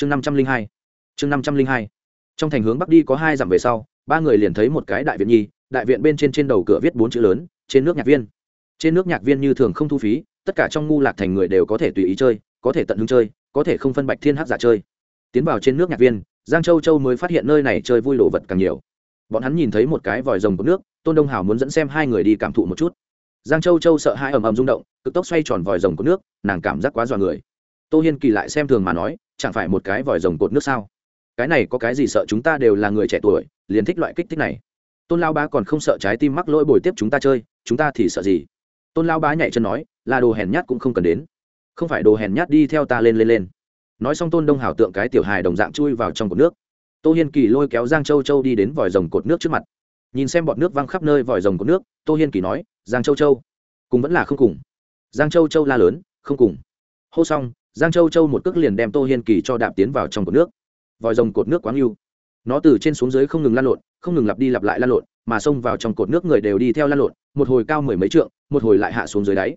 chương năm trăm linh hai. Chương năm trăm linh hai. Trong thành hướng bắc đi có hai dặm về sau, ba người liền thấy một cái đại viện nhi, đại viện bên trên trên đầu cửa viết bốn chữ lớn, trên nước nhạc viên. Trên nước nhạc viên như thường không thu phí, tất cả trong ngu lạc thành người đều có thể tùy ý chơi, có thể tận hứng chơi, có thể không phân bạch thiên hát giả chơi. Tiến vào trên nước nhạc viên, giang châu châu mới phát hiện nơi này chơi vui đồ vật càng nhiều. Bọn hắn nhìn thấy một cái vòi rồng của nước, tôn đông hào muốn dẫn xem hai người đi cảm thụ một chút. Giang châu châu sợ hai ầm ầm rung động, cực tốc xoay tròn vòi rồng của nước, nàng cảm giác quá dọa người. Tô hiên kỳ lại xem thường mà nói chẳng phải một cái vòi rồng cột nước sao? Cái này có cái gì sợ chúng ta đều là người trẻ tuổi, liền thích loại kích thích này. Tôn lao bá còn không sợ trái tim mắc lỗi bồi tiếp chúng ta chơi, chúng ta thì sợ gì? Tôn lao bá nhảy chân nói, là đồ hèn nhát cũng không cần đến. Không phải đồ hèn nhát đi theo ta lên lên lên. Nói xong tôn đông hảo tượng cái tiểu hài đồng dạng chui vào trong cột nước. Tô hiên kỳ lôi kéo giang châu châu đi đến vòi rồng cột nước trước mặt. Nhìn xem bọn nước văng khắp nơi vòi rồng cột nước, tô hiên kỳ nói, giang châu châu, cùng vẫn là không cùng. Giang châu châu la lớn, không cùng. Hô xong giang châu châu một cước liền đem tô hiên kỳ cho đạp tiến vào trong cột nước. Vòi rồng cột nước quáng ngưu nó từ trên xuống dưới không ngừng lan lộn, không ngừng lặp đi lặp lại lan lộn, mà xông vào trong cột nước người đều đi theo lan lộn, một hồi cao mười mấy trượng, một hồi lại hạ xuống dưới đáy.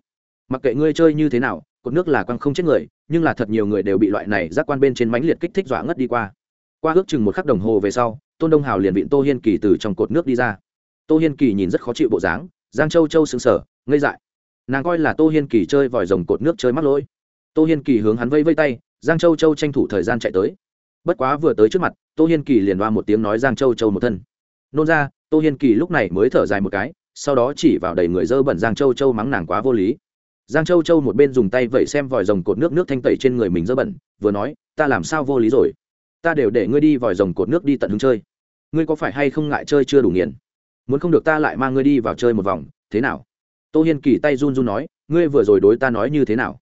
Mặc kệ ngươi chơi như thế nào, cột nước là quăng không chết người, nhưng là thật nhiều người đều bị loại này giác quan bên trên mánh liệt kích thích dọa ngất đi qua. Qua ước chừng một khắc đồng hồ về sau, tôn đông hào liền vịn tô hiên kỳ từ trong cột nước đi ra. Tô hiên kỳ nhìn rất khó chịu bộ dáng, giang châu châu sững sờ, ngây dại. Nàng coi là tô hiên kỳ chơi vòi rồng cột nước chơi mắc lỗi tô hiên kỳ hướng hắn vây vây tay, giang châu châu tranh thủ thời gian chạy tới. Bất quá vừa tới trước mặt, tô hiên kỳ liền đoa một tiếng nói giang châu châu một thân. Nôn ra, tô hiên kỳ lúc này mới thở dài một cái, sau đó chỉ vào đầy người dơ bẩn giang châu châu mắng nàng quá vô lý. Giang châu châu một bên dùng tay vẩy xem vòi rồng cột nước nước thanh tẩy trên người mình dơ bẩn, vừa nói, ta làm sao vô lý rồi? Ta đều để ngươi đi vòi rồng cột nước đi tận hứng chơi. Ngươi có phải hay không ngại chơi chưa đủ nghiền? Muốn không được ta lại mang ngươi đi vào chơi một vòng, thế nào? Tô hiên kỳ tay run run nói, ngươi vừa rồi đối ta nói như thế nào?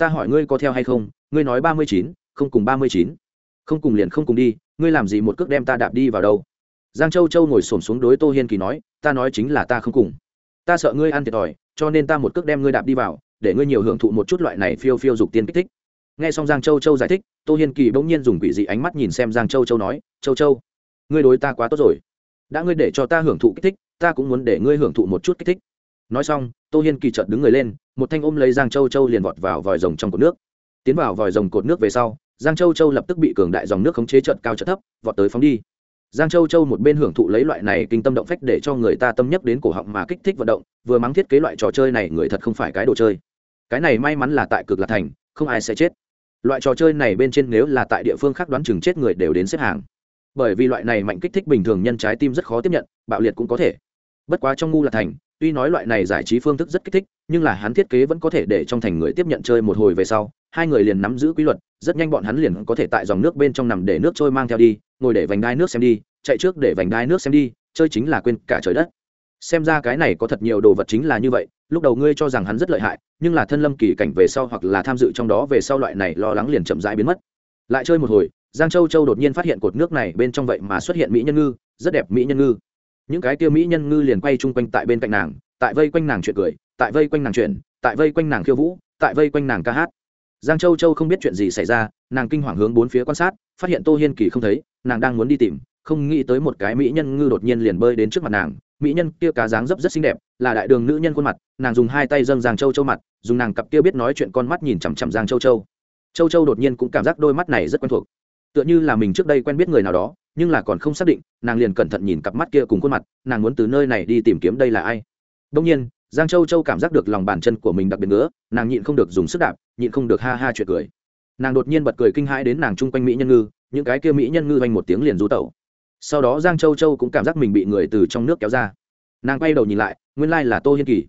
Ta hỏi ngươi có theo hay không, ngươi nói ba mươi chín, không cùng ba mươi chín. Không cùng liền không cùng đi, ngươi làm gì một cước đem ta đạp đi vào đâu? Giang châu châu ngồi s ổ m xuống đối tô hiên kỳ nói, ta nói chính là ta không cùng. Ta sợ ngươi ăn thiệt thòi, cho nên ta một cước đem ngươi đạp đi vào, để ngươi nhiều hưởng thụ một chút loại này phiêu phiêu dục tiên kích thích. N g h e xong giang châu châu giải thích, tô hiên kỳ bỗng nhiên dùng quỷ dị ánh mắt nhìn xem giang châu châu nói, châu châu, ngươi đối ta quá tốt rồi. Đã ngươi để cho ta hưởng thụ kích thích, ta cũng muốn để ngươi hưởng thụ một chút kích thích nói xong, tô hiên kỳ chợt đứng người lên, một thanh ôm lấy giang châu châu liền vọt vào vòi rồng trong cột nước. Tiến vào vòi rồng cột nước về sau, giang châu châu lập tức bị cường đại dòng nước khống chế trận cao trận thấp, vọt tới phóng đi. Giang châu châu một bên hưởng thụ lấy loại này kinh tâm động phách để cho người ta tâm nhắc đến cổ họng mà kích thích vận động, vừa mắng thiết kế loại trò chơi này người thật không phải cái đồ chơi. Cái này may mắn là tại cực lạc thành, không ai sẽ chết. Loại trò chơi này bên trên nếu là tại địa phương khác đoán chừng chết người đều đến xếp hàng. Bởi vì loại này mạnh kích thích bình thường nhân trái tim rất khó tiếp nhận, bạo liệt cũng có thể. Bất quá trong ngu lạc thành tuy nói loại này giải trí phương thức rất kích thích, nhưng là hắn thiết kế vẫn có thể để trong thành người tiếp nhận chơi một hồi về sau, hai người liền nắm giữ quy luật, rất nhanh bọn hắn liền có thể tại dòng nước bên trong nằm để nước trôi mang theo đi, ngồi để vành đai nước xem đi, chạy trước để vành đai nước xem đi, chơi chính là quên cả trời đất. Xem ra cái này có thật nhiều đồ vật chính là như vậy, lúc đầu ngươi cho rằng hắn rất lợi hại, nhưng là thân lâm kỳ cảnh về sau hoặc là tham dự trong đó về sau loại này lo lắng liền chậm rãi biến mất. Lại chơi một hồi, giang châu châu đột nhiên phát hiện cột nước này bên trong vậy mà xuất hiện mỹ nhân ngư, rất đẹp mỹ nhân ngư những cái kia mỹ nhân ngư liền quay chung quanh tại bên cạnh nàng, tại vây quanh nàng chuyện cười, tại vây quanh nàng chuyện, tại vây quanh nàng khiêu vũ, tại vây quanh nàng ca hát. Giang châu châu không biết chuyện gì xảy ra, nàng kinh hoàng hướng bốn phía quan sát, phát hiện tô hiên kỳ không thấy, nàng đang muốn đi tìm, không nghĩ tới một cái mỹ nhân ngư đột nhiên liền bơi đến trước mặt nàng. Mỹ nhân kia cá dáng dấp rất xinh đẹp, là đại đường nữ nhân khuôn mặt, nàng dùng hai tay dâng giang châu châu mặt, dùng nàng cặp kia biết nói chuyện con mắt nhìn chằm chằm giang châu châu. Châu châu đột nhiên cũng cảm giác đôi mắt này rất quen thuộc, tựa như là mình trước đây quen biết người nào đó nhưng là còn không xác định, nàng liền cẩn thận nhìn cặp mắt kia cùng khuôn mặt, nàng muốn từ nơi này đi tìm kiếm đây là ai. Đông nhiên, giang châu châu cảm giác được lòng bàn chân của mình đặc biệt nữa nàng nhịn không được dùng sức đạp, nhịn không được ha ha chuyện cười. Nàng đột nhiên bật cười kinh hãi đến nàng chung quanh mỹ nhân ngư, những cái kia mỹ nhân ngư vanh một tiếng liền rú tẩu. Sau đó giang châu châu cũng cảm giác mình bị người từ trong nước kéo ra. Nàng quay đầu nhìn lại, nguyên lai là tô hiên kỳ.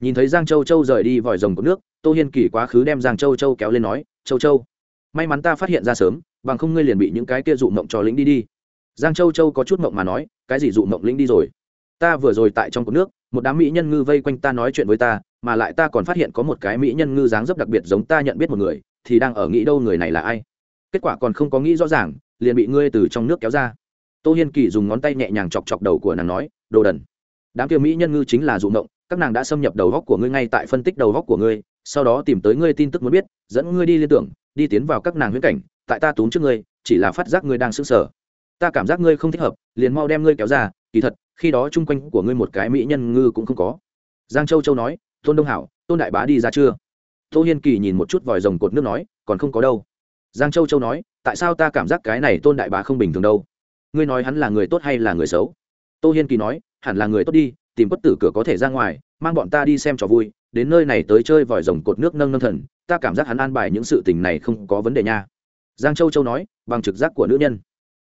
Nhìn thấy giang châu châu rời đi vòi rồng của nước, tô hiên kỳ quá khứ đem giang châu châu kéo lên nói, châu châu, may mắn ta phát hiện ra sớm, bằng không ngươi liền bị những cái kia dụ mộng cho lính đi đi giang châu châu có chút mộng mà nói cái gì dụ mộng linh đi rồi? Ta vừa rồi tại trong cột nước một đám mỹ nhân ngư vây quanh ta nói chuyện với ta mà lại ta còn phát hiện có một cái mỹ nhân ngư dáng dấp đặc biệt giống ta nhận biết một người thì đang ở nghĩ đâu người này là ai. Kết quả còn không có nghĩ rõ ràng liền bị ngươi từ trong nước kéo ra. Tô hiên kỳ dùng ngón tay nhẹ nhàng chọc chọc đầu của nàng nói đồ đần đám kia mỹ nhân ngư chính là dụ mộng, các nàng đã xâm nhập đầu góc của ngươi ngay tại phân tích đầu góc của ngươi sau đó tìm tới ngươi tin tức muốn biết dẫn ngươi đi liên tưởng đi tiến vào các nàng huyễn cảnh tại ta túm trước ngươi chỉ là phát giác ngươi đang sững sờ ta cảm giác ngươi không thích hợp, liền mau đem ngươi kéo ra, kỳ thật, khi đó chung quanh của ngươi một cái mỹ nhân ngư cũng không có. Giang châu châu nói, tôn đông hảo, tôn đại bá đi ra chưa? Tô hiên kỳ nhìn một chút vòi rồng cột nước nói, còn không có đâu. Giang châu châu nói, tại sao ta cảm giác cái này tôn đại bá không bình thường đâu? Ngươi nói hắn là người tốt hay là người xấu? Tô hiên kỳ nói, hẳn là người tốt đi, tìm quất tử cửa có thể ra ngoài, mang bọn ta đi xem trò vui, đến nơi này tới chơi vòi rồng cột nước nâng nâng thần, ta cảm giác hắn an bài những sự tình này không có vấn đề nha. Giang châu châu nói, bằng trực giác của nữ nhân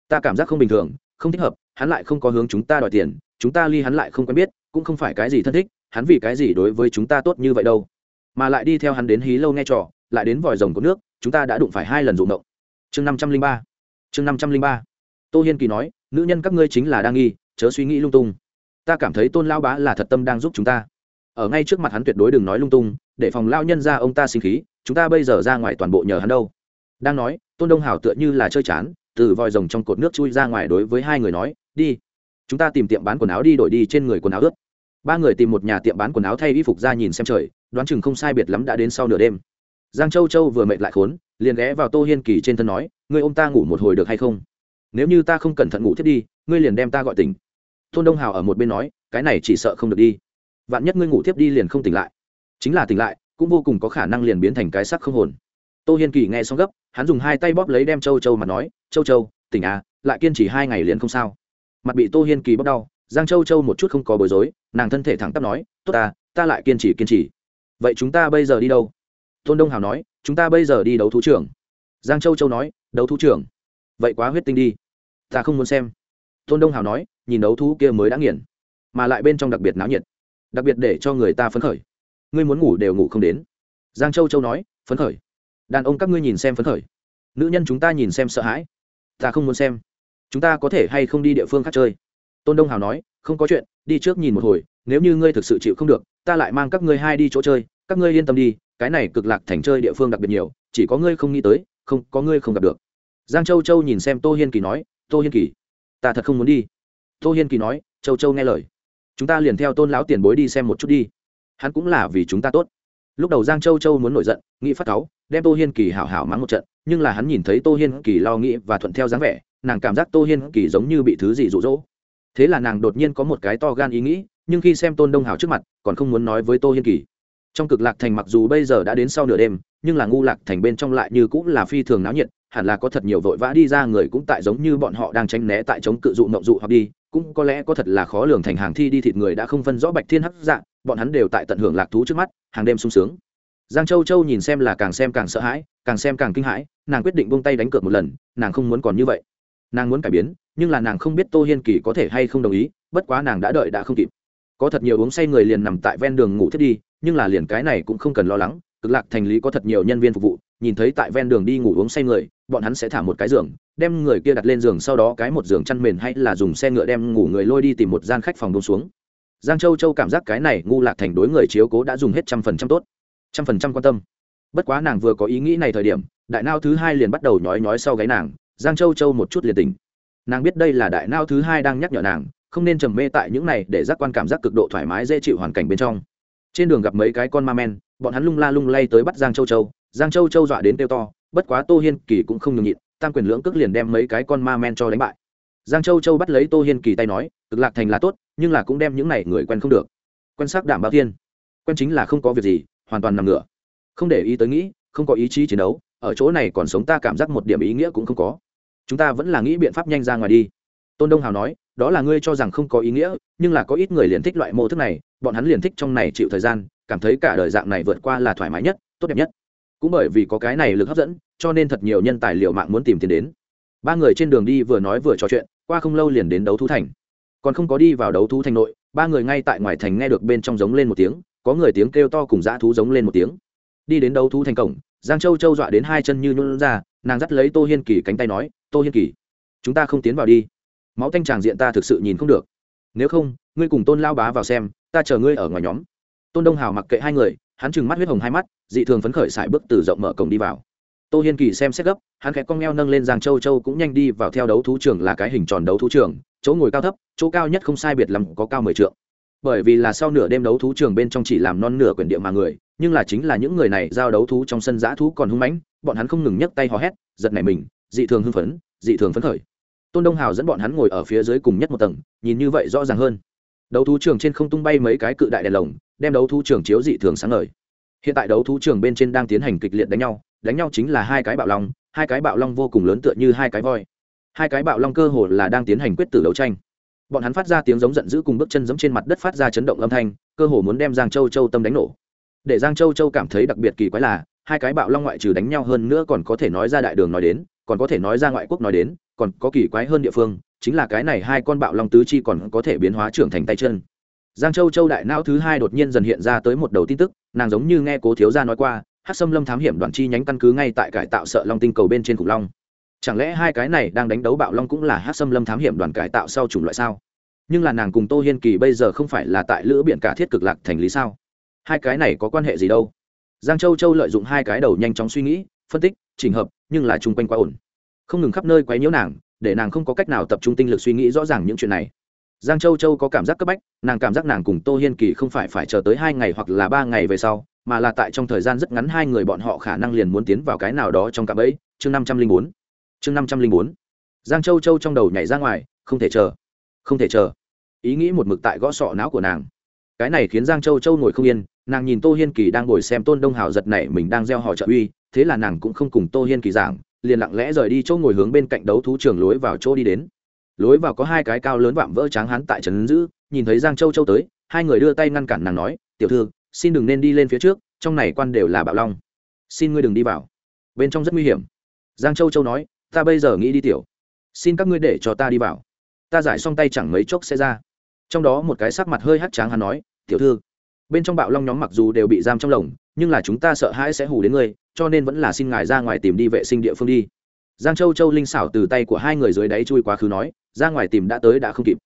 ta cảm giác không bình thường, không thích hợp, hắn lại không có hướng chúng ta đòi tiền, chúng ta ly hắn lại không quen biết, cũng không phải cái gì thân thích, hắn vì cái gì đối với chúng ta tốt như vậy đâu. Mà lại đi theo hắn đến hí lâu nghe trò, lại đến vòi rồng của nước, chúng ta đã đụng phải hai lần rụng động. Chương năm trăm linh ba. Chương năm trăm linh ba. Tô hiên kỳ nói, nữ nhân các ngươi chính là đang nghi, chớ suy nghĩ lung tung. Ta cảm thấy tôn lao bá là thật tâm đang giúp chúng ta. Ở ngay trước mặt hắn tuyệt đối đừng nói lung tung, để phòng lao nhân ra ông ta sinh khí, chúng ta bây giờ ra ngoài toàn bộ nhờ hắn đâu. Đang nói, tôn đông hảo tựa như là chơi chán từ vòi rồng trong cột nước chui ra ngoài đối với hai người nói, đi, chúng ta tìm tiệm bán quần áo đi đổi đi trên người quần áo ướt. Ba người tìm một nhà tiệm bán quần áo thay y phục ra nhìn xem trời, đoán chừng không sai biệt lắm đã đến sau nửa đêm. Giang châu châu vừa mệt lại khốn, liền ghé vào tô hiên kỳ trên thân nói, ngươi ô m ta ngủ một hồi được hay không? Nếu như ta không cẩn thận ngủ thiết đi, ngươi liền đem ta gọi tỉnh. Tôn đông hào ở một bên nói, cái này chỉ sợ không được đi. Vạn nhất ngươi ngủ thiếp đi liền không tỉnh lại. Chính là tỉnh lại, cũng vô cùng có khả năng liền biến thành cái sắc không hồn tô hiên kỳ nghe xong gấp, hắn dùng hai tay bóp lấy đem châu châu mà nói, châu châu, tỉnh à lại kiên trì hai ngày liền không sao. Mặt bị tô hiên kỳ bóp đau, giang châu châu một chút không có bối rối, nàng thân thể thẳng tắp nói, tốt ta ta lại kiên trì kiên trì. Vậy chúng ta bây giờ đi đâu? Tôn đông hào nói, chúng ta bây giờ đi đấu thú trưởng. Giang châu châu nói, đấu thú trưởng? Vậy quá huyết tinh đi. Ta không muốn xem. Tôn đông hào nói, nhìn đấu thú kia mới đã nghiền, mà lại bên trong đặc biệt náo nhiệt, đặc biệt để cho người ta phấn khởi. Ngươi muốn ngủ đều ngủ không đến. Giang châu châu nói, phấn khởi đàn ông các ngươi nhìn xem phấn khởi. Nữ nhân chúng ta nhìn xem sợ hãi. Ta không muốn xem. Chúng ta có thể hay không đi địa phương khác chơi? Tôn đông hào nói, không có chuyện, đi trước nhìn một hồi, nếu như ngươi thực sự chịu không được, ta lại mang các ngươi hai đi chỗ chơi, các ngươi yên tâm đi, cái này cực lạc thành chơi địa phương đặc biệt nhiều, chỉ có ngươi không nghĩ tới, không, có ngươi không gặp được. Giang châu châu nhìn xem tô hiên kỳ nói, tô hiên kỳ, ta thật không muốn đi. Tô hiên kỳ nói, châu châu nghe lời. Chúng ta liền theo tôn lão tiền bối đi xem một chút đi. Hắn cũng là vì chúng ta tốt lúc đầu giang châu châu muốn nổi giận, nghĩ phát cáu, đem tô hiên kỳ hảo hảo mắng một trận, nhưng là hắn nhìn thấy tô hiên kỳ lo nghĩ và thuận theo dáng vẻ, nàng cảm giác tô hiên kỳ giống như bị thứ gì rụ rỗ thế là nàng đột nhiên có một cái to gan ý nghĩ, nhưng khi xem tôn đông hảo trước mặt, còn không muốn nói với tô hiên kỳ. Trong cực lạc thành mặc dù bây giờ đã đến sau nửa đêm, nhưng là ngu lạc thành bên trong lại như cũng là phi thường náo nhiệt hẳn là có thật nhiều vội vã đi ra, người cũng tại giống như bọn họ đang tránh né tại chống cự dụ mộng dụ hoặc đi, cũng có lẽ có thật là khó lường thành hàng thi đi thịt người đã không phân rõ bạch thiên hắc dạng bọn hắn đều tại tận hưởng lạc thú trước mắt, hàng đêm sung sướng. Giang châu châu nhìn xem là càng xem càng sợ hãi, càng xem càng kinh hãi, nàng quyết định buông tay đánh cược một lần, nàng không muốn còn như vậy. Nàng muốn cải biến, nhưng là nàng không biết tô hiên kỳ có thể hay không đồng ý, bất quá nàng đã đợi đã không kịp. Có thật nhiều uống say người liền nằm tại ven đường ngủ thiết đi, nhưng là liền cái này cũng không cần lo lắng, cực lạc thành lý có thật nhiều nhân viên phục vụ, nhìn thấy tại ven đường đi ngủ uống say người bọn hắn sẽ thả một cái giường, đem người kia đặt lên giường sau đó cái một giường chăn mền hay là dùng xe ngựa đem ngủ người lôi đi tìm một gian khách phòng đông xuống. Giang châu châu cảm giác cái này ngu lạc thành đối người chiếu cố đã dùng hết trăm phần trăm tốt, trăm phần trăm quan tâm. Bất quá nàng vừa có ý nghĩ này thời điểm, đại nao thứ hai liền bắt đầu nhói nhói sau gáy nàng, giang châu châu một chút liền tỉnh. Nàng biết đây là đại nao thứ hai đang nhắc nhở nàng, không nên trầm mê tại những này để giác quan cảm giác cực độ thoải mái dễ chịu hoàn cảnh bên trong. Trên đường gặp mấy cái con ma men, bọn hắn lung la lung lay tới bắt giang châu châu, giang châu châu dọa đến tiêu to bất quá tô hiên kỳ cũng không nhường nhịn, tam quyền lưỡng cước liền đem mấy cái con ma men cho đánh bại. Giang châu châu bắt lấy tô hiên kỳ tay nói, cực lạc thành là tốt, nhưng là cũng đem những này người quen không được. Quen sắc đảm bảo thiên. Quen chính là không có việc gì, hoàn toàn nằm ngửa. Không để ý tới nghĩ, không có ý chí chiến đấu, ở chỗ này còn sống ta cảm giác một điểm ý nghĩa cũng không có. Chúng ta vẫn là nghĩ biện pháp nhanh ra ngoài đi. Tôn đông hào nói, đó là ngươi cho rằng không có ý nghĩa, nhưng là có ít người liền thích loại mô thức này, bọn hắn liền thích trong này chịu thời gian, cảm thấy cả đời dạng này vượt qua là thoải mái nhất, tốt đẹp nhất cũng bởi vì có cái này lực hấp dẫn, cho nên thật nhiều nhân tài liệu mạng muốn tìm tiền đến. Ba người trên đường đi vừa nói vừa trò chuyện, qua không lâu liền đến đấu thú thành. Còn không có đi vào đấu thú thành nội, ba người ngay tại ngoài thành nghe được bên trong giống lên một tiếng, có người tiếng kêu to cùng dã thú giống lên một tiếng. Đi đến đấu thú thành cổng, giang châu châu dọa đến hai chân như nhún ra, nàng dắt lấy tô hiên kỳ cánh tay nói, tô hiên kỳ, chúng ta không tiến vào đi. Máu tanh tràng diện ta thực sự nhìn không được. Nếu không, ngươi cùng tôn lao bá vào xem, ta chờ ngươi ở ngoài nhóm. Tôn đông hào mặc kệ hai người, hắn trừng mắt huyết hồng hai mắt dị thường phấn khởi sải bước từ rộng mở cổng đi vào. Tô hiên kỳ xem xét gấp, hắn khẽ con ngheo nâng lên giang châu châu cũng nhanh đi vào theo đấu thú trường là cái hình tròn đấu thú trường, chỗ ngồi cao thấp, chỗ cao nhất không sai biệt lắm có cao mười trượng. Bởi vì là sau nửa đêm đấu thú trường bên trong chỉ làm non nửa quyển địa mà người, nhưng là chính là những người này giao đấu thú trong sân giã thú còn hung mãnh, bọn hắn không ngừng nhấc tay hò hét, giật nảy mình, dị thường hưng phấn, dị thường phấn khởi. Tôn đông hào dẫn bọn hắn ngồi ở phía dưới cùng nhất một tầng, nhìn như vậy rõ ràng hơn. Đấu thú trường trên không tung bay mấy cái cự đại đèn lồng, đem đấu thú trường chiếu dị thường sáng ngời hiện tại đấu thú trường bên trên đang tiến hành kịch liệt đánh nhau đánh nhau chính là hai cái bạo long, hai cái bạo long vô cùng lớn tựa như hai cái voi. Hai cái bạo long cơ hồ là đang tiến hành quyết tử đấu tranh. Bọn hắn phát ra tiếng giống giận dữ cùng bước chân giống trên mặt đất phát ra chấn động âm thanh, cơ hồ muốn đem giang châu châu tâm đánh nổ. Để giang châu châu cảm thấy đặc biệt kỳ quái là, hai cái bạo long ngoại trừ đánh nhau hơn nữa còn có thể nói ra đại đường nói đến, còn có thể nói ra ngoại quốc nói đến, còn có kỳ quái hơn địa phương, chính là cái này hai con bạo long tứ chi còn có thể biến hóa trưởng thành tay chân giang châu châu đại não thứ hai đột nhiên dần hiện ra tới một đầu tin tức, nàng giống như nghe cố thiếu gia nói qua hát xâm lâm thám hiểm đoàn chi nhánh căn cứ ngay tại cải tạo sợ long tinh cầu bên trên khủng long. Chẳng lẽ hai cái này đang đánh đấu bạo long cũng là hát xâm lâm thám hiểm đoàn cải tạo sau chủng loại sao? Nhưng là nàng cùng tô hiên kỳ bây giờ không phải là tại lữ biển cả thiết cực lạc thành lý sao? Hai cái này có quan hệ gì đâu? Giang châu châu lợi dụng hai cái đầu nhanh chóng suy nghĩ, phân tích, chỉnh hợp, nhưng là chung quanh quá ổn. Không ngừng khắp nơi quấy nhiễu nàng, để nàng không có cách nào tập trung tinh lực suy nghĩ rõ ràng những chuyện này giang châu châu có cảm giác cấp bách, nàng cảm giác nàng cùng tô hiên kỳ không phải phải chờ tới hai ngày hoặc là ba ngày về sau, mà là tại trong thời gian rất ngắn hai người bọn họ khả năng liền muốn tiến vào cái nào đó trong cạm ấy chương năm trăm linh bốn. Chương năm trăm linh bốn. Giang châu châu trong đầu nhảy ra ngoài, không thể chờ. Không thể chờ. Ý nghĩ một mực tại gõ sọ não của nàng. Cái này khiến giang châu châu ngồi không yên, nàng nhìn tô hiên kỳ đang ngồi xem tôn đông hào giật này mình đang gieo họ trợ uy, thế là nàng cũng không cùng tô hiên kỳ giảng, liền lặng lẽ rời đi chỗ ngồi hướng bên cạnh đấu thú trường lối vào chỗ đi đến lối vào có hai cái cao lớn vạm vỡ tráng hán tại trấn giữ, nhìn thấy giang châu châu tới, hai người đưa tay ngăn cản nàng nói, tiểu thư, xin đừng nên đi lên phía trước, trong này quan đều là bạo long. Xin ngươi đừng đi vào. Bên trong rất nguy hiểm. Giang châu châu nói, ta bây giờ nghĩ đi tiểu. Xin các ngươi để cho ta đi vào. Ta giải xong tay chẳng mấy chốc sẽ ra. Trong đó một cái sắc mặt hơi hắt tráng hắn nói, tiểu thư, bên trong bạo long nhóm mặc dù đều bị giam trong lồng, nhưng là chúng ta sợ hãi sẽ hù đến ngươi, cho nên vẫn là xin ngài ra ngoài tìm đi vệ sinh địa phương đi. Giang châu châu linh xảo từ tay của hai người dưới đáy chui quá khứ nói ra ngoài tìm đã tới đã không kịp.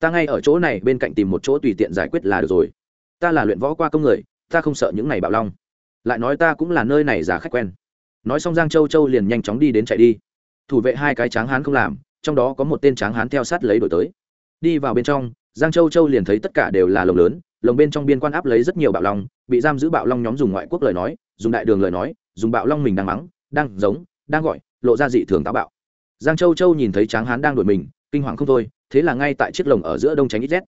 Ta ngay ở chỗ này, bên cạnh tìm một chỗ tùy tiện giải quyết là được rồi. Ta là luyện võ qua công người, ta không sợ những này bạo long. Lại nói ta cũng là nơi này giả khách quen. Nói xong giang châu châu liền nhanh chóng đi đến chạy đi. Thủ vệ hai cái tráng hán không làm, trong đó có một tên tráng hán theo sát lấy đổi tới. Đi vào bên trong, giang châu châu liền thấy tất cả đều là lồng lớn, lồng bên trong biên quan áp lấy rất nhiều bạo long, bị giam giữ bạo long nhóm dùng ngoại quốc lời nói, dùng đại đường lời nói, dùng bạo long mình đang mắng, đang giống, đang gọi, lộ ra dị thường táo bạo. Giang châu châu nhìn thấy tráng hán đang đuổi mình kinh hoàng không thôi, thế là ngay tại chiếc lồng ở giữa đông tránh ít rét.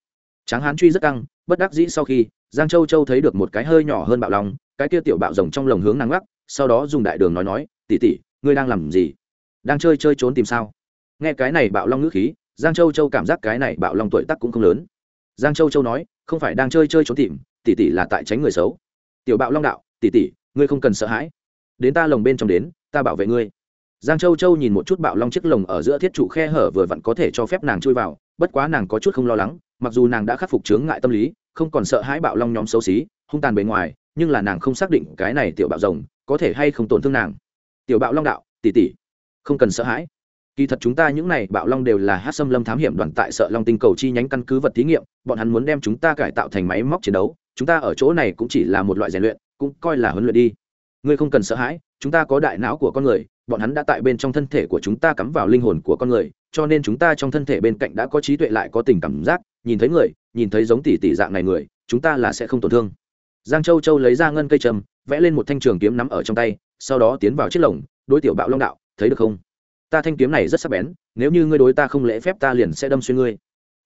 Tráng hán truy rất căng, bất đắc dĩ sau khi, giang châu châu thấy được một cái hơi nhỏ hơn bạo long, cái kia tiểu bạo rồng trong lồng hướng nắng gắt sau đó dùng đại đường nói nói tỉ tỉ ngươi đang làm gì? Đang chơi chơi trốn tìm sao? Nghe cái này bạo long ngữ khí, giang châu châu cảm giác cái này bạo long tuổi tắc cũng không lớn. Giang châu châu nói, không phải đang chơi chơi trốn tìm tỉ tỉ là tại tránh người xấu. Tiểu bạo long đạo tỉ tỉ ngươi không cần sợ hãi. Đến ta lồng bên trong đến, ta bảo vệ ngươi giang châu châu nhìn một chút bạo long chiếc lồng ở giữa thiết trụ khe hở vừa vặn có thể cho phép nàng chui vào, bất quá nàng có chút không lo lắng, mặc dù nàng đã khắc phục chướng ngại tâm lý, không còn sợ hãi bạo long nhóm xấu xí, hung tàn bề ngoài, nhưng là nàng không xác định cái này tiểu bạo rồng có thể hay không tổn thương nàng. Tiểu bạo long đạo tỉ tỉ không cần sợ hãi. Kỳ thật chúng ta những này bạo long đều là hát xâm lâm thám hiểm đoàn tại sợ long tinh cầu chi nhánh căn cứ vật thí nghiệm, bọn hắn muốn đem chúng ta cải tạo thành máy móc chiến đấu, chúng ta ở chỗ này cũng chỉ là một loại rèn luyện, cũng coi là huấn luyện đi ngươi không cần sợ hãi, chúng ta có đại não của con người, bọn hắn đã tại bên trong thân thể của chúng ta cắm vào linh hồn của con người, cho nên chúng ta trong thân thể bên cạnh đã có trí tuệ lại có tình cảm giác, nhìn thấy người, nhìn thấy giống tỷ tỷ dạng này người, chúng ta là sẽ không tổn thương. Giang châu châu lấy ra ngân cây trầm, vẽ lên một thanh trường kiếm nắm ở trong tay, sau đó tiến vào chiếc lồng, đối tiểu bạo long đạo, thấy được không? Ta thanh kiếm này rất sắc bén, nếu như ngươi đối ta không lễ phép ta liền sẽ đâm xuyên ngươi.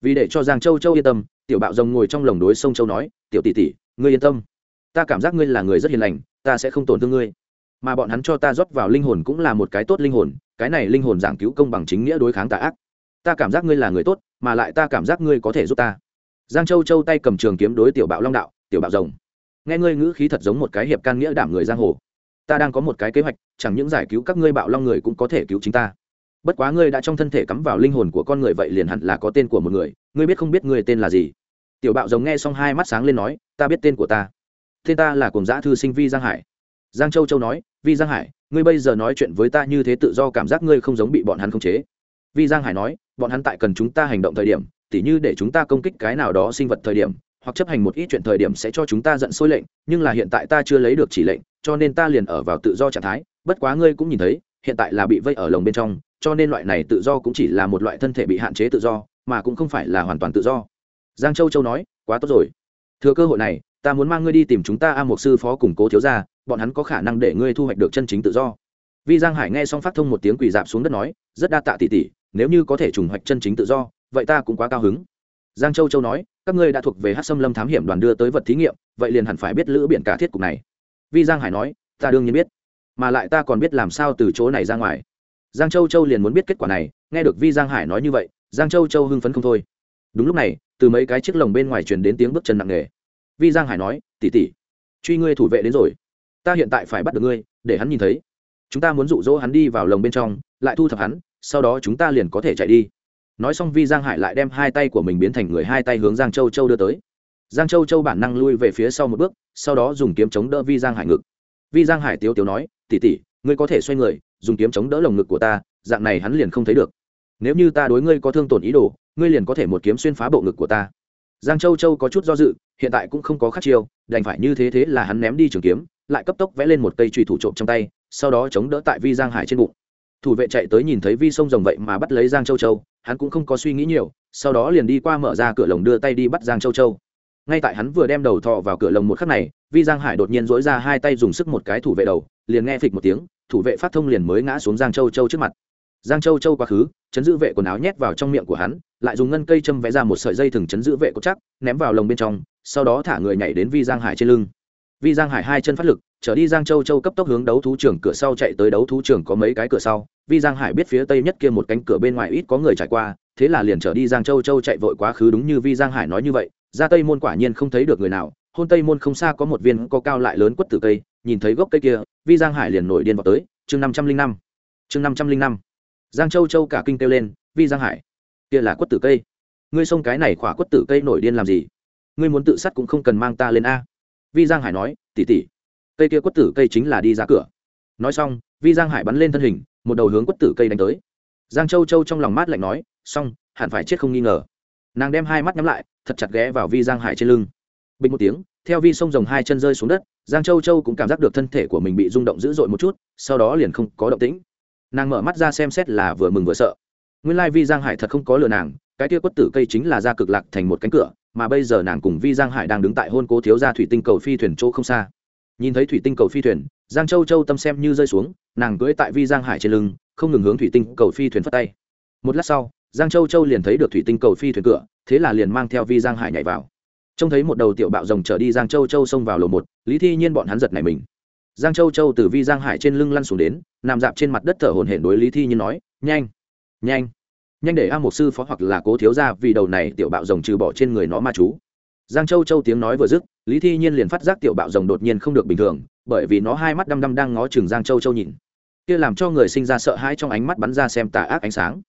Vì để cho giang châu châu yên tâm, tiểu bạo rồng ngồi trong lồng đối sông châu nói, tiểu tỷ tỷ, ngươi yên tâm ta cảm giác ngươi là người rất hiền lành, ta sẽ không tổn thương ngươi. Mà bọn hắn cho ta rót vào linh hồn cũng là một cái tốt linh hồn, cái này linh hồn giảng cứu công bằng chính nghĩa đối kháng tà ác. Ta cảm giác ngươi là người tốt, mà lại ta cảm giác ngươi có thể giúp ta. Giang châu châu tay cầm trường kiếm đối tiểu bạo long đạo, tiểu bạo rồng, nghe ngươi ngữ khí thật giống một cái hiệp can nghĩa đảm người giang hồ. Ta đang có một cái kế hoạch, chẳng những giải cứu các ngươi bạo long người cũng có thể cứu chính ta. Bất quá ngươi đã trong thân thể cắm vào linh hồn của con người vậy liền hẳn là có tên của một người, ngươi biết không biết ngươi tên là gì? Tiểu bạo rồng nghe xong hai mắt sáng lên nói, ta biết tên của ta thế ta là cùng giã thư sinh vi giang hải. Giang châu châu nói, vi giang hải, ngươi bây giờ nói chuyện với ta như thế tự do cảm giác ngươi không giống bị bọn hắn khống chế. Vi giang hải nói, bọn hắn tại cần chúng ta hành động thời điểm, tỉ như để chúng ta công kích cái nào đó sinh vật thời điểm, hoặc chấp hành một ít chuyện thời điểm sẽ cho chúng ta giận sôi lệnh, nhưng là hiện tại ta chưa lấy được chỉ lệnh, cho nên ta liền ở vào tự do trạng thái. Bất quá ngươi cũng nhìn thấy, hiện tại là bị vây ở lồng bên trong, cho nên loại này tự do cũng chỉ là một loại thân thể bị hạn chế tự do, mà cũng không phải là hoàn toàn tự do. Giang châu châu nói, quá tốt rồi. Thừa cơ hội này ta muốn mang ngươi đi tìm chúng ta a một sư phó củng cố thiếu gia, bọn hắn có khả năng để ngươi thu hoạch được chân chính tự do. Vi giang hải nghe xong phát thông một tiếng quỳ dạp xuống đất nói, rất đa tạ tỷ tỷ, nếu như có thể trùng hoạch chân chính tự do, vậy ta cũng quá cao hứng. Giang châu châu nói, các ngươi đã thuộc về hát xâm lâm thám hiểm đoàn đưa tới vật thí nghiệm, vậy liền hẳn phải biết lữ biển cả thiết cục này. Vi giang hải nói, ta đương nhiên biết, mà lại ta còn biết làm sao từ chỗ này ra ngoài. Giang châu châu liền muốn biết kết quả này, nghe được vi giang hải nói như vậy, giang châu châu hưng phấn không thôi. Đúng lúc này, từ mấy cái chiếc lồng bên ngoài truyền đến tiếng bước chân nặng nề vi giang hải nói tỉ tỉ truy ngươi thủ vệ đến rồi. Ta hiện tại phải bắt được ngươi, để hắn nhìn thấy. Chúng ta muốn dụ dỗ hắn đi vào lồng bên trong, lại thu thập hắn, sau đó chúng ta liền có thể chạy đi. Nói xong vi giang hải lại đem hai tay của mình biến thành người hai tay hướng giang châu châu đưa tới. Giang châu châu bản năng lui về phía sau một bước, sau đó dùng kiếm chống đỡ vi giang hải ngực. Vi giang hải tiếu tiếu nói tỉ tỉ ngươi có thể xoay người, dùng kiếm chống đỡ lồng ngực của ta, dạng này hắn liền không thấy được. Nếu như ta đối ngươi có thương tổn ý đồ, ngươi liền có thể một kiếm xuyên phá bộ ngực của ta giang châu châu có chút do dự, hiện tại cũng không có khắc chiêu, đành phải như thế thế là hắn ném đi trường kiếm, lại cấp tốc vẽ lên một cây trùy thủ trộm trong tay, sau đó chống đỡ tại vi giang hải trên bụng. Thủ vệ chạy tới nhìn thấy vi sông rồng vậy mà bắt lấy giang châu châu, hắn cũng không có suy nghĩ nhiều, sau đó liền đi qua mở ra cửa lồng đưa tay đi bắt giang châu châu. Ngay tại hắn vừa đem đầu thọ vào cửa lồng một khắc này, vi giang hải đột nhiên dối ra hai tay dùng sức một cái thủ vệ đầu, liền nghe phịch một tiếng, thủ vệ phát thông liền mới ngã xuống giang châu châu trước mặt giang châu châu quá khứ, chấn giữ vệ quần áo nhét vào trong miệng của hắn, lại dùng ngân cây châm vẽ ra một sợi dây thừng chấn giữ vệ cốt chắc, ném vào lồng bên trong, sau đó thả người nhảy đến vi giang hải trên lưng. Vi giang hải hai chân phát lực, trở đi giang châu châu cấp tốc hướng đấu thú trưởng cửa sau chạy tới đấu thú trưởng có mấy cái cửa sau. Vi giang hải biết phía tây nhất kia một cánh cửa bên ngoài ít có người trải qua, thế là liền trở đi giang châu châu chạy vội quá khứ đúng như vi giang hải nói như vậy. Ra tây môn quả nhiên không thấy được người nào, hôn tây môn không xa có một viên có cao lại lớn quất tử cây, nhìn thấy gốc cây kia, vi giang hải liền nổi điên vào tới. Chương năm trăm linh năm. Chương năm trăm linh năm giang châu châu cả kinh kêu lên, vi giang hải, kia là quất tử cây. Ngươi xông cái này khỏa quất tử cây nổi điên làm gì? Ngươi muốn tự sát cũng không cần mang ta lên a. Vi giang hải nói tỉ tỉ cây kia quất tử cây chính là đi ra cửa. Nói xong, vi giang hải bắn lên thân hình, một đầu hướng quất tử cây đánh tới. Giang châu châu trong lòng mát lạnh nói, xong, hẳn phải chết không nghi ngờ. Nàng đem hai mắt nhắm lại, thật chặt ghé vào vi giang hải trên lưng. Bình một tiếng, theo vi sông rồng hai chân rơi xuống đất, giang châu châu cũng cảm giác được thân thể của mình bị rung động dữ dội một chút, sau đó liền không có động tĩnh nàng mở mắt ra xem xét là vừa mừng vừa sợ. Nguyên lai、like、vi vi giang hải thật không có lừa nàng, cái tia quất tử cây chính là ra cực lạc thành một cánh cửa, mà bây giờ nàng cùng vi giang hải đang đứng tại hôn cố thiếu gia thủy tinh cầu phi thuyền chỗ không xa. Nhìn thấy thủy tinh cầu phi thuyền, giang châu châu tâm xem như rơi xuống, nàng cưỡi tại vi giang hải trên lưng, không ngừng hướng thủy tinh cầu phi thuyền phất tay. Một lát sau, giang châu châu liền thấy được thủy tinh cầu phi thuyền cửa, thế là liền mang theo vi giang hải nhảy vào. Trông thấy một đầu tiểu bạo rồng trở đi, giang châu châu xông vào lầu một, lý thi nhiên bọn hắn giật này mình giang châu châu từ vi giang hải trên lưng lăn xuống đến, nằm dạp trên mặt đất thở hồn hển đối lý thi như nói, nhanh nhanh nhanh để a một sư phó hoặc là cố thiếu ra vì đầu này tiểu bạo rồng trừ bỏ trên người nó ma chú. Giang châu châu tiếng nói vừa dứt, lý thi nhiên liền phát giác tiểu bạo rồng đột nhiên không được bình thường, bởi vì nó hai mắt đăm đăm đang ngó chừng giang châu châu nhìn. Kia làm cho người sinh ra sợ hãi trong ánh mắt bắn ra xem tà ác ánh sáng.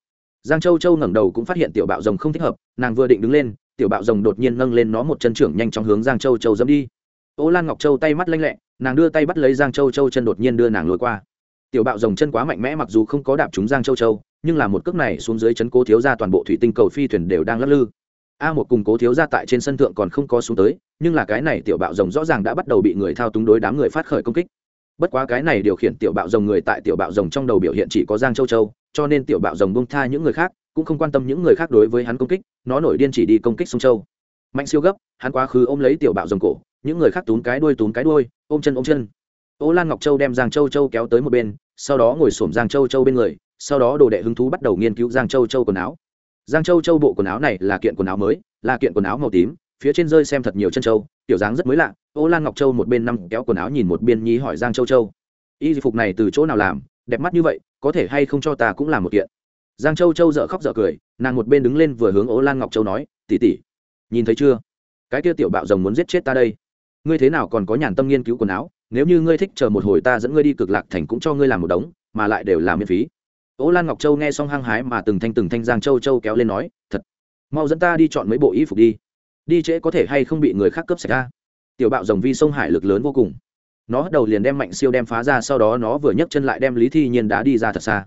Giang châu châu ngẩng đầu cũng phát hiện tiểu bạo rồng không thích hợp, nàng vừa định đứng lên, tiểu bạo rồng đột nhiên nâng lên nó một chân trưởng nhanh chóng hướng giang châu châu dẫm đi ô lan ngọc châu tay mắt lanh lẹ, nàng đưa tay bắt lấy giang châu châu chân đột nhiên đưa nàng lùi qua. Tiểu bạo rồng chân quá mạnh mẽ mặc dù không có đạp trúng giang châu châu, nhưng là một cước này xuống dưới chấn cố thiếu ra toàn bộ thủy tinh cầu phi thuyền đều đang lắc lư. A một cùng cố thiếu ra tại trên sân thượng còn không có xuống tới, nhưng là cái này tiểu bạo rồng rõ ràng đã bắt đầu bị người thao túng đối đám người phát khởi công kích. Bất quá cái này điều khiển tiểu bạo rồng người tại tiểu bạo rồng trong đầu biểu hiện chỉ có giang châu châu, cho nên tiểu bạo rồng bông tha những người khác, cũng không quan tâm những người khác đối với hắn công kích, nó nổi điên chỉ đi công kích sông châu. Mạnh siêu gấp, hắn quá khứ ôm lấy tiểu bạo rồng cổ những người khác tún cái đuôi tún cái đuôi, ôm chân ôm chân. Ô lan ngọc châu đem giang châu châu kéo tới một bên, sau đó ngồi xổm giang châu châu bên người, sau đó đồ đệ hứng thú bắt đầu nghiên cứu giang châu châu quần áo. Giang châu châu bộ quần áo này là kiện quần áo mới, là kiện quần áo màu tím, phía trên rơi xem thật nhiều chân châu tiểu dáng rất mới lạ. Ô lan ngọc châu một bên năm kéo quần áo nhìn một bên nhí hỏi giang châu châu. Y phục này từ chỗ nào làm? Đẹp mắt như vậy, có thể hay không cho ta cũng làm một kiện? Giang châu châu dợ khóc dợ cười, nàng một bên đứng lên vừa hướng ô lan ngọc châu nói tỉ tỉ nhìn thấy chưa? Cái kia tiểu bạo rồng muốn giết chết ta đây ngươi thế nào còn có nhàn tâm nghiên cứu quần áo, nếu như ngươi thích chờ một hồi ta dẫn ngươi đi cực lạc thành cũng cho ngươi làm một đống, mà lại đều làm miễn phí. Ố lan ngọc châu nghe xong hăng hái mà từng thanh từng thanh giang châu châu kéo lên nói, thật, mau dẫn ta đi chọn mấy bộ y phục đi. Đi trễ có thể hay không bị người khác cướp sạch ra tiểu bạo Dòng vi sông hải lực lớn vô cùng. Nó bắt đầu liền đem mạnh siêu đem phá ra, sau đó nó vừa nhấc chân lại đem lý thi nhiên đã đi ra thật xa.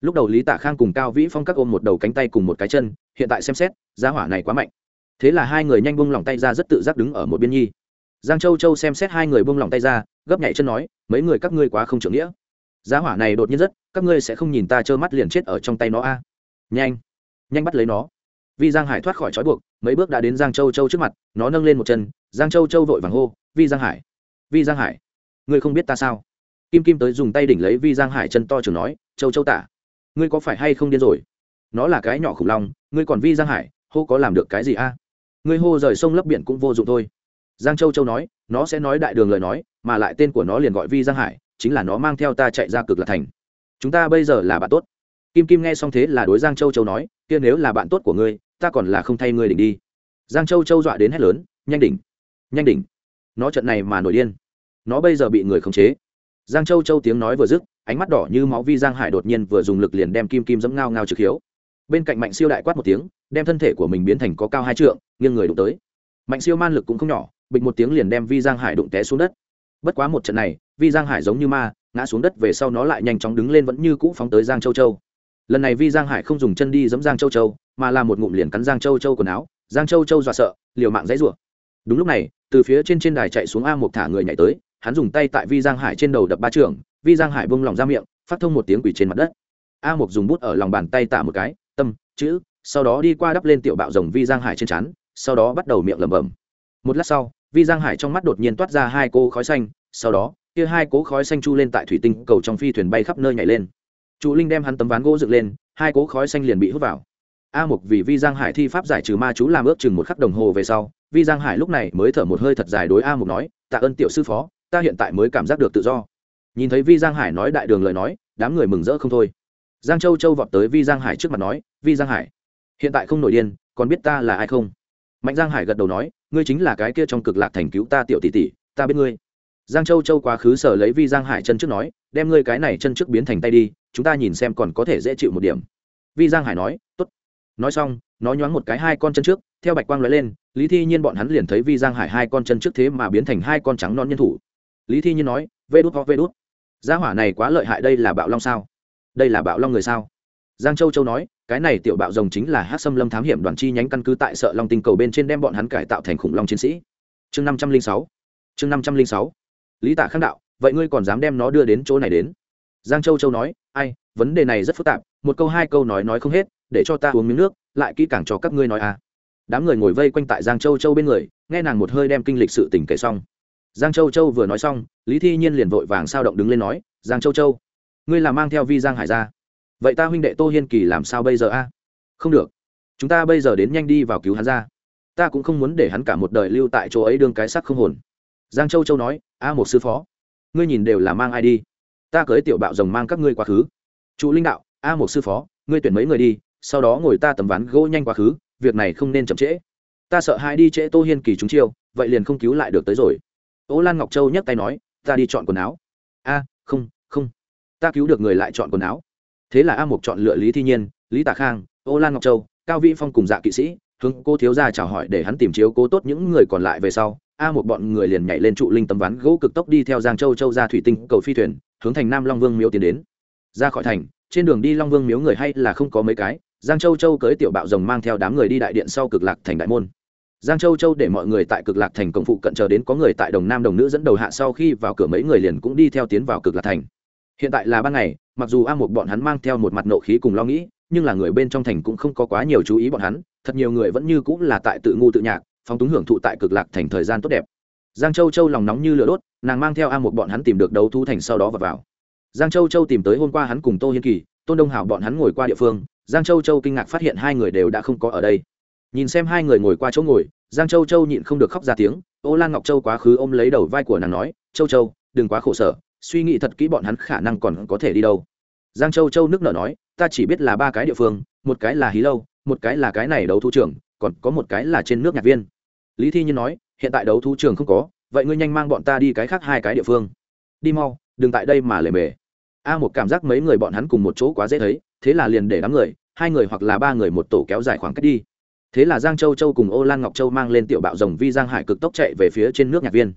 Lúc đầu lý tạ khang cùng cao vĩ phong các ôm một đầu cánh tay cùng một cái chân, hiện tại xem xét, giá hỏa này quá mạnh. Thế là hai người nhanh bung lòng tay ra rất tự giác đứng ở một biên nhi giang châu châu xem xét hai người buông lòng tay ra, gấp nhảy chân nói, mấy người các ngươi quá không trưởng nghĩa. Giá hỏa này đột nhiên rất, các ngươi sẽ không nhìn ta trơ mắt liền chết ở trong tay nó a. Nhanh nhanh bắt lấy nó. Vi giang hải thoát khỏi trói buộc, mấy bước đã đến giang châu châu trước mặt, nó nâng lên một chân, giang châu châu vội vàng hô, vi giang hải, vi giang hải, ngươi không biết ta sao? Kim kim tới dùng tay đỉnh lấy vi giang hải chân to trường nói, châu châu tả, ngươi có phải hay không điên rồi? Nó là cái nhỏ khủng long, ngươi còn vi giang hải, hô có làm được cái gì a? Ngươi hô rời sông lấp biển cũng vô dụng thôi giang châu châu nói, nó sẽ nói đại đường lời nói, mà lại tên của nó liền gọi vi giang hải, chính là nó mang theo ta chạy ra cực lạc thành. Chúng ta bây giờ là bạn tốt. Kim kim nghe xong thế là đối giang châu châu nói, kia nếu là bạn tốt của ngươi, ta còn là không thay ngươi đỉnh đi. Giang châu châu dọa đến hét lớn, nhanh đỉnh nhanh đỉnh. Nó trận này mà nổi điên. Nó bây giờ bị người khống chế. Giang châu châu tiếng nói vừa dứt, ánh mắt đỏ như máu vi giang hải đột nhiên vừa dùng lực liền đem kim kim dẫm ngao ngao trực hiếu. Bên cạnh mạnh siêu đại quát một tiếng, đem thân thể của mình biến thành có cao hai trượng, nghiêng người đụng tới mạnh siêu man lực cũng không nhỏ, bịch một tiếng liền đem vi giang hải đụng té xuống đất. Bất quá một trận này, vi giang hải giống như ma, ngã xuống đất về sau nó lại nhanh chóng đứng lên vẫn như cũ phóng tới giang châu châu. Lần này vi giang hải không dùng chân đi giẫm giang châu châu, mà là một ngụm liền cắn giang châu châu quần áo, giang châu châu dọa sợ, liều mạng dãy rủa. Đúng lúc này, từ phía trên trên đài chạy xuống a một thả người nhảy tới, hắn dùng tay tại vi giang hải trên đầu đập ba trường, vi giang hải bông lòng ra miệng, phát thông một tiếng quỷ trên mặt đất. A một dùng bút ở lòng bàn tay tả một cái, tâm, chữ. Sau đó đi qua đắp lên tiểu bạo rồng vi giang hải trên chắn sau đó bắt đầu miệng lẩm bẩm. Một lát sau, vi giang hải trong mắt đột nhiên toát ra hai cỗ khói xanh, sau đó, kia hai cỗ khói xanh chu lên tại thủy tinh cầu trong phi thuyền bay khắp nơi nhảy lên. Chu linh đem hắn tấm ván gỗ dựng lên, hai cỗ khói xanh liền bị hút vào. A mục vì vi giang hải thi pháp giải trừ ma chú làm ước chừng một khắc đồng hồ về sau, vi giang hải lúc này mới thở một hơi thật dài đối a mục nói, tạ ơn tiểu sư phó, ta hiện tại mới cảm giác được tự do. Nhìn thấy vi giang hải nói đại đường lời nói, đám người mừng rỡ không thôi. Giang châu châu vọt tới vi giang hải trước mặt nói, vi giang hải, hiện tại không nổi điên, còn biết ta là ai không? Mạnh giang hải gật đầu nói, ngươi chính là cái kia trong cực lạc thành cứu ta tiểu tỷ tỷ, ta biết ngươi. Giang châu châu quá khứ sở lấy vi giang hải chân trước nói, đem ngươi cái này chân trước biến thành tay đi, chúng ta nhìn xem còn có thể dễ chịu một điểm. Vi giang hải nói t ố t nói xong, nó nhoáng một cái hai con chân trước, theo bạch quang nói lên, lý thi nhiên bọn hắn liền thấy vi giang hải hai con chân trước thế mà biến thành hai con trắng non nhân thủ. Lý thi nhiên nói, vê đút ho vê đút. Gia hỏa này quá lợi hại, đây là bạo long sao? Đây là bạo long người sao? Giang châu châu nói cái này tiểu bạo rồng chính là hát xâm lâm thám hiểm đoàn chi nhánh căn cứ tại sợ long tinh cầu bên trên đem bọn hắn cải tạo thành khủng long chiến sĩ. Chương năm trăm linh sáu. Chương năm trăm linh sáu. Lý tạ khang đạo, vậy ngươi còn dám đem nó đưa đến chỗ này đến? Giang châu châu nói, ai, vấn đề này rất phức tạp, một câu hai câu nói nói không hết, để cho ta uống miếng nước, lại kỹ càng cho các ngươi nói à. Đám người ngồi vây quanh tại giang châu châu bên người, nghe nàng một hơi đem kinh lịch sự tình kể xong. Giang châu châu vừa nói xong, lý thi nhiên liền vội vàng sao động đứng lên nói, giang châu châu, ngươi là mang theo vi giang hải ra vậy ta huynh đệ tô hiên kỳ làm sao bây giờ a? Không được. Chúng ta bây giờ đến nhanh đi vào cứu hắn ra. Ta cũng không muốn để hắn cả một đời lưu tại chỗ ấy đương cái sắc không hồn. Giang châu châu nói, a một sư phó, ngươi nhìn đều là mang ai đi? Ta cưới tiểu bạo rồng mang các ngươi quá khứ. Trụ linh đạo, a một sư phó, ngươi tuyển mấy người đi, sau đó ngồi ta tầm ván gỗ nhanh quá khứ, việc này không nên chậm trễ. Ta sợ hai đi trễ tô hiên kỳ chúng chiêu, vậy liền không cứu lại được tới rồi. Ô lan ngọc châu nhấc tay nói, ta đi chọn quần áo. A, không không. Ta cứu được người lại chọn quần áo thế là a mục chọn lựa lý thi nhiên, lý tạ khang, ô lan ngọc châu, cao vĩ phong cùng dạ kỵ sĩ, hướng cô thiếu gia chào hỏi để hắn tìm chiếu cố tốt những người còn lại về sau. A một bọn người liền nhảy lên trụ linh tấm ván gỗ cực tốc đi theo giang châu châu ra thủy tinh cầu phi thuyền, hướng thành nam long vương miếu tiến đến. Ra khỏi thành, trên đường đi long vương miếu người hay là không có mấy cái, giang châu châu cưới tiểu bạo rồng mang theo đám người đi đại điện sau cực lạc thành đại môn. Giang châu châu để mọi người tại cực lạc thành cổng phụ cận chờ đến có người tại đồng nam đồng nữ dẫn đầu hạ sau khi vào cửa mấy người liền cũng đi theo tiến vào cực lạc thành. Hiện tại là ban ngày mặc dù a một bọn hắn mang theo một mặt nộ khí cùng lo nghĩ, nhưng là người bên trong thành cũng không có quá nhiều chú ý bọn hắn, thật nhiều người vẫn như cũng là tại tự ngu tự nhạc, phóng túng hưởng thụ tại cực lạc thành thời gian tốt đẹp. Giang châu châu lòng nóng như lửa đốt, nàng mang theo a một bọn hắn tìm được đấu thu thành sau đó và vào. Giang châu châu tìm tới hôm qua hắn cùng tô hiên kỳ, tôn đông hảo bọn hắn ngồi qua địa phương, giang châu châu kinh ngạc phát hiện hai người đều đã không có ở đây. Nhìn xem hai người ngồi qua chỗ ngồi, giang châu châu nhịn không được khóc ra tiếng, ô lan ngọc châu quá khứ ôm lấy đầu vai của nàng nói, châu châu, đừng quá khổ sở suy nghĩ thật kỹ bọn hắn khả năng còn có thể đi đâu. Giang châu châu nước nở nói, ta chỉ biết là ba cái địa phương, một cái là hí lâu, một cái là cái này đấu thu trường, còn có một cái là trên nước nhạc viên. Lý thi nhiên nói, hiện tại đấu thu trường không có, vậy ngươi nhanh mang bọn ta đi cái khác hai cái địa phương. Đi mau, đừng tại đây mà lề mề. A một cảm giác mấy người bọn hắn cùng một chỗ quá dễ thấy, thế là liền để đám người, hai người hoặc là ba người một tổ kéo dài khoảng cách đi. Thế là giang châu châu cùng ô lan ngọc châu mang lên tiểu bạo rồng vi giang hải cực tốc chạy về phía trên nước nhạc viên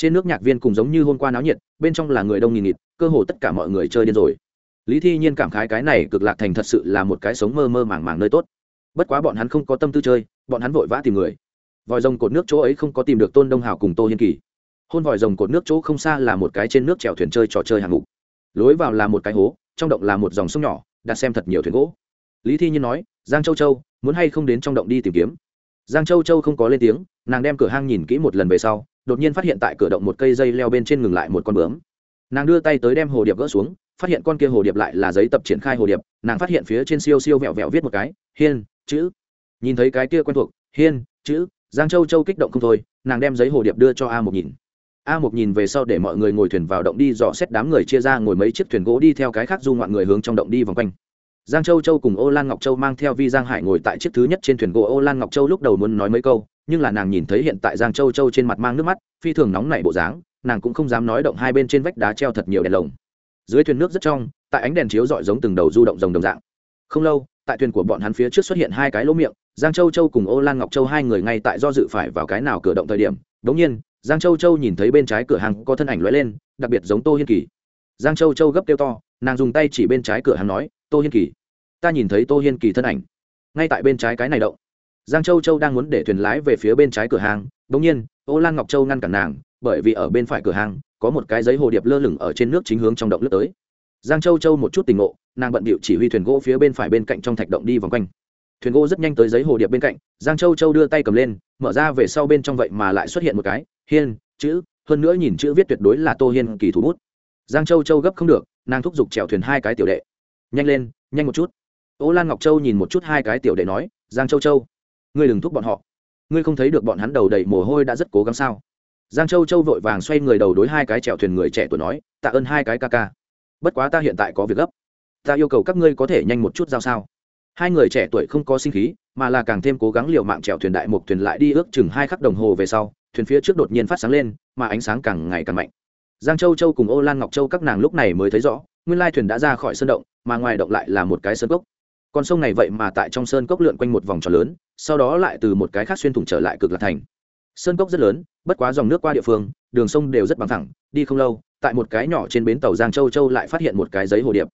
trên nước nhạc viên cùng giống như hôm qua náo nhiệt, bên trong là người đông nghìn nghịt, cơ hồ tất cả mọi người chơi điên rồi. Lý thi nhiên cảm khái cái này cực lạc thành thật sự là một cái sống mơ mơ màng màng nơi tốt. Bất quá bọn hắn không có tâm tư chơi, bọn hắn vội vã tìm người. Vòi rồng cột nước chỗ ấy không có tìm được tôn đông hào cùng tô hiên kỳ. Hôn vòi rồng cột nước chỗ không xa là một cái trên nước chèo thuyền chơi trò chơi hạng mục. Lối vào là một cái hố, trong động là một dòng sông nhỏ, đặt xem thật nhiều thuyền gỗ. Lý thi nhiên nói, giang châu châu, muốn hay không đến trong động đi tìm kiếm? Giang châu châu không có lên tiếng, nàng đem cửa hang nhìn kỹ một lần về sau đột nhiên phát hiện tại cửa động một cây dây leo bên trên ngừng lại một con bướm. Nàng đưa tay tới đem hồ điệp gỡ xuống, phát hiện con kia hồ điệp lại là giấy tập triển khai hồ điệp, nàng phát hiện phía trên siêu siêu vẹo vẹo viết một cái, hiên, chữ. Nhìn thấy cái kia quen thuộc, hiên, chữ. Giang châu châu kích động không thôi, nàng đem giấy hồ điệp đưa cho a một nhìn. A một nhìn về sau để mọi người ngồi thuyền vào động đi dò xét đám người chia ra ngồi mấy chiếc thuyền gỗ đi theo cái khác du ngoạn người hướng trong động đi vòng quanh giang châu châu cùng ô lan ngọc châu mang theo vi giang hải ngồi tại chiếc thứ nhất trên thuyền gỗ. Ô lan ngọc châu lúc đầu muốn nói mấy câu, nhưng là nàng nhìn thấy hiện tại giang châu châu trên mặt mang nước mắt, phi thường nóng nảy bộ dáng, nàng cũng không dám nói động hai bên trên vách đá treo thật nhiều đèn lồng. Dưới thuyền nước rất trong, tại ánh đèn chiếu rọi giống từng đầu du động rồng đồng dạng. Không lâu, tại thuyền của bọn hắn phía trước xuất hiện hai cái lỗ miệng, giang châu châu cùng ô lan ngọc châu hai người ngay tại do dự phải vào cái nào cửa động thời điểm đống nhiên, giang châu châu nhìn thấy bên trái cửa hàng có thân ảnh lóe lên, đặc biệt giống tô hiên kỳ. Giang châu châu gấp kêu to, nàng dùng tay chỉ bên trái cửa hàng nói, tô hiên kỳ ta nhìn thấy tô hiên kỳ thân ảnh. Ngay tại bên trái cái này động. Giang châu châu đang muốn để thuyền lái về phía bên trái cửa hàng đống nhiên, ô lan ngọc châu ngăn cản nàng, bởi vì ở bên phải cửa hàng, có một cái giấy hồ điệp lơ lửng ở trên nước chính hướng trong động lướt tới. Giang châu châu một chút tình ngộ, nàng bận bịu chỉ huy thuyền gỗ phía bên phải bên cạnh trong thạch động đi vòng quanh. Thuyền gỗ rất nhanh tới giấy hồ điệp bên cạnh, giang châu châu đưa tay cầm lên, mở ra về sau bên trong vậy mà lại xuất hiện một cái, hiên, chữ, hơn nữa nhìn chữ viết tuyệt đối là tô hiên kỳ thủ bút. Giang châu châu gấp không được, nàng thúc giục chèo thuyền hai cái tiểu đệ. Nhanh lên, nhanh một chút ô lan ngọc châu nhìn một chút hai cái tiểu đệ nói, giang châu châu, ngươi đừng thúc bọn họ. Ngươi không thấy được bọn hắn đầu đầy mồ hôi đã rất cố gắng sao? Giang châu châu vội vàng xoay người đầu đối hai cái chèo thuyền người trẻ tuổi nói, tạ ơn hai cái ca ca. Bất quá ta hiện tại có việc gấp. Ta yêu cầu các ngươi có thể nhanh một chút giao sao. Hai người trẻ tuổi không có sinh khí, mà là càng thêm cố gắng liều mạng chèo thuyền đại một thuyền lại đi ước chừng hai khắc đồng hồ về sau, thuyền phía trước đột nhiên phát sáng lên, mà ánh sáng càng ngày càng mạnh. Giang châu châu cùng ô lan ngọc châu các nàng lúc này mới thấy rõ, nguyên lai thuyền đã ra khỏi sơn động, mà ngoài động lại là một cái sơn cốc con sông này vậy mà tại trong sơn cốc lượn quanh một vòng tròn lớn, sau đó lại từ một cái khác xuyên thủng trở lại cực lạc thành. Sơn cốc rất lớn, bất quá dòng nước qua địa phương, đường sông đều rất bằng thẳng, đi không lâu, tại một cái nhỏ trên bến tàu giang châu châu lại phát hiện một cái giấy hồ điệp.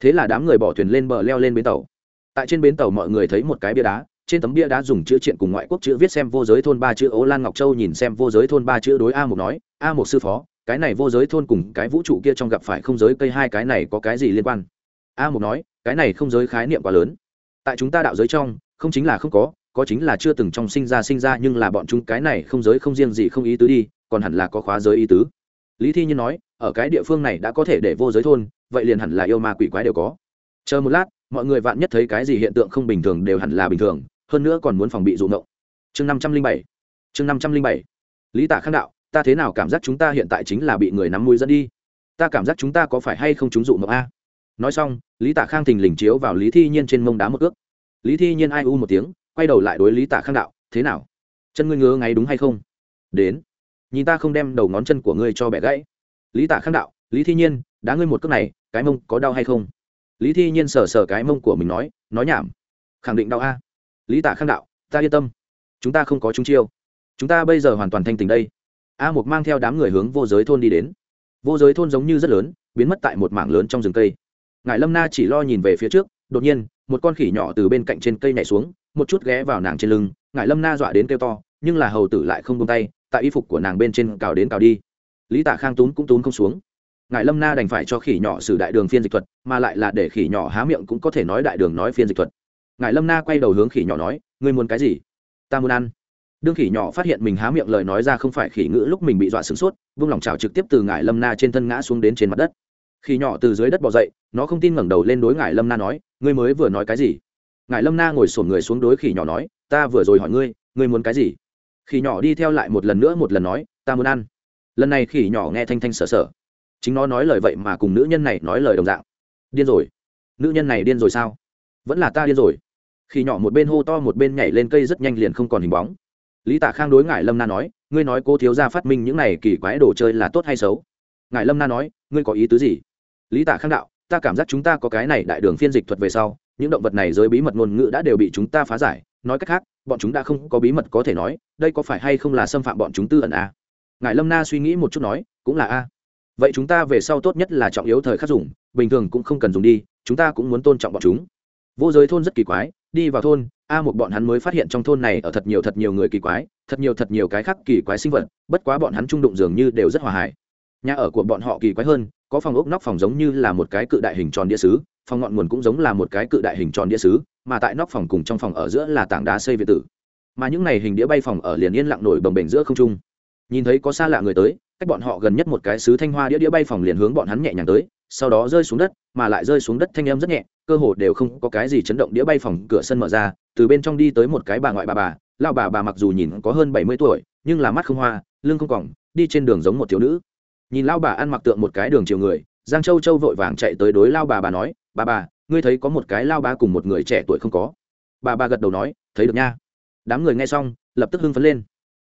Thế là đám người bỏ thuyền lên bờ leo lên bến tàu. Tại trên bến tàu mọi người thấy một cái bia đá, trên tấm bia đá dùng chữ triện cùng ngoại quốc chữ viết xem vô giới thôn ba chữ ố lan ngọc châu nhìn xem vô giới thôn ba chữ đối a một nói, a một sư phó, cái này vô giới thôn cùng cái vũ trụ kia trong gặp phải không giới cây hai cái này có cái gì liên quan? A một nói cái này không giới khái niệm quá lớn. Tại chúng ta đạo giới trong, không chính là không có có chính là chưa từng trong sinh ra sinh ra nhưng là bọn chúng cái này không giới không riêng gì không ý tứ đi, còn hẳn là có khóa giới ý tứ. Lý thi nhiên nói, ở cái địa phương này đã có thể để vô giới thôn, vậy liền hẳn là yêu ma quỷ quái đều có. Chờ một lát, mọi người vạn nhất thấy cái gì hiện tượng không bình thường đều hẳn là bình thường, hơn nữa còn muốn phòng bị dụ ngộng. Chương năm trăm linh bảy, chương năm trăm linh bảy. Lý tạ khang đạo, ta thế nào cảm giác chúng ta hiện tại chính là bị người nắm mũi dẫn đi? Ta cảm giác chúng ta có phải hay không chúng dụ ngộng a? Nói xong, lý tạ khang thình lình chiếu vào lý thi nhiên trên mông đá một ước. Lý thi nhiên ai u một tiếng, quay đầu lại đối lý tạ khang đạo, thế nào? Chân ngươi ngứa ngáy đúng hay không? Đến. Nhìn ta không đem đầu ngón chân của ngươi cho bẻ gãy. Lý tạ khang đạo, lý thi nhiên, đá ngươi một cước này, cái mông có đau hay không? Lý thi nhiên sờ sờ cái mông của mình nói nói nhảm. Khẳng định đau a. Lý tạ khang đạo, ta yên tâm. Chúng ta không có chúng chiêu. Chúng ta bây giờ hoàn toàn thanh tình đây. A một mang theo đám người hướng vô giới thôn đi đến. Vô giới thôn giống như rất lớn, biến mất tại một mảng lớn trong rừng cây ngài lâm na chỉ lo nhìn về phía trước, đột nhiên, một con khỉ nhỏ từ bên cạnh trên cây nhảy xuống, một chút ghé vào nàng trên lưng, ngài lâm na dọa đến kêu to, nhưng là hầu tử lại không tung tay, tại y phục của nàng bên trên cào đến cào đi. Lý tạ khang tún cũng tún không xuống. Ngài lâm na đành phải cho khỉ nhỏ xử đại đường phiên dịch thuật, mà lại là để khỉ nhỏ há miệng cũng có thể nói đại đường nói phiên dịch thuật. Ngài lâm na quay đầu hướng khỉ nhỏ nói, ngươi muốn cái gì? Ta muốn ăn. Đương khỉ nhỏ phát hiện mình há miệng lời nói ra không phải khỉ ngữ lúc mình bị dọa sửng sốt, vung lòng trào trực tiếp từ ngài lâm na trên thân ngã xuống đến trên mặt đất. Khi nhỏ từ dưới đất bỏ dậy, nó không tin ngẩng đầu lên đối ngài lâm na nói, ngươi mới vừa nói cái gì? Ngài lâm na ngồi sổn người xuống đối khỉ nhỏ nói, ta vừa rồi hỏi ngươi ngươi muốn cái gì? Khỉ nhỏ đi theo lại một lần nữa một lần nói, ta muốn ăn. Lần này khỉ nhỏ nghe thanh thanh sở sở chính nó nói lời vậy mà cùng nữ nhân này nói lời đồng dạng. Điên rồi. Nữ nhân này điên rồi sao? Vẫn là ta điên rồi. Khi nhỏ một bên hô to một bên nhảy lên cây rất nhanh liền không còn hình bóng. Lý tạ khang đối ngại lâm na nói, ngươi nói cô thiếu ra phát minh những này kỳ quái đồ chơi là tốt hay xấu? Ngài lâm na nói, ngươi có ý tứ gì? Lý Tả khang đạo, ta cảm giác chúng ta có cái này đại đường phiên dịch thuật về sau, những động vật này giới bí mật ngôn ngữ đã đều bị chúng ta phá giải. Nói cách khác, bọn chúng đã không có bí mật có thể nói, đây có phải hay không là xâm phạm bọn chúng tư ẩn a ngài lâm na suy nghĩ một chút nói, cũng là a. Vậy chúng ta về sau tốt nhất là trọng yếu thời khắc dùng, bình thường cũng không cần dùng đi, chúng ta cũng muốn tôn trọng bọn chúng. Vô giới thôn rất kỳ quái, đi vào thôn, a một bọn hắn mới phát hiện trong thôn này ở thật nhiều thật nhiều người kỳ quái, thật nhiều thật nhiều cái khác kỳ quái sinh vật, bất quá bọn hắn trung đụng dường như đều rất hòa hải nhà ở của bọn họ kỳ quái hơn có phòng ốc nóc phòng giống như là một cái cự đại hình tròn đĩa sứ phòng ngọn nguồn cũng giống là một cái cự đại hình tròn đĩa sứ mà tại nóc phòng cùng trong phòng ở giữa là tảng đá xây việt tử. Mà những này hình đĩa bay phòng ở liền yên lặng nổi bồng bềnh giữa không trung. Nhìn thấy có xa lạ người tới, cách bọn họ gần nhất một cái sứ thanh hoa đĩa đĩa bay phòng liền hướng bọn hắn nhẹ nhàng tới, sau đó rơi xuống đất, mà lại rơi xuống đất thanh em rất nhẹ, cơ hồ đều không có cái gì chấn động đĩa bay phòng cửa sân mở ra, từ bên trong đi tới một cái bà ngoại bà bà lao bà bà mặc dù nhìn có hơn bảy mươi tuổi, nhưng là mắt không hoa, lưng không còng, đi trên đường giống một thiếu nữ nhìn lao bà ăn mặc tượng một cái đường chiều người, giang châu châu vội vàng chạy tới đối lao bà bà nói, bà bà, ngươi thấy có một cái lao bà cùng một người trẻ tuổi không có? Bà bà gật đầu nói, thấy được nha. Đám người nghe xong, lập tức hưng phấn lên.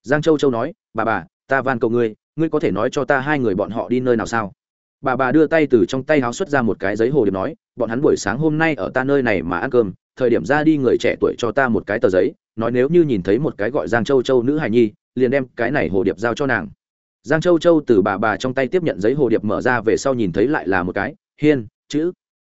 Giang châu châu nói, bà bà, ta van cầu ngươi ngươi có thể nói cho ta hai người bọn họ đi nơi nào sao? Bà bà đưa tay từ trong tay háo xuất ra một cái giấy hồ điệp nói, bọn hắn buổi sáng hôm nay ở ta nơi này mà ăn cơm, thời điểm ra đi người trẻ tuổi cho ta một cái tờ giấy, nói nếu như nhìn thấy một cái gọi giang châu châu nữ hài nhi, liền đem cái này hồ điệp giao cho nàng giang châu châu từ bà bà trong tay tiếp nhận giấy hồ điệp mở ra về sau nhìn thấy lại là một cái, hiên, chữ.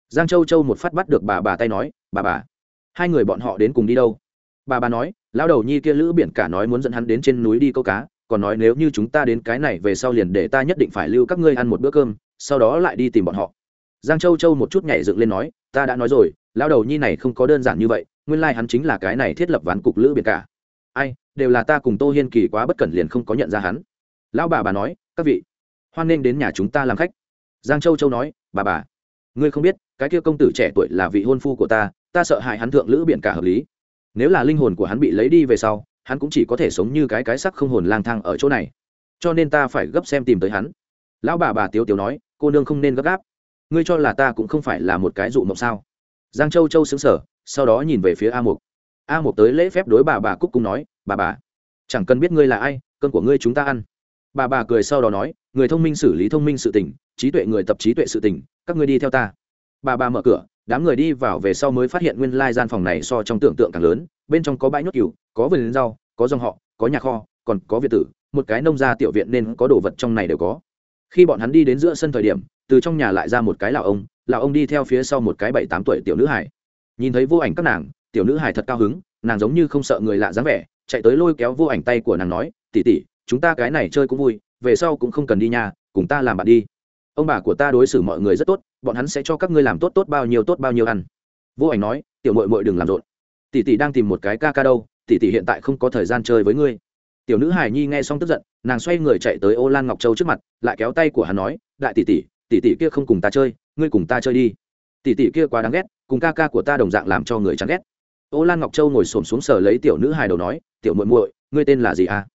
Giang châu châu một phát bắt được bà bà tay nói, bà bà, hai người bọn họ đến cùng đi đâu? Bà bà nói, lão đầu nhi kia lữ biển cả nói muốn dẫn hắn đến trên núi đi câu cá, còn nói nếu như chúng ta đến cái này về sau liền để ta nhất định phải lưu các ngươi ăn một bữa cơm, sau đó lại đi tìm bọn họ. Giang châu châu một chút nhảy dựng lên nói, ta đã nói rồi, lão đầu nhi này không có đơn giản như vậy, nguyên lai、like、hắn chính là cái này thiết lập ván cục lữ biển cả. Ai, đều là ta cùng tô hiên kỳ quá bất cẩn liền không có nhận ra hắn lão bà bà nói, các vị, hoan nghênh đến nhà chúng ta làm khách. Giang châu châu nói, bà bà, ngươi không biết, cái kia công tử trẻ tuổi là vị hôn phu của ta ta sợ hại hắn thượng lữ biển cả hợp lý. Nếu là linh hồn của hắn bị lấy đi về sau, hắn cũng chỉ có thể sống như cái cái sắc không hồn lang thang ở chỗ này. Cho nên ta phải gấp xem tìm tới hắn. Lão bà bà tiếu tiếu nói, cô nương không nên gấp gáp. Ngươi cho là ta cũng không phải là một cái dụ mộng sao? Giang châu châu xứng sở sau đó nhìn về phía a mục. A mục tới lễ phép đối bà bà cúc cung nói, bà bà, chẳng cần biết ngươi là ai cơn của ngươi chúng ta ăn bà bà cười sau đó nói, người thông minh xử lý thông minh sự tình, trí tuệ người tập trí tuệ sự tình, các ngươi đi theo ta. Bà bà mở cửa, đám người đi vào về sau mới phát hiện nguyên lai gian phòng này so trong tưởng tượng càng lớn, bên trong có bãi nhốt cừu, có vườn rau, có dòng họ, có nhà kho, còn có việt tử, một cái nông gia tiểu viện nên có đồ vật trong này đều có. Khi bọn hắn đi đến giữa sân thời điểm, từ trong nhà lại ra một cái lão ông lão ông đi theo phía sau một cái bảy tám tuổi tiểu nữ hải nhìn thấy vô ảnh các nàng, tiểu nữ hải thật cao hứng, nàng giống như không sợ người lạ dáng vẻ, chạy tới lôi kéo vô ảnh tay của nàng nói tỉ tỉ chúng ta cái này chơi cũng vui, về sau cũng không cần đi nhà, cùng ta làm bạn đi. Ông bà của ta đối xử mọi người rất tốt, bọn hắn sẽ cho các ngươi làm tốt tốt bao nhiêu tốt bao nhiêu ăn. Vô ảnh nói, tiểu mội mội đừng làm rộn. Tỷ tỷ đang tìm một cái ca ca đâu, tỷ tỷ hiện tại không có thời gian chơi với ngươi. Tiểu nữ hải nhi nghe xong tức giận, nàng xoay người chạy tới ô lan ngọc châu trước mặt, lại kéo tay của hắn nói, đại tỷ tỷ tỷ tỷ kia không cùng ta chơi, ngươi cùng ta chơi đi. Tỷ tỷ kia quá đáng ghét, cùng ca ca của ta đồng dạng làm cho người chán ghét. Ô lan ngọc châu ngồi xổm xuống sờ lấy tiểu nữ hài đầu nói, tiểu muội muội, ngươi tên là gì à?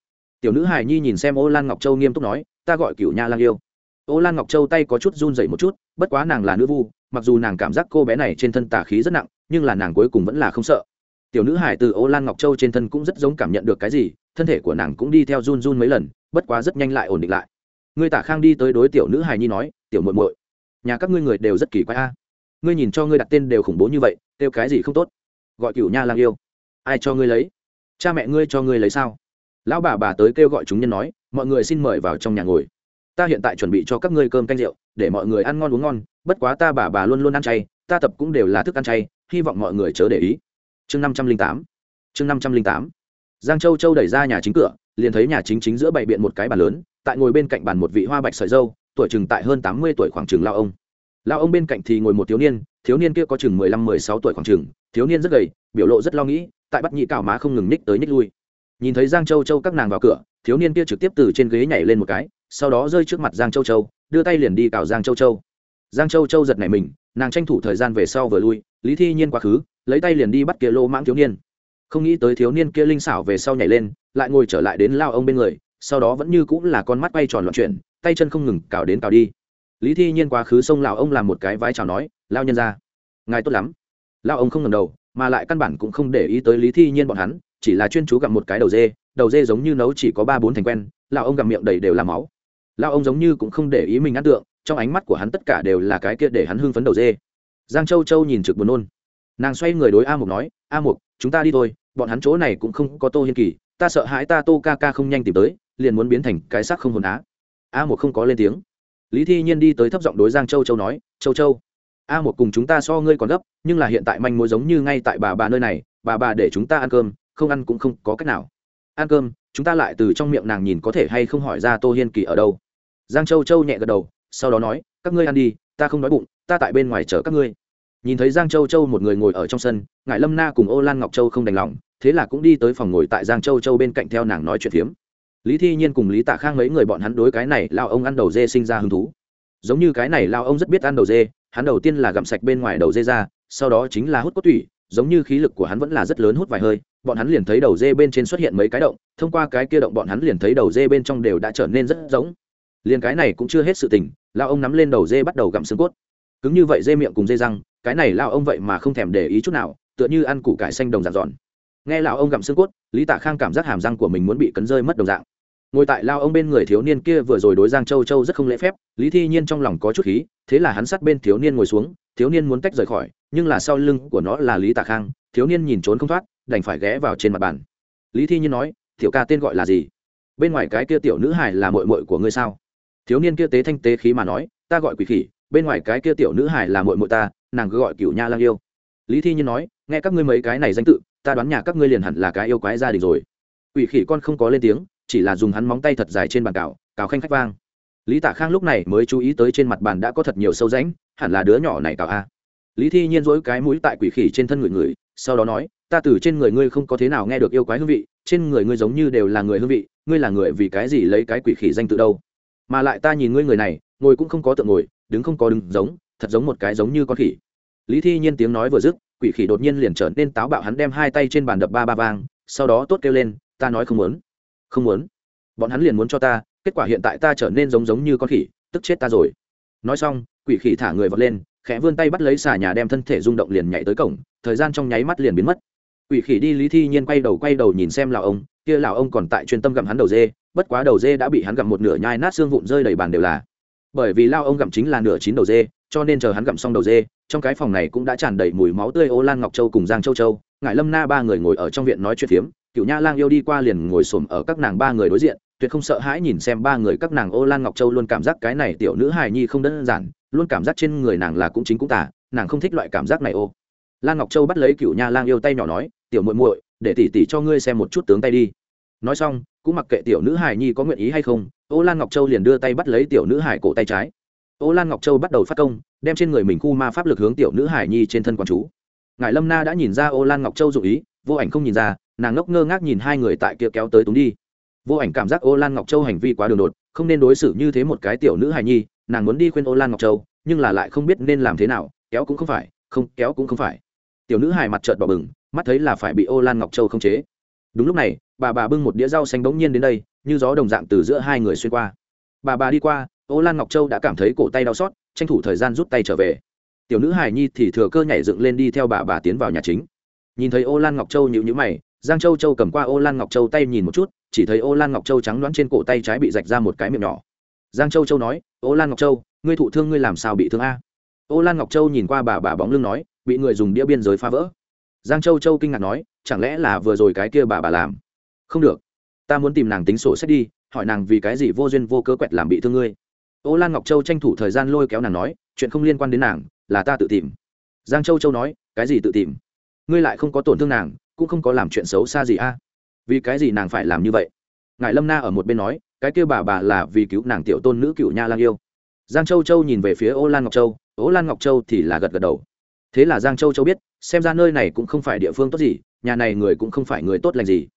Tiểu nữ hài nhi nhìn xem ô lan ngọc châu nghiêm túc nói, ta gọi cửu nha lang yêu. Ô lan ngọc châu tay có chút run dậy một chút, bất quá nàng là nữ vu, mặc dù nàng cảm giác cô bé này trên thân tà khí rất nặng, nhưng là nàng cuối cùng vẫn là không sợ. Tiểu nữ hải từ ô lan ngọc châu trên thân cũng rất giống cảm nhận được cái gì, thân thể của nàng cũng đi theo run run mấy lần, bất quá rất nhanh lại ổn định lại. Ngươi tả khang đi tới đối tiểu nữ hải nhi nói, tiểu muội muội, nhà các ngươi người đều rất kỳ quái a. Ngươi nhìn cho ngươi đặt tên đều khủng bố như vậy, kêu cái gì không tốt? Gọi cửu nha lang yêu. Ai cho ngươi lấy? Cha mẹ ngươi cho ngươi lấy sao? Lão bà bà tới kêu gọi chúng nhân nói, mọi người xin mời vào trong nhà ngồi. Ta hiện tại chuẩn bị cho các ngươi cơm canh rượu, để mọi người ăn ngon uống ngon, bất quá ta bà bà luôn luôn ăn chay, ta tập cũng đều là thức ăn chay, hy vọng mọi người chớ để ý. Chương năm trăm linh tám. Chương năm trăm linh tám. Giang châu châu đẩy ra nhà chính cửa, liền thấy nhà chính chính giữa bày biện một cái bàn lớn, tại ngồi bên cạnh bàn một vị hoa bạch sợi dâu, tuổi chừng tại hơn tám mươi tuổi khoảng chừng lao ông. Lao ông bên cạnh thì ngồi một thiếu niên thiếu niên kia có chừng mười lăm mười sáu tuổi khoảng chừng, thiếu niên rất gầy, biểu lộ rất lo nghĩ, tại bắt nhị cào má không ngừng ních tới ních lui nhìn thấy giang châu châu các nàng vào cửa, thiếu niên kia trực tiếp từ trên ghế nhảy lên một cái, sau đó rơi trước mặt giang châu châu, đưa tay liền đi cào giang châu châu. Giang châu châu giật nảy mình, nàng tranh thủ thời gian về sau vừa lui, lý thi nhiên quá khứ, lấy tay liền đi bắt kia lô mãng thiếu niên. Không nghĩ tới thiếu niên kia linh xảo về sau nhảy lên, lại ngồi trở lại đến lao ông bên người, sau đó vẫn như cũng là con mắt bay tròn loạn chuyển, tay chân không ngừng cào đến cào đi. Lý thi nhiên quá khứ xông lào ông làm một cái vái chào nói, lao nhân ra ngài tốt lắm. Lao ông không ngầm đầu, mà lại căn bản cũng không để ý tới lý thi nhiên bọn hắn chỉ là chuyên chú gặm một cái đầu dê đầu dê giống như nấu chỉ có ba bốn thành quen lao ông gặm miệng đầy đều là máu. Lao ông giống như cũng không để ý mình ăn tượng, trong ánh mắt của hắn tất cả đều là cái kia để hắn hưng phấn đầu dê. Giang châu châu nhìn trực buồn nôn. Nàng xoay người đối a mục nói, a mục, chúng ta đi thôi, bọn hắn chỗ này cũng không có tô hiên kỳ, ta sợ hãi ta tô ca ca không nhanh tìm tới, liền muốn biến thành cái xác không hồn á. A mục không có lên tiếng. Lý thi nhiên đi tới thấp giọng đối giang châu châu nói, châu châu, a một cùng chúng ta so ngươi còn gấp, nhưng là hiện tại manh mối giống như ngay tại bà bà nơi này, bà bà để chúng ta ăn cơm không ăn cũng không có cách nào. Ăn cơm, chúng ta lại từ trong miệng nàng nhìn có thể hay không hỏi ra tô hiên kỳ ở đâu. Giang châu châu nhẹ gật đầu, sau đó nói, các ngươi ăn đi, ta không nói bụng, ta tại bên ngoài chờ các ngươi. Nhìn thấy giang châu châu một người ngồi ở trong sân ngại lâm na cùng ô lan ngọc châu không đành lòng, thế là cũng đi tới phòng ngồi tại giang châu châu bên cạnh theo nàng nói chuyện phiếm. Lý thi nhiên cùng lý tạ khang mấy người bọn hắn đối cái này lao ông ăn đầu dê sinh ra hứng thú. Giống như cái này lao ông rất biết ăn đầu dê, hắn đầu tiên là gặm sạch bên ngoài đầu dê ra, sau đó chính là hút cốt tủy, giống như khí lực của hắn vẫn là rất lớn hút vài hơi bọn hắn liền thấy đầu dê bên trên xuất hiện mấy cái động, thông qua cái kia động bọn hắn liền thấy đầu dê bên trong đều đã trở nên rất giống. Liền cái này cũng chưa hết sự tình lao ông nắm lên đầu dê bắt đầu gặm xương cốt. Cứng như vậy dê miệng cùng dê răng, cái này lao ông vậy mà không thèm để ý chút nào, tựa như ăn củ cải xanh đồng dạng giòn. Nghe lão ông gặm xương cốt, lý tạ khang cảm giác hàm răng của mình muốn bị cấn rơi mất đồng dạng. Ngồi tại lao ông bên người thiếu niên kia vừa rồi đối giang châu châu rất không lễ phép, lý thi nhiên trong lòng có chút khí, thế là hắn sát bên thiếu niên ngồi xuống, thiếu niên muốn tách rời khỏi, nhưng là sau lưng của nó là lý tạ khang, thiếu niên nhìn trốn không thoát đành phải ghé vào trên mặt bàn. Lý thi nhiên nói, tiểu ca tên gọi là gì? Bên ngoài cái kia tiểu nữ hải là mội mội của ngươi sao? Thiếu niên kia tế thanh tế khí mà nói, ta gọi quỷ khỉ, bên ngoài cái kia tiểu nữ hải là mội mội ta, nàng cứ gọi cựu nha lang yêu. Lý thi nhiên nói, nghe các ngươi mấy cái này danh tự, ta đoán nhà các ngươi liền hẳn là cái yêu quái gia đình rồi. Quỷ khỉ con không có lên tiếng, chỉ là dùng hắn móng tay thật dài trên bàn cào cào khanh khách vang. Lý tạ khang lúc này mới chú ý tới trên mặt bàn đã có thật nhiều sâu rãnh, hẳn là đứa nhỏ này cào a. Lý thi nhiên dỗi cái mũi tại quỷ khỉ trên thân người người sau đó nói ta từ trên người ngươi không có thế nào nghe được yêu quái hương vị, trên người ngươi giống như đều là người hương vị, ngươi là người vì cái gì lấy cái quỷ khỉ danh tự đâu? Mà lại ta nhìn ngươi người này, ngồi cũng không có tượng ngồi, đứng không có đứng giống, thật giống một cái giống như con khỉ. Lý thi nhiên tiếng nói vừa dứt, quỷ khỉ đột nhiên liền trở nên táo bạo hắn đem hai tay trên bàn đập ba ba vang, sau đó tốt kêu lên, ta nói không muốn không muốn. Bọn hắn liền muốn cho ta, kết quả hiện tại ta trở nên giống giống như con khỉ, tức chết ta rồi. Nói xong, quỷ khỉ thả người vọt lên, khẽ vươn tay bắt lấy xà nhà đem thân thể rung động liền nhảy tới cổng, thời gian trong nháy mắt liền biến mất quỷ khỉ đi lý thi nhiên quay đầu quay đầu nhìn xem lào ông, kia lào ông còn tại chuyên tâm gặm hắn đầu dê, bất quá đầu dê đã bị hắn gặm một nửa nhai nát xương vụn rơi đầy bàn đều là. Bởi vì lao ông gặm chính là nửa chín đầu dê, cho nên chờ hắn gặm xong đầu dê, trong cái phòng này cũng đã tràn đầy mùi máu tươi ô lan ngọc châu cùng giang châu châu. Ngại lâm na ba người ngồi ở trong viện nói chuyện phiếm cựu nha lang yêu đi qua liền ngồi xổm ở các nàng ba người đối diện, tuyệt không sợ hãi nhìn xem ba người các nàng ô lan ngọc châu luôn cảm giác cái này tiểu nữ hài nhi không đơn giản, luôn cảm giác trên người nàng là cũng chính cũng tả nàng không thích loại cảm giác này ô. Lan ngọc châu bắt lấy cựu nha lang yêu tay nhỏ nói tiểu muội muội, để tỉ tỉ cho ngươi xem một chút tướng tay đi. Nói xong, cũng mặc kệ tiểu nữ hải nhi có nguyện ý hay không, ô lan ngọc châu liền đưa tay bắt lấy tiểu nữ hải cổ tay trái. Ô lan ngọc châu bắt đầu phát công, đem trên người mình khu ma pháp lực hướng tiểu nữ hải nhi trên thân quán chú. Ngài lâm na đã nhìn ra ô lan ngọc châu dụ ý, vô ảnh không nhìn ra, nàng ngốc ngơ ngác nhìn hai người tại kia kéo tới túng đi. Vô ảnh cảm giác ô lan ngọc châu hành vi quá đường đột, không nên đối xử như thế một cái tiểu nữ hài nhi, nàng muốn đi khuyên ô lan ngọc châu, nhưng là lại không biết nên làm thế nào, kéo cũng không phải, không, kéo cũng không phải. Tiểu nữ hài mặt trợt bỏ bừng mắt thấy là phải bị ô lan ngọc châu không chế. Đúng lúc này, bà bà bưng một đĩa rau xanh bỗng nhiên đến đây, như gió đồng dạng từ giữa hai người xuyên qua. Bà bà đi qua, ô lan ngọc châu đã cảm thấy cổ tay đau xót, tranh thủ thời gian rút tay trở về. Tiểu nữ Hải nhi thì thừa cơ nhảy dựng lên đi theo bà bà tiến vào nhà chính. Nhìn thấy ô lan ngọc châu nhịu nhữ mày, giang châu châu cầm qua ô lan ngọc châu tay nhìn một chút, chỉ thấy ô lan ngọc châu trắng đoán trên cổ tay trái bị rạch ra một cái miệng nhỏ. Giang châu châu nói, ô lan ngọc châu, ngươi thụ thương ngươi làm sao bị thương a? Ô lan ngọc châu nhìn qua bà bà bóng lưng nói, bị người dùng đĩa biên giới phá vỡ giang châu châu kinh ngạc nói, chẳng lẽ là vừa rồi cái kia bà bà làm? Không được, ta muốn tìm nàng tính sổ sách đi, hỏi nàng vì cái gì vô duyên vô cớ quẹt làm bị thương ngươi. Ô lan ngọc châu tranh thủ thời gian lôi kéo nàng nói, chuyện không liên quan đến nàng, là ta tự tìm. Giang châu châu nói, cái gì tự tìm? Ngươi lại không có tổn thương nàng, cũng không có làm chuyện xấu xa gì a vì cái gì nàng phải làm như vậy? Ngài lâm na ở một bên nói, cái kia bà bà là vì cứu nàng tiểu tôn nữ cựu nha lang yêu. Giang châu châu nhìn về phía ô lan ngọc châu, ô lan ngọc châu thì là gật gật đầu thế là giang châu châu biết, xem ra nơi này cũng không phải địa phương tốt gì, nhà này người cũng không phải người tốt lành gì.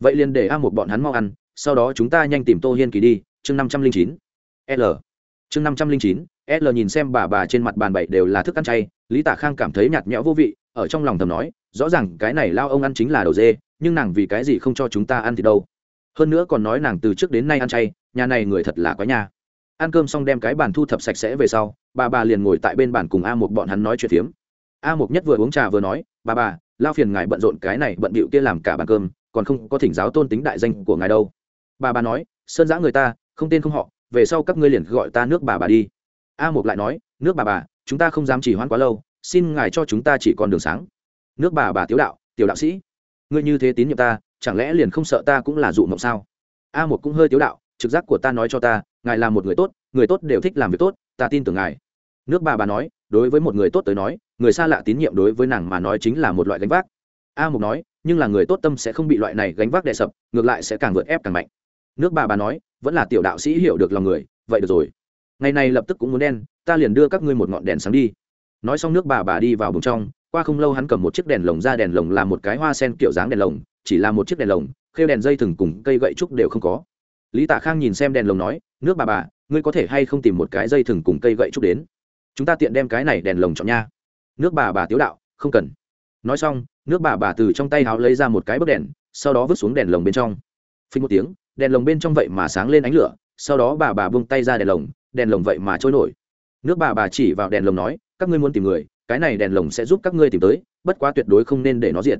Vậy liền để a một bọn hắn mau ăn, sau đó chúng ta nhanh tìm tô hiên kỳ đi, chương năm trăm linh chín, l. Chương năm trăm linh chín, l nhìn xem bà bà trên mặt bàn bậy đều là thức ăn chay, lý tả khang cảm thấy nhạt nhẽo vô vị, ở trong lòng thầm nói, rõ ràng cái này lao ông ăn chính là đầu dê, nhưng nàng vì cái gì không cho chúng ta ăn thì đâu. Hơn nữa còn nói nàng từ trước đến nay ăn chay, nhà này người thật là quá nhà ăn cơm xong đem cái bàn thu thập sạch sẽ về sau, bà bà liền ngồi tại bên bàn cùng a một bọn hắn nói chuyện phiếm a Mục nhất vừa uống trà vừa nói bà bà lao phiền ngài bận rộn cái này bận bịu kia làm cả bàn cơm, còn không có thỉnh giáo tôn tính đại danh của ngài đâu. Bà bà nói, sơn giã người ta, không tên không họ, về sau các ngươi liền gọi ta nước bà bà đi. A Mục lại nói, nước bà bà, chúng ta không dám chỉ hoãn quá lâu, xin ngài cho chúng ta chỉ còn đường sáng. Nước bà bà tiếu đạo, tiểu đạo sĩ, ngươi như thế tín nhiệm ta, chẳng lẽ liền không sợ ta cũng là dụ mộng sao? A một cũng hơi tiếu đạo, trực giác của ta nói cho ta, ngài là một người tốt người tốt đều thích làm việc tốt, ta tin tưởng ngài. Nước bà bà nói, đối với một người tốt tới nói người xa lạ tín nhiệm đối với nàng mà nói chính là một loại gánh vác. A mục nói, nhưng là người tốt tâm sẽ không bị loại này gánh vác đè sập, ngược lại sẽ càng vượt ép càng mạnh. Nước bà bà nói, vẫn là tiểu đạo sĩ hiểu được lòng người, vậy được rồi. Ngày này lập tức cũng muốn đen, ta liền đưa các ngươi một ngọn đèn sáng đi. Nói xong nước bà bà đi vào bùng trong, qua không lâu hắn cầm một chiếc đèn lồng ra, đèn lồng làm một cái hoa sen kiểu dáng đèn lồng, chỉ là một chiếc đèn lồng, khêu đèn dây thừng cùng cây gậy trúc đều không có. Lý tạ khang nhìn xem đèn lồng nói, nước bà bà, ngươi có thể hay không tìm một cái dây thừng cùng cây gậy trúc đến? Chúng ta tiện đem cái này đèn lồng chọn nha nước bà bà tiếu đạo, không cần. Nói xong, nước bà bà từ trong tay háo lấy ra một cái bấc đèn, sau đó vứt xuống đèn lồng bên trong. Phình một tiếng, đèn lồng bên trong vậy mà sáng lên ánh lửa, sau đó bà bà buông tay ra đèn lồng đèn lồng vậy mà trôi nổi. Nước bà bà chỉ vào đèn lồng nói, các ngươi muốn tìm người, cái này đèn lồng sẽ giúp các ngươi tìm tới, bất quá tuyệt đối không nên để nó diệt.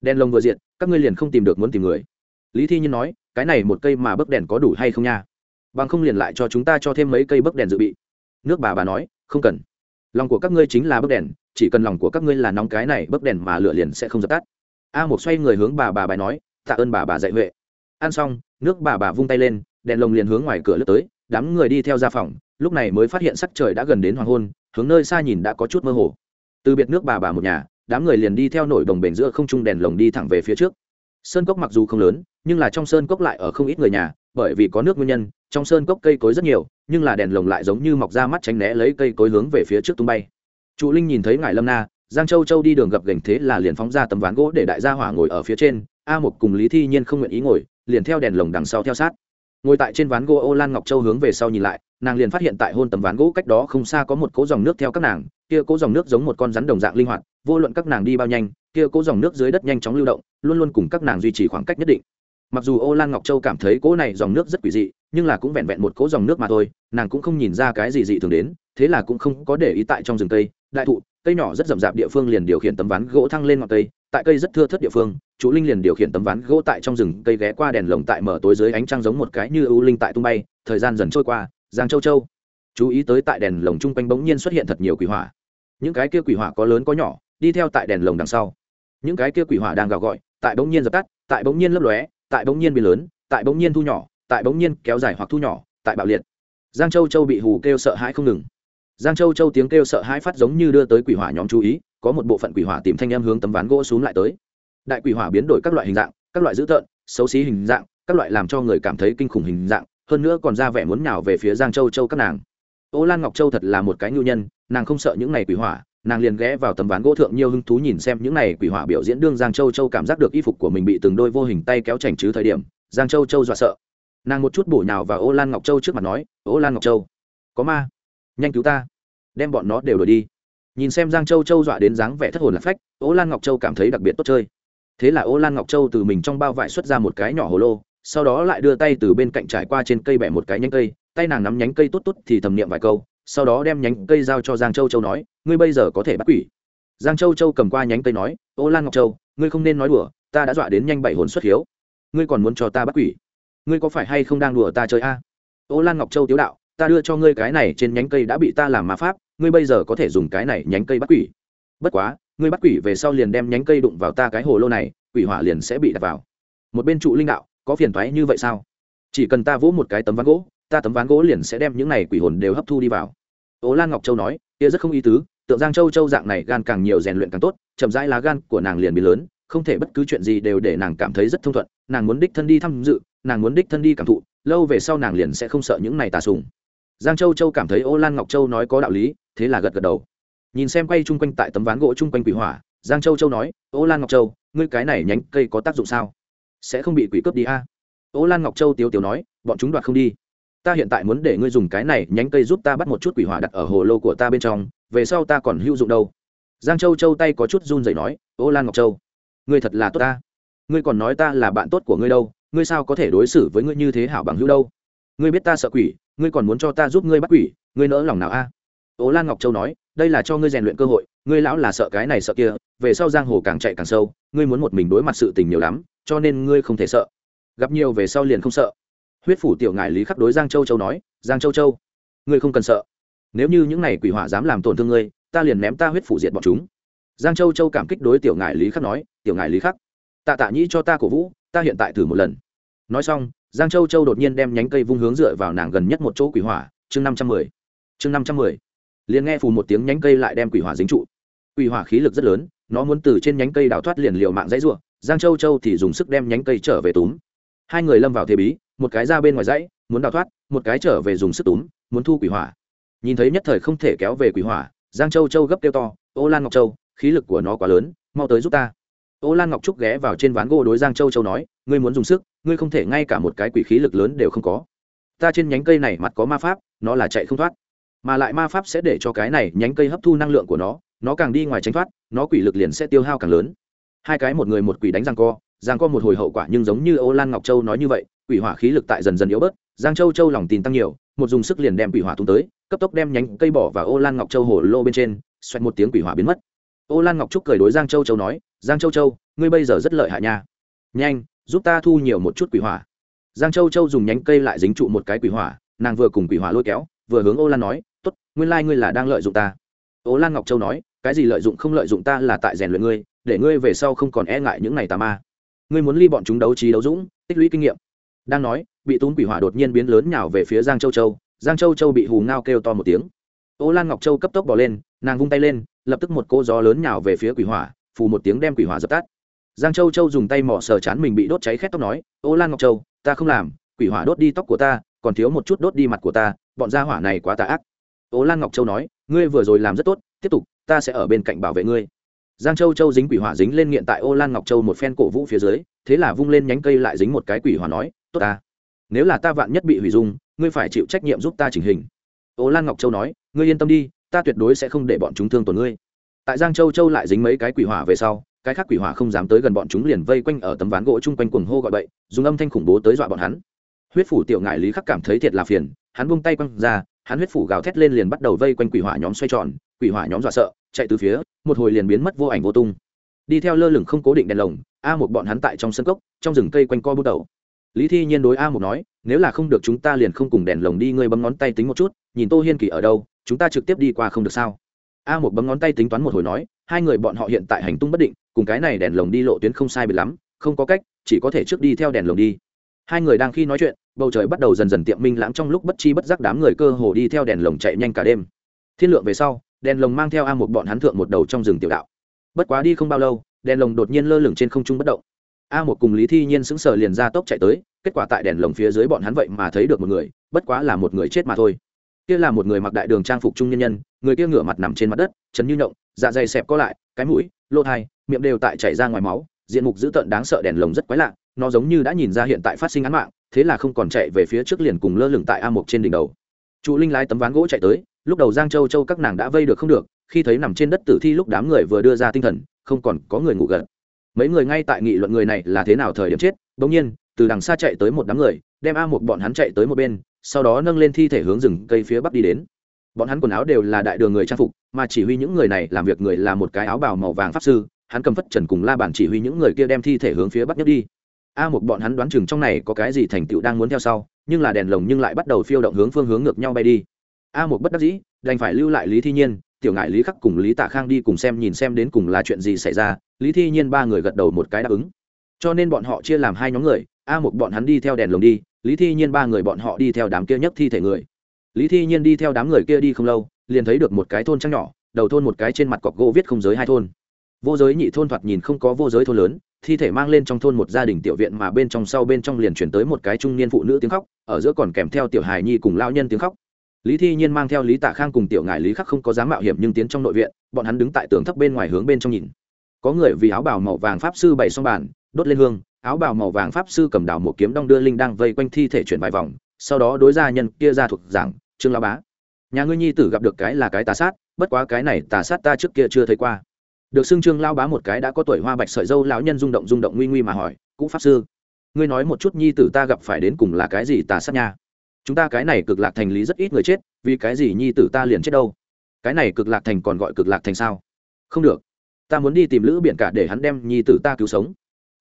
Đèn lồng vừa diệt, các ngươi liền không tìm được muốn tìm người. Lý thi nhiên nói, cái này một cây mà bấc đèn có đủ hay không nha? Bằng không liền lại cho chúng ta cho thêm mấy cây bấc đèn dự bị. Nước bà bà nói, không cần. Lòng của các ngươi chính là bấc đèn chỉ cần lòng của các ngươi là nóng cái này, bấc đèn mà lửa liền sẽ không dập tắt. A một xoay người hướng bà bà bài nói, tạ ơn bà bà dạy huệ. Ăn xong, nước bà bà vung tay lên, đèn lồng liền hướng ngoài cửa lướt tới, đám người đi theo ra phòng, lúc này mới phát hiện sắc trời đã gần đến hoàng hôn, hướng nơi xa nhìn đã có chút mơ hồ. Từ biệt nước bà bà một nhà, đám người liền đi theo nổi đồng bền giữa không trung đèn lồng đi thẳng về phía trước. Sơn cốc mặc dù không lớn, nhưng là trong sơn cốc lại ở không ít người nhà, bởi vì có nước nguyên nhân, trong sơn cốc cây cối rất nhiều, nhưng là đèn lồng lại giống như mọc ra mắt tránh né lấy cây cối hướng về phía trước tung bay trụ linh nhìn thấy ngài lâm na, giang châu châu đi đường gập gành thế là liền phóng ra tấm ván gỗ để đại gia hỏa ngồi ở phía trên, a một cùng lý thi nhiên không nguyện ý ngồi, liền theo đèn lồng đằng sau theo sát. Ngồi tại trên ván gỗ ô lan ngọc châu hướng về sau nhìn lại, nàng liền phát hiện tại hôn tấm ván gỗ cách đó không xa có một cỗ dòng nước theo các nàng, kia cỗ dòng nước giống một con rắn đồng dạng linh hoạt, vô luận các nàng đi bao nhanh, kia cỗ dòng nước dưới đất nhanh chóng lưu động, luôn luôn cùng các nàng duy trì khoảng cách nhất định. Mặc dù ô lan ngọc châu cảm thấy cỗ này dòng nước rất quỷ dị, nhưng là cũng vẹn vẹn một cỗ dòng nước mà thôi, nàng cũng không nhìn ra cái gì dị thường đến, thế là cũng không có để ý tại trong rừng cây đại thụ, cây nhỏ rất rậm rạp địa phương liền điều khiển tấm ván gỗ thăng lên ngọn cây, tại cây rất thưa thất địa phương, chú linh liền điều khiển tấm ván gỗ tại trong rừng, cây ghé qua đèn lồng tại mở tối dưới ánh trăng giống một cái như ưu linh tại tung bay, thời gian dần trôi qua, giang châu châu. Chú ý tới tại đèn lồng chung quanh bỗng nhiên xuất hiện thật nhiều quỷ hỏa. Những cái kia quỷ hỏa có lớn có nhỏ, đi theo tại đèn lồng đằng sau. Những cái kia quỷ hỏa đang gào gọi, tại bỗng nhiên dập tắt, tại bỗng nhiên lấp lóe, tại bỗng nhiên bị lớn, tại bỗng nhiên thu nhỏ, tại bỗng nhiên kéo dài hoặc thu nhỏ, tại bạo liệt. Giang châu châu bị hù kêu sợ hãi không ngừng giang châu châu tiếng kêu sợ hãi phát giống như đưa tới quỷ hỏa nhóm chú ý, có một bộ phận quỷ hỏa tìm thanh em hướng tấm ván gỗ xuống lại tới. Đại quỷ hỏa biến đổi các loại hình dạng, các loại dữ tợn, xấu xí hình dạng, các loại làm cho người cảm thấy kinh khủng hình dạng, hơn nữa còn ra vẻ muốn nhào về phía giang châu châu các nàng. Ô lan ngọc châu thật là một cái nhu nhân, nàng không sợ những này quỷ hỏa, nàng liền ghé vào tấm ván gỗ thượng nhiều hứng thú nhìn xem những này quỷ hỏa biểu diễn đương giang châu châu cảm giác được y phục của mình bị từng đôi vô hình tay kéo chảnh chứ thời điểm, giang châu châu dọa sợ. Nàng một chút bổ nhào vào ô lan ngọc châu trước mặt nói, ô lan ngọc châu, có ma nhanh cứu ta. Đem bọn nó đều đổi đi. Nhìn xem giang châu châu dọa đến dáng vẻ thất hồn lạc phách, ô lan ngọc châu cảm thấy đặc biệt tốt chơi. Thế là ô lan ngọc châu từ mình trong bao vải xuất ra một cái nhỏ hồ lô, sau đó lại đưa tay từ bên cạnh trải qua trên cây bẻ một cái nhánh cây, tay nàng nắm nhánh cây tốt tốt thì thầm niệm vài câu, sau đó đem nhánh cây giao cho giang châu châu nói, ngươi bây giờ có thể bắt quỷ. Giang châu châu cầm qua nhánh cây nói, ô lan ngọc châu, ngươi không nên nói đùa, ta đã dọa đến nhanh bảy hồn xuất hiếu. Ngươi còn muốn cho ta bắt quỷ? Ngươi có phải hay không đang đùa ta chơi a? Ô lan ngọc châu tiếu đạo ta đưa cho ngươi cái này trên nhánh cây đã bị ta làm ma pháp, ngươi bây giờ có thể dùng cái này nhánh cây bắt quỷ. Bất quá, ngươi bắt quỷ về sau liền đem nhánh cây đụng vào ta cái hồ lô này, quỷ hỏa liền sẽ bị đặt vào. Một bên trụ linh đạo, có phiền thoái như vậy sao? Chỉ cần ta vỗ một cái tấm ván gỗ, ta tấm ván gỗ liền sẽ đem những này quỷ hồn đều hấp thu đi vào. Ố lan ngọc châu nói, kia rất không ý tứ, tượng giang châu châu dạng này gan càng nhiều rèn luyện càng tốt, chậm rãi lá gan của nàng liền bị lớn, không thể bất cứ chuyện gì đều để nàng cảm thấy rất thông thuận, nàng muốn đích thân đi tham dự, nàng muốn đích thân đi cảm thụ, lâu về sau nàng liền sẽ không sợ những này tà sùng giang châu châu cảm thấy ô lan ngọc châu nói có đạo lý, thế là gật gật đầu. Nhìn xem quay chung quanh tại tấm ván gỗ chung quanh quỷ hỏa, giang châu châu nói, ô lan ngọc châu, ngươi cái này nhánh cây có tác dụng sao? Sẽ không bị quỷ cướp đi a? À? ô lan ngọc châu tiếu tiếu nói, bọn chúng đoạt không đi. Ta hiện tại muốn để ngươi dùng cái này nhánh cây giúp ta bắt một chút quỷ hỏa đặt ở hồ lô của ta bên trong, về sau ta còn hữu dụng đâu. Giang châu châu tay có chút run rẩy nói, ô lan ngọc châu, ngươi thật là tốt ta. Ngươi còn nói ta là bạn tốt của ngươi đâu, ngươi sao có thể đối xử với ngươi như thế hảo bằng hữu đâu? Ngươi biết ta sợ quỷ ngươi còn muốn cho ta giúp ngươi bắt quỷ, ngươi nỡ lòng nào a? Ố lan ngọc châu nói, đây là cho ngươi rèn luyện cơ hội, ngươi lão là sợ cái này sợ kia, về sau giang hồ càng chạy càng sâu, ngươi muốn một mình đối mặt sự tình nhiều lắm, cho nên ngươi không thể sợ. Gặp nhiều về sau liền không sợ. Huyết phủ tiểu ngại lý khắc đối giang châu châu nói, giang châu châu, ngươi không cần sợ. Nếu như những này quỷ hỏa dám làm tổn thương ngươi, ta liền ném ta huyết phủ diệt bọn chúng. Giang châu châu cảm kích đối tiểu ngại lý khắc nói, tiểu ngại lý khắc, tạ tạ nhĩ cho ta cổ vũ, ta hiện tại thử một lần. Nói xong giang châu châu đột nhiên đem nhánh cây vung hướng dựa vào nàng gần nhất một chỗ quỷ hỏa, chương năm trăm mười. Chương năm trăm mười. Liền nghe phù một tiếng nhánh cây lại đem quỷ hỏa dính trụ. Quỷ hỏa khí lực rất lớn, nó muốn từ trên nhánh cây đào thoát liền liều mạng dãy ruộng giang châu châu thì dùng sức đem nhánh cây trở về túm. Hai người lâm vào thế bí, một cái ra bên ngoài dãy, muốn đào thoát, một cái trở về dùng sức túm, muốn thu quỷ hỏa. Nhìn thấy nhất thời không thể kéo về quỷ hỏa, giang châu châu gấp kêu to, ô lan ngọc châu, khí lực của nó quá lớn, mau tới giúp ta ô lan ngọc trúc ghé vào trên ván gỗ đối giang châu châu nói, ngươi muốn dùng sức, ngươi không thể ngay cả một cái quỷ khí lực lớn đều không có. Ta trên nhánh cây này mặt có ma pháp, nó là chạy không thoát. Mà lại ma pháp sẽ để cho cái này nhánh cây hấp thu năng lượng của nó nó càng đi ngoài tránh thoát, nó quỷ lực liền sẽ tiêu hao càng lớn. Hai cái một người một quỷ đánh Giang co giang co một hồi hậu quả nhưng giống như ô lan ngọc châu nói như vậy, quỷ hỏa khí lực tại dần dần yếu bớt, giang châu châu lòng tin tăng nhiều, một dùng sức liền đem quỷ hỏa tung tới, cấp tốc đem nhánh cây bỏ và ô lan ngọc châu hồ lô bên trên, xoẹt một tiếng quỷ hỏa biến mất ô lan ngọc trúc cười đối giang châu châu nói, giang châu châu, ngươi bây giờ rất lợi hại nha. Nhanh, giúp ta thu nhiều một chút quỷ hỏa. Giang châu châu dùng nhánh cây lại dính trụ một cái quỷ hỏa, nàng vừa cùng quỷ hỏa lôi kéo, vừa hướng ô lan nói t ố t nguyên lai、like、ngươi là đang lợi dụng ta. Ô lan ngọc châu nói, cái gì lợi dụng không lợi dụng ta là tại rèn luyện ngươi, để ngươi về sau không còn e ngại những ngày tà ma. Ngươi muốn ly bọn chúng đấu trí đấu dũng, tích lũy kinh nghiệm. Đang nói, bị tún quỷ hỏa đột nhiên biến lớn nhào về phía giang châu châu, giang châu châu bị hù ngao kêu to một tiếng. Ô lan ngọc châu cấp tốc bỏ lên, nàng vung tay lên lập tức một cô gió lớn nhào về phía quỷ hỏa, phù một tiếng đem quỷ hỏa dập tắt. Giang châu châu dùng tay mỏ sờ chán mình bị đốt cháy khét tóc nói, ô lan ngọc châu, ta không làm, quỷ hỏa đốt đi tóc của ta, còn thiếu một chút đốt đi mặt của ta, bọn gia hỏa này quá tà ác. Ô lan ngọc châu nói, ngươi vừa rồi làm rất tốt, tiếp tục, ta sẽ ở bên cạnh bảo vệ ngươi. Giang châu châu dính quỷ hỏa dính lên nghiện tại ô lan ngọc châu một phen cổ vũ phía dưới, thế là vung lên nhánh cây lại dính một cái quỷ hỏa nói, tốt ta, nếu là ta vạn nhất bị hủy dung, ngươi phải chịu trách nhiệm giúp ta chỉnh hình. Ô lan ngọc châu nói, ngươi yên tâm đi ta tuyệt đối sẽ không để bọn chúng thương tổn ngươi. Tại giang châu châu lại dính mấy cái quỷ hỏa về sau, cái khác quỷ hỏa không dám tới gần bọn chúng liền vây quanh ở tấm ván gỗ chung quanh cuồng hô gọi bậy, dùng âm thanh khủng bố tới dọa bọn hắn. Huyết phủ tiểu ngại lý khắc cảm thấy thiệt là phiền, hắn buông tay quăng ra, hắn huyết phủ gào thét lên liền bắt đầu vây quanh quỷ hỏa nhóm xoay tròn, quỷ hỏa nhóm dọa sợ, chạy từ phía, một hồi liền biến mất vô ảnh vô tung. Đi theo lơ lửng không cố định đèn lồng, a một bọn hắn tại trong sân cốc, trong rừng cây quanh co bút đầu. Lý thi nhiên đối a một nói, nếu là không được chúng ta liền không cùng đèn lồng đi, ngươi bấm ngón tay tính một chút, nhìn tô hiên kỳ ở đâu chúng ta trực tiếp đi qua không được sao? A một bấm ngón tay tính toán một hồi nói, hai người bọn họ hiện tại hành tung bất định, cùng cái này đèn lồng đi lộ tuyến không sai biệt lắm, không có cách, chỉ có thể trước đi theo đèn lồng đi. Hai người đang khi nói chuyện, bầu trời bắt đầu dần dần tiệm minh lãng trong lúc bất chi bất giác đám người cơ hồ đi theo đèn lồng chạy nhanh cả đêm. Thiên lượng về sau, đèn lồng mang theo a một bọn hắn thượng một đầu trong rừng tiểu đạo. Bất quá đi không bao lâu, đèn lồng đột nhiên lơ lửng trên không trung bất động. A một cùng lý thi nhiên sững sờ liền ra tốc chạy tới, kết quả tại đèn lồng phía dưới bọn hắn vậy mà thấy được một người, bất quá là một người chết mà thôi kia là một người mặc đại đường trang phục trung nhân nhân, người kia ngửa mặt nằm trên mặt đất chấn như nhộng dạ dày xẹp có lại, cái mũi lô thai, miệng đều tại chảy ra ngoài máu, diện mục dữ tợn đáng sợ đèn lồng rất quái lạ, nó giống như đã nhìn ra hiện tại phát sinh án mạng, thế là không còn chạy về phía trước liền cùng lơ lửng tại a mục trên đỉnh đầu. Trụ linh lái tấm ván gỗ chạy tới, lúc đầu giang châu châu các nàng đã vây được không được, khi thấy nằm trên đất tử thi lúc đám người vừa đưa ra tinh thần, không còn có người ngủ gật. Mấy người ngay tại nghị luận người này là thế nào thời điểm chết, bỗng nhiên, từ đằng xa chạy tới một đám người đem a một bọn hắn chạy tới một bên, sau đó nâng lên thi thể hướng rừng cây phía bắc đi đến. Bọn hắn quần áo đều là đại đường người trang phục, mà chỉ huy những người này làm việc người là một cái áo bào màu vàng pháp sư, hắn cầm phất trần cùng la bàn chỉ huy những người kia đem thi thể hướng phía bắc nhất đi. A một bọn hắn đoán chừng trong này có cái gì thành tựu đang muốn theo sau, nhưng là đèn lồng nhưng lại bắt đầu phiêu động hướng phương hướng ngược nhau bay đi. A một bất đắc dĩ, đành phải lưu lại lý thi nhiên, tiểu ngại lý khắc cùng lý tạ khang đi cùng xem nhìn xem đến cùng là chuyện gì xảy ra, lý thi nhiên ba người gật đầu một cái đáp ứng. Cho nên bọn họ chia làm hai nhóm người a một bọn hắn đi theo đèn lồng đi, lý thi nhiên ba người bọn họ đi theo đám kia nhất thi thể người. Lý thi nhiên đi theo đám người kia đi không lâu, liền thấy được một cái thôn trăng nhỏ, đầu thôn một cái trên mặt cọc gỗ viết không giới hai thôn. Vô giới nhị thôn thoạt nhìn không có vô giới thôn lớn, thi thể mang lên trong thôn một gia đình tiểu viện mà bên trong sau bên trong liền chuyển tới một cái trung niên phụ nữ tiếng khóc, ở giữa còn kèm theo tiểu hài nhi cùng lao nhân tiếng khóc. Lý thi nhiên mang theo lý tạ khang cùng tiểu ngài lý khắc không có dám mạo hiểm nhưng tiến trong nội viện, bọn hắn đứng tại tường thấp bên ngoài hướng bên trong nhìn. Có người vì áo bào màu vàng pháp sư bày xong bàn, đốt lên hương áo bào màu vàng pháp sư cầm đào một kiếm đong đưa linh đang vây quanh thi thể chuyển vài vòng, sau đó đối gia nhân kia ra thuộc giảng, trương lao bá, nhà ngươi nhi tử gặp được cái là cái tà sát, bất quá cái này tà sát ta trước kia chưa thấy qua. Được xưng trương lao bá một cái đã có tuổi hoa bạch sợi dâu lão nhân rung động rung động nguy nguy mà hỏi, cũ pháp sư, ngươi nói một chút nhi tử ta gặp phải đến cùng là cái gì tà sát nha? Chúng ta cái này cực lạc thành lý rất ít người chết, vì cái gì nhi tử ta liền chết đâu? Cái này cực lạc thành còn gọi cực lạc thành sao? Không được, ta muốn đi tìm lữ biển cả để hắn đem nhi tử ta cứu sống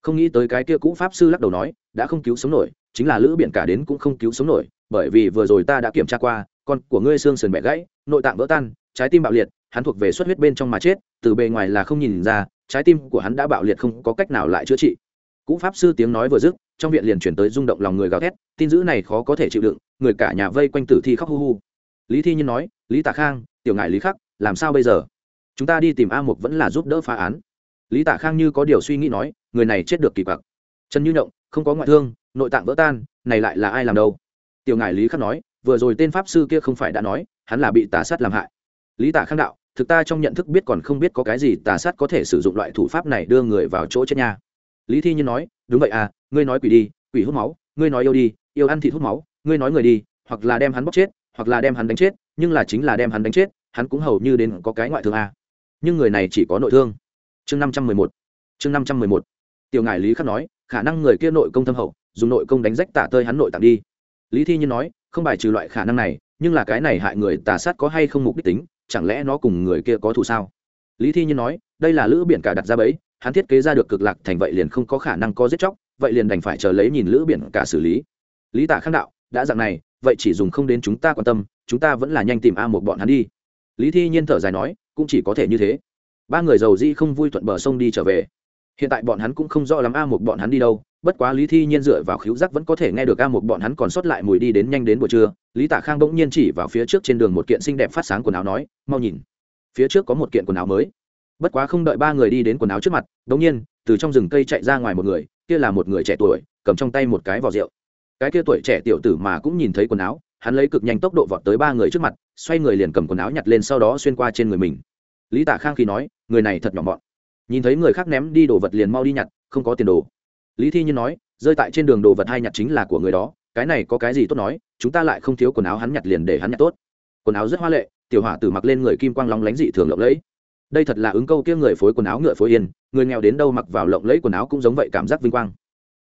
không nghĩ tới cái kia cũ pháp sư lắc đầu nói, đã không cứu sống nổi, chính là lữ biển cả đến cũng không cứu sống nổi, bởi vì vừa rồi ta đã kiểm tra qua, con của ngươi xương sườn bẻ gãy, nội tạng vỡ tan, trái tim bạo liệt, hắn thuộc về xuất huyết bên trong mà chết, từ bề ngoài là không nhìn ra, trái tim của hắn đã bạo liệt không có cách nào lại chữa trị. Cũ pháp sư tiếng nói vừa dứt, trong viện liền chuyển tới rung động lòng người gào thét, tin dữ này khó có thể chịu đựng, người cả nhà vây quanh tử thi khóc hu hu. Lý thi nhiên nói, lý tạ khang, tiểu ngại lý khắc, làm sao bây giờ? Chúng ta đi tìm a mục vẫn là giúp đỡ phá án lý tạ khang như có điều suy nghĩ nói, người này chết được kỳ quặc. Trần như động không có ngoại thương, nội tạng vỡ tan, này lại là ai làm đâu? Tiểu ngài lý khắc nói, vừa rồi tên pháp sư kia không phải đã nói, hắn là bị tà sát làm hại. Lý tạ khang đạo, thực ta trong nhận thức biết còn không biết có cái gì tà sát có thể sử dụng loại thủ pháp này đưa người vào chỗ chết nha. Lý thi nhiên nói, đúng vậy à ngươi nói quỷ đi, quỷ hút máu, ngươi nói yêu đi, yêu ăn thịt hút máu, ngươi nói người đi, hoặc là đem hắn bóc chết, hoặc là đem hắn đánh chết, nhưng là chính là đem hắn đánh chết, hắn cũng hầu như đến có cái ngoại thương à. nhưng người này chỉ có nội thương chương năm trăm mười một. Chương năm trăm mười một. Tiểu ngài lý khắc nói, khả năng người kia nội công thâm hậu, dùng nội công đánh rách tả tơi hắn nội tạng đi. Lý thi nhiên nói, không bài trừ loại khả năng này, nhưng là cái này hại người tà sát có hay không mục đích tính, chẳng lẽ nó cùng người kia có thù sao? Lý thi nhiên nói, đây là lữ biển cả đặt ra bẫy, hắn thiết kế ra được cực lạc thành vậy liền không có khả năng có giết chóc, vậy liền đành phải chờ lấy nhìn lữ biển cả xử lý. Lý tả khang đạo, đã dạng này, vậy chỉ dùng không đến chúng ta quan tâm, chúng ta vẫn là nhanh tìm a một bọn hắn đi. Lý thi nhiên thở dài nói, cũng chỉ có thể như thế ba người giàu di không vui thuận bờ sông đi trở về. Hiện tại bọn hắn cũng không rõ lắm a một bọn hắn đi đâu, bất quá lý thi nhiên dựa vào khíu giác vẫn có thể nghe được a một bọn hắn còn sót lại mùi đi đến nhanh đến buổi trưa, lý tạ khang bỗng nhiên chỉ vào phía trước trên đường một kiện xinh đẹp phát sáng quần áo nói, mau nhìn, phía trước có một kiện quần áo mới. Bất quá không đợi ba người đi đến quần áo trước mặt bỗng nhiên, từ trong rừng cây chạy ra ngoài một người, kia là một người trẻ tuổi, cầm trong tay một cái vỏ rượu. Cái kia tuổi trẻ tiểu tử mà cũng nhìn thấy quần áo, hắn lấy cực nhanh tốc độ vọt tới ba người trước mặt, xoay người liền cầm quần áo nhặt lên sau đó xuyên qua trên người mình lý tạ khang khi nói, người này thật nhỏ mọn. Nhìn thấy người khác ném đi đồ vật liền mau đi nhặt, không có tiền đồ. Lý thi nhiên nói, rơi tại trên đường đồ vật hai nhặt chính là của người đó, cái này có cái gì tốt nói, chúng ta lại không thiếu quần áo hắn nhặt liền để hắn nhặt tốt. Quần áo rất hoa lệ, tiểu hỏa tử mặc lên người kim quang lóng lánh dị thường lộng lẫy. Đây thật là ứng câu kia người phối quần áo ngựa phối yên, người nghèo đến đâu mặc vào lộng lẫy quần áo cũng giống vậy cảm giác vinh quang.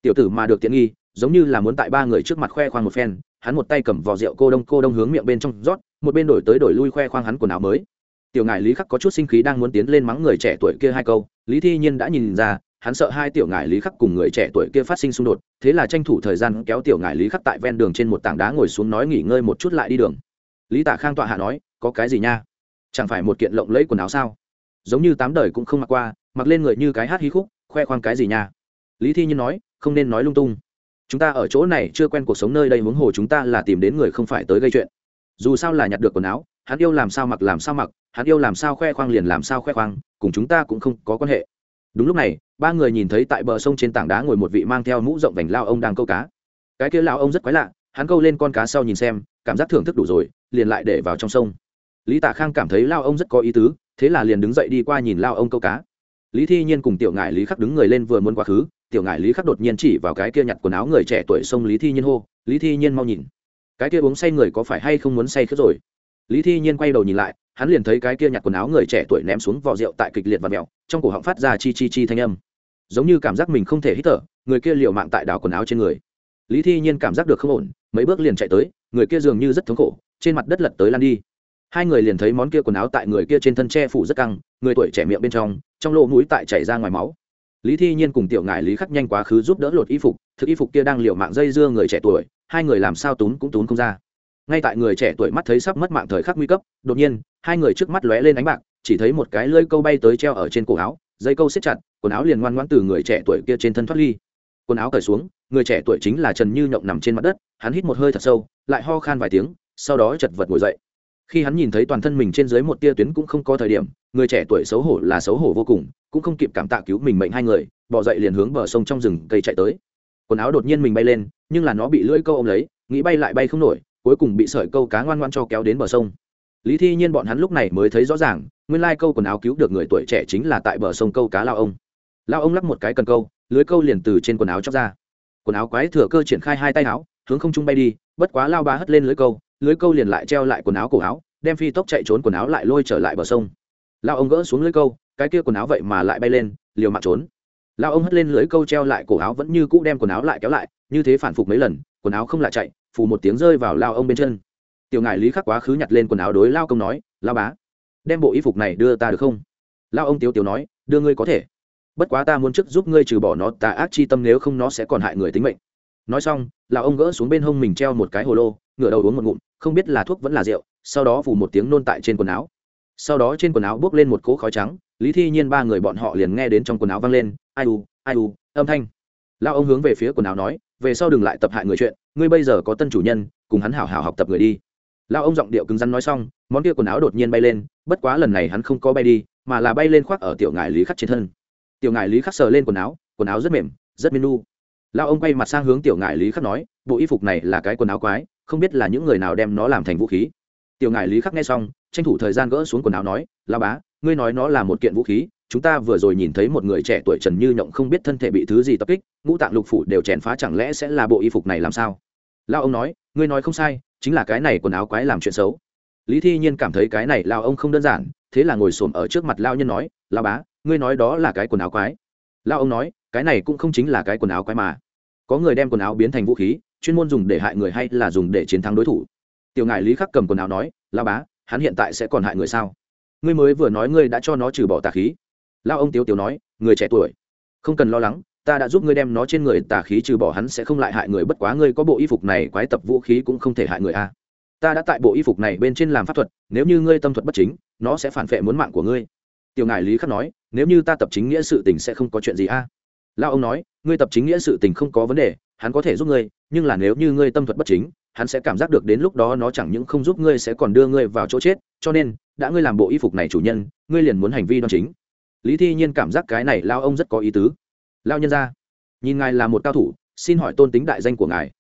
Tiểu tử mà được tiện nghi, giống như là muốn tại ba người trước mặt khoe khoang một phen, hắn một tay cầm vò rượu cô đông cô đông hướng miệng bên trong rót, một bên đổi tới đổi lui khoe khoang hắn quần áo mới tiểu ngài lý khắc có chút sinh khí đang muốn tiến lên mắng người trẻ tuổi kia hai câu, lý thi nhiên đã nhìn ra, hắn sợ hai tiểu ngài lý khắc cùng người trẻ tuổi kia phát sinh xung đột, thế là tranh thủ thời gian kéo tiểu ngài lý khắc tại ven đường trên một tảng đá ngồi xuống nói nghỉ ngơi một chút lại đi đường. Lý tạ khang tọa hạ nói, có cái gì nha? Chẳng phải một kiện lộng lẫy quần áo sao? Giống như tám đời cũng không mặc qua, mặc lên người như cái hát hí khúc, khoe khoang cái gì nha? Lý thi nhiên nói, không nên nói lung tung. Chúng ta ở chỗ này chưa quen cuộc sống nơi đây huống hồ chúng ta là tìm đến người không phải tới gây chuyện. Dù sao là nhặt được quần áo hắn yêu làm sao mặc làm sao mặc, hắn yêu làm sao khoe khoang liền làm sao khoe khoang, cùng chúng ta cũng không có quan hệ. Đúng lúc này, ba người nhìn thấy tại bờ sông trên tảng đá ngồi một vị mang theo mũ rộng vành lao ông đang câu cá. Cái kia lao ông rất quái lạ, hắn câu lên con cá sau nhìn xem, cảm giác thưởng thức đủ rồi, liền lại để vào trong sông. Lý tạ khang cảm thấy lao ông rất có ý tứ, thế là liền đứng dậy đi qua nhìn lao ông câu cá. Lý thi nhiên cùng tiểu ngại lý khắc đứng người lên vừa muốn quá khứ, tiểu ngại lý khắc đột nhiên chỉ vào cái kia nhặt quần áo người trẻ tuổi sông lý thi nhiên hô, lý thi nhiên mau nhìn. Cái kia uống say người có phải hay không muốn say khớt rồi? Lý thi nhiên quay đầu nhìn lại, hắn liền thấy cái kia nhặt quần áo người trẻ tuổi ném xuống vò rượu tại kịch liệt và mẹo trong cổ họng phát ra chi chi chi thanh âm. Giống như cảm giác mình không thể hít thở, người kia liều mạng tại đảo quần áo trên người. Lý thi nhiên cảm giác được không ổn, mấy bước liền chạy tới, người kia dường như rất thống khổ, trên mặt đất lật tới lan đi. Hai người liền thấy món kia quần áo tại người kia trên thân che phủ rất căng, người tuổi trẻ miệng bên trong trong lỗ mũi tại chảy ra ngoài máu. Lý thi nhiên cùng tiểu ngại lý khắc nhanh quá khứ giúp đỡ lột y phục thực y phục kia đang liều mạng dây dưa người trẻ tuổi, hai người làm sao tún cũng tún không ra ngay tại người trẻ tuổi mắt thấy sắp mất mạng thời khắc nguy cấp, đột nhiên, hai người trước mắt lóe lên ánh bạc, chỉ thấy một cái lưỡi câu bay tới treo ở trên cổ áo, dây câu xếp chặt, quần áo liền ngoan ngoãn từ người trẻ tuổi kia trên thân thoát ly. Quần áo cởi xuống, người trẻ tuổi chính là trần như nhộng nằm trên mặt đất, hắn hít một hơi thật sâu, lại ho khan vài tiếng, sau đó chật vật ngồi dậy. Khi hắn nhìn thấy toàn thân mình trên dưới một tia tuyến cũng không có thời điểm, người trẻ tuổi xấu hổ là xấu hổ vô cùng, cũng không kịp cảm tạ cứu mình mệnh hai người, bỏ dậy liền hướng bờ sông trong rừng cây chạy tới. Quần áo đột nhiên mình bay lên, nhưng là nó bị lưỡi câu ôm lấy, nghĩ bay lại bay không nổi cuối cùng bị sợi câu cá ngoan ngoan cho kéo đến bờ sông. Lý thi nhiên bọn hắn lúc này mới thấy rõ ràng, nguyên lai câu quần áo cứu được người tuổi trẻ chính là tại bờ sông câu cá lao ông. Lao ông lắp một cái cần câu, lưới câu liền từ trên quần áo chóc ra. Quần áo quái thừa cơ triển khai hai tay áo, hướng không trung bay đi, bất quá lao ba hất lên lưới câu lưới câu liền lại treo lại quần áo cổ áo, đem phi tốc chạy trốn quần áo lại lôi trở lại bờ sông. Lao ông gỡ xuống lưới câu, cái kia quần áo vậy mà lại bay lên, liều mạng trốn. Lao ông hất lên lưới câu treo lại cổ áo vẫn như cũ đem quần áo lại kéo lại, như thế phản phục mấy lần, quần áo không lại chạy phù một tiếng rơi vào lao ông bên chân. Tiểu ngại lý khắc quá khứ nhặt lên quần áo đối lao công nói, lao bá, đem bộ y phục này đưa ta được không? Lao ông tiếu tiếu nói, đưa ngươi có thể. Bất quá ta muốn trước giúp ngươi trừ bỏ nó, tà ác chi tâm nếu không nó sẽ còn hại người tính mệnh. Nói xong lao ông gỡ xuống bên hông mình treo một cái hồ lô, ngửa đầu uống một ngụm, không biết là thuốc vẫn là rượu, sau đó phủ một tiếng nôn tại trên quần áo. Sau đó trên quần áo bốc lên một cỗ khói trắng, lý thi nhiên ba người bọn họ liền nghe đến trong quần áo vang lên, ai u ai u, âm thanh. Lao ông hướng về phía quần áo nói, về sau đừng lại tập hại người chuyện ngươi bây giờ có tân chủ nhân, cùng hắn hảo hảo học tập người đi. Lao ông giọng điệu cứng rắn nói xong, món kia quần áo đột nhiên bay lên, bất quá lần này hắn không có bay đi, mà là bay lên khoác ở tiểu ngài lý khắc trên thân. Tiểu ngài lý khắc sờ lên quần áo quần áo rất mềm, rất minu lao ông quay mặt sang hướng tiểu ngài lý khắc nói, bộ y phục này là cái quần áo quái, không biết là những người nào đem nó làm thành vũ khí. Tiểu ngài lý khắc nghe xong, tranh thủ thời gian gỡ xuống quần áo nói lao bá, ngươi nói nó là một kiện vũ khí, chúng ta vừa rồi nhìn thấy một người trẻ tuổi trần như nhộng không biết thân thể bị thứ gì tập kích, ngũ tạng lục phủ đều chèn phá chẳng lẽ sẽ là bộ y phục này làm sao? Lao ông nói, ngươi nói không sai, chính là cái này quần áo quái làm chuyện xấu. Lý thi nhiên cảm thấy cái này lao ông không đơn giản, thế là ngồi xổm ở trước mặt lao nhân nói, lao bá, ngươi nói đó là cái quần áo quái. Lao ông nói, cái này cũng không chính là cái quần áo quái mà. Có người đem quần áo biến thành vũ khí, chuyên môn dùng để hại người hay là dùng để chiến thắng đối thủ. Tiểu ngại lý khắc cầm quần áo nói, lao bá, hắn hiện tại sẽ còn hại người sao? Ngươi mới vừa nói ngươi đã cho nó trừ bỏ tà khí. Lao ông tiếu tiếu nói, người trẻ tuổi, không cần lo lắng ta đã giúp ngươi đem nó trên người tà khí trừ bỏ, hắn sẽ không lại hại người, bất quá ngươi có bộ y phục này, quái tập vũ khí cũng không thể hại người a. Ta đã tại bộ y phục này bên trên làm pháp thuật, nếu như ngươi tâm thuật bất chính, nó sẽ phản vệ muốn mạng của ngươi. Tiểu ngài lý khắc nói, nếu như ta tập chính nghĩa sự tình sẽ không có chuyện gì a. Lao ông nói, ngươi tập chính nghĩa sự tình không có vấn đề, hắn có thể giúp ngươi, nhưng là nếu như ngươi tâm thuật bất chính, hắn sẽ cảm giác được đến lúc đó nó chẳng những không giúp ngươi sẽ còn đưa ngươi vào chỗ chết, cho nên, đã ngươi làm bộ y phục này chủ nhân, ngươi liền muốn hành vi đoan chính. Lý thi nhiên cảm giác cái này lao ông rất có ý tứ lao nhân ra, nhìn ngài là một cao thủ, xin hỏi tôn tính đại danh của ngài.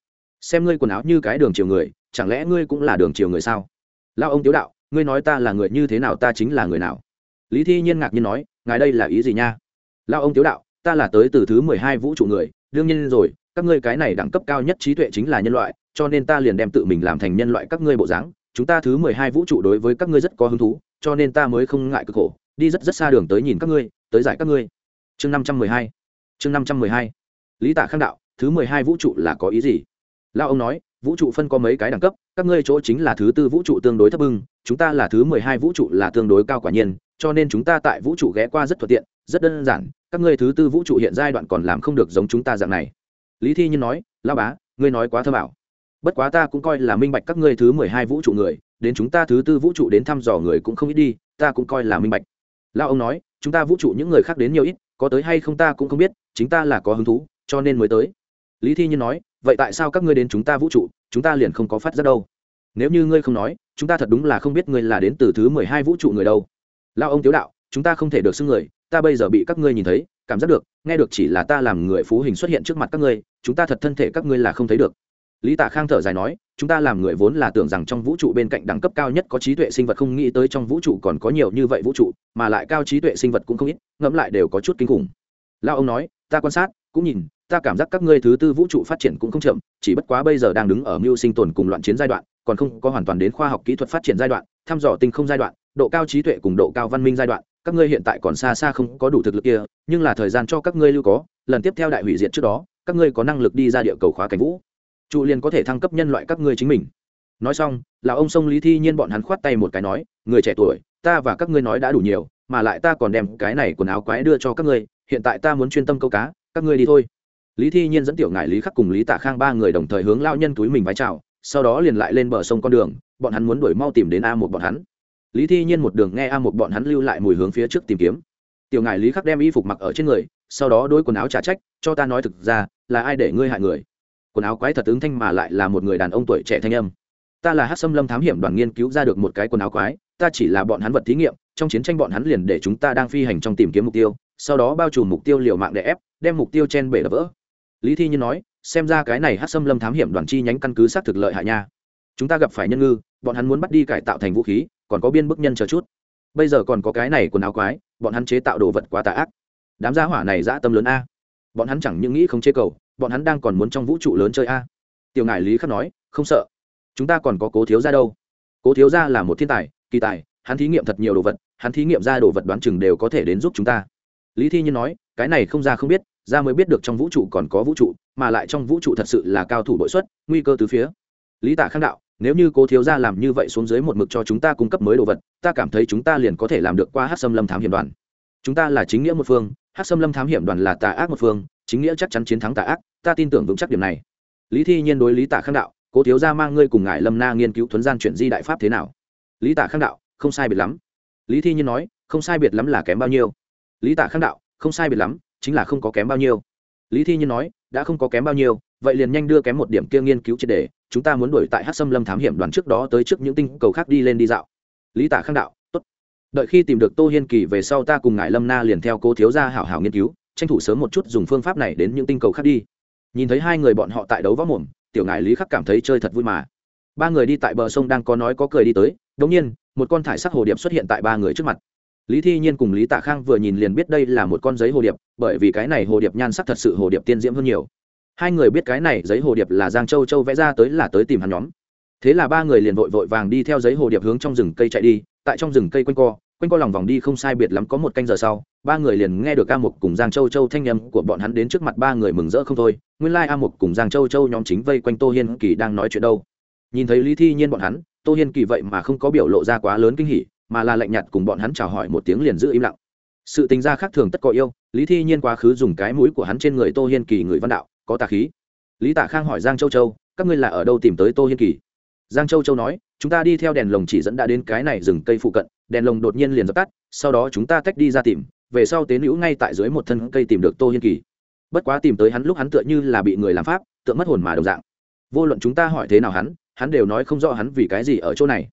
Xem ngươi quần áo như cái đường chiều người, chẳng lẽ ngươi cũng là đường chiều người sao? Lao ông tiếu đạo, ngươi nói ta là người như thế nào, ta chính là người nào? Lý thi nhiên ngạc nhiên nói, ngài đây là ý gì nha? Lao ông tiếu đạo, ta là tới từ thứ mười hai vũ trụ người, đương nhiên rồi, các ngươi cái này đẳng cấp cao nhất trí tuệ chính là nhân loại, cho nên ta liền đem tự mình làm thành nhân loại các ngươi bộ dáng. Chúng ta thứ mười hai vũ trụ đối với các ngươi rất có hứng thú, cho nên ta mới không ngại cực khổ, đi rất rất xa đường tới nhìn các ngươi, tới giải các ngươi. Chương năm trăm mười hai chương năm trăm mười hai, lý tạ khang đạo, thứ mười hai vũ trụ là có ý gì? Lao ông nói, vũ trụ phân có mấy cái đẳng cấp, các ngươi chỗ chính là thứ tư vũ trụ tương đối thấp bưng chúng ta là thứ mười hai vũ trụ là tương đối cao quả nhiên, cho nên chúng ta tại vũ trụ ghé qua rất thuận tiện, rất đơn giản, các ngươi thứ tư vũ trụ hiện giai đoạn còn làm không được giống chúng ta dạng này. Lý thi nhiên nói lao bá, ngươi nói quá thơ bảo bất quá ta cũng coi là minh bạch các ngươi thứ mười hai vũ trụ người, đến chúng ta thứ tư vũ trụ đến thăm dò người cũng không ít đi, ta cũng coi là minh bạch. Lao ông nói, chúng ta vũ trụ những người khác đến nhiều ít, có tới hay không ta cũng không biết chính ta là có hứng thú, cho nên mới tới. Lý thi nhiên nói, vậy tại sao các ngươi đến chúng ta vũ trụ, chúng ta liền không có phát ra đâu? Nếu như ngươi không nói, chúng ta thật đúng là không biết ngươi là đến từ thứ mười hai vũ trụ người đâu. Lao ông tiếu đạo, chúng ta không thể được xưng người, ta bây giờ bị các ngươi nhìn thấy, cảm giác được, nghe được chỉ là ta làm người phú hình xuất hiện trước mặt các ngươi, chúng ta thật thân thể các ngươi là không thấy được. Lý tạ khang thở dài nói, chúng ta làm người vốn là tưởng rằng trong vũ trụ bên cạnh đẳng cấp cao nhất có trí tuệ sinh vật không nghĩ tới trong vũ trụ còn có nhiều như vậy vũ trụ, mà lại cao trí tuệ sinh vật cũng không ít, ngẫm lại đều có chút kinh khủng. Lao ông nói ta quan sát, cũng nhìn, ta cảm giác các ngươi thứ tư vũ trụ phát triển cũng không chậm, chỉ bất quá bây giờ đang đứng ở mưu sinh tồn cùng loạn chiến giai đoạn, còn không có hoàn toàn đến khoa học kỹ thuật phát triển giai đoạn, thăm dò tinh không giai đoạn, độ cao trí tuệ cùng độ cao văn minh giai đoạn, các ngươi hiện tại còn xa xa không có đủ thực lực kia, nhưng là thời gian cho các ngươi lưu có, lần tiếp theo đại hủy diệt trước đó, các ngươi có năng lực đi ra địa cầu khóa cảnh vũ. Trụ liền có thể thăng cấp nhân loại các ngươi chính mình. Nói xong, là ông sông lý thi nhiên bọn hắn khoát tay một cái nói, người trẻ tuổi, ta và các ngươi nói đã đủ nhiều mà lại ta còn đem cái này quần áo quái đưa cho các ngươi, hiện tại ta muốn chuyên tâm câu cá, các ngươi đi thôi. Lý thi nhiên dẫn tiểu ngại lý khắc cùng lý tạ khang ba người đồng thời hướng lao nhân túi mình vái chào, sau đó liền lại lên bờ sông con đường, bọn hắn muốn đuổi mau tìm đến a một bọn hắn. Lý thi nhiên một đường nghe a một bọn hắn lưu lại mùi hướng phía trước tìm kiếm. Tiểu ngại lý khắc đem y phục mặc ở trên người, sau đó đôi quần áo trả trách, cho ta nói thực ra, là ai để ngươi hại người? Quần áo quái thật ứng thanh mà lại là một người đàn ông tuổi trẻ thanh âm. Ta là hát xâm lâm thám hiểm đoàn nghiên cứu ra được một cái quần áo quái, ta chỉ là bọn hắn vật thí nghiệm trong chiến tranh bọn hắn liền để chúng ta đang phi hành trong tìm kiếm mục tiêu, sau đó bao trùm mục tiêu liều mạng để ép, đem mục tiêu chen bể đập vỡ. Lý thi như nói, xem ra cái này hát xâm lâm thám hiểm đoàn chi nhánh căn cứ xác thực lợi hại nha. Chúng ta gặp phải nhân ngư, bọn hắn muốn bắt đi cải tạo thành vũ khí, còn có biên bức nhân chờ chút. Bây giờ còn có cái này quần áo quái, bọn hắn chế tạo đồ vật quá tà ác. Đám gia hỏa này dã tâm lớn a. Bọn hắn chẳng những nghĩ không chế cầu, bọn hắn đang còn muốn trong vũ trụ lớn chơi a. Tiểu ngại lý khắc nói, không sợ. Chúng ta còn có cố thiếu gia đâu. Cố thiếu gia là một thiên tài, kỳ tài hắn thí nghiệm thật nhiều đồ vật, hắn thí nghiệm ra đồ vật đoán chừng đều có thể đến giúp chúng ta. Lý thi nhiên nói, cái này không ra không biết, ra mới biết được trong vũ trụ còn có vũ trụ, mà lại trong vũ trụ thật sự là cao thủ bội xuất, nguy cơ từ phía. Lý tả khang đạo, nếu như cố thiếu gia làm như vậy xuống dưới một mực cho chúng ta cung cấp mới đồ vật, ta cảm thấy chúng ta liền có thể làm được qua hát xâm lâm thám hiểm đoàn. Chúng ta là chính nghĩa một phương hát xâm lâm thám hiểm đoàn là tà ác một phương, chính nghĩa chắc chắn chiến thắng tà ác, ta tin tưởng vững chắc điểm này. Lý thi nhiên đối lý tả khang đạo, cố thiếu gia mang ngươi cùng ngài lâm na nghiên cứu thuấn gian chuyển di đại pháp thế nào? Lý tả khang đạo không sai biệt lắm. Lý thi nhiên nói, không sai biệt lắm là kém bao nhiêu. Lý tả khang đạo, không sai biệt lắm, chính là không có kém bao nhiêu. Lý thi nhiên nói, đã không có kém bao nhiêu, vậy liền nhanh đưa kém một điểm kia nghiên cứu triệt đề chúng ta muốn đuổi tại hát xâm lâm thám hiểm đoàn trước đó tới trước những tinh cầu khác đi lên đi dạo. Lý tả khang đạo, tốt. Đợi khi tìm được tô hiên kỳ về sau ta cùng ngài lâm na liền theo cô thiếu gia hảo hảo nghiên cứu, tranh thủ sớm một chút dùng phương pháp này đến những tinh cầu khác đi. Nhìn thấy hai người bọn họ tại đấu võ mồm, tiểu ngài lý khắc cảm thấy chơi thật vui mà. Ba người đi tại bờ sông đang có nói có cười đi tới đống nhiên, một con thải sắc hồ điệp xuất hiện tại ba người trước mặt. Lý thi nhiên cùng lý tạ khang vừa nhìn liền biết đây là một con giấy hồ điệp, bởi vì cái này hồ điệp nhan sắc thật sự hồ điệp tiên diễm hơn nhiều. Hai người biết cái này giấy hồ điệp là giang châu châu vẽ ra tới là tới tìm hắn nhóm. Thế là ba người liền vội vội vàng đi theo giấy hồ điệp hướng trong rừng cây chạy đi, tại trong rừng cây quanh co quanh co lòng vòng đi không sai biệt lắm có một canh giờ sau, ba người liền nghe được a mục cùng giang châu châu thanh â của bọn hắn đến trước mặt ba người mừng rỡ không thôi. Nguyên lai、like、a mục cùng giang châu châu nhóm chính vây quanh tô hiên kỳ đang nói chuyện đâu. Nhìn thấy lý thi nhiên bọn hắn tô hiên kỳ vậy mà không có biểu lộ ra quá lớn kinh hỉ, mà là lạnh nhạt cùng bọn hắn chào hỏi một tiếng liền giữ im lặng. Sự tính ra khác thường tất có yêu, lý thi nhiên quá khứ dùng cái mũi của hắn trên người tô hiên kỳ người văn đạo, có tà khí. Lý tạ khang hỏi giang châu châu, các ngươi là ở đâu tìm tới tô hiên kỳ? Giang châu châu nói, chúng ta đi theo đèn lồng chỉ dẫn đã đến cái này rừng cây phụ cận, đèn lồng đột nhiên liền dập tắt, sau đó chúng ta tách đi ra tìm, về sau tế nữ ngay tại dưới một thân cây tìm được tô hiên kỳ. Bất quá tìm tới hắn lúc hắn tựa như là bị người làm pháp, tựa mất hồn mà đồng dạng. Vô luận chúng ta hỏi thế nào hắn hắn đều nói không rõ hắn vì cái gì ở chỗ này.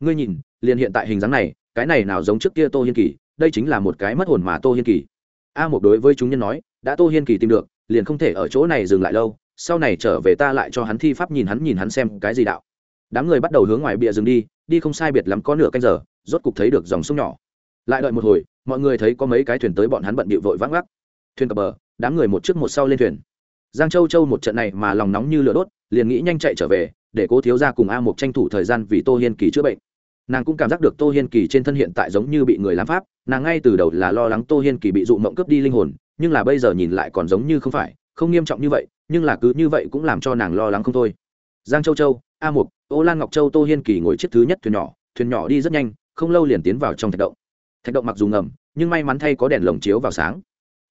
Ngươi nhìn, liền hiện tại hình dáng này, cái này nào giống trước kia tô hiên kỳ, đây chính là một cái mất hồn mà tô hiên kỳ. A một đối với chúng nhân nói, đã tô hiên kỳ tìm được, liền không thể ở chỗ này dừng lại lâu, sau này trở về ta lại cho hắn thi pháp nhìn hắn nhìn hắn xem cái gì đạo. Đám người bắt đầu hướng ngoài bìa rừng đi đi không sai biệt lắm có nửa canh giờ, rốt cục thấy được dòng sông nhỏ. Lại đợi một hồi, mọi người thấy có mấy cái thuyền tới bọn hắn bận bịu vội vắng gắt thuyền cập bờ, đám người một trước một sau lên thuyền giang châu châu một trận này mà lòng nóng như lửa đốt, liền nghĩ nhanh chạy trở về, để cố thiếu ra cùng a một tranh thủ thời gian vì tô hiên kỳ chữa bệnh. Nàng cũng cảm giác được tô hiên kỳ trên thân hiện tại giống như bị người làm pháp, nàng ngay từ đầu là lo lắng tô hiên kỳ bị dụ mộng cướp đi linh hồn, nhưng là bây giờ nhìn lại còn giống như không phải, không nghiêm trọng như vậy, nhưng là cứ như vậy cũng làm cho nàng lo lắng không thôi. Giang châu châu, a mục, ô lan ngọc châu tô hiên kỳ ngồi chiếc thứ nhất thuyền nhỏ thuyền nhỏ đi rất nhanh, không lâu liền tiến vào trong thạch động. Thạch động mặc dù ngầm, nhưng may mắn thay có đèn lồng chiếu vào sáng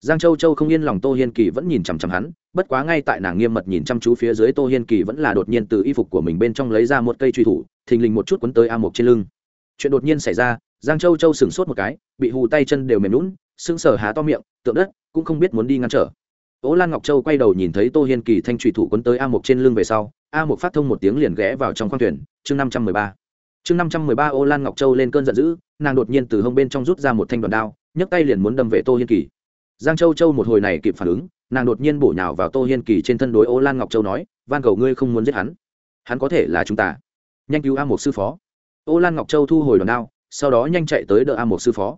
giang châu châu không yên lòng tô hiên kỳ vẫn nhìn chằm chằm hắn, bất quá ngay tại nàng nghiêm mật nhìn chăm chú phía dưới tô hiên kỳ vẫn là đột nhiên từ y phục của mình bên trong lấy ra một cây truy thủ, thình lình một chút quấn tới a mục trên lưng. Chuyện đột nhiên xảy ra, giang châu châu sửng sốt một cái, bị hù tay chân đều mềm lún sững sờ há to miệng, tượng đất, cũng không biết muốn đi ngăn trở. Ố lan ngọc châu quay đầu nhìn thấy tô hiên kỳ thanh truy thủ quấn tới a mục trên lưng về sau, a mục phát thông một tiếng liền ghé vào trong khoang thuyền, chương năm trăm mười ba. Chương năm trăm mười ba ô lan ngọc châu lên cơn giận dữ, nàng đột nhiên từ hông bên trong rút ra một thanh đoàn đao, nhấc tay liền muốn đâm về tô hiên kỳ giang châu châu một hồi này kịp phản ứng, nàng đột nhiên bổ nhào vào tô hiên kỳ trên thân đối ô lan ngọc châu nói, van cầu ngươi không muốn giết hắn. Hắn có thể là chúng ta. Nhanh cứu a một sư phó. Ô lan ngọc châu thu hồi đòn đao, sau đó nhanh chạy tới đỡ a một sư phó.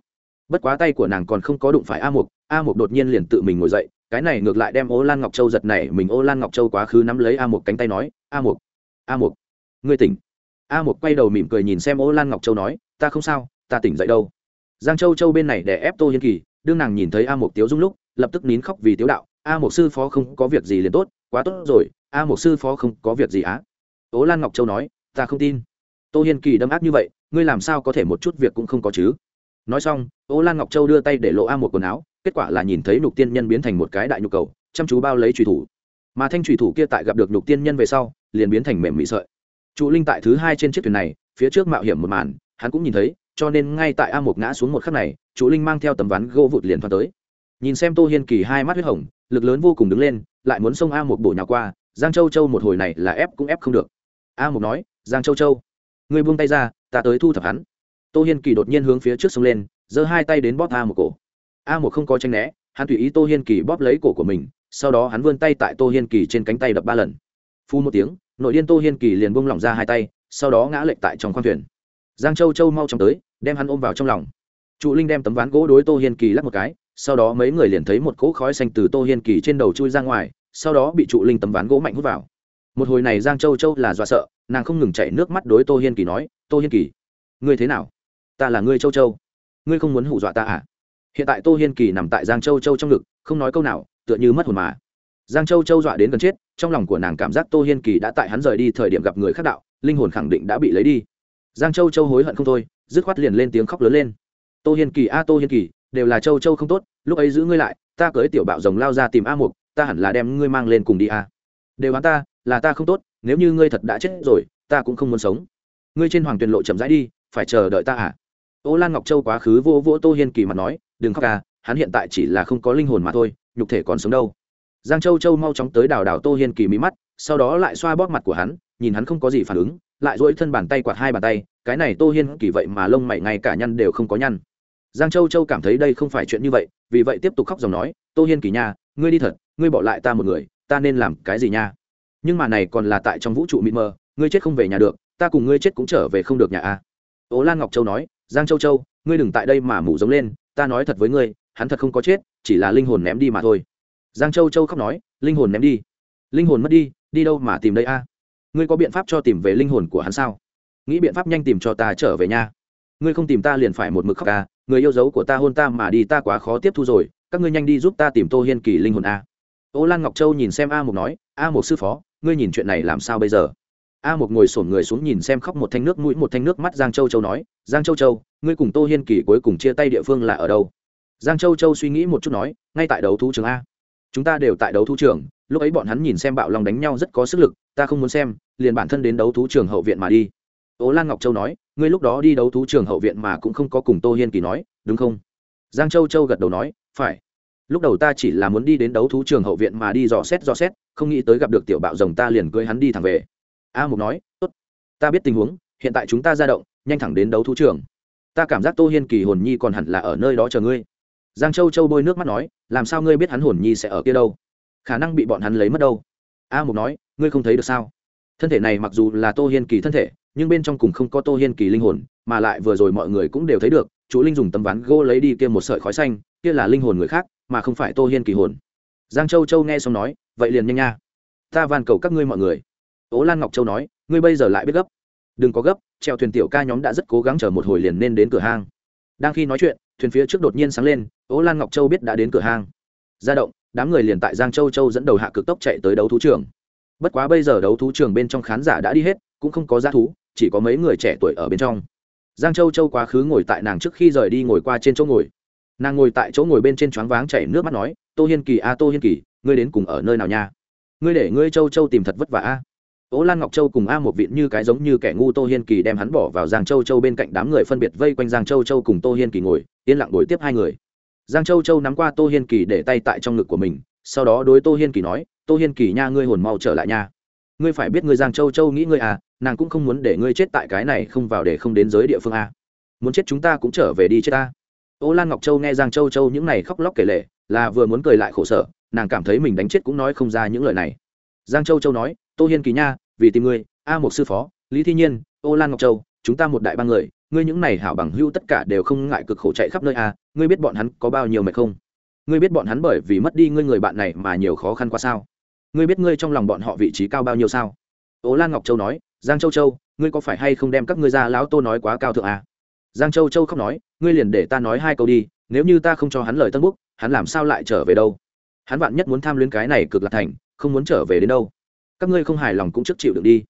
Bất quá tay của nàng còn không có đụng phải a một a một đột nhiên liền tự mình ngồi dậy, cái này ngược lại đem ô lan ngọc châu giật này mình. Ô lan ngọc châu quá khứ nắm lấy a một cánh tay nói, a một a một ngươi tỉnh. A một quay đầu mỉm cười nhìn xem ô lan ngọc châu nói, ta không sao, ta tỉnh dậy đâu. Giang châu châu bên này để ép tô hiên kỳ đương nàng nhìn thấy a một tiếu dung lúc, lập tức nín khóc vì tiếu đạo, a một sư phó không có việc gì liền tốt, quá tốt rồi, a một sư phó không có việc gì á. Ố lan ngọc châu nói, ta không tin. Tô hiên kỳ đâm ác như vậy, ngươi làm sao có thể một chút việc cũng không có chứ? Nói xong ố lan ngọc châu đưa tay để lộ a một quần áo, kết quả là nhìn thấy nhục tiên nhân biến thành một cái đại nhục cầu, chăm chú bao lấy trùy thủ. Mà thanh trùy thủ kia tại gặp được nhục tiên nhân về sau, liền biến thành mềm mị sợi. Trụ linh tại thứ hai trên chiếc thuyền này, phía trước mạo hiểm một màn, hắn cũng nhìn thấy cho nên ngay tại a một ngã xuống một khắc này, chú linh mang theo tấm ván gỗ vụt liền thoát tới. Nhìn xem tô hiên kỳ hai mắt huyết hồng, lực lớn vô cùng đứng lên, lại muốn xông a một bổ nhào qua, giang châu châu một hồi này là ép cũng ép không được. A một nói, giang châu châu người buông tay ra, ta tới thu thập hắn. Tô hiên kỳ đột nhiên hướng phía trước sông lên, giơ hai tay đến bóp a một cổ. A một không có tranh né, hắn tùy ý tô hiên kỳ bóp lấy cổ của mình, sau đó hắn vươn tay tại tô hiên kỳ trên cánh tay đập ba lần. Phu một tiếng, nội điên tô hiên kỳ liền buông lỏng ra hai tay, sau đó ngã lệch tại trong khoang thuyền. Giang châu châu mau chóng tới đem hắn ôm vào trong lòng. Trụ linh đem tấm ván gỗ đối tô hiên kỳ lắc một cái, sau đó mấy người liền thấy một cỗ khói xanh từ tô hiên kỳ trên đầu chui ra ngoài, sau đó bị trụ linh tấm ván gỗ mạnh hút vào. Một hồi này giang châu châu là dọa sợ, nàng không ngừng chạy nước mắt đối tô hiên kỳ nói, tô hiên kỳ, ngươi thế nào? Ta là ngươi châu châu. Ngươi không muốn hù dọa ta à? Hiện tại tô hiên kỳ nằm tại giang châu châu trong ngực, không nói câu nào, tựa như mất hồn mà. Giang châu châu dọa đến gần chết, trong lòng của nàng cảm giác tô hiên kỳ đã tại hắn rời đi thời điểm gặp người khác đạo, linh hồn khẳng định đã bị lấy đi. Giang châu châu hối hận không thôi dứt khoát liền lên tiếng khóc lớn lên. Tô hiên kỳ, a, tô hiên kỳ, đều là châu châu không tốt, lúc ấy giữ ngươi lại, ta cưới tiểu bạo rồng lao ra tìm a mục, ta hẳn là đem ngươi mang lên cùng đi a. Đều hắn ta, là ta không tốt, nếu như ngươi thật đã chết rồi, ta cũng không muốn sống. Ngươi trên hoàng tuyền lộ chậm rãi đi, phải chờ đợi ta à? Ô lan ngọc châu quá khứ vô vỗ tô hiên kỳ mà nói, đừng khóc à hắn hiện tại chỉ là không có linh hồn mà thôi, nhục thể còn sống đâu. Giang châu châu mau chóng tới đào đào tô hiên kỳ mí mắt, sau đó lại xoa bóp mặt của hắn, nhìn hắn không có gì phản ứng, lại dỗi thân bàn tay quạt hai bàn tay cái này tô hiên kỳ vậy mà lông mày ngay cả nhăn đều không có nhăn. Giang châu châu cảm thấy đây không phải chuyện như vậy, vì vậy tiếp tục khóc dòng nói, tô hiên kỳ nha, ngươi đi thật, ngươi bỏ lại ta một người, ta nên làm cái gì nha? Nhưng mà này còn là tại trong vũ trụ mịt mờ, ngươi chết không về nhà được, ta cùng ngươi chết cũng trở về không được nhà a. À. ố lan ngọc châu nói, giang châu châu, ngươi đừng tại đây mà mủ giống lên, ta nói thật với ngươi, hắn thật không có chết, chỉ là linh hồn ném đi mà thôi. Giang châu châu khóc nói, linh hồn ném đi, linh hồn mất đi đi đâu mà tìm đây a? Ngươi có biện pháp cho tìm về linh hồn của hắn sao? Nghĩ biện pháp nhanh tìm cho ta trở về nha. ngươi không tìm ta liền phải một mực khóc ca người yêu dấu của ta hôn ta mà đi ta quá khó tiếp thu rồi, các ngươi nhanh đi giúp ta tìm tô hiên kỳ linh hồn a ô lan ngọc châu nhìn xem a mục nói, a mục sư phó, ngươi nhìn chuyện này làm sao bây giờ? A mục ngồi sổn người xuống nhìn xem khóc một thanh nước mũi, một thanh nước mắt giang châu châu nói, giang châu châu, ngươi cùng tô hiên kỳ cuối cùng chia tay địa phương là ở đâu? Giang châu châu suy nghĩ một chút nói, ngay tại đấu thú trường a. Chúng ta đều tại đấu thú trường, lúc ấy bọn hắn nhìn xem bạo lòng đánh nhau rất có sức lực, ta không muốn xem, liền bản thân đến đấu thú trường hậu viện mà đi ố lan ngọc châu nói, ngươi lúc đó đi đấu thú trường hậu viện mà cũng không có cùng tô hiên kỳ nói, đúng không? Giang châu châu gật đầu nói, phải. Lúc đầu ta chỉ là muốn đi đến đấu thú trường hậu viện mà đi dò xét dò xét, không nghĩ tới gặp được tiểu bạo rồng ta liền cưới hắn đi thẳng về. A mục nói, tốt. Ta biết tình huống, hiện tại chúng ta ra động, nhanh thẳng đến đấu thú trường. Ta cảm giác tô hiên kỳ hồn nhi còn hẳn là ở nơi đó chờ ngươi. Giang châu châu bôi nước mắt nói, làm sao ngươi biết hắn hồn nhi sẽ ở kia đâu? Khả năng bị bọn hắn lấy mất đâu? A mục nói, ngươi không thấy được sao? Thân thể này mặc dù là tô hiên kỳ thân thể, nhưng bên trong cùng không có tô hiên kỳ linh hồn, mà lại vừa rồi mọi người cũng đều thấy được, chú linh dùng tấm ván gỗ lấy đi kia một sợi khói xanh, kia là linh hồn người khác, mà không phải tô hiên kỳ hồn. Giang châu châu nghe xong nói, vậy liền nhanh nha. Ta van cầu các ngươi mọi người. Ố lan ngọc châu nói, ngươi bây giờ lại biết gấp. Đừng có gấp treo thuyền tiểu ca nhóm đã rất cố gắng chờ một hồi liền nên đến cửa hang. Đang khi nói chuyện, thuyền phía trước đột nhiên sáng lên ố lan ngọc châu biết đã đến cửa hang. Ra động, đám người liền tại giang châu châu dẫn đầu hạ cực tốc chạy tới đấu thú trường bất quá bây giờ đấu thú trường bên trong khán giả đã đi hết, cũng không có giá thú, chỉ có mấy người trẻ tuổi ở bên trong. Giang châu châu quá khứ ngồi tại nàng trước khi rời đi ngồi qua trên chỗ ngồi. Nàng ngồi tại chỗ ngồi bên trên choáng váng chảy nước mắt nói, tô hiên kỳ a, tô hiên kỳ, ngươi đến cùng ở nơi nào nha? Ngươi để ngươi châu châu tìm thật vất vả a. Ố lan ngọc châu cùng a một vịn như cái giống như kẻ ngu tô hiên kỳ đem hắn bỏ vào giang châu châu bên cạnh đám người phân biệt vây quanh giang châu châu cùng tô hiên kỳ ngồi, yên lặng ngồi tiếp hai người. Giang châu châu nắm qua tô hiên kỳ để tay tại trong ngực của mình, sau đó đối tô hiên kỳ nói tô hiên kỳ nha, ngươi hồn mau trở lại nha. Ngươi phải biết ngươi giang châu châu nghĩ ngươi à nàng cũng không muốn để ngươi chết tại cái này không vào để không đến giới địa phương à. muốn chết chúng ta cũng trở về đi chết ta. Ô lan ngọc châu nghe giang châu châu những này khóc lóc kể lệ là vừa muốn cười lại khổ sở, nàng cảm thấy mình đánh chết cũng nói không ra những lời này. Giang châu châu nói, tô hiên kỳ nha, vì tìm ngươi, a một sư phó, lý thi nhiên, ô lan ngọc châu, chúng ta một đại ba người, ngươi những này hảo bằng hưu tất cả đều không ngại cực khổ chạy khắp nơi a ngươi biết bọn hắn có bao nhiêu mệt không? Ngươi biết bọn hắn bởi vì mất đi ngươi người bạn này mà nhiều khó khăn qua sao? Ngươi biết ngươi trong lòng bọn họ vị trí cao bao nhiêu sao? Ố lan ngọc châu nói, giang châu châu, ngươi có phải hay không đem các ngươi ra lão tô nói quá cao thượng à? giang châu châu khóc nói, ngươi liền để ta nói hai câu đi, nếu như ta không cho hắn lời tân búc, hắn làm sao lại trở về đâu? Hắn vạn nhất muốn tham luyến cái này cực lạc thành, không muốn trở về đến đâu. Các ngươi không hài lòng cũng trước chịu được đi.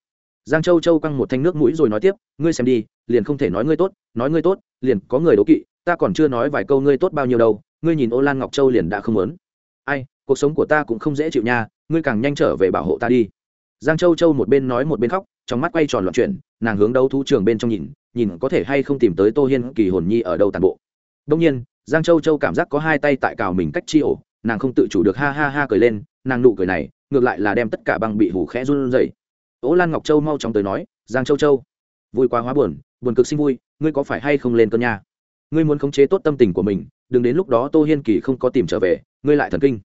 Giang châu châu căng một thanh nước mũi rồi nói tiếp, ngươi xem đi, liền không thể nói ngươi tốt, nói ngươi tốt, liền có người đố kỵ, ta còn chưa nói vài câu ngươi tốt bao nhiêu đâu, ngươi nhìn ô lan ngọc châu liền đã không muốn. Ai, cuộc sống của ta cũng không dễ chịu nha ngươi càng nhanh trở về bảo hộ ta đi. Giang châu châu một bên nói một bên khóc, trong mắt quay tròn loạn chuyển, nàng hướng đấu thú trường bên trong nhìn nhìn có thể hay không tìm tới tô hiên, kỳ hồn nhi ở đâu tàn bộ. Đông nhiên, giang châu châu cảm giác có hai tay tại cào mình cách chi ổ, nàng không tự chủ được ha ha ha cười lên, nàng nụ cười này, ngược lại là đem tất cả băng bị hủ khẽ run rẩy. Ố lan ngọc châu mau chóng tới nói, giang châu châu, vui quá hóa buồn buồn cực sinh vui, ngươi có phải hay không lên cơn nha? Ngươi muốn khống chế tốt tâm tình của mình, đừng đến lúc đó tô hiên kỳ không có tìm trở về, ngươi lại thần kinh.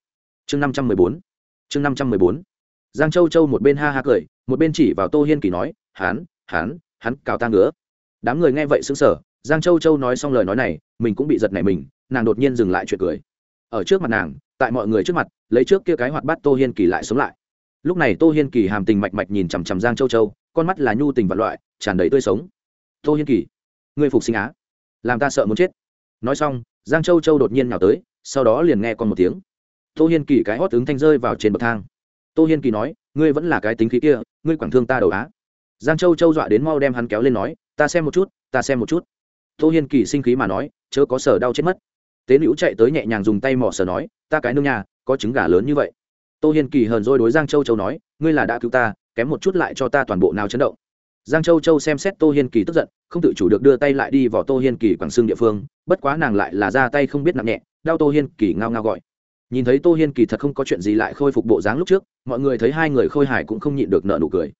Chương năm trăm mười bốn chương năm trăm mười bốn. Giang châu châu một bên ha ha cười, một bên chỉ vào tô hiên kỳ nói, hán hán, hắn cào ta ngứa. Đám người nghe vậy xứng sở giang châu châu nói xong lời nói này, mình cũng bị giật nảy mình, nàng đột nhiên dừng lại chuyện cười. Ở trước mặt nàng, tại mọi người trước mặt, lấy trước kia cái hoạt bát tô hiên kỳ lại sống lại. Lúc này tô hiên kỳ hàm tình mạch mạch nhìn chằm chằm giang châu châu, con mắt là nhu tình vật loại, tràn đầy tươi sống. Tô hiên kỳ người phục sinh á? Làm ta sợ muốn chết. Nói xong, giang châu châu đột nhiên nhào tới, sau đó liền nghe con một tiếng tô hiên kỳ cái hót ứng thanh rơi vào trên bậc thang. Tô hiên kỳ nói, ngươi vẫn là cái tính khí kia, ngươi quảng thương ta đầu á. Giang châu châu dọa đến mau đem hắn kéo lên nói, ta xem một chút, ta xem một chút. Tô hiên kỳ sinh khí mà nói, chớ có sở đau chết mất. Tế nữ chạy tới nhẹ nhàng dùng tay mỏ sở nói, ta cái nương nhà, có trứng gà lớn như vậy. Tô hiên kỳ hờn dôi đối giang châu châu nói, ngươi là đã cứu ta, kém một chút lại cho ta toàn bộ nào chấn động. Giang châu châu xem xét tô hiên kỳ tức giận, không tự chủ được đưa tay lại đi vào tô hiên kỳ quảng xương địa phương, bất quá nàng lại là ra tay không biết nặng nhẹ, đau tô hiên kỳ ngao ngao gọi nhìn thấy tô hiên kỳ thật không có chuyện gì lại khôi phục bộ dáng lúc trước, mọi người thấy hai người khôi hài cũng không nhịn được nợ nụ cười.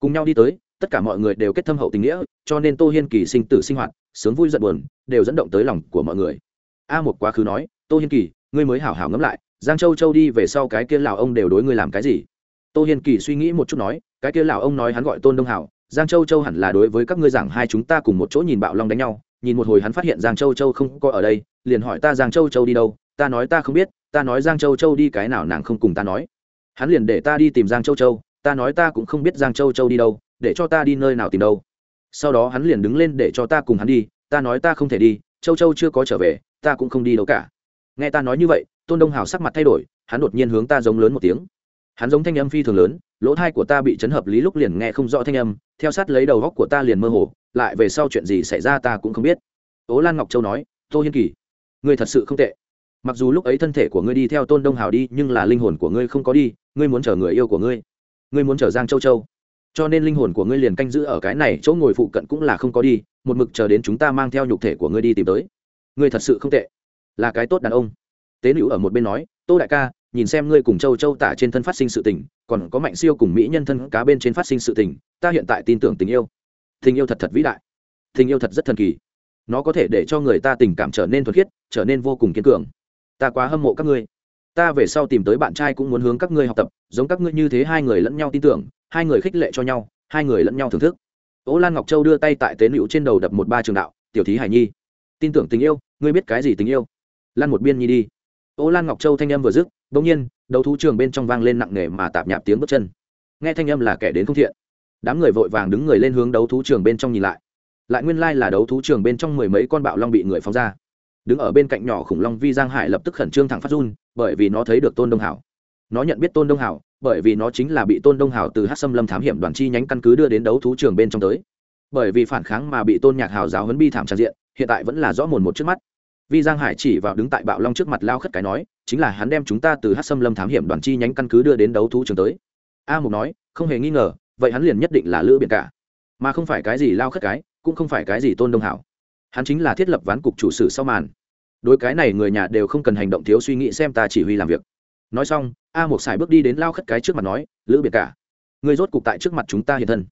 Cùng nhau đi tới, tất cả mọi người đều kết thâm hậu tình nghĩa, cho nên tô hiên kỳ sinh tử sinh hoạt, sướng vui giận buồn, đều dẫn động tới lòng của mọi người. A một quá khứ nói, tô hiên kỳ, ngươi mới hảo hảo ngẫm lại, giang châu châu đi về sau cái kia lào ông đều đối ngươi làm cái gì? Tô hiên kỳ suy nghĩ một chút nói, cái kia lào ông nói hắn gọi tôn đông hảo, giang châu châu hẳn là đối với các ngươi rằng hai chúng ta cùng một chỗ nhìn bạo long đánh nhau, nhìn một hồi hắn phát hiện giang châu châu không có ở đây, liền hỏi ta giang châu châu đi đâu, ta nói ta không biết ta nói giang châu châu đi, cái nào nàng không cùng ta nói. Hắn liền để ta đi tìm giang châu châu, ta nói ta cũng không biết giang châu châu đi đâu, để cho ta đi nơi nào tìm đâu. Sau đó hắn liền đứng lên để cho ta cùng hắn đi, ta nói ta không thể đi, châu châu chưa có trở về, ta cũng không đi đâu cả. Nghe ta nói như vậy, tôn đông hào sắc mặt thay đổi, hắn đột nhiên hướng ta giống lớn một tiếng. Hắn giống thanh âm phi thường lớn, lỗ thai của ta bị chấn hợp lý lúc liền nghe không rõ thanh âm, theo sát lấy đầu góc của ta liền mơ hồ, lại về sau chuyện gì xảy ra ta cũng không biết. Ố lan ngọc châu nói, tô hiên kỳ, người thật sự không tệ mặc dù lúc ấy thân thể của ngươi đi theo tôn đông hào đi, nhưng là linh hồn của ngươi không có đi, ngươi muốn chờ người yêu của ngươi. Ngươi muốn chờ giang châu châu. Cho nên linh hồn của ngươi liền canh giữ ở cái này chỗ ngồi phụ cận cũng là không có đi, một mực chờ đến chúng ta mang theo nhục thể của ngươi đi tìm tới. Ngươi thật sự không tệ. Là cái tốt đàn ông. Tế nữ ở một bên nói, tô đại ca, nhìn xem ngươi cùng châu châu tả trên thân phát sinh sự tình, còn có mạnh siêu cùng mỹ nhân thân cá bên trên phát sinh sự tình, ta hiện tại tin tưởng tình yêu. Tình yêu thật thật vĩ đại. Tình yêu thật rất thần kỳ. Nó có thể để cho người ta tình cảm trở nên thuần khiết, trở nên vô cùng kiên cường ta quá hâm mộ các ngươi. Ta về sau tìm tới bạn trai cũng muốn hướng các ngươi học tập, giống các ngươi như thế hai người lẫn nhau tin tưởng, hai người khích lệ cho nhau, hai người lẫn nhau thưởng thức. Ố lan ngọc châu đưa tay tại tế nữ trên đầu đập một ba trường đạo, tiểu thí hải nhi, tin tưởng tình yêu, ngươi biết cái gì tình yêu? Lan một biên nhi đi. Ố lan ngọc châu thanh âm vừa dứt, bỗng nhiên đấu thú trường bên trong vang lên nặng nề mà tạp nhạp tiếng bước chân. Nghe thanh âm là kẻ đến không thiện. Đám người vội vàng đứng người lên hướng đấu thú trường bên trong nhìn lại. Lại nguyên lai là đấu thú trường bên trong mười mấy con bạo long bị người phóng ra đứng ở bên cạnh nhỏ khủng long vi giang hải lập tức khẩn trương thẳng phát run, bởi vì nó thấy được tôn đông hảo. Nó nhận biết tôn đông hảo, bởi vì nó chính là bị tôn đông hảo từ hát xâm lâm thám hiểm đoàn chi nhánh căn cứ đưa đến đấu thú trường bên trong tới. Bởi vì phản kháng mà bị tôn nhạc hào giáo huấn bi thảm tràn diện, hiện tại vẫn là rõ mồn một trước mắt. Vi giang hải chỉ vào đứng tại bạo long trước mặt lao khất cái nói, chính là hắn đem chúng ta từ hát xâm lâm thám hiểm đoàn chi nhánh căn cứ đưa đến đấu thú trường tới. A mục nói, không hề nghi ngờ, vậy hắn liền nhất định là lữ biển cả. Mà không phải cái gì lao khất cái, cũng không phải cái gì tôn đông hảo hắn chính là thiết lập ván cục chủ sử sau màn. Đối cái này người nhà đều không cần hành động thiếu suy nghĩ xem ta chỉ huy làm việc. Nói xong, a một xài bước đi đến lao khất cái trước mặt nói, lữ biệt cả người rốt cục tại trước mặt chúng ta hiện thân.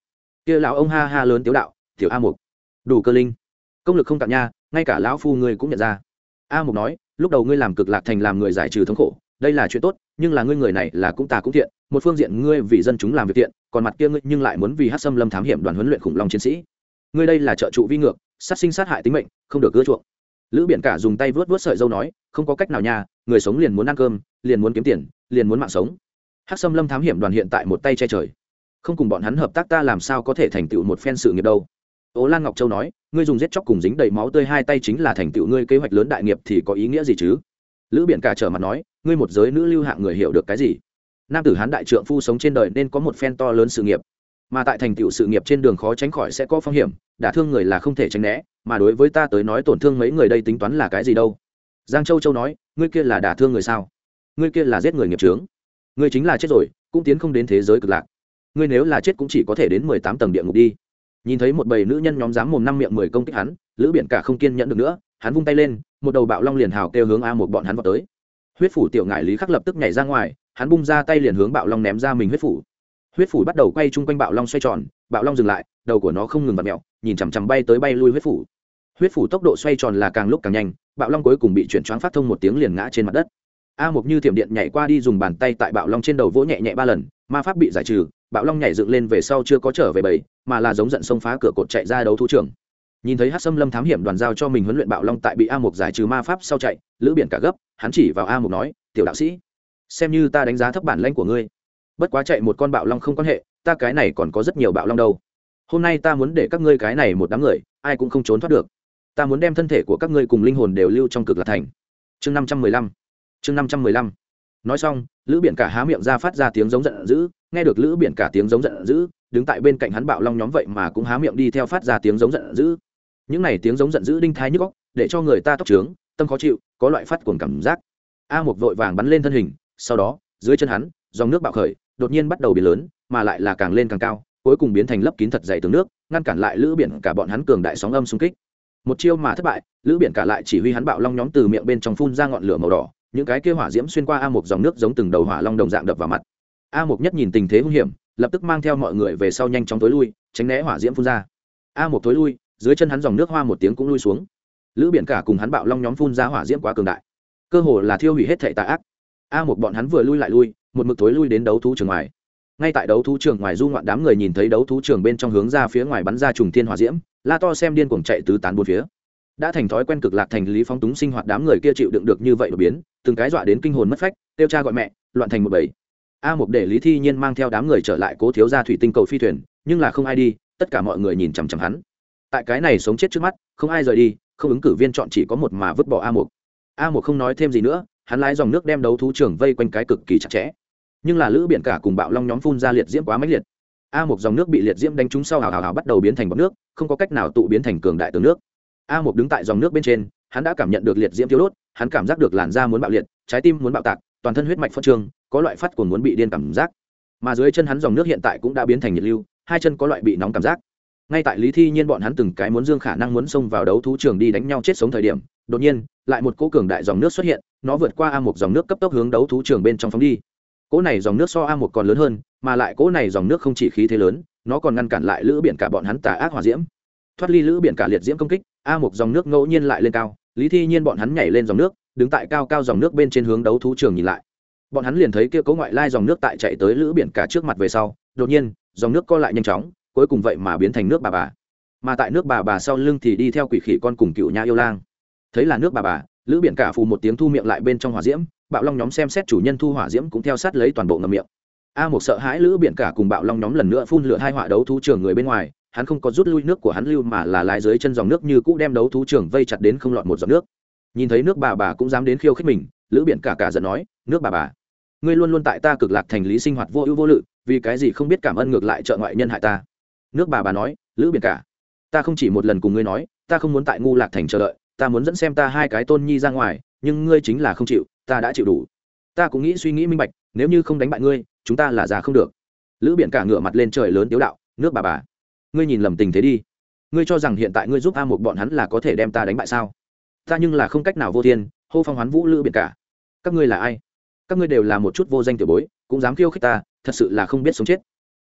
Kia lão ông ha ha lớn tiếu đạo, tiểu a mục đủ cơ linh. Công lực không tạm nha, ngay cả lão phu ngươi cũng nhận ra. A mục nói, lúc đầu ngươi làm cực lạc thành làm người giải trừ thống khổ, đây là chuyện tốt, nhưng là ngươi người này là cũng ta cũng thiện, một phương diện ngươi vì dân chúng làm việc thiện, còn mặt kia ngươi nhưng lại muốn vì hát xâm lâm thám hiểm đoàn huấn luyện khủng long chiến sĩ ngươi đây là trợ trụ vi ngược, sát sinh sát hại tính mệnh, không được ưa chuộng. Lữ biển cả dùng tay vớt vớt sợi dâu nói, không có cách nào nha, người sống liền muốn ăn cơm, liền muốn kiếm tiền, liền muốn mạng sống. Hắc xâm lâm thám hiểm đoàn hiện tại một tay che trời. Không cùng bọn hắn hợp tác ta làm sao có thể thành tựu một phen sự nghiệp đâu. Ố lan ngọc châu nói, ngươi dùng giết chóc cùng dính đầy máu tươi hai tay chính là thành tựu ngươi kế hoạch lớn đại nghiệp thì có ý nghĩa gì chứ? Lữ biển cả trở mặt nói, ngươi một giới nữ lưu hạng người hiểu được cái gì? Nam tử hán đại trượng phu sống trên đời nên có một phen to lớn sự nghiệp mà tại thành tựu sự nghiệp trên đường khó tránh khỏi sẽ có phong hiểm, đả thương người là không thể tránh né, mà đối với ta tới nói tổn thương mấy người đây tính toán là cái gì đâu? Giang châu châu nói, ngươi kia là đả thương người sao? Ngươi kia là giết người nghiệp trướng ngươi chính là chết rồi, cũng tiến không đến thế giới cực lạc. Ngươi nếu là chết cũng chỉ có thể đến mười tám tầng địa ngục đi. Nhìn thấy một bầy nữ nhân nhóm dám mồm năm miệng mười công kích hắn, lữ biển cả không kiên nhẫn được nữa, hắn vung tay lên, một đầu bạo long liền hào kêu hướng a một bọn hắn vào tới. Huyết phủ tiểu ngại lý khắc lập tức nhảy ra ngoài, hắn bung ra tay liền hướng bạo long ném ra mình huyết phủ huyết phủ bắt đầu quay chung quanh bạo long xoay tròn, bạo long dừng lại, đầu của nó không ngừng vặt mẹo nhìn chằm chằm bay tới bay lui huyết phủ. Huyết phủ tốc độ xoay tròn là càng lúc càng nhanh, bạo long cuối cùng bị chuyển choáng phát thông một tiếng liền ngã trên mặt đất. A mục như thiểm điện nhảy qua đi dùng bàn tay tại bạo long trên đầu vỗ nhẹ nhẹ ba lần, ma pháp bị giải trừ, bạo long nhảy dựng lên về sau chưa có trở về bầy, mà là giống giận xông phá cửa cột chạy ra đấu thú trưởng. Nhìn thấy hát xâm lâm thám hiểm đoàn giao cho mình huấn luyện bạo long tại bị a mục giải trừ ma pháp sau chạy, lữ biển cả gấp, hắn chỉ vào a mục nói, tiểu đạo sĩ, xem như ta đánh giá thấp bản lãnh của ngươi bất quá chạy một con bạo long không quan hệ, ta cái này còn có rất nhiều bạo long đâu. Hôm nay ta muốn để các ngươi cái này một đám người, ai cũng không trốn thoát được. Ta muốn đem thân thể của các ngươi cùng linh hồn đều lưu trong cực lạc thành. Chương năm trăm mười lăm. Chương năm trăm mười lăm. Nói xong, lữ biển cả há miệng ra phát ra tiếng giống giận dữ, nghe được lữ biển cả tiếng giống giận dữ, đứng tại bên cạnh hắn bạo long nhóm vậy mà cũng há miệng đi theo phát ra tiếng giống giận dữ. Những này tiếng giống giận dữ đinh thái nhức góc để cho người ta tóc trướng, tâm khó chịu, có loại phát cuồng cảm giác. A một vội vàng bắn lên thân hình, sau đó, dưới chân hắn, dòng nước bạo khởi đột nhiên bắt đầu biến lớn, mà lại là càng lên càng cao, cuối cùng biến thành lấp kín thật dày tường nước, ngăn cản lại lữ biển cả bọn hắn cường đại sóng âm xung kích. Một chiêu mà thất bại, lữ biển cả lại chỉ huy hắn bạo long nhóm từ miệng bên trong phun ra ngọn lửa màu đỏ, những cái kia hỏa diễm xuyên qua a một dòng nước giống từng đầu hỏa long đồng dạng đập vào mặt. A một nhất nhìn tình thế hung hiểm, lập tức mang theo mọi người về sau nhanh chóng tối lui, tránh né hỏa diễm phun ra. A một tối lui, dưới chân hắn dòng nước hoa một tiếng cũng lui xuống. Lữ biển cả cùng hắn bạo long nhóm phun ra hỏa diễm quá cường đại. Cơ hồ là thiêu hủy hết thệ tà ác. A một bọn hắn vừa lui lại lui một mực tối lui đến đấu thú trường ngoài. Ngay tại đấu thú trường ngoài du ngoạn đám người nhìn thấy đấu thú trường bên trong hướng ra phía ngoài bắn ra trùng thiên hỏa diễm, la to xem điên cuồng chạy tứ tán bốn phía. Đã thành thói quen cực lạc thành lý phóng túng sinh hoạt đám người kia chịu đựng được như vậy đột biến, từng cái dọa đến kinh hồn mất phách tiêu cha gọi mẹ, loạn thành một bầy. A một để lý thi nhiên mang theo đám người trở lại cố thiếu ra thủy tinh cầu phi thuyền, nhưng là không ai đi, tất cả mọi người nhìn chằm chằm hắn. Tại cái này sống chết trước mắt, không ai rời đi, không ứng cử viên chọn chỉ có một mà vứt bỏ a một a một không nói thêm gì nữa, hắn lái dòng nước đem đấu thú trường vây quanh cái cực kỳ chặt chẽ nhưng là lữ biển cả cùng bạo long nhóm phun ra liệt diễm quá mãnh liệt. A một dòng nước bị liệt diễm đánh trúng sau hào hào hào bắt đầu biến thành bọt nước, không có cách nào tụ biến thành cường đại tường nước. A một đứng tại dòng nước bên trên, hắn đã cảm nhận được liệt diễm thiếu đốt, hắn cảm giác được làn da muốn bạo liệt, trái tim muốn bạo tạc, toàn thân huyết mạch phân trường có loại phát cuồng muốn bị điên cảm giác. Mà dưới chân hắn dòng nước hiện tại cũng đã biến thành nhiệt lưu, hai chân có loại bị nóng cảm giác. Ngay tại lý thi nhiên bọn hắn từng cái muốn dương khả năng muốn xông vào đấu thú trường đi đánh nhau chết sống thời điểm, đột nhiên, lại một cỗ cường đại dòng nước xuất hiện, nó vượt qua a một dòng nước cấp tốc hướng đấu thú trường bên trong phóng đi cỗ này dòng nước so a một còn lớn hơn, mà lại cỗ này dòng nước không chỉ khí thế lớn, nó còn ngăn cản lại lữ biển cả bọn hắn tà ác hòa diễm. Thoát ly lữ biển cả liệt diễm công kích, a một dòng nước ngẫu nhiên lại lên cao, lý thi nhiên bọn hắn nhảy lên dòng nước, đứng tại cao cao dòng nước bên trên hướng đấu thú trường nhìn lại. Bọn hắn liền thấy kia cấu ngoại lai dòng nước tại chạy tới lữ biển cả trước mặt về sau, đột nhiên, dòng nước co lại nhanh chóng, cuối cùng vậy mà biến thành nước bà bà. Mà tại nước bà bà sau lưng thì đi theo quỷ khỉ con cùng cựu nha yêu lang. Thấy là nước bà bà, lữ biển cả phù một tiếng thu miệng lại bên trong hỏa diễm bạo long nhóm xem xét chủ nhân thu hỏa diễm cũng theo sát lấy toàn bộ ngầm miệng. A một sợ hãi lữ biển cả cùng bạo long nhóm lần nữa phun lửa hai họa đấu thú trường người bên ngoài, hắn không có rút lui nước của hắn lưu mà là lái dưới chân dòng nước như cũ đem đấu thú trường vây chặt đến không lọt một giọt nước. Nhìn thấy nước bà bà cũng dám đến khiêu khích mình, lữ biển cả cả giận nói, nước bà bà, ngươi luôn luôn tại ta cực lạc thành lý sinh hoạt vô ưu vô lự, vì cái gì không biết cảm ơn ngược lại trợ ngoại nhân hại ta? Nước bà bà nói, lữ biển cả, ta không chỉ một lần cùng ngươi nói, ta không muốn tại ngu lạc thành chờ đợi, ta muốn dẫn xem ta hai cái tôn nhi ra ngoài, nhưng ngươi chính là không chịu ta đã chịu đủ. Ta cũng nghĩ suy nghĩ minh bạch, nếu như không đánh bại ngươi, chúng ta là già không được. Lữ biển cả ngửa mặt lên trời lớn tiếu đạo, nước bà bà. Ngươi nhìn lầm tình thế đi. Ngươi cho rằng hiện tại ngươi giúp a một bọn hắn là có thể đem ta đánh bại sao? Ta nhưng là không cách nào vô thiên, hô phong hoán vũ lữ biển cả. Các ngươi là ai? Các ngươi đều là một chút vô danh tiểu bối, cũng dám khiêu khích ta, thật sự là không biết sống chết.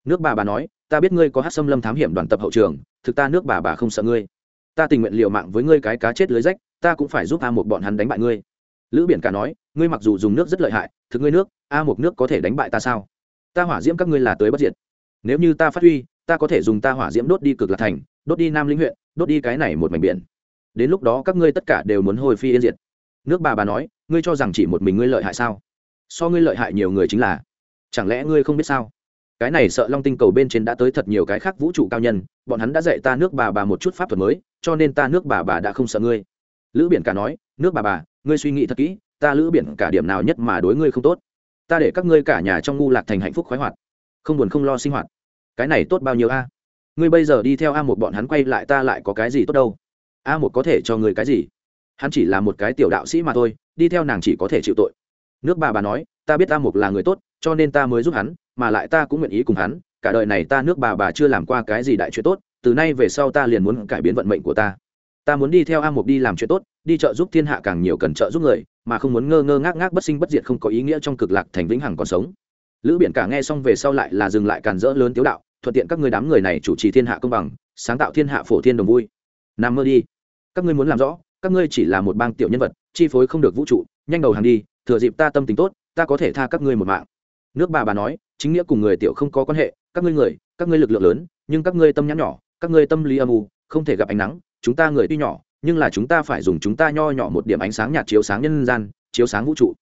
Nước bà bà nói, ta biết ngươi có hát xâm lâm thám hiểm đoàn tập hậu trường, thực ta nước bà bà không sợ ngươi. Ta tình nguyện liều mạng với ngươi cái cá chết lưới rách, ta cũng phải giúp a một bọn hắn đánh bại ngươi. Lữ biển cả nói ngươi mặc dù dùng nước rất lợi hại, thực ngươi nước, a một nước có thể đánh bại ta sao? Ta hỏa diễm các ngươi là tới bất diệt. Nếu như ta phát huy, ta có thể dùng ta hỏa diễm đốt đi cực lạc thành, đốt đi nam linh huyện, đốt đi cái này một mảnh biển. Đến lúc đó các ngươi tất cả đều muốn hồi phi yên diệt. Nước bà bà nói, ngươi cho rằng chỉ một mình ngươi lợi hại sao? So ngươi lợi hại nhiều người chính là. Chẳng lẽ ngươi không biết sao? Cái này sợ long tinh cầu bên trên đã tới thật nhiều cái khác vũ trụ cao nhân, bọn hắn đã dạy ta nước bà bà một chút pháp thuật mới, cho nên ta nước bà bà đã không sợ ngươi. Lữ biển cả nói, nước bà bà, ngươi suy nghĩ thật kỹ ta lữ biển cả điểm nào nhất mà đối ngươi không tốt. Ta để các ngươi cả nhà trong ngu lạc thành hạnh phúc khoái hoạt. Không buồn không lo sinh hoạt. Cái này tốt bao nhiêu a? Ngươi bây giờ đi theo a một bọn hắn quay lại ta lại có cái gì tốt đâu? A một có thể cho ngươi cái gì? Hắn chỉ là một cái tiểu đạo sĩ mà thôi, đi theo nàng chỉ có thể chịu tội. Nước bà bà nói, ta biết a một là người tốt, cho nên ta mới giúp hắn, mà lại ta cũng nguyện ý cùng hắn, cả đời này ta nước bà bà chưa làm qua cái gì đại chuyện tốt, từ nay về sau ta liền muốn cải biến vận mệnh của ta. Ta muốn đi theo a mục đi làm chuyện tốt, đi trợ giúp thiên hạ càng nhiều cần trợ giúp người mà không muốn ngơ ngơ ngác ngác bất sinh bất diệt không có ý nghĩa trong cực lạc thành vĩnh hằng còn sống. Lữ biển cả nghe xong về sau lại là dừng lại càn rỡ lớn tiếu đạo, thuận tiện các người đám người này chủ trì thiên hạ công bằng, sáng tạo thiên hạ phổ thiên đồng vui. Nằm mơ đi. Các ngươi muốn làm rõ, các ngươi chỉ là một bang tiểu nhân vật, chi phối không được vũ trụ, nhanh đầu hàng đi, thừa dịp ta tâm tình tốt, ta có thể tha các ngươi một mạng. Nước bà bà nói, chính nghĩa cùng người tiểu không có quan hệ, các ngươi người, các ngươi lực lượng lớn, nhưng các ngươi tâm nhãn nhỏ, các ngươi tâm lý âm u, không thể gặp ánh nắng, chúng ta người tuy nhỏ nhưng là chúng ta phải dùng chúng ta nho nhỏ một điểm ánh sáng nhạt chiếu sáng nhân gian, chiếu sáng vũ trụ.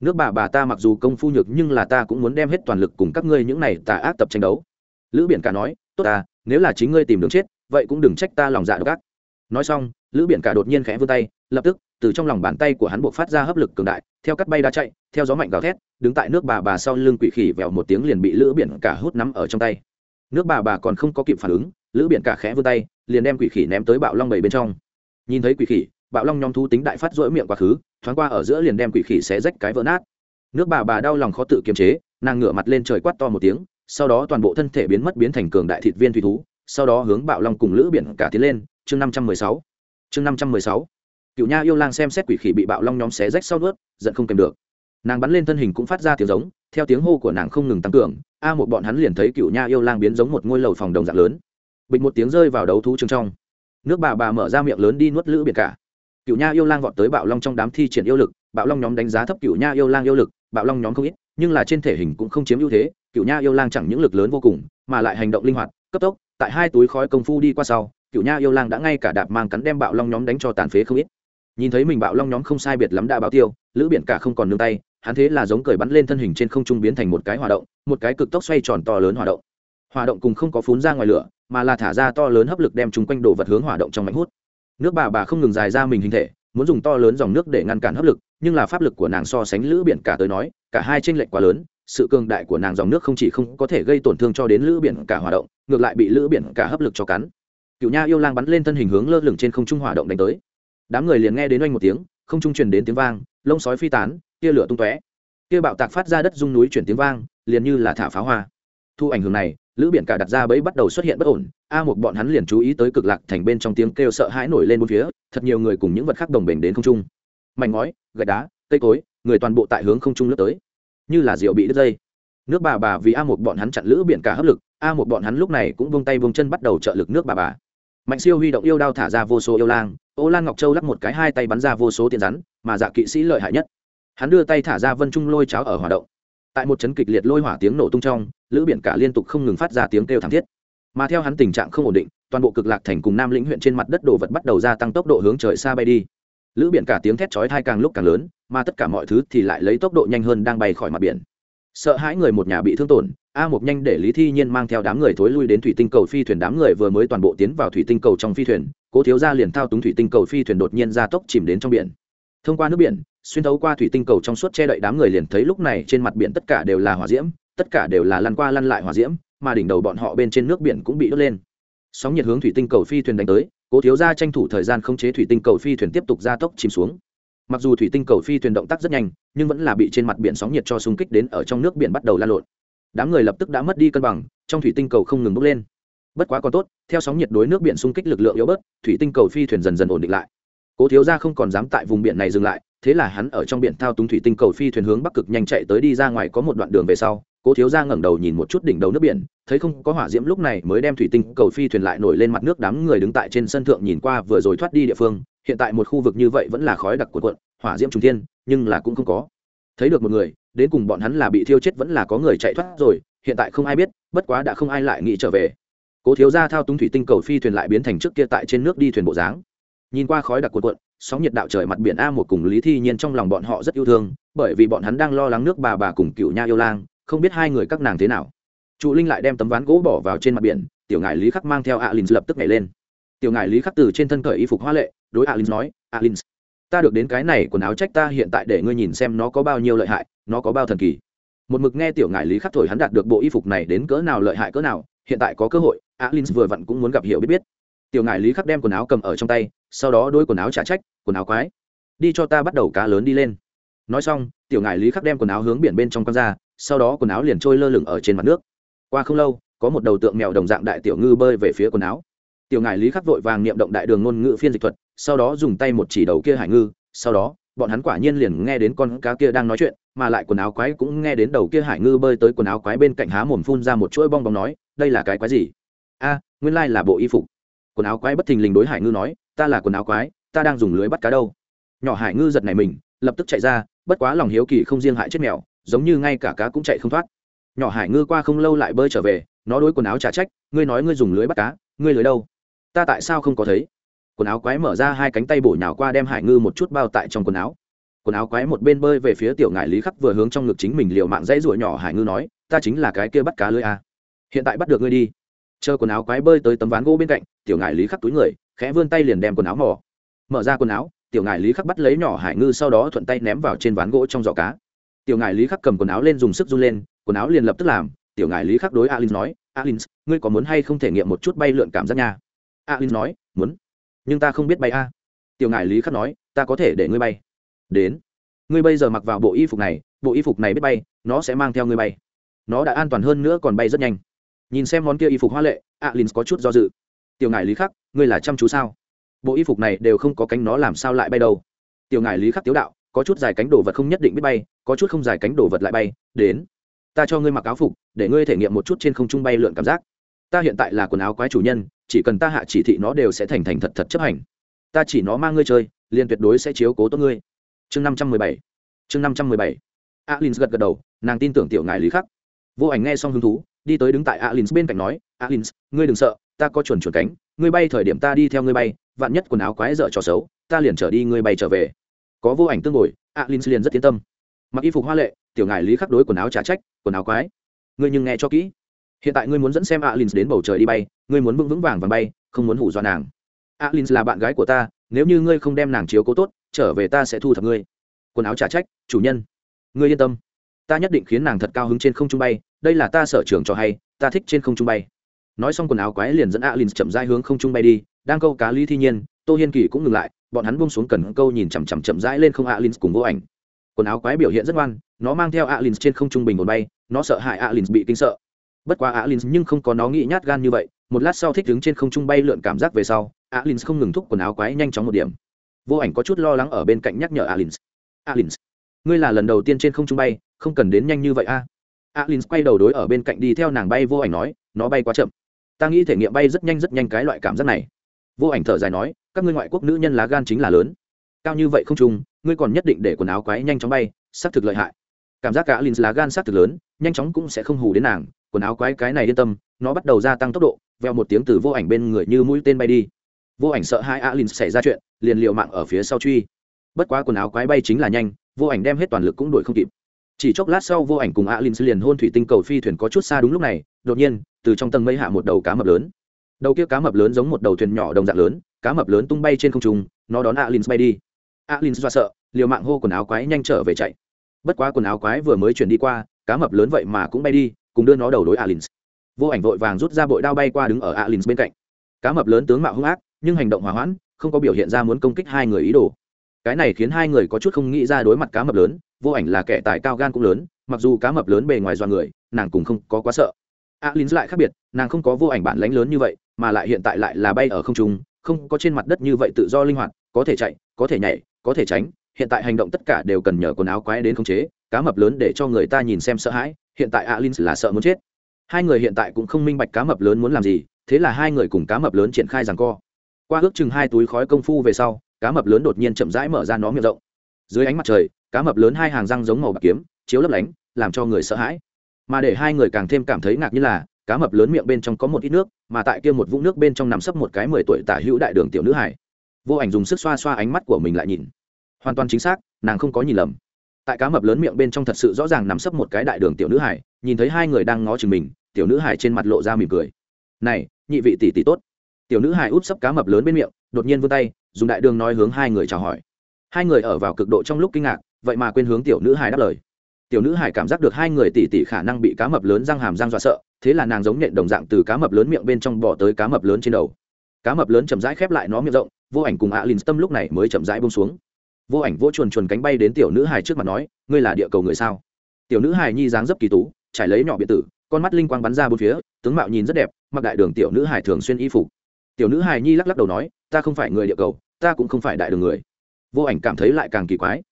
Nước bà bà ta mặc dù công phu nhược nhưng là ta cũng muốn đem hết toàn lực cùng các ngươi những này tà ác tập tranh đấu. Lữ biển cả nói, tốt ta, nếu là chính ngươi tìm đường chết, vậy cũng đừng trách ta lòng dạ độc ác. Nói xong, lữ biển cả đột nhiên khẽ vươn tay, lập tức, từ trong lòng bàn tay của hắn buộc phát ra hấp lực cường đại, theo cắt bay đã chạy, theo gió mạnh gào thét, đứng tại nước bà bà sau lưng quỷ khỉ vèo một tiếng liền bị lữ biển cả hút nắm ở trong tay. Nước bà bà còn không có kịp phản ứng, lữ biển cả khẽ vươn tay, liền đem quỷ khỉ ném tới bạo long bảy bên trong nhìn thấy quỷ khỉ, bạo long nhóm thú tính đại phát rỗi miệng quá khứ, thoáng qua ở giữa liền đem quỷ khỉ xé rách cái vỡ nát. Nước bà bà đau lòng khó tự kiềm chế, nàng ngửa mặt lên trời quát to một tiếng, sau đó toàn bộ thân thể biến mất biến thành cường đại thịt viên thủy thú, sau đó hướng bạo long cùng lữ biển cả tiến lên, chương năm trăm mười sáu. Chương năm trăm mười sáu. Cựu nha yêu lang xem xét quỷ khỉ bị bạo long nhóm xé rách sau nuốt, giận không kèm được. Nàng bắn lên thân hình cũng phát ra tiếng giống, theo tiếng hô của nàng không ngừng tăng cường, a một bọn hắn liền thấy cựu nha yêu lang biến giống một ngôi lầu phòng đồng dạng lớn. Bịch một tiếng rơi vào đấu thú trường trong nước bà bà mở ra miệng lớn đi nuốt lữ biệt cả. Cựu nha yêu lang vọt tới bạo long trong đám thi triển yêu lực, bạo long nhóm đánh giá thấp cựu nha yêu lang yêu lực, bạo long nhóm không ít, nhưng là trên thể hình cũng không chiếm ưu thế cựu nha yêu lang chẳng những lực lớn vô cùng, mà lại hành động linh hoạt, cấp tốc, tại hai túi khói công phu đi qua sau cựu nha yêu lang đã ngay cả đạp mang cắn đem bạo long nhóm đánh cho tàn phế không ít. Nhìn thấy mình bạo long nhóm không sai biệt lắm đã báo tiêu, lữ biển cả không còn nương tay, hắn thế là giống cởi bắn lên thân hình trên không trung biến thành một cái hỏa động, một cái cực tốc xoay tròn to lớn hỏa động hỏa động cùng không có phun ra ngoài lửa, mà là thả ra to lớn hấp lực đem chúng quanh đồ vật hướng hỏa động trong mạnh hút. Nước bà bà không ngừng dài ra mình hình thể, muốn dùng to lớn dòng nước để ngăn cản hấp lực, nhưng là pháp lực của nàng so sánh lữ biển cả tới nói, cả hai tranh lệch quá lớn, sự cường đại của nàng dòng nước không chỉ không có thể gây tổn thương cho đến lữ biển cả hoạt động, ngược lại bị lữ biển cả hấp lực cho cắn. Cựu nha yêu lang bắn lên thân hình hướng lơ lửng trên không trung hỏa động đánh tới. Đám người liền nghe đến oanh một tiếng, không trung truyền đến tiếng vang, lông sói phi tán, tia lửa tung tóe. Tia bạo tạc phát ra đất rung núi chuyển tiếng vang, liền như là thả pháo hoa. Thu ảnh hưởng này lữ biển cả đặt ra bẫy bắt đầu xuất hiện bất ổn, a một bọn hắn liền chú ý tới cực lạc thành bên trong tiếng kêu sợ hãi nổi lên bốn phía, thật nhiều người cùng những vật khác đồng bền đến không trung. Mảnh ngói, gạch đá, cây cối, người toàn bộ tại hướng không trung lướt tới. Như là rượu bị đứt dây. Nước bà bà vì a một bọn hắn chặn lữ biển cả hấp lực, a một bọn hắn lúc này cũng vung tay vung chân bắt đầu trợ lực nước bà bà. Mạnh siêu huy động yêu đao thả ra vô số yêu lang, ô lan ngọc châu lắc một cái hai tay bắn ra vô số tiền rắn, mà dạ kỵ sĩ lợi hại nhất. Hắn đưa tay thả ra vân trung lôi cháo ở hỏa động. Tại một chấn kịch liệt lôi hỏa tiếng nổ tung trong lữ biển cả liên tục không ngừng phát ra tiếng kêu thảm thiết. Mà theo hắn tình trạng không ổn định, toàn bộ cực lạc thành cùng nam lĩnh huyện trên mặt đất đồ vật bắt đầu gia tăng tốc độ hướng trời xa bay đi. Lữ biển cả tiếng thét chói thai càng lúc càng lớn, mà tất cả mọi thứ thì lại lấy tốc độ nhanh hơn đang bay khỏi mặt biển. Sợ hãi người một nhà bị thương tổn, a một nhanh để lý thi nhiên mang theo đám người thối lui đến thủy tinh cầu phi thuyền. Đám người vừa mới toàn bộ tiến vào thủy tinh cầu trong phi thuyền, cố thiếu gia liền thao túng thủy tinh cầu phi thuyền đột nhiên ra tốc chìm đến trong biển. Thông qua nước biển, xuyên thấu qua thủy tinh cầu trong suốt che đậy đám người liền thấy lúc này trên mặt biển tất cả đều là hỏa diễm tất cả đều là lăn qua lăn lại hỏa diễm, mà đỉnh đầu bọn họ bên trên nước biển cũng bị đốt lên. Sóng nhiệt hướng thủy tinh cầu phi thuyền đánh tới, cố thiếu gia tranh thủ thời gian khống chế thủy tinh cầu phi thuyền tiếp tục gia tốc chìm xuống. Mặc dù thủy tinh cầu phi thuyền động tác rất nhanh, nhưng vẫn là bị trên mặt biển sóng nhiệt cho xung kích đến ở trong nước biển bắt đầu lan lộn. Đám người lập tức đã mất đi cân bằng, trong thủy tinh cầu không ngừng bốc lên. Bất quá còn tốt, theo sóng nhiệt đối nước biển xung kích lực lượng yếu bớt, thủy tinh cầu phi thuyền dần dần ổn định lại. Cố thiếu gia không còn dám tại vùng biển này dừng lại, thế là hắn ở trong biển thao túng thủy tinh cầu phi thuyền hướng bắc cực nhanh chạy tới đi ra ngoài có một đoạn đường về sau cố thiếu gia ngẩng đầu nhìn một chút đỉnh đầu nước biển, thấy không có hỏa diễm lúc này mới đem thủy tinh cầu phi thuyền lại nổi lên mặt nước đám người đứng tại trên sân thượng nhìn qua vừa rồi thoát đi địa phương, hiện tại một khu vực như vậy vẫn là khói đặc cuộn cuộn, hỏa diễm trùng thiên, nhưng là cũng không có. Thấy được một người, đến cùng bọn hắn là bị thiêu chết vẫn là có người chạy thoát rồi, hiện tại không ai biết, bất quá đã không ai lại nghĩ trở về. Cố thiếu gia thao túng thủy tinh cầu phi thuyền lại biến thành trước kia tại trên nước đi thuyền bộ dáng. Nhìn qua khói đặc cuộn cuộn, sóng nhiệt đạo trời mặt biển a một cùng lý thi nhiên trong lòng bọn họ rất yêu thương, bởi vì bọn hắn đang lo lắng nước bà bà cùng cựu nha yêu lang không biết hai người các nàng thế nào. Trụ linh lại đem tấm ván gỗ bỏ vào trên mặt biển, tiểu ngài lý khắc mang theo alin lập tức nhảy lên. Tiểu ngài lý khắc từ trên thân cởi y phục hoa lệ, đối alin nói alin ta được đến cái này quần áo trách ta hiện tại để ngươi nhìn xem nó có bao nhiêu lợi hại, nó có bao thần kỳ. Một mực nghe tiểu ngài lý khắc thổi hắn đạt được bộ y phục này đến cỡ nào lợi hại cỡ nào, hiện tại có cơ hội alin vừa vặn cũng muốn gặp hiểu biết biết. Tiểu ngài lý khắc đem quần áo cầm ở trong tay, sau đó đôi quần áo trả trách, quần áo quái, đi cho ta bắt đầu cá lớn đi lên. Nói xong, tiểu ngài lý khắc đem quần áo hướng biển bên trong con ra sau đó quần áo liền trôi lơ lửng ở trên mặt nước. Qua không lâu, có một đầu tượng mèo đồng dạng đại tiểu ngư bơi về phía quần áo. Tiểu ngài lý khắc vội vàng niệm động đại đường ngôn ngữ phiên dịch thuật, sau đó dùng tay một chỉ đầu kia hải ngư, sau đó, bọn hắn quả nhiên liền nghe đến con cá kia đang nói chuyện, mà lại quần áo quái cũng nghe đến đầu kia hải ngư bơi tới quần áo quái bên cạnh há mồm phun ra một chuỗi bong bóng nói, đây là cái quái gì? A, nguyên lai là bộ y phục. Quần áo quái bất thình lình đối hải ngư nói, ta là quần áo quái, ta đang dùng lưới bắt cá đâu. Nhỏ hải ngư giật này mình, lập tức chạy ra, bất quá lòng hiếu kỳ không riêng hại chết mèo giống như ngay cả cá cũng chạy không thoát. Nhỏ hải ngư qua không lâu lại bơi trở về, nó đối quần áo trả trách, ngươi nói ngươi dùng lưới bắt cá, ngươi lưới đâu? Ta tại sao không có thấy? Quần áo quái mở ra hai cánh tay bổ nhào qua đem hải ngư một chút bao tại trong quần áo. Quần áo quái một bên bơi về phía tiểu ngải lý khắc vừa hướng trong ngực chính mình liều mạng dãy ruổi nhỏ hải ngư nói, ta chính là cái kia bắt cá lưới a. Hiện tại bắt được ngươi đi. Chờ quần áo quái bơi tới tấm ván gỗ bên cạnh, tiểu ngải lý khắc túi người, khẽ vươn tay liền đem quần áo mò. Mở ra quần áo, tiểu ngải lý khắc bắt lấy nhỏ hải ngư sau đó thuận tay ném vào trên ván gỗ trong giỏ cá tiểu ngài lý khắc cầm quần áo lên dùng sức run lên, quần áo liền lập tức làm, tiểu ngài lý khắc đối alin nói alin ngươi có muốn hay không thể nghiệm một chút bay lượn cảm giác nha? Alin nói, muốn, nhưng ta không biết bay a. Tiểu ngài lý khắc nói, ta có thể để ngươi bay. Đến, ngươi bây giờ mặc vào bộ y phục này, bộ y phục này biết bay, nó sẽ mang theo ngươi bay. Nó đã an toàn hơn nữa còn bay rất nhanh. Nhìn xem món kia y phục hoa lệ alin có chút do dự. Tiểu ngài lý khắc, ngươi là chăm chú sao? Bộ y phục này đều không có cánh nó làm sao lại bay đâu? Tiểu ngài lý khắc tiếu đạo có chút dài cánh đồ vật không nhất định biết bay, có chút không dài cánh đồ vật lại bay, đến. Ta cho ngươi mặc áo phục, để ngươi thể nghiệm một chút trên không trung bay lượn cảm giác. Ta hiện tại là quần áo quái chủ nhân, chỉ cần ta hạ chỉ thị nó đều sẽ thành thành thật thật chấp hành. Ta chỉ nó mang ngươi chơi, liền tuyệt đối sẽ chiếu cố tốt ngươi. Chương năm trăm mười bảy. Chương năm trăm mười bảy. Alin gật gật đầu, nàng tin tưởng tiểu ngài lý khắc. Vô ảnh nghe xong hứng thú, đi tới đứng tại alin bên cạnh nói alin ngươi đừng sợ, ta có chuẩn chuẩn cánh, ngươi bay thời điểm ta đi theo ngươi bay, vạn nhất quần áo quái dở trò xấu, ta liền trở đi ngươi bay trở về có vô ảnh tương ngồi alin liền rất yên tâm. Mặc y phục hoa lệ, tiểu ngài lý khắc đối quần áo trả trách, quần áo quái. Ngươi nhưng nghe cho kỹ. Hiện tại ngươi muốn dẫn xem alin đến bầu trời đi bay, ngươi muốn vững vững vàng và bay, không muốn hủ dọa nàng. Alin là bạn gái của ta, nếu như ngươi không đem nàng chiếu cố tốt, trở về ta sẽ thu thập ngươi. Quần áo trả trách, chủ nhân. Ngươi yên tâm. Ta nhất định khiến nàng thật cao hứng trên không trung bay, đây là ta sở trường cho hay, ta thích trên không trung bay. Nói xong quần áo quái liền dẫn alin chậm rãi hướng không trung bay đi, đang câu cá lý thi nhiên tô hiên kỳ cũng ngừng lại, bọn hắn buông xuống cần câu nhìn chằm chằm chậm rãi lên không alin cùng vô ảnh. Quần áo quái biểu hiện rất ngoan, nó mang theo alin trên không trung bình một bay, nó sợ hại alin bị kinh sợ. Bất quá alin nhưng không có nó nghĩ nhát gan như vậy, một lát sau thích đứng trên không trung bay lượn cảm giác về sau alin không ngừng thúc quần áo quái nhanh chóng một điểm. Vô ảnh có chút lo lắng ở bên cạnh nhắc nhở alin alin ngươi là lần đầu tiên trên không trung bay, không cần đến nhanh như vậy a. À? alin quay đầu đối ở bên cạnh đi theo nàng bay, vô ảnh nói, nó bay quá chậm. Ta nghĩ thể nghiệm bay rất nhanh rất nhanh cái loại cảm giác này vô ảnh thở dài nói, các ngươi ngoại quốc nữ nhân lá gan chính là lớn. Cao như vậy không trung ngươi còn nhất định để quần áo quái nhanh chóng bay, xác thực lợi hại. Cảm giác cả lin lá gan xác thực lớn, nhanh chóng cũng sẽ không hù đến nàng, quần áo quái cái này yên tâm, nó bắt đầu gia tăng tốc độ, veo một tiếng từ vô ảnh bên người như mũi tên bay đi. Vô ảnh sợ hai alin xảy ra chuyện, liền liều mạng ở phía sau truy. Bất quá quần áo quái bay chính là nhanh, vô ảnh đem hết toàn lực cũng đuổi không kịp. Chỉ chốc lát sau vô ảnh cùng alin liền hôn thủy tinh cầu phi thuyền có chút xa đúng lúc này, đột nhiên, từ trong tầng mây hạ một đầu cá mập lớn đầu kia cá mập lớn giống một đầu thuyền nhỏ đồng dạng lớn, cá mập lớn tung bay trên không trung, nó đón alin bay đi. Alin do sợ, liều mạng hô quần áo quái nhanh trở về chạy. Bất quá quần áo quái vừa mới chuyển đi qua, cá mập lớn vậy mà cũng bay đi, cùng đưa nó đầu đối alin vô ảnh vội vàng rút ra bội đao bay qua đứng ở alin bên cạnh. Cá mập lớn tướng mạo hung ác, nhưng hành động hòa hoãn, không có biểu hiện ra muốn công kích hai người ý đồ. Cái này khiến hai người có chút không nghĩ ra đối mặt cá mập lớn, vô ảnh là kẻ tài cao gan cũng lớn, mặc dù cá mập lớn bề ngoài do người, nàng cũng không có quá sợ. Alin lại khác biệt, nàng không có vô ảnh bản lãnh lớn như vậy mà lại hiện tại lại là bay ở không trung, không có trên mặt đất như vậy tự do linh hoạt, có thể chạy, có thể nhảy, có thể tránh. Hiện tại hành động tất cả đều cần nhờ quần áo quái đến khống chế, cá mập lớn để cho người ta nhìn xem sợ hãi. Hiện tại alin là sợ muốn chết. Hai người hiện tại cũng không minh bạch cá mập lớn muốn làm gì, thế là hai người cùng cá mập lớn triển khai rằng co. Qua ước chừng hai túi khói công phu về sau, cá mập lớn đột nhiên chậm rãi mở ra nó miệng rộng. Dưới ánh mặt trời, cá mập lớn hai hàng răng giống màu bạc kiếm, chiếu lấp lánh, làm cho người sợ hãi. Mà để hai người càng thêm cảm thấy ngạc như là cá mập lớn miệng bên trong có một ít nước, mà tại kia một vũng nước bên trong nằm sấp một cái mười tuổi tả hữu đại đường tiểu nữ hải vô ảnh dùng sức xoa xoa ánh mắt của mình lại nhìn. Hoàn toàn chính xác, nàng không có nhìn lầm. Tại cá mập lớn miệng bên trong thật sự rõ ràng nằm sấp một cái đại đường tiểu nữ hải nhìn thấy hai người đang ngó chừng mình, tiểu nữ hải trên mặt lộ ra mỉm cười. Này, nhị vị tỷ tỷ tốt. Tiểu nữ hải út sấp cá mập lớn bên miệng, đột nhiên vươn tay, dùng đại đường nói hướng hai người chào hỏi. Hai người ở vào cực độ trong lúc kinh ngạc, vậy mà quên hướng tiểu nữ hải đáp lời tiểu nữ hải cảm giác được hai người tỷ tỷ khả năng bị cá mập lớn răng hàm răng dọa sợ, thế là nàng giống nhện đồng dạng từ cá mập lớn miệng bên trong bỏ tới cá mập lớn trên đầu. Cá mập lớn chậm rãi khép lại nó miệng rộng, vô ảnh cùng ạ lìn tâm lúc này mới chậm rãi bông xuống. Vô ảnh vỗ chuồn chuồn cánh bay đến tiểu nữ hải trước mặt nói, ngươi là địa cầu người sao? Tiểu nữ hải nhi dáng dấp kỳ tú, trải lấy nhỏ biệt tử, con mắt linh quang bắn ra bốn phía, tướng mạo nhìn rất đẹp, mặc đại đường tiểu nữ hải thường xuyên y phục. Tiểu nữ hải nhi lắc lắc đầu nói, ta không phải người địa cầu, ta cũng không phải đại đường người. Vô ảnh cảm thấy lại càng kỳ quái.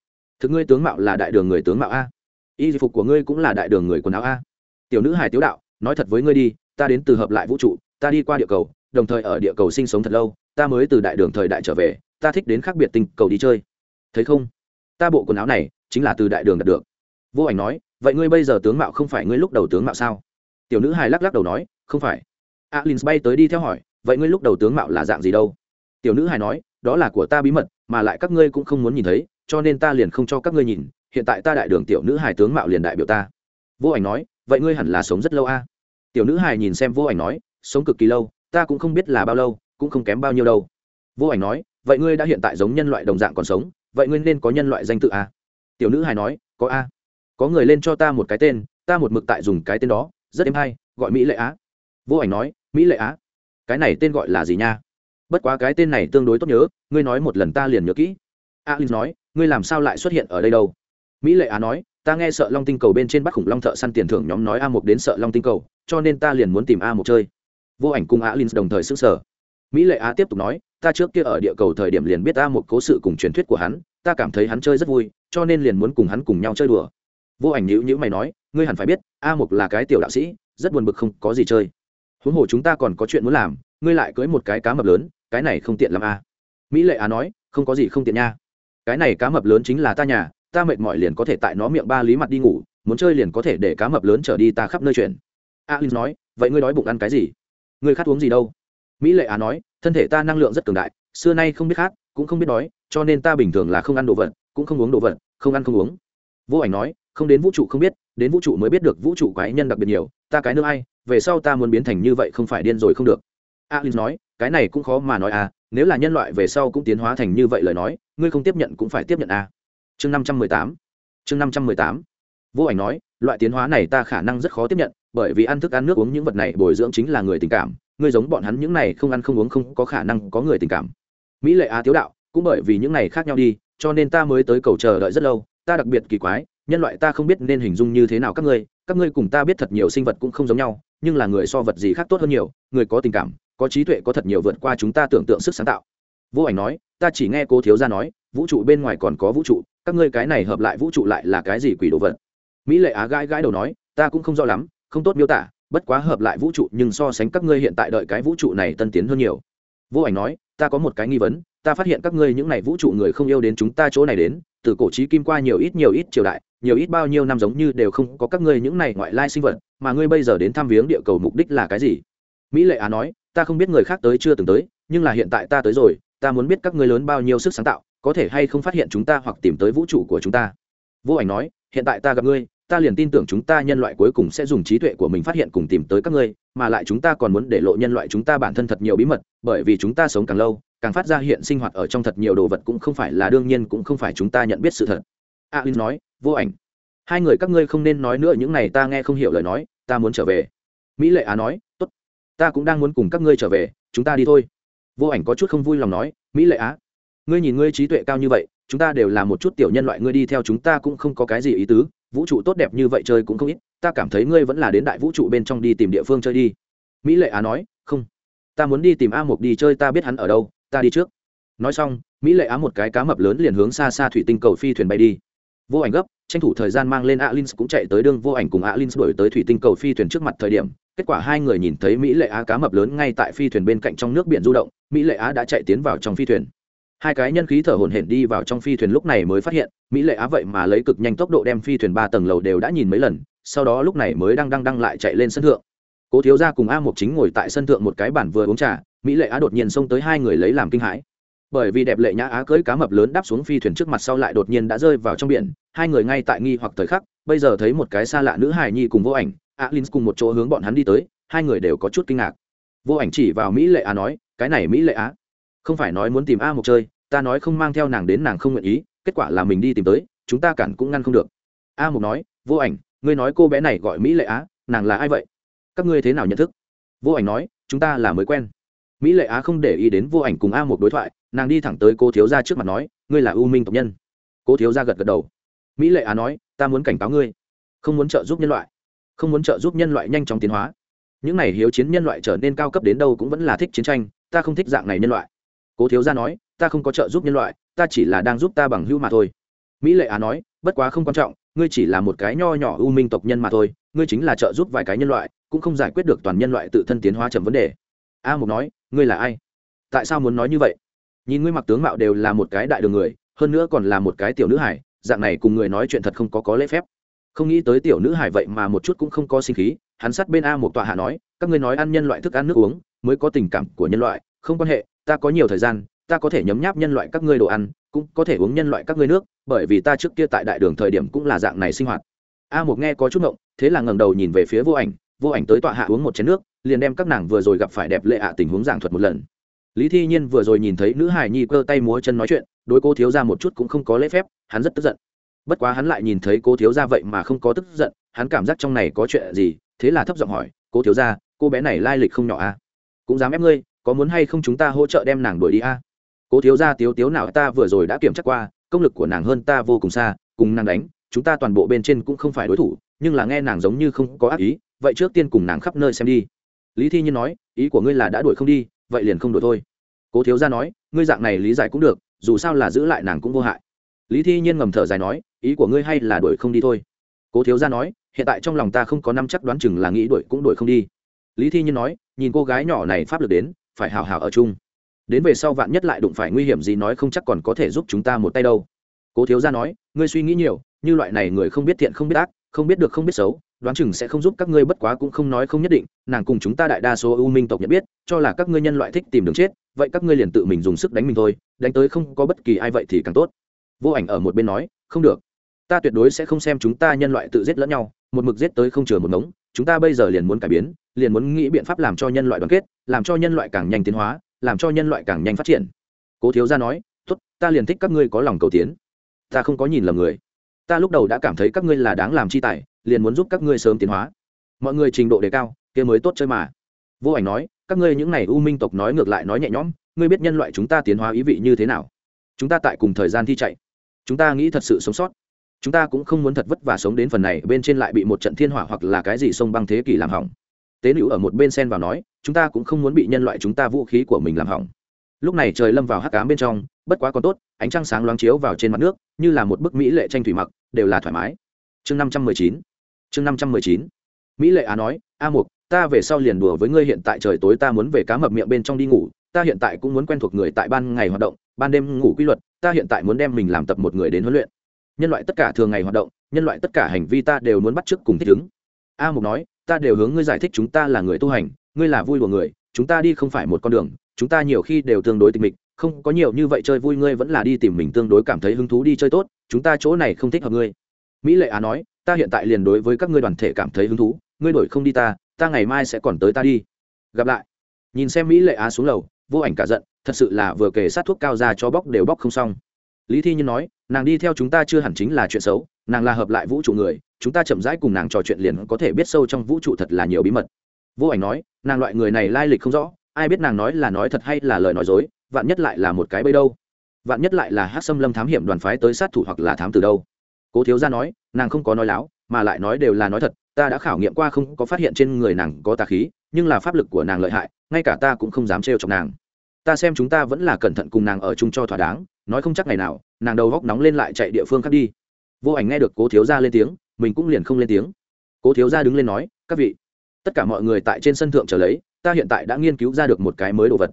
Thực ngươi tướng mạo là đại đường người tướng mạo a y phục của ngươi cũng là đại đường người quần áo a. Tiểu nữ hài tiếu đạo, nói thật với ngươi đi, ta đến từ hợp lại vũ trụ, ta đi qua địa cầu, đồng thời ở địa cầu sinh sống thật lâu, ta mới từ đại đường thời đại trở về, ta thích đến khác biệt tinh cầu đi chơi. Thấy không? Ta bộ quần áo này chính là từ đại đường đạt được. Vô ảnh nói, vậy ngươi bây giờ tướng mạo không phải ngươi lúc đầu tướng mạo sao? Tiểu nữ hài lắc lắc đầu nói, không phải. Alin bay tới đi theo hỏi, vậy ngươi lúc đầu tướng mạo là dạng gì đâu? Tiểu nữ hài nói, đó là của ta bí mật, mà lại các ngươi cũng không muốn nhìn thấy, cho nên ta liền không cho các ngươi nhìn hiện tại ta đại đường tiểu nữ hài tướng mạo liền đại biểu ta. Vô ảnh nói, vậy ngươi hẳn là sống rất lâu a. Tiểu nữ hài nhìn xem vô ảnh nói, sống cực kỳ lâu, ta cũng không biết là bao lâu, cũng không kém bao nhiêu đâu. Vô ảnh nói, vậy ngươi đã hiện tại giống nhân loại đồng dạng còn sống, vậy ngươi nên có nhân loại danh tự a. Tiểu nữ hài nói, có a. Có người lên cho ta một cái tên, ta một mực tại dùng cái tên đó, rất êm hay, gọi mỹ lệ á. Vô ảnh nói, mỹ lệ á? Cái này tên gọi là gì nha? Bất quá cái tên này tương đối tốt nhớ, ngươi nói một lần ta liền nhớ kỹ. Alin nói, ngươi làm sao lại xuất hiện ở đây đâu? Mỹ lệ á nói, ta nghe sợ long tinh cầu bên trên bắt khủng long thợ săn tiền thưởng nhóm nói a một đến sợ long tinh cầu, cho nên ta liền muốn tìm a một chơi. Vô ảnh cùng alin đồng thời sức sở mỹ lệ á tiếp tục nói, ta trước kia ở địa cầu thời điểm liền biết a một cố sự cùng truyền thuyết của hắn, ta cảm thấy hắn chơi rất vui, cho nên liền muốn cùng hắn cùng nhau chơi đùa. Vô ảnh nhữ nhữ mày nói, ngươi hẳn phải biết, a một là cái tiểu đạo sĩ, rất buồn bực không có gì chơi. Huống hồ chúng ta còn có chuyện muốn làm, ngươi lại cưới một cái cá mập lớn, cái này không tiện làm a. Mỹ lệ á nói, không có gì không tiện nha. Cái này cá mập lớn chính là ta nhà ta mệt mỏi liền có thể tại nó miệng ba lý mặt đi ngủ, muốn chơi liền có thể để cá mập lớn trở đi ta khắp nơi chuyển alin nói, vậy ngươi đói bụng ăn cái gì? Ngươi khát uống gì đâu? Mỹ lệ á nói, thân thể ta năng lượng rất cường đại, xưa nay không biết khát, cũng không biết đói, cho nên ta bình thường là không ăn đồ vật, cũng không uống đồ vật, không ăn không uống. Vô ảnh nói, không đến vũ trụ không biết, đến vũ trụ mới biết được vũ trụ quái nhân đặc biệt nhiều, ta cái nước ai, về sau ta muốn biến thành như vậy không phải điên rồi không được. Alin nói, cái này cũng khó mà nói à nếu là nhân loại về sau cũng tiến hóa thành như vậy lời nói, ngươi không tiếp nhận cũng phải tiếp nhận à chương năm trăm mười tám. Chương năm trăm mười tám. Vô ảnh nói, loại tiến hóa này ta khả năng rất khó tiếp nhận, bởi vì ăn thức ăn nước uống những vật này bồi dưỡng chính là người tình cảm, ngươi giống bọn hắn những này không ăn không uống không có khả năng có người tình cảm. Mỹ lệ á tiếu đạo, cũng bởi vì những này khác nhau đi, cho nên ta mới tới cầu chờ đợi rất lâu, ta đặc biệt kỳ quái, nhân loại ta không biết nên hình dung như thế nào các ngươi các ngươi cùng ta biết thật nhiều sinh vật cũng không giống nhau, nhưng là người so vật gì khác tốt hơn nhiều, người có tình cảm, có trí tuệ có thật nhiều vượt qua chúng ta tưởng tượng sức sáng tạo. Vô ảnh nói, ta chỉ nghe cô thiếu gia nói vũ trụ bên ngoài còn có vũ trụ, các ngươi cái này hợp lại vũ trụ lại là cái gì quỷ đồ vật? Mỹ lệ á gãi gãi đầu nói, ta cũng không rõ lắm, không tốt miêu tả, bất quá hợp lại vũ trụ nhưng so sánh các ngươi hiện tại đợi cái vũ trụ này tân tiến hơn nhiều. Vô ảnh nói, ta có một cái nghi vấn, ta phát hiện các ngươi những này vũ trụ người không yêu đến chúng ta chỗ này đến, từ cổ trí kim qua nhiều ít nhiều ít triều đại, nhiều ít bao nhiêu năm giống như đều không có các ngươi những này ngoại lai sinh vật, mà ngươi bây giờ đến thăm viếng địa cầu mục đích là cái gì? Mỹ lệ á nói, ta không biết người khác tới chưa từng tới, nhưng là hiện tại ta tới rồi, ta muốn biết các ngươi lớn bao nhiêu sức sáng tạo có thể hay không phát hiện chúng ta hoặc tìm tới vũ trụ của chúng ta? Vô ảnh nói hiện tại ta gặp ngươi ta liền tin tưởng chúng ta nhân loại cuối cùng sẽ dùng trí tuệ của mình phát hiện cùng tìm tới các ngươi mà lại chúng ta còn muốn để lộ nhân loại chúng ta bản thân thật nhiều bí mật bởi vì chúng ta sống càng lâu càng phát ra hiện sinh hoạt ở trong thật nhiều đồ vật cũng không phải là đương nhiên cũng không phải chúng ta nhận biết sự thật. A à, nói vô ảnh hai người các ngươi không nên nói nữa những này ta nghe không hiểu lời nói ta muốn trở về. Mỹ lệ á nói tốt ta cũng đang muốn cùng các ngươi trở về chúng ta đi thôi. Vô ảnh có chút không vui lòng nói mỹ lệ á ngươi nhìn ngươi trí tuệ cao như vậy, chúng ta đều là một chút tiểu nhân loại, ngươi đi theo chúng ta cũng không có cái gì ý tứ, vũ trụ tốt đẹp như vậy chơi cũng không ít, ta cảm thấy ngươi vẫn là đến đại vũ trụ bên trong đi tìm địa phương chơi đi. Mỹ lệ á nói, không, ta muốn đi tìm a mục đi chơi, ta biết hắn ở đâu, ta đi trước. Nói xong, mỹ lệ á một cái cá mập lớn liền hướng xa xa thủy tinh cầu phi thuyền bay đi. Vô ảnh gấp, tranh thủ thời gian mang lên alin cũng chạy tới đương vô ảnh cùng alin đổi tới thủy tinh cầu phi thuyền trước mặt thời điểm. Kết quả hai người nhìn thấy mỹ lệ á cá mập lớn ngay tại phi thuyền bên cạnh trong nước biển du động, mỹ lệ á đã chạy tiến vào trong phi thuyền hai cái nhân khí thở hổn hển đi vào trong phi thuyền lúc này mới phát hiện, mỹ lệ á vậy mà lấy cực nhanh tốc độ đem phi thuyền ba tầng lầu đều đã nhìn mấy lần, sau đó lúc này mới đang đang đang lại chạy lên sân thượng. Cố thiếu gia cùng a mục chính ngồi tại sân thượng một cái bản vừa uống trà, mỹ lệ á đột nhiên xông tới hai người lấy làm kinh hãi. Bởi vì đẹp lệ nhã á cưỡi cá mập lớn đáp xuống phi thuyền trước mặt sau lại đột nhiên đã rơi vào trong biển, hai người ngay tại nghi hoặc thời khắc, bây giờ thấy một cái xa lạ nữ hài nhi cùng vô ảnh a alin cùng một chỗ hướng bọn hắn đi tới, hai người đều có chút kinh ngạc. Vô ảnh chỉ vào mỹ lệ á nói, cái này mỹ lệ á không phải nói muốn tìm a Mộc chơi, ta nói không mang theo nàng đến nàng không nguyện ý, kết quả là mình đi tìm tới, chúng ta cản cũng ngăn không được. A Mộc nói, vô ảnh, ngươi nói cô bé này gọi mỹ lệ á, nàng là ai vậy? Các ngươi thế nào nhận thức? Vô ảnh nói, chúng ta là mới quen. Mỹ lệ á không để ý đến vô ảnh cùng a một đối thoại, nàng đi thẳng tới cô thiếu gia trước mặt nói, ngươi là ưu minh tộc nhân. Cô thiếu gia gật gật đầu. Mỹ lệ á nói, ta muốn cảnh cáo ngươi, không muốn trợ giúp nhân loại, không muốn trợ giúp nhân loại nhanh chóng tiến hóa. Những này hiếu chiến nhân loại trở nên cao cấp đến đâu cũng vẫn là thích chiến tranh, ta không thích dạng này nhân loại cố thiếu gia nói, ta không có trợ giúp nhân loại, ta chỉ là đang giúp ta bằng hữu mà thôi. Mỹ lệ á nói, bất quá không quan trọng, ngươi chỉ là một cái nho nhỏ ưu minh tộc nhân mà thôi, ngươi chính là trợ giúp vài cái nhân loại, cũng không giải quyết được toàn nhân loại tự thân tiến hóa chậm vấn đề. A mục nói, ngươi là ai? Tại sao muốn nói như vậy? Nhìn ngươi mặc tướng mạo đều là một cái đại đường người, hơn nữa còn là một cái tiểu nữ hải, dạng này cùng người nói chuyện thật không có có lễ phép. Không nghĩ tới tiểu nữ hải vậy mà một chút cũng không có sinh khí, hắn sát bên a một tọa hạ nói, các ngươi nói ăn nhân loại thức ăn nước uống, mới có tình cảm của nhân loại, không quan hệ ta có nhiều thời gian, ta có thể nhấm nháp nhân loại các ngươi đồ ăn, cũng có thể uống nhân loại các ngươi nước, bởi vì ta trước kia tại đại đường thời điểm cũng là dạng này sinh hoạt. A một nghe có chút ngộng, thế là ngẩng đầu nhìn về phía vô ảnh vô ảnh tới tọa hạ uống một chén nước, liền đem các nàng vừa rồi gặp phải đẹp lệ ạ tình huống giảng thuật một lần. Lý thi nhiên vừa rồi nhìn thấy nữ hải nhi cơ tay múa chân nói chuyện, đối cô thiếu ra một chút cũng không có lễ phép, hắn rất tức giận. Bất quá hắn lại nhìn thấy cô thiếu ra vậy mà không có tức giận, hắn cảm giác trong này có chuyện gì, thế là thấp giọng hỏi, cô thiếu ra cô bé này lai lịch không nhỏ à? cũng dám ép ngươi có muốn hay không chúng ta hỗ trợ đem nàng đuổi đi à? cô thiếu gia tiếu tiếu nào ta vừa rồi đã kiểm tra qua, công lực của nàng hơn ta vô cùng xa, cùng nàng đánh, chúng ta toàn bộ bên trên cũng không phải đối thủ, nhưng là nghe nàng giống như không có ác ý, vậy trước tiên cùng nàng khắp nơi xem đi. Lý thi nhiên nói, ý của ngươi là đã đuổi không đi, vậy liền không đuổi thôi. Cố thiếu gia nói, ngươi dạng này lý giải cũng được, dù sao là giữ lại nàng cũng vô hại. Lý thi nhiên ngầm thở dài nói, ý của ngươi hay là đuổi không đi thôi. Cố thiếu gia nói, hiện tại trong lòng ta không có năm chắc đoán chừng là nghĩ đuổi cũng đuổi không đi. Lý thi nhiên nói, nhìn cô gái nhỏ này pháp lực đến phải hào hào ở chung. Đến về sau vạn nhất lại đụng phải nguy hiểm gì nói không chắc còn có thể giúp chúng ta một tay đâu. Cố thiếu gia nói, ngươi suy nghĩ nhiều, như loại này người không biết thiện không biết ác, không biết được không biết xấu, đoán chừng sẽ không giúp các ngươi bất quá cũng không nói không nhất định, nàng cùng chúng ta đại đa số ưu minh tộc nhận biết, cho là các ngươi nhân loại thích tìm đường chết, vậy các ngươi liền tự mình dùng sức đánh mình thôi, đánh tới không có bất kỳ ai vậy thì càng tốt. Vô ảnh ở một bên nói, không được. Ta tuyệt đối sẽ không xem chúng ta nhân loại tự giết lẫn nhau, một mực giết tới không chừa một ngống, chúng ta bây giờ liền muốn cải biến liền muốn nghĩ biện pháp làm cho nhân loại đoàn kết, làm cho nhân loại càng nhanh tiến hóa, làm cho nhân loại càng nhanh phát triển. Cố thiếu gia nói, tốt, ta liền thích các ngươi có lòng cầu tiến. Ta không có nhìn lầm người. Ta lúc đầu đã cảm thấy các ngươi là đáng làm chi tài, liền muốn giúp các ngươi sớm tiến hóa. Mọi người trình độ đề cao, kia mới tốt chơi mà. Vô ảnh nói, các ngươi những n à y u minh tộc nói ngược lại nói nhẹ nhõm, ngươi biết nhân loại chúng ta tiến hóa ý vị như thế nào? Chúng ta tại cùng thời gian thi chạy. Chúng ta nghĩ thật sự sống sót. Chúng ta cũng không muốn thật vất vả sống đến phần này, bên trên lại bị một trận thiên hỏa hoặc là cái gì sông băng thế kỷ làm hỏng tế nữ ở một bên sen vào nói, chúng ta cũng không muốn bị nhân loại chúng ta vũ khí của mình làm hỏng. Lúc này trời lâm vào hắc cám bên trong, bất quá còn tốt, ánh trăng sáng loáng chiếu vào trên mặt nước, như là một bức mỹ lệ tranh thủy mặc, đều là thoải mái. Chương năm trăm mười chín, chương năm trăm mười chín. Mỹ lệ á nói, a mục, ta về sau liền đùa với ngươi hiện tại trời tối, ta muốn về cá mập miệng bên trong đi ngủ, ta hiện tại cũng muốn quen thuộc người tại ban ngày hoạt động, ban đêm ngủ quy luật, ta hiện tại muốn đem mình làm tập một người đến huấn luyện. Nhân loại tất cả thường ngày hoạt động, nhân loại tất cả hành vi ta đều muốn bắt t r ư ớ c cùng thích ứng. A mục nói ta đều hướng ngươi giải thích chúng ta là người tu hành, ngươi là vui của người, chúng ta đi không phải một con đường, chúng ta nhiều khi đều tương đối tình mịch, không có nhiều như vậy chơi vui, ngươi vẫn là đi tìm mình tương đối cảm thấy hứng thú đi chơi tốt, chúng ta chỗ này không thích hợp ngươi. Mỹ lệ á nói, ta hiện tại liền đối với các ngươi đoàn thể cảm thấy hứng thú, ngươi đổi không đi ta ta ngày mai sẽ còn tới ta đi. Gặp lại, nhìn xem mỹ lệ á xuống lầu, vô ảnh cả giận, thật sự là vừa kể sát thuốc cao ra cho bóc đều bóc không xong. Lý thi nhân nói nàng đi theo chúng ta chưa hẳn chính là chuyện xấu, nàng là hợp lại vũ trụ người, chúng ta chậm rãi cùng nàng trò chuyện liền có thể biết sâu trong vũ trụ thật là nhiều bí mật. Vô ảnh nói, nàng loại người này lai lịch không rõ, ai biết nàng nói là nói thật hay là lời nói dối, vạn nhất lại là một cái bẫy đâu? Vạn nhất lại là hát xâm lâm thám hiểm đoàn phái tới sát thủ hoặc là thám từ đâu? Cố thiếu gia nói, nàng không có nói láo, mà lại nói đều là nói thật, ta đã khảo nghiệm qua không có phát hiện trên người nàng có tà khí, nhưng là pháp lực của nàng lợi hại, ngay cả ta cũng không dám trêu chọc nàng. Ta xem chúng ta vẫn là cẩn thận cùng nàng ở chung cho thỏa đáng, nói không chắc ngày nào nàng đầu góc nóng lên lại chạy địa phương khác đi. Vô ảnh nghe được cố thiếu gia lên tiếng, mình cũng liền không lên tiếng. Cố thiếu gia đứng lên nói, các vị, tất cả mọi người tại trên sân thượng trở lấy, ta hiện tại đã nghiên cứu ra được một cái mới đồ vật.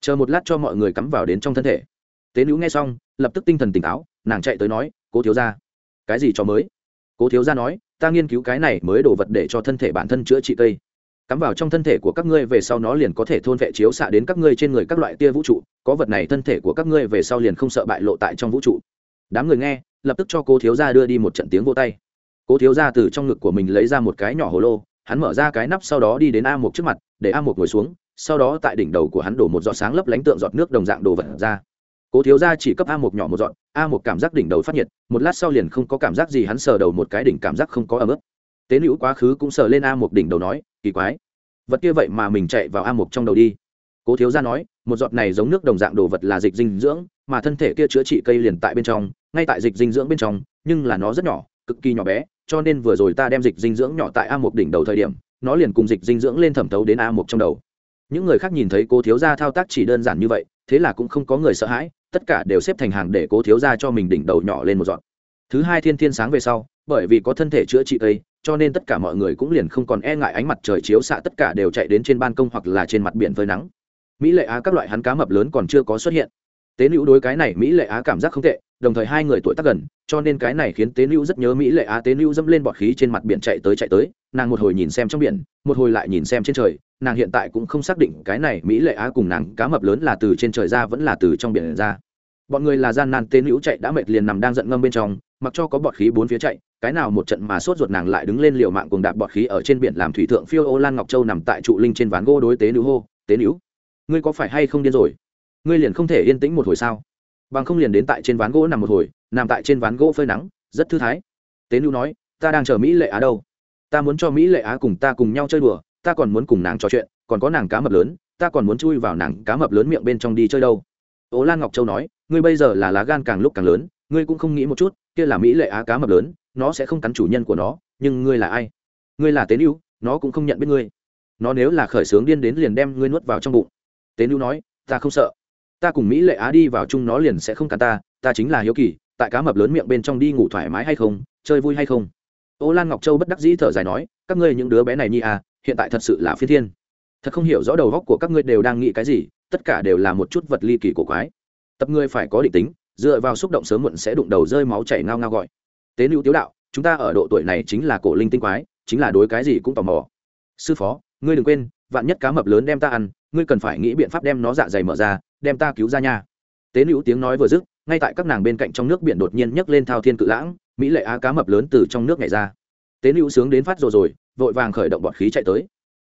Chờ một lát cho mọi người cắm vào đến trong thân thể. Tế nữ nghe xong, lập tức tinh thần tỉnh táo, nàng chạy tới nói, cố thiếu gia, cái gì cho mới? Cố thiếu gia nói, ta nghiên cứu cái này mới đồ vật để cho thân thể bản thân chữa trị cây. Cắm vào trong thân thể của các ngươi về sau nó liền có thể thôn vệ chiếu xạ đến các ngươi trên người các loại tia vũ trụ có vật này thân thể của các ngươi về sau liền không sợ bại lộ tại trong vũ trụ. Đám người nghe, lập tức cho cô thiếu gia đưa đi một trận tiếng vô tay. Cô thiếu gia từ trong ngực của mình lấy ra một cái nhỏ hồ lô, hắn mở ra cái nắp sau đó đi đến a một trước mặt, để a một ngồi xuống, sau đó tại đỉnh đầu của hắn đổ một giọt sáng lấp lánh tượng giọt nước đồng dạng đồ vật ra. Cố thiếu gia chỉ cấp a một nhỏ một giọt, a một cảm giác đỉnh đầu phát nhiệt, một lát sau liền không có cảm giác gì, hắn sờ đầu một cái đỉnh cảm giác không có ấm ức. Tế nữ quá khứ cũng sờ lên a một đỉnh đầu nói, kỳ quái, vật kia vậy mà mình chạy vào a một trong đầu đi cố thiếu gia nói, một giọt này giống nước đồng dạng đồ vật là dịch dinh dưỡng, mà thân thể kia chữa trị cây liền tại bên trong, ngay tại dịch dinh dưỡng bên trong, nhưng là nó rất nhỏ, cực kỳ nhỏ bé, cho nên vừa rồi ta đem dịch dinh dưỡng nhỏ tại a một đỉnh đầu thời điểm, nó liền cùng dịch dinh dưỡng lên thẩm thấu đến a một trong đầu. Những người khác nhìn thấy cố thiếu gia thao tác chỉ đơn giản như vậy, thế là cũng không có người sợ hãi, tất cả đều xếp thành hàng để cố thiếu gia cho mình đỉnh đầu nhỏ lên một giọt. Thứ hai thiên thiên sáng về sau, bởi vì có thân thể chữa trị cây, cho nên tất cả mọi người cũng liền không còn e ngại ánh mặt trời chiếu xạ tất cả đều chạy đến trên ban công hoặc là trên mặt biển phơi nắng mỹ lệ á các loại hắn cá mập lớn còn chưa có xuất hiện. Tế nữ đối cái này mỹ lệ á cảm giác không tệ, đồng thời hai người tuổi tác gần, cho nên cái này khiến tế nữ rất nhớ mỹ lệ á. Tế nữ dẫm lên bọt khí trên mặt biển chạy tới chạy tới, nàng một hồi nhìn xem trong biển, một hồi lại nhìn xem trên trời, nàng hiện tại cũng không xác định cái này mỹ lệ á cùng nàng cá mập lớn là từ trên trời ra vẫn là từ trong biển ra. Bọn người là gian nan, tế nữ chạy đã mệt liền nằm đang giận ngâm bên trong, mặc cho có bọt khí bốn phía chạy, cái nào một trận mà sốt ruột nàng lại đứng lên liều mạng cùng đạp bọt khí ở trên biển làm thủy thượng phiêu ô lan ngọc châu nằm tại trụ linh trên ván gỗ đối tế nữ hô, tế nữ ngươi có phải hay không điên rồi? Ngươi liền không thể yên tĩnh một hồi sao? Bằng không liền đến tại trên ván gỗ nằm một hồi, nằm tại trên ván gỗ phơi nắng, rất thư thái. Tế nữ nói, ta đang chờ mỹ lệ á đâu? Ta muốn cho mỹ lệ á cùng ta cùng nhau chơi đùa, ta còn muốn cùng nàng trò chuyện, còn có nàng cá mập lớn, ta còn muốn chui vào nàng cá mập lớn miệng bên trong đi chơi đâu? Ố lan ngọc châu nói, ngươi bây giờ là lá gan càng lúc càng lớn, ngươi cũng không nghĩ một chút, kia là mỹ lệ á cá mập lớn, nó sẽ không cắn chủ nhân của nó, nhưng ngươi là ai? Ngươi là tế nữ nó cũng không nhận biết ngươi. Nó nếu là khởi sướng điên đến liền đem ngươi nuốt vào trong bụng tế nữ nói, ta không sợ. Ta cùng mỹ lệ á đi vào chung nó liền sẽ không cắn ta ta chính là hiếu kỳ, tại cá mập lớn miệng bên trong đi ngủ thoải mái hay không, chơi vui hay không? Ô lan ngọc châu bất đắc dĩ thở dài nói, các ngươi những đứa bé này nhi à hiện tại thật sự là phi thiên. Thật không hiểu rõ đầu góc của các ngươi đều đang nghĩ cái gì, tất cả đều là một chút vật ly kỳ cổ quái. Tập ngươi phải có định tính, dựa vào xúc động sớm muộn sẽ đụng đầu rơi máu chảy ngao ngao gọi. Tế nữ tiếu đạo, chúng ta ở độ tuổi này chính là cổ linh tinh quái, chính là đối cái gì cũng tò mò. Sư phó, ngươi đừng quên vạn nhất cá mập lớn đem ta ăn, ngươi cần phải nghĩ biện pháp đem nó dạ dày mở ra, đem ta cứu ra nha. Tế nữ tiếng nói vừa dứt, ngay tại các nàng bên cạnh trong nước biển đột nhiên nhấc lên thao thiên cự lãng, mỹ lệ á cá mập lớn từ trong nước nhảy ra. Tế nữ sướng đến phát rồi rồi, vội vàng khởi động bọt khí chạy tới.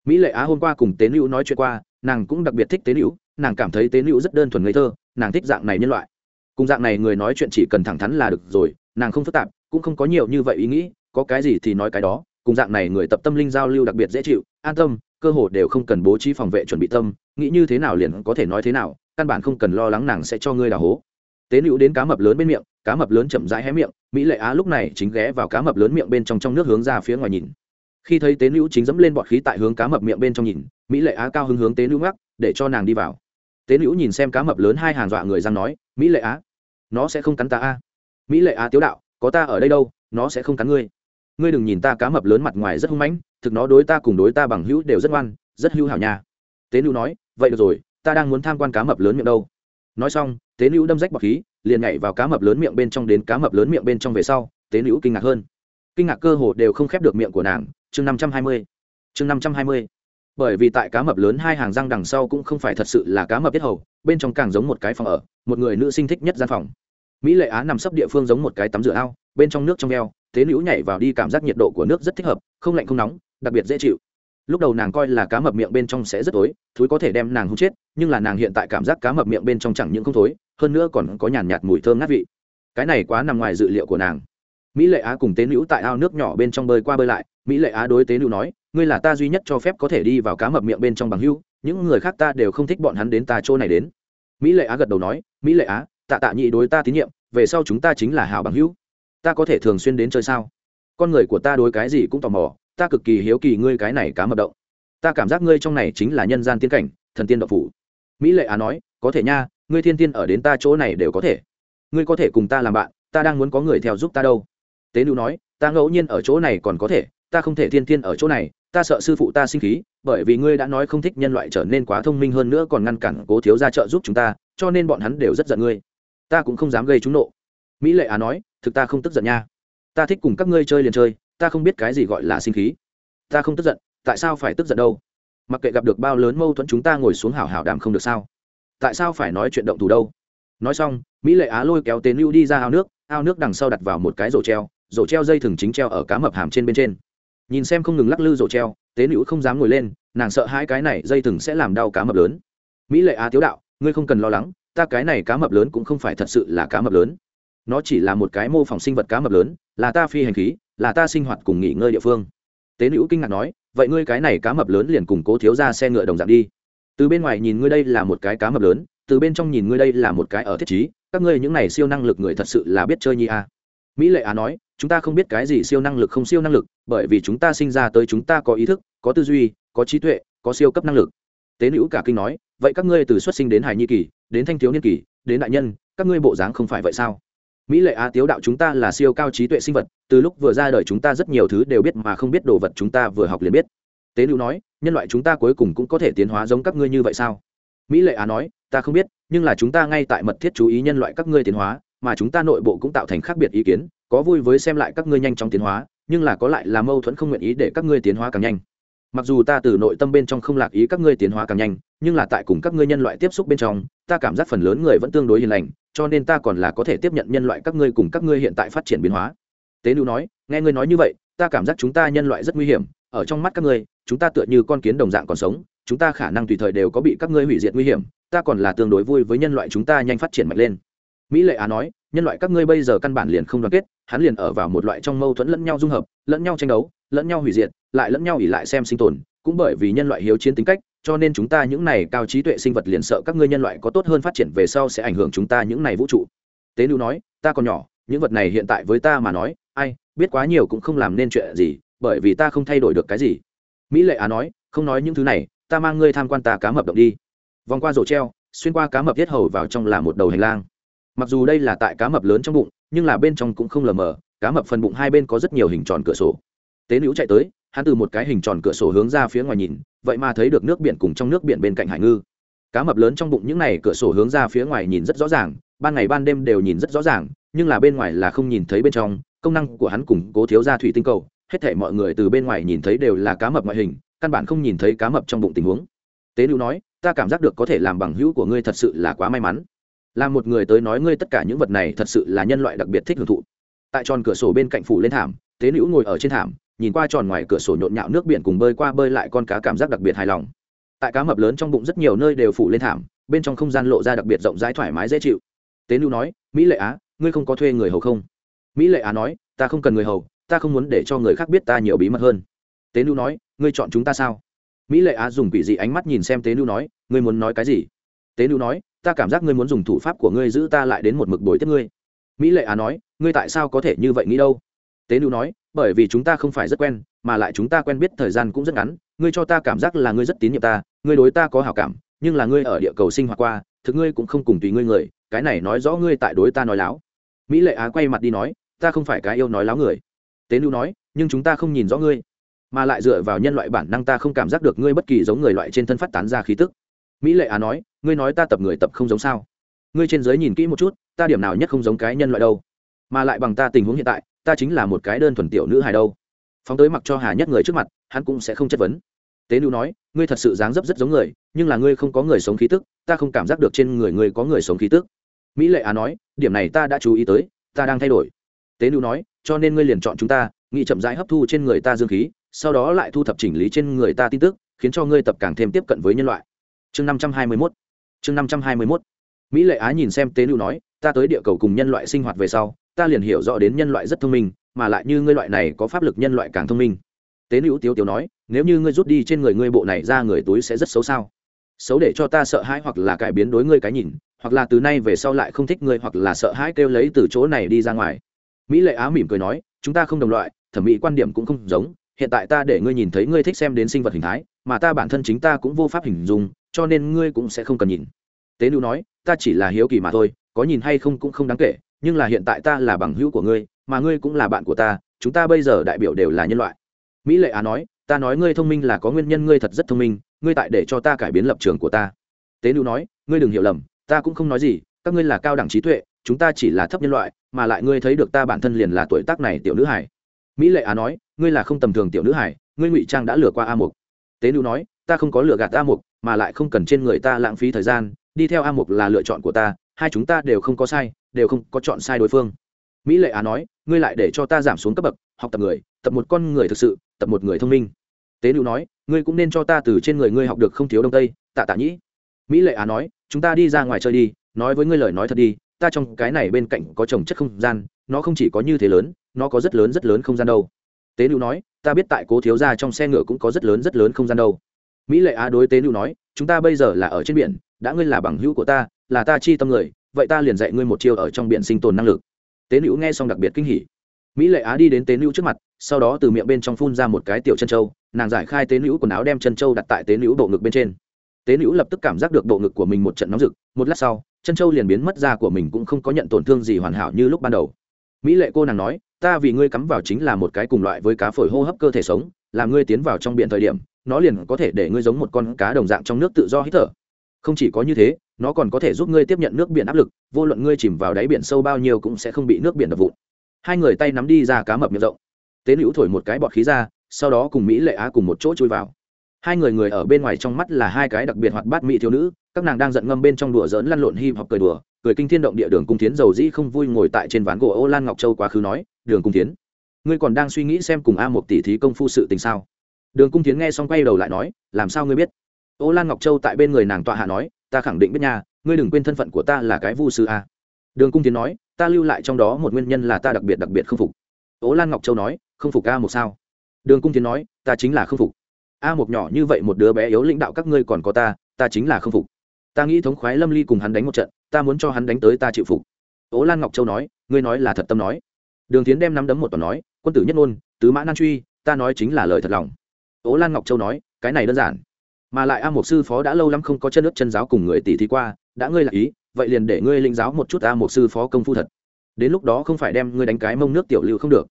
Mỹ lệ á hôm qua cùng tế nữ nói chuyện qua, nàng cũng đặc biệt thích tế nữ nàng cảm thấy tế nữ rất đơn thuần ngây thơ, nàng thích dạng này nhân loại. Cùng dạng này người nói chuyện chỉ cần thẳng thắn là được rồi, nàng không phức tạp, cũng không có nhiều như vậy ý nghĩ, có cái gì thì nói cái đó cùng dạng này người tập tâm linh giao lưu đặc biệt dễ chịu, an tâm, cơ hồ đều không cần bố trí phòng vệ chuẩn bị tâm, nghĩ như thế nào liền có thể nói thế nào, căn bản không cần lo lắng nàng sẽ cho ngươi đào hố. Tế nữ đến cá mập lớn bên miệng, cá mập lớn chậm rãi hé miệng, mỹ lệ á lúc này chính ghé vào cá mập lớn miệng bên trong trong nước hướng ra phía ngoài nhìn. Khi thấy tế nữ chính dẫm lên bọt khí tại hướng cá mập miệng bên trong nhìn, mỹ lệ á cao hứng hướng tế nữ mắc để cho nàng đi vào. Tế nữ nhìn xem cá mập lớn hai hàng dọa người răng nói, mỹ lệ á, nó sẽ không cắn ta a. Mỹ lệ á tiếu đạo, có ta ở đây đâu, nó sẽ không cắn ngươi ngươi đừng nhìn ta cá mập lớn mặt ngoài rất hung mãnh, thực nó đối ta cùng đối ta bằng hữu đều rất ngoan, rất hữu hảo nha. Tế nữ nói, vậy được rồi, ta đang muốn tham quan cá mập lớn miệng đâu. Nói xong, tế nữ đâm rách bọc khí, liền nhảy vào cá mập lớn miệng bên trong đến cá mập lớn miệng bên trong về sau, tế nữ kinh ngạc hơn. Kinh ngạc cơ hồ đều không khép được miệng của nàng, chương năm trăm hai mươi. Chương năm trăm hai mươi. Bởi vì tại cá mập lớn hai hàng răng đằng sau cũng không phải thật sự là cá mập biết hầu, bên trong càng giống một cái phòng ở, một người nữ sinh thích nhất gian phòng. Mỹ lệ á nằm sấp địa phương giống một cái tắm rửa ao, bên trong nước trong veo tế nữ nhảy vào đi, cảm giác nhiệt độ của nước rất thích hợp, không lạnh không nóng, đặc biệt dễ chịu. Lúc đầu nàng coi là cá mập miệng bên trong sẽ rất tối, thúi có thể đem nàng hút chết, nhưng là nàng hiện tại cảm giác cá mập miệng bên trong chẳng những không thối, hơn nữa còn có nhàn nhạt mùi thơm ngát vị. Cái này quá nằm ngoài dự liệu của nàng. Mỹ lệ á cùng tế nữ tại ao nước nhỏ bên trong bơi qua bơi lại, mỹ lệ á đối tế nữ nói, ngươi là ta duy nhất cho phép có thể đi vào cá mập miệng bên trong bằng hưu, những người khác ta đều không thích bọn hắn đến ta chỗ này đến. Mỹ lệ á gật đầu nói, mỹ lệ á, tạ tạ nhị đối ta tín nhiệm, về sau chúng ta chính là hảo bằng hữu ta có thể thường xuyên đến chơi sao? Con người của ta đối cái gì cũng tò mò, ta cực kỳ hiếu kỳ ngươi cái này cá mập động. Ta cảm giác ngươi trong này chính là nhân gian tiên cảnh, thần tiên độc phủ. Mỹ lệ á nói, có thể nha, ngươi thiên tiên ở đến ta chỗ này đều có thể. Ngươi có thể cùng ta làm bạn, ta đang muốn có người theo giúp ta đâu. Tế nữ nói, ta ngẫu nhiên ở chỗ này còn có thể, ta không thể thiên tiên ở chỗ này, ta sợ sư phụ ta sinh khí, bởi vì ngươi đã nói không thích nhân loại trở nên quá thông minh hơn nữa còn ngăn cản cố thiếu ra trợ giúp chúng ta, cho nên bọn hắn đều rất giận ngươi. Ta cũng không dám gây chúng nộ mỹ lệ á nói, thực ta không tức giận nha. Ta thích cùng các ngươi chơi liền chơi, ta không biết cái gì gọi là sinh khí. Ta không tức giận, tại sao phải tức giận đâu? Mặc kệ gặp được bao lớn mâu thuẫn chúng ta ngồi xuống hảo hảo đàm không được sao? Tại sao phải nói chuyện động thủ đâu? Nói xong, mỹ lệ á lôi kéo tế lưu đi ra ao nước ao nước đằng sau đặt vào một cái rổ treo rổ treo dây thừng chính treo ở cá mập hàm trên bên trên. Nhìn xem không ngừng lắc lư rổ treo tế nữ không dám ngồi lên, nàng sợ hai cái này dây thừng sẽ làm đau cá mập lớn. Mỹ lệ á tiếu đạo, ngươi không cần lo lắng, ta cái này cá mập lớn cũng không phải thật sự là cá mập lớn nó chỉ là một cái mô phỏng sinh vật cá mập lớn, là ta phi hành khí, là ta sinh hoạt cùng nghỉ ngơi địa phương. Tế nữ kinh ngạc nói, vậy ngươi cái này cá mập lớn liền cùng cố thiếu ra xe ngựa đồng dạng đi. Từ bên ngoài nhìn ngươi đây là một cái cá mập lớn, từ bên trong nhìn ngươi đây là một cái ở thiết chí các ngươi những này siêu năng lực người thật sự là biết chơi nhi a. Mỹ lệ á nói, chúng ta không biết cái gì siêu năng lực không siêu năng lực, bởi vì chúng ta sinh ra tới chúng ta có ý thức, có tư duy, có trí tuệ, có siêu cấp năng lực. Tế nữ cả kinh nói, vậy các ngươi từ xuất sinh đến hài nhi kỳ, đến thanh thiếu niên kỳ, đến đại nhân, các ngươi bộ dáng không phải vậy sao? Mỹ lệ á tiếu đạo chúng ta là siêu cao trí tuệ sinh vật, từ lúc vừa ra đời chúng ta rất nhiều thứ đều biết mà không biết đồ vật chúng ta vừa học liền biết. Tế nữ nói, nhân loại chúng ta cuối cùng cũng có thể tiến hóa giống các ngươi như vậy sao? Mỹ lệ á nói, ta không biết, nhưng là chúng ta ngay tại mật thiết chú ý nhân loại các ngươi tiến hóa, mà chúng ta nội bộ cũng tạo thành khác biệt ý kiến, có vui với xem lại các ngươi nhanh trong tiến hóa, nhưng là có lại là mâu thuẫn không nguyện ý để các ngươi tiến hóa càng nhanh mặc dù ta từ nội tâm bên trong không lạc ý các ngươi tiến hóa càng nhanh, nhưng là tại cùng các ngươi nhân loại tiếp xúc bên trong, ta cảm giác phần lớn người vẫn tương đối hiền lành, cho nên ta còn là có thể tiếp nhận nhân loại các ngươi cùng các ngươi hiện tại phát triển biến hóa. Tế nữ nói, nghe ngươi nói như vậy, ta cảm giác chúng ta nhân loại rất nguy hiểm, ở trong mắt các ngươi, chúng ta tựa như con kiến đồng dạng còn sống, chúng ta khả năng tùy thời đều có bị các ngươi hủy diệt nguy hiểm, ta còn là tương đối vui với nhân loại chúng ta nhanh phát triển mạnh lên. Mỹ lệ á nói nhân loại các ngươi bây giờ căn bản liền không đoàn kết, hắn liền ở vào một loại trong mâu thuẫn lẫn nhau dung hợp, lẫn nhau tranh đấu, lẫn nhau hủy diệt, lại lẫn nhau ỉ lại xem sinh tồn, cũng bởi vì nhân loại hiếu chiến tính cách, cho nên chúng ta những này cao trí tuệ sinh vật liền sợ các ngươi nhân loại có tốt hơn phát triển về sau sẽ ảnh hưởng chúng ta những này vũ trụ. Tế lưu nói, ta còn nhỏ, những vật này hiện tại với ta mà nói, ai, biết quá nhiều cũng không làm nên chuyện gì, bởi vì ta không thay đổi được cái gì. Mỹ lệ á nói, không nói những thứ này, ta mang ngươi tham quan ta cá mập động đi. Vòng qua rổ treo, xuyên qua cá mập thiết hầu vào trong là một đầu hành lang mặc dù đây là tại cá mập lớn trong bụng, nhưng là bên trong cũng không lờ mờ, cá mập phần bụng hai bên có rất nhiều hình tròn cửa sổ. Tế nữ chạy tới, hắn từ một cái hình tròn cửa sổ hướng ra phía ngoài nhìn, vậy mà thấy được nước biển cùng trong nước biển bên cạnh hải ngư. Cá mập lớn trong bụng những này cửa sổ hướng ra phía ngoài nhìn rất rõ ràng, ban ngày ban đêm đều nhìn rất rõ ràng, nhưng là bên ngoài là không nhìn thấy bên trong, công năng của hắn củng cố thiếu ra thủy tinh cầu, hết thể mọi người từ bên ngoài nhìn thấy đều là cá mập ngoại hình, căn bản không nhìn thấy cá mập trong bụng tình huống. Tế nữ nói, ta cảm giác được có thể làm bằng hữu của ngươi thật sự là quá may mắn là một người tới nói ngươi tất cả những vật này thật sự là nhân loại đặc biệt thích hưởng thụ. Tại tròn cửa sổ bên cạnh phủ lên thảm, tế nữ ngồi ở trên thảm, nhìn qua tròn ngoài cửa sổ nhộn nhạo nước biển cùng bơi qua bơi lại con cá cảm giác đặc biệt hài lòng. Tại cá mập lớn trong bụng rất nhiều nơi đều phủ lên thảm, bên trong không gian lộ ra đặc biệt rộng rãi thoải mái dễ chịu. Tế nữ nói, mỹ lệ á, ngươi không có thuê người hầu không? Mỹ lệ á nói, ta không cần người hầu, ta không muốn để cho người khác biết ta nhiều bí mật hơn. Tế nữ nói, ngươi chọn chúng ta sao? Mỹ lệ á dùng quỷ dị ánh mắt nhìn xem tế nữ nói, ngươi muốn nói cái gì? Tế nữ nói ta cảm giác ngươi muốn dùng thủ pháp của ngươi giữ ta lại đến một mực bồi tiếp ngươi. Mỹ lệ á nói, ngươi tại sao có thể như vậy nghĩ đâu? Tế lưu nói, bởi vì chúng ta không phải rất quen, mà lại chúng ta quen biết thời gian cũng rất ngắn, ngươi cho ta cảm giác là ngươi rất tín nhiệm ta, ngươi đối ta có hảo cảm, nhưng là ngươi ở địa cầu sinh hoạt qua, thực ngươi cũng không cùng tùy ngươi người, cái này nói rõ ngươi tại đối ta nói láo. Mỹ lệ á quay mặt đi nói, ta không phải cái yêu nói láo người. Tế lưu nói, nhưng chúng ta không nhìn rõ ngươi, mà lại dựa vào nhân loại bản năng ta không cảm giác được ngươi bất kỳ giống người loại trên thân phát tán ra khí tức. Mỹ lệ á nói ngươi nói ta tập người tập không giống sao? Ngươi trên giới nhìn kỹ một chút, ta điểm nào nhất không giống cái nhân loại đâu? Mà lại bằng ta tình huống hiện tại, ta chính là một cái đơn thuần tiểu nữ hài đâu. Phóng tới mặc cho hà nhất người trước mặt, hắn cũng sẽ không chất vấn. Tế nữ nói, ngươi thật sự dáng dấp rất giống người, nhưng là ngươi không có người sống khí tức, ta không cảm giác được trên người ngươi có người sống khí tức. Mỹ lệ á nói, điểm này ta đã chú ý tới, ta đang thay đổi. Tế nữ nói, cho nên ngươi liền chọn chúng ta nghị chậm rãi hấp thu trên người ta dương khí, sau đó lại thu thập chỉnh lý trên người ta tin tức, khiến cho ngươi tập càng thêm tiếp cận với nhân loại. Chương năm trăm hai mươi mốt chương năm trăm hai mươi mốt. Mỹ lệ á nhìn xem tế lưu nói, ta tới địa cầu cùng nhân loại sinh hoạt về sau, ta liền hiểu rõ đến nhân loại rất thông minh, mà lại như ngươi loại này có pháp lực nhân loại càng thông minh. Tế lưu tiếu tiếu nói, nếu như ngươi rút đi trên người ngươi bộ này ra người túi sẽ rất xấu sao? Xấu để cho ta sợ hãi hoặc là cải biến đối ngươi cái nhìn, hoặc là từ nay về sau lại không thích ngươi hoặc là sợ hãi kêu lấy từ chỗ này đi ra ngoài. Mỹ lệ á mỉm cười nói, chúng ta không đồng loại, thẩm mỹ quan điểm cũng không giống hiện tại ta để ngươi nhìn thấy ngươi thích xem đến sinh vật hình thái, mà ta bản thân chính ta cũng vô pháp hình dung, cho nên ngươi cũng sẽ không cần nhìn. Tế nữ nói, ta chỉ là hiếu kỳ mà thôi, có nhìn hay không cũng không đáng kể, nhưng là hiện tại ta là bằng hữu của ngươi, mà ngươi cũng là bạn của ta, chúng ta bây giờ đại biểu đều là nhân loại. Mỹ lệ á nói, ta nói ngươi thông minh là có nguyên nhân ngươi thật rất thông minh, ngươi tại để cho ta cải biến lập trường của ta. Tế nữ nói, ngươi đừng hiểu lầm, ta cũng không nói gì, các ngươi là cao đẳng trí tuệ, chúng ta chỉ là thấp nhân loại, mà lại ngươi thấy được ta bản thân liền là tuổi tác này tiểu nữ hải mỹ lệ á nói ngươi là không tầm thường tiểu nữ hải, ngươi ngụy trang đã lừa qua a mục. Tế nữ nói, ta không có lừa gạt a mục, mà lại không cần trên người ta lãng phí thời gian, đi theo a mục là lựa chọn của ta, hai chúng ta đều không có sai, đều không có chọn sai đối phương. Mỹ lệ á nói, ngươi lại để cho ta giảm xuống cấp bậc, học tập người, tập một con người thực sự, tập một người thông minh. Tế nữ nói, ngươi cũng nên cho ta từ trên người ngươi học được không thiếu đông tây, tạ tạ nhĩ. Mỹ lệ á nói, chúng ta đi ra ngoài chơi đi, nói với ngươi lời nói thật đi, ta trong cái này bên cạnh có trồng chất không gian, nó không chỉ có như thế lớn, nó có rất lớn rất lớn không gian đâu tế nữ nói, ta biết tại cố thiếu gia trong xe ngựa cũng có rất lớn rất lớn không gian đâu. Mỹ lệ á đối tế nữ nói, chúng ta bây giờ là ở trên biển, đã ngươi là bằng hữu của ta, là ta chi tâm người, vậy ta liền dạy ngươi một chiêu ở trong biển sinh tồn năng lực. Tế nữ nghe xong đặc biệt kinh hỉ. Mỹ lệ á đi đến tế nữ trước mặt, sau đó từ miệng bên trong phun ra một cái tiểu chân trâu, nàng giải khai tế nữ quần áo đem chân trâu đặt tại tế nữ bộ ngực bên trên. Tế nữ lập tức cảm giác được bộ ngực của mình một trận nóng rực, một lát sau, chân trâu liền biến mất ra của mình cũng không có nhận tổn thương gì hoàn hảo như lúc ban đầu. Mỹ lệ cô nàng nói ta vì ngươi cắm vào chính là một cái cùng loại với cá phổi hô hấp cơ thể sống, làm ngươi tiến vào trong biển thời điểm, nó liền có thể để ngươi giống một con cá đồng dạng trong nước tự do hít thở. Không chỉ có như thế, nó còn có thể giúp ngươi tiếp nhận nước biển áp lực, vô luận ngươi chìm vào đáy biển sâu bao nhiêu cũng sẽ không bị nước biển đập vụn. Hai người tay nắm đi ra cá mập miệng rộng. Tế hữu thổi một cái bọt khí ra, sau đó cùng mỹ lệ á cùng một chỗ chui vào. Hai người người ở bên ngoài trong mắt là hai cái đặc biệt hoạt bát mỹ thiếu nữ, các nàng đang giận ngâm bên trong đùa dỡn lăn lộn hi hop cười đùa, cười kinh thiên động địa đường cung tiến dầu dĩ không vui ngồi tại trên ván gỗ ô lan ngọc châu quá khứ nói đường cung tiến. Ngươi còn đang suy nghĩ xem cùng a một tỷ thí công phu sự tình sao? Đường cung tiến nghe xong quay đầu lại nói, làm sao ngươi biết? Ô lan ngọc châu tại bên người nàng tọa hạ nói, ta khẳng định biết nha, ngươi đừng quên thân phận của ta là cái vu sư a. Đường cung tiến nói, ta lưu lại trong đó một nguyên nhân là ta đặc biệt đặc biệt không phục. Ố lan ngọc châu nói, không phục a một sao? Đường cung tiến nói, ta chính là không phục. A một nhỏ như vậy một đứa bé yếu lãnh đạo các ngươi còn có ta ta chính là không phục. Ta nghĩ thống khoái lâm ly cùng hắn đánh một trận, ta muốn cho hắn đánh tới ta chịu phục. Ố lan ngọc châu nói, ngươi nói là thật tâm nói đường tiến đem nắm đấm một toàn nói, quân tử nhất ngôn, tứ mã nan truy, ta nói chính là lời thật lòng. Ố lan ngọc châu nói, cái này đơn giản. Mà lại a một sư phó đã lâu lắm không có chân nước chân giáo cùng người tỷ thi qua, đã ngươi là ý, vậy liền để ngươi linh giáo một chút a một sư phó công phu thật. Đến lúc đó không phải đem ngươi đánh cái mông nước tiểu lưu không được.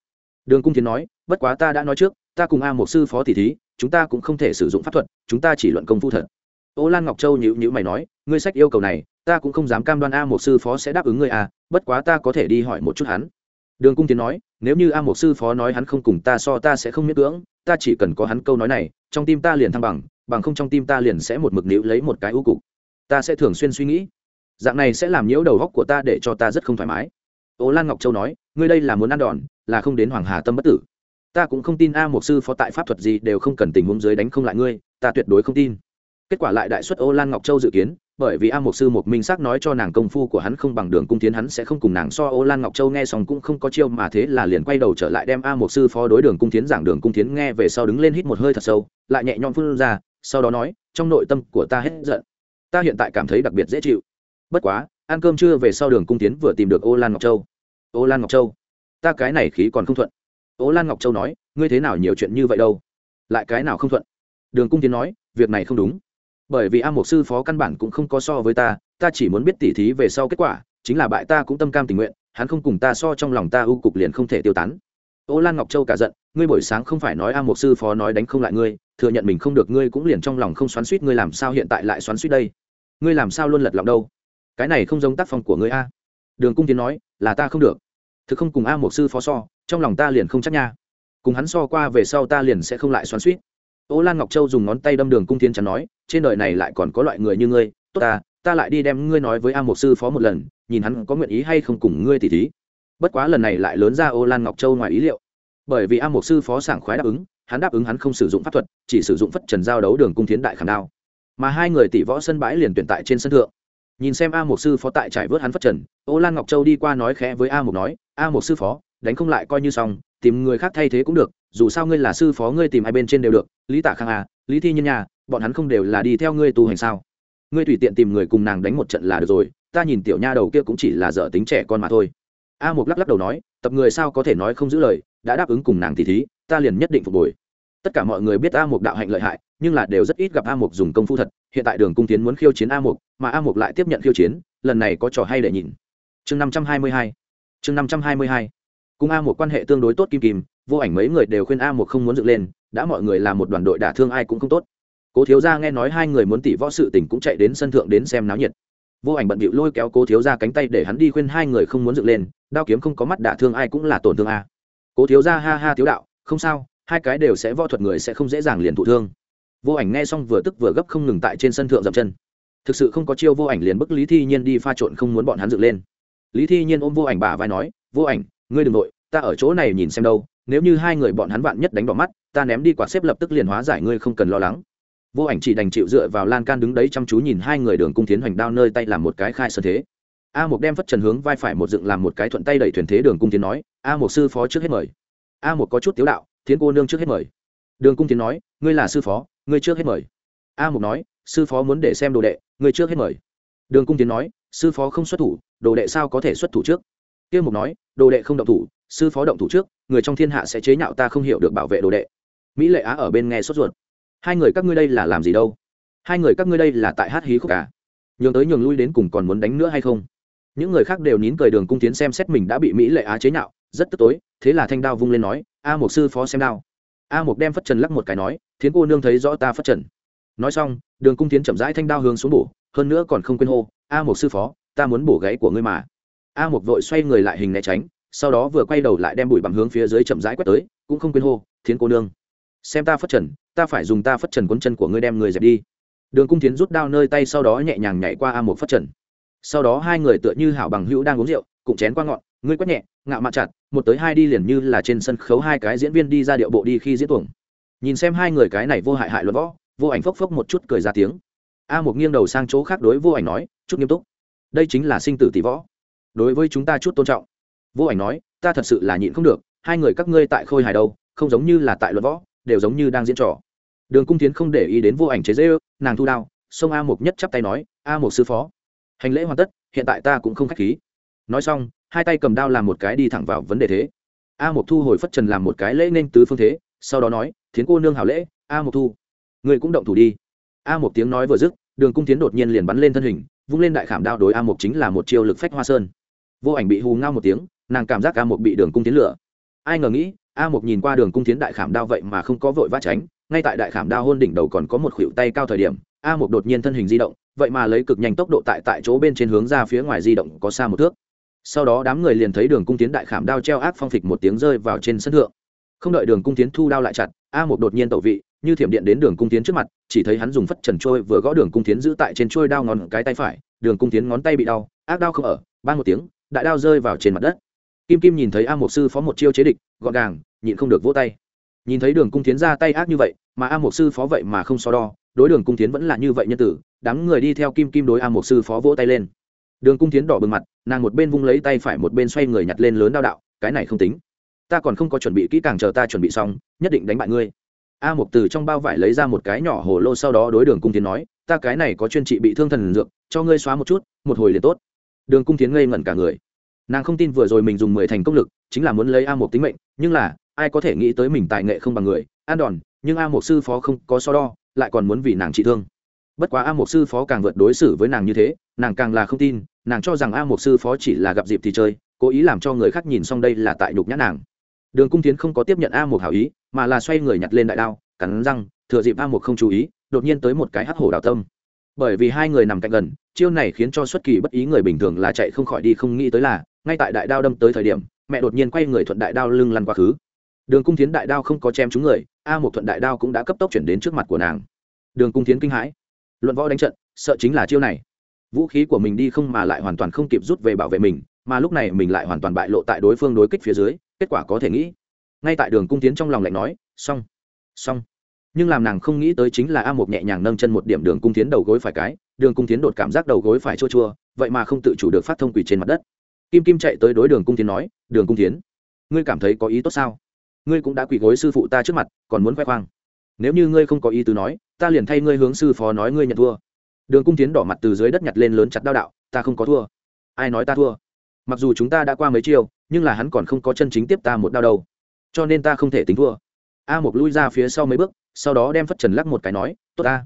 Đường cung tiến nói, bất quá ta đã nói trước, ta cùng a một sư phó tỷ thí, chúng ta cũng không thể sử dụng pháp thuật, chúng ta chỉ luận công phu thật. Ô lan ngọc châu nhữ nhữ mày nói, ngươi sách yêu cầu này, ta cũng không dám cam đoan a một sư phó sẽ đáp ứng ngươi a bất quá ta có thể đi hỏi một chút hắn đường cung tiến nói, nếu như a một sư phó nói hắn không cùng ta so, ta sẽ không miễn cưỡng, ta chỉ cần có hắn câu nói này, trong tim ta liền thăng bằng bằng không trong tim ta liền sẽ một mực níu lấy một cái ưu cục. Ta sẽ thường xuyên suy nghĩ. Dạng này sẽ làm nhiễu đầu góc của ta để cho ta rất không thoải mái. Ô lan ngọc châu nói, ngươi đây là muốn ăn đòn, là không đến hoàng hà tâm bất tử. Ta cũng không tin a một sư phó tại pháp thuật gì đều không cần tình huống dưới đánh không lại ngươi, ta tuyệt đối không tin. Kết quả lại đại xuất ô lan ngọc châu dự kiến bởi vì a một sư một minh xác nói cho nàng công phu của hắn không bằng đường cung tiến hắn sẽ không cùng nàng so ô lan ngọc châu nghe xong cũng không có chiêu mà thế là liền quay đầu trở lại đem a một sư phó đối đường cung tiến giảng đường cung tiến nghe về sau đứng lên hít một hơi thật sâu, lại nhẹ nhõm phun ra, sau đó nói, trong nội tâm của ta hết giận. Ta hiện tại cảm thấy đặc biệt dễ chịu. Bất quá, ăn cơm trưa về sau đường cung tiến vừa tìm được ô lan ngọc châu. Ô lan ngọc châu, ta cái này khí còn không thuận. Ô lan ngọc châu nói, ngươi thế nào nhiều chuyện như vậy đâu? Lại cái nào không thuận? Đường cung tiến nói, việc này không đúng bởi vì a một sư phó căn bản cũng không có so với ta ta chỉ muốn biết tỉ thí về sau kết quả, chính là bại ta cũng tâm cam tình nguyện, hắn không cùng ta so trong lòng ta ưu cục liền không thể tiêu tán. Ô lan ngọc châu cả giận, ngươi buổi sáng không phải nói a một sư phó nói đánh không lại ngươi, thừa nhận mình không được ngươi cũng liền trong lòng không xoắn suýt ngươi làm sao hiện tại lại xoắn suýt đây? Ngươi làm sao luôn lật lọng đâu? Cái này không giống tác phong của ngươi a. Đường cung tiến nói, là ta không được. Thực không cùng a một sư phó so, trong lòng ta liền không chắc nha. Cùng hắn so qua về sau ta liền sẽ không lại xoắn suýt ô lan ngọc châu dùng ngón tay đâm đường cung tiến chắn nói, trên đời này lại còn có loại người như ngươi, tốt ta ta lại đi đem ngươi nói với a Mục sư phó một lần, nhìn hắn có nguyện ý hay không cùng ngươi tỉ thí. Bất quá lần này lại lớn ra ô lan ngọc châu ngoài ý liệu. Bởi vì a Mục sư phó sảng khoái đáp ứng, hắn đáp ứng hắn không sử dụng pháp thuật, chỉ sử dụng phất trần giao đấu đường cung tiến đại khảm đao. Mà hai người tỷ võ sân bãi liền tuyển tại trên sân thượng. Nhìn xem a Mục sư phó tại trải vớt hắn phất trần, ô lan ngọc châu đi qua nói khẽ với a Mục nói, a Mục sư phó, đánh không lại coi như xong, tìm người khác thay thế cũng được dù sao ngươi là sư phó ngươi tìm hai bên trên đều được lý tạ khang à lý thi nhân nhà bọn hắn không đều là đi theo ngươi tu hành sao? Ngươi tùy tiện tìm người cùng nàng đánh một trận là được rồi ta nhìn tiểu nha đầu kia cũng chỉ là dở tính trẻ con mà thôi. A Mục lắc lắc đầu nói tập người sao có thể nói không giữ lời đã đáp ứng cùng nàng thì thí ta liền nhất định phục hồi. Tất cả mọi người biết a Mục đạo hạnh lợi hại nhưng là đều rất ít gặp a Mục dùng công phu thật hiện tại đường cung tiến muốn khiêu chiến a Mục, mà a Mục lại tiếp nhận khiêu chiến lần này có trò hay để nhìn. Chương năm trăm hai mươi hai chương năm trăm hai mươi hai cùng a một quan hệ tương đối tốt kim kim, vô ảnh mấy người đều khuyên a một không muốn dựng lên, đã mọi người là một đoàn đội đả thương ai cũng không tốt. Cố thiếu gia nghe nói hai người muốn tỷ võ sự tình cũng chạy đến sân thượng đến xem náo nhiệt. Vô ảnh bận bịu lôi kéo cố thiếu gia cánh tay để hắn đi khuyên hai người không muốn dựng lên, đao kiếm không có mắt đả thương ai cũng là tổn thương a. Cố thiếu gia ha ha thiếu đạo, không sao, hai cái đều sẽ võ thuật người sẽ không dễ dàng liền thụ thương. Vô ảnh nghe xong vừa tức vừa gấp không ngừng tại trên sân thượng dậm chân. Thực sự không có chiêu vô ảnh liền bức lý thi nhiên đi pha trộn không muốn bọn hắn dựng lên. Lý thi nhiên ôm vô ảnh bà vai nói, vô ảnh ngươi đ ừ n g nội ta ở chỗ này nhìn xem đâu, nếu như hai người bọn hắn vạn nhất đánh bỏ mắt, ta ném đi quạt xếp lập tức liền hóa giải ngươi không cần lo lắng. Vô ảnh chỉ đành chịu dựa vào lan can đứng đấy chăm chú nhìn hai người đường cung tiến hoành đao nơi tay làm một cái khai sơ thế. A một đem phất trần hướng vai phải một dựng làm một cái thuận tay đẩy thuyền thế đường cung tiến nói, a một sư phó trước hết mời. A một có chút tiếu đạo, thiến cô nương trước hết mời. Đường cung tiến nói, ngươi là sư phó, ngươi trước hết mời. A một nói, sư phó muốn để xem đồ đệ, ngươi trước hết mời. Đường cung tiến nói, sư phó không xuất thủ, đồ đệ sao có thể xuất thủ trước? Tiêu mục nói, đồ đệ không động thủ, sư phó động thủ trước, người trong thiên hạ sẽ chế nhạo ta không hiểu được bảo vệ đồ đệ. Mỹ lệ á ở bên nghe sốt ruột. Hai người các ngươi đây là làm gì đâu? Hai người các ngươi đây là tại hát hí khúc cả à? nhường tới nhường lui đến cùng còn muốn đánh nữa hay không? Những người khác đều nín cười đường cung tiến xem xét mình đã bị mỹ lệ á chế nhạo, rất tức tối, thế là thanh đao vung lên nói, a một sư phó xem đao. A một đem phất trần lắc một cái nói, thiến cô nương thấy rõ ta phất trần. Nói xong, đường cung tiến chậm rãi thanh đao hướng xuống bổ, hơn nữa còn không quên hô, a một sư phó, ta muốn bổ gáy của ngươi mà a một vội xoay người lại hình né tránh, sau đó vừa quay đầu lại đem bụi bằng hướng phía dưới chậm rãi quét tới, cũng không quên hô, thiến cô nương, xem ta phất trần, ta phải dùng ta phất trần cuốn chân của ngươi đem người dẹp đi. Đường cung tiến rút đao nơi tay sau đó nhẹ nhàng nhảy qua a một phất trần. Sau đó hai người tựa như hảo bằng hữu đang uống rượu cũng chén qua ngọn, ngươi quét nhẹ, ngạo mạn chặt, một tới hai đi liền như là trên sân khấu hai cái diễn viên đi ra điệu bộ đi khi diễn tuồng. Nhìn xem hai người cái này vô hại hại luận võ, vô ảnh phốc phốc một chút cười ra tiếng. A một nghiêng đầu sang chỗ khác đối vô ảnh nói, chút nghiêm túc. Đây chính là sinh tử tỷ võ đối với chúng ta chút tôn trọng. Vô ảnh nói, ta thật sự là nhịn không được, hai người các ngươi tại khôi hài đâu, không giống như là tại luận võ, đều giống như đang diễn trò. Đường cung tiến không để ý đến vô ảnh chế dễ ư nàng thu đao sông a Mục nhất chắp tay nói, a Mục sư phó, hành lễ hoàn tất, hiện tại ta cũng không k h á c h khí. Nói xong, hai tay cầm đao làm một cái đi thẳng vào vấn đề thế. A Mục thu hồi phất trần làm một cái lễ nên tứ phương thế, sau đó nói, thiến cô nương hảo lễ, a Mục thu, người cũng động thủ đi. A Mục tiếng nói vừa dứt, đường cung tiến đột nhiên liền bắn lên thân hình, vung lên đại khảm đao đối a Mục chính là một chiêu lực phách hoa sơn vô ảnh bị hù ngao một tiếng, nàng cảm giác a một bị đường cung tiến lửa. Ai ngờ nghĩ, a một nhìn qua đường cung tiến đại khảm đao vậy mà không có vội vã tránh, ngay tại đại khảm đao hôn đỉnh đầu còn có một khuỷu tay cao thời điểm, a một đột nhiên thân hình di động, vậy mà lấy cực nhanh tốc độ tại tại chỗ bên trên hướng ra phía ngoài di động có xa một thước. Sau đó đám người liền thấy đường cung tiến đại khảm đao treo ác phong phịch một tiếng rơi vào trên sân thượng. Không đợi đường cung tiến thu đao lại chặt, a một đột nhiên tẩu vị, như thiểm điện đến đường cung tiến trước mặt, chỉ thấy hắn dùng phất trần trôi vừa gõ đường cung tiến giữ tại trên trôi đao ngón cái tay phải, đường cung tiến ngón tay bị đau, ác đao không ở ban một tiếng đại đao rơi vào trên mặt đất. Kim kim nhìn thấy a Mục sư phó một chiêu chế địch, gọn gàng, nhịn không được vỗ tay. Nhìn thấy đường cung tiến ra tay ác như vậy, mà a mục sư phó vậy mà không so đo, đối đường cung tiến vẫn là như vậy nhân tử, đám người đi theo kim kim đối a mục sư phó vỗ tay lên. Đường cung tiến đỏ bừng mặt, nàng một bên vung lấy tay phải một bên xoay người nhặt lên lớn đao đạo, cái này không tính. Ta còn không có chuẩn bị kỹ càng chờ ta chuẩn bị xong, nhất định đánh bại ngươi. A mục từ trong bao vải lấy ra một cái nhỏ hồ lô sau đó đối đường cung tiến nói, ta cái này có chuyên trị bị thương thần dược, cho ngươi xóa một chút, một hồi liền tốt đường cung tiến ngây ngẩn cả người. Nàng không tin vừa rồi mình dùng mười thành công lực, chính là muốn lấy a mục tính mệnh, nhưng là, ai có thể nghĩ tới mình tài nghệ không bằng người an đòn, nhưng a mục sư phó không có so đo, lại còn muốn vì nàng trị thương. Bất quá a mục sư phó càng vượt đối xử với nàng như thế, nàng càng là không tin, nàng cho rằng a mục sư phó chỉ là gặp dịp thì chơi, cố ý làm cho người khác nhìn xong đây là tại nhục nhã nàng. Đường cung tiến không có tiếp nhận a mục hảo ý, mà là xoay người nhặt lên đại đao, cắn răng, thừa dịp a mục không chú ý, đột nhiên tới một cái hắc hổ đào tâm bởi vì hai người nằm cạnh gần, chiêu này khiến cho xuất kỳ bất ý người bình thường là chạy không khỏi đi không nghĩ tới là, ngay tại đại đao đâm tới thời điểm, mẹ đột nhiên quay người thuận đại đao lưng lăn quá khứ. Đường cung tiến đại đao không có chém trúng người, a một thuận đại đao cũng đã cấp tốc chuyển đến trước mặt của nàng. Đường cung tiến kinh hãi. Luận võ đánh trận, sợ chính là chiêu này. Vũ khí của mình đi không mà lại hoàn toàn không kịp rút về bảo vệ mình, mà lúc này mình lại hoàn toàn bại lộ tại đối phương đối kích phía dưới, kết quả có thể nghĩ. Ngay tại đường cung tiến trong lòng lạnh nói, xong xong nhưng làm nàng không nghĩ tới chính là a một nhẹ nhàng nâng chân một điểm đường cung tiến đầu gối phải cái, đường cung tiến đột cảm giác đầu gối phải chua chua, vậy mà không tự chủ được phát thông quỷ trên mặt đất. Kim kim chạy tới đối đường cung tiến nói, đường cung tiến, ngươi cảm thấy có ý tốt sao? Ngươi cũng đã quỳ gối sư phụ ta trước mặt, còn muốn khoe khoang. Nếu như ngươi không có ý tứ nói, ta liền thay ngươi hướng sư phó nói ngươi nhận thua. Đường cung tiến đỏ mặt từ dưới đất nhặt lên lớn chặt đao đạo, ta không có thua. Ai nói ta thua? Mặc dù chúng ta đã qua mấy chiêu, nhưng là hắn còn không có chân chính tiếp ta một đao đâu, cho nên ta không thể tính thua a Mục lui ra phía sau mấy bước sau đó đem phất trần lắc một cái nói tốt ta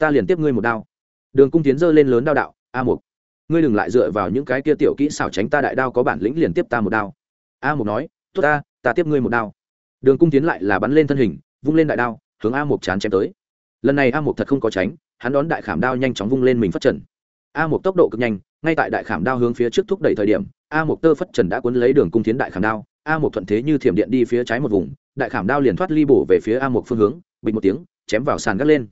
ta liền tiếp ngươi một đao. Đường cung tiến giơ lên lớn đao đạo a Mục, ngươi đừng lại dựa vào những cái kia tiểu kỹ xảo tránh ta đại đao có bản lĩnh liền tiếp ta một đao. A Mục nói tốt ta ta tiếp ngươi một đao. Đường cung tiến lại là bắn lên thân hình vung lên đại đao hướng a Mục chán chém tới. Lần này a Mục thật không có tránh hắn đón đại khảm đao nhanh chóng vung lên mình phất trần. A Mục tốc độ cực nhanh ngay tại đại khảm đao hướng phía trước thúc đẩy thời điểm a Mục tơ phất trần đã cuốn lấy đường cung tiến đại khảm đao. A Mục thuận thế như thiểm điện đi phía trái một vùng đại khảm đao liền thoát ly bổ về phía a một phương hướng, bình một tiếng, chém vào sàn gác lên.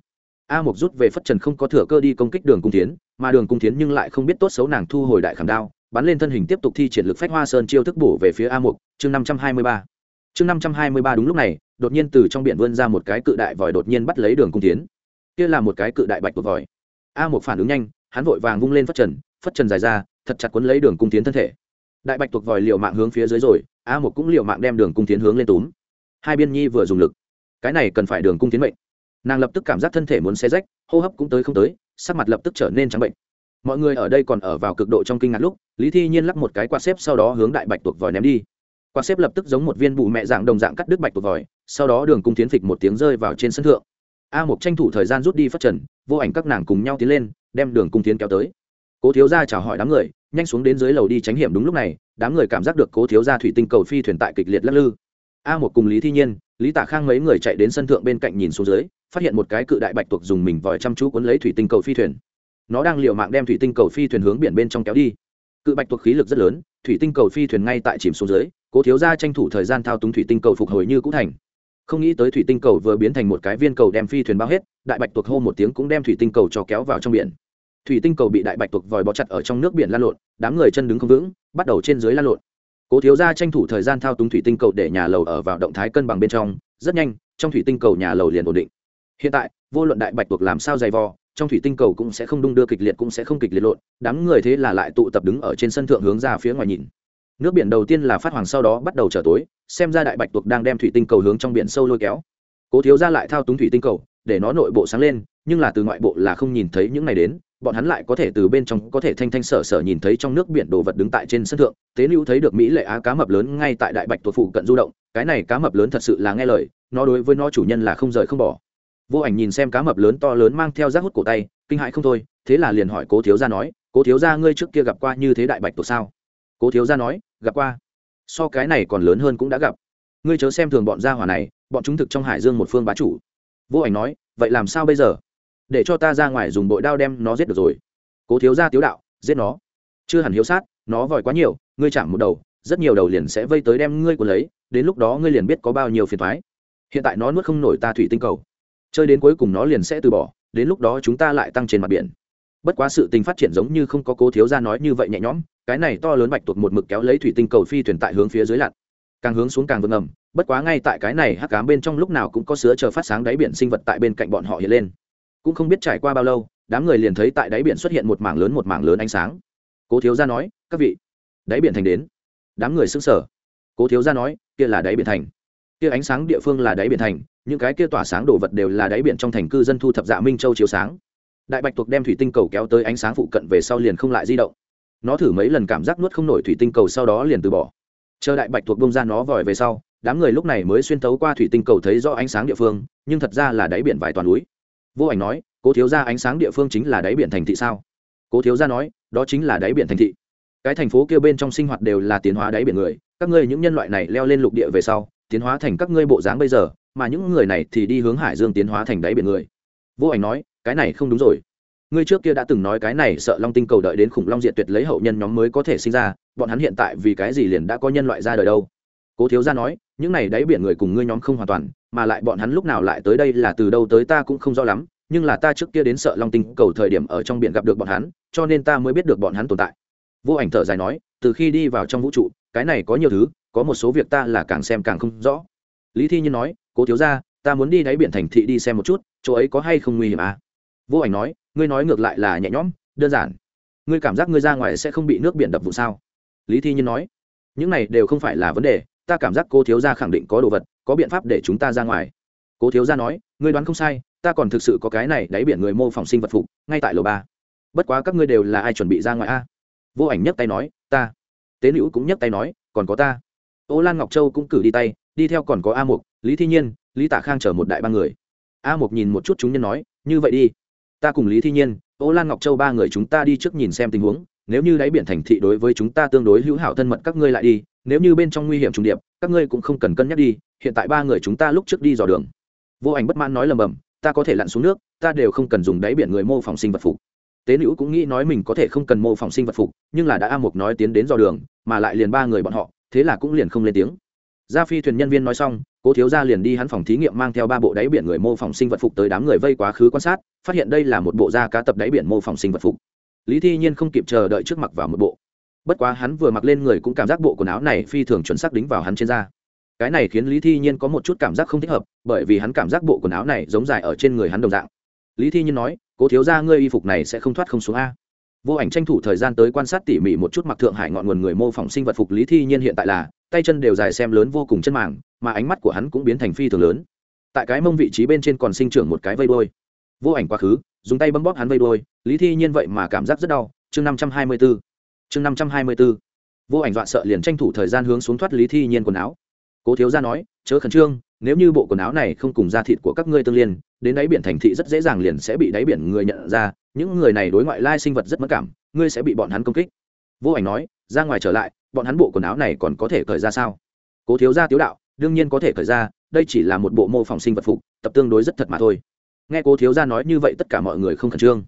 A một rút về phất trần không có thừa cơ đi công kích đường cung tiến mà đường cung tiến nhưng lại không biết tốt xấu nàng thu hồi đại khảm đao, bắn lên thân hình tiếp tục thi triển lực phách hoa sơn chiêu thức bổ về phía a một chương năm trăm hai mươi ba. Chương năm trăm hai mươi ba đúng lúc này, đột nhiên từ trong biển vươn ra một cái cự đại vòi đột nhiên bắt lấy đường cung tiến kia là một cái cự đại bạch của vòi. A một phản ứng nhanh, hắn vội vàng vung lên phất trần phất trần dài ra, thật chặt quấn lấy đường cung tiến thân thể. Đại bạch tuộc vòi liều mạng hướng phía dưới rồi, a một cũng liều mạng đem đường cung tiến hướng lên túm hai biên nhi vừa dùng lực. Cái này cần phải đường cung tiến mệnh. Nàng lập tức cảm giác thân thể muốn xe rách, hô hấp cũng tới không tới, sắc mặt lập tức trở nên trắng bệnh. Mọi người ở đây còn ở vào cực độ trong kinh ngạc lúc, lý thi nhiên lắc một cái quạt xếp sau đó hướng đại bạch tuộc vòi ném đi. Quạt xếp lập tức giống một viên bụ mẹ dạng đồng dạng cắt đứt bạch tuộc vòi, sau đó đường cung tiến phịch một tiếng rơi vào trên sân thượng. A một tranh thủ thời gian rút đi phát trần, vô ảnh các nàng cùng nhau tiến lên, đem đường cung tiến kéo tới. Cố thiếu gia chào hỏi đám người, nhanh xuống đến dưới lầu đi tránh hiểm đúng lúc này, đám người cảm giác được cố thiếu gia thủy tinh cầu phi thuyền tại kịch liệt lắc lư a một cùng lý thi nhiên, lý tạ khang mấy người chạy đến sân thượng bên cạnh nhìn xuống dưới, phát hiện một cái cự đại bạch tuộc dùng mình vòi chăm chú cuốn lấy thủy tinh cầu phi thuyền. Nó đang liều mạng đem thủy tinh cầu phi thuyền hướng biển bên trong kéo đi. Cự bạch tuộc khí lực rất lớn, thủy tinh cầu phi thuyền ngay tại chìm xuống dưới, cố thiếu gia tranh thủ thời gian thao túng thủy tinh cầu phục hồi như cũ thành. Không nghĩ tới thủy tinh cầu vừa biến thành một cái viên cầu đem phi thuyền bao hết, đại bạch tuộc hô một tiếng cũng đem thủy tinh cầu cho kéo vào trong biển. Thủy tinh cầu bị đại bạch tuộc vòi bó chặt ở trong nước biển lan lộn, đám người chân đứng không vững, bắt đầu trên dưới lan lộn cố thiếu gia tranh thủ thời gian thao túng thủy tinh cầu để nhà lầu ở vào động thái cân bằng bên trong, rất nhanh, trong thủy tinh cầu nhà lầu liền ổn định. Hiện tại, vô luận đại bạch tuộc làm sao dày vò, trong thủy tinh cầu cũng sẽ không đung đưa kịch liệt cũng sẽ không kịch liệt lộn, đám người thế là lại tụ tập đứng ở trên sân thượng hướng ra phía ngoài nhìn. Nước biển đầu tiên là phát hoàng sau đó bắt đầu trở tối, xem ra đại bạch tuộc đang đem thủy tinh cầu hướng trong biển sâu lôi kéo. Cố thiếu ra lại thao túng thủy tinh cầu, để nó nội bộ sáng lên, nhưng là từ ngoại bộ là không nhìn thấy những này đến bọn hắn lại có thể từ bên trong có thể thanh thanh sở sở nhìn thấy trong nước biển đồ vật đứng tại trên sân thượng, tế lưu thấy được mỹ lệ á cá mập lớn ngay tại đại bạch tuột phụ cận du động, cái này cá mập lớn thật sự là nghe lời, nó đối với nó chủ nhân là không rời không bỏ. Vô ảnh nhìn xem cá mập lớn to lớn mang theo rác hút cổ tay, kinh hại không thôi, thế là liền hỏi cố thiếu gia nói, cố thiếu gia, ngươi trước kia gặp qua như thế đại bạch tuột sao? Cố thiếu gia nói, gặp qua, so cái này còn lớn hơn cũng đã gặp. Ngươi chớ xem thường bọn gia hỏa này, bọn chúng thực trong hải dương một phương bá chủ. Vô ảnh nói, vậy làm sao bây giờ? Để cho ta ra ngoài dùng bội đao đem nó giết được rồi. Cố thiếu gia tiếu đạo, giết nó. Chưa hẳn hiếu sát, nó vòi quá nhiều, ngươi chạm một đầu, rất nhiều đầu liền sẽ vây tới đem ngươi của lấy, đến lúc đó ngươi liền biết có bao nhiêu phiền thoái hiện tại nó nuốt không nổi ta thủy tinh cầu. Chơi đến cuối cùng nó liền sẽ từ bỏ, đến lúc đó chúng ta lại tăng trên mặt biển. Bất quá sự tình phát triển giống như không có cố thiếu gia nói như vậy nhẹ nhõm, cái này to lớn bạch tuộc một mực kéo lấy thủy tinh cầu phi thuyền tại hướng phía dưới lặn. Càng hướng xuống càng vượt ngầm, bất quá ngay tại cái này hắc cám bên trong lúc nào cũng có sứa chờ phát sáng đáy biển sinh vật tại bên cạnh bọn họ hiện lên cũng không biết trải qua bao lâu, đám người liền thấy tại đáy biển xuất hiện một mảng lớn một mảng lớn ánh sáng. Cố thiếu gia nói, các vị, đáy biển thành đến. Đám người sững sờ. Cố thiếu gia nói, kia là đáy biển thành. Kia ánh sáng địa phương là đáy biển thành, những cái kia tỏa sáng đồ vật đều là đáy biển trong thành cư dân thu thập dạ minh châu chiếu sáng. Đại bạch tuộc đem thủy tinh cầu kéo tới ánh sáng phụ cận về sau liền không lại di động. Nó thử mấy lần cảm giác nuốt không nổi thủy tinh cầu sau đó liền từ bỏ. Chờ đại bạch tuộc bông ra nó vòi về sau, đám người lúc này mới xuyên tấu qua thủy tinh cầu thấy rõ ánh sáng địa phương, nhưng thật ra là đáy biển vài toàn núi vô ảnh nói, cố thiếu ra ánh sáng địa phương chính là đáy biển thành thị sao? Cố thiếu ra nói, đó chính là đáy biển thành thị. Cái thành phố kia bên trong sinh hoạt đều là tiến hóa đáy biển người. Các ngươi những nhân loại này leo lên lục địa về sau, tiến hóa thành các ngươi bộ dáng bây giờ, mà những người này thì đi hướng hải dương tiến hóa thành đáy biển người. Vô ảnh nói, cái này không đúng rồi. Ngươi trước kia đã từng nói cái này sợ long tinh cầu đợi đến khủng long diệt tuyệt lấy hậu nhân nhóm mới có thể sinh ra, bọn hắn hiện tại vì cái gì liền đã có nhân loại ra đời đâu? Cố thiếu gia nói, những này đáy biển người cùng ngươi nhóm không hoàn toàn mà lại bọn hắn lúc nào lại tới đây là từ đâu tới ta cũng không rõ lắm, nhưng là ta trước kia đến sợ long tinh cầu thời điểm ở trong biển gặp được bọn hắn, cho nên ta mới biết được bọn hắn tồn tại. Vô ảnh thở dài nói, từ khi đi vào trong vũ trụ, cái này có nhiều thứ, có một số việc ta là càng xem càng không rõ. Lý thi nhiên nói, cố thiếu gia, ta muốn đi đáy biển thành thị đi xem một chút, chỗ ấy có hay không nguy hiểm à? Vô ảnh nói, ngươi nói ngược lại là nhẹ nhõm, đơn giản. Ngươi cảm giác ngươi ra ngoài sẽ không bị nước biển đập vụ sao? Lý thi nhiên nói, những này đều không phải là vấn đề, ta cảm giác cô thiếu gia khẳng định có đồ vật có biện pháp để chúng ta ra ngoài. Cố thiếu gia nói, ngươi đoán không sai, ta còn thực sự có cái này đáy biển người mô phỏng sinh vật phục, ngay tại lầu ba. Bất quá các ngươi đều là ai chuẩn bị ra ngoài a? Vô ảnh nhấc tay nói, ta. Tế nữ cũng nhấc tay nói, còn có ta. Ô lan ngọc châu cũng cử đi tay, đi theo còn có a mục, lý thi nhiên, lý tạ khang chở một đại ba người. A mục nhìn một chút chúng nhân nói, như vậy đi. Ta cùng lý thi nhiên, ô lan ngọc châu ba người chúng ta đi trước nhìn xem tình huống, nếu như đáy biển thành thị đối với chúng ta tương đối hữu hảo thân mật các ngươi lại đi, nếu như bên trong nguy hiểm trùng điệp các ngươi cũng không cần cân nhắc đi, hiện tại ba người chúng ta lúc trước đi dò đường. Vô ảnh bất mãn nói lầm bầm, ta có thể lặn xuống nước, ta đều không cần dùng đáy biển người mô phỏng sinh vật phục. Tế nữ cũng nghĩ nói mình có thể không cần mô phỏng sinh vật phục, nhưng là đã a mục nói tiến đến dò đường, mà lại liền ba người bọn họ, thế là cũng liền không lên tiếng. Gia phi thuyền nhân viên nói xong, cố thiếu gia liền đi hắn phòng thí nghiệm mang theo ba bộ đáy biển người mô phỏng sinh vật phục tới đám người vây quá khứ quan sát, phát hiện đây là một bộ da cá tập đáy biển mô phỏng sinh vật phục. Lý thi nhiên không kịp chờ đợi trước mặt vào một bộ bất quá hắn vừa mặc lên người cũng cảm giác bộ quần áo này phi thường chuẩn xác đính vào hắn trên da. Cái này khiến lý thi nhiên có một chút cảm giác không thích hợp, bởi vì hắn cảm giác bộ quần áo này giống dài ở trên người hắn đồng dạng. Lý thi nhiên nói, cố thiếu ra ngươi y phục này sẽ không thoát không xuống a. Vô ảnh tranh thủ thời gian tới quan sát tỉ mỉ một chút mặc thượng hải ngọn nguồn người mô phỏng sinh vật phục lý thi nhiên hiện tại là, tay chân đều dài xem lớn vô cùng chân màng, mà ánh mắt của hắn cũng biến thành phi thường lớn. Tại cái mông vị trí bên trên còn sinh trưởng một cái vây đôi vô ảnh quá khứ, dùng tay bấm bóp hắn vây đôi lý thi nhiên vậy mà cảm giác rất đau. Chương năm trăm hai mươi b ố chương năm trăm hai mươi b ố vô ảnh dọa sợ liền tranh thủ thời gian hướng xuống thoát lý thi nhiên quần áo. Cố thiếu gia nói, chớ khẩn trương, nếu như bộ quần áo này không cùng da thịt của các ngươi tương liên, đến đáy biển thành thị rất dễ dàng liền sẽ bị đáy biển người nhận ra, những người này đối ngoại lai sinh vật rất mất cảm, ngươi sẽ bị bọn hắn công kích. Vô ảnh nói, ra ngoài trở lại, bọn hắn bộ quần áo này còn có thể cởi ra sao? Cố thiếu gia tiếu đạo, đương nhiên có thể cởi ra, đây chỉ là một bộ mô phỏng sinh vật phục, tập tương đối rất thật mà thôi. Nghe cố thiếu gia nói như vậy tất cả mọi người không khẩn trương.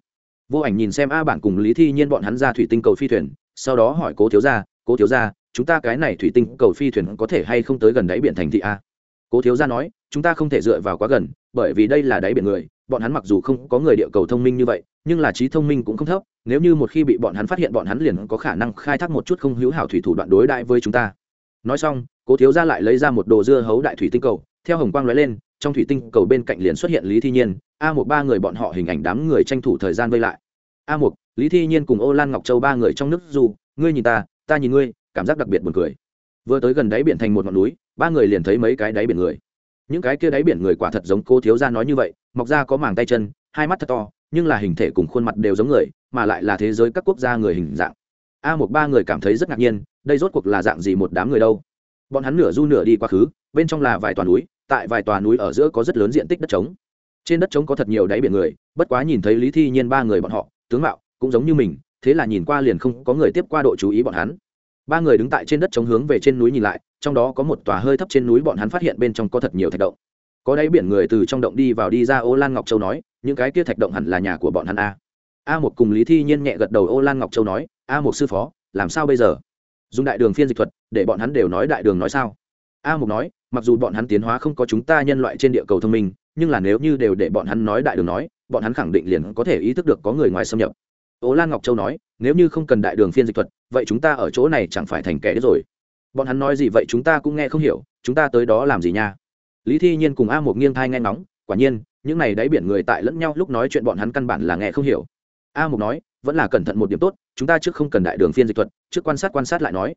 Vô ảnh nhìn xem a bản cùng lý thi nhiên bọn hắn ra thủy tinh cầu phi thuyền sau đó hỏi cố thiếu gia, cố thiếu gia, chúng ta cái này thủy tinh cầu phi thuyền có thể hay không tới gần đáy biển thành thị a? Cố thiếu gia nói, chúng ta không thể dựa vào quá gần, bởi vì đây là đáy biển người, bọn hắn mặc dù không có người địa cầu thông minh như vậy, nhưng là trí thông minh cũng không thấp, nếu như một khi bị bọn hắn phát hiện, bọn hắn liền có khả năng khai thác một chút không hữu hảo thủy thủ đoạn đối đại với chúng ta. Nói xong, cố thiếu gia lại lấy ra một đồ dưa hấu đại thủy tinh cầu, theo hồng quang lóe lên, trong thủy tinh cầu bên cạnh liền xuất hiện lý thi nhiên, a một ba người bọn họ hình ảnh đám người tranh thủ thời gian vây lại. A một lý thi nhiên cùng ô lan ngọc châu ba người trong nước dù, ngươi nhìn ta ta nhìn ngươi, cảm giác đặc biệt buồn cười. Vừa tới gần đáy biển thành một ngọn núi, ba người liền thấy mấy cái đáy biển người. Những cái kia đáy biển người quả thật giống cô thiếu gia nói như vậy, mọc ra có màng tay chân, hai mắt thật to, nhưng là hình thể cùng khuôn mặt đều giống người, mà lại là thế giới các quốc gia người hình dạng. A một ba người cảm thấy rất ngạc nhiên, đây rốt cuộc là dạng gì một đám người đâu? Bọn hắn nửa du nửa đi quá khứ, bên trong là vài tòa núi, tại vài tòa núi ở giữa có rất lớn diện tích đất trống. Trên đất trống có thật nhiều đáy biển người, bất quá nhìn thấy lý thi nhiên ba người bọn họ, tướng mạo cũng giống như mình, thế là nhìn qua liền không có người tiếp qua độ chú ý bọn hắn. Ba người đứng tại trên đất chống hướng về trên núi nhìn lại, trong đó có một tòa hơi thấp trên núi bọn hắn phát hiện bên trong có thật nhiều thạch động. Có đáy biển người từ trong động đi vào đi ra, ô lan ngọc châu nói, những cái kia thạch động hẳn là nhà của bọn hắn a. A một cùng lý thi nhiên nhẹ gật đầu, ô lan ngọc châu nói, a một sư phó, làm sao bây giờ? Dùng đại đường phiên dịch thuật, để bọn hắn đều nói đại đường nói sao? A một nói, mặc dù bọn hắn tiến hóa không có chúng ta nhân loại trên địa cầu thông minh, nhưng là nếu như đều để bọn hắn nói đại đường nói, bọn hắn khẳng định liền có thể ý thức được có người ngoài xâm nhập ố lan ngọc châu nói, nếu như không cần đại đường phiên dịch thuật, vậy chúng ta ở chỗ này chẳng phải thành kẻ đấy rồi. Bọn hắn nói gì vậy chúng ta cũng nghe không hiểu, chúng ta tới đó làm gì nha? Lý thi nhiên cùng a một nghiêng thai nghe ngóng, quả nhiên, những này đáy biển người tại lẫn nhau lúc nói chuyện bọn hắn căn bản là nghe không hiểu. A một nói, vẫn là cẩn thận một điểm tốt, chúng ta trước không cần đại đường phiên dịch thuật, trước quan sát quan sát lại nói.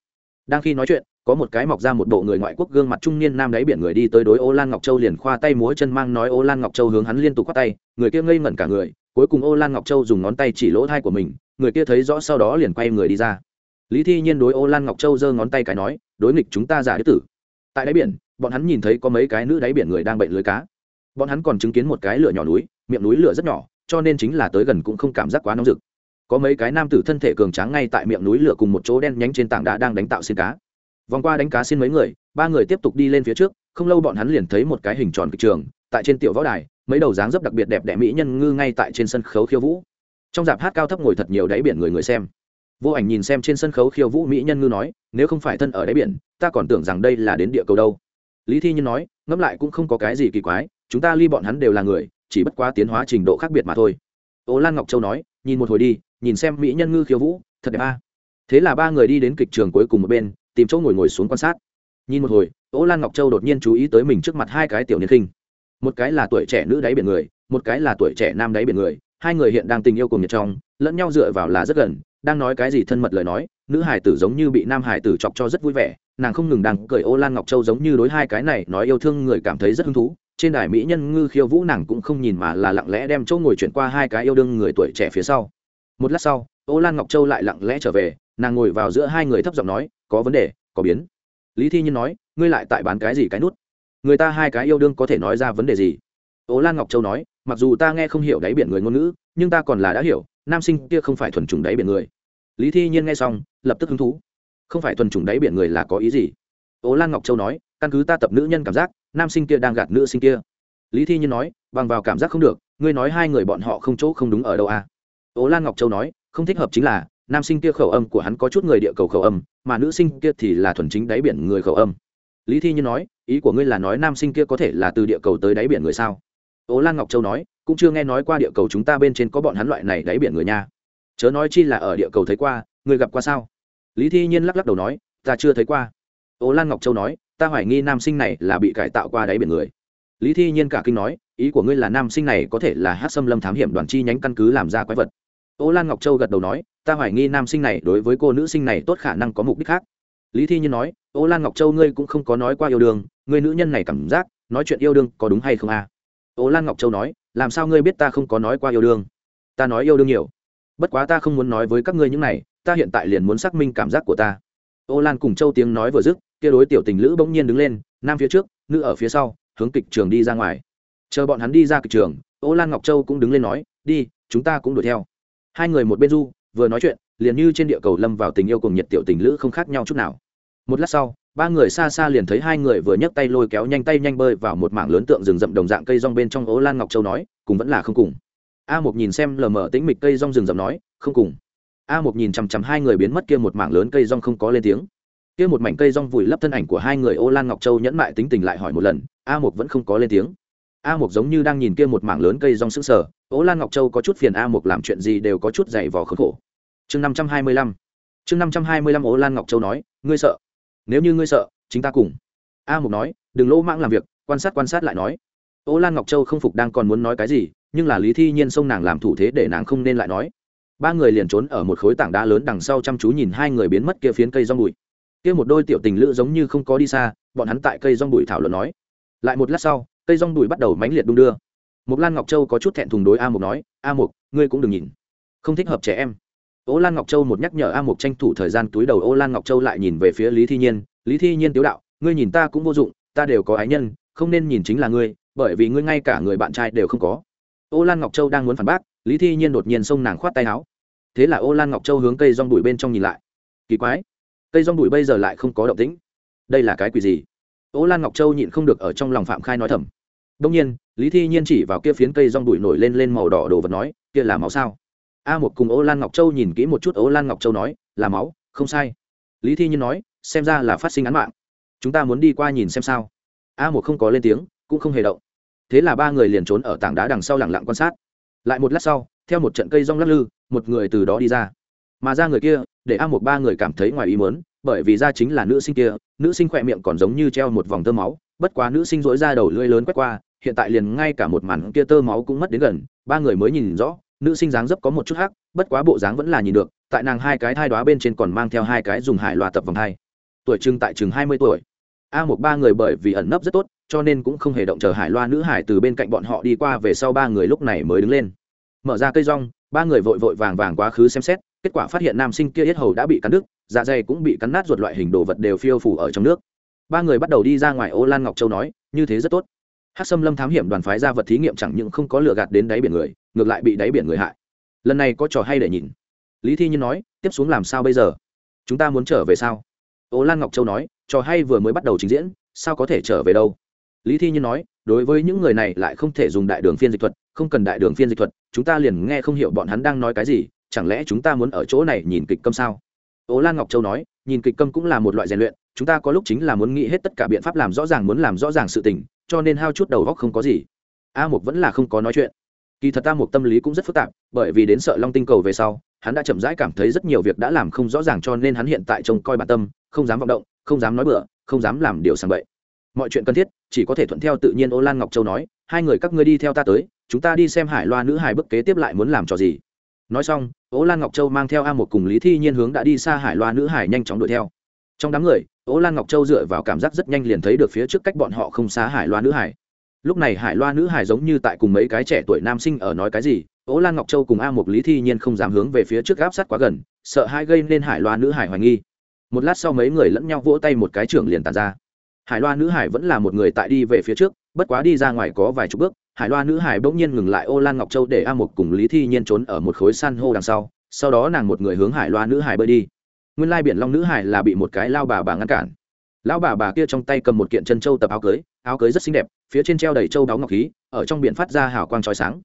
Đang khi nói chuyện có một cái mọc ra một bộ người ngoại quốc gương mặt trung niên nam đáy biển người đi tới đối ô lan ngọc châu liền khoa tay múa chân mang nói ô lan ngọc châu hướng hắn liên tục quát tay, người kia ngây ngẩn cả người, cuối cùng ô lan ngọc châu dùng ngón tay chỉ lỗ thai của mình, người kia thấy rõ sau đó liền quay người đi ra. Lý thi nhiên đối ô lan ngọc châu giơ ngón tay cái nói, đối nghịch chúng ta giả đứa tử. Tại đáy biển, bọn hắn nhìn thấy có mấy cái nữ đáy biển người đang bệnh lưới cá. Bọn hắn còn chứng kiến một cái lửa nhỏ núi, miệng núi lửa rất nhỏ, cho nên chính là tới gần cũng không cảm giác quá nóng rực. Có mấy cái nam tử thân thể cường tráng ngay tại miệng núi lửa cùng một chỗ đen nhánh trên tảng đá đang đánh tạo xin cá vòng qua đánh cá xin mấy người, ba người tiếp tục đi lên phía trước, không lâu bọn hắn liền thấy một cái hình tròn kịch trường, tại trên tiểu võ đài, mấy đầu dáng dấp đặc biệt đẹp đẽ mỹ nhân ngư ngay tại trên sân khấu khiêu vũ. Trong dạp hát cao thấp ngồi thật nhiều đáy biển người người xem. Vô ảnh nhìn xem trên sân khấu khiêu vũ mỹ nhân ngư nói, nếu không phải thân ở đáy biển, ta còn tưởng rằng đây là đến địa cầu đâu. Lý thi nhân nói, ngẫm lại cũng không có cái gì kỳ quái, chúng ta ly bọn hắn đều là người, chỉ bất quá tiến hóa trình độ khác biệt mà thôi. Ô lan ngọc châu nói, nhìn một hồi đi, nhìn xem mỹ nhân ngư khiêu vũ, thật đẹp a. Thế là ba người đi đến kịch trường cuối cùng một bên tìm chỗ ngồi ngồi xuống quan sát. Nhìn một hồi, ô lan ngọc châu đột nhiên chú ý tới mình trước mặt hai cái tiểu niên khinh. Một cái là tuổi trẻ nữ đáy biển người, một cái là tuổi trẻ nam đáy biển người, hai người hiện đang tình yêu cùng nhiệt trong, lẫn nhau dựa vào là rất gần, đang nói cái gì thân mật lời nói, nữ hải tử giống như bị nam hải tử chọc cho rất vui vẻ, nàng không ngừng đang cười ô lan ngọc châu giống như đối hai cái này nói yêu thương người cảm thấy rất hứng thú, trên đài mỹ nhân ngư khiêu vũ nàng cũng không nhìn mà là lặng lẽ đem chỗ ngồi chuyển qua hai cái yêu đương người tuổi trẻ phía sau. Một lát sau, ô lan ngọc châu lại lặng lẽ trở về, nàng ngồi vào giữa hai người thấp giọng nói có vấn đề, có biến. Lý thi nhiên nói, ngươi lại tại bán cái gì cái nút? Người ta hai cái yêu đương có thể nói ra vấn đề gì? Ố lan ngọc châu nói, mặc dù ta nghe không hiểu đáy biển người ngôn ngữ, nhưng ta còn là đã hiểu, nam sinh kia không phải thuần chủng đáy biển người. Lý thi nhiên nghe xong, lập tức hứng thú. Không phải thuần chủng đáy biển người là có ý gì? Ố lan ngọc châu nói, căn cứ ta tập nữ nhân cảm giác, nam sinh kia đang gạt nữ sinh kia. Lý thi nhiên nói, bằng vào cảm giác không được, ngươi nói hai người bọn họ không chỗ không đúng ở đâu à? Ố lan ngọc châu nói, không thích hợp chính là nam sinh kia khẩu âm của hắn có chút người địa cầu khẩu âm, mà nữ sinh kia thì là thuần chính đáy biển người khẩu âm. Lý thi như nói, ý của ngươi là nói nam sinh kia có thể là từ địa cầu tới đáy biển người sao? Ố lan ngọc châu nói, cũng chưa nghe nói qua địa cầu chúng ta bên trên có bọn hắn loại này đáy biển người nha. Chớ nói chi là ở địa cầu thấy qua, người gặp qua sao? Lý thi nhiên lắc lắc đầu nói, ta chưa thấy qua. Ố lan ngọc châu nói, ta hoài nghi nam sinh này là bị cải tạo qua đáy biển người. Lý thi nhiên cả kinh nói, ý của ngươi là nam sinh này có thể là hát xâm lâm thám hiểm đoàn chi nhánh căn cứ làm ra quái vật. Ô lan ngọc châu gật đầu nói, ta hoài nghi nam sinh này đối với cô nữ sinh này tốt khả năng có mục đích khác. Lý thi nhiên nói, Ô lan ngọc châu ngươi cũng không có nói qua yêu đương người nữ nhân này cảm giác, nói chuyện yêu đương có đúng hay không à? Ô lan ngọc châu nói, làm sao ngươi biết ta không có nói qua yêu đương? Ta nói yêu đương nhiều. Bất quá ta không muốn nói với các ngươi những này, ta hiện tại liền muốn xác minh cảm giác của ta. Ô lan cùng châu tiếng nói vừa dứt, kia đối tiểu tình lữ bỗng nhiên đứng lên, nam phía trước, nữ ở phía sau, hướng kịch trường đi ra ngoài. Chờ bọn hắn đi ra kịch trường, ô lan ngọc châu cũng đứng lên nói, đi, chúng ta cũng đuổi theo hai người một bên du, vừa nói chuyện, liền như trên địa cầu lâm vào tình yêu cùng nhiệt tiểu tình lữ không khác nhau chút nào. Một lát sau, ba người xa xa liền thấy hai người vừa nhấc tay lôi kéo nhanh tay nhanh bơi vào một mảng lớn tượng rừng rậm đồng dạng cây rong bên trong ố lan ngọc châu nói, cùng vẫn là không cùng. A một nhìn xem lờ mờ tĩnh mịch cây rong rừng rậm nói, không cùng. A một nhìn chằm chằm hai người biến mất kia một mảng lớn cây rong không có lên tiếng. Kia một mảnh cây rong vùi lấp thân ảnh của hai người ô lan ngọc châu nhẫn mại tính tình lại hỏi một lần, a một vẫn không có lên tiếng. A một giống như đang nhìn kia một mảng lớn cây rong sững sờ ô lan ngọc châu có chút phiền a một làm chuyện gì đều có chút dày vò khốn khổ. Chương năm trăm hai mươi lăm. Chương năm trăm hai mươi lăm ô lan ngọc châu nói, ngươi sợ? Nếu như ngươi sợ, chính ta cùng. A mục nói, đừng lỗ mãng làm việc, quan sát quan sát lại nói. Ô lan ngọc châu không phục đang còn muốn nói cái gì, nhưng là lý thi nhiên xông nàng làm thủ thế để nàng không nên lại nói. Ba người liền trốn ở một khối tảng đá lớn đằng sau chăm chú nhìn hai người biến mất kia phiến cây rong bụi. Kia một đôi tiểu tình lữ giống như không có đi xa, bọn hắn tại cây rong bụi thảo luận nói. Lại một lát sau, cây rong bụi bắt đầu mãnh liệt đung đưa một lan ngọc châu có chút thẹn thùng đối a mục nói, a mục ngươi cũng đừng nhìn. Không thích hợp trẻ em. Ô lan ngọc châu một nhắc nhở a mục tranh thủ thời gian túi đầu, ô lan ngọc châu lại nhìn về phía lý thi nhiên, lý thi nhiên tiếu đạo, ngươi nhìn ta cũng vô dụng, ta đều có ái nhân, không nên nhìn chính là ngươi, bởi vì ngươi ngay cả người bạn trai đều không có. Ô lan ngọc châu đang muốn phản bác, lý thi nhiên đột nhiên xông nàng khoát tay áo. Thế là ô lan ngọc châu hướng cây rong bụi bên trong nhìn lại. Kỳ quái, cây rong bụi bây giờ lại không có động tĩnh. Đây là cái quỷ gì? Ô lan ngọc châu nhịn không được ở trong lòng phạm khai nói thầm. Đông nhiên lý thi nhiên chỉ vào kia phiến cây rong đùi nổi lên lên màu đỏ đồ vật nói, kia là máu sao? A một cùng ô lan ngọc châu nhìn kỹ một chút, ô lan ngọc châu nói, là máu, không sai. Lý thi nhiên nói, xem ra là phát sinh án mạng. Chúng ta muốn đi qua nhìn xem sao. A một không có lên tiếng, cũng không hề động. Thế là ba người liền trốn ở tảng đá đằng sau lẳng lặng quan sát. Lại một lát sau, theo một trận cây rong lắc lư, một người từ đó đi ra. Mà ra người kia, để a một ba người cảm thấy ngoài ý mớn bởi vì ra chính là nữ sinh kia, nữ sinh khỏe miệng còn giống như treo một vòng tơ máu, bất quá nữ sinh dỗi ra đầu lưỡi lớn quét qua hiện tại liền ngay cả một màn kia tơ máu cũng mất đến gần, ba người mới nhìn rõ, nữ sinh dáng dấp có một chút hắc, bất quá bộ dáng vẫn là nhìn được, tại nàng hai cái thai đoá bên trên còn mang theo hai cái dùng hải loa tập vòng hai. Tuổi trưng tại chừng hai mươi tuổi. A một ba người bởi vì ẩn nấp rất tốt, cho nên cũng không hề động chờ hải loa nữ hải từ bên cạnh bọn họ đi qua về sau ba người lúc này mới đứng lên. Mở ra cây rong, ba người vội vội vàng vàng quá khứ xem xét, kết quả phát hiện nam sinh kia yết hầu đã bị cắn đứt dạ dày cũng bị cắn nát ruột loại hình đồ vật đều phiêu phủ ở trong nước. Ba người bắt đầu đi ra ngoài ô lan ngọc châu nói, như thế rất tốt hát xâm lâm thám hiểm đoàn phái ra vật thí nghiệm chẳng những không có lừa gạt đến đáy biển người, ngược lại bị đáy biển người hại. Lần này có trò hay để nhìn. Lý thi nhiên nói, tiếp xuống làm sao bây giờ? Chúng ta muốn trở về sao? Ô lan ngọc châu nói, trò hay vừa mới bắt đầu trình diễn, sao có thể trở về đâu? Lý thi nhiên nói, đối với những người này lại không thể dùng đại đường phiên dịch thuật, không cần đại đường phiên dịch thuật, chúng ta liền nghe không hiểu bọn hắn đang nói cái gì, chẳng lẽ chúng ta muốn ở chỗ này nhìn kịch câm sao? Ố lan ngọc châu nói, nhìn kịch câm cũng là một loại rèn luyện, chúng ta có lúc chính là muốn nghĩ hết tất cả biện pháp làm rõ ràng muốn làm rõ ràng sự tình, cho nên hao chút đầu góc không có gì. A mục vẫn là không có nói chuyện. Kỳ thật a mục tâm lý cũng rất phức tạp, bởi vì đến sợ long tinh cầu về sau, hắn đã chậm rãi cảm thấy rất nhiều việc đã làm không rõ ràng cho nên hắn hiện tại trông coi bản tâm, không dám vọng động, không dám nói bừa, không dám làm điều sàng bậy. Mọi chuyện cần thiết, chỉ có thể thuận theo tự nhiên, ô lan ngọc châu nói, hai người các ngươi đi theo ta tới, chúng ta đi xem hải loa nữ hải bức kế tiếp lại muốn làm trò gì nói xong, ố lan ngọc châu mang theo a một cùng lý thi nhiên hướng đã đi xa hải loa nữ hải nhanh chóng đuổi theo. Trong đám người, ố lan ngọc châu dựa vào cảm giác rất nhanh liền thấy được phía trước cách bọn họ không xa hải loa nữ hải. Lúc này hải loa nữ hải giống như tại cùng mấy cái trẻ tuổi nam sinh ở nói cái gì, ố lan ngọc châu cùng a một lý thi nhiên không dám hướng về phía trước áp sát quá gần, sợ hai gây nên hải loa nữ hải hoài nghi. Một lát sau mấy người lẫn nhau vỗ tay một cái trưởng liền tàn ra. Hải loa nữ hải vẫn là một người tại đi về phía trước, bất quá đi ra ngoài có vài chục bước hải loa nữ hải bỗng nhiên ngừng lại ô lan ngọc châu để a một cùng lý thi nhiên trốn ở một khối san hô đằng sau sau đó nàng một người hướng hải loa nữ hải bơi đi. Nguyên lai biển long nữ hải là bị một cái lao bà bà ngăn cản. Lão bà bà kia trong tay cầm một kiện chân châu tập áo cưới áo cưới rất xinh đẹp, phía trên treo đầy châu đáo ngọc khí, ở trong biển phát ra hào quang trói sáng.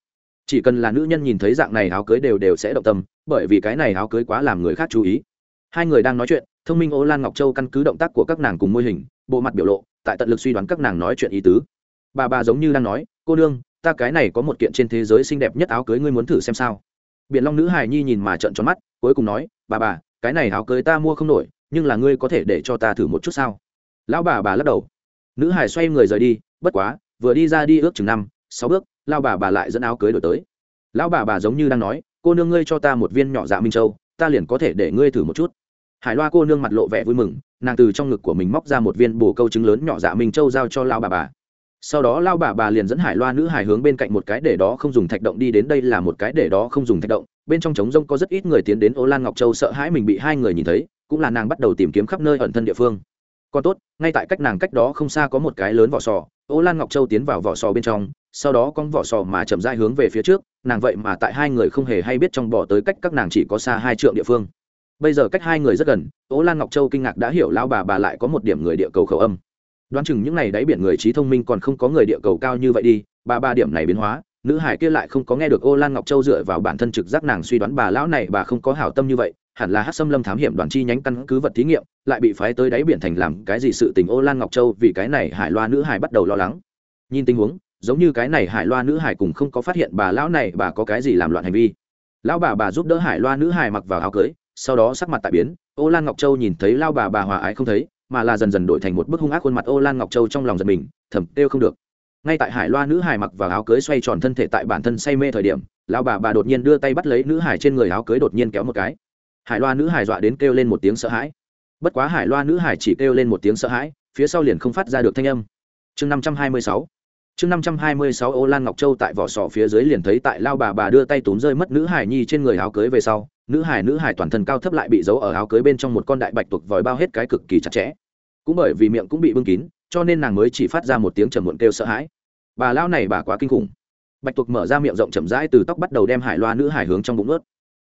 Chỉ cần là nữ nhân nhìn thấy dạng này áo cưới đều đều sẽ động tâm, bởi vì cái này áo cưới quá làm người khác chú ý. Hai người đang nói chuyện, thông minh ô lan ngọc châu căn cứ động tác của các nàng cùng mô hình, bộ mặt biểu lộ, tại tận lực suy đoán các nàng nói chuyện ý tứ. Bà bà giống như đang nói cô nương, ta cái này có một kiện trên thế giới xinh đẹp nhất áo cưới ngươi muốn thử xem sao. Biện long nữ hài nhi nhìn mà trợn tròn mắt, cuối cùng nói, bà bà, cái này áo cưới ta mua không nổi, nhưng là ngươi có thể để cho ta thử một chút sao? Lão bà bà lắc đầu. Nữ hải xoay người rời đi, bất quá, vừa đi ra đi ước chừng năm, sáu bước lao bà bà lại dẫn áo cưới đổi tới. Lão bà bà giống như đang nói, cô nương ngươi cho ta một viên nhỏ dạ minh châu, ta liền có thể để ngươi thử một chút. Hải loa cô nương mặt lộ vẻ vui mừng, nàng từ trong ngực của mình móc ra một viên bồ câu trứng lớn nhỏ dạ minh châu giao cho lao bà bà sau đó lao bà bà liền dẫn hải loa nữ hải hướng bên cạnh một cái để đó không dùng thạch động đi đến đây là một cái để đó không dùng thạch động. Bên trong trống rông có rất ít người tiến đến, ô lan ngọc châu sợ hãi mình bị hai người nhìn thấy, cũng là nàng bắt đầu tìm kiếm khắp nơi ẩn thân địa phương. Còn tốt, ngay tại cách nàng cách đó không xa có một cái lớn vỏ sò. Ô lan ngọc châu tiến vào vỏ sò bên trong, sau đó con vỏ sò mà chậm dai hướng về phía trước, nàng vậy mà tại hai người không hề hay biết trong bỏ tới cách các nàng chỉ có xa hai trượng địa phương. Bây giờ cách hai người rất gần, Ô lan ngọc châu kinh ngạc đã hiểu lao bà bà lại có một điểm người địa cầu khẩu âm đoán chừng những n à y đáy biển người trí thông minh còn không có người địa cầu cao như vậy đi, ba ba điểm này biến hóa, nữ hải kia lại không có nghe được ô lan ngọc châu dựa vào bản thân trực giác nàng suy đoán bà lão này bà không có hảo tâm như vậy, hẳn là hát xâm lâm thám hiểm đoàn chi nhánh căn cứ vật thí nghiệm, lại bị phái tới đáy biển thành làm cái gì sự tình ô lan ngọc châu vì cái này hải loa nữ hải bắt đầu lo lắng. Nhìn tình huống, giống như cái này hải loa nữ hải cùng không có phát hiện bà lão này bà có cái gì làm loạn hành vi. Lão bà bà giúp đỡ hải loa nữ hải mặc vào áo cưới, sau đó sắc mặt tại biến, ô lan ngọc châu nhìn thấy lao bà bà hòa ái không thấy mà là dần dần đổi thành một bức hung ác khuôn mặt ô lan ngọc châu trong lòng giật mình, thầm kêu không được. Ngay tại hải loa nữ hải mặc vào áo cưới xoay tròn thân thể tại bản thân say mê thời điểm lao bà bà đột nhiên đưa tay bắt lấy nữ hải trên người áo cưới đột nhiên kéo một cái. Hải loa nữ hải dọa đến kêu lên một tiếng sợ hãi. Bất quá hải loa nữ hải chỉ kêu lên một tiếng sợ hãi, phía sau liền không phát ra được thanh âm. Chương năm trăm hai mươi sáu. Chương năm trăm hai mươi sáu, ô lan ngọc châu tại vỏ sò phía dưới liền thấy tại lao bà bà đưa tay túm rơi mất nữ hải nhi trên người áo cưới về sau nữ hải nữ hải toàn thân cao thấp lại bị giấu ở áo cưới bên trong một con đại bạch tuộc vòi bao hết cái cực kỳ chặt chẽ. Cũng bởi vì miệng cũng bị bưng kín, cho nên nàng mới chỉ phát ra một tiếng trầm muộn kêu sợ hãi. Bà lao này bà quá kinh khủng. Bạch tuộc mở ra miệng rộng chậm rãi từ tóc bắt đầu đem hải loa nữ hải hướng trong bụng ướt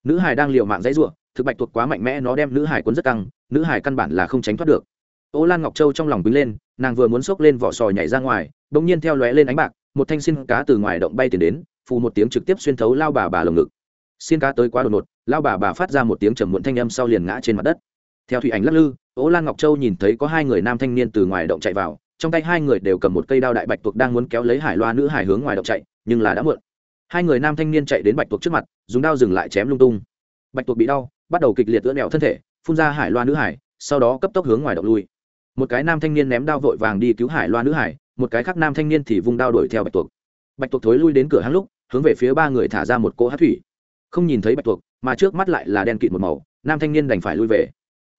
nữ hải đang liều mạng dãy ruộng thực bạch tuộc quá mạnh mẽ nó đem nữ hải cuốn rất căng, nữ hải căn bản là không tránh thoát được. Ô lan ngọc châu trong lòng bính lên, nàng vừa muốn xốc lên vỏ sò nhảy ra ngoài đ ỗ n g nhiên theo lóe lên ánh bạc, một thanh xin cá từ ngoài động bay tiền đến, phù một tiếng trực tiếp xuyên thấu lao bà bà lồng ngực xin cá tới quá đột ngột lao bà bà phát ra một tiếng trầm muộn thanh âm sau liền ngã trên mặt đất. Theo thủy ảnh lắc lư, ố lan ngọc châu nhìn thấy có hai người nam thanh niên từ ngoài động chạy vào, trong tay hai người đều cầm một cây đao đại bạch tuộc đang muốn kéo lấy hải loa nữ hải hướng ngoài động chạy, nhưng là đã muộn. Hai người nam thanh niên chạy đến bạch tuộc trước mặt, dùng đao dừng lại chém lung tung. Bạch tuộc bị đau, bắt đầu kịch liệt ưỡn đèo thân thể, phun ra hải loa nữ hải, sau đó cấp tốc hướng ngoài động lui. Một cái nam thanh niên ném đao vội vàng đi cứu hải loa nữ hải, một cái khác nam thanh niên thì vung đao đuổi theo bạch tuộc. Bạch tuộc thối lui đến cửa hang lúc, hướng về phía ba người thả ra một cỗ hát thủy không nhìn thấy bạch tuộc, mà trước mắt lại là đen kịt một màu, nam thanh niên đành phải lui về.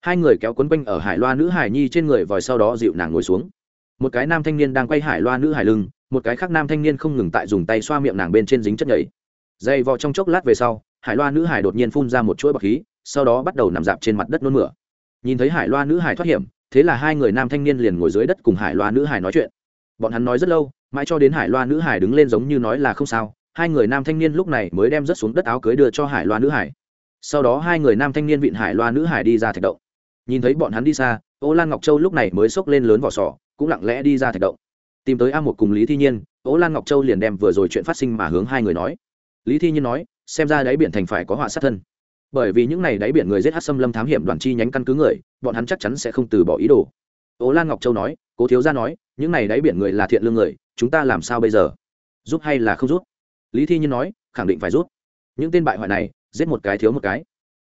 Hai người kéo quấn quanh ở hải loa nữ hải nhi trên người vòi sau đó dịu nàng ngồi xuống. Một cái nam thanh niên đang quay hải loa nữ hải lưng, một cái khác nam thanh niên không ngừng tại dùng tay xoa miệng nàng bên trên dính chất nhảy dày vò trong chốc lát về sau, hải loa nữ hải đột nhiên phun ra một chuỗi bọc khí, sau đó bắt đầu nằm dạp trên mặt đất nôn mửa. Nhìn thấy hải loa nữ hải thoát hiểm, thế là hai người nam thanh niên liền ngồi dưới đất cùng hải loa nữ hải nói chuyện. Bọn hắn nói rất lâu, mãi cho đến hải loa nữ hải đứng lên giống như nói là không sao hai người nam thanh niên lúc này mới đem rớt xuống đất áo cưới đưa cho hải loa nữ hải. Sau đó hai người nam thanh niên vịn hải loa nữ hải đi ra thạch động. Nhìn thấy bọn hắn đi xa, ô lan ngọc châu lúc này mới xốc lên lớn vỏ sò, cũng lặng lẽ đi ra thạch động. Tìm tới a một cùng lý thi nhiên, ô lan ngọc châu liền đem vừa rồi chuyện phát sinh mà hướng hai người nói. Lý thi nhiên nói, xem ra đáy biển thành phải có họa sát thân. Bởi vì những n à y đáy biển người giết hát xâm lâm thám hiểm đoàn chi nhánh căn cứ người, bọn hắn chắc chắn sẽ không từ bỏ ý đồ. Ô lan ngọc châu nói, cố thiếu gia nói, những n à y đáy biển người là thiện lương người, chúng ta làm sao bây giờ? Giúp hay là không giúp? Lý thi nhiên nói, khẳng định phải rút. những tên bại hoại này, giết một cái thiếu một cái.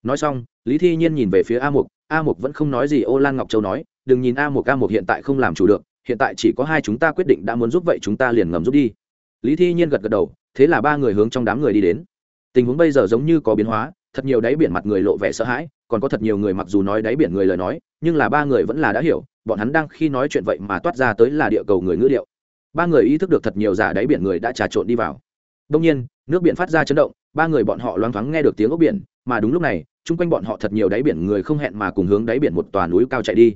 Nói xong, lý thi nhiên nhìn về phía a mục. A mục vẫn không nói gì, ô lan ngọc châu nói, đừng nhìn a mục a mục hiện tại không làm chủ được, hiện tại chỉ có hai chúng ta quyết định đã muốn giúp vậy chúng ta liền ngầm giúp đi. Lý thi nhiên gật gật đầu, thế là ba người hướng trong đám người đi đến. Tình huống bây giờ giống như có biến hóa, thật nhiều đáy biển mặt người lộ vẻ sợ hãi, còn có thật nhiều người mặc dù nói đáy biển người lời nói, nhưng là ba người vẫn là đã hiểu, bọn hắn đang khi nói chuyện vậy mà toát ra tới là địa cầu người ngữ điệu ba người ý thức được thật nhiều giả đáy biển người đã trà trộn đi vào đông nhiên, nước biển phát ra chấn động, ba người bọn họ loáng thoáng nghe được tiếng ốc biển, mà đúng lúc này, chung quanh bọn họ thật nhiều đáy biển người không hẹn mà cùng hướng đáy biển một tòa núi cao chạy đi.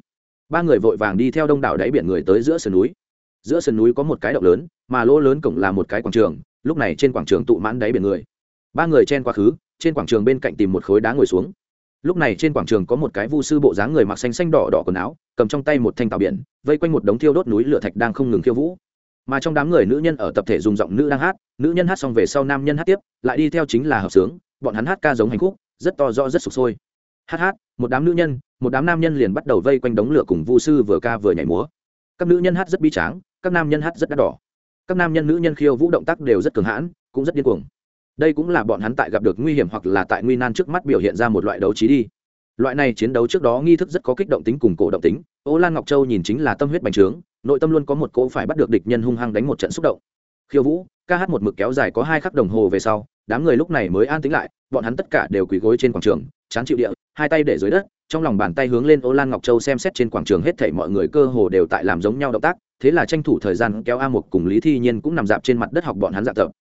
Ba người vội vàng đi theo đông đảo đáy biển người tới giữa sườn núi. Giữa sườn núi có một cái động lớn, mà lỗ lớn cổng là một cái quảng trường, lúc này trên quảng trường tụ mãn đáy biển người. Ba người chen qua khứ, trên quảng trường bên cạnh tìm một khối đá ngồi xuống. Lúc này trên quảng trường có một cái vu sư bộ dáng người mặc xanh xanh đỏ đỏ quần áo, cầm trong tay một thanh tàu biển, vây quanh một đống thiêu đốt núi lửa thạch đang không ngừng khiêu vũ mà trong đám người nữ nhân ở tập thể dùng giọng nữ đang hát, nữ nhân hát xong về sau nam nhân hát tiếp, lại đi theo chính là hợp sướng, bọn hắn hát ca giống hành khúc, rất to rõ rất sụp sôi. Hát hát, một đám nữ nhân, một đám nam nhân liền bắt đầu vây quanh đống lửa cùng vu sư vừa ca vừa nhảy múa. Các nữ nhân hát rất bi tráng, các nam nhân hát rất đắt đỏ. Các nam nhân nữ nhân khiêu vũ động tác đều rất cường hãn, cũng rất điên cuồng. Đây cũng là bọn hắn tại gặp được nguy hiểm hoặc là tại nguy nan trước mắt biểu hiện ra một loại đấu trí đi loại này chiến đấu trước đó nghi thức rất có kích động tính cùng cổ động tính. Ô lan ngọc châu nhìn chính là tâm huyết bành trướng, nội tâm luôn có một cỗ phải bắt được địch nhân hung hăng đánh một trận xúc động. Khiêu vũ, ca hát một mực kéo dài có hai khắc đồng hồ về sau, đám người lúc này mới an tính lại, bọn hắn tất cả đều quỳ gối trên quảng trường, chán chịu địa, hai tay để dưới đất, trong lòng bàn tay hướng lên ô lan ngọc châu xem xét trên quảng trường hết thảy mọi người cơ hồ đều tại làm giống nhau động tác, thế là tranh thủ thời gian kéo a một cùng lý thi nhiên cũng nằm dạp trên mặt đất học bọn hắn dạp tập.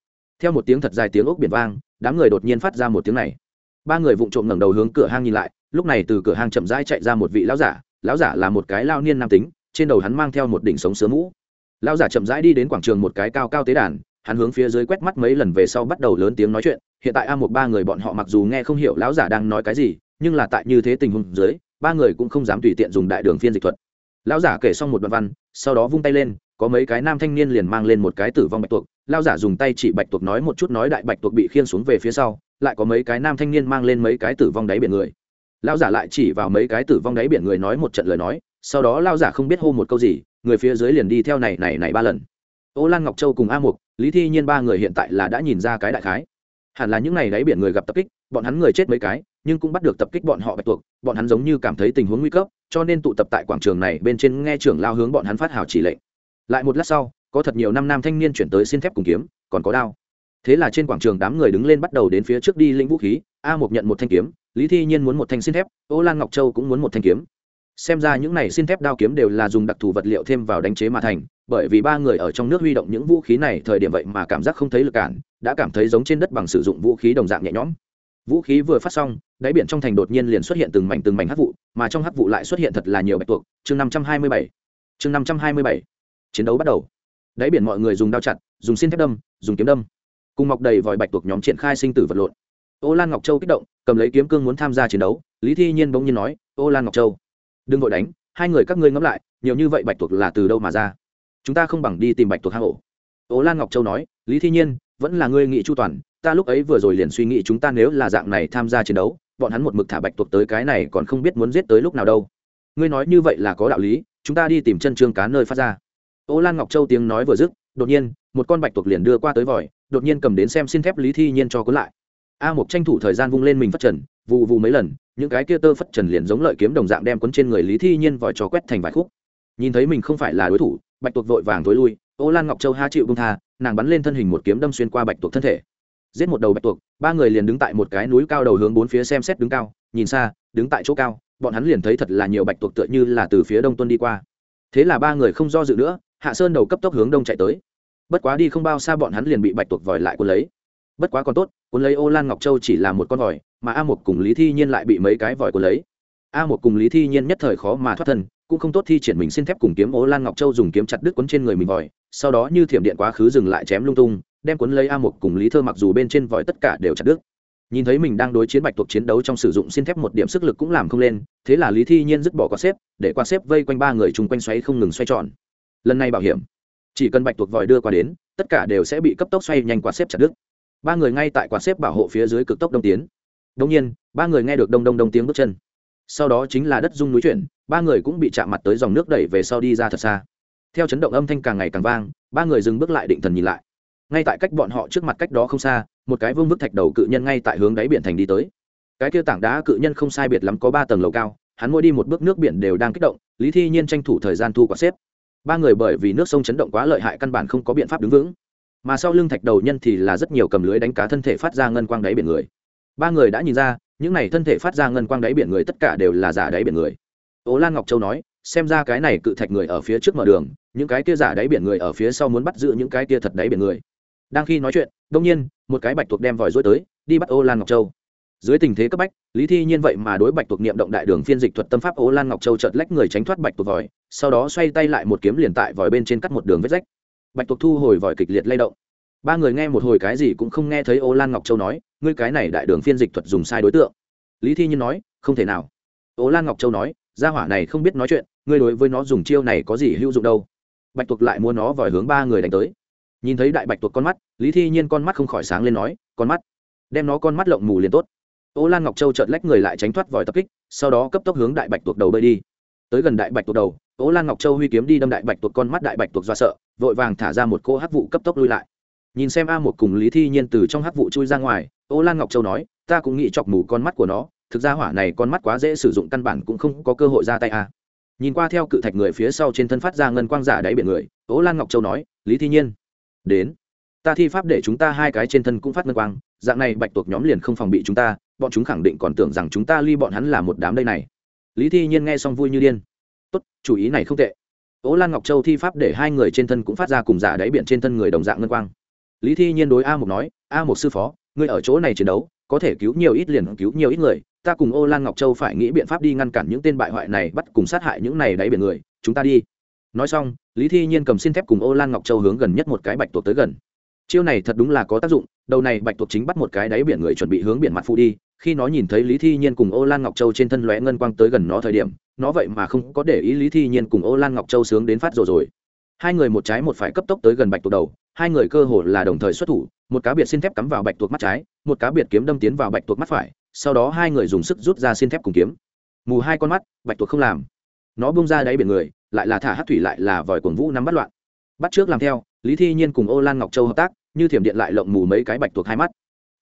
Theo một tiếng thật dài tiếng ốc biển vang, đám người đột nhiên phát ra một tiếng này. Ba người vụng trộm ngẩng đầu hướng cửa hang nhìn lại lúc này từ cửa hang chậm rãi chạy ra một vị lão giả lão giả là một cái lao niên nam tính, trên đầu hắn mang theo một đỉnh sống sứa mũ. Lão giả chậm rãi đi đến quảng trường một cái cao cao tế đàn, hắn hướng phía dưới quét mắt mấy lần về sau bắt đầu lớn tiếng nói chuyện. Hiện tại a một ba người bọn họ mặc dù nghe không hiểu lão giả đang nói cái gì, nhưng là tại như thế tình huống dưới, ba người cũng không dám tùy tiện dùng đại đường phiên dịch thuật. Lão giả kể xong một đoạn văn, sau đó vung tay lên, có mấy cái nam thanh niên liền mang lên một cái tử vong bạch tuộc. Lão giả dùng tay chỉ bạch tuộc nói một chút, nói đại bạch tuộc bị khiên xuống về phía sau, lại có mấy cái nam thanh niên mang lên mấy cái tử vong đáy biển người lao giả lại chỉ vào mấy cái tử vong đáy biển người nói một trận lời nói, sau đó lao giả không biết hô một câu gì, người phía dưới liền đi theo này này này ba lần. Ô lan ngọc châu cùng a mục, lý thi nhiên ba người hiện tại là đã nhìn ra cái đại khái. Hẳn là những n à y đáy biển người gặp tập kích, bọn hắn người chết mấy cái, nhưng cũng bắt được tập kích bọn họ bạch tuộc, bọn hắn giống như cảm thấy tình huống nguy cấp, cho nên tụ tập tại quảng trường này bên trên nghe trưởng lao hướng bọn hắn phát hào chỉ lệnh. Lại một lát sau, có thật nhiều năm nam thanh niên chuyển tới xin thép cùng kiếm, còn có đao. Thế là trên quảng trường đám người đứng lên bắt đầu đến phía trước đi lĩnh vũ khí, a Mục nhận một thanh kiếm lý thi nhiên muốn một thanh xin thép, ô lan ngọc châu cũng muốn một thanh kiếm. Xem ra những này xin thép đao kiếm đều là dùng đặc thù vật liệu thêm vào đánh chế mà thành, bởi vì ba người ở trong nước huy động những vũ khí này thời điểm vậy mà cảm giác không thấy lực cản, đã cảm thấy giống trên đất bằng sử dụng vũ khí đồng dạng nhẹ nhõm. Vũ khí vừa phát xong, đáy biển trong thành đột nhiên liền xuất hiện từng mảnh từng mảnh hắc vụ, mà trong hắc vụ lại xuất hiện thật là nhiều bạch tuộc. Chương năm trăm hai mươi bảy. Chương năm trăm hai mươi bảy. Chiến đấu bắt đầu. Đáy biển mọi người dùng đao chặt, dùng xin thép đâm, dùng kiếm đâm. Cùng mọc đầy vòi bạch tuộc nhóm triển khai sinh tử vật lộn ô lan ngọc châu kích động, cầm lấy kiếm cương muốn tham gia chiến đấu, lý thi nhiên bỗng nhiên nói, ô lan ngọc châu, đừng vội đánh, hai người các ngươi ngẫm lại, nhiều như vậy bạch tuộc là từ đâu mà ra? Chúng ta không bằng đi tìm bạch tuộc hang ổ. Ô lan ngọc châu nói, lý thi nhiên, vẫn là ngươi nghĩ chu toàn, ta lúc ấy vừa rồi liền suy nghĩ chúng ta nếu là dạng này tham gia chiến đấu, bọn hắn một mực thả bạch tuộc tới cái này còn không biết muốn giết tới lúc nào đâu. Ngươi nói như vậy là có đạo lý, chúng ta đi tìm chân trương cá nơi phát ra. Ô lan ngọc châu tiếng nói vừa dứt, đột nhiên, một con bạch tuộc liền đưa qua tới vòi, đột nhiên cầm đến xem xin thép lý thi nhiên cho cuốn lại a Mục tranh thủ thời gian vung lên mình phất trần, vù vù mấy lần, những cái kia tơ phất trần liền giống lợi kiếm đồng dạng đem quấn trên người lý thi nhiên vòi trò quét thành vài khúc. Nhìn thấy mình không phải là đối thủ, bạch tuộc vội vàng tối lui, ô lan ngọc châu ha chịu bông tha, nàng bắn lên thân hình một kiếm đâm xuyên qua bạch tuộc thân thể. Giết một đầu bạch tuộc, ba người liền đứng tại một cái núi cao đầu hướng bốn phía xem xét đứng cao, nhìn xa, đứng tại chỗ cao, bọn hắn liền thấy thật là nhiều bạch tuộc tựa như là từ phía đông tuân đi qua. Thế là ba người không do dự nữa, hạ sơn đầu cấp tốc hướng đông chạy tới. Bất quá đi không bao xa bọn hắn liền bị bạch tuộc vòi lại cuốn lấy bất quá còn tốt, cuốn lấy ô lan ngọc châu chỉ là một con vòi, mà a một cùng lý thi nhiên lại bị mấy cái vòi cuốn lấy. A một cùng lý thi nhiên nhất thời khó mà thoát thân, cũng không tốt thi triển mình xin thép cùng kiếm ô lan ngọc châu dùng kiếm chặt đứt cuốn trên người mình vòi, sau đó như thiểm điện quá khứ dừng lại chém lung tung, đem cuốn lấy a một cùng lý thơ mặc dù bên trên vòi tất cả đều chặt đứt. Nhìn thấy mình đang đối chiến bạch tuộc chiến đấu trong sử dụng xin thép một điểm sức lực cũng làm không lên, thế là lý thi nhiên dứt bỏ quạt xếp, để quạt xếp vây quanh ba người chung quanh xoay không ngừng xoay tròn. Lần này bảo hiểm, chỉ cần bạch tuộc vòi đưa qua đến, tất cả đều sẽ bị cấp tốc xoay nhanh quạt xếp chặt đứt ba người ngay tại quạt xếp bảo hộ phía dưới cực tốc đông tiến. Đông nhiên, ba người nghe được đông đông đông tiếng bước chân. Sau đó chính là đất rung núi chuyển, ba người cũng bị chạm mặt tới dòng nước đẩy về sau đi ra thật xa. Theo chấn động âm thanh càng ngày càng vang, ba người dừng bước lại định thần nhìn lại. Ngay tại cách bọn họ trước mặt cách đó không xa, một cái vương bức thạch đầu cự nhân ngay tại hướng đáy biển thành đi tới. Cái kia tảng đá cự nhân không sai biệt lắm có ba tầng lầu cao, hắn mỗi đi một bước nước biển đều đang kích động, lý thi nhiên tranh thủ thời gian thu quả xếp. Ba người bởi vì nước sông chấn động quá lợi hại căn bản không có biện pháp đứng vững mà sau lưng thạch đầu nhân thì là rất nhiều cầm lưới đánh cá thân thể phát ra ngân quang đáy biển người. Ba người đã nhìn ra, những này thân thể phát ra ngân quang đáy biển người tất cả đều là giả đáy biển người. Ố lan ngọc châu nói, xem ra cái này cự thạch người ở phía trước mở đường, những cái kia giả đáy biển người ở phía sau muốn bắt giữ những cái kia thật đáy biển người. Đang khi nói chuyện, đông nhiên, một cái bạch tuộc đem vòi rối tới, đi bắt ô lan ngọc châu. Dưới tình thế cấp bách, lý thi nhiên vậy mà đối bạch tuộc niệm động đại đường phiên dịch thuật tâm pháp ô lan ngọc châu chợt lách người tránh thoát bạch tuộc vòi, sau đó xoay tay lại một kiếm liền tại vòi bên trên cắt một đường vết rách bạch tuộc thu hồi vòi kịch liệt lay động. Ba người nghe một hồi cái gì cũng không nghe thấy ô lan ngọc châu nói, ngươi cái này đại đường phiên dịch thuật dùng sai đối tượng. Lý thi nhiên nói, không thể nào. Ô lan ngọc châu nói, gia hỏa này không biết nói chuyện, ngươi đối với nó dùng chiêu này có gì hữu dụng đâu. Bạch tuộc lại mua nó vòi hướng ba người đánh tới. Nhìn thấy đại bạch tuộc con mắt, lý thi nhiên con mắt không khỏi sáng lên nói, con mắt, đem nó con mắt lộng mù liền tốt. Ô lan ngọc châu chợt lách người lại tránh thoát vòi tập kích, sau đó cấp tốc hướng đại bạch tuộc đầu bơi đi. Tới gần đại bạch tuộc đầu ô lan ngọc châu huy kiếm đi đâm đại bạch tuộc, con mắt đại bạch tuộc do sợ, vội vàng thả ra một cô hắc vụ cấp tốc lui lại. Nhìn xem a một cùng lý thi nhiên từ trong hắc vụ chui ra ngoài, ô lan ngọc châu nói, ta cũng nghĩ chọc mù con mắt của nó, thực ra hỏa này con mắt quá dễ sử dụng, căn bản cũng không có cơ hội ra tay a. Nhìn qua theo cự thạch người phía sau trên thân phát ra ngân quang giả đáy biển người, ô lan ngọc châu nói, lý thi nhiên, đến. Ta thi pháp để chúng ta hai cái trên thân cũng phát ngân quang, dạng này bạch tuộc nhóm liền không phòng bị chúng ta, bọn chúng khẳng định còn tưởng rằng chúng ta ly bọn hắn là một đám đây này. Lý thi nhiên nghe xong vui như điên tốt, chủ ý này không tệ. Ố lan ngọc châu thi pháp để hai người trên thân cũng phát ra cùng giả đáy biển trên thân người đồng dạng ngân quang. Lý thi nhiên đối a Mục nói, a Mục sư phó, ngươi ở chỗ này chiến đấu, có thể cứu nhiều ít liền cứu nhiều ít người. Ta cùng ô lan ngọc châu phải nghĩ biện pháp đi ngăn cản những tên bại hoại này, bắt cùng sát hại những này đáy biển người. Chúng ta đi. Nói xong, lý thi nhiên cầm xin thép cùng ô lan ngọc châu hướng gần nhất một cái bạch tuộc tới gần chiêu này thật đúng là có tác dụng, đầu này bạch tuộc chính bắt một cái đáy biển người chuẩn bị hướng biển mặt phụ đi, khi nó nhìn thấy lý thi nhiên cùng ô lan ngọc châu trên thân lóe ngân quang tới gần nó thời điểm, nó vậy mà không có để ý lý thi nhiên cùng ô lan ngọc châu sướng đến phát rồi rồi. Hai người một trái một phải cấp tốc tới gần bạch tuộc đầu, hai người cơ hồ là đồng thời xuất thủ, một cá biệt xin thép cắm vào bạch tuộc mắt trái, một cá biệt kiếm đâm tiến vào bạch tuộc mắt phải, sau đó hai người dùng sức rút ra xin thép cùng kiếm. Mù hai con mắt, bạch tuộc không làm. Nó bung ra đáy biển người, lại là thả hát thủy lại là vòi cuồng vũ nắm bắt loạn. Bắt trước làm theo lý thi nhiên cùng ô lan ngọc châu hợp tác, như thiểm điện lại lộng mù mấy cái bạch tuộc hai mắt.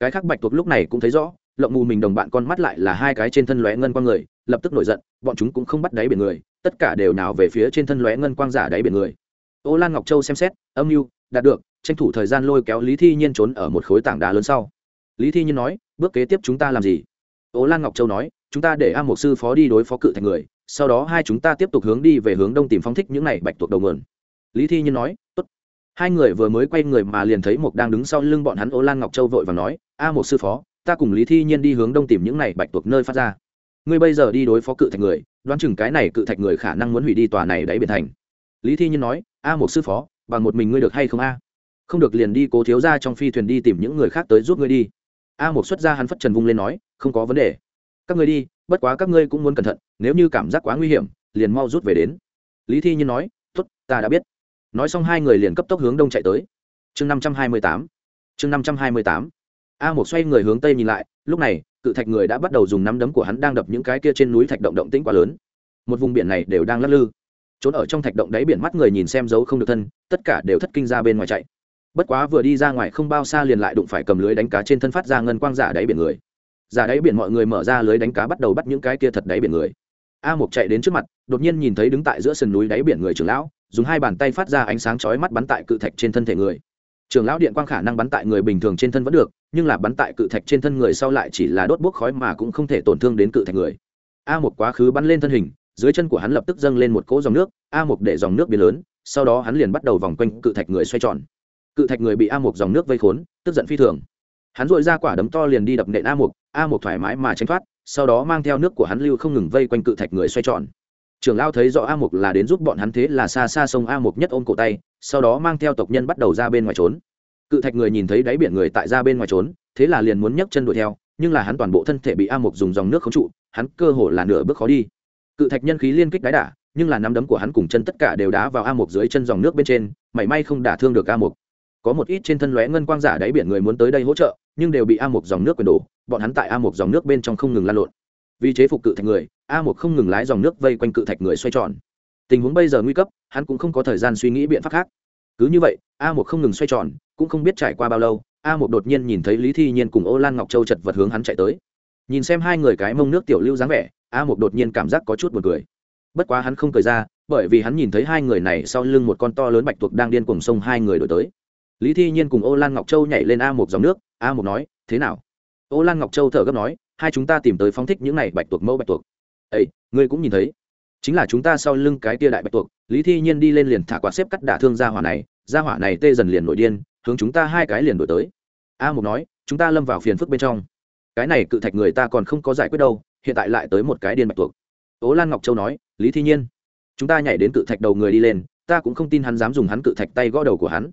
Cái khác bạch tuộc lúc này cũng thấy rõ, lộng mù mình đồng bạn con mắt lại là hai cái trên thân lóe ngân quang người, lập tức nổi giận, bọn chúng cũng không bắt đáy biển người, tất cả đều nào về phía trên thân lóe ngân quang giả đáy biển người. Ô lan ngọc châu xem xét, âm mưu, đạt được, tranh thủ thời gian lôi kéo lý thi nhiên trốn ở một khối tảng đá lớn sau. Lý thi nhiên nói, bước kế tiếp chúng ta làm gì? Ô lan ngọc châu nói, chúng ta để a một sư phó đi đối phó cự thành người, sau đó hai chúng ta tiếp tục hướng đi về hướng đông tìm phong thích những này bạch tuộc đầu nguồn. Lý thi nhiên nói, tốt hai người vừa mới quay người mà liền thấy một đang đứng sau lưng bọn hắn ô lan ngọc châu vội và nói, a một sư phó, ta cùng lý thi nhiên đi hướng đông tìm những này bạch tuộc nơi phát ra. Ngươi bây giờ đi đối phó cự thạch người, đoán chừng cái này cự thạch người khả năng muốn hủy đi tòa này đáy biển thành. Lý thi nhiên nói, a một sư phó, bằng một mình ngươi được hay không a? Không được, liền đi cố thiếu ra trong phi thuyền đi tìm những người khác tới giúp ngươi đi. A một xuất ra hắn phất trần vung lên nói, không có vấn đề. Các ngươi đi, bất quá các ngươi cũng muốn cẩn thận, nếu như cảm giác quá nguy hiểm, liền mau rút về đến. Lý thi nhiên nói t ố t ta đã biết nói xong hai người liền cấp tốc hướng đông chạy tới. Chương năm trăm hai mươi tám. Chương năm trăm hai mươi tám. A một xoay người hướng tây nhìn lại, lúc này, cự thạch người đã bắt đầu dùng nắm đấm của hắn đang đập những cái kia trên núi thạch động động tĩnh quá lớn. Một vùng biển này đều đang lắc lư. Trốn ở trong thạch động đáy biển mắt người nhìn xem dấu không được thân, tất cả đều thất kinh ra bên ngoài chạy. Bất quá vừa đi ra ngoài không bao xa liền lại đụng phải cầm lưới đánh cá trên thân phát ra ngân quang giả đáy biển người. Giả đáy biển mọi người mở ra lưới đánh cá bắt đầu bắt những cái kia thật đáy biển người. A mục chạy đến trước mặt, đột nhiên nhìn thấy đứng tại giữa sườn núi đáy biển người trưởng lão dùng hai bàn tay phát ra ánh sáng chói mắt bắn tại cự thạch trên thân thể người. Trường lão điện quang khả năng bắn tại người bình thường trên thân vẫn được, nhưng là bắn tại cự thạch trên thân người sau lại chỉ là đốt bốc khói mà cũng không thể tổn thương đến cự thạch người. A một quá khứ bắn lên thân hình, dưới chân của hắn lập tức dâng lên một cỗ dòng nước, a một để dòng nước biến lớn, sau đó hắn liền bắt đầu vòng quanh cự thạch người xoay tròn. Cự thạch người bị a một dòng nước vây khốn, tức giận phi thường. Hắn dội ra quả đấm to liền đi đập nện a một a một thoải mái mà tránh thoát, sau đó mang theo nước của hắn lưu không ngừng vây quanh cự thạch người xoay tròn trưởng lao thấy rõ a mục là đến giúp bọn hắn thế là xa xa sông a mục nhất ôm cổ tay, sau đó mang theo tộc nhân bắt đầu ra bên ngoài trốn. Cự thạch người nhìn thấy đáy biển người tại ra bên ngoài trốn, thế là liền muốn nhấc chân đuổi theo, nhưng là hắn toàn bộ thân thể bị a mục dùng dòng nước khống trụ, hắn cơ hồ là nửa bước khó đi. Cự thạch nhân khí liên kích đáy đả, nhưng là nắm đấm của hắn cùng chân tất cả đều đá vào a mục dưới chân dòng nước bên trên, mảy may không đả thương được a mục. Có một ít trên thân lóe ngân quang giả đáy biển người muốn tới đây hỗ trợ, nhưng đều bị a mục dòng nước quyền đổ, bọn hắn tại a mục dòng nước bên trong không ngừng lan lộn. Vì chế phục cự thạch người a một không ngừng lái dòng nước vây quanh cự thạch người xoay tròn. Tình huống bây giờ nguy cấp, hắn cũng không có thời gian suy nghĩ biện pháp khác. Cứ như vậy, a một không ngừng xoay tròn, cũng không biết trải qua bao lâu, a một đột nhiên nhìn thấy lý thi nhiên cùng ô lan ngọc châu chật vật hướng hắn chạy tới. Nhìn xem hai người cái mông nước tiểu lưu dáng vẻ, a một đột nhiên cảm giác có chút b u ồ n cười. Bất quá hắn không cười ra, bởi vì hắn nhìn thấy hai người này sau lưng một con to lớn bạch tuộc đang điên cùng sông hai người đổi tới. Lý thi nhiên cùng ô lan ngọc châu nhảy lên a một dòng nước, a một nói, thế nào? Ô lan ngọc châu thở gấp nói, hai chúng ta tìm tới phóng thích những này bạch tuộc mẫu bạch tuộc ấy, ngươi cũng nhìn thấy. Chính là chúng ta sau lưng cái tia đại bạch tuộc lý thi nhiên đi lên liền thả quạt xếp cắt đả thương ra hỏa này ra hỏa này tê dần liền nổi điên hướng chúng ta hai cái liền đổi tới. A mục nói chúng ta lâm vào phiền phức bên trong. Cái này cự thạch người ta còn không có giải quyết đâu hiện tại lại tới một cái điên bạch tuộc. Ố lan ngọc châu nói lý thi nhiên chúng ta nhảy đến cự thạch đầu người đi lên ta cũng không tin hắn dám dùng hắn cự thạch tay gõ đầu của hắn.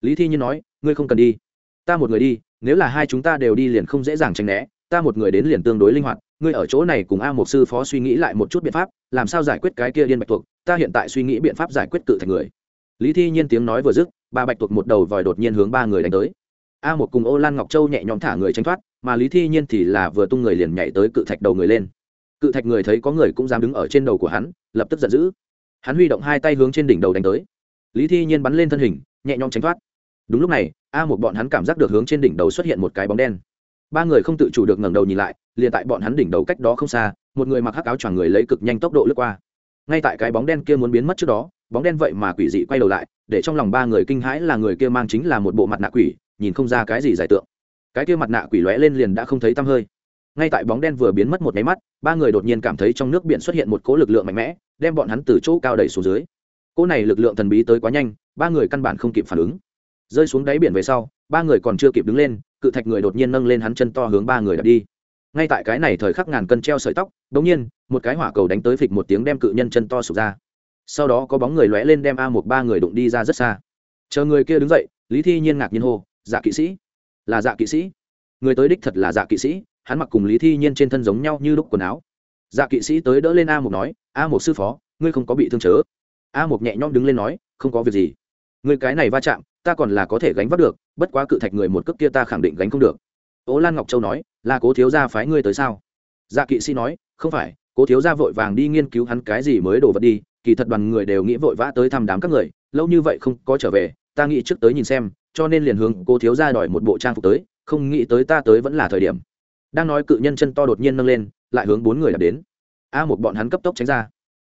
Lý thi nhiên nói ngươi không cần đi ta một người đi nếu là hai chúng ta đều đi liền không dễ dàng tránh né ta một người đến liền tương đối linh hoạt, ngươi ở chỗ này cùng a một sư phó suy nghĩ lại một chút biện pháp, làm sao giải quyết cái kia điên bạch tuộc, ta hiện tại suy nghĩ biện pháp giải quyết cự thành người. Lý thi nhiên tiếng nói vừa dứt, ba bạch tuộc một đầu vòi đột nhiên hướng ba người đánh tới. A một cùng ô lan ngọc châu nhẹ nhõm thả người tranh thoát, mà lý thi nhiên thì là vừa tung người liền nhảy tới cự thạch đầu người lên. Cự thạch người thấy có người cũng dám đứng ở trên đầu của hắn, lập tức giận dữ. Hắn huy động hai tay hướng trên đỉnh đầu đánh tới. Lý thi nhiên bắn lên thân hình, nhẹ nhõm tránh thoát. Đúng lúc này, a một bọn hắn cảm giác được hướng trên đỉnh đầu xuất hiện một cái bóng đen ba người không tự chủ được ngẩng đầu nhìn lại, liền tại bọn hắn đỉnh đầu cách đó không xa, một người mặc hắc áo choàng người lấy cực nhanh tốc độ lướt qua. Ngay tại cái bóng đen kia muốn biến mất trước đó, bóng đen vậy mà quỷ dị quay đầu lại, để trong lòng ba người kinh hãi là người kia mang chính là một bộ mặt nạ quỷ, nhìn không ra cái gì giải tượng. Cái kia mặt nạ quỷ lóe lên liền đã không thấy tăm hơi. Ngay tại bóng đen vừa biến mất một máy mắt, ba người đột nhiên cảm thấy trong nước biển xuất hiện một cỗ lực lượng mạnh mẽ, đem bọn hắn từ chỗ cao đẩy xuống dưới. Cỗ này lực lượng thần bí tới quá nhanh, ba người căn bản không kịp phản ứng. Rơi xuống đáy biển về sau, ba người còn chưa kịp đứng lên cự thạch người đột nhiên nâng lên hắn chân to hướng ba người đặt đi. Ngay tại cái này thời khắc ngàn cân treo sợi tóc đ ỗ n g nhiên, một cái hỏa cầu đánh tới phịch một tiếng đem cự nhân chân to sụp ra. Sau đó có bóng người lóe lên đem a một ba người đụng đi ra rất xa. Chờ người kia đứng dậy, lý thi nhiên ngạc nhiên hô dạ kỵ sĩ. Là dạ kỵ sĩ. Người tới đích thật là dạ kỵ sĩ, hắn mặc cùng lý thi nhiên trên thân giống nhau như đúc quần áo. Dạ kỵ sĩ tới đỡ lên a một nói, a một sư phó, ngươi không có bị thương chớ. A một nhẹ nhõm đứng lên nói, không có việc gì. Người cái này va chạm ta còn là có thể gánh vác được, bất quá cự thạch người một cước kia ta khẳng định gánh không được. Ố lan ngọc châu nói, là cố thiếu gia phái ngươi tới sao? Dạ kỵ sĩ nói, không phải, cố thiếu gia vội vàng đi nghiên cứu hắn cái gì mới đổ vật đi, kỳ thật đoàn người đều nghĩ vội vã tới thăm đám các người, lâu như vậy không có trở về, ta nghĩ trước tới nhìn xem, cho nên liền hướng cố thiếu gia đòi một bộ trang phục tới, không nghĩ tới ta tới vẫn là thời điểm. Đang nói cự nhân chân to đột nhiên nâng lên, lại hướng bốn người đạp đến. A một bọn hắn cấp tốc tránh ra.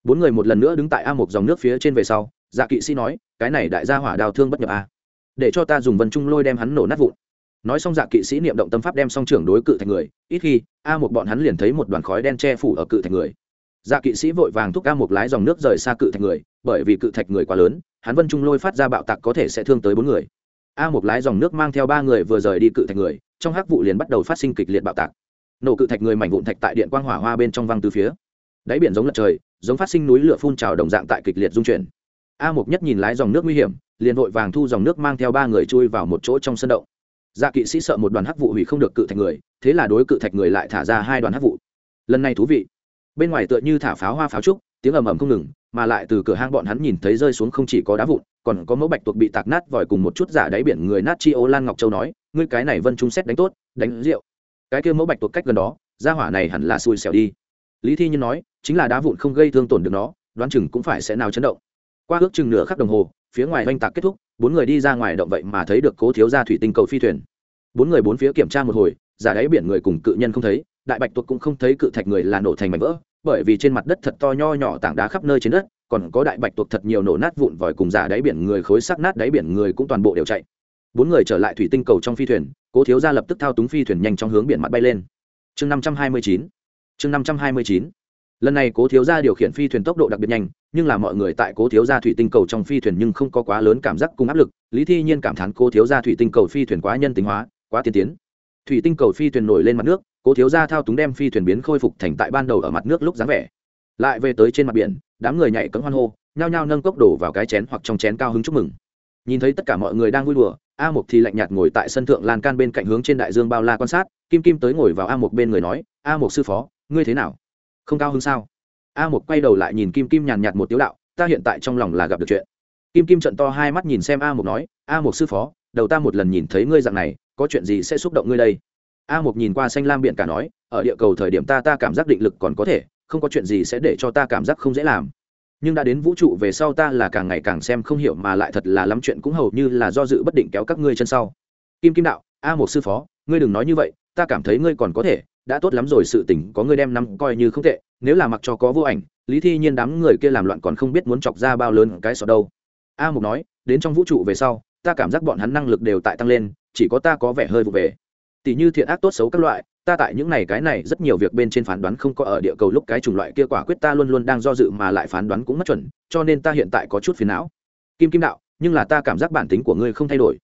Bốn người một lần nữa đứng tại a một dòng nước phía trên về sau dạ kỵ sĩ nói, cái này đại gia hỏa đào thương bất nhập a để cho ta dùng vân trung lôi đem hắn nổ nát vụn. Nói xong dạ kỵ sĩ niệm động tâm pháp đem song trưởng đối cự thành người, ít khi, a một bọn hắn liền thấy một đoàn khói đen che phủ ở cự thành người. Dạ kỵ sĩ vội vàng thúc a một lái dòng nước rời xa cự thạch người, bởi vì cự thạch người quá lớn, hắn vân trung lôi phát ra bạo tạc có thể sẽ thương tới bốn người. A một lái dòng nước mang theo ba người vừa rời đi cự thạch người, trong hắc vụ liền bắt đầu phát sinh kịch liệt bạo tạc. Nổ cự thạch người mảnh vụn thạch tại điện quang hỏa hoa bên trong văng từ phía. Đáy biển giống lật trời, giống phát sinh núi lửa phun trào đồng dạng tại kịch liệt dung chuyển. A một nhất nhìn lái dòng nước nguy hiểm liền vội vàng thu dòng nước mang theo ba người chui vào một chỗ trong sân động. Dạ kỵ sĩ sợ một đoàn hắc vụ hủy không được cự thạch người, thế là đối cự thạch người lại thả ra hai đoàn hắc vụ. Lần này thú vị. Bên ngoài tựa như thả pháo hoa pháo trúc, tiếng ầm ầm không ngừng, mà lại từ cửa hang bọn hắn nhìn thấy rơi xuống không chỉ có đá vụn, còn có mẫu bạch tuộc bị tạc nát vòi cùng một chút giả đáy biển người nát chi ô lan ngọc châu nói, ngươi cái này vân trung xét đánh tốt, đánh rượu. Cái kia mẫu bạch tuộc cách gần đó ra hỏa này hẳn là xui xẻo đi. Lý thi nhân nói, chính là đá vụn không gây thương tổn được nó, đoán chừng cũng phải sẽ nào chấn động. Qua ước chừng nửa khắc đồng hồ phía ngoài oanh tạc kết thúc, bốn người đi ra ngoài động vậy mà thấy được cố thiếu gia thủy tinh cầu phi thuyền. Bốn người bốn phía kiểm tra một hồi, giả đáy biển người cùng cự nhân không thấy, đại bạch tuộc cũng không thấy cự thạch người là nổ thành mảnh vỡ, bởi vì trên mặt đất thật to nho nhỏ tảng đá khắp nơi trên đất, còn có đại bạch tuộc thật nhiều nổ nát vụn vòi cùng giả đáy biển người khối sắc nát đáy biển người cũng toàn bộ đều chạy. Bốn người trở lại thủy tinh cầu trong phi thuyền, cố thiếu gia lập tức thao túng phi thuyền nhanh trong hướng biển mặt bay lên. Chương năm trăm hai mươi chín. Chương năm trăm hai mươi chín lần này cố thiếu gia điều khiển phi thuyền tốc độ đặc biệt nhanh, nhưng là mọi người tại cố thiếu gia thủy tinh cầu trong phi thuyền nhưng không có quá lớn cảm giác cùng áp lực, lý thi nhiên cảm thán cố thiếu gia thủy tinh cầu phi thuyền quá nhân tính hóa, quá tiên tiến. Thủy tinh cầu phi thuyền nổi lên mặt nước, cố thiếu gia thao túng đem phi thuyền biến khôi phục thành tại ban đầu ở mặt nước lúc dáng vẻ. Lại về tới trên mặt biển, đám người nhảy cấm hoan hô, nhao nhao nâng cốc đổ vào cái chén hoặc trong chén cao hứng chúc mừng. Nhìn thấy tất cả mọi người đang vui đùa, a mục thì lạnh nhạt ngồi tại sân thượng lan can bên cạnh hướng trên đại dương bao la quan sát, kim kim tới ngồi vào a mục bên người nói, a mục sư phó, ngươi thế nào? Không cao hứng sao? A một quay đầu lại nhìn kim kim nhàn nhạt một tiếu đạo, ta hiện tại trong lòng là gặp được chuyện. Kim kim trận to hai mắt nhìn xem a một nói, a một sư phó, đầu ta một lần nhìn thấy ngươi dạng này, có chuyện gì sẽ xúc động ngươi đây? A một nhìn qua xanh lam biển cả nói, ở địa cầu thời điểm ta ta cảm giác định lực còn có thể, không có chuyện gì sẽ để cho ta cảm giác không dễ làm. Nhưng đã đến vũ trụ về sau ta là càng ngày càng xem không hiểu mà lại thật là lắm chuyện cũng hầu như là do dự bất định kéo các ngươi chân sau. Kim kim đạo, a một sư phó, ngươi đừng nói như vậy, ta cảm thấy ngươi còn có thể đã tốt lắm rồi, sự tình có ngươi đem năm coi như không tệ, nếu là mặc cho có vô ảnh, lý thi nhiên đám người kia làm loạn còn không biết muốn chọc ra bao lớn cái sọ đâu. A mục nói, đến trong vũ trụ về sau, ta cảm giác bọn hắn năng lực đều tại tăng lên, chỉ có ta có vẻ hơi vụ về. Tỷ như thiện ác tốt xấu các loại, ta tại những này cái này rất nhiều việc bên trên phán đoán không có ở địa cầu lúc cái chủng loại kia quả quyết ta luôn luôn đang do dự mà lại phán đoán cũng mất chuẩn, cho nên ta hiện tại có chút phiền não. Kim kim đạo, nhưng là ta cảm giác bản tính của ngươi không thay đổi.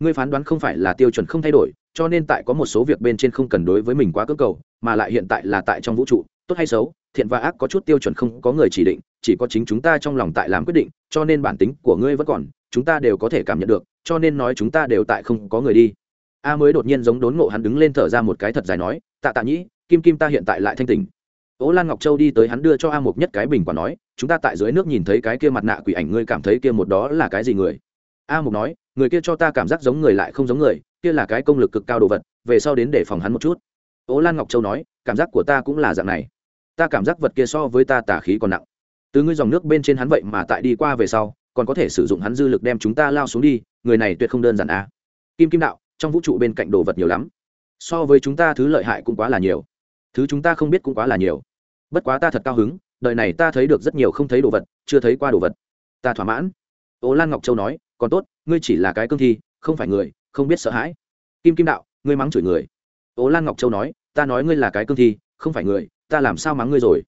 Ngươi phán đoán không phải là tiêu chuẩn không thay đổi cho nên tại có một số việc bên trên không cần đối với mình quá cơ cầu, mà lại hiện tại là tại trong vũ trụ, tốt hay xấu, thiện và ác có chút tiêu chuẩn không có người chỉ định, chỉ có chính chúng ta trong lòng tại làm quyết định, cho nên bản tính của ngươi vẫn còn, chúng ta đều có thể cảm nhận được, cho nên nói chúng ta đều tại không có người đi. A mới đột nhiên giống đốn ngộ hắn đứng lên thở ra một cái thật dài nói, tạ tạ nhĩ, kim kim ta hiện tại lại thanh tình ố lan ngọc châu đi tới hắn đưa cho a mục nhất cái bình quả nói, chúng ta tại dưới nước nhìn thấy cái kia mặt nạ quỷ ảnh, ngươi cảm thấy kia một đó là cái gì người? A mục nói người kia cho ta cảm giác giống người lại không giống người, kia là cái công lực cực cao đồ vật, về sau đến để phòng hắn một chút. Ố lan ngọc châu nói, cảm giác của ta cũng là dạng này. Ta cảm giác vật kia so với ta tả khí còn nặng. Từ ngươi dòng nước bên trên hắn vậy mà tại đi qua về sau, còn có thể sử dụng hắn dư lực đem chúng ta lao xuống đi, người này tuyệt không đơn giản a kim kim đạo, trong vũ trụ bên cạnh đồ vật nhiều lắm. So với chúng ta thứ lợi hại cũng quá là nhiều. Thứ chúng ta không biết cũng quá là nhiều. Bất quá ta thật cao hứng, đời này ta thấy được rất nhiều không thấy đồ vật, chưa thấy qua đồ vật. Ta thỏa mãn. Ố lan ngọc châu nói, còn tốt ngươi chỉ là cái cương thi, không phải người, không biết sợ hãi. Kim kim đạo, ngươi mắng chửi người. Ố lan ngọc châu nói, ta nói ngươi là cái cương thi, không phải người, ta làm sao mắng ngươi rồi?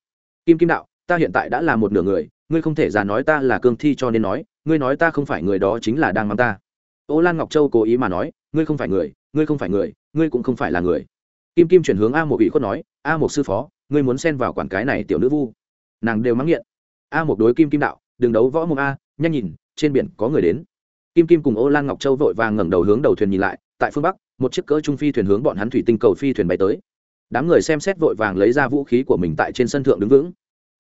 Kim kim đạo, ta hiện tại đã là một nửa người, ngươi không thể già nói ta là cương thi cho nên nói, ngươi nói ta không phải người đó chính là đang mắng ta. Ố lan ngọc châu cố ý mà nói, ngươi không phải người, ngươi không phải người, ngươi cũng không phải là người. Kim kim chuyển hướng a một ủy khuất nói, a một sư phó, ngươi muốn xen vào quản cái này tiểu nữ vu. Nàng đều mắng nghiện. A một đối kim kim đạo, đừng đấu võ mồm a, nhanh nhìn, trên biển có người đến kim kim cùng ô lan ngọc châu vội vàng ngẩng đầu hướng đầu thuyền nhìn lại, tại phương bắc, một chiếc cỡ trung phi thuyền hướng bọn hắn thủy tinh cầu phi thuyền bay tới. Đám người xem xét vội vàng lấy ra vũ khí của mình tại trên sân thượng đứng vững.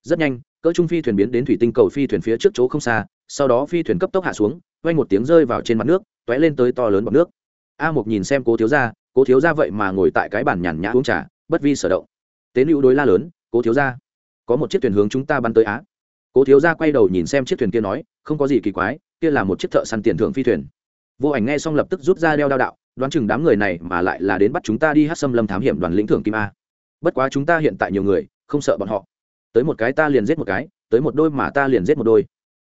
Rất nhanh, cỡ trung phi thuyền biến đến thủy tinh cầu phi thuyền phía trước chỗ không xa, sau đó phi thuyền cấp tốc hạ xuống, vang một tiếng rơi vào trên mặt nước t ó é lên tới to lớn bọc nước. A một nhìn xem cố thiếu gia, cố thiếu gia vậy mà ngồi tại cái bàn nhàn nhã uống trà, bất vi sở động. Tế nữ đối la lớn, cố thiếu gia, có một chiếc thuyền hướng chúng ta bắn tới á. Cố thiếu gia quay đầu nhìn xem chiếc thuyền kia nói, không có gì kỳ quái kia là một chiếc thợ săn tiền thưởng phi thuyền. Vô ảnh nghe xong lập tức rút ra đeo đao đạo, đoán chừng đám người này mà lại là đến bắt chúng ta đi hát xâm lâm thám hiểm đoàn lĩnh thưởng kim a. Bất quá chúng ta hiện tại nhiều người, không sợ bọn họ. Tới một cái ta liền giết một cái, tới một đôi mà ta liền giết một đôi.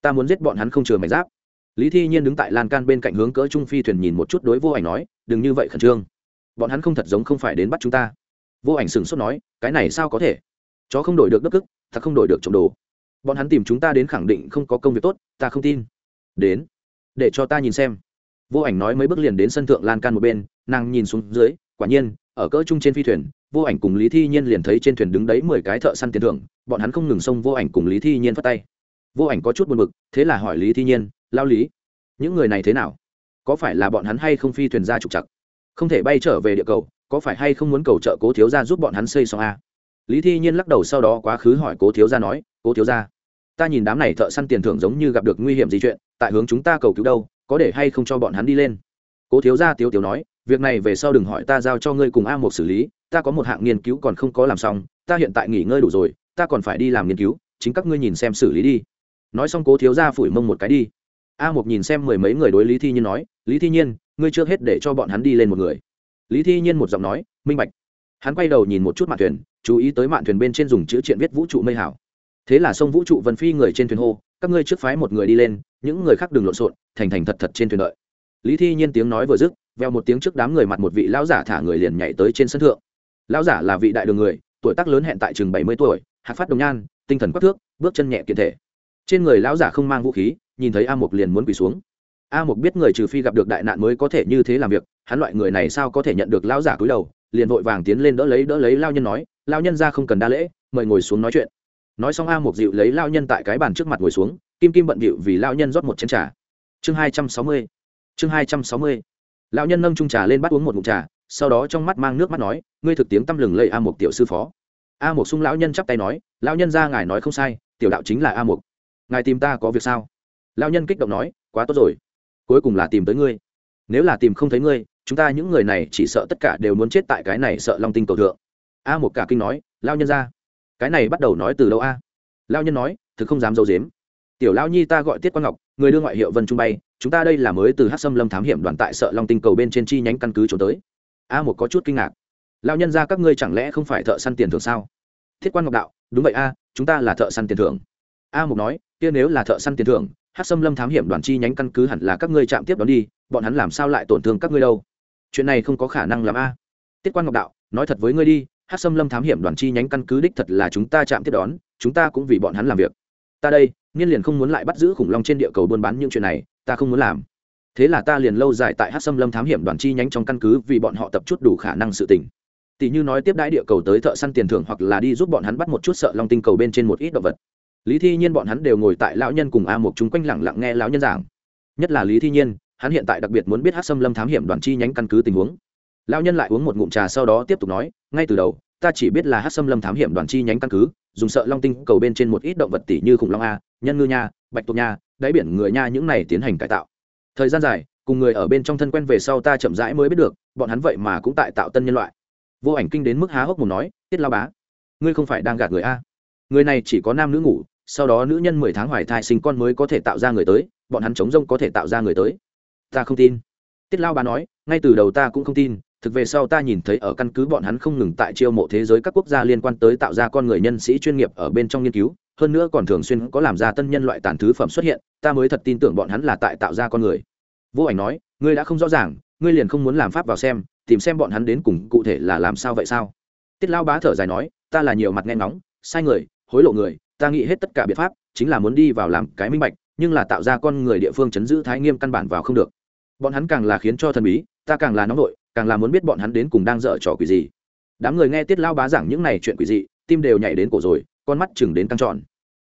Ta muốn giết bọn hắn không chừa mảnh giáp. Lý thi nhiên đứng tại lan can bên cạnh hướng cỡ trung phi thuyền nhìn một chút đối vô ảnh nói, đừng như vậy khẩn trương. Bọn hắn không thật giống không phải đến bắt chúng ta. Vô ảnh sừng sốt nói, cái này sao có thể? Chó không đổi được đất cức thật không đổi được trộm đồ. Bọn hắn tìm chúng ta đến khẳng định không có công việc tốt, ta không tin đến. Để cho ta nhìn xem. Vô ảnh nói mấy bước liền đến sân thượng lan can một bên, nàng nhìn xuống dưới, quả nhiên, ở cỡ trung trên phi thuyền, vô ảnh cùng lý thi nhiên liền thấy trên thuyền đứng đấy mười cái thợ săn tiền thưởng, bọn hắn không ngừng xông vô ảnh cùng lý thi nhiên phát tay. Vô ảnh có chút buồn b ự c thế là hỏi lý thi nhiên lao lý, những người này thế nào? Có phải là bọn hắn hay không phi thuyền ra trục chặt không thể bay trở về địa cầu, có phải hay không muốn cầu trợ cố thiếu gia giúp bọn hắn xây xong a? Lý thi nhiên lắc đầu sau đó quá khứ hỏi cố thiếu gia nói, cố thiếu gia, ta nhìn đám này thợ săn tiền thưởng giống như gặp được nguy hiểm gì chuyện tại hướng chúng ta cầu cứu đâu, có để hay không cho bọn hắn đi lên? Cố thiếu gia tiếu tiếu nói, việc này về sau đừng hỏi ta giao cho ngươi cùng a một xử lý, ta có một hạng nghiên cứu còn không có làm xong, ta hiện tại nghỉ ngơi đủ rồi, ta còn phải đi làm nghiên cứu, chính các ngươi nhìn xem xử lý đi. Nói xong cố thiếu gia phủi mông một cái đi. A một nhìn xem mười mấy người đối lý thi nhiên nói, lý thi nhiên, ngươi chưa hết để cho bọn hắn đi lên một người. Lý thi nhiên một giọng nói, minh bạch. Hắn quay đầu nhìn một chút mạn thuyền, chú ý tới mạn thuyền bên trên dùng chữ triện viết vũ trụ mây hảo. Thế là sông vũ trụ vân phi người trên thuyền hô, các ngươi trước phái một người đi lên những người khác đừng lộn xộn, thành thành thật thật trên thuyền đợi. Lý thi nhiên tiếng nói vừa dứt, veo một tiếng trước đám người mặt một vị lão giả thả người liền nhảy tới trên sân thượng. Lão giả là vị đại đường người, tuổi tác lớn hẹn tại chừng bảy mươi tuổi hạc phát đồng nhan, tinh thần quắc thước, bước chân nhẹ kiện thể. Trên người lão giả không mang vũ khí, nhìn thấy a mục liền muốn quỳ xuống. A mục biết người trừ phi gặp được đại nạn mới có thể như thế làm việc, hắn loại người này sao có thể nhận được lão giả cúi đầu, liền vội vàng tiến lên đỡ lấy đỡ lấy lao nhân nói lao nhân ra không cần đa lễ, mời ngồi xuống nói chuyện. Nói xong a mục dịu lấy lao nhân tại cái bàn trước mặt ngồi xuống kim kim bận bịu vì Lão nhân rót một chén trà. Chương hai trăm sáu mươi. Chương hai trăm sáu mươi. Lão nhân nâng trung trà lên bắt uống một ngụm trà, sau đó trong mắt mang nước mắt nói, ngươi thực tiếng tăm lừng lây a mục tiểu sư phó. A mục sung lão nhân chắp tay nói, lão nhân ra ngài nói không sai, tiểu đạo chính là a mục. Ngài tìm ta có việc sao? Lão nhân kích động nói, quá tốt rồi. Cuối cùng là tìm tới ngươi. Nếu là tìm không thấy ngươi, chúng ta những người này chỉ sợ tất cả đều muốn chết tại cái này sợ long tinh cầu thượng. A một cả kinh nói lao nhân ra, cái này bắt đầu nói từ đâu a? Lão lao nhân nói, thực không dám d i ấ u dếm tiểu lao nhi ta gọi tiết quang ngọc, người đưa ngoại hiệu vân trung bay, chúng ta đây là mới từ hát xâm lâm thám hiểm đoàn tại sợ long tinh cầu bên trên chi nhánh căn cứ trốn tới. A một có chút kinh ngạc. Lao nhân ra các ngươi chẳng lẽ không phải thợ săn tiền thưởng sao? Thiết quan ngọc đạo, đúng vậy a, chúng ta là thợ săn tiền thưởng. A một nói, kia nếu là thợ săn tiền thưởng hát xâm lâm thám hiểm đoàn chi nhánh căn cứ hẳn là các ngươi chạm tiếp đón đi, bọn hắn làm sao lại tổn thương các ngươi đâu? Chuyện này không có khả năng làm a. Tiết quan ngọc đạo, nói thật với ngươi đi hát xâm lâm thám hiểm đoàn chi nhánh căn cứ đích thật là chúng ta chạm tiếp đón, chúng ta cũng vì bọn hắn làm việc ta đây niên liền không muốn lại bắt giữ khủng long trên địa cầu buôn bán những chuyện này, ta không muốn làm. Thế là ta liền lâu dài tại hát xâm lâm thám hiểm đoàn chi nhánh trong căn cứ vì bọn họ tập chút đủ khả năng sự tình. Tỷ như nói tiếp đãi địa cầu tới thợ săn tiền thưởng hoặc là đi giúp bọn hắn bắt một chút sợ long tinh cầu bên trên một ít động vật. Lý thi nhiên bọn hắn đều ngồi tại lão nhân cùng a một chúng quanh lẳng lặng nghe lão nhân giảng. Nhất là lý thi nhiên, hắn hiện tại đặc biệt muốn biết hát xâm lâm thám hiểm đoàn chi nhánh căn cứ tình huống. Lão nhân lại uống một ngụm trà sau đó tiếp tục nói, ngay từ đầu, ta chỉ biết là hát xâm lâm thám hiểm đoàn chi nhánh căn cứ dùng sợ long tinh cầu bên trên một ít động vật tỷ như khủng long a, nhân ngư nha, bạch tuộc nha, đáy biển người nha những này tiến hành cải tạo. Thời gian dài, cùng người ở bên trong thân quen về sau ta chậm rãi mới biết được, bọn hắn vậy mà cũng tại tạo tân nhân loại. Vô ảnh kinh đến mức há hốc một nói, tiết lao bá, ngươi không phải đang gạt người a? Người này chỉ có nam nữ ngủ, sau đó nữ nhân mười tháng hoài thai sinh con mới có thể tạo ra người tới, bọn hắn chống rông có thể tạo ra người tới. Ta không tin. Tiết lao bá nói, ngay từ đầu ta cũng không tin thực về sau ta nhìn thấy ở căn cứ bọn hắn không ngừng tại chiêu mộ thế giới các quốc gia liên quan tới tạo ra con người nhân sĩ chuyên nghiệp ở bên trong nghiên cứu, hơn nữa còn thường xuyên có làm ra tân nhân loại tàn thứ phẩm xuất hiện, ta mới thật tin tưởng bọn hắn là tại tạo ra con người. Vô ảnh nói, ngươi đã không rõ ràng, ngươi liền không muốn làm pháp vào xem, tìm xem bọn hắn đến cùng cụ thể là làm sao vậy sao? Tiết lao bá thở dài nói, ta là nhiều mặt nghe ngóng, sai người, hối lộ người, ta nghĩ hết tất cả biện pháp, chính là muốn đi vào làm cái minh bạch, nhưng là tạo ra con người địa phương chấn giữ thái nghiêm căn bản vào không được. Bọn hắn càng là khiến cho thần bí, ta càng là nóng nội càng là muốn biết bọn hắn đến cùng đang dở trò quỷ gì. Đám người nghe tiết lao bá giảng những này chuyện quỷ dị, tim đều nhảy đến cổ rồi, con mắt chừng đến căng tròn.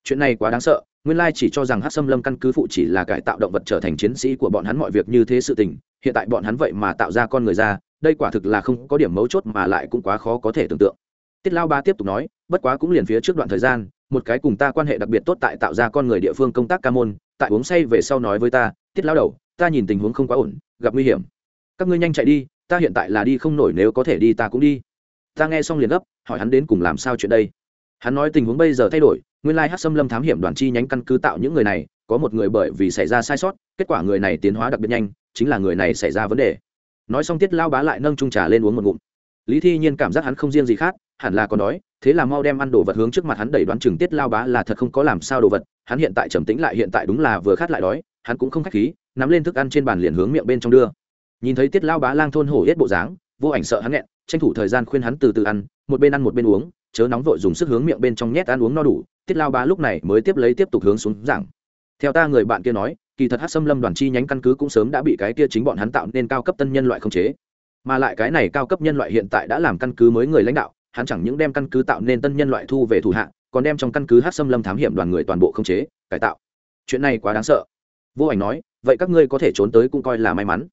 Chuyện này quá đáng sợ, nguyên lai chỉ cho rằng hát xâm lâm căn cứ phụ chỉ là cải tạo động vật trở thành chiến sĩ của bọn hắn mọi việc như thế sự tình, hiện tại bọn hắn vậy mà tạo ra con người ra, đây quả thực là không có điểm mấu chốt mà lại cũng quá khó có thể tưởng tượng. Tiết lao ba tiếp tục nói, bất quá cũng liền phía trước đoạn thời gian, một cái cùng ta quan hệ đặc biệt tốt tại tạo ra con người địa phương công tác ca môn, tại uống say về sau nói với ta, tiết lao đầu, ta nhìn tình huống không quá ổn, gặp nguy hiểm. Các ngươi nhanh chạy đi ta hiện tại là đi không nổi nếu có thể đi ta cũng đi. Ta nghe xong liền gấp, hỏi hắn đến cùng làm sao chuyện đây. Hắn nói tình huống bây giờ thay đổi, nguyên lai hát xâm lâm thám hiểm đoàn chi nhánh căn cứ tạo những người này, có một người bởi vì xảy ra sai sót, kết quả người này tiến hóa đặc biệt nhanh, chính là người này xảy ra vấn đề. Nói xong tiết lao bá lại nâng trung trà lên uống một ngụm. Lý thi nhiên cảm giác hắn không riêng gì khác, hẳn là còn đói, thế là mau đem ăn đồ vật hướng trước mặt hắn đẩy đoán chừng tiết lao bá là thật không có làm sao đồ vật, hắn hiện tại trầm tĩnh lại hiện tại đúng là vừa khát lại đói, hắn cũng không khách khí, nắm lên thức ăn trên bàn liền hướng miệng bên trong đưa nhìn thấy tiết lao bá lang thôn hổ hết bộ dáng, vô ảnh sợ hắn nghẹn, tranh thủ thời gian khuyên hắn từ từ ăn, một bên ăn một bên uống, chớ nóng vội dùng sức hướng miệng bên trong nhét ăn uống no đủ, tiết lao bá lúc này mới tiếp lấy tiếp tục hướng xuống giảng. Theo ta người bạn kia nói, kỳ thật hát xâm lâm đoàn chi nhánh căn cứ cũng sớm đã bị cái kia chính bọn hắn tạo nên cao cấp tân nhân loại không chế. Mà lại cái này cao cấp nhân loại hiện tại đã làm căn cứ mới người lãnh đạo, hắn chẳng những đem căn cứ tạo nên tân nhân loại thu về thủ hạ, còn đem trong căn cứ hát xâm lâm thám hiểm đoàn người toàn bộ không chế, cải tạo. Chuyện này quá đáng sợ. Vô ảnh nói, vậy các ngươi có thể trốn tới cũng coi là may mắn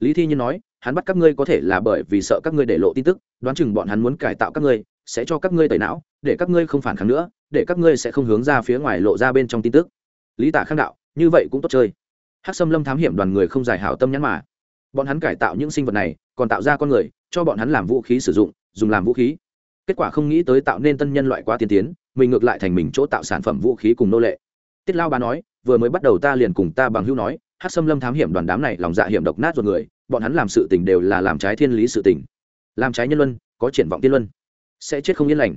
lý thi nhiên nói, hắn bắt các ngươi có thể là bởi vì sợ các ngươi để lộ tin tức, đoán chừng bọn hắn muốn cải tạo các ngươi, sẽ cho các ngươi tẩy não, để các ngươi không phản kháng nữa, để các ngươi sẽ không hướng ra phía ngoài lộ ra bên trong tin tức. Lý tả khang đạo, như vậy cũng tốt chơi. Hắc xâm lâm thám hiểm đoàn người không giải hảo tâm nhắn mà. Bọn hắn cải tạo những sinh vật này, còn tạo ra con người, cho bọn hắn làm vũ khí sử dụng, dùng làm vũ khí. Kết quả không nghĩ tới tạo nên tân nhân loại quá tiên tiến, mình ngược lại thành mình chỗ tạo sản phẩm vũ khí cùng nô lệ. Tiết lao bà nói, vừa mới bắt đầu ta liền cùng ta bằng hữu nói hát xâm lâm thám hiểm đoàn đám này lòng dạ hiểm độc nát ruột người, bọn hắn làm sự tình đều là làm trái thiên lý sự tình. Làm trái nhân luân, có triển vọng tiên luân, sẽ chết không yên lành.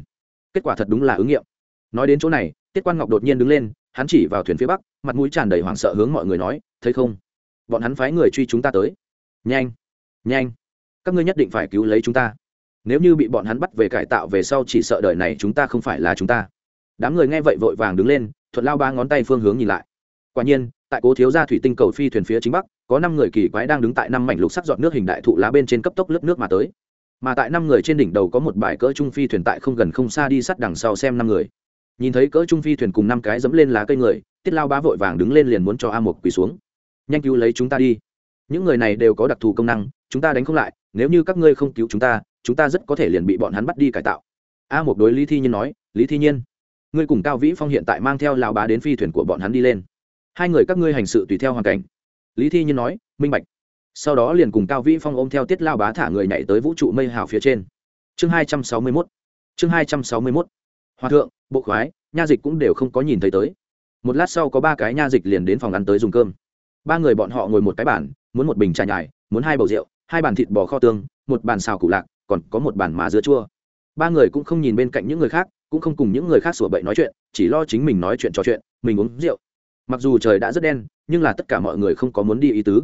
Kết quả thật đúng là ứng nghiệm. Nói đến chỗ này, tiết quan ngọc đột nhiên đứng lên, hắn chỉ vào thuyền phía bắc, mặt mũi tràn đầy hoảng sợ hướng mọi người nói, thấy không? Bọn hắn phái người truy chúng ta tới. Nhanh nhanh, các ngươi nhất định phải cứu lấy chúng ta. Nếu như bị bọn hắn bắt về cải tạo về sau chỉ sợ đời này chúng ta không phải là chúng ta. Đám người nghe vậy vội vàng đứng lên, thuận lao ba ngón tay phương hướng nhìn lại quả nhiên, tại cố thiếu gia thủy tinh cầu phi thuyền phía chính bắc, có năm người kỳ quái đang đứng tại năm mảnh lục sắc giọt nước hình đại thụ lá bên trên cấp tốc lớp nước mà tới. Mà tại năm người trên đỉnh đầu có một bài cỡ trung phi thuyền tại không gần không xa đi sắt đằng sau xem năm người. Nhìn thấy cỡ trung phi thuyền cùng năm cái dẫm lên lá cây người, tiết lao bá vội vàng đứng lên liền muốn cho a Mục quỳ xuống. Nhanh cứu lấy chúng ta đi. Những người này đều có đặc thù công năng, chúng ta đánh không lại, nếu như các ngươi không cứu chúng ta chúng ta rất có thể liền bị bọn hắn bắt đi cải tạo. A Mục đối lý thi nhiên nói, lý thi nhiên, ngươi cùng cao vĩ phong hiện tại mang theo lao bá đến phi thuyền của bọn hắn đi lên hai người các ngươi hành sự tùy theo hoàn cảnh. Lý thi nhiên nói, minh bạch. Sau đó liền cùng cao vĩ phong ôm theo tiết lao bá thả người nhảy tới vũ trụ mây hào phía trên. Chương hai trăm sáu mươi mốt. Chương hai trăm sáu mươi mốt. Hòa thượng, bộ khoái, nha dịch cũng đều không có nhìn thấy tới. Một lát sau có ba cái nha dịch liền đến phòng ăn tới dùng cơm. Ba người bọn họ ngồi một cái bàn, muốn một bình trà nhài, muốn hai bầu rượu, hai bàn thịt bò kho tương, một bàn xào củ lạc, còn có một bàn má dứa chua. Ba người cũng không nhìn bên cạnh những người khác, cũng không cùng những người khác sủa bậy nói chuyện, chỉ lo chính mình nói chuyện trò chuyện, mình uống rượu mặc dù trời đã rất đen, nhưng là tất cả mọi người không có muốn đi ý tứ.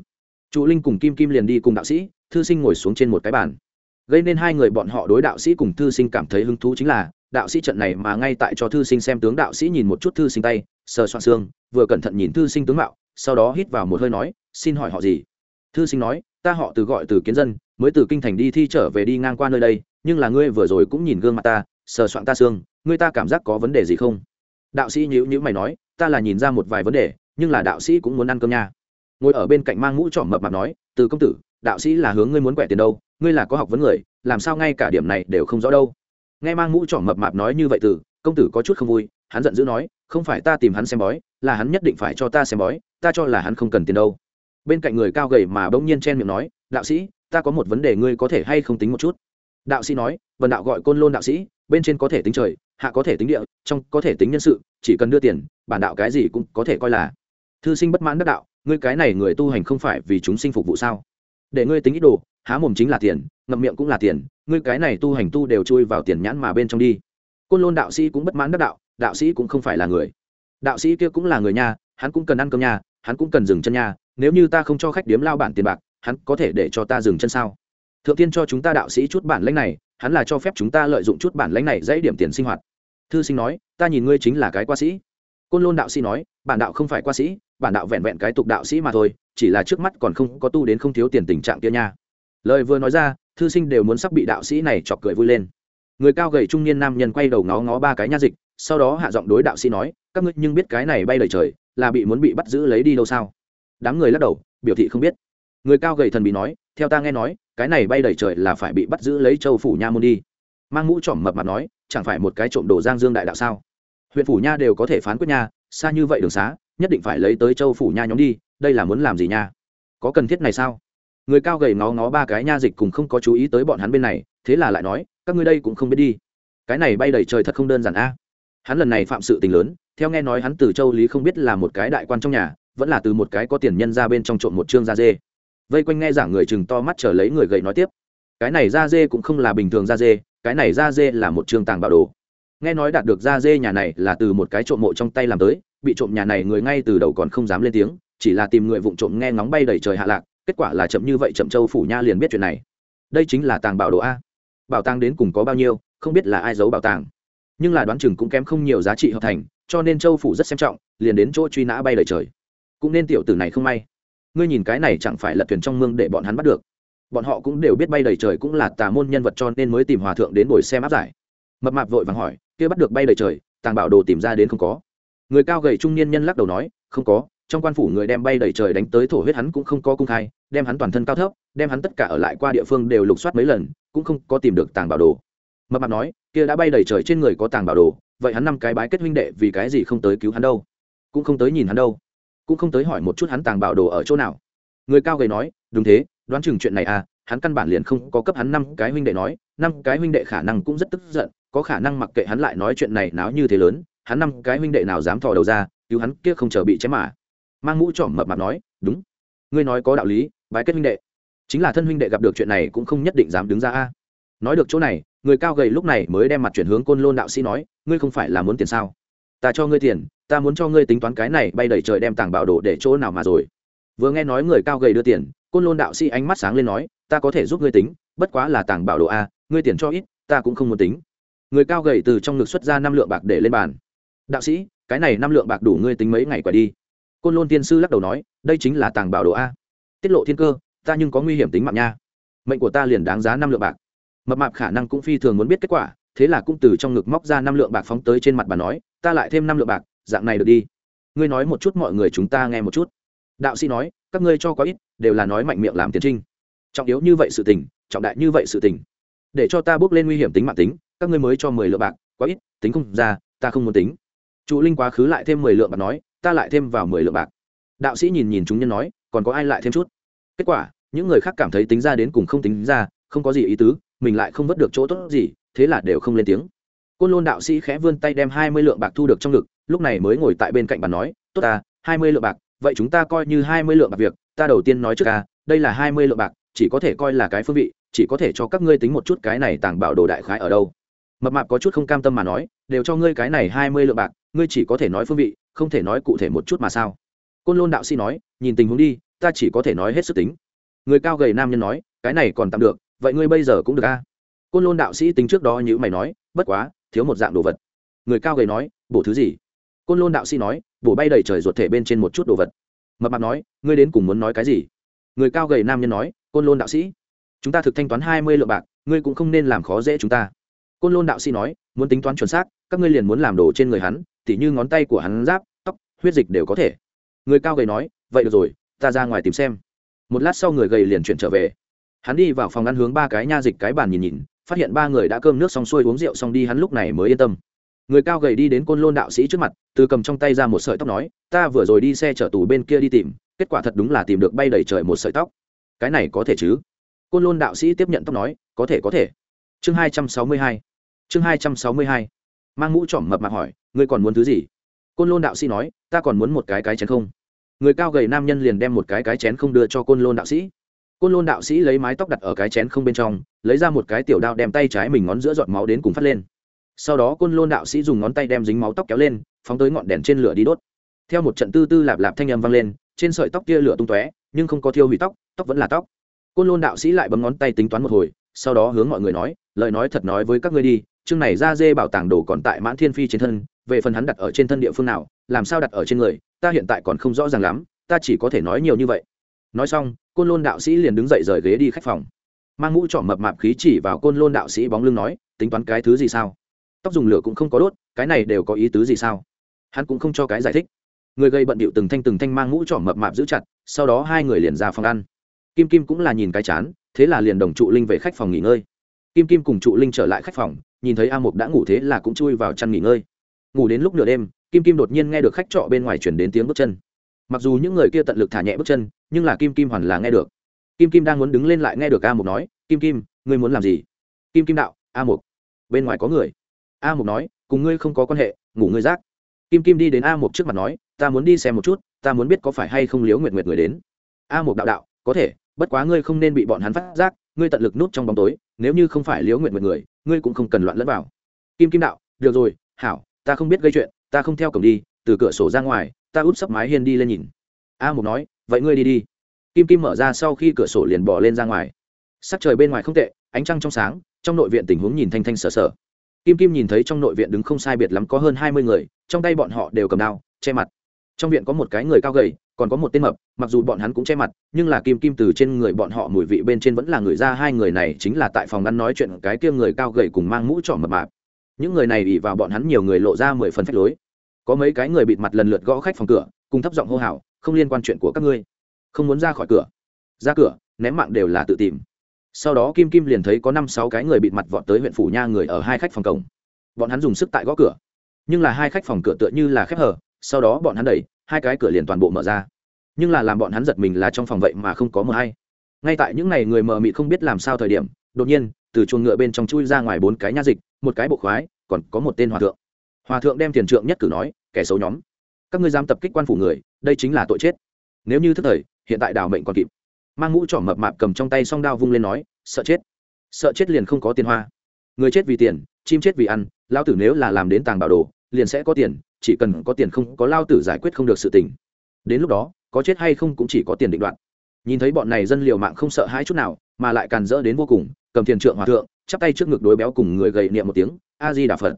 Trụ linh cùng kim kim liền đi cùng đạo sĩ, thư sinh ngồi xuống trên một cái bàn. Gây nên hai người bọn họ đối đạo sĩ cùng thư sinh cảm thấy hứng thú chính là, đạo sĩ trận này mà ngay tại cho thư sinh xem tướng đạo sĩ nhìn một chút thư sinh tay, sờ soạn xương, vừa cẩn thận nhìn thư sinh tướng mạo, sau đó hít vào một hơi nói, xin hỏi họ gì? Thư sinh nói, ta họ từ gọi từ kiến dân, mới từ kinh thành đi thi trở về đi ngang qua nơi đây, nhưng là ngươi vừa rồi cũng nhìn gương mặt ta, sờ soạn ta xương, ngươi ta cảm giác có vấn đề gì không? Đạo sĩ nhữ nhữ mày nói ta là nhìn ra một vài vấn đề, nhưng là đạo sĩ cũng muốn ăn cơm nha. Ngồi ở bên cạnh mang mũ trọm mập mạp nói, từ công tử, đạo sĩ là hướng ngươi muốn quẹ tiền đâu, ngươi là có học vấn người, làm sao ngay cả điểm này đều không rõ đâu? Nghe mang mũ trọm mập mạp nói như vậy từ, công tử có chút không vui, hắn giận dữ nói, không phải ta tìm hắn xem bói, là hắn nhất định phải cho ta xem bói, ta cho là hắn không cần tiền đâu. Bên cạnh người cao gầy mà bỗng nhiên chen miệng nói, đạo sĩ, ta có một vấn đề ngươi có thể hay không tính một chút? Đạo sĩ nói vần đạo gọi côn lôn đạo sĩ, bên trên có thể tính trời, hạ có thể tính địa trong có thể tính nhân sự, chỉ cần đưa tiền, bản đạo cái gì cũng có thể coi là. Thư sinh bất mãn đắc đạo, ngươi cái này người tu hành không phải vì chúng sinh phục vụ sao? Để ngươi tính ít đồ, há mồm chính là tiền, ngậm miệng cũng là tiền, ngươi cái này tu hành tu đều chui vào tiền nhãn mà bên trong đi. Côn lôn đạo sĩ cũng bất mãn đắc đạo đạo sĩ cũng không phải là người. Đạo sĩ kia cũng là người nha hắn cũng cần ăn cơm nha hắn cũng cần dừng chân nha nếu như ta không cho khách điếm lao bản tiền bạc, hắn có thể để cho ta dừng chân sao? Thượng tiên cho chúng ta đạo sĩ chút bản lãnh này, hắn là cho phép chúng ta lợi dụng chút bản lãnh này dãy điểm tiền sinh hoạt thư sinh nói, ta nhìn ngươi chính là cái qua sĩ. Côn lôn đạo sĩ nói, bản đạo không phải qua sĩ, bản đạo vẹn vẹn cái tục đạo sĩ mà thôi, chỉ là trước mắt còn không có tu đến không thiếu tiền tình trạng kia nha. Lời vừa nói ra, thư sinh đều muốn sắp bị đạo sĩ này chọc cười vui lên. Người cao gầy trung niên nam nhân quay đầu ngó ngó ba cái nha dịch, sau đó hạ giọng đối đạo sĩ nói, các ngươi nhưng biết cái này bay lời trời, là bị muốn bị bắt giữ lấy đi đâu sao? Đám người lắc đầu, biểu thị không biết. Người cao gầy thần bị nói, theo ta nghe nói, cái này bay đầy trời là phải bị bắt giữ lấy châu phủ nha môn đi. Mang mũ trỏm mập mặt nói chẳng phải một cái trộm đồ giang dương đại đạo sao? Huyện phủ nha đều có thể phán quyết nha, xa như vậy đường xá, nhất định phải lấy tới châu phủ nha nhóm đi, đây là muốn làm gì nha? Có cần thiết này sao? Người cao gầy ngó ngó ba cái nha dịch cùng không có chú ý tới bọn hắn bên này, thế là lại nói, các ngươi đây cũng không biết đi. Cái này bay đầy trời thật không đơn giản a. Hắn lần này phạm sự tình lớn, theo nghe nói hắn từ châu lý không biết là một cái đại quan trong nhà, vẫn là từ một cái có tiền nhân ra bên trong trộm một chương da dê. Vây quanh nghe giảng người chừng to mắt chờ lấy người gầy nói tiếp cái này da dê cũng không là bình thường da dê, cái này da dê là một trường tàng bạo đồ. Nghe nói đạt được da dê nhà này là từ một cái trộm mộ trong tay làm tới, bị trộm nhà này người ngay từ đầu còn không dám lên tiếng, chỉ là tìm người vụng trộm nghe ngóng bay đầy trời hạ lạc, kết quả là chậm như vậy chậm châu phủ nha liền biết chuyện này. Đây chính là tàng bảo đồ a. Bảo tàng đến cùng có bao nhiêu, không biết là ai giấu bảo tàng. Nhưng là đoán chừng cũng kém không nhiều giá trị hợp thành, cho nên châu phủ rất xem trọng, liền đến chỗ truy nã bay đầy trời. Cũng nên tiểu tử này không may. Ngươi nhìn cái này chẳng phải là thuyền trong mương để bọn hắn bắt được bọn họ cũng đều biết bay đầy trời cũng là tà môn nhân vật cho nên mới tìm hòa thượng đến ngồi xem áp giải. Mập mạp vội vàng hỏi, kia bắt được bay đầy trời, tàng bảo đồ tìm ra đến không có? Người cao gầy trung niên nhân lắc đầu nói, không có, trong quan phủ người đem bay đầy trời đánh tới thổ huyết hắn cũng không có cung khai, đem hắn toàn thân cao thấp, đem hắn tất cả ở lại qua địa phương đều lục soát mấy lần, cũng không có tìm được tàng bảo đồ. Mập mạp nói, kia đã bay đầy trời trên người có tàng bảo đồ, vậy hắn năm cái bái kết huynh đệ vì cái gì không tới cứu hắn đâu? Cũng không tới nhìn hắn đâu. Cũng không tới hỏi một chút hắn tàng bảo đồ ở chỗ nào. Người cao gầy nói, đúng thế đoán chừng chuyện này à hắn căn bản liền không có cấp hắn năm cái huynh đệ nói, năm cái huynh đệ khả năng cũng rất tức giận, có khả năng mặc kệ hắn lại nói chuyện này náo như thế lớn, hắn năm cái huynh đệ nào dám thò đầu ra, cứu hắn kia không chờ bị chém mà. Mang mũ trỏm mập mạp nói, đúng, ngươi nói có đạo lý, bái kết huynh đệ. Chính là thân huynh đệ gặp được chuyện này cũng không nhất định dám đứng ra a. Nói được chỗ này, người cao gầy lúc này mới đem mặt chuyển hướng côn lôn đạo sĩ nói, ngươi không phải là muốn tiền sao? Ta cho ngươi tiền, ta muốn cho ngươi tính toán cái này bay đẩy trời đem tảng bảo đồ để chỗ nào mà rồi vừa nghe nói người cao gầy đưa tiền, côn lôn đạo sĩ ánh mắt sáng lên nói, ta có thể giúp ngươi tính, bất quá là tàng bảo đồ a, ngươi tiền cho ít, ta cũng không muốn tính. Người cao gầy từ trong ngực xuất ra năm lượng bạc để lên bàn. Đạo sĩ, cái này năm lượng bạc đủ ngươi tính mấy ngày quả đi. Côn lôn tiên sư lắc đầu nói, đây chính là tàng bảo đồ a. Tiết lộ thiên cơ, ta nhưng có nguy hiểm tính mạng nha. Mệnh của ta liền đáng giá năm lượng bạc. Mập mạp khả năng cũng phi thường muốn biết kết quả, thế là cũng từ trong ngực móc ra năm lượng bạc phóng tới trên mặt bà nói, ta lại thêm năm lượng bạc, dạng này được đi. Ngươi nói một chút mọi người chúng ta nghe một chút đạo sĩ nói, các ngươi cho có ít, đều là nói mạnh miệng làm tiến trinh. Trọng yếu như vậy sự tình, trọng đại như vậy sự tình. Để cho ta bước lên nguy hiểm tính mạng tính, các ngươi mới cho mười lượng bạc, quá ít, tính không ra, ta không muốn tính. Trụ linh quá khứ lại thêm mười lượng bạc nói, ta lại thêm vào mười lượng bạc. Đạo sĩ nhìn nhìn chúng nhân nói, còn có ai lại thêm chút? Kết quả, những người khác cảm thấy tính ra đến cùng không tính ra, không có gì ý tứ, mình lại không vớt được chỗ tốt gì, thế là đều không lên tiếng. Côn lôn đạo sĩ khẽ vươn tay đem hai mươi lượng bạc thu được trong ngực, lúc này mới ngồi tại bên cạnh bàn nói, tốt ta, hai mươi lượng bạc vậy chúng ta coi như hai mươi lượng bạc việc, ta đầu tiên nói trước à đây là hai mươi lượng bạc, chỉ có thể coi là cái phương vị, chỉ có thể cho các ngươi tính một chút cái này tàng bảo đồ đại khái ở đâu. Mập mạp có chút không cam tâm mà nói, đều cho ngươi cái này hai mươi lượng bạc, ngươi chỉ có thể nói phương vị, không thể nói cụ thể một chút mà sao? Côn lôn đạo sĩ nói, nhìn tình huống đi, ta chỉ có thể nói hết sức tính. Người cao gầy nam nhân nói, cái này còn tạm được, vậy ngươi bây giờ cũng được a côn lôn đạo sĩ tính trước đó như mày nói, bất quá, thiếu một dạng đồ vật. Người cao gầy nói, bổ thứ gì? Côn lôn đạo sĩ nói bổ bay đầy trời ruột thể bên trên một chút đồ vật. Mập mạp nói, ngươi đến cùng muốn nói cái gì? Người cao gầy nam nhân nói, côn lôn đạo sĩ, chúng ta thực thanh toán hai mươi lượng bạc, ngươi cũng không nên làm khó dễ chúng ta. Côn lôn đạo sĩ nói, muốn tính toán chuẩn xác, các ngươi liền muốn làm đồ trên người hắn, tỉ như ngón tay của hắn, giáp, tóc, huyết dịch đều có thể. Người cao gầy nói, vậy được rồi, ta ra ngoài tìm xem. Một lát sau người gầy liền chuyển trở về. Hắn đi vào phòng ăn hướng ba cái nha dịch cái bàn nhìn nhìn, phát hiện ba người đã cơm nước xong xuôi uống rượu xong đi, hắn lúc này mới yên tâm người cao gầy đi đến côn lôn đạo sĩ trước mặt, từ cầm trong tay ra một sợi tóc nói, ta vừa rồi đi xe chở tù bên kia đi tìm, kết quả thật đúng là tìm được bay đầy trời một sợi tóc. Cái này có thể chứ? Côn lôn đạo sĩ tiếp nhận tóc nói, có thể có thể. Chương hai trăm sáu mươi hai. Chương hai trăm sáu mươi hai. Mang mũ trỏm mập mạp hỏi, ngươi còn muốn thứ gì? Côn lôn đạo sĩ nói, ta còn muốn một cái cái chén không. Người cao gầy nam nhân liền đem một cái cái chén không đưa cho côn lôn đạo sĩ. Côn lôn đạo sĩ lấy mái tóc đặt ở cái chén không bên trong, lấy ra một cái tiểu đao đem tay trái mình ngón giữa giọt máu đến cùng phát lên sau đó côn lôn đạo sĩ dùng ngón tay đem dính máu tóc kéo lên, phóng tới ngọn đèn trên lửa đi đốt. Theo một trận tư tư lạp lạp thanh âm vang lên, trên sợi tóc kia lửa tung tóe, nhưng không có thiêu hủy tóc tóc vẫn là tóc. Côn lôn đạo sĩ lại bấm ngón tay tính toán một hồi, sau đó hướng mọi người nói, lời nói thật nói với các ngươi đi, chương này ra dê bảo tàng đồ còn tại mãn thiên phi trên thân, về phần hắn đặt ở trên thân địa phương nào, làm sao đặt ở trên người, ta hiện tại còn không rõ ràng lắm, ta chỉ có thể nói nhiều như vậy. Nói xong, côn lôn đạo sĩ liền đứng dậy rời ghế đi khách phòng. Mang mũ trọ mập mạp khí chỉ vào côn lôn đạo sĩ bóng lưng nói, tính toán cái thứ gì sao? Tóc dùng lửa cũng không có đốt, cái này đều có ý tứ gì sao? Hắn cũng không cho cái giải thích. Người gây bận điệu từng thanh từng thanh mang mũ trỏ mập mạp giữ chặt, sau đó hai người liền ra phòng ăn. Kim kim cũng là nhìn cái chán, thế là liền đồng trụ linh về khách phòng nghỉ ngơi. Kim kim cùng trụ linh trở lại khách phòng, nhìn thấy a mục đã ngủ thế là cũng chui vào chăn nghỉ ngơi. Ngủ đến lúc nửa đêm, kim kim đột nhiên nghe được khách trọ bên ngoài chuyển đến tiếng bước chân. Mặc dù những người kia tận lực thả nhẹ bước chân, nhưng là kim kim hoàn là nghe được. Kim kim đang muốn đứng lên lại nghe được a mục nói, kim kim, ngươi muốn làm gì? Kim kim đạo, a mục, bên ngoài có người a mục nói, cùng ngươi không có quan hệ, ngủ ngươi rác. Kim kim đi đến a mục trước mặt nói, ta muốn đi xem một chút, ta muốn biết có phải hay không liếu nguyệt nguyệt người đến. A mục đạo đạo, có thể, bất quá ngươi không nên bị bọn hắn phát giác, ngươi tận lực nút trong bóng tối, nếu như không phải liếu Nguyệt Nguyệt người, ngươi cũng không cần loạn lẫn vào. Kim kim đạo, được rồi, hảo, ta không biết gây chuyện, ta không theo cổng đi, từ cửa sổ ra ngoài, ta út sấp mái hiên đi lên nhìn. A mục nói, vậy ngươi đi đi. Kim kim mở ra sau khi cửa sổ liền bỏ lên ra ngoài. Sắc trời bên ngoài không tệ, ánh trăng trong sáng, trong nội viện tình huống nhìn thanh thanh sở sở kim kim nhìn thấy trong nội viện đứng không sai biệt lắm có hơn hai mươi người, trong tay bọn họ đều cầm đao, che mặt. Trong viện có một cái người cao gầy, còn có một tên mập, mặc dù bọn hắn cũng che mặt, nhưng là kim kim từ trên người bọn họ mùi vị bên trên vẫn là người ra hai người này chính là tại phòng ngăn nói chuyện cái kia người cao gầy cùng mang mũ trỏ mập mạp. Những người này ỉ vào bọn hắn nhiều người lộ ra mười phần phách lối. Có mấy cái người bịt mặt lần lượt gõ khách phòng cửa, cùng thấp giọng hô hào, không liên quan chuyện của các ngươi. Không muốn ra khỏi cửa. Ra cửa, ném mạng đều là tự tìm sau đó kim kim liền thấy có năm sáu cái người bịt mặt vọt tới huyện phủ nha người ở hai khách phòng cổng. Bọn hắn dùng sức tại gõ cửa. Nhưng là hai khách phòng cửa tựa như là khép hở, sau đó bọn hắn đẩy, hai cái cửa liền toàn bộ mở ra. Nhưng là làm bọn hắn giật mình là trong phòng vậy mà không có mờ hay. Ngay tại những ngày người mờ mịt không biết làm sao thời điểm, đột nhiên, từ chuồng ngựa bên trong chui ra ngoài bốn cái nha dịch, một cái bộ khoái, còn có một tên hòa thượng. Hòa thượng đem tiền trượng nhất cử nói, kẻ xấu nhóm, các ngươi dám tập kích quan phủ người, đây chính là tội chết. Nếu như thức thời, hiện tại đảo mệnh còn kịp mang mũ trỏ mập mạp cầm trong tay song đao vung lên nói, sợ chết. Sợ chết liền không có tiền hoa. Người chết vì tiền, chim chết vì ăn lao tử nếu là làm đến tàng bảo đồ, liền sẽ có tiền, chỉ cần có tiền không, có lao tử giải quyết không được sự tình. Đến lúc đó, có chết hay không cũng chỉ có tiền định đoạn nhìn thấy bọn này dân liều mạng không sợ hai chút nào, mà lại càn rỡ đến vô cùng, cầm tiền trượng hòa thượng, chắp tay trước ngực đối béo cùng người gầy niệm một tiếng a di đà phật.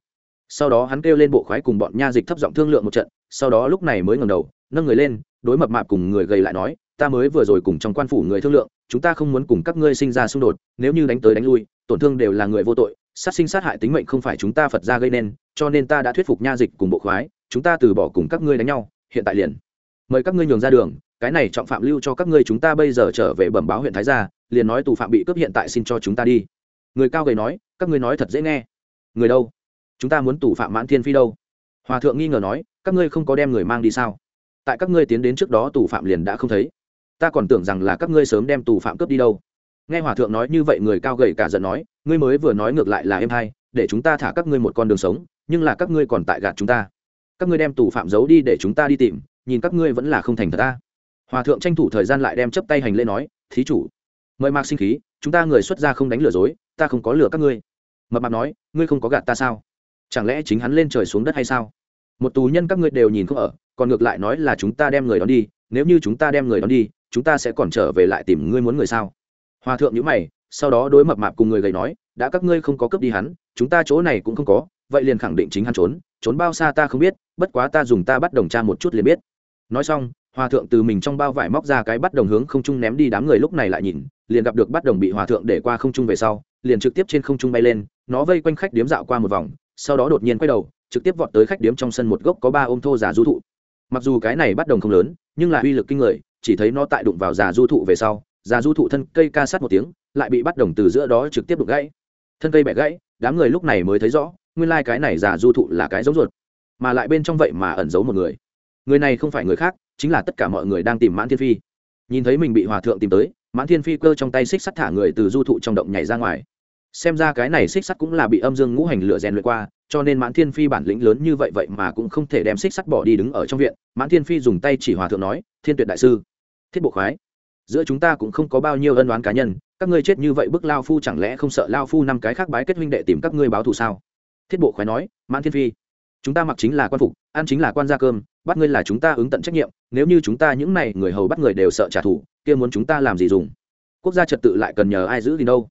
Sau đó hắn kêu lên bộ khoái cùng bọn nha dịch thấp giọng thương lượng một trận, sau đó lúc này mới ngẩng đầu, nâng người lên, đối mập mạp cùng người gầy lại nói ta mới vừa rồi cùng trong quan phủ người thương lượng, chúng ta không muốn cùng các ngươi sinh ra xung đột, nếu như đánh tới đánh lui, tổn thương đều là người vô tội, sát sinh sát hại tính mệnh không phải chúng ta phật ra gây nên, cho nên ta đã thuyết phục nha dịch cùng bộ khoái, chúng ta từ bỏ cùng các ngươi đánh nhau, hiện tại liền. Mời các ngươi nhường ra đường, cái này trọng phạm lưu cho các ngươi chúng ta bây giờ trở về bẩm báo huyện thái gia, liền nói tù phạm bị cướp hiện tại xin cho chúng ta đi. Người cao gầy nói, các ngươi nói thật dễ nghe. Người đâu? Chúng ta muốn tù phạm mãn thiên phi đâu? Hòa thượng nghi ngờ nói, các ngươi không có đem người mang đi sao? Tại các ngươi tiến đến trước đó tù phạm liền đã không thấy ta còn tưởng rằng là các ngươi sớm đem tù phạm cướp đi đâu. Nghe hòa thượng nói như vậy, người cao gầy cả giận nói, ngươi mới vừa nói ngược lại là em hay để chúng ta thả các ngươi một con đường sống, nhưng là các ngươi còn tại gạt chúng ta. Các ngươi đem tù phạm giấu đi để chúng ta đi tìm, nhìn các ngươi vẫn là không thành thật ta. Hòa thượng tranh thủ thời gian lại đem chấp tay hành lễ nói, thí chủ, mời mạc sinh khí, chúng ta người xuất gia không đánh lừa dối, ta không có lừa các ngươi. Mập mạp nói, ngươi không có gạt ta sao? Chẳng lẽ chính hắn lên trời xuống đất hay sao? Một tù nhân các ngươi đều nhìn không ở, còn ngược lại nói là chúng ta đem người đón đi, nếu như chúng ta đem người đón đi chúng ta sẽ còn trở về lại tìm ngươi muốn người sao? Hòa thượng nhữ mày, sau đó đối mập mạp cùng người gầy nói, đã các ngươi không có cướp đi hắn, chúng ta chỗ này cũng không có, vậy liền khẳng định chính hắn trốn trốn bao xa ta không biết, bất quá ta dùng ta bắt đồng tra một chút liền biết. Nói xong, hòa thượng từ mình trong bao vải móc ra cái bắt đồng hướng không trung ném đi đám người lúc này lại nhìn, liền gặp được bắt đồng bị hòa thượng để qua không trung về sau, liền trực tiếp trên không trung bay lên, nó vây quanh khách điếm dạo qua một vòng, sau đó đột nhiên quay đầu, trực tiếp vọt tới khách điếm trong sân một gốc có ba ôm thô giả du thụ. Mặc dù cái này bắt đồng không lớn, nhưng là uy lực kinh người chỉ thấy nó tại đụng vào già du thụ về sau, già du thụ thân cây ca sát một tiếng, lại bị bắt đồng từ giữa đó trực tiếp đục gãy. Thân cây bẻ gãy, đám người lúc này mới thấy rõ, nguyên lai、like、cái này già du thụ là cái giống ruột, mà lại bên trong vậy mà ẩn giấu một người. Người này không phải người khác, chính là tất cả mọi người đang tìm mãn thiên phi. Nhìn thấy mình bị hòa thượng tìm tới, mãn thiên phi cơ trong tay xích sắt thả người từ du thụ trong động nhảy ra ngoài. Xem ra cái này xích sắt cũng là bị âm dương ngũ hành lửa rèn luyện qua, cho nên mãn thiên phi bản lĩnh lớn như vậy vậy mà cũng không thể đem xích sắt bỏ đi đứng ở trong viện. Mãn thiên phi dùng tay chỉ hòa thượng nói, thiên tuyệt đại sư thiết bộ khoái. Giữa chúng ta cũng không có bao nhiêu ân đoán cá nhân, các ngươi chết như vậy bức lao phu chẳng lẽ không sợ lao phu năm cái khác bái kết huynh đệ tìm các ngươi báo thù sao? Thiết bộ khoái nói, mãn thiên phi, chúng ta mặc chính là quan phục, ăn chính là quan gia cơm, bắt ngươi là chúng ta ứng tận trách nhiệm, nếu như chúng ta những này người hầu bắt người đều sợ trả thù, kia muốn chúng ta làm gì dùng? Quốc gia trật tự lại cần nhờ ai giữ gì đâu?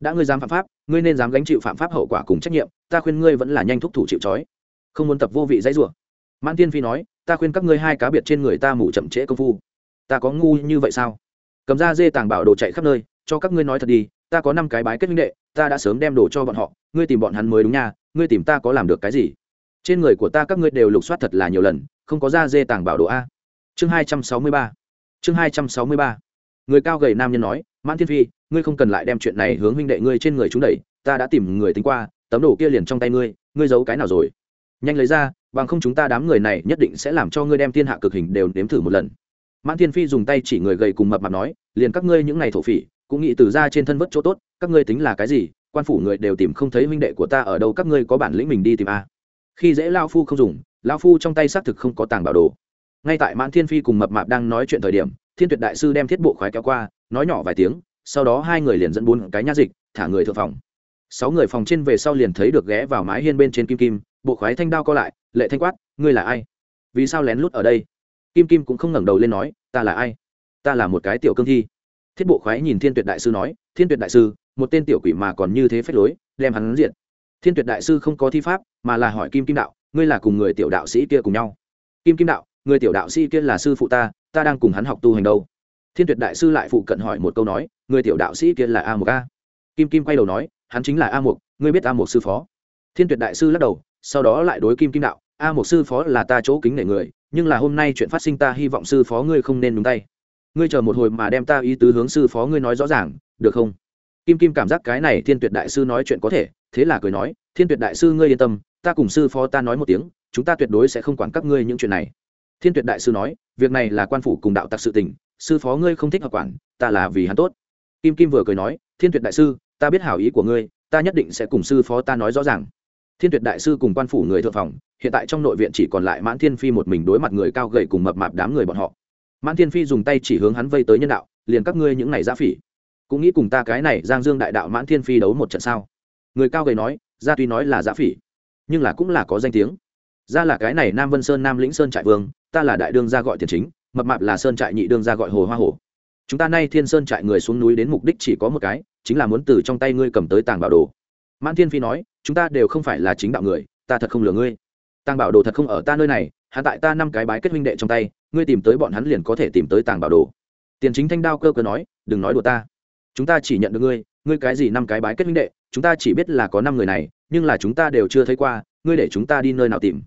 Đã ngươi dám phạm pháp, ngươi nên dám gánh chịu phạm pháp hậu quả cùng trách nhiệm, ta khuyên ngươi vẫn là nhanh thúc thủ chịu trói. Không muốn tập vô vị dãy rủa. Mãn Thiên phi nói, ta khuyên các ngươi hai cá biệt trên người ta mủ chậm trễ công phu ta có ngu như vậy sao? Cầm ra dê tàng bảo đồ chạy khắp nơi, cho các ngươi nói thật đi, ta có năm cái bái kết minh đệ, ta đã sớm đem đồ cho bọn họ, ngươi tìm bọn hắn mới đúng nha, ngươi tìm ta có làm được cái gì? Trên người của ta các ngươi đều lục soát thật là nhiều lần, không có ra dê tàng bảo đồ a. Chương hai trăm sáu mươi ba. Chương hai trăm sáu mươi ba. Người cao gầy nam nhân nói, mãn thiên phi, ngươi không cần lại đem chuyện này hướng huynh đệ ngươi trên người chúng đẩy, ta đã tìm người tính qua, tấm đồ kia liền trong tay ngươi ngươi giấu cái nào rồi? Nhanh lấy ra, bằng không chúng ta đám người này nhất định sẽ làm cho ngươi đem thiên hạ cực hình đều nếm thử một lần mãn thiên phi dùng tay chỉ người gầy cùng mập mặt nói, liền các ngươi những ngày thổ phỉ, cũng nghĩ từ ra trên thân vất chỗ tốt, các ngươi tính là cái gì? Quan phủ người đều tìm không thấy huynh đệ của ta ở đâu, các ngươi có bản lĩnh mình đi tìm a. Khi dễ lao phu không dùng, lao phu trong tay xác thực không có tàng bảo đồ. Ngay tại mãn thiên phi cùng mập mạp đang nói chuyện thời điểm, thiên tuyệt đại sư đem thiết bộ khoái kéo qua, nói nhỏ vài tiếng, sau đó hai người liền dẫn bốn cái nhát dịch, thả người thượng phòng. Sáu người phòng trên về sau liền thấy được ghé vào mái hiên bên trên kim kim, bộ khoái thanh đao co lại, lệ thanh quát, ngươi là ai? Vì sao lén lút ở đây? Kim kim cũng không ngẩng đầu lên nói, ta là ai? Ta là một cái tiểu cương thi. Thiết bộ khoái nhìn thiên tuyệt đại sư nói, thiên tuyệt đại sư, một tên tiểu quỷ mà còn như thế phép lối, đem hắn diện thiên tuyệt đại sư không có thi pháp, mà là hỏi kim kim đạo, ngươi là cùng người tiểu đạo sĩ kia cùng nhau? Kim kim đạo, người tiểu đạo sĩ kia là sư phụ ta ta đang cùng hắn học tu hành đâu? Thiên tuyệt đại sư lại phụ cận hỏi một câu nói, người tiểu đạo sĩ kia là a mục a? Kim kim quay đầu nói, hắn chính là a mục, ngươi biết a mục sư phó? Thiên tuyệt đại sư lắc đầu, sau đó lại đối kim kim đạo, a mục sư phó là ta chỗ kính nể người nhưng là hôm nay chuyện phát sinh ta hy vọng sư phó ngươi không nên đúng tay. Ngươi chờ một hồi mà đem ta ý tứ hướng sư phó ngươi nói rõ ràng, được không? Kim kim cảm giác cái này thiên tuyệt đại sư nói chuyện có thể, thế là cười nói, thiên tuyệt đại sư ngươi yên tâm, ta cùng sư phó ta nói một tiếng, chúng ta tuyệt đối sẽ không quản các ngươi những chuyện này. Thiên tuyệt đại sư nói, việc này là quan phủ cùng đạo tặc sự tình, sư phó ngươi không thích hợp quản, ta là vì hắn tốt. Kim kim vừa cười nói, thiên tuyệt đại sư, ta biết hảo ý của ngươi, ta nhất định sẽ cùng sư phó ta nói rõ ràng thiên tuyệt đại sư cùng quan phủ người thượng phòng, hiện tại trong nội viện chỉ còn lại mãn thiên phi một mình đối mặt người cao gầy cùng mập mạp đám người bọn họ. Mãn thiên phi dùng tay chỉ hướng hắn vây tới nhân đạo, liền các ngươi những này giã phỉ, cũng nghĩ cùng ta cái này giang dương đại đạo mãn thiên phi đấu một trận sao? Người cao gầy nói ra tuy nói là giã phỉ, nhưng là cũng là có danh tiếng. Ra là cái này nam vân sơn, nam lĩnh sơn trại vương, ta là đại đương gia gọi tiền chính, mập mạp là sơn trại nhị đương gia gọi hồ hoa hồ. Chúng ta nay thiên sơn trại người xuống núi đến mục đích chỉ có một cái, chính là muốn từ trong tay ngươi cầm tới tàng bảo đồ mãn thiên phi nói, chúng ta đều không phải là chính đạo người, ta thật không lừa ngươi. Tàng bảo đồ thật không ở ta nơi này hạ tại ta năm cái bái kết huynh đệ trong tay, ngươi tìm tới bọn hắn liền có thể tìm tới tàng bảo đồ. Tiền chính thanh đao cơ cơ nói, đừng nói đùa ta. Chúng ta chỉ nhận được ngươi ngươi cái gì năm cái bái kết huynh đệ, chúng ta chỉ biết là có năm người này, nhưng là chúng ta đều chưa thấy qua, ngươi để chúng ta đi nơi nào tìm?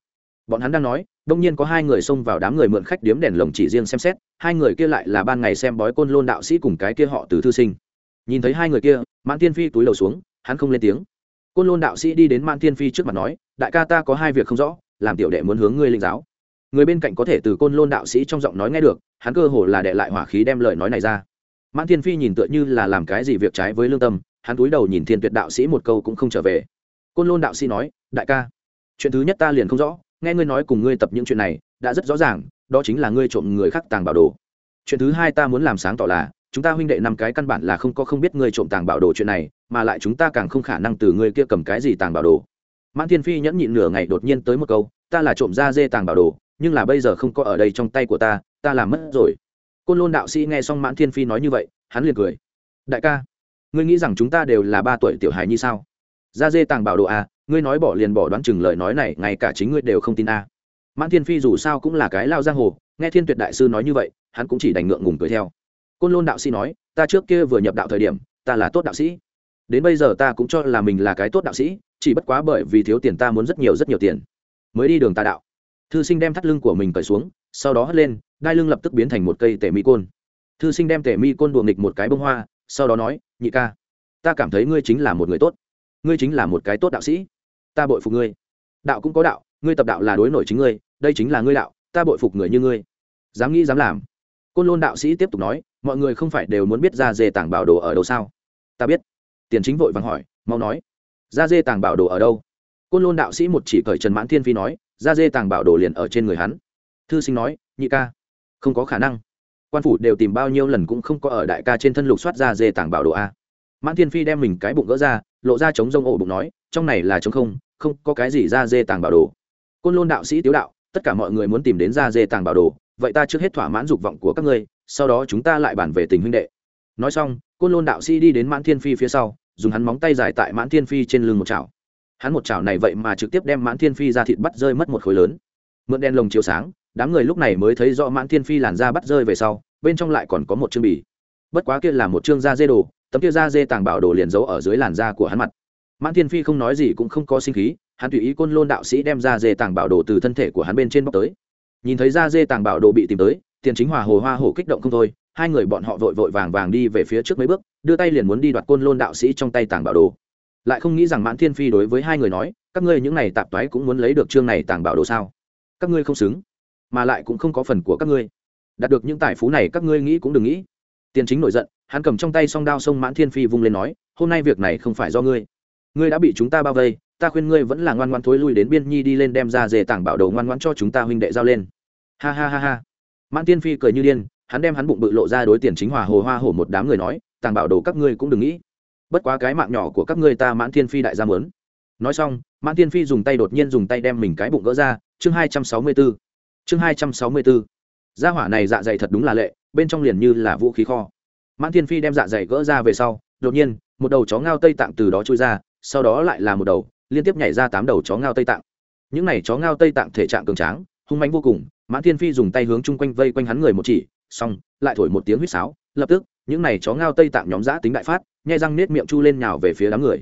Bọn hắn đang nói, đông nhiên có hai người xông vào đám người mượn khách điếm đèn lồng chỉ riêng xem xét, hai người kia lại là ban ngày xem bói côn lôn đạo sĩ cùng cái kia họ từ thư sinh. Nhìn thấy hai người kia, mãn tiên phi túi lầu xuống, hắn không lên tiếng côn lôn đạo sĩ đi đến man thiên phi trước mặt nói, đại ca ta có hai việc không rõ, làm tiểu đệ muốn hướng ngươi linh giáo. Người bên cạnh có thể từ côn lôn đạo sĩ trong giọng nói nghe được, hắn cơ hồ là đệ lại hỏa khí đem lời nói này ra. Mãn Thiên phi nhìn tựa như là làm cái gì việc trái với lương tâm, hắn túi đầu nhìn thiên tuyệt đạo sĩ một câu cũng không trở về. Côn lôn đạo sĩ nói, đại ca, chuyện thứ nhất ta liền không rõ, nghe ngươi nói cùng ngươi tập những chuyện này, đã rất rõ ràng, đó chính là ngươi trộm người khác tàng bảo đồ. Chuyện thứ hai ta muốn làm sáng tỏ là chúng ta huynh đệ năm cái căn bản là không có không biết ngươi trộm tàng bảo đồ chuyện này, mà lại chúng ta càng không khả năng từ ngươi kia cầm cái gì tàng bảo đồ. Mãn thiên phi nhẫn nhịn nửa ngày đột nhiên tới một câu, ta là trộm ra dê tàng bảo đồ, nhưng là bây giờ không có ở đây trong tay của ta ta làm mất rồi. Côn lôn đạo sĩ nghe xong mãn thiên phi nói như vậy, hắn liền cười. Đại ca, ngươi nghĩ rằng chúng ta đều là ba tuổi tiểu hài như sao? Ra dê tàng bảo đồ à ngươi nói bỏ liền bỏ đoán chừng lời nói này, ngay cả chính ngươi đều không tin a à. mãn thiên phi dù sao cũng là cái lao giang hồ, nghe thiên tuyệt đại sư nói như vậy, hắn cũng chỉ đành ngượng ngùng cười theo côn lôn đạo sĩ nói, ta trước kia vừa nhập đạo thời điểm, ta là tốt đạo sĩ. Đến bây giờ ta cũng cho là mình là cái tốt đạo sĩ, chỉ bất quá bởi vì thiếu tiền ta muốn rất nhiều rất nhiều tiền. Mới đi đường tà đạo. Thư sinh đem thắt lưng của mình cởi xuống, sau đó hất lên, đai lưng lập tức biến thành một cây tể mi côn. Thư sinh đem tể mi côn đùa nghịch một cái bông hoa, sau đó nói, nhị ca, ta cảm thấy ngươi chính là một người tốt. Ngươi chính là một cái tốt đạo sĩ. Ta bội phục ngươi. Đạo cũng có đạo, ngươi tập đạo là đối nổi chính ngươi, đây chính là ngươi đạo, ta bội phục người như ngươi. Dám nghĩ dám làm. Côn lôn đạo sĩ tiếp tục nói mọi người không phải đều muốn biết ra dê tàng bảo đồ ở đâu sao? Ta biết. Tiền chính vội vàng hỏi, mau nói. Ra dê tàng bảo đồ ở đâu? Côn lôn đạo sĩ một chỉ cởi trần mãn thiên phi nói, ra dê tàng bảo đồ liền ở trên người hắn. Thư sinh nói, nhị ca, không có khả năng. Quan phủ đều tìm bao nhiêu lần cũng không có ở đại ca trên thân lục soát ra dê tàng bảo đồ a. Mãn thiên phi đem mình cái bụng gỡ ra, lộ ra chống rông ổ bụng nói, trong này là chống không không có cái gì ra dê tàng bảo đồ. Côn lôn đạo sĩ tiếu đạo, tất cả mọi người muốn tìm đến ra dê tàng bảo đồ, vậy ta trước hết thỏa mãn dục vọng của các ngươi sau đó chúng ta lại bàn về tình huynh đệ. Nói xong, côn lôn đạo sĩ đi đến mãn thiên phi phía sau, dùng hắn móng tay dài tại mãn thiên phi trên lưng một chảo. Hắn một chảo này vậy mà trực tiếp đem mãn thiên phi ra thịt bắt rơi mất một khối lớn. Mượn đen lồng chiếu sáng, đám người lúc này mới thấy rõ mãn thiên phi làn da bắt rơi về sau, bên trong lại còn có một chương bì. Bất quá kia là một chương da dê đồ, tấm kia da dê tàng bảo đồ liền giấu ở dưới làn da của hắn mặt. Mãn thiên phi không nói gì cũng không có sinh khí, hắn tùy ý côn lôn đạo sĩ đem ra dê tàng bảo đồ từ thân thể của hắn bên trên bóc tới. Nhìn thấy da dê tàng bảo đồ bị tìm tới tiền chính hòa hồ hoa hổ kích động không thôi, hai người bọn họ vội vội vàng vàng đi về phía trước mấy bước, đưa tay liền muốn đi đoạt côn lôn đạo sĩ trong tay tàng bảo đồ. Lại không nghĩ rằng mãn thiên phi đối với hai người nói, các ngươi những này tạp toái cũng muốn lấy được chương này tàng bảo đồ sao? Các ngươi không xứng, mà lại cũng không có phần của các ngươi. Đạt được những tài phú này các ngươi nghĩ cũng đừng nghĩ. Tiền chính nổi giận, hắn cầm trong tay song đao sông mãn thiên phi vung lên nói, hôm nay việc này không phải do ngươi. Ngươi đã bị chúng ta bao vây, ta khuyên ngươi vẫn là ngoan ngoan thối lui đến biên nhi đi lên đem ra dề tảng bảo đồ ngoan ngoan cho chúng ta huynh đệ giao lên. Ha ha ha ha mãn tiên phi cười như điên, hắn đem hắn bụng bự lộ ra đối tiền chính hòa hồ hoa hổ một đám người nói, tàng bảo đồ các ngươi cũng đừng nghĩ. Bất quá cái mạng nhỏ của các ngươi ta mãn thiên phi đại gia mớn nói xong, mãn thiên phi dùng tay đột nhiên dùng tay đem mình cái bụng gỡ ra, chương hai trăm sáu mươi b ố chương hai trăm sáu mươi b ố gia hỏa này dạ dày thật đúng là lệ, bên trong liền như là vũ khí kho. Mãn thiên phi đem dạ dày gỡ ra về sau, đột nhiên, một đầu chó ngao tây tạng từ đó trôi ra, sau đó lại là một đầu, liên tiếp nhảy ra tám đầu chó ngao tây tạng. Những này chó ngao tây tạng thể trạng cường tráng, hung manh vô cùng mãn thiên phi dùng tay hướng chung quanh vây quanh hắn người một chỉ, xong, lại thổi một tiếng huýt sáo, lập tức, những này chó ngao tây tạng nhóm giã tính đại phát, nhai răng nết miệng chu lên nhào về phía đám người.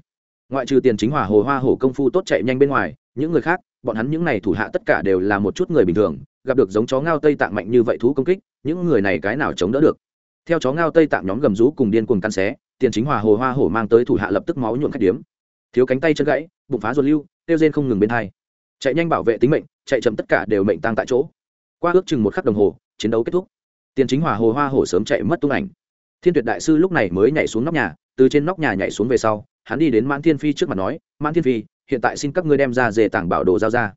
Ngoại trừ tiền chính hòa hồ hoa hổ công phu tốt chạy nhanh bên ngoài, những người khác, bọn hắn những này thủ hạ tất cả đều là một chút người bình thường, gặp được giống chó ngao tây tạng mạnh như vậy thú công kích, những người này cái nào chống đỡ được? Theo chó ngao tây tạng nhóm gầm rú cùng điên cuồng căn xé, tiền chính hòa hồ hoa hổ mang tới thủ hạ lập tức máu nhuộm khách điếm. Thiếu cánh tay chân gãy, bụng phá ruột lưu, tiêu rên không ngừng bên hai. Chạy nhanh bảo vệ tính mệnh, chạy chậm tất cả đều mệnh tăng tại chỗ qua ước chừng một khắc đồng hồ, chiến đấu kết thúc. Tiền chính hòa hồ hoa hổ sớm chạy mất tung ảnh. Thiên tuyệt đại sư lúc này mới nhảy xuống nóc nhà, từ trên nóc nhà nhảy xuống về sau, hắn đi đến mãn thiên phi trước mặt nói, mãn thiên phi, hiện tại xin các ngươi đem ra dề tảng bảo đồ giao ra.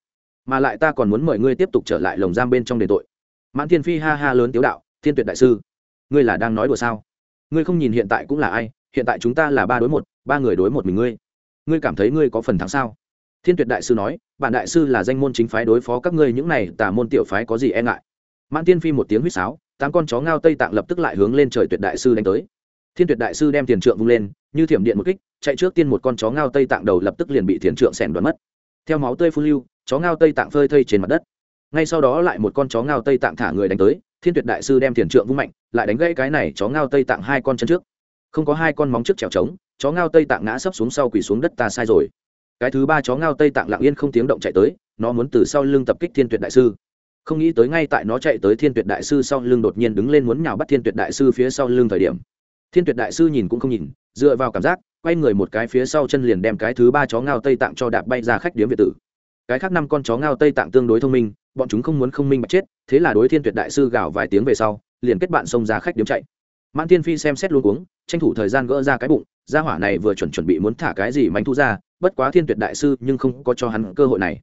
Mà lại ta còn muốn mời ngươi tiếp tục trở lại lồng giam bên trong đền tội. Mãn thiên phi ha ha lớn tiếu đạo, thiên tuyệt đại sư, ngươi là đang nói đùa sao? Ngươi không nhìn hiện tại cũng là ai, hiện tại chúng ta là ba đối một, ba người đối một mình ngươi. Ngươi cảm thấy ngươi có phần thắng sao? Thiên tuyệt đại sư nói bạn đại sư là danh môn chính phái đối phó các ngươi, những này tà môn tiểu phái có gì e ngại? Mãn tiên phi một tiếng huýt sáo, tám con chó ngao tây tạng lập tức lại hướng lên trời tuyệt đại sư đánh tới. Thiên tuyệt đại sư đem tiền trượng vung lên, như thiểm điện một kích, chạy trước tiên một con chó ngao tây tạng đầu lập tức liền bị tiền trượng xẻn đoán mất. Theo máu tươi phun lưu, chó ngao tây tạng phơi thây trên mặt đất. Ngay sau đó lại một con chó ngao tây tạng thả người đánh tới, thiên tuyệt đại sư đem tiền trượng vung mạnh, lại đánh gãy cái này chó ngao tây tạng hai con chân trước. Không có hai con móng trước trèo trống, chó ngao tây tạng ngã sấp xuống sau quỳ xuống đất, ta sai rồi cái thứ ba chó ngao tây tạng lặng yên không tiếng động chạy tới, nó muốn từ sau lưng tập kích thiên tuyệt đại sư. Không nghĩ tới ngay tại nó chạy tới thiên tuyệt đại sư sau lưng đột nhiên đứng lên muốn nhào bắt thiên tuyệt đại sư phía sau lưng thời điểm. Thiên tuyệt đại sư nhìn cũng không nhìn, dựa vào cảm giác, quay người một cái phía sau chân liền đem cái thứ ba chó ngao tây tạng cho đạp bay ra khách điếm việt tử. Cái khác năm con chó ngao tây tạng tương đối thông minh, bọn chúng không muốn không minh mà chết, thế là đối thiên tuyệt đại sư gào vài tiếng về sau, liền kết bạn xông ra khách điếm chạy. Mãn Thiên phi xem xét luôn uống tranh thủ thời gian gỡ ra cái bụng, gia hỏa này vừa chuẩn chuẩn bị muốn thả cái gì mánh thu ra bất quá thiên tuyệt đại sư nhưng không có cho hắn cơ hội này.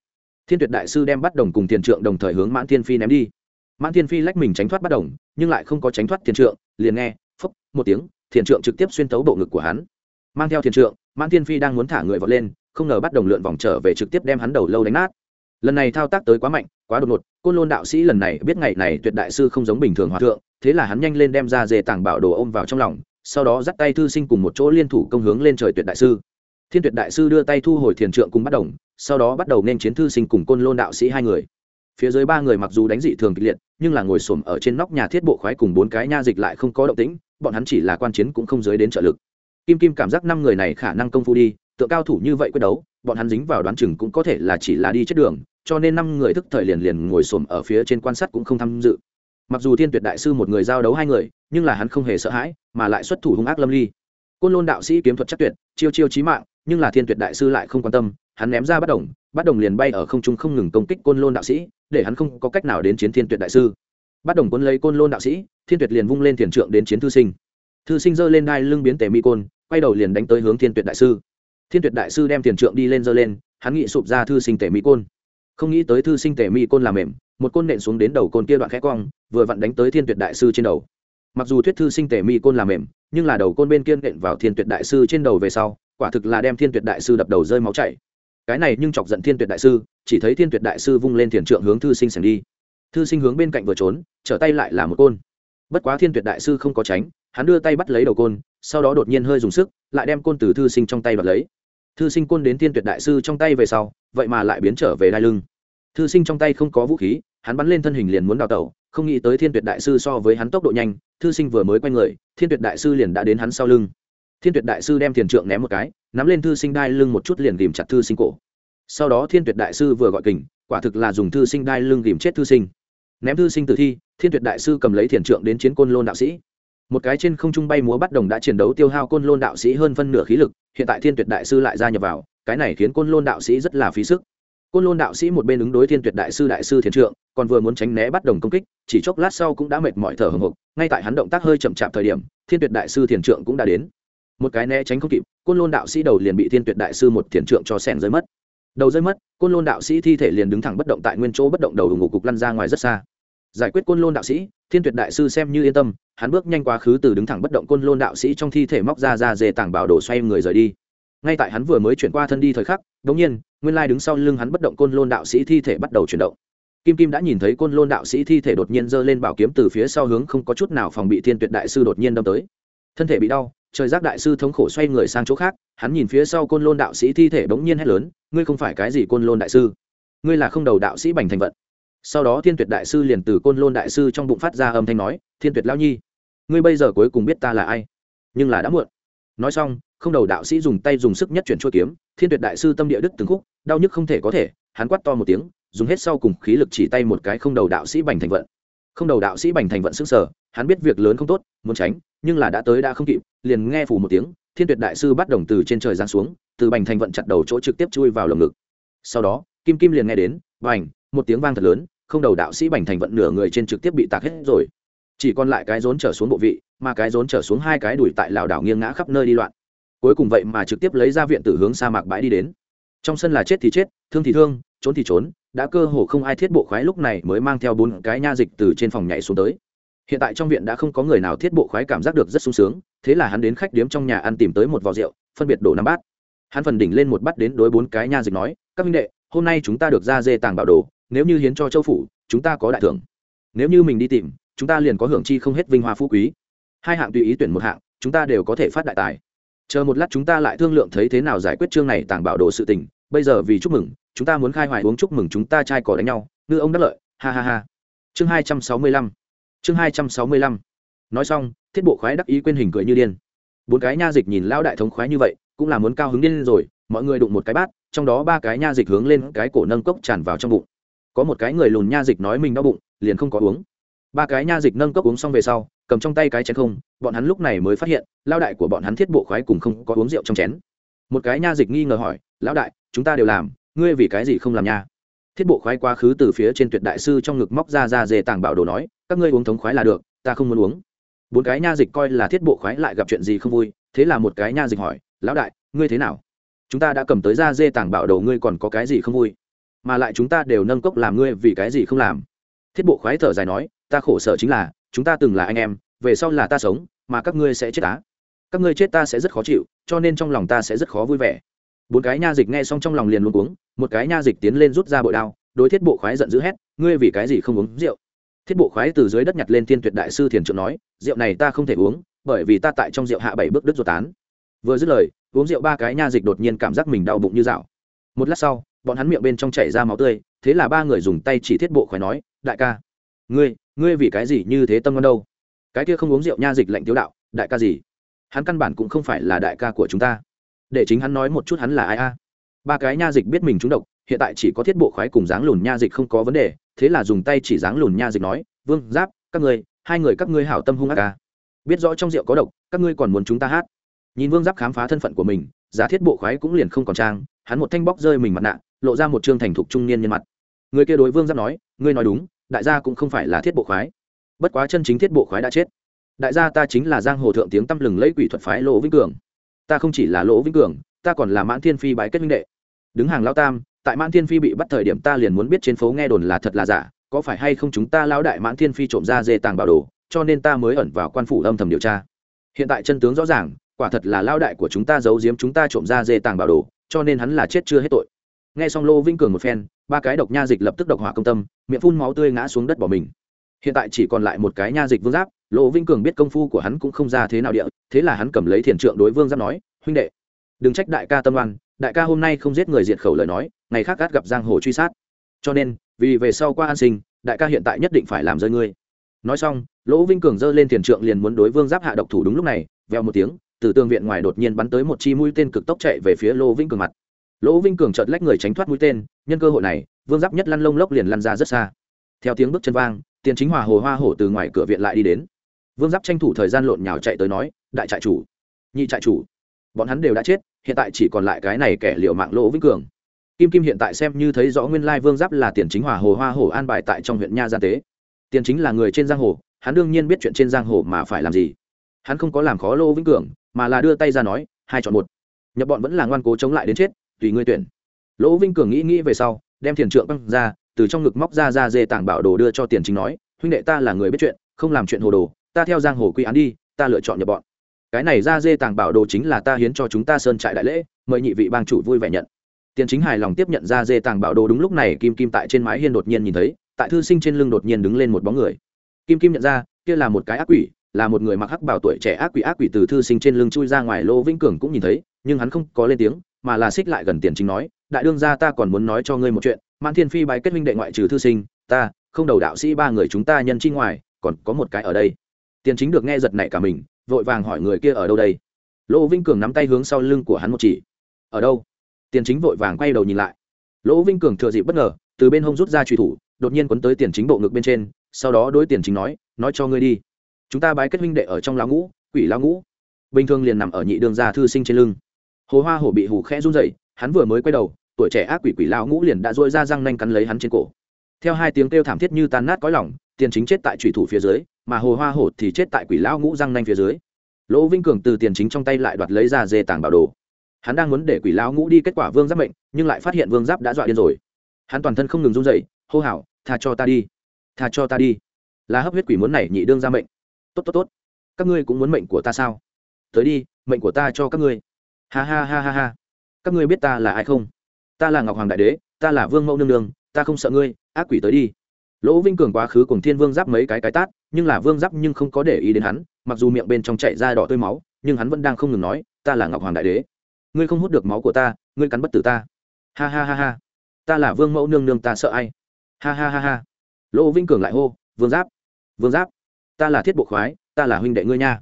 Thiên tuyệt đại sư đem bắt đồng cùng tiền trượng đồng thời hướng mãn Thiên phi ném đi. Mãn Thiên phi lách mình tránh thoát bắt đồng, nhưng lại không có tránh thoát tiền trượng, liền nghe, phốc, một tiếng thiền trượng trực tiếp xuyên tấu bộ ngực của hắn. Mang theo thiền trượng, mãn Thiên phi đang muốn thả người vọt lên, không ngờ bắt đồng lượn vòng trở về trực tiếp đem hắn đầu lâu đánh nát. Lần này thao tác tới quá mạnh, quá đột ngột, côn lôn đạo sĩ lần này biết ngày này tuyệt đại sư không giống bình thường hòa thượng, thế là hắn nhanh lên đem ra dề tảng bảo đồ ôm vào trong lòng, sau đó dắt tay thư sinh cùng một chỗ liên thủ công hướng lên trời tuyệt đại sư thiên tuyệt đại sư đưa tay thu hồi thiền trượng cùng bắt đồng, sau đó bắt đầu nên chiến thư sinh cùng côn lôn đạo sĩ hai người. Phía dưới ba người mặc dù đánh dị thường kịch liệt, nhưng là ngồi xổm ở trên nóc nhà thiết bộ khoái cùng bốn cái nha dịch lại không có động tĩnh, bọn hắn chỉ là quan chiến cũng không giới đến trợ lực. Kim kim cảm giác năm người này khả năng công phu đi tựa cao thủ như vậy quyết đấu, bọn hắn dính vào đoán chừng cũng có thể là chỉ là đi chết đường, cho nên năm người thức thời liền liền ngồi xổm ở phía trên quan sát cũng không tham dự. Mặc dù thiên tuyệt đại sư một người giao đấu hai người, nhưng là hắn không hề sợ hãi, mà lại xuất thủ hung ác lâm ly. Côn lôn đạo sĩ kiếm thuật chắc tuyệt, chiêu chiêu trí mạng nhưng là thiên tuyệt đại sư lại không quan tâm, hắn ném ra bắt đồng bắt đồng liền bay ở không trung không ngừng công kích côn lôn đạo sĩ, để hắn không có cách nào đến chiến thiên tuyệt đại sư. Bắt đồng quân lấy côn lôn đạo sĩ, thiên tuyệt liền vung lên thiền trượng đến chiến thư sinh. Thư sinh giơ lên đai lưng biến tể mi côn, quay đầu liền đánh tới hướng thiên tuyệt đại sư. Thiên tuyệt đại sư đem tiền trượng đi lên giơ lên, hắn nghị sụp ra thư sinh tể mi côn. Không nghĩ tới thư sinh tể mi côn làm mềm, một côn nện xuống đến đầu côn kia đoạn khẽ cong, vừa vặn đánh tới thiên tuyệt đại sư trên đầu. Mặc dù thuyết thư sinh tể mi côn làm mềm, nhưng là đầu côn bên kia nện vào thiên tuyệt đại sư trên đầu về sau quả thực là đem thiên tuyệt đại sư đập đầu rơi máu chảy. Cái này nhưng chọc giận thiên tuyệt đại sư, chỉ thấy thiên tuyệt đại sư vung lên thiền trượng hướng thư sinh sành đi. Thư sinh hướng bên cạnh vừa trốn, trở tay lại là một côn. Bất quá thiên tuyệt đại sư không có tránh, hắn đưa tay bắt lấy đầu côn, sau đó đột nhiên hơi dùng sức, lại đem côn từ thư sinh trong tay bật lấy. Thư sinh côn đến thiên tuyệt đại sư trong tay về sau, vậy mà lại biến trở về đai lưng. Thư sinh trong tay không có vũ khí, hắn bắn lên thân hình liền muốn đào tẩu, không nghĩ tới thiên tuyệt đại sư so với hắn tốc độ nhanh, thư sinh vừa mới quay người, thiên tuyệt đại sư liền đã đến hắn sau lưng thiên tuyệt đại sư đem thiền trượng ném một cái, nắm lên thư sinh đai lưng một chút liền ghìm chặt thư sinh cổ. Sau đó thiên tuyệt đại sư vừa gọi kình, quả thực là dùng thư sinh đai lưng ghìm chết thư sinh. Ném thư sinh tử thi, thiên tuyệt đại sư cầm lấy thiền trượng đến chiến côn lôn đạo sĩ. Một cái trên không trung bay múa bắt đồng đã chiến đấu tiêu hao côn lôn đạo sĩ hơn phân nửa khí lực, hiện tại thiên tuyệt đại sư lại gia nhập vào, cái này khiến côn lôn đạo sĩ rất là phí sức. Côn lôn đạo sĩ một bên ứng đối thiên tuyệt đại sư đại sư thiền trượng, còn vừa muốn tránh né bắt đồng công kích, chỉ chốc lát sau cũng đã mệt mỏi thở hồng hộc, ngay tại hắn động tác hơi chậm chạp thời điểm, thiên tuyệt đại sư thiền trượng cũng đã đến một cái né tránh không kịp, côn lôn đạo sĩ đầu liền bị thiên tuyệt đại sư một thiền trượng cho sẻn rơi mất. Đầu rơi mất, côn lôn đạo sĩ thi thể liền đứng thẳng bất động tại nguyên chỗ bất động đầu ngủ cục lăn ra ngoài rất xa. Giải quyết côn lôn đạo sĩ, thiên tuyệt đại sư xem như yên tâm, hắn bước nhanh quá khứ từ đứng thẳng bất động côn lôn đạo sĩ trong thi thể móc ra ra dề tảng bảo đổ xoay người rời đi. Ngay tại hắn vừa mới chuyển qua thân đi thời khắc đ ỗ n g nhiên, nguyên lai đứng sau lưng hắn bất động côn lôn đạo sĩ thi thể bắt đầu chuyển động. Kim kim đã nhìn thấy côn lôn đạo sĩ thi thể đột nhiên giơ lên bảo kiếm từ phía sau hướng không có chút nào phòng bị thiên tuyệt đại sư đột nhiên đâm tới. Thân thể bị đau trời giác đại sư thống khổ xoay người sang chỗ khác, hắn nhìn phía sau côn lôn đạo sĩ thi thể bỗng nhiên hét lớn, ngươi không phải cái gì côn lôn đại sư? Ngươi là không đầu đạo sĩ bành thành vận. Sau đó thiên tuyệt đại sư liền từ côn lôn đại sư trong bụng phát ra âm thanh nói, thiên tuyệt lao nhi, ngươi bây giờ cuối cùng biết ta là ai? Nhưng là đã muộn. Nói xong, không đầu đạo sĩ dùng tay dùng sức nhất chuyển chua kiếm, thiên tuyệt đại sư tâm địa đức từng khúc, đau nhức không thể có thể, hắn quắt to một tiếng, dùng hết sau cùng khí lực chỉ tay một cái không đầu đạo sĩ bành thành vận. Không đầu đạo sĩ bành thành vận sức sở hắn biết việc lớn không tốt, muốn tránh nhưng là đã tới đã không kịp, liền nghe phủ một tiếng, thiên tuyệt đại sư bắt đồng từ trên trời giáng xuống, từ bành thành vận chặt đầu chỗ trực tiếp chui vào lồng ngực. Sau đó, kim kim liền nghe đến, bành, một tiếng vang thật lớn, không đầu đạo sĩ bành thành vận nửa người trên trực tiếp bị tạc hết rồi. Chỉ còn lại cái rốn trở xuống bộ vị, mà cái rốn trở xuống hai cái đùi tại lảo đảo nghiêng ngã khắp nơi đi loạn. Cuối cùng vậy mà trực tiếp lấy ra viện tử hướng sa mạc bãi đi đến. Trong sân là chết thì chết, thương thì thương, trốn thì trốn, đã cơ hồ không ai thiết bộ khoái lúc này mới mang theo bốn cái nha dịch từ trên phòng nhảy xuống tới hiện tại trong viện đã không có người nào thiết bộ khoái cảm giác được rất sung sướng, thế là hắn đến khách điếm trong nhà ăn tìm tới một vò rượu, phân biệt đổ năm bát. Hắn phần đỉnh lên một bát đến đối bốn cái nha dịch nói, các minh đệ, hôm nay chúng ta được ra dê tàng bảo đồ, nếu như hiến cho châu phủ, chúng ta có đại thưởng. Nếu như mình đi tìm, chúng ta liền có hưởng chi không hết vinh hoa phú quý. Hai hạng tùy ý tuyển một hạng, chúng ta đều có thể phát đại tài. Chờ một lát chúng ta lại thương lượng thấy thế nào giải quyết chương này tàng bảo đồ sự tình, bây giờ vì chúc mừng, chúng ta muốn khai hoài uống chúc mừng chúng ta trai cỏ đánh nhau, ngư ông đắc lợi, ha ha ha. Chương hai trăm sáu mươi lăm chương hai trăm sáu mươi lăm. Nói xong, thiết bộ khoái đắc ý quên hình cười như điên. Bốn cái nha dịch nhìn lão đại thống khoái như vậy, cũng là muốn cao hứng điên rồi, mọi người đụng một cái bát, trong đó ba cái nha dịch hướng lên cái cổ nâng cốc tràn vào trong bụng. Có một cái người lùn nha dịch nói mình đau bụng, liền không có uống. Ba cái nha dịch nâng cốc uống xong về sau, cầm trong tay cái chén không, bọn hắn lúc này mới phát hiện lao đại của bọn hắn thiết bộ khoái cùng không có uống rượu trong chén. Một cái nha dịch nghi ngờ hỏi, lão đại, chúng ta đều làm, ngươi vì cái gì không làm nha? Thiết bộ khoái quá khứ từ phía trên tuyệt đại sư trong ngực móc ra ra dề tàng bảo đồ nói, các ngươi uống thống khoái là được, ta không muốn uống. Bốn cái nha dịch coi là thiết bộ khoái lại gặp chuyện gì không vui, thế là một cái nha dịch hỏi, lão đại, ngươi thế nào? Chúng ta đã cầm tới ra dê tàng bảo đồ, ngươi còn có cái gì không vui? Mà lại chúng ta đều nâng cốc làm ngươi vì cái gì không làm? Thiết bộ khoái thở dài nói, ta khổ sở chính là, chúng ta từng là anh em, về sau là ta sống, mà các ngươi sẽ chết á. Các ngươi chết ta sẽ rất khó chịu, cho nên trong lòng ta sẽ rất khó vui vẻ bốn cái nha dịch nghe xong trong lòng liền luôn uống một cái nha dịch tiến lên rút ra bội đao, đối thiết bộ khoái giận dữ hét, ngươi vì cái gì không uống rượu? Thiết bộ khoái từ dưới đất nhặt lên thiên tuyệt đại sư thiền trượng nói, rượu này ta không thể uống, bởi vì ta tại trong rượu hạ bảy bước đứt ruột tán. Vừa dứt lời, uống rượu ba cái nha dịch đột nhiên cảm giác mình đau bụng như dạo. Một lát sau, bọn hắn miệng bên trong chảy ra máu tươi, thế là ba người dùng tay chỉ thiết bộ khoái nói, đại ca, ngươi ngươi vì cái gì như thế tâm ngon đâu? Cái kia không uống rượu nha dịch lạnh tiếu đạo, đại ca gì? Hắn căn bản cũng không phải là đại ca của chúng ta để chính hắn nói một chút hắn là ai a. Ba cái nha dịch biết mình trúng độc, hiện tại chỉ có thiết bộ khoái cùng dáng lùn nha dịch không có vấn đề, thế là dùng tay chỉ dáng lùn nha dịch nói, vương, giáp, các ngươi, hai người các ngươi hảo tâm hung ác ca biết rõ trong rượu có độc, các ngươi còn muốn chúng ta hát. Nhìn vương giáp khám phá thân phận của mình giá thiết bộ khoái cũng liền không còn trang, hắn một thanh bóc rơi mình mặt nạ, lộ ra một trương thành thục trung niên nhân mặt. Người kia đối vương giáp nói, ngươi nói đúng, đại gia cũng không phải là thiết bộ khoái. Bất quá chân chính thiết bộ khoái đã chết. Đại gia ta chính là giang hồ thượng tiếng tăm lừng lấy quỷ thuật phái lỗ vĩnh cường ta không chỉ là lỗ vĩnh cường, ta còn là mãn thiên phi bái kết minh đệ. Đứng hàng lao tam, tại mãn thiên phi bị bắt thời điểm ta liền muốn biết trên phố nghe đồn là thật là giả, có phải hay không chúng ta lão đại mãn thiên phi trộm ra dê tàng bảo đồ, cho nên ta mới ẩn vào quan phủ âm thầm điều tra. Hiện tại chân tướng rõ ràng, quả thật là lao đại của chúng ta giấu giếm chúng ta trộm ra dê tàng bảo đồ, cho nên hắn là chết chưa hết tội. Nghe xong lô vĩnh cường một phen, ba cái độc nha dịch lập tức độc hỏa công tâm, miệng phun máu tươi ngã xuống đất bỏ mình. Hiện tại chỉ còn lại một cái nha dịch vương giáp lộ vĩnh cường biết công phu của hắn cũng không ra thế nào địa, thế là hắn cầm lấy thiền trượng đối vương giáp nói, huynh đệ, đừng trách đại ca tâm oan, đại ca hôm nay không giết người diệt khẩu lời nói, ngày khác gắt gặp giang hồ truy sát. Cho nên, vì về sau qua an sinh, đại ca hiện tại nhất định phải làm rơi ngươi. Nói xong lỗ vinh cường giơ lên thiền trượng liền muốn đối vương giáp hạ độc thủ đúng lúc này veo một tiếng, từ tường viện ngoài đột nhiên bắn tới một chi mũi tên cực tốc chạy về phía lỗ vinh cường mặt. Lỗ vinh cường chợt lách người tránh thoát mũi tên, nhân cơ hội này, vương giáp nhất lăn lông lốc liền lăn ra rất xa. Theo tiếng bước chân vang, tiền chính hòa hồ hoa hổ từ ngoài cửa viện lại đi đến vương giáp tranh thủ thời gian lộn nhào chạy tới nói, đại trại chủ, nhị trại chủ, bọn hắn đều đã chết, hiện tại chỉ còn lại cái này kẻ liệu mạng lỗ vĩnh cường. Kim kim hiện tại xem như thấy rõ nguyên lai vương giáp là tiền chính hòa hồ hoa hổ an bài tại trong huyện nha gia tế. Tiền chính là người trên giang hồ, hắn đương nhiên biết chuyện trên giang hồ mà phải làm gì. Hắn không có làm khó lỗ vĩnh cường, mà là đưa tay ra nói, hai chọn một. Nhập bọn vẫn là ngoan cố chống lại đến chết, tùy ngươi tuyển. Lỗ vĩnh cường nghĩ nghĩ về sau, đem tiền trượng băng ra, từ trong ngực móc ra ra dê tảng bảo đồ đưa cho tiền chính nói, huynh đệ ta là người biết chuyện, không làm chuyện hồ đồ ta theo giang hồ quy án đi, ta lựa chọn nhập bọn. Cái này ra dê tàng bảo đồ chính là ta hiến cho chúng ta sơn trại đại lễ, mời nhị vị bang chủ vui vẻ nhận. Tiền chính hài lòng tiếp nhận ra dê tàng bảo đồ đúng lúc này, kim kim tại trên mái hiên đột nhiên nhìn thấy, tại thư sinh trên lưng đột nhiên đứng lên một bóng người. Kim kim nhận ra, kia là một cái ác quỷ, là một người mặc hắc bảo tuổi trẻ ác quỷ ác quỷ từ thư sinh trên lưng chui ra ngoài, lô vĩnh cường cũng nhìn thấy, nhưng hắn không có lên tiếng, mà là xích lại gần tiền chính nói, đại đương gia, ta còn muốn nói cho ngươi một chuyện man thiên phi bái kết minh đệ ngoại trừ thư sinh, ta, không đầu đạo sĩ ba người chúng ta nhân chi ngoài, còn có một cái ở đây tiền chính được nghe giật nảy cả mình, vội vàng hỏi người kia ở đâu đây. Lỗ vinh cường nắm tay hướng sau lưng của hắn một chỉ. Ở đâu? Tiền chính vội vàng quay đầu nhìn lại. Lỗ vinh cường thừa dịp bất ngờ, từ bên hông rút ra truy thủ, đột nhiên quấn tới tiền chính bộ ngực bên trên, sau đó đối tiền chính nói nói cho ngươi đi. Chúng ta bái kết huynh đệ ở trong lão ngũ, quỷ lão ngũ. Bình thường liền nằm ở nhị đường gia thư sinh trên lưng. Hồ hoa hổ bị hủ khẽ run rẩy, hắn vừa mới quay đầu, tuổi trẻ ác quỷ quỷ lão ngũ liền đã dội ra răng nanh cắn lấy hắn trên cổ. Theo hai tiếng kêu thảm thiết như tan nát cõi lỏng tiền chính chết tại trùy thủ phía dưới mà hồ hoa hổ thì chết tại quỷ lão ngũ răng nanh phía dưới. Lỗ vinh cường từ tiền chính trong tay lại đoạt lấy ra dê tàng bảo đồ. Hắn đang muốn để quỷ lão ngũ đi kết quả vương giáp bệnh nhưng lại phát hiện vương giáp đã dọa điên rồi. Hắn toàn thân không ngừng run dậy hô hào, tha cho ta đi, tha cho ta đi. Là hấp huyết quỷ muốn này nhị đương ra mệnh. Tốt tốt tốt. Các ngươi cũng muốn mệnh của ta sao? Tới đi, mệnh của ta cho các ngươi. Ha ha ha ha ha. Các ngươi biết ta là ai không? Ta là ngọc hoàng đại đế, ta là vương mẫu nương nương, ta không sợ ngươi, ác quỷ tới đi. Lỗ vinh cường quá khứ cùng thiên vương giáp mấy cái cái tát nhưng là vương giáp nhưng không có để ý đến hắn, mặc dù miệng bên trong chạy ra đỏ tươi máu, nhưng hắn vẫn đang không ngừng nói, ta là ngọc hoàng đại đế. Ngươi không hút được máu của ta, ngươi cắn bất tử ta. Ha ha ha ha. Ta là vương mẫu nương nương, ta sợ ai? Ha ha ha ha. Lỗ vinh cường lại hô, vương giáp vương giáp, ta là thiết bộ khoái, ta là huynh đệ ngươi nha.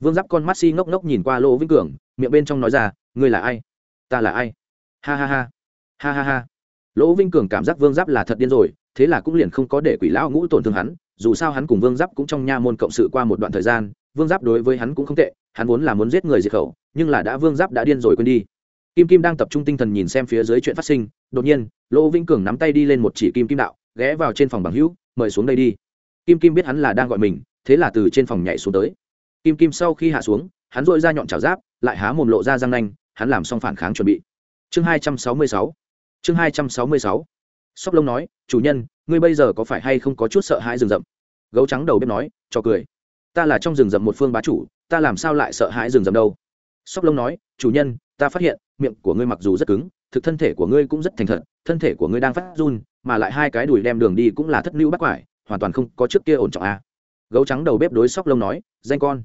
Vương giáp con mắt si ngốc ngốc nhìn qua lỗ vinh cường, miệng bên trong nói ra, ngươi là ai? Ta là ai? Ha ha ha. Ha ha ha. Lỗ vinh cường cảm giác vương giáp là thật điên rồi, thế là cũng liền không có để quỷ lão ngũ tổn thương hắn dù sao hắn cùng vương giáp cũng trong nha môn cộng sự qua một đoạn thời gian, vương giáp đối với hắn cũng không tệ, hắn vốn là muốn giết người diệt khẩu, nhưng là đã vương giáp đã điên rồi quên đi. Kim kim đang tập trung tinh thần nhìn xem phía dưới chuyện phát sinh, đột nhiên lỗ vĩnh cường nắm tay đi lên một chỉ kim kim đạo, ghé vào trên phòng bằng hữu, mời xuống đây đi. Kim kim biết hắn là đang gọi mình, thế là từ trên phòng nhảy xuống tới. Kim kim sau khi hạ xuống, hắn dội ra nhọn chảo giáp, lại há mồm lộ ra răng nanh, hắn làm xong phản kháng chuẩn bị. Chương hai trăm sáu mươi sáu. Chương hai trăm sáu mươi sáu. Sóc lông nói, chủ nhân ngươi bây giờ có phải hay không có chút sợ hãi rừng rậm? Gấu trắng đầu bếp nói, cho cười. Ta là trong rừng rậm một phương bá chủ, ta làm sao lại sợ hãi rừng rậm đâu? Sóc lông nói, chủ nhân, ta phát hiện, miệng của ngươi mặc dù rất cứng, thực thân thể của ngươi cũng rất thành thật, thân thể của ngươi đang phát run, mà lại hai cái đùi đem đường đi cũng là thất lưu bắt quải, hoàn toàn không có trước kia ổn trọng a à. gấu trắng đầu bếp đối sóc lông nói, danh con.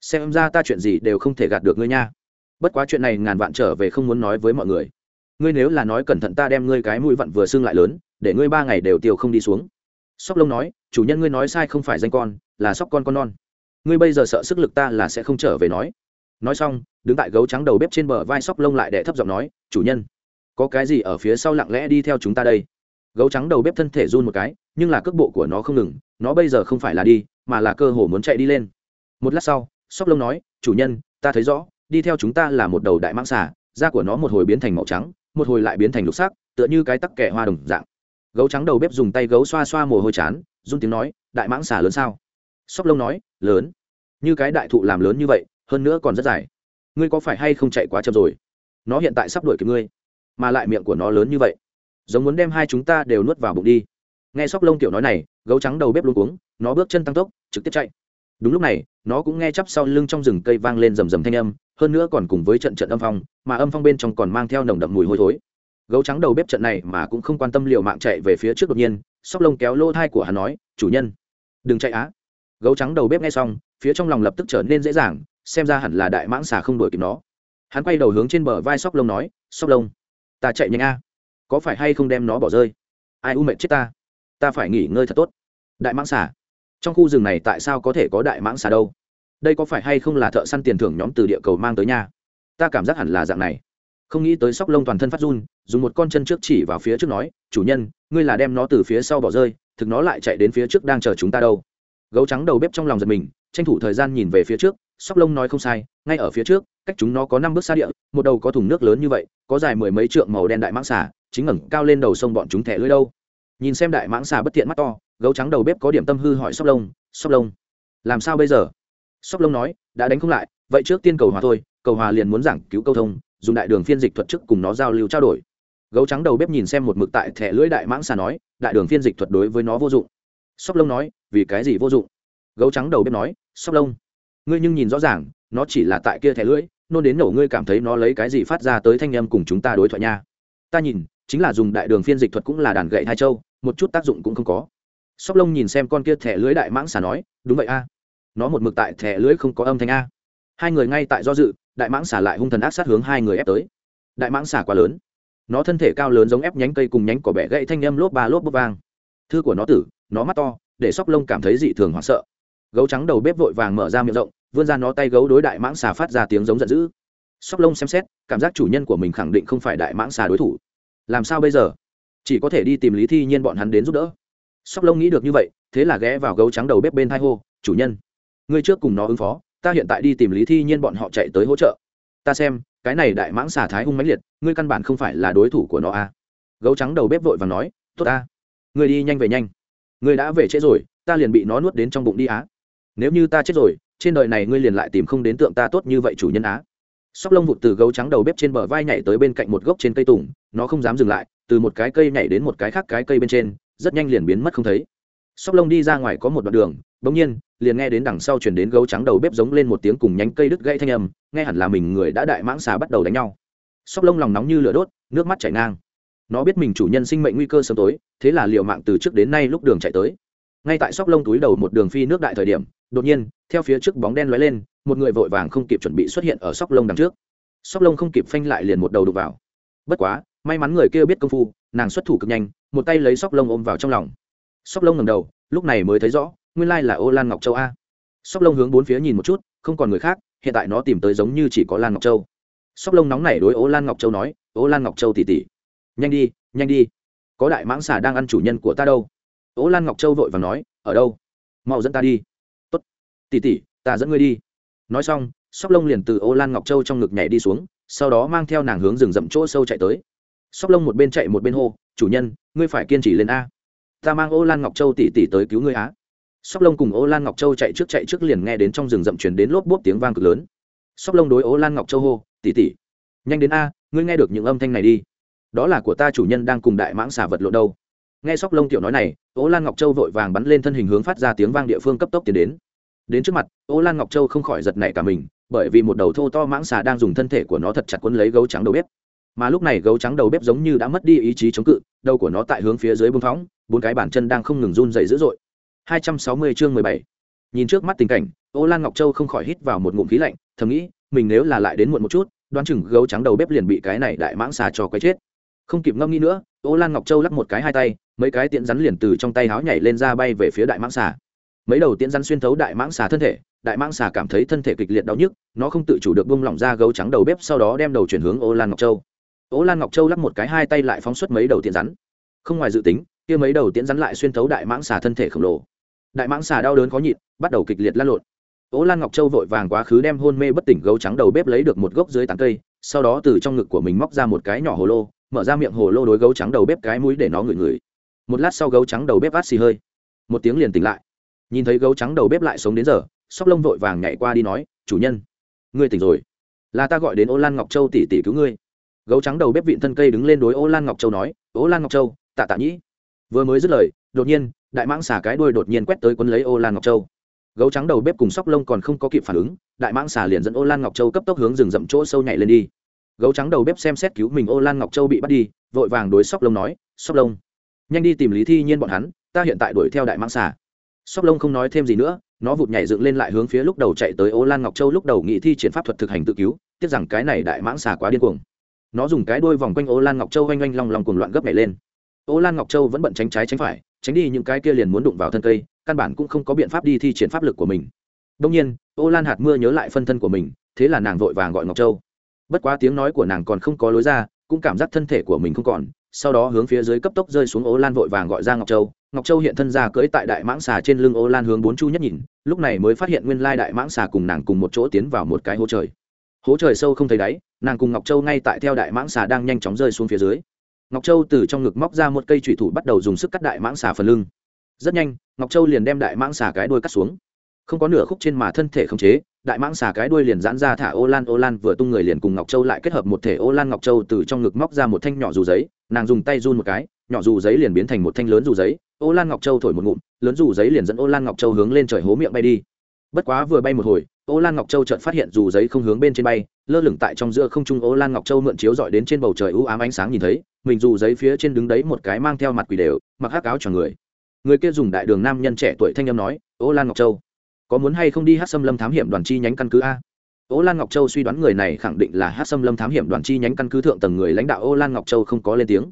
Xem ra ta chuyện gì đều không thể gạt được ngươi nha. Bất quá chuyện này ngàn vạn trở về không muốn nói với mọi người. Ngươi nếu là nói cẩn thận ta đem ngươi cái mũi vặn vừa xương lại lớn để ngươi ba ngày đều tiêu không đi xuống. Sóc lông nói, chủ nhân ngươi nói sai không phải danh con, là sóc con con non. Ngươi bây giờ sợ sức lực ta là sẽ không trở về nói. Nói xong, đứng tại gấu trắng đầu bếp trên bờ vai sóc lông lại đẻ thấp giọng nói, chủ nhân, có cái gì ở phía sau lặng lẽ đi theo chúng ta đây? Gấu trắng đầu bếp thân thể run một cái, nhưng là cước bộ của nó không ngừng, nó bây giờ không phải là đi, mà là cơ hồ muốn chạy đi lên. Một lát sau, sóc lông nói, chủ nhân, ta thấy rõ, đi theo chúng ta là một đầu đại mãng xà, da của nó một hồi biến thành màu trắng, một hồi lại biến thành lục sắc, tựa như cái tắc kẻ hoa đồng dạng gấu trắng đầu bếp dùng tay gấu xoa xoa mồ hôi chán, run tiếng nói, đại mãng xà lớn sao? Sóc lông nói, lớn. Như cái đại thụ làm lớn như vậy, hơn nữa còn rất dài. Ngươi có phải hay không chạy quá chậm rồi? Nó hiện tại sắp đuổi kịp ngươi. Mà lại miệng của nó lớn như vậy. Giống muốn đem hai chúng ta đều nuốt vào bụng đi. Nghe sóc lông tiểu nói này, gấu trắng đầu bếp luôn cuống, nó bước chân tăng tốc, trực tiếp chạy. Đúng lúc này, nó cũng nghe chắp sau lưng trong rừng cây vang lên rầm rầm thanh âm, hơn nữa còn cùng với trận trận âm phong, mà âm phong bên trong còn mang theo nồng đậm mùi hôi thối gấu trắng đầu bếp trận này mà cũng không quan tâm liệu mạng chạy về phía trước đột nhiên, sóc lông kéo lô thai của hắn nói, chủ nhân, đừng chạy á. Gấu trắng đầu bếp nghe xong, phía trong lòng lập tức trở nên dễ dàng, xem ra hẳn là đại mãng xà không đuổi kịp nó. Hắn quay đầu hướng trên bờ vai sóc lông nói, sóc lông, ta chạy nhanh a. Có phải hay không đem nó bỏ rơi? Ai u mệt chết ta? Ta phải nghỉ ngơi thật tốt. Đại mãng xà, trong khu rừng này tại sao có thể có đại mãng xà đâu? Đây có phải hay không là thợ săn tiền thưởng nhóm từ địa cầu mang tới nhà ta cảm giác hẳn là dạng này không nghĩ tới sóc lông toàn thân phát run, dùng một con chân trước chỉ vào phía trước nói, chủ nhân, ngươi là đem nó từ phía sau bỏ rơi, thực nó lại chạy đến phía trước đang chờ chúng ta đâu. Gấu trắng đầu bếp trong lòng giật mình, tranh thủ thời gian nhìn về phía trước, sóc lông nói không sai, ngay ở phía trước, cách chúng nó có năm bước xa địa, một đầu có thùng nước lớn như vậy, có dài mười mấy trượng màu đen đại mãng xà, chính ngẩng cao lên đầu sông bọn chúng thẻ lưỡi đâu. Nhìn xem đại mãng xà bất tiện mắt to, gấu trắng đầu bếp có điểm tâm hư hỏi sóc lông sóc lông, làm sao bây giờ? Sóc lông nói, đã đánh không lại, vậy trước tiên cầu hòa thôi, cầu hòa liền muốn giảng cứu câu thông dùng đại đường phiên dịch thuật chức cùng nó giao lưu trao đổi. Gấu trắng đầu bếp nhìn xem một mực tại thẻ lưỡi đại mãng xà nói, đại đường phiên dịch thuật đối với nó vô dụng. Sóc lông nói, vì cái gì vô dụng? Gấu trắng đầu bếp nói, sóc lông, ngươi nhưng nhìn rõ ràng, nó chỉ là tại kia thẻ lưỡi, nôn đến nổ ngươi cảm thấy nó lấy cái gì phát ra tới thanh em cùng chúng ta đối thoại nha. Ta nhìn, chính là dùng đại đường phiên dịch thuật cũng là đàn gậy hai châu, một chút tác dụng cũng không có. Sóc lông nhìn xem con kia thẻ lưỡi đại mãng xà nói, đúng vậy a. Nó một mực tại thẻ lưỡi không có âm thanh a hai người ngay tại do dự, đại mãng xà lại hung thần ác sát hướng hai người ép tới. Đại mãng xà quá lớn. Nó thân thể cao lớn giống ép nhánh cây cùng nhánh cỏ bẻ gậy thanh âm lốp ba lốp bốc vang. Thư của nó tử, nó mắt to, để sóc lông cảm thấy dị thường hoảng sợ. Gấu trắng đầu bếp vội vàng mở ra miệng rộng, vươn ra nó tay gấu đối đại mãng xà phát ra tiếng giống giận dữ. Sóc lông xem xét, cảm giác chủ nhân của mình khẳng định không phải đại mãng xà đối thủ. Làm sao bây giờ? Chỉ có thể đi tìm lý thi nhiên bọn hắn đến giúp đỡ. Sóc lông nghĩ được như vậy, thế là ghé vào gấu trắng đầu bếp bên thai hô, chủ nhân, ngươi trước cùng nó ứng phó ta hiện tại đi tìm lý thi nhiên bọn họ chạy tới hỗ trợ. Ta xem, cái này đại mãng xà thái hung mãnh liệt, ngươi căn bản không phải là đối thủ của nó a à. gấu trắng đầu bếp vội và nói, tốt ta. Ngươi đi nhanh về nhanh. Ngươi đã về trễ rồi, ta liền bị nó nuốt đến trong bụng đi á. Nếu như ta chết rồi, trên đời này ngươi liền lại tìm không đến tượng ta tốt như vậy chủ nhân á. Sóc lông vụt từ gấu trắng đầu bếp trên bờ vai nhảy tới bên cạnh một gốc trên cây tùng, nó không dám dừng lại, từ một cái cây nhảy đến một cái khác cái cây bên trên, rất nhanh liền biến mất không thấy. Sóc lông đi ra ngoài có một đoạn đường bỗng nhiên, liền nghe đến đằng sau chuyển đến gấu trắng đầu bếp giống lên một tiếng cùng nhánh cây đứt gãy thanh âm, nghe hẳn là mình người đã đại mãng xà bắt đầu đánh nhau. Sóc lông lòng nóng như lửa đốt, nước mắt chảy ngang. Nó biết mình chủ nhân sinh mệnh nguy cơ sớm tối, thế là liệu mạng từ trước đến nay lúc đường chạy tới. Ngay tại sóc lông túi đầu một đường phi nước đại thời điểm, đột nhiên, theo phía trước bóng đen lóe lên, một người vội vàng không kịp chuẩn bị xuất hiện ở sóc lông đằng trước. Sóc lông không kịp phanh lại liền một đầu đục vào. Bất quá, may mắn người kia biết công phu, nàng xuất thủ cực nhanh, một tay lấy sóc lông ôm vào trong lòng. Sóc lông ngầm đầu, lúc này mới thấy rõ nguyên lai là ô lan ngọc châu a. Sóc lông hướng bốn phía nhìn một chút, không còn người khác, hiện tại nó tìm tới giống như chỉ có lan ngọc châu. Sóc lông nóng nảy đối ô lan ngọc châu nói, ô lan ngọc châu tỉ tỉ, nhanh đi nhanh đi. Có đại mãng xà đang ăn chủ nhân của ta đâu. Ô lan ngọc châu vội và nói, ở đâu? Mau dẫn ta đi. Tốt. Tỉ tỉ, ta dẫn ngươi đi. Nói xong, sóc lông liền từ ô lan ngọc châu trong ngực nhảy đi xuống, sau đó mang theo nàng hướng rừng rậm chỗ sâu chạy tới. Sóc lông một bên chạy một bên hô, chủ nhân, ngươi phải kiên trì lên a. Ta mang ô lan ngọc châu tỉ tỉ tới cứu ngươi á sóc lông cùng ô lan ngọc châu chạy trước chạy trước liền nghe đến trong rừng rậm chuyển đến lốp bốp tiếng vang cực lớn. Sóc lông đối ô lan ngọc châu hô tỉ tỉ nhanh đến a, ngươi nghe được những âm thanh này đi. Đó là của ta chủ nhân đang cùng đại mãng xà vật lộn đâu. Nghe sóc lông tiểu nói này, ô lan ngọc châu vội vàng bắn lên thân hình hướng phát ra tiếng vang địa phương cấp tốc tiến đến. Đến trước mặt, ô lan ngọc châu không khỏi giật nảy cả mình, bởi vì một đầu thô to mãng xà đang dùng thân thể của nó thật chặt quấn lấy gấu trắng đầu bếp. Mà lúc này gấu trắng đầu bếp giống như đã mất đi ý chí chống cự, đầu của nó tại hướng phía dưới bưng phóng, bốn cái bàn chân đang không ngừng run dày dữ dội. 260 chương 17. nhìn trước mắt tình cảnh, ô lan ngọc châu không khỏi hít vào một ngụm khí lạnh, thầm nghĩ, mình nếu là lại đến muộn một chút, đoán chừng gấu trắng đầu bếp liền bị cái này đại mãng xà cho quấy chết. Không kịp ngâm nghĩ nữa, ô lan ngọc châu lắc một cái hai tay, mấy cái tiện rắn liền từ trong tay háo nhảy lên ra bay về phía đại mãng xà. Mấy đầu tiện rắn xuyên thấu đại mãng xà thân thể, đại mãng xà cảm thấy thân thể kịch liệt đau nhức, nó không tự chủ được buông lỏng ra gấu trắng đầu bếp sau đó đem đầu chuyển hướng ô lan ngọc châu. Ô lan ngọc châu lắc một cái hai tay lại phóng xuất mấy đầu tiện rắn. Không ngoài dự tính kia mấy đầu tiễn rắn lại xuyên thấu đại mãng xà thân thể khổng lồ đại mãng xà đau đớn khó nhịn bắt đầu kịch liệt lăn lộn Ô Lan Ngọc Châu vội vàng quá khứ đem hôn mê bất tỉnh gấu trắng đầu bếp lấy được một gốc dưới tán cây, sau đó từ trong ngực của mình móc ra một cái nhỏ hồ lô, mở ra miệng hồ lô đối gấu trắng đầu bếp cái mũi để nó ngửi ngửi. Một lát sau gấu trắng đầu bếp vắt xì hơi, một tiếng liền tỉnh lại. Nhìn thấy gấu trắng đầu bếp lại sống đến giờ, Sóc Lông vội vàng nhảy qua đi nói, "Chủ nhân, ngươi tỉnh rồi. Là ta gọi đến Ô Lan Ngọc Châu tỷ tỷ cứu ngươi." Gấu trắng đầu bếp vịn thân cây đứng lên đối Ô Lan Ngọc Châu nói, "Ô Lan Ngọc Châu, tạ tạ nhĩ." Vừa mới dứt lời, đột nhiên, đại mãng xà cái đuôi đột nhiên quét tới quấn lấy Ô Lan Ngọc Châu. Gấu trắng đầu bếp cùng sóc lông còn không có kịp phản ứng đại mãng xà liền dẫn ô lan ngọc châu cấp tốc hướng rừng rậm chỗ sâu nhảy lên đi. Gấu trắng đầu bếp xem xét cứu mình ô lan ngọc châu bị bắt đi vội vàng đối sóc lông nói sóc lông nhanh đi tìm lý thi nhiên bọn hắn ta hiện tại đuổi theo đại mãng xà. Sóc lông không nói thêm gì nữa nó vụt nhảy dựng lên lại hướng phía lúc đầu chạy tới ô lan ngọc châu lúc đầu nghị thi triển pháp thuật thực hành tự cứu tiếc rằng cái này đại mãng xà quá điên cuồng. Nó dùng cái đuôi vòng quanh ô lan ngọc châu oanh oanh long lòng cuồng loạn gấp nhảy lên ô lan ngọc châu vẫn bận tránh trái tránh phải, tránh đi những cái kia liền muốn đụng vào thân cây, căn bản cũng không có biện pháp đi thi triển pháp lực của mình. Đông nhiên, ô lan hạt mưa nhớ lại phân thân của mình, thế là nàng vội vàng gọi ngọc châu. Bất quá tiếng nói của nàng còn không có lối ra, cũng cảm giác thân thể của mình không còn, sau đó hướng phía dưới cấp tốc rơi xuống ô lan vội vàng gọi ra ngọc châu. Ngọc châu hiện thân ra cưỡi tại đại mãng xà trên lưng ô lan hướng bốn chu nhất nhìn, lúc này mới phát hiện nguyên lai đại mãng xà cùng nàng cùng một chỗ tiến vào một cái hố trời. Hố trời sâu không thấy đáy, nàng cùng ngọc châu ngay tại theo đại mãng xà đang nhanh chóng rơi xuống phía dưới ngọc châu từ trong ngực móc ra một cây thủy thủ bắt đầu dùng sức cắt đại mãng xà phần lưng. Rất nhanh, ngọc châu liền đem đại mãng xà cái đuôi cắt xuống. Không có nửa khúc trên mà thân thể khống chế, đại mãng xà cái đuôi liền giãn ra thả ô lan ô lan vừa tung người liền cùng ngọc châu lại kết hợp một thể ô lan. Ngọc châu từ trong ngực móc ra một thanh nhỏ dù giấy, nàng dùng tay run một cái, nhỏ dù giấy liền biến thành một thanh lớn dù giấy. Ô lan ngọc châu thổi một ngụm, lớn dù giấy liền dẫn ô lan ngọc châu hướng lên trời hố miệng bay đi bất quá vừa bay một hồi, ô lan ngọc châu chợt phát hiện dù giấy không hướng bên trên bay, lơ lửng tại trong giữa không trung ô lan ngọc châu mượn chiếu dọi đến trên bầu trời u ám ánh sáng nhìn thấy, mình dù giấy phía trên đứng đấy một cái mang theo mặt quỷ đều, mặc hắc áo cho người. Người kia dùng đại đường nam nhân trẻ tuổi thanh âm nói, ô lan ngọc châu, có muốn hay không đi hát xâm lâm thám hiểm đoàn chi nhánh căn cứ a? Ô lan ngọc châu suy đoán người này khẳng định là hát xâm lâm thám hiểm đoàn chi nhánh căn cứ thượng tầng người lãnh đạo ô lan ngọc châu không có lên tiếng.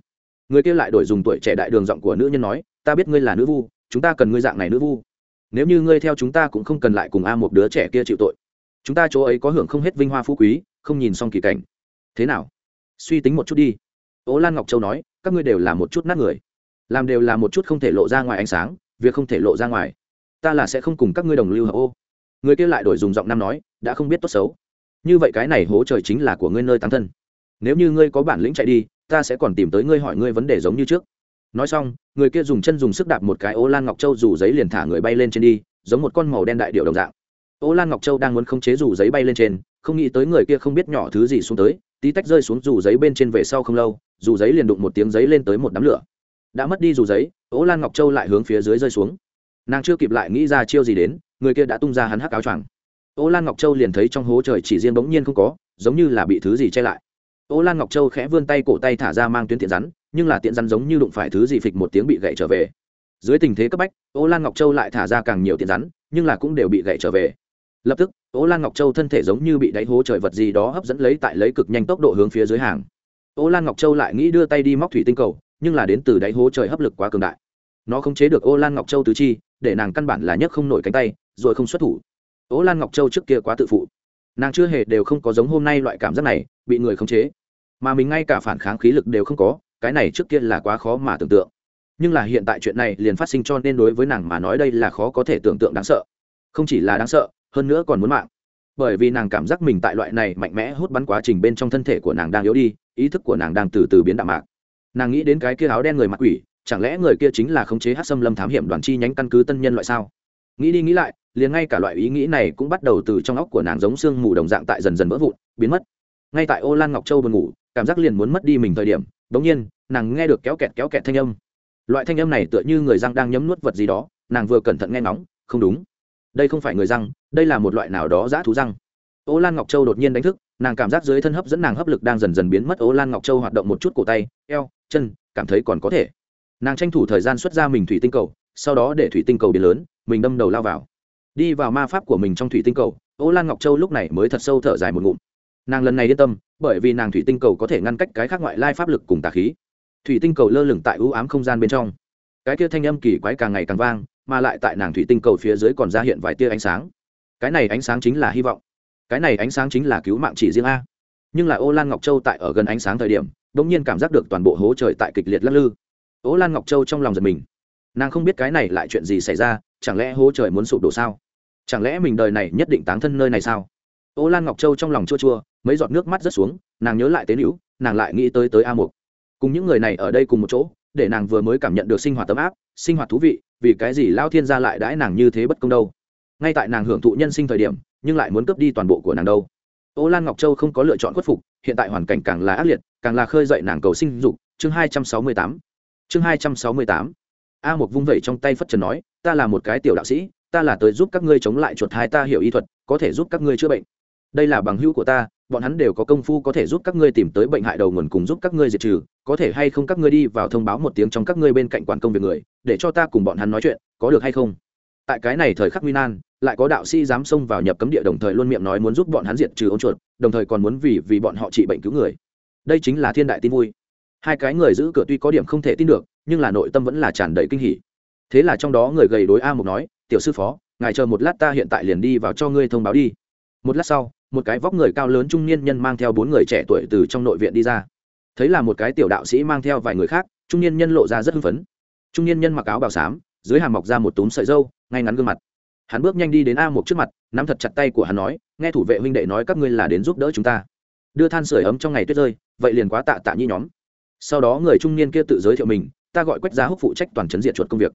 Người kia lại đổi dùng tuổi trẻ đại đường giọng của nữ nhân nói, ta biết ngươi là nữ vu, chúng ta cần ngươi dạng này nữ vu nếu như ngươi theo chúng ta cũng không cần lại cùng a một đứa trẻ kia chịu tội. Chúng ta chỗ ấy có hưởng không hết vinh hoa phú quý, không nhìn xong kỳ cảnh. Thế nào? Suy tính một chút đi. Ố lan ngọc châu nói, các ngươi đều là một chút nát người. Làm đều là một chút không thể lộ ra ngoài ánh sáng, việc không thể lộ ra ngoài. Ta là sẽ không cùng các ngươi đồng lưu hợp ô. Người kia lại đổi dùng giọng nam nói, đã không biết tốt xấu. Như vậy cái này hố trời chính là của ngươi nơi tăng thân. Nếu như ngươi có bản lĩnh chạy đi, ta sẽ còn tìm tới ngươi hỏi ngươi vấn đề giống như trước nói xong, người kia dùng chân dùng sức đạp một cái ô lan ngọc châu dù giấy liền thả người bay lên trên đi, giống một con màu đen đại điệu đồng dạng. Ô lan ngọc châu đang muốn khống chế dù giấy bay lên trên, không nghĩ tới người kia không biết nhỏ thứ gì xuống tới, tí tách rơi xuống dù giấy bên trên về sau không lâu, dù giấy liền đụng một tiếng giấy lên tới một đám lửa. Đã mất đi dù giấy, Ô lan ngọc châu lại hướng phía dưới rơi xuống. Nàng chưa kịp lại nghĩ ra chiêu gì đến, người kia đã tung ra hắn hắc áo choàng. Ô lan ngọc châu liền thấy trong hố trời chỉ riêng bỗng nhiên không có, giống như là bị thứ gì che lại. Ô lan ngọc châu khẽ vươn tay cổ tay thả ra mang tuyến tiện rắn nhưng là tiện rắn giống như đụng phải thứ gì phịch một tiếng bị gậy trở về. Dưới tình thế cấp bách, ô lan ngọc châu lại thả ra càng nhiều tiện rắn, nhưng là cũng đều bị gậy trở về. Lập tức, ô lan ngọc châu thân thể giống như bị đáy hố trời vật gì đó hấp dẫn lấy tại lấy cực nhanh tốc độ hướng phía dưới hàng. Ô lan ngọc châu lại nghĩ đưa tay đi móc thủy tinh cầu, nhưng là đến từ đáy hố trời hấp lực quá cường đại. Nó không chế được ô lan ngọc châu tứ chi, để nàng căn bản là nhấc không nổi cánh tay, rồi không xuất thủ. Ô lan ngọc châu trước kia quá tự phụ. Nàng chưa hề đều không có giống hôm nay loại cảm giác này, bị người khống chế. Mà mình ngay cả phản kháng khí lực đều không có cái này trước kia là quá khó mà tưởng tượng. Nhưng là hiện tại chuyện này liền phát sinh cho nên đối với nàng mà nói đây là khó có thể tưởng tượng đáng sợ. Không chỉ là đáng sợ, hơn nữa còn muốn mạng. Bởi vì nàng cảm giác mình tại loại này mạnh mẽ hút bắn quá trình bên trong thân thể của nàng đang yếu đi, ý thức của nàng đang từ từ biến đạm mạc. Nàng nghĩ đến cái kia áo đen người mặc quỷ, chẳng lẽ người kia chính là khống chế hát xâm lâm thám hiểm đoàn chi nhánh căn cứ tân nhân loại sao? Nghĩ đi nghĩ lại, liền ngay cả loại ý nghĩ này cũng bắt đầu từ trong óc của nàng giống sương mù đồng dạng tại dần dần vỡ vụn, biến mất. Ngay tại ô lan ngọc châu buồn ngủ cảm giác liền muốn mất đi mình thời điểm bỗng nhiên, nàng nghe được kéo kẹt kéo kẹt thanh âm. Loại thanh âm này tựa như người răng đang nhấm nuốt vật gì đó, nàng vừa cẩn thận nghe nóng không đúng. Đây không phải người răng, đây là một loại nào đó giã thú răng. Ô lan ngọc châu đột nhiên đánh thức, nàng cảm giác dưới thân hấp dẫn nàng hấp lực đang dần dần biến mất, ô lan ngọc châu hoạt động một chút cổ tay, eo, chân, cảm thấy còn có thể. Nàng tranh thủ thời gian xuất ra mình thủy tinh cầu, sau đó để thủy tinh cầu biến lớn, mình đâm đầu lao vào. Đi vào ma pháp của mình trong thủy tinh cầu, ô lan ngọc châu lúc này mới thật sâu thở dài một ngụm nàng lần này yên tâm, bởi vì nàng thủy tinh cầu có thể ngăn cách cái khác ngoại lai pháp lực cùng tà khí. Thủy tinh cầu lơ lửng tại ưu ám không gian bên trong. Cái kia thanh âm kỳ quái càng ngày càng vang, mà lại tại nàng thủy tinh cầu phía dưới còn ra hiện vài tia ánh sáng. Cái này ánh sáng chính là hy vọng. Cái này ánh sáng chính là cứu mạng chỉ riêng a. Nhưng là ô lan ngọc châu tại ở gần ánh sáng thời điểm đ ỗ n g nhiên cảm giác được toàn bộ hố trời tại kịch liệt lắc lư. Ô lan ngọc châu trong lòng giật mình. Nàng không biết cái này lại chuyện gì xảy ra, chẳng lẽ hố trời muốn sụp đổ sao? Chẳng lẽ mình đời này nhất định tán thân nơi này sao? Ô lan ngọc châu trong lòng chua chua mấy giọt nước mắt rớt xuống, nàng nhớ lại tế nữ nàng lại nghĩ tới tới a mục. Cùng những người này ở đây cùng một chỗ, để nàng vừa mới cảm nhận được sinh hoạt tấm áp, sinh hoạt thú vị, vì cái gì lao thiên gia lại đãi nàng như thế bất công đâu? Ngay tại nàng hưởng thụ nhân sinh thời điểm, nhưng lại muốn cướp đi toàn bộ của nàng đâu. Ô lan ngọc châu không có lựa chọn khuất phục, hiện tại hoàn cảnh càng là ác liệt, càng là khơi dậy nàng cầu sinh dục. Chương hai trăm sáu mươi tám. Chương hai trăm sáu mươi tám. A một vung vẩy trong tay phất trần nói, ta là một cái tiểu đạo sĩ, ta là tới giúp các ngươi chống lại chuột hai ta hiểu y thuật, có thể giúp các ngươi chữa bệnh. Đây là bằng hữu của ta bọn hắn đều có công phu có thể giúp các ngươi tìm tới bệnh hại đầu nguồn cùng giúp các ngươi diệt trừ, có thể hay không các ngươi đi vào thông báo một tiếng trong các ngươi bên cạnh quản công việc người, để cho ta cùng bọn hắn nói chuyện, có được hay không? Tại cái này thời khắc nguy nan, lại có đạo sĩ dám xông vào nhập cấm địa đồng thời luôn miệng nói muốn giúp bọn hắn diệt trừ ôn chuột, đồng thời còn muốn vì vì bọn họ trị bệnh cứu người. Đây chính là thiên đại tin vui. Hai cái người giữ cửa tuy có điểm không thể tin được, nhưng là nội tâm vẫn là tràn đầy kinh hỉ. Thế là trong đó người gầy đối a mục nói, tiểu sư phó, ngài chờ một lát ta hiện tại liền đi vào cho ngươi thông báo đi. Một lát sau một cái vóc người cao lớn trung niên nhân mang theo bốn người trẻ tuổi từ trong nội viện đi ra. Thấy là một cái tiểu đạo sĩ mang theo vài người khác, trung niên nhân lộ ra rất hưng phấn. Trung niên nhân mặc áo bào xám, dưới hàm mọc ra một túm sợi dâu ngay ngắn gương mặt. Hắn bước nhanh đi đến a một trước mặt, nắm thật chặt tay của hắn nói, nghe thủ vệ huynh đệ nói các ngươi là đến giúp đỡ chúng ta. Đưa than sửa ấm trong ngày tuyết rơi, vậy liền quá tạ tạ nhi nhóm. Sau đó người trung niên kia tự giới thiệu mình, ta gọi quách giá húc phụ trách toàn chấn diện chuột công việc.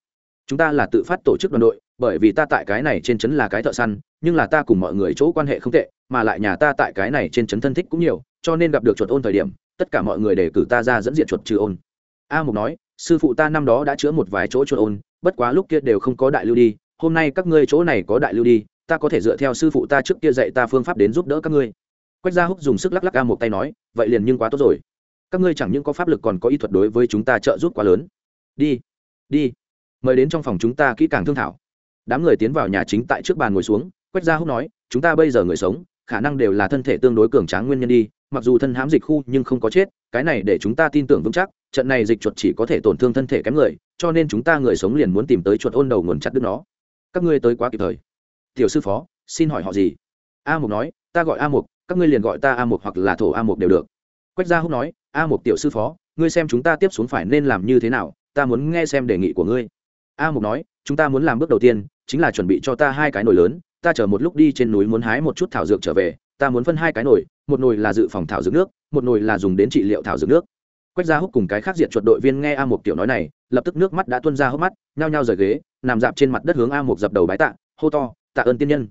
Chúng ta là tự phát tổ chức đoàn đội, bởi vì ta tại cái này trên trấn là cái thợ săn nhưng là ta cùng mọi người chỗ quan hệ không tệ, mà lại nhà ta tại cái này trên trấn thân thích cũng nhiều, cho nên gặp được chuột ôn thời điểm, tất cả mọi người để cử ta ra dẫn diện chuột trừ ôn. A mục nói, sư phụ ta năm đó đã chữa một vài chỗ chuột ôn, bất quá lúc kia đều không có đại lưu đi, hôm nay các ngươi chỗ này có đại lưu đi, ta có thể dựa theo sư phụ ta trước kia dạy ta phương pháp đến giúp đỡ các ngươi. Quách gia húc dùng sức lắc lắc a một tay nói, vậy liền nhưng quá tốt rồi. Các ngươi chẳng những có pháp lực còn có y thuật đối với chúng ta trợ giúp quá lớn. Đi đi, mời đến trong phòng chúng ta kỹ càng thương thảo. Đám người tiến vào nhà chính tại trước bàn ngồi xuống quách gia húc nói, chúng ta bây giờ người sống, khả năng đều là thân thể tương đối cường tráng nguyên nhân đi, mặc dù thân hãm dịch khu nhưng không có chết, cái này để chúng ta tin tưởng vững chắc, trận này dịch chuột chỉ có thể tổn thương thân thể kém người, cho nên chúng ta người sống liền muốn tìm tới chuột ôn đầu nguồn chặt đứt nó. Các ngươi tới quá kịp thời. Tiểu sư phó, xin hỏi họ gì? A mục nói, ta gọi a mục, các ngươi liền gọi ta a mục hoặc là thổ a mục đều được. Quách gia húc nói, a mục tiểu sư phó, ngươi xem chúng ta tiếp xuống phải nên làm như thế nào, ta muốn nghe xem đề nghị của ngươi. A mục nói, chúng ta muốn làm bước đầu tiên, chính là chuẩn bị cho ta hai cái nồi lớn ta chờ một lúc đi trên núi muốn hái một chút thảo dược trở về, ta muốn phân hai cái nồi, một nồi là dự phòng thảo dược nước, một nồi là dùng đến trị liệu thảo dược nước. Quách gia húc cùng cái khác diện chuột đội viên nghe a một tiểu nói này, lập tức nước mắt đã tuôn ra hốc mắt, nhao nhao rời ghế, nằm dạp trên mặt đất hướng a một dập đầu bái tạ, hô to, tạ ơn tiên nhân.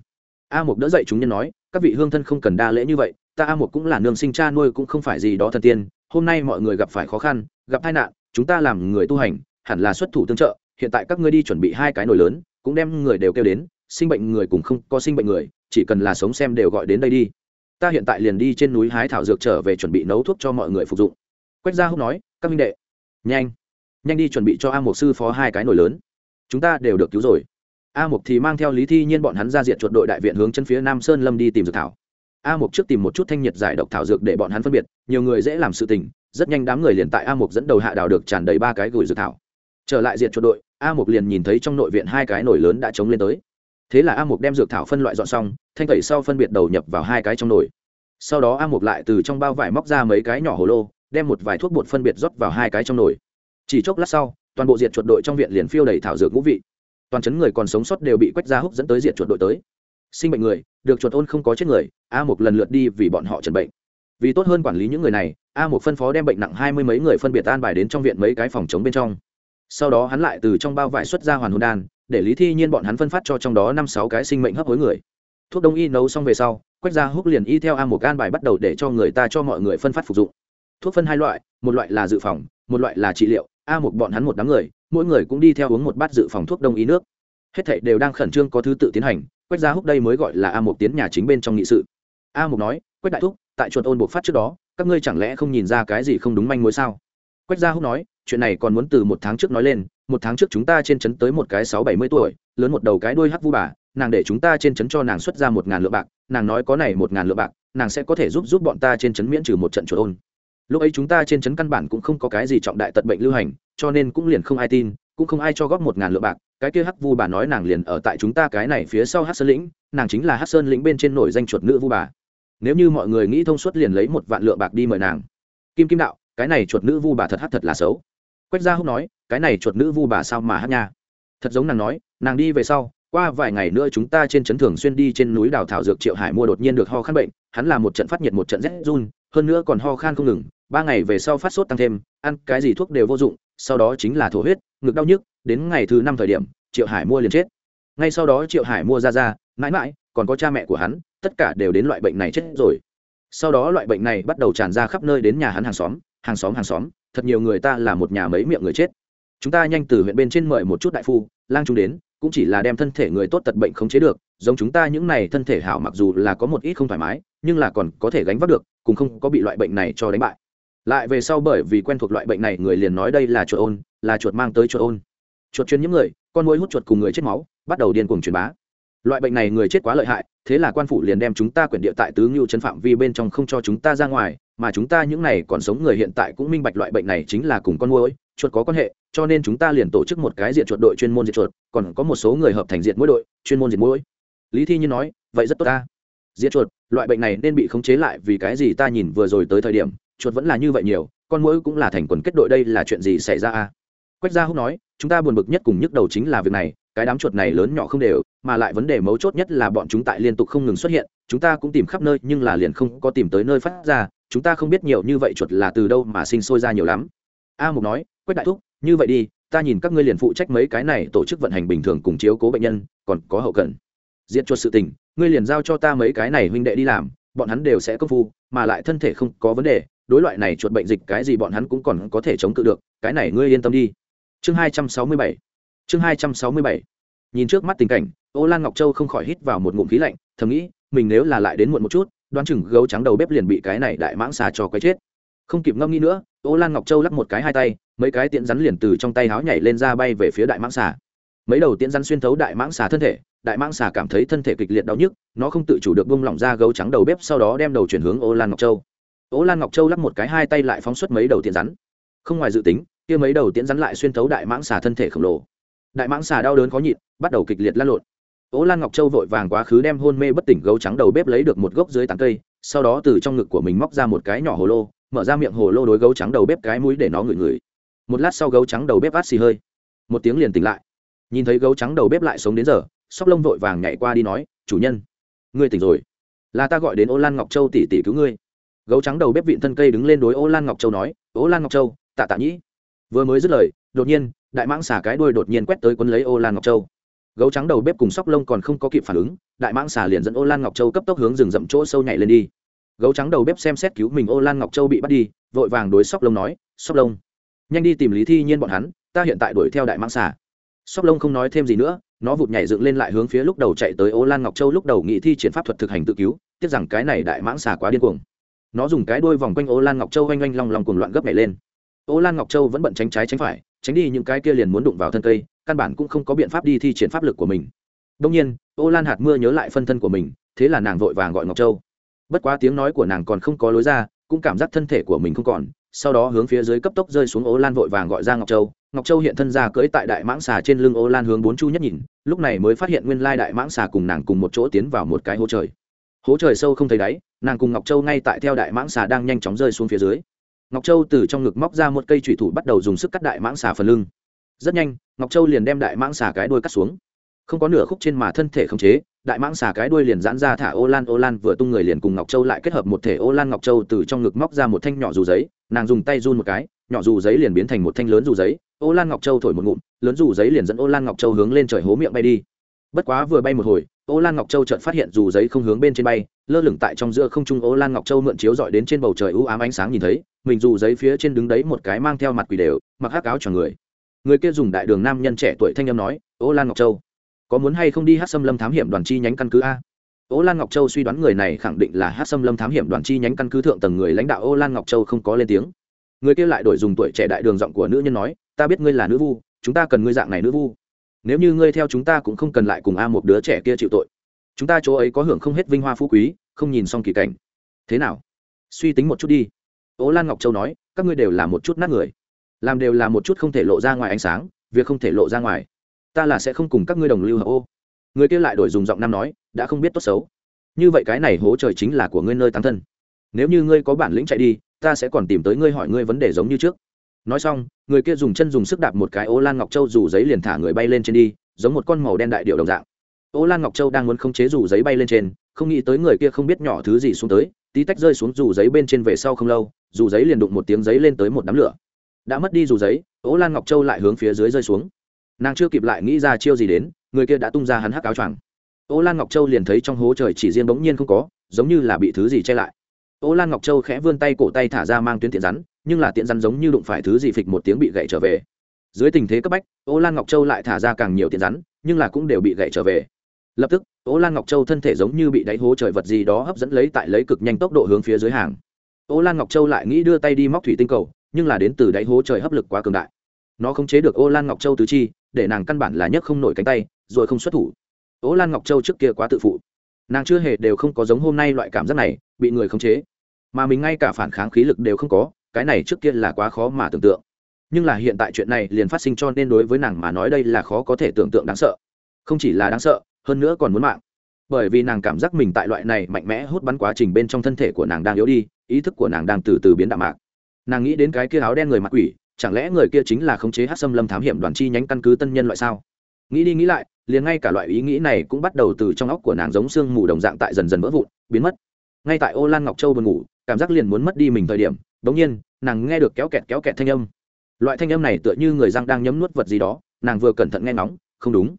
A một đỡ dậy chúng nhân nói, các vị hương thân không cần đa lễ như vậy, ta a một cũng là nương sinh cha nuôi cũng không phải gì đó thần tiên, hôm nay mọi người gặp phải khó khăn, gặp tai nạn, chúng ta làm người tu hành, hẳn là xuất thủ tương trợ, hiện tại các ngươi đi chuẩn bị hai cái nồi lớn, cũng đem người đều kêu đến sinh bệnh người cũng không có sinh bệnh người, chỉ cần là sống xem đều gọi đến đây đi. Ta hiện tại liền đi trên núi hái thảo dược trở về chuẩn bị nấu thuốc cho mọi người phục dụng. Quách gia húc nói, các minh đệ, nhanh nhanh đi chuẩn bị cho a Mục sư phó hai cái nồi lớn. Chúng ta đều được cứu rồi. A mục thì mang theo lý thi nhiên bọn hắn ra diện chuột đội đại viện hướng chân phía nam sơn lâm đi tìm dược thảo. A mục trước tìm một chút thanh nhiệt giải độc thảo dược để bọn hắn phân biệt, nhiều người dễ làm sự tình, rất nhanh đám người liền tại a mục dẫn đầu hạ đào được tràn đầy ba cái gửi dược thảo. Trở lại diện chuột đội, a mục liền nhìn thấy trong nội viện hai cái nồi lớn đã chống lên tới thế là a mục đem dược thảo phân loại dọn xong, thanh tẩy sau phân biệt đầu nhập vào hai cái trong nồi. Sau đó a mục lại từ trong bao vải móc ra mấy cái nhỏ hồ lô, đem một vài thuốc bột phân biệt rót vào hai cái trong nồi. Chỉ chốc lát sau, toàn bộ diệt chuột đội trong viện liền phiêu đầy thảo dược ngũ vị. Toàn chấn người còn sống sót đều bị quách ra húc dẫn tới diệt chuột đội tới. Sinh bệnh người, được chuột ôn không có chết người, a một lần lượt đi vì bọn họ trần bệnh. Vì tốt hơn quản lý những người này, a một phân phó đem bệnh nặng hai mươi mấy người phân biệt an bài đến trong viện mấy cái phòng chống bên trong. Sau đó hắn lại từ trong bao vải xuất ra hoàn hồn đan để lý thi nhiên bọn hắn phân phát cho trong đó năm sáu cái sinh mệnh hấp hối người. Thuốc đông y nấu xong về sau, quách gia húc liền y theo a một gan bài bắt đầu để cho người ta cho mọi người phân phát phục dụng. Thuốc phân hai loại, một loại là dự phòng, một loại là trị liệu. A một bọn hắn một đám người, mỗi người cũng đi theo uống một bát dự phòng thuốc đông y nước. Hết thảy đều đang khẩn trương có thứ tự tiến hành, quách gia húc đây mới gọi là a một tiến nhà chính bên trong nghị sự. A một nói, quách đại thúc, tại chuột ôn buộc phát trước đó, các ngươi chẳng lẽ không nhìn ra cái gì không đúng manh mối sao? Quách gia húc nói, chuyện này còn muốn từ một tháng trước nói lên một tháng trước chúng ta trên trấn tới một cái sáu bảy mươi tuổi, lớn một đầu cái đuôi hắc vu bà, nàng để chúng ta trên trấn cho nàng xuất ra một ngàn lượng bạc, nàng nói có này một ngàn lượng bạc, nàng sẽ có thể giúp giúp bọn ta trên trấn miễn trừ một trận chuột ôn. Lúc ấy chúng ta trên trấn căn bản cũng không có cái gì trọng đại tật bệnh lưu hành, cho nên cũng liền không ai tin, cũng không ai cho góp một ngàn lượng bạc, cái kia hắc vu bà nói nàng liền ở tại chúng ta cái này phía sau hắc sơn lĩnh, nàng chính là hắc sơn lĩnh bên trên nổi danh chuột nữ vu bà. Nếu như mọi người nghĩ thông suốt liền lấy một vạn lượng bạc đi mời nàng. Kim kim đạo, cái này chuột nữ vu bà thật hắc thật là xấu. Quách gia húc nói cái này chuột nữ vu bà sao mà hát nha. Thật giống nàng nói, nàng đi về sau, qua vài ngày nữa chúng ta trên trấn thường xuyên đi trên núi đào thảo dược triệu hải mua đột nhiên được ho khăn bệnh, hắn là một trận phát nhiệt một trận rét run, hơn nữa còn ho khan không ngừng, ba ngày về sau phát sốt tăng thêm, ăn cái gì thuốc đều vô dụng, sau đó chính là thổ huyết, ngực đau nhức, đến ngày thứ năm thời điểm, triệu hải mua liền chết. Ngay sau đó triệu hải mua ra ra, mãi mãi, còn có cha mẹ của hắn, tất cả đều đến loại bệnh này chết rồi. Sau đó loại bệnh này bắt đầu tràn ra khắp nơi đến nhà hắn hàng xóm hàng xóm hàng xóm, thật nhiều người ta là một nhà mấy miệng người chết chúng ta nhanh từ huyện bên trên mời một chút đại phu, lang chúng đến, cũng chỉ là đem thân thể người tốt tật bệnh khống chế được, giống chúng ta những này thân thể hảo mặc dù là có một ít không thoải mái, nhưng là còn có thể gánh vác được, cũng không có bị loại bệnh này cho đánh bại. Lại về sau bởi vì quen thuộc loại bệnh này, người liền nói đây là chuột ôn, là chuột mang tới chuột ôn. Chuột truyền những người, con mối hút chuột cùng người chết máu, bắt đầu điên cuồng truyền bá. Loại bệnh này người chết quá lợi hại, thế là quan phủ liền đem chúng ta quyển địa tại tứ ngưu chấn phạm vi bên trong không cho chúng ta ra ngoài mà chúng ta những này còn sống người hiện tại cũng minh bạch loại bệnh này chính là cùng con mũi chuột có quan hệ, cho nên chúng ta liền tổ chức một cái diện chuột đội chuyên môn diệt chuột, còn có một số người hợp thành diệt mũi đội, chuyên môn diệt mũi. Lý thi nhiên nói, vậy rất tốt ta. Diệt chuột, loại bệnh này nên bị khống chế lại vì cái gì ta nhìn vừa rồi tới thời điểm, chuột vẫn là như vậy nhiều, con mũi cũng là thành quần kết đội đây là chuyện gì xảy ra a? Quách gia húc nói, chúng ta buồn bực nhất cùng nhức đầu chính là việc này, cái đám chuột này lớn nhỏ không đều, mà lại vấn đề mấu chốt nhất là bọn chúng tại liên tục không ngừng xuất hiện, chúng ta cũng tìm khắp nơi nhưng là liền không có tìm tới nơi phát ra chúng ta không biết nhiều như vậy chuột là từ đâu mà sinh sôi ra nhiều lắm. A mục nói, quách đại thúc, như vậy đi, ta nhìn các ngươi liền phụ trách mấy cái này tổ chức vận hành bình thường cùng chiếu cố bệnh nhân, còn có hậu cần. Diệt chuột sự tình, ngươi liền giao cho ta mấy cái này huynh đệ đi làm, bọn hắn đều sẽ công phu, mà lại thân thể không có vấn đề, đối loại này chuột bệnh dịch cái gì bọn hắn cũng còn có thể chống cự được, cái này ngươi yên tâm đi. Chương hai trăm sáu mươi bảy. Chương hai trăm sáu mươi bảy. Nhìn trước mắt tình cảnh, ô lan ngọc châu không khỏi hít vào một ngụm khí lạnh, thầm nghĩ, mình nếu là lại đến muộn một chút đoán chừng gấu trắng đầu bếp liền bị cái này đại mãng xà cho quấy chết. Không kịp ngâm nghĩ nữa, ô lan ngọc châu lắc một cái hai tay, mấy cái tiễn rắn liền từ trong tay háo nhảy lên ra bay về phía đại mãng xà. Mấy đầu tiễn rắn xuyên thấu đại mãng xà thân thể, đại mãng xà cảm thấy thân thể kịch liệt đau nhức, nó không tự chủ được bung lỏng ra gấu trắng đầu bếp sau đó đem đầu chuyển hướng ô lan ngọc châu. Ô lan ngọc châu lắc một cái hai tay lại phóng xuất mấy đầu tiễn rắn. Không ngoài dự tính, kia mấy đầu tiễn rắn lại xuyên thấu đại mãng xà thân thể khổng lồ. Đại mãng xà đau đớn khó nhịn, bắt đầu kịch liệt lăn lộn. Ô lan ngọc châu vội vàng quá khứ đem hôn mê bất tỉnh gấu trắng đầu bếp lấy được một gốc dưới tán cây, sau đó từ trong ngực của mình móc ra một cái nhỏ hồ lô, mở ra miệng hồ lô đối gấu trắng đầu bếp cái mũi để nó ngửi ngửi. Một lát sau gấu trắng đầu bếp át xì hơi. Một tiếng liền tỉnh lại. Nhìn thấy gấu trắng đầu bếp lại sống đến giờ, sóc lông vội vàng nhảy qua đi nói, chủ nhân, ngươi tỉnh rồi. Là ta gọi đến ô lan ngọc châu tỷ tỷ cứu ngươi. Gấu trắng đầu bếp vịn thân cây đứng lên đối ô lan ngọc châu nói, ô lan ngọc châu, tạ tạ nhĩ. Vừa mới dứt lời, đột nhiên, đại mãng xà cái đuôi đột nhiên quét tới quấn lấy ô lan ngọc châu gấu trắng đầu bếp cùng sóc lông còn không có kịp phản ứng, đại mãng xà liền dẫn ô lan ngọc châu cấp tốc hướng rừng rậm chỗ sâu nhảy lên đi. Gấu trắng đầu bếp xem xét cứu mình, ô lan ngọc châu bị bắt đi, vội vàng đối sóc lông nói, sóc lông, nhanh đi tìm lý thi nhiên bọn hắn, ta hiện tại đuổi theo đại mãng xà. Sóc lông không nói thêm gì nữa, nó vụt nhảy dựng lên lại hướng phía lúc đầu chạy tới ô lan ngọc châu lúc đầu nghị thi triển pháp thuật thực hành tự cứu, tiếc rằng cái này đại mãng xà quá điên cuồng. Nó dùng cái đuôi vòng quanh ô lan ngọc châu oanh oanh long lòng cuồng loạn gấp nhảy lên. Ô lan ngọc châu vẫn bận tránh trái tránh phải, tránh đi những cái kia liền muốn đụng vào thân cây căn bản cũng không có biện pháp đi thi triển pháp lực của mình. Đông nhiên, ô lan hạt mưa nhớ lại phân thân của mình, thế là nàng vội vàng gọi ngọc châu. Bất quá tiếng nói của nàng còn không có lối ra, cũng cảm giác thân thể của mình không còn, sau đó hướng phía dưới cấp tốc rơi xuống ô lan vội vàng gọi ra ngọc châu. Ngọc châu hiện thân ra cưỡi tại đại mãng xà trên lưng ô lan hướng bốn chu nhất nhìn, lúc này mới phát hiện nguyên lai đại mãng xà cùng nàng cùng một chỗ tiến vào một cái hố trời. Hố trời sâu không thấy đáy, nàng cùng ngọc châu ngay tại theo đại mãng xà đang nhanh chóng rơi xuống phía dưới. Ngọc châu từ trong ngực móc ra một cây thủy thủ bắt đầu dùng sức cắt đại mãng xà phần lưng rất nhanh, ngọc châu liền đem đại mãng xà cái đuôi cắt xuống. Không có nửa khúc trên mà thân thể không chế, đại mãng xà cái đuôi liền giãn ra thả ô lan ô lan, vừa tung người liền cùng ngọc châu lại kết hợp một thể ô lan ngọc châu từ trong ngực móc ra một thanh nhỏ dù giấy, nàng dùng tay run một cái, nhỏ dù giấy liền biến thành một thanh lớn dù giấy, ô lan ngọc châu thổi một ngụm, lớn dù giấy liền dẫn ô lan ngọc châu hướng lên trời hố miệng bay đi. Bất quá vừa bay một hồi, ô lan ngọc châu chợt phát hiện dù giấy không hướng bên trên bay, lơ lửng tại trong giữa không trung ô lan ngọc châu mượn chiếu dọi đến trên bầu trời u ám ánh sáng nhìn thấy, mình dù giấy phía trên đứng đấy một cái mang theo mặt quỷ đều, mặc hắc áo cho người người kia dùng đại đường nam nhân trẻ tuổi thanh âm nói, ô lan ngọc châu, có muốn hay không đi hát xâm lâm thám hiểm đoàn chi nhánh căn cứ a? Ô lan ngọc châu suy đoán người này khẳng định là hát xâm lâm thám hiểm đoàn chi nhánh căn cứ thượng tầng người lãnh đạo ô lan ngọc châu không có lên tiếng. Người kia lại đổi dùng tuổi trẻ đại đường giọng của nữ nhân nói, ta biết ngươi là nữ vu, chúng ta cần ngươi dạng này nữ vu. Nếu như ngươi theo chúng ta cũng không cần lại cùng a một đứa trẻ kia chịu tội. Chúng ta chỗ ấy có hưởng không hết vinh hoa phú quý, không nhìn xong kỳ cảnh. Thế nào? Suy tính một chút đi. Ố lan ngọc châu nói, các ngươi đều là một chút nát người làm đều là một chút không thể lộ ra ngoài ánh sáng, việc không thể lộ ra ngoài. Ta là sẽ không cùng các ngươi đồng lưu hợp ô. Người kia lại đổi dùng giọng nam nói, đã không biết tốt xấu. Như vậy cái này hố trời chính là của ngươi nơi tán thân. Nếu như ngươi có bản lĩnh chạy đi, ta sẽ còn tìm tới ngươi hỏi ngươi vấn đề giống như trước. Nói xong, người kia dùng chân dùng sức đạp một cái ô lan ngọc châu dù giấy liền thả người bay lên trên đi, giống một con màu đen đại điệu đồng dạng. Ô lan ngọc châu đang muốn khống chế dù giấy bay lên trên, không nghĩ tới người kia không biết nhỏ thứ gì xuống tới, tí tách rơi xuống dù giấy bên trên về sau không lâu, dù giấy liền đụng một tiếng giấy lên tới một đám lửa đã mất đi dù giấy ô lan ngọc châu lại hướng phía dưới rơi xuống. Nàng chưa kịp lại nghĩ ra chiêu gì đến, người kia đã tung ra hắn hắc áo choàng. Ô lan ngọc châu liền thấy trong hố trời chỉ riêng bỗng nhiên không có, giống như là bị thứ gì che lại. Ô lan ngọc châu khẽ vươn tay cổ tay thả ra mang tuyến tiện rắn, nhưng là tiện rắn giống như đụng phải thứ gì phịch một tiếng bị gậy trở về. Dưới tình thế cấp bách ô lan ngọc châu lại thả ra càng nhiều tiện rắn, nhưng là cũng đều bị gậy trở về. Lập tức ô lan ngọc châu thân thể giống như bị đáy hố trời vật gì đó hấp dẫn lấy tại lấy cực nhanh tốc độ hướng phía dưới hàng. Ô lan ngọc châu lại nghĩ đưa tay đi móc thủy tinh cầu nhưng là đến từ đáy hố trời hấp lực quá cường đại. Nó không chế được ô lan ngọc châu tứ chi, để nàng căn bản là nhấc không nổi cánh tay, rồi không xuất thủ. Ô lan ngọc châu trước kia quá tự phụ. Nàng chưa hề đều không có giống hôm nay loại cảm giác này, bị người khống chế. Mà mình ngay cả phản kháng khí lực đều không có, cái này trước kia là quá khó mà tưởng tượng. Nhưng là hiện tại chuyện này liền phát sinh cho nên đối với nàng mà nói đây là khó có thể tưởng tượng đáng sợ. Không chỉ là đáng sợ, hơn nữa còn muốn mạng. Bởi vì nàng cảm giác mình tại loại này mạnh mẽ hút bắn quá trình bên trong thân thể của nàng đang yếu đi, ý thức của nàng đang từ từ biến đạm mạc nàng nghĩ đến cái kia áo đen người mặc quỷ, chẳng lẽ người kia chính là khống chế hát xâm lâm thám hiểm đoàn chi nhánh căn cứ tân nhân loại sao? Nghĩ đi nghĩ lại, liền ngay cả loại ý nghĩ này cũng bắt đầu từ trong óc của nàng giống sương mù đồng dạng tại dần dần vỡ vụn, biến mất. Ngay tại ô lan ngọc châu buồn ngủ, cảm giác liền muốn mất đi mình thời điểm bỗng nhiên, nàng nghe được kéo kẹt kéo kẹt thanh âm. Loại thanh âm này tựa như người răng đang nhấm nuốt vật gì đó, nàng vừa cẩn thận nghe ngóng, không đúng.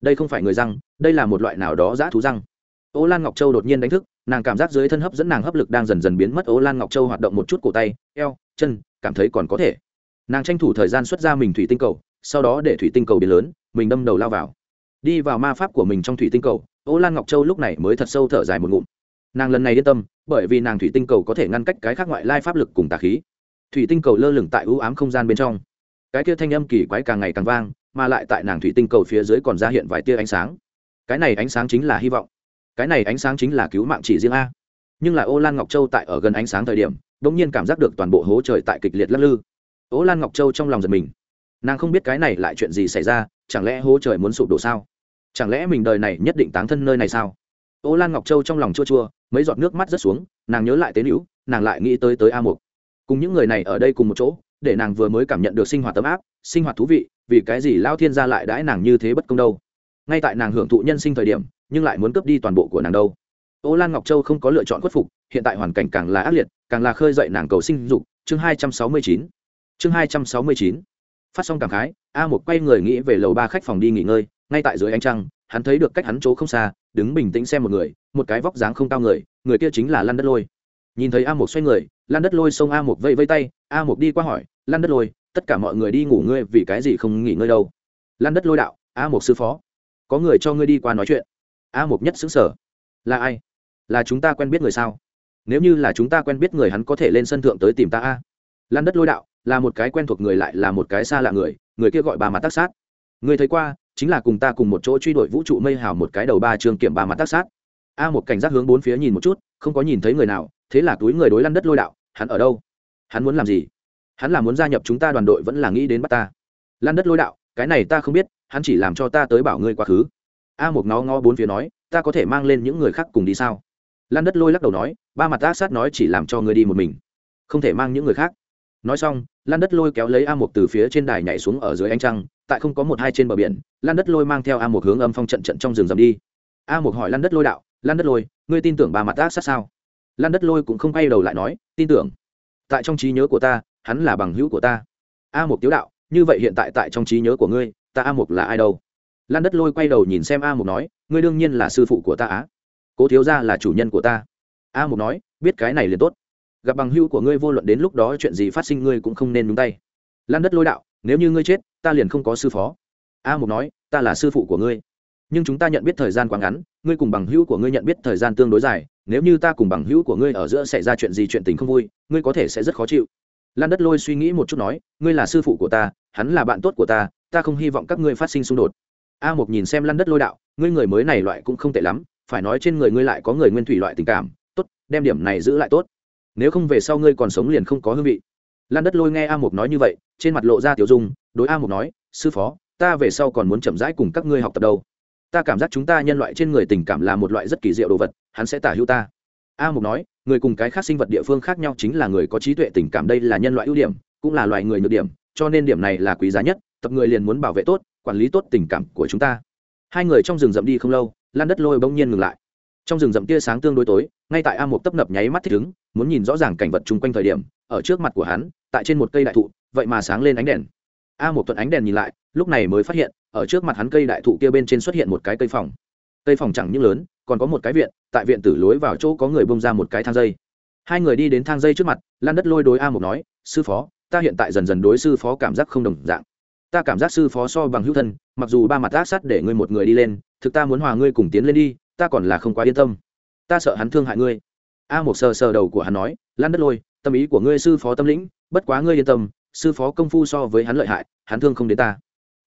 Đây không phải người răng, đây là một loại nào đó giã thú răng. Ô lan ngọc châu đột nhiên đánh thức, nàng cảm giác dưới thân hấp dẫn nàng hấp lực đang dần dần biến mất. Ô lan ngọc châu hoạt động một chút cổ tay, eo chân, cảm thấy còn có thể. Nàng tranh thủ thời gian xuất ra mình thủy tinh cầu, sau đó để thủy tinh cầu biến lớn, mình đâm đầu lao vào. Đi vào ma pháp của mình trong thủy tinh cầu, ô lan ngọc châu lúc này mới thật sâu thở dài một ngụm. Nàng lần này yên tâm, bởi vì nàng thủy tinh cầu có thể ngăn cách cái khác ngoại lai pháp lực cùng tà khí. Thủy tinh cầu lơ lửng tại ưu ám không gian bên trong. Cái kia thanh âm kỳ quái càng ngày càng vang, mà lại tại nàng thủy tinh cầu phía dưới còn ra hiện vài tia ánh sáng. Cái này ánh sáng chính là hy vọng. Cái này ánh sáng chính là cứu mạng chỉ riêng a nhưng là ô lan ngọc châu tại ở gần ánh sáng thời điểm, đ ỗ n g nhiên cảm giác được toàn bộ hố trời tại kịch liệt lắc lư. Ô lan ngọc châu trong lòng giật mình. Nàng không biết cái này lại chuyện gì xảy ra, chẳng lẽ hố trời muốn sụp đổ sao? Chẳng lẽ mình đời này nhất định táng thân nơi này sao? Ô lan ngọc châu trong lòng chua chua, mấy giọt nước mắt rớt xuống, nàng nhớ lại tế nữ, nàng lại nghĩ tới tới a mục. Cùng những người này ở đây cùng một chỗ, để nàng vừa mới cảm nhận được sinh hoạt tấm áp, sinh hoạt thú vị, vì cái gì lao thiên gia lại đãi nàng như thế bất công đâu? Ngay tại nàng hưởng thụ nhân sinh thời điểm, nhưng lại muốn cướp đi toàn bộ của nàng đâu? Ô lan ngọc châu không có lựa chọn khuất phục, hiện tại hoàn cảnh càng là ác liệt, càng là khơi dậy nàng cầu sinh dục. Chương hai trăm sáu mươi chín. Chương hai trăm sáu mươi chín. Phát xong cảm khái, a một quay người nghĩ về lầu ba khách phòng đi nghỉ ngơi, ngay tại dưới ánh trăng, hắn thấy được cách hắn chỗ không xa, đứng bình tĩnh xem một người, một cái vóc dáng không cao người người kia chính là lan đất lôi. Nhìn thấy a một xoay người, lan đất lôi xông a một vây vây tay, a một đi qua hỏi, lan đất lôi, tất cả mọi người đi ngủ ngươi vì cái gì không nghỉ ngơi đâu? Lan đất lôi đạo, a một sư phó, có người cho ngươi đi qua nói chuyện. A mục nhất xứng sở là ai? Là chúng ta quen biết người sao? Nếu như là chúng ta quen biết người hắn có thể lên sân thượng tới tìm ta a? Lan đất lôi đạo, là một cái quen thuộc người lại là một cái xa lạ người người kia gọi bà mặt tác sát. Người thấy qua, chính là cùng ta cùng một chỗ truy đuổi vũ trụ mây hào một cái đầu ba trường kiểm bà mặt tác sát. A một cảnh giác hướng bốn phía nhìn một chút, không có nhìn thấy người nào, thế là túi người đối lăn đất lôi đạo, hắn ở đâu? Hắn muốn làm gì? Hắn là muốn gia nhập chúng ta đoàn đội vẫn là nghĩ đến bắt ta? Lan đất lôi đạo, cái này ta không biết, hắn chỉ làm cho ta tới bảo ngươi quá khứ. A một ngó ngó bốn phía nói, ta có thể mang lên những người khác cùng đi sao? Lan đất lôi lắc đầu nói, ba mặt ác sát nói chỉ làm cho ngươi đi một mình, không thể mang những người khác. Nói xong, lan đất lôi kéo lấy a một từ phía trên đài nhảy xuống ở dưới ánh trăng, tại không có một hai trên bờ biển, lan đất lôi mang theo a một hướng âm phong trận trận trong rừng rầm đi. A một hỏi lan đất lôi đạo, lan đất lôi, ngươi tin tưởng ba mặt ác sát sao? Lan đất lôi cũng không quay đầu lại nói, tin tưởng. Tại trong trí nhớ của ta, hắn là bằng hữu của ta. A một tiếu đạo, như vậy hiện tại tại trong trí nhớ của ngươi, ta a một là ai đâu? Lan đất lôi quay đầu nhìn xem a một nói, ngươi đương nhiên là sư phụ của ta á cố thiếu gia là chủ nhân của ta. A Mục nói, biết cái này liền tốt. Gặp bằng hữu của ngươi vô luận đến lúc đó chuyện gì phát sinh ngươi cũng không nên nhúng tay. Lan đất lôi đạo, nếu như ngươi chết, ta liền không có sư phó. A Mục nói, ta là sư phụ của ngươi. Nhưng chúng ta nhận biết thời gian quá ngắn, ngươi cùng bằng hữu của ngươi nhận biết thời gian tương đối dài, nếu như ta cùng bằng hữu của ngươi ở giữa xảy ra chuyện gì chuyện tình không vui, ngươi có thể sẽ rất khó chịu. Lan đất lôi suy nghĩ một chút nói, ngươi là sư phụ của ta, hắn là bạn tốt của ta ta không hy vọng các ngươi phát sinh xung đột. A Mục nhìn xem lan đất lôi đạo, ngươi người mới này loại cũng không tệ lắm phải nói trên người ngươi lại có người nguyên thủy loại tình cảm, tốt, đem điểm này giữ lại tốt. Nếu không về sau ngươi còn sống liền không có hương vị. Lan đất lôi nghe a mục nói như vậy, trên mặt lộ ra tiểu dung, đối a mục nói, sư phó, ta về sau còn muốn chậm rãi cùng các ngươi học tập đâu. Ta cảm giác chúng ta nhân loại trên người tình cảm là một loại rất kỳ diệu đồ vật, hắn sẽ tả hữu ta. A mục nói, người cùng cái khác sinh vật địa phương khác nhau chính là người có trí tuệ tình cảm đây là nhân loại ưu điểm, cũng là loài người nhược điểm, cho nên điểm này là quý giá nhất, tập người liền muốn bảo vệ tốt, quản lý tốt tình cảm của chúng ta. Hai người trong rừng rậm đi không lâu lan đất lôi bỗng nhiên ngừng lại. Trong rừng rậm tia sáng tương đối tối, ngay tại a một tấp nập nháy mắt thích ứng, muốn nhìn rõ ràng cảnh vật chung quanh thời điểm, ở trước mặt của hắn, tại trên một cây đại thụ, vậy mà sáng lên ánh đèn. A một tuần ánh đèn nhìn lại, lúc này mới phát hiện, ở trước mặt hắn cây đại thụ kia bên trên xuất hiện một cái cây phòng. Cây phòng chẳng những lớn, còn có một cái viện, tại viện tử lối vào chỗ có người bông ra một cái thang dây. Hai người đi đến thang dây trước mặt, lan đất lôi đối a một nói, sư phó, ta hiện tại dần dần đối sư phó cảm giác không đồng dạng ta cảm giác sư phó so bằng hữu thân, mặc dù ba mặt ác sát để ngươi một người đi lên, thực ta muốn hòa ngươi cùng tiến lên đi, ta còn là không quá yên tâm. Ta sợ hắn thương hại ngươi. A một sờ sờ đầu của hắn nói lan đất lôi, tâm ý của ngươi sư phó tâm lĩnh, bất quá ngươi yên tâm, sư phó công phu so với hắn lợi hại, hắn thương không đến ta.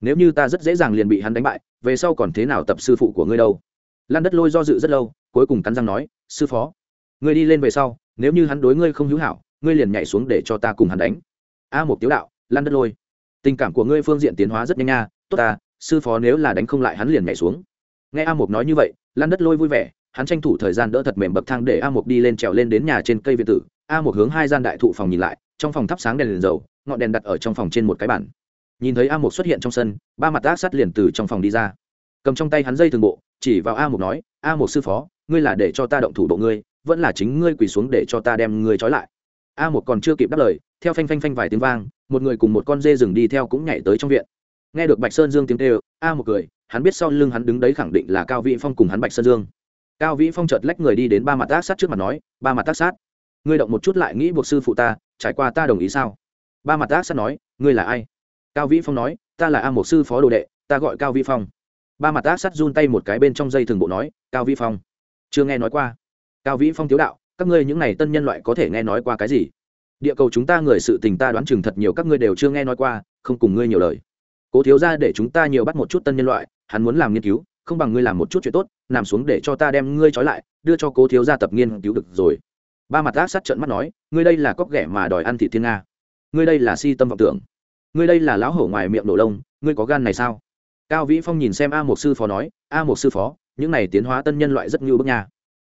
Nếu như ta rất dễ dàng liền bị hắn đánh bại, về sau còn thế nào tập sư phụ của ngươi đâu? Lan đất lôi do dự rất lâu, cuối cùng cắn răng nói, sư phó, ngươi đi lên về sau, nếu như hắn đối ngươi không hữu hảo, ngươi liền nhảy xuống để cho ta cùng hắn đánh. A một tiếu đạo lan đất lôi tình cảm của ngươi phương diện tiến hóa rất nhanh nha, tốt ta, sư phó nếu là đánh không lại hắn liền nhảy xuống. Nghe a Mục nói như vậy, lan đất lôi vui vẻ, hắn tranh thủ thời gian đỡ thật mềm bậc thang để a Mục đi lên trèo lên đến nhà trên cây viện tử. A Mục hướng hai gian đại thụ phòng nhìn lại, trong phòng thắp sáng đèn liền dầu, ngọn đèn đặt ở trong phòng trên một cái bản nhìn thấy a Mục xuất hiện trong sân, ba mặt ác sắt liền từ trong phòng đi ra. Cầm trong tay hắn dây thường bộ, chỉ vào a Mục nói, a Mục sư phó, ngươi là để cho ta động thủ bộ ngươi, vẫn là chính ngươi quỳ xuống để cho ta đem ngươi trói lại. A Mục còn chưa kịp đáp lời, theo phanh phanh phanh vài tiếng vang một người cùng một con dê rừng đi theo cũng nhảy tới trong viện. Nghe được bạch sơn dương tiếng kêu, a một cười, hắn biết sau lưng hắn đứng đấy khẳng định là cao vĩ phong cùng hắn bạch sơn dương. Cao vĩ phong chợt lách người đi đến ba mặt tác sát trước mặt nói, ba mặt tác sát, ngươi động một chút lại nghĩ buộc sư phụ ta, trải qua ta đồng ý sao? Ba mặt tác sát nói, ngươi là ai? Cao vĩ phong nói, ta là a một sư phó đồ đệ, ta gọi cao vĩ phong. Ba mặt tác sát run tay một cái bên trong dây thường bộ nói, cao vĩ phong, chưa nghe nói qua. Cao vĩ phong tiếu đạo, các ngươi những này tân nhân loại có thể nghe nói qua cái gì? Địa cầu chúng ta người sự tình ta đoán chừng thật nhiều các ngươi đều chưa nghe nói qua, không cùng ngươi nhiều lời. Cố thiếu ra để chúng ta nhiều bắt một chút tân nhân loại, hắn muốn làm nghiên cứu, không bằng ngươi làm một chút chuyện tốt, nằm xuống để cho ta đem ngươi trói lại, đưa cho cố thiếu gia tập nghiên cứu được rồi. Ba mặt ác sát trận mắt nói, ngươi đây là cóc ghẻ mà đòi ăn thị thiên nga. Ngươi đây là si tâm vọng tưởng. Ngươi đây là lão hổ ngoài miệng nổ lông, ngươi có gan này sao? Cao vĩ phong nhìn xem a một sư phó nói, a một sư phó, những này tiến hóa tân nhân loại rất như bước nha.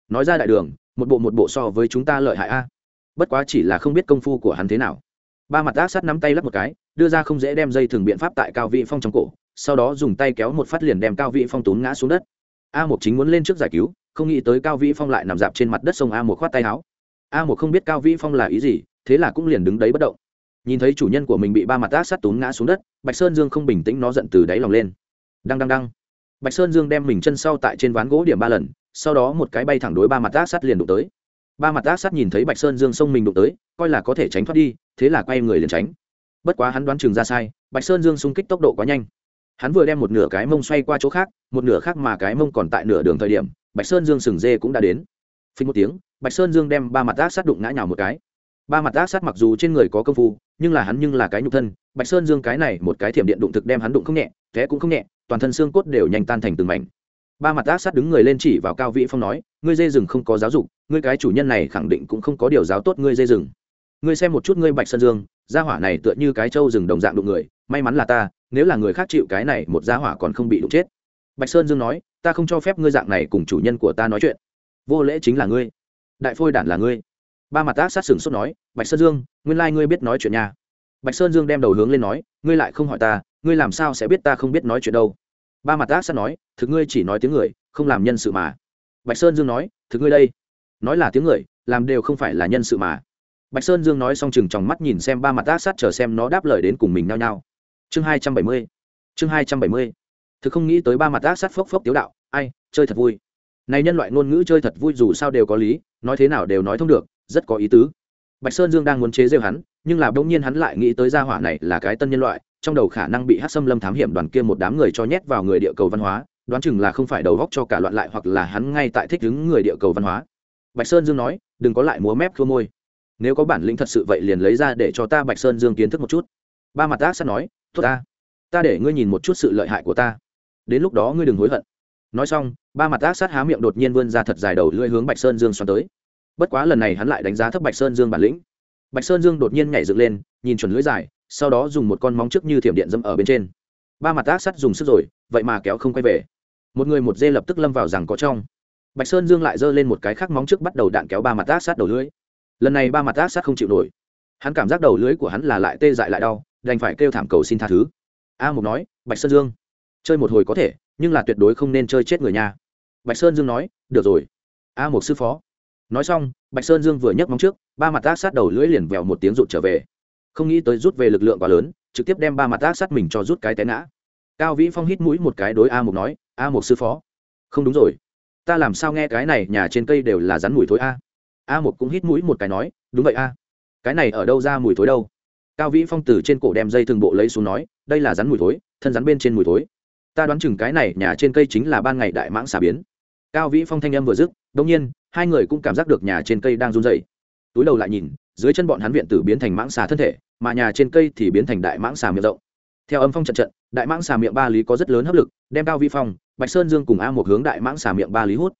Nói ra đại đường, một bộ một bộ so với chúng ta lợi hại a bất quá chỉ là không biết công phu của hắn thế nào. Ba mặt ác sát nắm tay lắp một cái, đưa ra không dễ đem dây thường biện pháp tại cao vị phong trong cổ, sau đó dùng tay kéo một phát liền đem cao vị phong tốn ngã xuống đất. A một chính muốn lên trước giải cứu, không nghĩ tới cao vĩ phong lại nằm dạp trên mặt đất sông a một khoát tay áo. A một không biết cao vĩ phong là ý gì, thế là cũng liền đứng đấy bất động. Nhìn thấy chủ nhân của mình bị ba mặt ác sát tốn ngã xuống đất, bạch sơn dương không bình tĩnh nó giận từ đáy lòng lên. Đăng đăng đăng. Bạch sơn dương đem mình chân sau tại trên ván gỗ điểm ba lần, sau đó một cái bay thẳng đối ba mặt ác sát liền đụng tới ba mặt ác sát nhìn thấy bạch sơn dương xông mình đụng tới coi là có thể tránh thoát đi thế là quay người liền tránh bất quá hắn đoán chừng ra sai bạch sơn dương xung kích tốc độ quá nhanh hắn vừa đem một nửa cái mông xoay qua chỗ khác một nửa khác mà cái mông còn tại nửa đường thời điểm bạch sơn dương sừng dê cũng đã đến phình một tiếng bạch sơn dương đem ba mặt ác sát đụng ngã nhào một cái ba mặt ác sát mặc dù trên người có công phu nhưng là hắn nhưng là cái nhục thân bạch sơn dương cái này một cái thiểm điện đụng thực đem hắn đụng không nhẹ té cũng không nhẹ toàn thân xương cốt đều nhanh tan thành từng mảnh ba mặt ác sát đứng người lên chỉ vào cao vĩ phong nói, ngươi dê rừng không có giáo dục, ngươi cái chủ nhân này khẳng định cũng không có điều giáo tốt ngươi dê rừng. Ngươi xem một chút ngươi bạch sơn dương, gia hỏa này tựa như cái trâu rừng đồng dạng đụng người, may mắn là ta, nếu là người khác chịu cái này, một gia hỏa còn không bị đụng chết. Bạch sơn dương nói, ta không cho phép ngươi dạng này cùng chủ nhân của ta nói chuyện. Vô lễ chính là ngươi. Đại phôi đản là ngươi. Ba mặt ác sát sừng sốt nói, bạch sơn dương, nguyên lai ngươi biết nói chuyện nhà. bạch sơn dương đem đầu hướng lên nói, ngươi lại không hỏi ta, ngươi làm sao sẽ biết ta không biết nói chuyện đâu? Ba mặt ác sắt nói, thực ngươi chỉ nói tiếng người, không làm nhân sự mà. Bạch sơn dương nói, thực ngươi đây, nói là tiếng người, làm đều không phải là nhân sự mà. Bạch sơn dương nói xong chừng tròng mắt nhìn xem ba mặt ác sắt chờ xem nó đáp lời đến cùng mình nao nhao. Chương hai trăm bảy mươi, chương hai trăm bảy mươi. Thực không nghĩ tới ba mặt ác sắt phốc phốc tiếu đạo, ai, chơi thật vui. Này nhân loại ngôn ngữ chơi thật vui dù sao đều có lý, nói thế nào đều nói thông được, rất có ý tứ. Bạch sơn dương đang muốn chế rêu hắn, nhưng là bỗng nhiên hắn lại nghĩ tới gia hỏa này là cái tân nhân loại trong đầu khả năng bị hát xâm lâm thám hiểm đoàn kia một đám người cho nhét vào người địa cầu văn hóa, đoán chừng là không phải đầu góc cho cả loạn lại hoặc là hắn ngay tại thích ứng người địa cầu văn hóa. Bạch sơn dương nói, đừng có lại múa mép khua môi. Nếu có bản lĩnh thật sự vậy liền lấy ra để cho ta bạch sơn dương kiến thức một chút. Ba mặt ác sắt nói, tốt ta. Ta để ngươi nhìn một chút sự lợi hại của ta. Đến lúc đó ngươi đừng hối hận. Nói xong, ba mặt ác sát há miệng đột nhiên vươn ra thật dài đầu lưỡi hướng bạch sơn dương xoắn tới. Bất quá lần này hắn lại đánh giá thấp bạch sơn dương bản lĩnh. Bạch sơn dương đột nhiên nhảy dựng lên, nhìn chuẩn lưỡi dài sau đó dùng một con móng trước như thiểm điện dâm ở bên trên. Ba mặt ác sắt dùng sức rồi, vậy mà kéo không quay về. Một người một dê lập tức lâm vào rằng có trong. Bạch sơn dương lại giơ lên một cái khác móng trước bắt đầu đạn kéo ba mặt ác sát đầu lưỡi. Lần này ba mặt ác sát không chịu nổi. Hắn cảm giác đầu lưỡi của hắn là lại tê dại lại đau, đành phải kêu thảm cầu xin tha thứ. A mục nói, bạch sơn dương, chơi một hồi có thể, nhưng là tuyệt đối không nên chơi chết người nhà bạch sơn dương nói, được rồi. A một sư phó. Nói xong, bạch sơn dương vừa nhấc móng trước, ba mặt ác sát đầu lưỡi liền vèo một tiếng rụt trở về không nghĩ tới rút về lực lượng quá lớn, trực tiếp đem ba mặt ác sát mình cho rút cái té ngã. Cao vĩ phong hít mũi một cái đối a Mục nói, a Mục sư phó. Không đúng rồi. Ta làm sao nghe cái này nhà trên cây đều là rắn mùi thối a? A Mục cũng hít mũi một cái nói, đúng vậy a. Cái này ở đâu ra mùi thối đâu? Cao vĩ phong từ trên cổ đem dây thường bộ lấy xuống nói, đây là rắn mùi thối, thân rắn bên trên mùi thối. Ta đoán chừng cái này nhà trên cây chính là ban ngày đại mãng xà biến. Cao vĩ phong thanh âm vừa dứt đông nhiên, hai người cũng cảm giác được nhà trên cây đang run dậy túi đầu lại nhìn, dưới chân bọn hắn viện tử biến thành mãng xà thân thể, mà nhà trên cây thì biến thành đại mãng xà miệng rộng. Theo âm phong trận trận, đại mãng xà miệng ba lý có rất lớn hấp lực, đem cao vi phong, bạch sơn dương cùng a một hướng đại mãng xà miệng ba lý hút.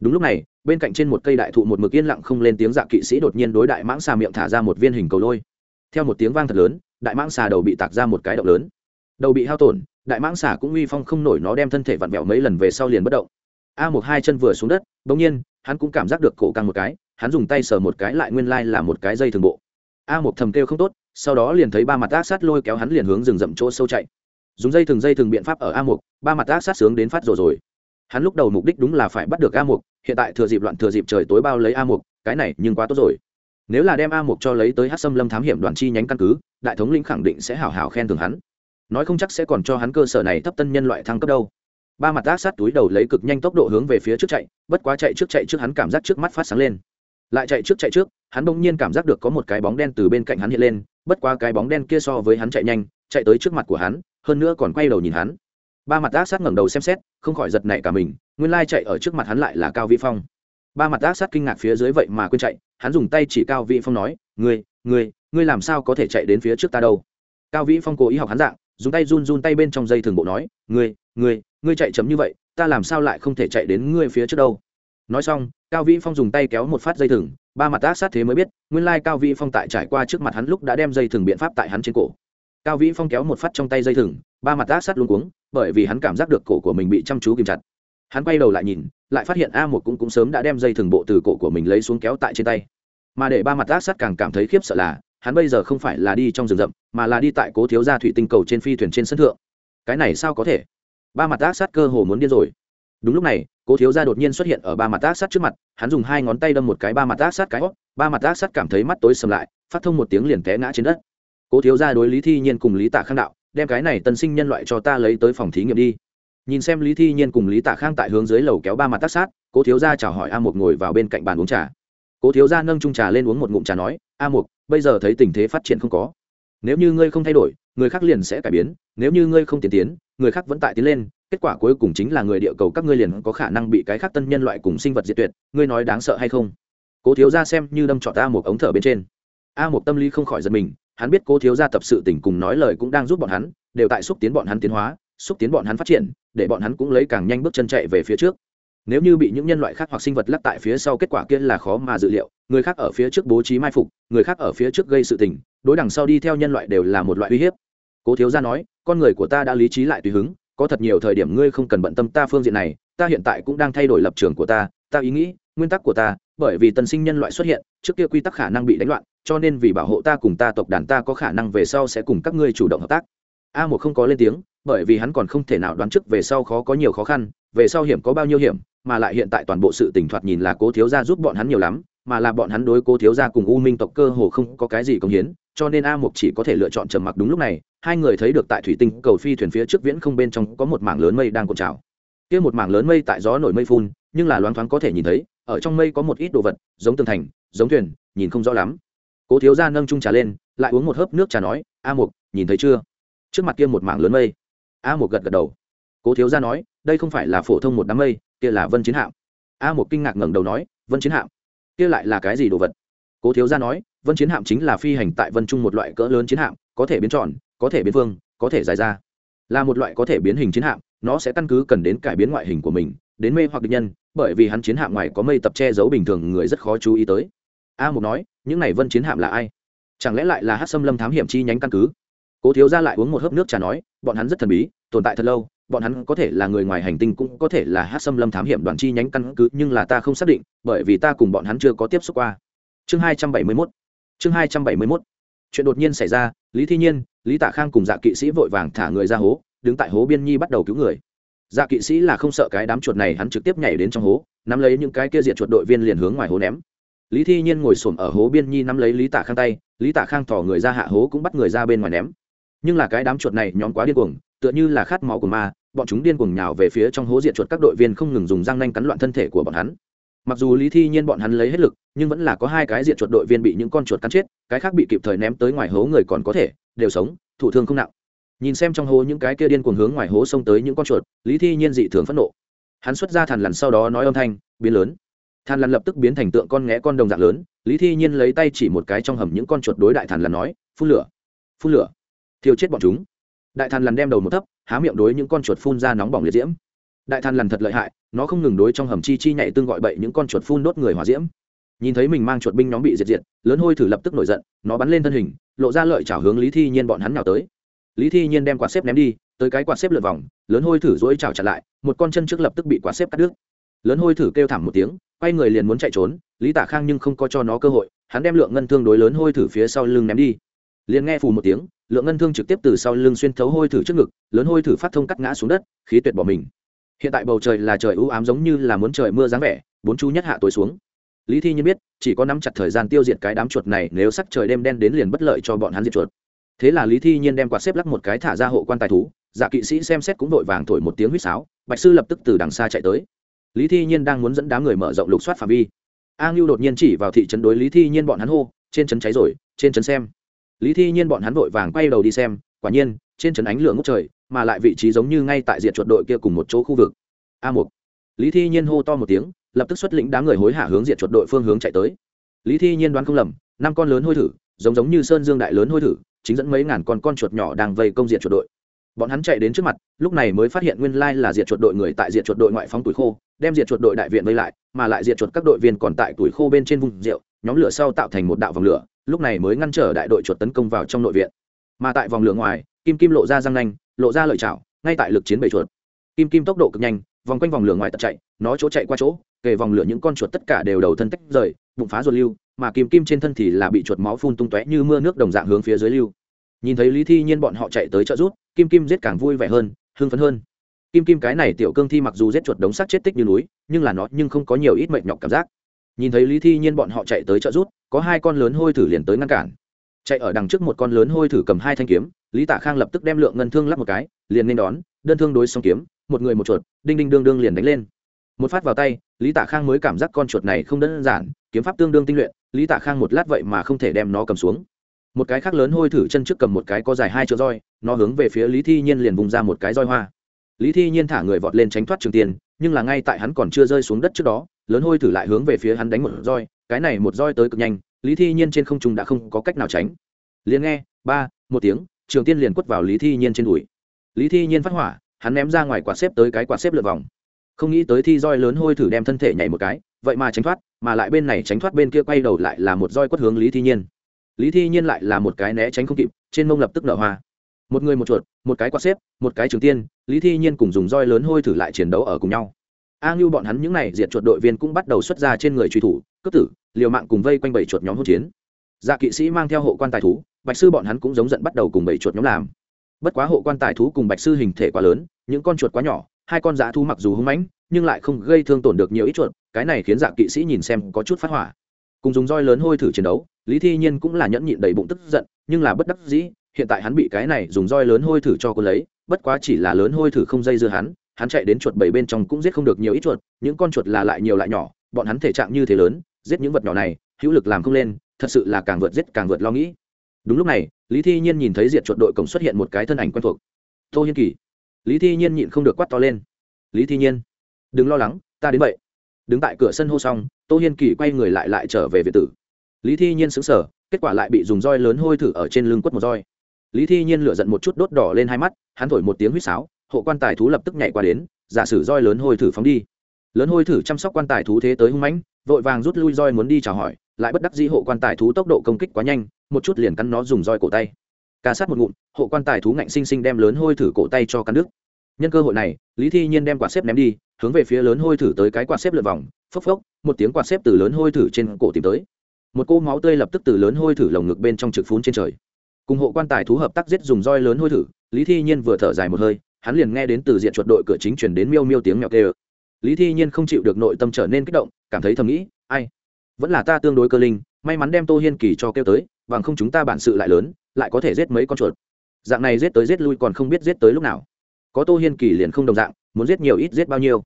Đúng lúc này, bên cạnh trên một cây đại thụ một mực yên lặng không lên tiếng dạ kỵ sĩ đột nhiên đối đại mãng xà miệng thả ra một viên hình cầu lôi. Theo một tiếng vang thật lớn, đại mãng xà đầu bị tạc ra một cái động lớn. Đầu bị hao tổn, đại mãng xà cũng uy phong không nổi nó đem thân thể vặn vẹo mấy lần về sau liền bất động. A một hai chân vừa xuống đất, bỗng nhiên, hắn cũng cảm giác được cổ căng một cái hắn dùng tay sờ một cái lại nguyên lai là một cái dây thường bộ. A một thầm kêu không tốt, sau đó liền thấy ba mặt ác sát lôi kéo hắn liền hướng rừng rậm chỗ sâu chạy. Dùng dây thường dây thường biện pháp ở a một ba mặt ác sát sướng đến phát rồi rồi. Hắn lúc đầu mục đích đúng là phải bắt được a một hiện tại thừa dịp loạn thừa dịp trời tối bao lấy a một cái này nhưng quá tốt rồi. Nếu là đem a một cho lấy tới hát xâm lâm thám hiểm đoàn chi nhánh căn cứ, đại thống lĩnh khẳng định sẽ hào hào khen thưởng hắn. Nói không chắc sẽ còn cho hắn cơ sở này thấp tân nhân loại thăng cấp đâu. Ba mặt ác sát túi đầu lấy cực nhanh tốc độ hướng về phía trước chạy, bất quá chạy trước chạy trước hắn cảm giác trước mắt phát sáng lên lại chạy trước chạy trước, hắn bỗng nhiên cảm giác được có một cái bóng đen từ bên cạnh hắn hiện lên, bất quá cái bóng đen kia so với hắn chạy nhanh, chạy tới trước mặt của hắn, hơn nữa còn quay đầu nhìn hắn. Ba mặt ác sát ngẩng đầu xem xét, không khỏi giật nảy cả mình, nguyên lai chạy ở trước mặt hắn lại là cao vĩ phong. Ba mặt ác sát kinh ngạc phía dưới vậy mà quên chạy, hắn dùng tay chỉ cao vĩ phong nói, ngươi ngươi ngươi làm sao có thể chạy đến phía trước ta đâu? Cao vĩ phong cố ý học hắn dạng, dùng tay run run tay bên trong dây thường bộ nói, ngươi ngươi ngươi chạy chấm như vậy, ta làm sao lại không thể chạy đến ngươi phía trước đâu? Nói xong, cao vĩ phong dùng tay kéo một phát dây thừng, ba mặt ác sát thế mới biết, nguyên lai cao vĩ phong tại trải qua trước mặt hắn lúc đã đem dây thừng biện pháp tại hắn trên cổ. Cao vĩ phong kéo một phát trong tay dây thừng, ba mặt ác sát luôn cuống, bởi vì hắn cảm giác được cổ của mình bị chăm chú kìm chặt. Hắn quay đầu lại nhìn, lại phát hiện a một cũng cũng sớm đã đem dây thừng bộ từ cổ của mình lấy xuống kéo tại trên tay. Mà để ba mặt ác sát càng cảm thấy khiếp sợ là, hắn bây giờ không phải là đi trong rừng rậm, mà là đi tại cố thiếu gia thủy tinh cầu trên phi thuyền trên sân thượng. Cái này sao có thể? Ba mặt ác sát cơ hồ muốn điên rồi đúng lúc này, cố thiếu gia đột nhiên xuất hiện ở ba mặt ác sát trước mặt, hắn dùng hai ngón tay đâm một cái ba mặt ác sát cái hót ba mặt ác sát cảm thấy mắt tối sầm lại, phát thông một tiếng liền té ngã trên đất. Cố thiếu gia đối lý thi nhiên cùng lý tạ khang đạo, đem cái này tân sinh nhân loại cho ta lấy tới phòng thí nghiệm đi. Nhìn xem lý thi nhiên cùng lý tạ khang tại hướng dưới lầu kéo ba mặt tác sát, cố thiếu gia chào hỏi a một ngồi vào bên cạnh bàn uống trà. Cố thiếu gia nâng trung trà lên uống một ngụm trà nói, a một bây giờ thấy tình thế phát triển không có. Nếu như ngươi không thay đổi, người khác liền sẽ cải biến, nếu như ngươi không tiến tiến, người khác vẫn tại tiến lên kết quả cuối cùng chính là người địa cầu các ngươi liền có khả năng bị cái khác tân nhân loại cùng sinh vật diệt tuyệt, ngươi nói đáng sợ hay không? Cố thiếu gia xem như đâm trọt a một ống thở bên trên. A một tâm lý không khỏi giật mình, hắn biết cố thiếu gia tập sự tình cùng nói lời cũng đang giúp bọn hắn, đều tại xúc tiến bọn hắn tiến hóa, xúc tiến bọn hắn phát triển, để bọn hắn cũng lấy càng nhanh bước chân chạy về phía trước. Nếu như bị những nhân loại khác hoặc sinh vật lắc tại phía sau kết quả kia là khó mà dự liệu, người khác ở phía trước bố trí mai phục, người khác ở phía trước gây sự tình, đối đằng sau đi theo nhân loại đều là một loại uy hiếp. Cố thiếu gia nói, con người của ta đã lý trí lại tùy hứng có thật nhiều thời điểm ngươi không cần bận tâm ta phương diện này, ta hiện tại cũng đang thay đổi lập trường của ta ta ý nghĩ, nguyên tắc của ta, bởi vì tân sinh nhân loại xuất hiện, trước kia quy tắc khả năng bị đánh loạn, cho nên vì bảo hộ ta cùng ta tộc đàn ta có khả năng về sau sẽ cùng các ngươi chủ động hợp tác. A một không có lên tiếng, bởi vì hắn còn không thể nào đoán trước về sau khó có nhiều khó khăn, về sau hiểm có bao nhiêu hiểm, mà lại hiện tại toàn bộ sự tỉnh thoạt nhìn là cố thiếu gia giúp bọn hắn nhiều lắm mà là bọn hắn đối cố thiếu gia cùng u minh tộc cơ hồ không có cái gì công hiến, cho nên a mục chỉ có thể lựa chọn trầm mặc đúng lúc này, hai người thấy được tại thủy tinh cầu phi thuyền phía trước viễn không bên trong có một mảng lớn mây đang cuộn trào. Kia một mảng lớn mây tại gió nổi mây phun, nhưng là loáng thoáng có thể nhìn thấy, ở trong mây có một ít đồ vật, giống tường thành, giống thuyền, nhìn không rõ lắm. Cố thiếu gia nâng trung trà lên, lại uống một hớp nước trà nói, a mục, nhìn thấy chưa? Trước mặt kia một mảng lớn mây. A mục gật gật đầu. Cố thiếu gia nói, đây không phải là phổ thông một đám mây, kia là vân chiến hạm. A mục kinh ngạc ngẩng đầu nói, vân chiến hạm kia lại là cái gì đồ vật? Cố thiếu gia nói, vân chiến hạm chính là phi hành tại vân trung một loại cỡ lớn chiến hạm, có thể biến tròn, có thể biến phương, có thể dài ra. Là một loại có thể biến hình chiến hạm, nó sẽ căn cứ cần đến cải biến ngoại hình của mình, đến mê hoặc địch nhân, bởi vì hắn chiến hạm ngoài có mây tập che giấu bình thường người rất khó chú ý tới. A mục nói, những này vân chiến hạm là ai? Chẳng lẽ lại là hát xâm lâm thám hiểm chi nhánh căn cứ? Cố thiếu ra lại uống một hớp nước trà nói, bọn hắn rất thần bí, tồn tại thật lâu bọn hắn có thể là người ngoài hành tinh cũng có thể là hát xâm lâm thám hiểm đoàn chi nhánh căn cứ, nhưng là ta không xác định, bởi vì ta cùng bọn hắn chưa có tiếp xúc qua. Chương hai trăm bảy mươi mốt. Chương hai trăm bảy mươi mốt. Chuyện đột nhiên xảy ra, lý thi nhiên, lý tạ khang cùng dạ kỵ sĩ vội vàng thả người ra hố, đứng tại hố biên nhi bắt đầu cứu người. Dạ kỵ sĩ là không sợ cái đám chuột này hắn trực tiếp nhảy đến trong hố, nắm lấy những cái kia diệt chuột đội viên liền hướng ngoài hố ném. Lý thi nhiên ngồi s ổ m ở hố biên nhi nắm lấy lý tạ khang tay, lý tạ khang thỏ người ra hạ hố cũng bắt người ra bên ngoài ném. Nhưng là cái đám chuột này nhóm quá điên cuồng, tựa như là khát máu của ma bọn chúng điên cuồng nhào về phía trong hố diện chuột các đội viên không ngừng dùng răng nanh cắn loạn thân thể của bọn hắn. Mặc dù lý thi nhiên bọn hắn lấy hết lực, nhưng vẫn là có hai cái diện chuột đội viên bị những con chuột cắn chết, cái khác bị kịp thời ném tới ngoài hố người còn có thể, đều sống thủ thương không nặng. Nhìn xem trong hố những cái kia điên cuồng hướng ngoài hố xông tới những con chuột, lý thi nhiên dị thường phẫn nộ. Hắn xuất ra thằn lằn sau đó nói âm thanh, biến lớn. Thằn lằn lập tức biến thành tượng con nghé con đồng dạng lớn, lý thi nhiên lấy tay chỉ một cái trong hầm những con chuột đối đại thằn lằn nói, phun lửa phun lửa, thiêu chết bọn chúng. Đại thằn lằn đem đầu một thấp há miệng đối những con chuột phun ra nóng bỏng liệt diễm. Đại than lằn thật lợi hại, nó không ngừng đối trong hầm chi chi nhảy tương gọi bậy những con chuột phun đốt người hỏa diễm. Nhìn thấy mình mang chuột binh nhóm bị diệt diệt, lớn hôi thử lập tức nổi giận, nó bắn lên thân hình, lộ ra lợi chảo hướng lý thi nhiên bọn hắn nào tới. Lý thi nhiên đem quạt xếp ném đi, tới cái quạt xếp lượt vòng, lớn hôi thử dỗi chảo chặt lại, một con chân trước lập tức bị quạt xếp cắt đứt. Lớn hôi thử kêu thảm một tiếng, quay người liền muốn chạy trốn, lý tả khang nhưng không có cho nó cơ hội, hắn đem lượng ngân thương đối lớn hôi thử phía sau lưng ném đi. Liền nghe phù một tiếng lượng ngân thương trực tiếp từ sau lưng xuyên thấu hôi thử trước ngực, lớn hôi thử phát thông cắt ngã xuống đất, khí tuyệt bỏ mình. Hiện tại bầu trời là trời ưu ám giống như là muốn trời mưa dáng vẻ, bốn chu nhất hạ tối xuống. Lý thi nhiên biết, chỉ có nắm chặt thời gian tiêu diệt cái đám chuột này nếu sắc trời đêm đen đến liền bất lợi cho bọn hắn diệt chuột. Thế là lý thi nhiên đem quạt xếp lắc một cái thả ra hộ quan tài thú dạ kỵ sĩ xem xét cũng vội vàng thổi một tiếng huýt sáo, bạch sư lập tức từ đằng xa chạy tới. Lý thi nhiên đang muốn dẫn đám người mở rộng lục soát phạm vi. A ngưu đột nhiên chỉ vào thị trấn đối lý thi nhiên bọn hắn hô, trên trấn cháy rồi, trên trấn xem lý thi nhiên bọn hắn vội vàng quay đầu đi xem, quả nhiên, trên trấn ánh lửa ngốc trời, mà lại vị trí giống như ngay tại diện chuột đội kia cùng một chỗ khu vực. A một lý thi nhiên hô to một tiếng, lập tức xuất lĩnh đám người hối hả hướng diện chuột đội phương hướng chạy tới. Lý thi nhiên đoán không lầm, năm con lớn hôi thử, giống giống như sơn dương đại lớn hôi thử, chính dẫn mấy ngàn con con chuột nhỏ đang vây công diện chuột đội. Bọn hắn chạy đến trước mặt, lúc này mới phát hiện nguyên lai là diệt chuột đội người tại diệt chuột đội ngoại phóng tuổi khô, đem diệt chuột đội đại viện vây lại, mà lại diệt chuột các đội viên còn tại tuổi khô bên trên vùng rượu nhóm lửa sau tạo thành một đạo vòng lửa, lúc này mới ngăn trở đại đội chuột tấn công vào trong nội viện. Mà tại vòng lửa ngoài, kim kim lộ ra răng nanh, lộ ra lợi chảo, ngay tại lực chiến bầy chuột. Kim kim tốc độ cực nhanh, vòng quanh vòng lửa ngoài tật chạy, nó chỗ chạy qua chỗ, kề vòng lửa những con chuột tất cả đều đầu thân tách rời, bụng phá ruột lưu, mà kim kim trên thân thì là bị chuột máu phun tung tóe như mưa nước đồng dạng hướng phía dưới lưu. Nhìn thấy lý thi nhiên bọn họ chạy tới trợ rút kim kim giết càng vui vẻ hơn, hưng phấn hơn. Kim kim cái này tiểu cương thi mặc dù giết chuột đống xác chết tích như núi, nhưng là nó nhưng không có nhiều ít mệnh nhọc cảm giác nhìn thấy lý thi nhiên bọn họ chạy tới trợ rút có hai con lớn hôi thử liền tới ngăn cản. Chạy ở đằng trước một con lớn hôi thử cầm hai thanh kiếm, lý tả khang lập tức đem lượng ngân thương lắp một cái, liền nên đón, đơn thương đối xong kiếm, một người một chuột, đinh đinh đương đương liền đánh lên. Một phát vào tay, lý tả khang mới cảm giác con chuột này không đơn giản, kiếm pháp tương đương tinh luyện, lý tả khang một lát vậy mà không thể đem nó cầm xuống. Một cái khác lớn hôi thử chân trước cầm một cái có dài hai chỗ roi, nó hướng về phía lý thi nhiên liền vùng ra một cái roi hoa. Lý thi nhiên thả người vọt lên tránh thoát trường tiền, nhưng là ngay tại hắn còn chưa rơi xuống đất trước đó lớn hôi thử lại hướng về phía hắn đánh một roi, cái này một roi tới cực nhanh, lý thi nhiên trên không trung đã không có cách nào tránh. Liền nghe, ba, một tiếng, trường tiên liền quất vào lý thi nhiên trên đùi. Lý thi nhiên phát hỏa, hắn ném ra ngoài quạt xếp tới cái quạt xếp lượt vòng. Không nghĩ tới thi roi lớn hôi thử đem thân thể nhảy một cái, vậy mà tránh thoát, mà lại bên này tránh thoát bên kia quay đầu lại là một roi quất hướng lý thi nhiên. Lý thi nhiên lại là một cái né tránh không kịp, trên mông lập tức nở hoa. Một người một chuột, một cái quạt xếp, một cái trường tiên, lý thi nhiên cùng dùng roi lớn hôi thử lại chiến đấu ở cùng nhau a ngưu bọn hắn những n à y diệt chuột đội viên cũng bắt đầu xuất ra trên người truy thủ, cướp tử, liều mạng cùng vây quanh bảy chuột nhóm hỗn chiến. Dạ kỵ sĩ mang theo hộ quan tài thú, bạch sư bọn hắn cũng giống giận bắt đầu cùng bảy chuột nhóm làm. Bất quá hộ quan tài thú cùng bạch sư hình thể quá lớn, những con chuột quá nhỏ, hai con dã thú mặc dù hung mãnh, nhưng lại không gây thương tổn được nhiều ít chuột, cái này khiến dạ kỵ sĩ nhìn xem có chút phát hỏa. Cùng dùng roi lớn hôi thử chiến đấu, lý thi nhiên cũng là nhẫn nhịn đầy bụng tức giận, nhưng là bất đắc dĩ, hiện tại hắn bị cái này dùng roi lớn hôi thử cho cô lấy, bất quá chỉ là lớn hôi thử không dây dưa hắn hắn chạy đến chuột bảy bên trong cũng giết không được nhiều ít chuột, những con chuột là lại nhiều lại nhỏ, bọn hắn thể trạng như thế lớn, giết những vật nhỏ này, hữu lực làm không lên, thật sự là càng vượt giết càng vượt lo nghĩ. Đúng lúc này, lý thi nhiên nhìn thấy diệt chuột đội cổng xuất hiện một cái thân ảnh quen thuộc. Tô hiên kỳ. Lý thi nhiên nhịn không được quát to lên. Lý thi nhiên, đừng lo lắng, ta đến vậy. Đứng tại cửa sân hô xong, tô hiên kỳ quay người lại lại trở về việt tử. Lý thi nhiên xứng sở kết quả lại bị dùng roi lớn hôi thử ở trên lưng quất một roi. Lý thi nhiên lửa giận một chút đốt đỏ lên hai mắt, hắn thổi một tiếng huýt sáo hộ quan tài thú lập tức nhảy qua đến, giả sử roi lớn hôi thử phóng đi. Lớn hôi thử chăm sóc quan tài thú thế tới hung mãnh, vội vàng rút lui roi muốn đi chào hỏi, lại bất đắc dĩ hộ quan tài thú tốc độ công kích quá nhanh, một chút liền cắn nó dùng roi cổ tay. Ca sát một ngụm, hộ quan tài thú ngạnh sinh sinh đem lớn hôi thử cổ tay cho cắn nước nhân cơ hội này, lý thi nhiên đem quạt xếp ném đi, hướng về phía lớn hôi thử tới cái quạt xếp lượt vòng, phốc phốc, một tiếng quạt xếp từ lớn hôi thử trên cổ tìm tới. Một cô máu tươi lập tức từ lớn hôi thử lồng ngực bên trong trực phún trên trời. Cùng hộ quan tài thú hợp tác giết dùng roi lớn hôi thử, lý thi nhiên vừa thở dài một hơi hắn liền nghe đến từ diện chuột đội cửa chính chuyển đến miêu miêu tiếng mèo kêu. lý thi nhiên không chịu được nội tâm trở nên kích động, cảm thấy thầm nghĩ, ai? Vẫn là ta tương đối cơ linh, may mắn đem tô hiên kỳ cho kêu tới, bằng không chúng ta bản sự lại lớn, lại có thể giết mấy con chuột. Dạng này giết tới giết lui còn không biết giết tới lúc nào. Có tô hiên kỳ liền không đồng dạng, muốn giết nhiều ít giết bao nhiêu.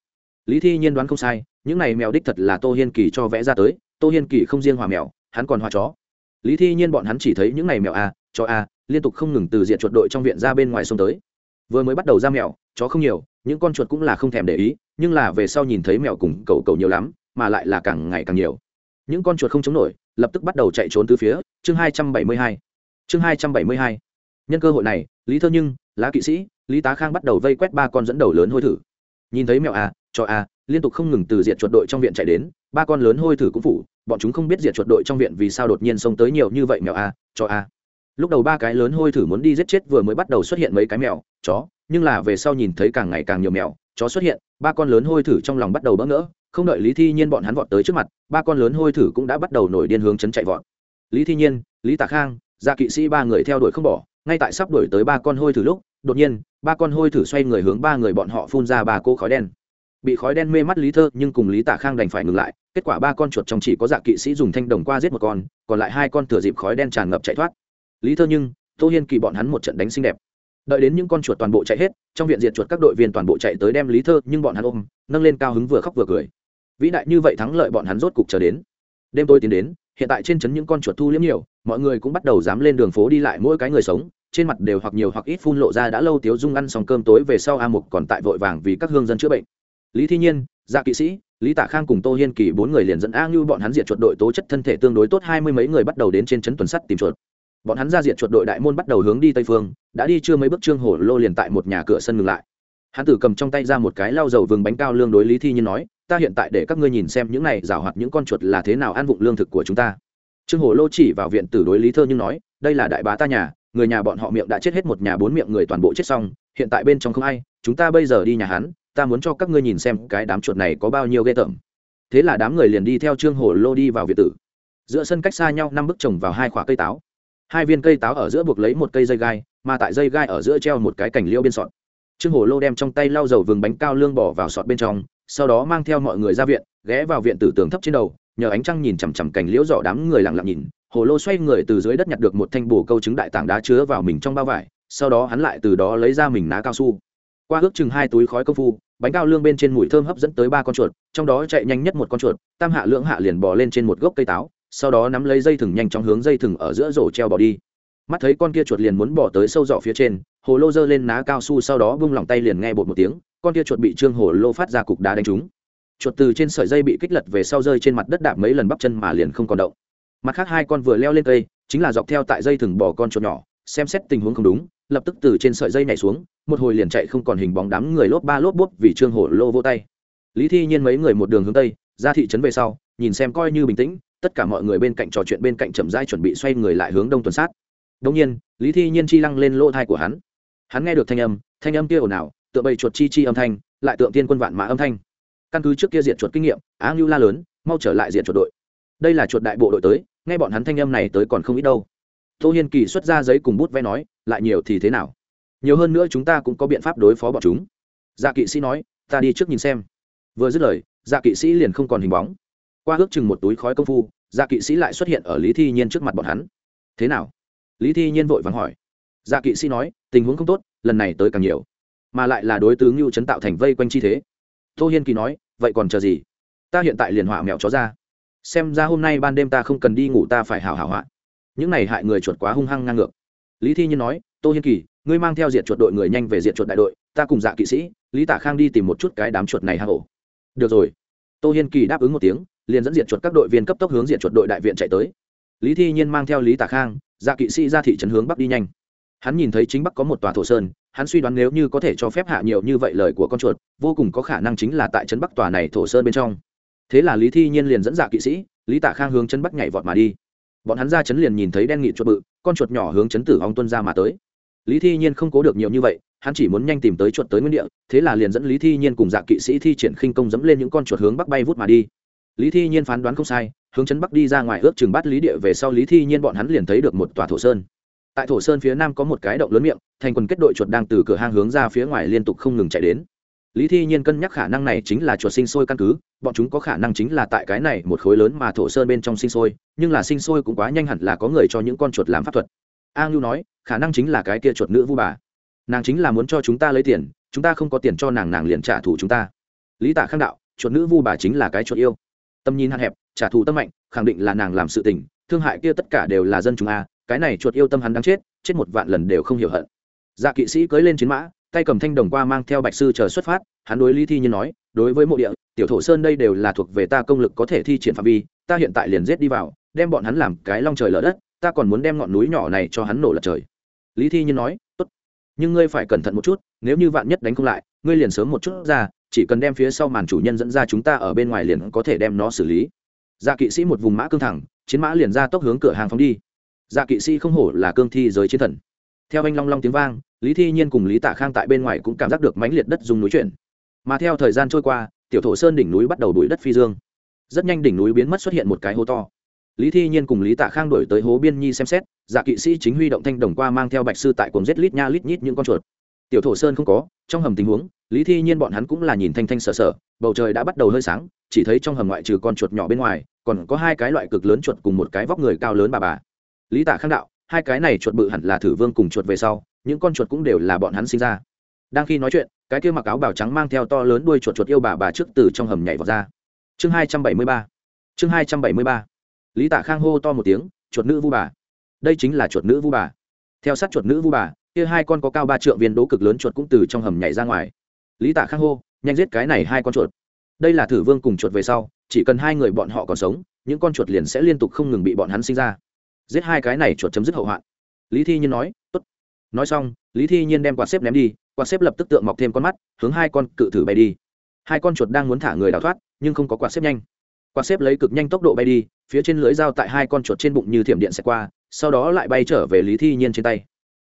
Lý thi nhiên đoán không sai, những này mèo đích thật là tô hiên kỳ cho vẽ ra tới, tô hiên kỳ không riêng hòa mèo, hắn còn hòa chó. Lý thi nhiên bọn hắn chỉ thấy những này mèo a, chó a, liên tục không ngừng từ diện chuột đội trong viện ra bên ngoài sông tới vừa mới bắt đầu ra mèo, chó không nhiều, những con chuột cũng là không thèm để ý, nhưng là về sau nhìn thấy mèo cùng cầu cầu nhiều lắm, mà lại là càng ngày càng nhiều. Những con chuột không chống nổi, lập tức bắt đầu chạy trốn từ phía, chương hai trăm bảy mươi hai. Chương hai trăm bảy mươi hai. Nhân cơ hội này, lý thơ nhưng, lá kỵ sĩ, lý tá khang bắt đầu vây quét ba con dẫn đầu lớn hôi thử. Nhìn thấy mèo à, a cho a à, liên tục không ngừng từ diện chuột đội trong viện chạy đến, ba con lớn hôi thử cũng phủ, bọn chúng không biết diện chuột đội trong viện vì sao đột nhiên xông tới nhiều như vậy mèo à, a cho a lúc đầu ba cái lớn hôi thử muốn đi giết chết vừa mới bắt đầu xuất hiện mấy cái mèo, chó, nhưng là về sau nhìn thấy càng ngày càng nhiều mèo, chó xuất hiện, ba con lớn hôi thử trong lòng bắt đầu bỡ ngỡ, không đợi lý thi nhiên bọn hắn vọt tới trước mặt, ba con lớn hôi thử cũng đã bắt đầu nổi điên hướng chấn chạy vọt. Lý thi nhiên, lý tạ khang gia kỵ sĩ ba người theo đuổi không bỏ, ngay tại sắp đuổi tới ba con hôi thử lúc, đột nhiên, ba con hôi thử xoay người hướng ba người bọn họ phun ra ba cô khói đen. Bị khói đen mê mắt lý thơ, nhưng cùng lý tạ khang đành phải ngừng lại, kết quả ba con chuột trong chỉ có dạ kỵ sĩ dùng thanh đồng qua giết một con, còn lại hai con thừa dịp khói đen tràn ngập chạy thoát lý thơ nhưng, tô hiên kỳ bọn hắn một trận đánh xinh đẹp. Đợi đến những con chuột toàn bộ chạy hết, trong viện diệt chuột các đội viên toàn bộ chạy tới đem lý thơ nhưng bọn hắn ôm, nâng lên cao hứng vừa khóc vừa cười. Vĩ đại như vậy thắng lợi bọn hắn rốt cục chờ đến. Đêm tôi tiến đến, hiện tại trên trấn những con chuột thu liếm nhiều, mọi người cũng bắt đầu dám lên đường phố đi lại mỗi cái người sống, trên mặt đều hoặc nhiều hoặc ít phun lộ ra đã lâu tiếu dung ăn xong cơm tối về sau a mục còn tại vội vàng vì các hương dân chữa bệnh. Lý thi nhiên gia kỵ sĩ, lý tạ khang cùng tô hiên kỳ bốn người liền dẫn a ngưu bọn hắn diệt chuột đội tố chất thân thể tương đối tốt, hai mươi mấy người bắt đầu đến trên trấn tuần sắt tìm chuột bọn hắn ra diệt chuột đội đại môn bắt đầu hướng đi tây phương, đã đi chưa mấy bước trương hổ lô liền tại một nhà cửa sân ngừng lại. Hắn tử cầm trong tay ra một cái lau dầu vừng bánh cao lương đối lý thi nhiên nói, ta hiện tại để các ngươi nhìn xem những này rào hoạt những con chuột là thế nào ăn vụng lương thực của chúng ta. Trương hổ lô chỉ vào viện tử đối lý thơ nhưng nói, đây là đại bá ta nhà, người nhà bọn họ miệng đã chết hết một nhà bốn miệng người toàn bộ chết xong, hiện tại bên trong không ai, chúng ta bây giờ đi nhà hắn, ta muốn cho các ngươi nhìn xem cái đám chuột này có bao nhiêu ghê tởm. Thế là đám người liền đi theo trương hổ lô đi vào viện tử. Giữa sân cách xa nhau năm bức trồng vào hai khoả cây táo hai viên cây táo ở giữa buộc lấy một cây dây gai, mà tại dây gai ở giữa treo một cái cành liêu bên sọt trương hổ lô đem trong tay lau dầu vừng bánh cao lương bỏ vào sọt bên trong, sau đó mang theo mọi người ra viện, ghé vào viện tử tường thấp trên đầu, nhờ ánh trăng nhìn chằm chằm cành liễu dọ đám người lặng lặng nhìn. Hồ lô xoay người từ dưới đất nhặt được một thanh bồ câu trứng đại tảng đá chứa vào mình trong bao vải, sau đó hắn lại từ đó lấy ra mình ná cao su. Qua ước chừng hai túi khói công phu, bánh cao lương bên trên mùi thơm hấp dẫn tới ba con chuột, trong đó chạy nhanh nhất một con chuột, tam hạ lưỡng hạ liền bò lên trên một gốc cây táo sau đó nắm lấy dây thừng nhanh chóng hướng dây thừng ở giữa rổ treo bỏ đi. Mắt thấy con kia chuột liền muốn bỏ tới sâu dọ phía trên, hồ lô giơ lên ná cao su sau đó bung lỏng tay liền nghe bột một tiếng, con kia chuột bị trương hồ lô phát ra cục đá đánh trúng. Chuột từ trên sợi dây bị kích lật về sau rơi trên mặt đất đạp mấy lần bắp chân mà liền không còn động. Mặt khác hai con vừa leo lên cây, chính là dọc theo tại dây thừng bỏ con chuột nhỏ, xem xét tình huống không đúng, lập tức từ trên sợi dây nhảy xuống, một hồi liền chạy không còn hình bóng đám người lốp ba lốp bốp vì trương hồ lô vô tay. Lý thi nhiên mấy người một đường hướng tây, ra thị trấn về sau, nhìn xem coi như bình tĩnh tất cả mọi người bên cạnh trò chuyện bên cạnh chậm rãi chuẩn bị xoay người lại hướng đông tuần sát. Đông nhiên, lý thi nhiên chi lăng lên lỗ thai của hắn. Hắn nghe được thanh âm thanh âm kia ồn ào, tựa bầy chuột chi chi âm thanh, lại tượng tiên quân vạn mã âm thanh. Căn cứ trước kia diệt chuột kinh nghiệm, á ngưu la lớn, mau trở lại diệt chuột đội. Đây là chuột đại bộ đội tới, nghe bọn hắn thanh âm này tới còn không ít đâu. Tô hiên kỳ xuất ra giấy cùng bút vẽ nói, lại nhiều thì thế nào? Nhiều hơn nữa chúng ta cũng có biện pháp đối phó bọn chúng. Dạ kỵ sĩ nói, ta đi trước nhìn xem. Vừa dứt lời dạ kỵ sĩ liền không còn hình bóng qua ước chừng một túi khói công phu dạ kỵ sĩ lại xuất hiện ở lý thi nhiên trước mặt bọn hắn. Thế nào? Lý thi nhiên vội vàng hỏi. Dạ kỵ sĩ nói, tình huống không tốt, lần này tới càng nhiều, mà lại là đối tướng ngưu chấn tạo thành vây quanh chi thế. Tô hiên kỳ nói, vậy còn chờ gì? Ta hiện tại liền họa mèo chó ra. Xem ra hôm nay ban đêm ta không cần đi ngủ, ta phải hào hào họa. Những này hại người chuột quá hung hăng ngang ngược. Lý thi nhiên nói, tô hiên kỳ, ngươi mang theo diện chuột đội người nhanh về diện chuột đại đội, ta cùng dạ kỵ sĩ, lý tả khang đi tìm một chút cái đám chuột này hang ổ được rồi. Tô hiên kỳ đáp ứng một tiếng liền dẫn diện chuột các đội viên cấp tốc hướng diện chuột đội đại viện chạy tới. Lý thi nhiên mang theo lý tả khang dạ kỵ sĩ ra thị trấn hướng bắc đi nhanh. Hắn nhìn thấy chính bắc có một tòa thổ sơn, hắn suy đoán nếu như có thể cho phép hạ nhiều như vậy lời của con chuột, vô cùng có khả năng chính là tại trấn bắc tòa này thổ sơn bên trong. Thế là lý thi nhiên liền dẫn dạ kỵ sĩ, lý tả khang hướng trấn bắc nhảy vọt mà đi. Bọn hắn ra trấn liền nhìn thấy đen nghị chuột bự, con chuột nhỏ hướng trấn tử ong tuân ra mà tới. Lý thi nhiên không cố được nhiều như vậy, hắn chỉ muốn nhanh tìm tới chuột tới nguyên địa, thế là liền dẫn lý thi nhiên cùng dạ kỵ sĩ thi triển khinh công dẫm lên những con chuột hướng bắc bay vút mà đi lý thi nhiên phán đoán không sai, hướng chấn bắc đi ra ngoài ước chừng bắt lý địa về sau lý thi nhiên bọn hắn liền thấy được một tòa thổ sơn. Tại thổ sơn phía nam có một cái động lớn miệng, thành quần kết đội chuột đang từ cửa hang hướng ra phía ngoài liên tục không ngừng chạy đến. Lý thi nhiên cân nhắc khả năng này chính là chuột sinh sôi căn cứ, bọn chúng có khả năng chính là tại cái này một khối lớn mà thổ sơn bên trong sinh sôi, nhưng là sinh sôi cũng quá nhanh hẳn là có người cho những con chuột làm pháp thuật. A ngưu nói, khả năng chính là cái kia chuột nữ vu bà. Nàng chính là muốn cho chúng ta lấy tiền, chúng ta không có tiền cho nàng nàng liền trả thù chúng ta. Lý tạ khang đạo, chuột nữ vu bà chính là cái chuột yêu tâm nhìn hạn hẹp, trả thù tâm mạnh, khẳng định là nàng làm sự tình, thương hại kia tất cả đều là dân chúng a, cái này chuột yêu tâm hắn đáng chết chết một vạn lần đều không hiểu hận. Dạ kỵ sĩ cưới lên chiến mã, tay cầm thanh đồng qua mang theo bạch sư chờ xuất phát, hắn đối lý thi như nói, đối với mộ địa, tiểu thổ sơn đây đều là thuộc về ta công lực có thể thi triển phạm vi, ta hiện tại liền giết đi vào, đem bọn hắn làm cái long trời lở đất, ta còn muốn đem ngọn núi nhỏ này cho hắn nổ lật trời. Lý thi nhiên nói, tốt, nhưng ngươi phải cẩn thận một chút, nếu như vạn nhất đánh không lại, ngươi liền sớm một chút ra chỉ cần đem phía sau màn chủ nhân dẫn ra chúng ta ở bên ngoài liền có thể đem nó xử lý. Dạ kỵ sĩ một vùng mã cương thẳng, chiến mã liền ra tốc hướng cửa hàng phóng đi. Dạ kỵ sĩ không hổ là cương thi giới chiến thần. Theo anh long long tiếng vang, lý thi nhiên cùng lý tạ khang tại bên ngoài cũng cảm giác được mãnh liệt đất dùng núi chuyển. Mà theo thời gian trôi qua, tiểu thổ sơn đỉnh núi bắt đầu đuổi đất phi dương. Rất nhanh đỉnh núi biến mất xuất hiện một cái hố to. Lý thi nhiên cùng lý tạ khang đổi tới hố biên nhi xem xét dạ kỵ sĩ chính huy động thanh đồng qua mang theo bạch sư tại cuồng giết lít nha lít nhít những con chuột. Tiểu thổ sơn không có, trong hầm tình huống lý thi nhiên bọn hắn cũng là nhìn thanh thanh sợ sợ bầu trời đã bắt đầu hơi sáng, chỉ thấy trong hầm ngoại trừ con chuột nhỏ bên ngoài, còn có hai cái loại cực lớn chuột cùng một cái vóc người cao lớn bà bà. Lý tạ khang đạo, hai cái này chuột bự hẳn là thử vương cùng chuột về sau, những con chuột cũng đều là bọn hắn sinh ra. Đang khi nói chuyện, cái kia mặc áo bào trắng mang theo to lớn đuôi chuột chuột yêu bà bà trước từ trong hầm nhảy vào ra. Chương hai trăm bảy mươi ba. Chương hai trăm bảy mươi ba. Lý tạ khang hô to một tiếng, chuột nữ vu bà. Đây chính là chuột nữ vu bà. Theo sát chuột nữ vu bà, kia hai con có cao ba trượng viên đố cực lớn chuột cũng từ trong hầm nhảy ra ngoài lý tạ khang hô, nhanh giết cái này hai con chuột. Đây là thử vương cùng chuột về sau, chỉ cần hai người bọn họ còn sống, những con chuột liền sẽ liên tục không ngừng bị bọn hắn sinh ra. Giết hai cái này chuột chấm dứt hậu hoạn. Lý thi nhiên nói, tốt. Nói xong, lý thi nhiên đem quạt xếp ném đi, quạt xếp lập tức tượng mọc thêm con mắt, hướng hai con cự thử bay đi. Hai con chuột đang muốn thả người đào thoát, nhưng không có quạt xếp nhanh. Quạt xếp lấy cực nhanh tốc độ bay đi, phía trên lưới dao tại hai con chuột trên bụng như thiểm điện xẹt qua, sau đó lại bay trở về lý thi nhiên trên tay.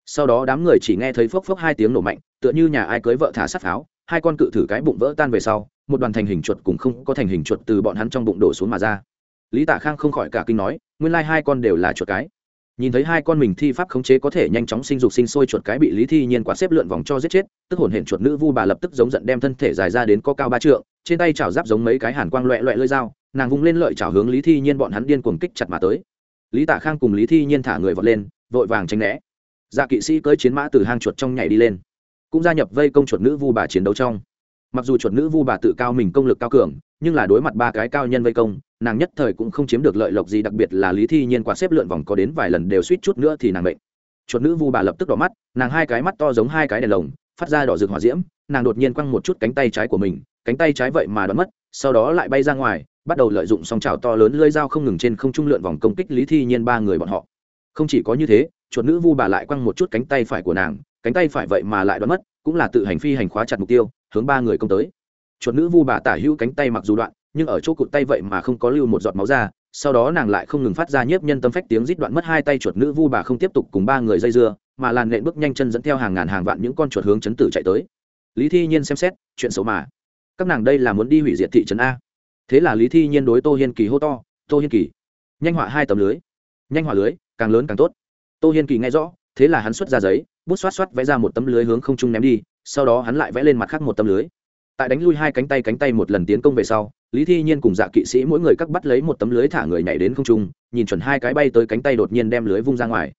Sau đó đám người chỉ nghe thấy phốc phốc hai tiếng nổ mạnh, tựa như nhà ai cưới vợ thả sát pháo hai con cự thử cái bụng vỡ tan về sau, một đoàn thành hình chuột cùng không có thành hình chuột từ bọn hắn trong bụng đổ xuống mà ra. Lý tạ khang không khỏi cả kinh nói, nguyên lai hai con đều là chuột cái. Nhìn thấy hai con mình thi pháp khống chế có thể nhanh chóng sinh dục sinh sôi chuột cái bị lý thi nhiên quá xếp lượn vòng cho giết chết, tức hồn hển chuột nữ vu bà lập tức giống giận đem thân thể dài ra đến có cao ba trượng, trên tay chảo giáp giống mấy cái hàn quang loẹ loẹ lơi dao, nàng vung lên lợi chảo hướng lý thi nhiên bọn hắn điên cuồng kích chặt mà tới. Lý tạ khang cùng lý thi nhiên thả người vọt lên, vội vàng tranh né. Dạ kỵ sĩ cưỡi chiến mã từ hang chuột trong nhảy đi lên cũng gia nhập vây công chuột nữ vu bà chiến đấu trong. Mặc dù chuột nữ vu bà tự cao mình công lực cao cường, nhưng là đối mặt ba cái cao nhân vây công, nàng nhất thời cũng không chiếm được lợi lộc gì, đặc biệt là lý thi nhiên quả xếp lượn vòng có đến vài lần đều suýt chút nữa thì nàng bệnh chuột nữ vu bà lập tức đỏ mắt, nàng hai cái mắt to giống hai cái đèn lồng, phát ra đỏ rực hỏa diễm, nàng đột nhiên quăng một chút cánh tay trái của mình, cánh tay trái vậy mà đoán mất, sau đó lại bay ra ngoài, bắt đầu lợi dụng song trào to lớn lơi dao không ngừng trên không trung lượn vòng công kích lý thi nhiên ba người bọn họ. Không chỉ có như thế, chuột nữ vu bà lại quăng một chút cánh tay phải của nàng cánh tay phải vậy mà lại đoán mất, cũng là tự hành phi hành khóa chặt mục tiêu, hướng ba người công tới. Chuột nữ vu bà tả hữu cánh tay mặc dù đoạn, nhưng ở chỗ cụt tay vậy mà không có lưu một giọt máu ra, sau đó nàng lại không ngừng phát ra nhiếp nhân tâm phách tiếng rít đoạn mất hai tay chuột nữ vu bà không tiếp tục cùng ba người dây dưa, mà làn nện bước nhanh chân dẫn theo hàng ngàn hàng vạn những con chuột hướng chấn tử chạy tới. Lý thi nhiên xem xét, chuyện xấu mà. Các nàng đây là muốn đi hủy diệt thị trấn a. Thế là lý thi nhiên đối tô hiên kỳ hô to, tô hiên kỳ, nhanh họa hai tấm lưới, nhanh họa lưới, càng lớn càng tốt. Tô hiên kỳ nghe rõ, thế là hắn xuất ra giấy bút xoát xoát vẽ ra một tấm lưới hướng không trung ném đi, sau đó hắn lại vẽ lên mặt khác một tấm lưới. Tại đánh lui hai cánh tay cánh tay một lần tiến công về sau, lý thi nhiên cùng dạ kỵ sĩ mỗi người cắt bắt lấy một tấm lưới thả người nhảy đến không trung, nhìn chuẩn hai cái bay tới cánh tay đột nhiên đem lưới vung ra ngoài.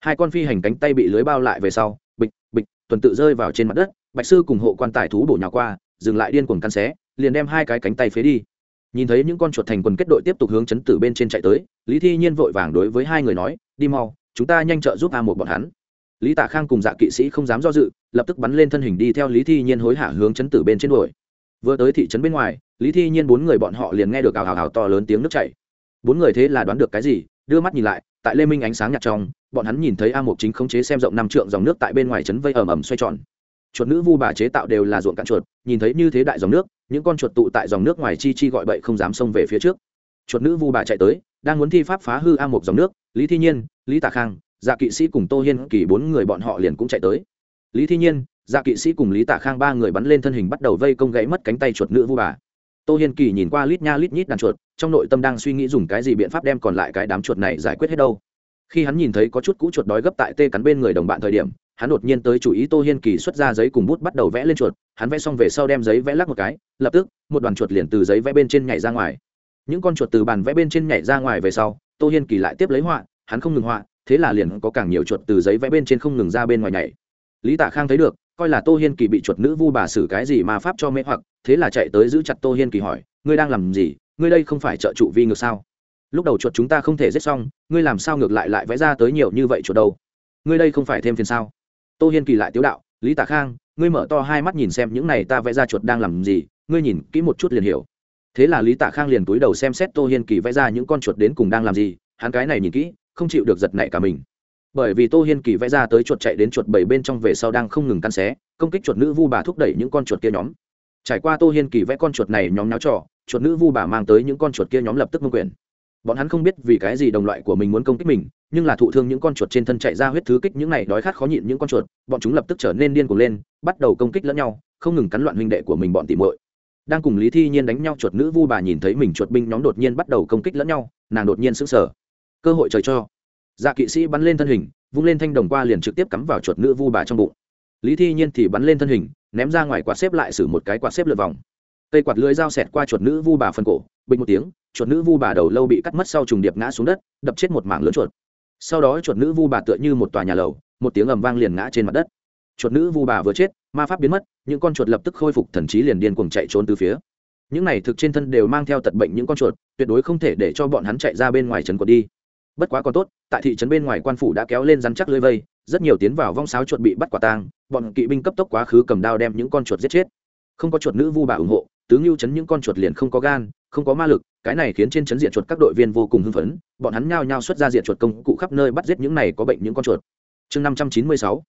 Hai con phi hành cánh tay bị lưới bao lại về sau, bịch bịch, tuần tự rơi vào trên mặt đất, bạch sư cùng hộ quan tài thú bổ nhào qua, dừng lại điên cuồng căn xé, liền đem hai cái cánh tay phế đi. Nhìn thấy những con chuột thành quần kết đội tiếp tục hướng chấn tử bên trên chạy tới, lý thi nhiên vội vàng đối với hai người nói, đi mau, chúng ta nhanh trợ giúp a một bọn hắn lý tạ khang cùng dạ kỵ sĩ không dám do dự, lập tức bắn lên thân hình đi theo lý thi nhiên hối hả hướng chấn tử bên trên đuổi. Vừa tới thị trấn bên ngoài, lý thi nhiên bốn người bọn họ liền nghe được ào ào ào to lớn tiếng nước chảy. Bốn người thế là đoán được cái gì, đưa mắt nhìn lại, tại lê minh ánh sáng nhạt trong, bọn hắn nhìn thấy a mục chính khống chế xem rộng năm trượng dòng nước tại bên ngoài trấn vây ầm ầm xoay tròn. Chuột nữ vu bà chế tạo đều là ruộng cạn chuột, nhìn thấy như thế đại dòng nước, những con chuột tụ tại dòng nước ngoài chi chi gọi bậy không dám xông về phía trước. Chuột nữ vu bà chạy tới, đang muốn thi pháp phá hư a Mục dòng nước, lý thi nhiên, lý tạ khang dạ kỵ sĩ cùng tô hiên kỳ bốn người bọn họ liền cũng chạy tới. Lý thi nhiên dạ kỵ sĩ cùng lý Tả khang ba người bắn lên thân hình bắt đầu vây công gãy mất cánh tay chuột nữ vu bà. Tô hiên kỳ nhìn qua lít nha lít nhít đàn chuột, trong nội tâm đang suy nghĩ dùng cái gì biện pháp đem còn lại cái đám chuột này giải quyết hết đâu. Khi hắn nhìn thấy có chút cũ chuột đói gấp tại tê cắn bên người đồng bạn thời điểm, hắn đột nhiên tới chủ ý tô hiên kỳ xuất ra giấy cùng bút bắt đầu vẽ lên chuột, hắn vẽ xong về sau đem giấy vẽ lắc một cái, lập tức, một đoàn chuột liền từ giấy vẽ bên trên nhảy ra ngoài. Những con chuột từ bàn vẽ bên trên nhảy ra ngoài về sau, tô hiên kỳ lại tiếp lấy họa, hắn không ngừng họa thế là liền có càng nhiều chuột từ giấy vẽ bên trên không ngừng ra bên ngoài nhảy. Lý tạ khang thấy được, coi là tô hiên kỳ bị chuột nữ vu bà xử cái gì mà pháp cho mễ hoặc, thế là chạy tới giữ chặt tô hiên kỳ hỏi, ngươi đang làm gì? Ngươi đây không phải trợ trụ vi ngược sao? Lúc đầu chuột chúng ta không thể giết xong, ngươi làm sao ngược lại lại vẽ ra tới nhiều như vậy chuột đâu? Ngươi đây không phải thêm phiền sao? Tô hiên kỳ lại tiếu đạo, lý tạ khang, ngươi mở to hai mắt nhìn xem những này ta vẽ ra chuột đang làm gì, ngươi nhìn kỹ một chút liền hiểu. Thế là lý tạ khang liền túi đầu xem xét tô hiên kỳ vẽ ra những con chuột đến cùng đang làm gì, hắn cái này nhìn kỹ không chịu được giật nảy cả mình. Bởi vì tô hiên kỳ vẽ ra tới chuột chạy đến chuột bảy bên trong về sau đang không ngừng căn xé, công kích chuột nữ vu bà thúc đẩy những con chuột kia nhóm. Trải qua tô hiên kỳ vẽ con chuột này nhóm nháo trò, chuột nữ vu bà mang tới những con chuột kia nhóm lập tức mông quyền. Bọn hắn không biết vì cái gì đồng loại của mình muốn công kích mình, nhưng là thụ thương những con chuột trên thân chạy ra huyết thứ kích những này đói khát khó nhịn những con chuột, bọn chúng lập tức trở nên điên cuồng lên, bắt đầu công kích lẫn nhau, không ngừng cắn loạn huynh đệ của mình bọn tỉ muội. Đang cùng lý thi nhiên đánh nhau, chuột nữ vu bà nhìn thấy mình chuột binh nhóm đột nhiên bắt đầu công kích lẫn nhau, nàng đột nhiên sững sờ cơ hội trời cho. Dạ kỵ sĩ bắn lên thân hình, vung lên thanh đồng qua liền trực tiếp cắm vào chuột nữ vu bà trong bụng. Lý thi nhiên thì bắn lên thân hình, ném ra ngoài quạt xếp lại xử một cái quạt xếp lượt vòng. Cây quạt lưới dao xẹt qua chuột nữ vu bà phần cổ, bình một tiếng, chuột nữ vu bà đầu lâu bị cắt mất sau trùng điệp ngã xuống đất, đập chết một mảng lớn chuột. Sau đó chuột nữ vu bà tựa như một tòa nhà lầu, một tiếng ầm vang liền ngã trên mặt đất. Chuột nữ vu bà vừa chết, ma pháp biến mất, những con chuột lập tức khôi phục thần trí liền điên cuồng chạy trốn từ phía. Những này thực trên thân đều mang theo tật bệnh những con chuột, tuyệt đối không thể để cho bọn hắn chạy ra bên ngoài trấn quật đi bất quá còn tốt, tại thị trấn bên ngoài quan phủ đã kéo lên rắn chắc lưới vây, rất nhiều tiến vào vong sáo chuột bị bắt quả tang, bọn kỵ binh cấp tốc quá khứ cầm đao đem những con chuột giết chết. Không có chuột nữ vu bà ủng hộ tướng lưu chấn những con chuột liền không có gan, không có ma lực, cái này khiến trên chấn diện chuột các đội viên vô cùng hưng phấn, bọn hắn nhao nhao xuất ra diện chuột công cụ khắp nơi bắt giết những này có bệnh những con chuột. Chương năm trăm chín mươi sáu,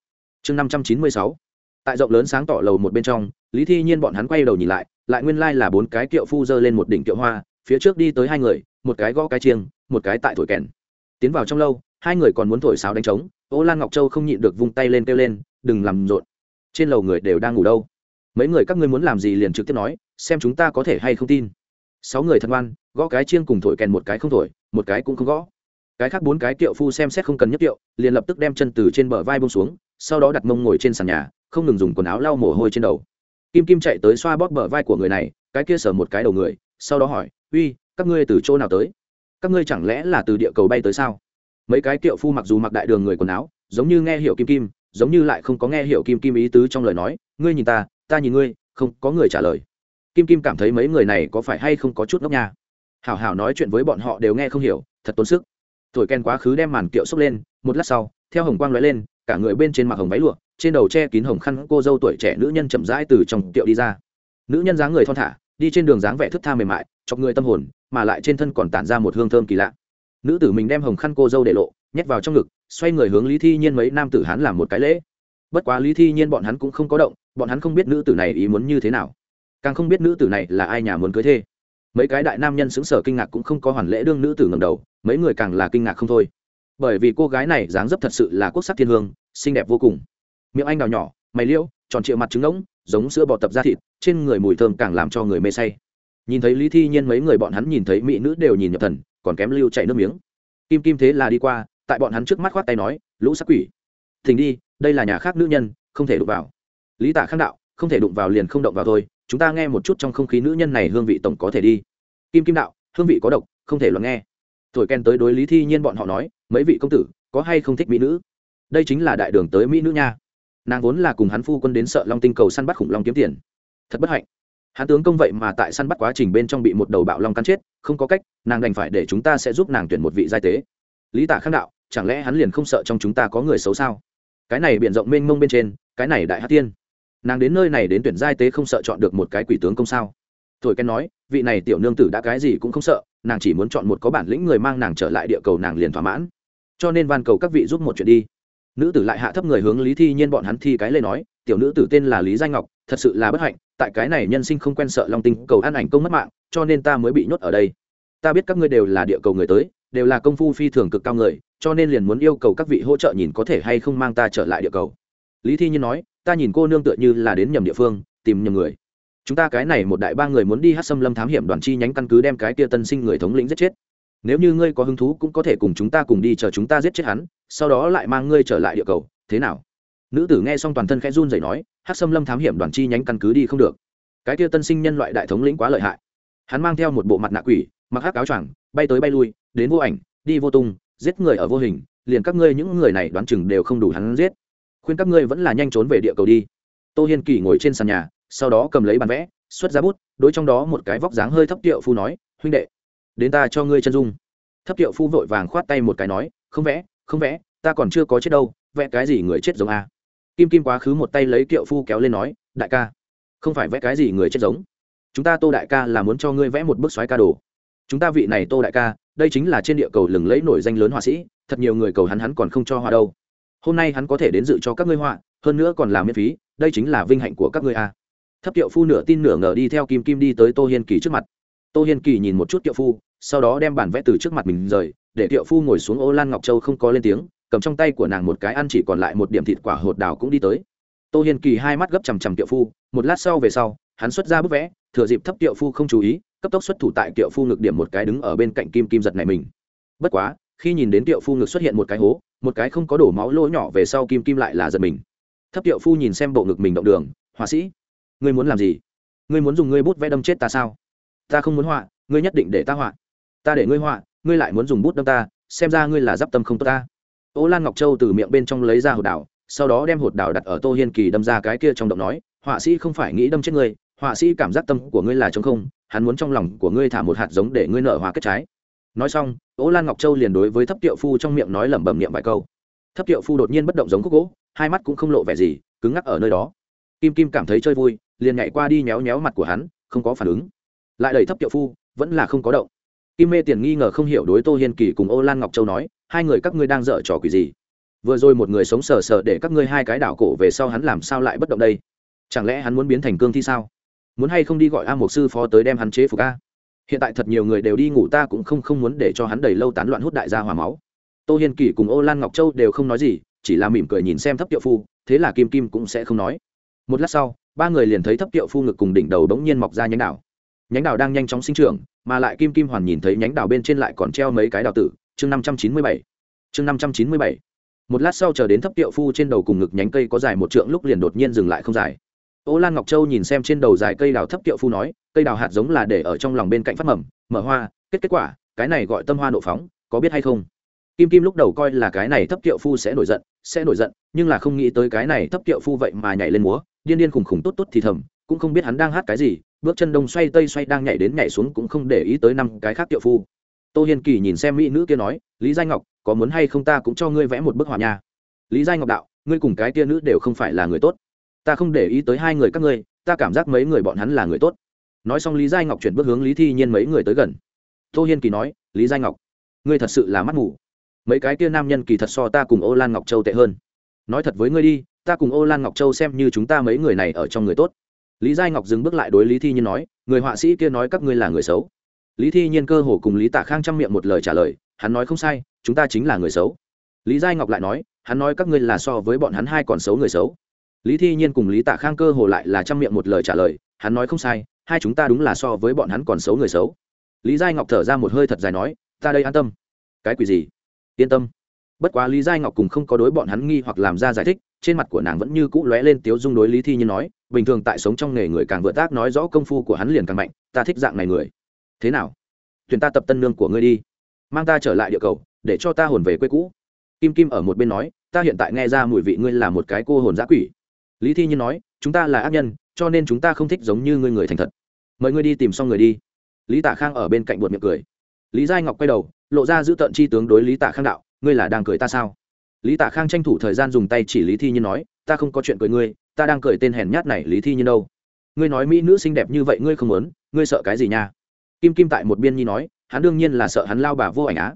chương năm trăm chín mươi sáu. Tại rộng lớn sáng tỏ lầu một bên trong, lý thi nhiên bọn hắn quay đầu nhìn lại lại nguyên lai là bốn cái kiệu phu dơ lên một đỉnh kiệu hoa, phía trước đi tới hai người, một cái gõ cái chiêng, một cái tại thổi kèn tiến vào trong lâu, hai người còn muốn thổi sáo đánh trống, ô lan ngọc châu không nhịn được vung tay lên kêu lên, đừng làm rộn. Trên lầu người đều đang ngủ đâu? Mấy người các ngươi muốn làm gì liền trực tiếp nói, xem chúng ta có thể hay không tin. Sáu người thân ngoan, gõ cái chiêng cùng thổi kèn một cái không thổi, một cái cũng không gõ. Cái khác bốn cái tiệu phu xem xét không cần nhất kiệu, liền lập tức đem chân từ trên bờ vai bông xuống, sau đó đặt mông ngồi trên sàn nhà, không ngừng dùng quần áo lau mồ hôi trên đầu. Kim kim chạy tới xoa bóp bờ vai của người này, cái kia sờ một cái đầu người, sau đó hỏi, uy, các ngươi từ chỗ nào tới? Các ngươi chẳng lẽ là từ địa cầu bay tới sao? Mấy cái kiệu phu mặc dù mặc đại đường người quần áo, giống như nghe hiểu kim kim, giống như lại không có nghe hiểu kim kim ý tứ trong lời nói, ngươi nhìn ta ta nhìn ngươi, không có người trả lời. Kim kim cảm thấy mấy người này có phải hay không có chút ngốc nha. Hảo hảo nói chuyện với bọn họ đều nghe không hiểu, thật tốn sức. Thổi ken quá khứ đem màn kiệu xốc lên, một lát sau, theo hồng quang lóe lên, cả người bên trên mặc hồng váy lụa, trên đầu che kín hồng khăn cô dâu tuổi trẻ nữ nhân chậm rãi từ trong kiệu đi ra. Nữ nhân dáng người thon thả, đi trên đường dáng vẻ thức tha mềm mại, chọc người tâm hồn mà lại trên thân còn tản ra một hương thơm kỳ lạ. Nữ tử mình đem hồng khăn cô dâu để lộ, nhét vào trong ngực, xoay người hướng lý thi nhiên mấy nam tử hắn làm một cái lễ. Bất quá lý thi nhiên bọn hắn cũng không có động, bọn hắn không biết nữ tử này ý muốn như thế nào. Càng không biết nữ tử này là ai nhà muốn cưới thê. Mấy cái đại nam nhân xứng sở kinh ngạc cũng không có hoàn lễ đương nữ tử ngầm đầu, mấy người càng là kinh ngạc không thôi. Bởi vì cô gái này dáng dấp thật sự là quốc sắc thiên hương, xinh đẹp vô cùng. Miệng anh đào nhỏ, mày liễu, tròn trịa mặt trứng ngỗng giống sữa bò tập da thịt, trên người mùi thơm càng làm cho người mê say nhìn thấy lý thi nhiên mấy người bọn hắn nhìn thấy mỹ nữ đều nhìn nhập thần, còn kém lưu chạy nước miếng. Kim kim thế là đi qua, tại bọn hắn trước mắt khoát tay nói, lũ sắc quỷ, thỉnh đi, đây là nhà khác nữ nhân, không thể đụng vào. Lý tạ khang đạo, không thể đụng vào liền không động vào thôi, chúng ta nghe một chút trong không khí nữ nhân này hương vị tổng có thể đi. Kim kim đạo, hương vị có độc, không thể luận nghe. Thổi ken tới đối lý thi nhiên bọn họ nói, mấy vị công tử, có hay không thích mỹ nữ? Đây chính là đại đường tới mỹ nữ nha. Nàng vốn là cùng hắn phu quân đến sợ long tinh cầu săn bắt khủng long kiếm tiền. Thật bất hạnh. Hán tướng công vậy mà tại săn bắt quá trình bên trong bị một đầu bạo long cắn chết, không có cách, nàng đành phải để chúng ta sẽ giúp nàng tuyển một vị giai tế. Lý tả khang đạo, chẳng lẽ hắn liền không sợ trong chúng ta có người xấu sao? Cái này b i ể n rộng mênh mông bên trên, cái này đại hát tiên nàng đến nơi này đến tuyển giai tế không sợ chọn được một cái quỷ tướng công sao? Thổi ken nói, vị này tiểu nương tử đã cái gì cũng không sợ, nàng chỉ muốn chọn một có bản lĩnh người mang nàng trở lại địa cầu nàng liền thỏa mãn. Cho nên van cầu các vị giúp một chuyện đi. Nữ tử lại hạ thấp người hướng lý thi nhiên bọn hắn thi cái lê nói, tiểu nữ tử tên là lý danh ngọc, thật sự là bất hạnh tại cái này nhân sinh không quen sợ long tinh cầu an ảnh công mất mạng, cho nên ta mới bị nhốt ở đây. Ta biết các ngươi đều là địa cầu người tới, đều là công phu phi thường cực cao người, cho nên liền muốn yêu cầu các vị hỗ trợ nhìn có thể hay không mang ta trở lại địa cầu. Lý thi nhiên nói, ta nhìn cô nương tựa như là đến nhầm địa phương, tìm nhầm người. Chúng ta cái này một đại ba người muốn đi hát xâm lâm thám hiểm đoàn chi nhánh căn cứ đem cái kia tân sinh người thống lĩnh giết chết. Nếu như ngươi có hứng thú cũng có thể cùng chúng ta cùng đi chờ chúng ta giết chết hắn, sau đó lại mang ngươi trở lại địa cầu. Thế nào? Nữ tử nghe xong toàn thân khẽ run rẩy nói hát xâm lâm thám hiểm đoàn chi nhánh căn cứ đi không được. Cái kia tân sinh nhân loại đại thống lĩnh quá lợi hại. Hắn mang theo một bộ mặt nạ quỷ, mặc hắc áo choàng, bay tới bay lui, đến vô ảnh, đi vô tung, giết người ở vô hình, liền các ngươi những người này đoán chừng đều không đủ hắn giết. Khuyên các ngươi vẫn là nhanh trốn về địa cầu đi. Tô hiên kỳ ngồi trên sàn nhà, sau đó cầm lấy bàn vẽ, xuất ra bút, đối trong đó một cái vóc dáng hơi thấp tiệu phu nói, huynh đệ, đến ta cho ngươi chân dung. Thấp tiệu phu vội vàng khoát tay một cái nói, không vẽ không vẽ, ta còn chưa có chết đâu, vẽ cái gì người chết giống a? Kim kim quá khứ một tay lấy kiệu phu kéo lên nói, đại ca, không phải vẽ cái gì người chết giống. Chúng ta tô đại ca là muốn cho ngươi vẽ một bức xoáy ca đồ. Chúng ta vị này tô đại ca, đây chính là trên địa cầu lừng lẫy nổi danh lớn họa sĩ, thật nhiều người cầu hắn hắn còn không cho họa đâu. Hôm nay hắn có thể đến dự cho các ngươi họa, hơn nữa còn làm miễn phí, đây chính là vinh hạnh của các ngươi a. Thấp kiệu phu nửa tin nửa ngờ đi theo kim kim đi tới tô hiên kỳ trước mặt. Tô hiên kỳ nhìn một chút kiệu phu, sau đó đem bản vẽ từ trước mặt mình rời, để kiệu phu ngồi xuống ô lan ngọc châu không có lên tiếng cầm trong tay của nàng một cái ăn chỉ còn lại một điểm thịt quả hột đào cũng đi tới. Tô hiên kỳ hai mắt gấp chằm chằm kiệu phu, một lát sau về sau, hắn xuất ra bức vẽ, thừa dịp thấp kiệu phu không chú ý, cấp tốc xuất thủ tại kiệu phu ngực điểm một cái đứng ở bên cạnh kim kim giật này mình. Bất quá, khi nhìn đến kiệu phu ngực xuất hiện một cái hố, một cái không có đổ máu lỗ nhỏ về sau kim kim lại là giật mình. Thấp kiệu phu nhìn xem bộ ngực mình động đường, họa sĩ, ngươi muốn làm gì? Ngươi muốn dùng ngươi bút vẽ đâm chết ta sao? Ta không muốn họa, ngươi nhất định để ta họa. Ta để ngươi họa, ngươi lại muốn dùng bút đâm ta, xem ra ngươi là d i p tâm không tốt ta ô lan ngọc châu từ miệng bên trong lấy ra hột đảo, sau đó đem hột đảo đặt ở tô hiên kỳ đâm ra cái kia trong động nói, họa sĩ không phải nghĩ đâm chết ngươi, họa sĩ cảm giác tâm của ngươi là t không, hắn muốn trong lòng của ngươi thả một hạt giống để ngươi nở hóa kết trái. Nói xong, ô lan ngọc châu liền đối với thấp tiệu phu trong miệng nói lẩm bẩm niệm vài câu. Thấp tiệu phu đột nhiên bất động giống khúc gỗ, hai mắt cũng không lộ vẻ gì, cứng ngắc ở nơi đó. Kim kim cảm thấy chơi vui, liền nhảy qua đi nhéo nhéo mặt của hắn, không có phản ứng. Lại đẩy thấp tiệu phu, vẫn là không có động. Kim mê tiền nghi ngờ không hiểu đối tô hiên kỳ cùng ô lan ngọc châu nói hai người các ngươi đang dở trò quỷ gì? Vừa rồi một người sống sờ sờ để các ngươi hai cái đảo cổ về sau hắn làm sao lại bất động đây? Chẳng lẽ hắn muốn biến thành cương thi sao? Muốn hay không đi gọi a một sư phó tới đem hắn chế phục a? Hiện tại thật nhiều người đều đi ngủ, ta cũng không không muốn để cho hắn đầy lâu tán loạn hút đại gia hòa máu. Tô hiên kỷ cùng ô lan ngọc châu đều không nói gì, chỉ là mỉm cười nhìn xem thấp tiệu phu, thế là kim kim cũng sẽ không nói. Một lát sau, ba người liền thấy thấp tiệu phu ngực cùng đỉnh đầu bỗng nhiên mọc ra nhánh đào. Nhánh đào đang nhanh chóng sinh trưởng, mà lại kim kim hoàn nhìn thấy nhánh đào bên trên lại còn treo mấy cái đào tử chương năm trăm chín mươi bảy. Chương năm trăm chín mươi bảy. Một lát sau chờ đến thấp tiệu phu trên đầu cùng ngực nhánh cây có dài một trượng lúc liền đột nhiên dừng lại không dài. Ô lan ngọc châu nhìn xem trên đầu dài cây đào thấp tiệu phu nói, cây đào hạt giống là để ở trong lòng bên cạnh phát mầm, mở hoa, kết kết quả, cái này gọi tâm hoa nộ phóng, có biết hay không? Kim kim lúc đầu coi là cái này thấp tiệu phu sẽ nổi giận, sẽ nổi giận, nhưng là không nghĩ tới cái này thấp tiệu phu vậy mà nhảy lên múa, điên điên khùng khùng tốt tốt thì thầm, cũng không biết hắn đang hát cái gì, bước chân đông xoay tây xoay đang nhảy đến nhảy xuống cũng không để ý tới năm cái khác tiệu phu tô hiên kỳ nhìn xem mỹ nữ kia nói, lý Giai ngọc, có muốn hay không ta cũng cho ngươi vẽ một bức họa nha. Lý giai ngọc đạo, ngươi cùng cái kia nữ đều không phải là người tốt. Ta không để ý tới hai người các ngươi, ta cảm giác mấy người bọn hắn là người tốt. Nói xong lý giai ngọc chuyển bước hướng lý thi nhiên mấy người tới gần. Tô hiên kỳ nói, lý giai ngọc, ngươi thật sự là mắt ngủ mấy cái kia nam nhân kỳ thật so ta cùng ô lan ngọc châu tệ hơn. Nói thật với ngươi đi, ta cùng ô lan ngọc châu xem như chúng ta mấy người này ở trong người tốt. Lý giai ngọc dừng bước lại đối lý thi nhiên nói, người họa sĩ kia nói các ngươi là người xấu lý thi nhiên cơ hồ cùng lý tạ khang chăm miệng một lời trả lời, hắn nói không sai, chúng ta chính là người xấu. Lý giai ngọc lại nói, hắn nói các ngươi là so với bọn hắn hai còn xấu người xấu. Lý thi nhiên cùng lý tạ khang cơ hồ lại là chăm miệng một lời trả lời, hắn nói không sai, hai chúng ta đúng là so với bọn hắn còn xấu người xấu. Lý giai ngọc thở ra một hơi thật dài nói, ta đây an tâm. Cái quỷ gì? Yên tâm. Bất quá lý giai ngọc cùng không có đối bọn hắn nghi hoặc làm ra giải thích, trên mặt của nàng vẫn như cũ lóe lên tiếu dung đối lý thi nhiên nói, bình thường tại sống trong nghề người càng vượt tác nói rõ công phu của hắn liền càng mạnh, ta thích dạng này người thế nào? Tuyển ta tập tân nương của ngươi đi. Mang ta trở lại địa cầu, để cho ta hồn về quê cũ. Kim kim ở một bên nói, ta hiện tại nghe ra mùi vị ngươi là một cái cô hồn giã quỷ. Lý thi nhiên nói, chúng ta là ác nhân, cho nên chúng ta không thích giống như ngươi người thành thật. Mời ngươi đi tìm xong người đi. Lý Tả khang ở bên cạnh buột miệng cười. Lý giai ngọc quay đầu, lộ ra giữ tận chi tướng đối lý Tả khang đạo, ngươi là đang cười ta sao? Lý Tả khang tranh thủ thời gian dùng tay chỉ lý thi nhiên nói, ta không có chuyện cười ngươi, ta đang cười tên hèn nhát này lý thi nhiên đâu. Ngươi nói mỹ nữ xinh đẹp như vậy ngươi không muốn, ngươi sợ cái gì nha? Kim kim tại một biên nhi nói, hắn đương nhiên là sợ hắn lao bà vô ảnh á.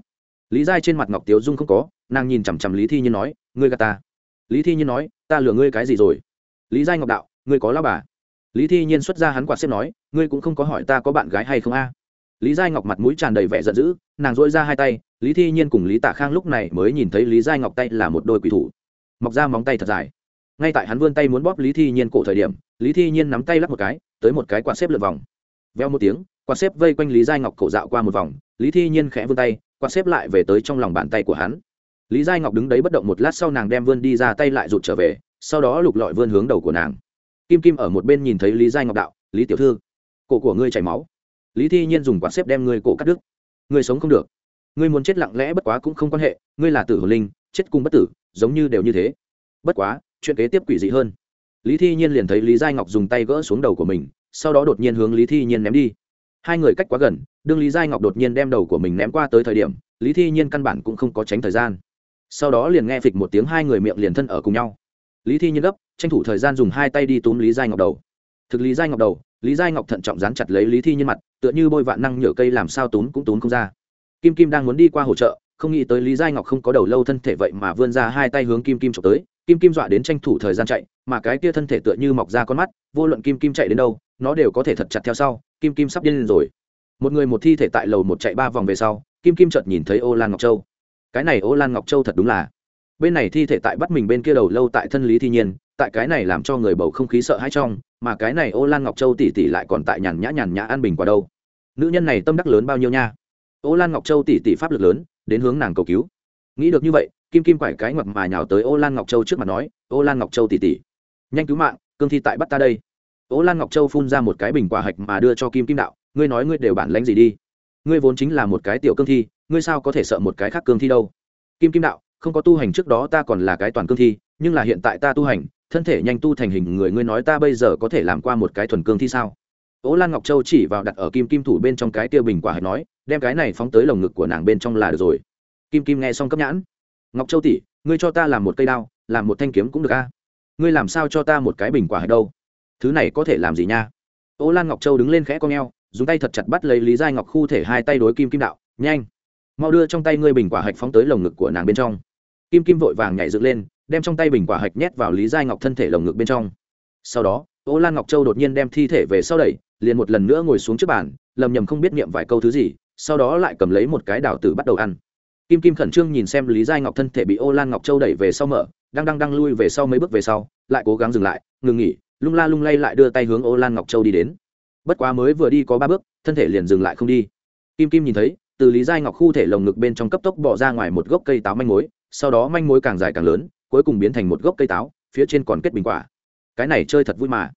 Lý giai trên mặt ngọc tiếu dung không có, nàng nhìn chằm chằm lý thi nhiên nói, ngươi gà ta. Lý thi nhiên nói, ta lừa ngươi cái gì rồi? Lý giai ngọc đạo, ngươi có lao bà. Lý thi nhiên xuất ra hắn quạt xếp nói, ngươi cũng không có hỏi ta có bạn gái hay không a? Lý giai ngọc mặt mũi tràn đầy vẻ giận dữ, nàng dỗi ra hai tay, lý thi nhiên cùng lý tạ khang lúc này mới nhìn thấy lý giai ngọc tay là một đôi quỷ thủ. Mọc ra móng tay thật dài. Ngay tại hắn vươn tay muốn bóp lý thi nhiên cổ thời điểm, lý thi nhiên nắm tay lắp một cái, tới một cái quạt xếp lượt vòng. Veo một tiếng quạt xếp vây quanh lý giai ngọc cổ dạo qua một vòng, lý thi nhiên khẽ vươn tay, quạt xếp lại về tới trong lòng bàn tay của hắn. Lý giai ngọc đứng đấy bất động một lát sau nàng đem vươn đi ra tay lại rụt trở về, sau đó lục lọi vươn hướng đầu của nàng. Kim kim ở một bên nhìn thấy lý giai ngọc đạo, lý tiểu thư, cổ của ngươi chảy máu. Lý thi nhiên dùng quạt xếp đem ngươi cổ cắt đứt. Ngươi sống không được. Ngươi muốn chết lặng lẽ bất quá cũng không quan hệ, ngươi là tử hồn linh, chết cùng bất tử, giống như đều như thế. Bất quá, chuyện kế tiếp quỷ dị hơn. Lý thi nhiên liền thấy lý giai ngọc dùng tay gỡ xuống đầu của mình, sau đó đột nhiên hướng lý thi nhiên ném đi hai người cách quá gần, đương lý giai ngọc đột nhiên đem đầu của mình ném qua tới thời điểm, lý thi nhiên căn bản cũng không có tránh thời gian. Sau đó liền nghe phịch một tiếng hai người miệng liền thân ở cùng nhau. Lý thi nhiên gấp, tranh thủ thời gian dùng hai tay đi túm lý giai ngọc đầu. Thực lý giai ngọc đầu, lý giai ngọc thận trọng dán chặt lấy lý thi nhiên mặt, tựa như bôi vạn năng nhựa cây làm sao túm cũng túm không ra. Kim kim đang muốn đi qua hỗ trợ không nghĩ tới lý giai ngọc không có đầu lâu thân thể vậy mà vươn ra hai tay hướng kim kim trộm tới. Kim kim dọa đến tranh thủ thời gian chạy, mà cái kia thân thể tựa như mọc ra con mắt, vô luận kim kim chạy đến đâu nó đều có thể thật chặt theo sau, kim kim sắp điên lên rồi. Một người một thi thể tại lầu một chạy ba vòng về sau, kim kim chợt nhìn thấy ô lan ngọc châu. Cái này ô lan ngọc châu thật đúng là. Bên này thi thể tại bắt mình bên kia đầu lâu tại thân lý thi nhiên, tại cái này làm cho người bầu không khí sợ hãi trong, mà cái này ô lan ngọc châu tỉ tỉ lại còn tại nhàn nhã nhàn nhã an bình qua đâu. Nữ nhân này tâm đắc lớn bao nhiêu nha. Ô lan ngọc châu tỉ tỉ pháp lực lớn, đến hướng nàng cầu cứu. Nghĩ được như vậy, kim kim quải cái ngoặt mà nhào tới ô lan ngọc châu trước mặt nói, ô lan ngọc châu tỉ tỉ nhanh cứu mạng, cương thi tại bắt ta đây ô lan ngọc châu phun ra một cái bình quả hạch mà đưa cho kim kim đạo, ngươi nói ngươi đều bản lãnh gì đi? Ngươi vốn chính là một cái tiểu cương thi, ngươi sao có thể sợ một cái khác cương thi đâu? Kim kim đạo, không có tu hành trước đó ta còn là cái toàn cương thi, nhưng là hiện tại ta tu hành, thân thể nhanh tu thành hình, người ngươi nói ta bây giờ có thể làm qua một cái thuần cương thi sao? Ố lan ngọc châu chỉ vào đặt ở kim kim thủ bên trong cái tiêu bình quả hạch nói, đem cái này phóng tới lồng ngực của nàng bên trong là được rồi. Kim kim nghe xong cấp nhãn, ngọc châu tỷ, ngươi cho ta làm một cây đao, làm một thanh kiếm cũng được a. Ngươi làm sao cho ta một cái bình quả hạch đâu? Thứ này có thể làm gì nha? Ô lan ngọc châu đứng lên khẽ con g dùng tay thật chặt bắt lấy lý giai ngọc khu thể hai tay đối kim kim đạo, nhanh, mau đưa trong tay ngươi bình quả hạch phóng tới lồng ngực của nàng bên trong. Kim kim vội vàng nhảy dựng lên, đem trong tay bình quả hạch nhét vào lý giai ngọc thân thể lồng ngực bên trong. Sau đó, ô lan ngọc châu đột nhiên đem thi thể về sau đẩy, liền một lần nữa ngồi xuống trước bàn, lầm nhầm không biết niệm vài câu thứ gì, sau đó lại cầm lấy một cái đào tử bắt đầu ăn. Kim kim khẩn trương nhìn xem lý giai ngọc thân thể bị ô lan ngọc châu đẩy về sau mở, đang đang đang lui về sau mấy bước về sau, lại cố gắng dừng lại, ngừng nghỉ lung la lung lay lại đưa tay hướng ô lan ngọc châu đi đến. Bất quá mới vừa đi có ba bước, thân thể liền dừng lại không đi. Kim kim nhìn thấy, từ lý giai ngọc khu thể lồng ngực bên trong cấp tốc bỏ ra ngoài một gốc cây táo manh mối, sau đó manh mối càng dài càng lớn, cuối cùng biến thành một gốc cây táo, phía trên còn kết bình quả. Cái này chơi thật vui mà.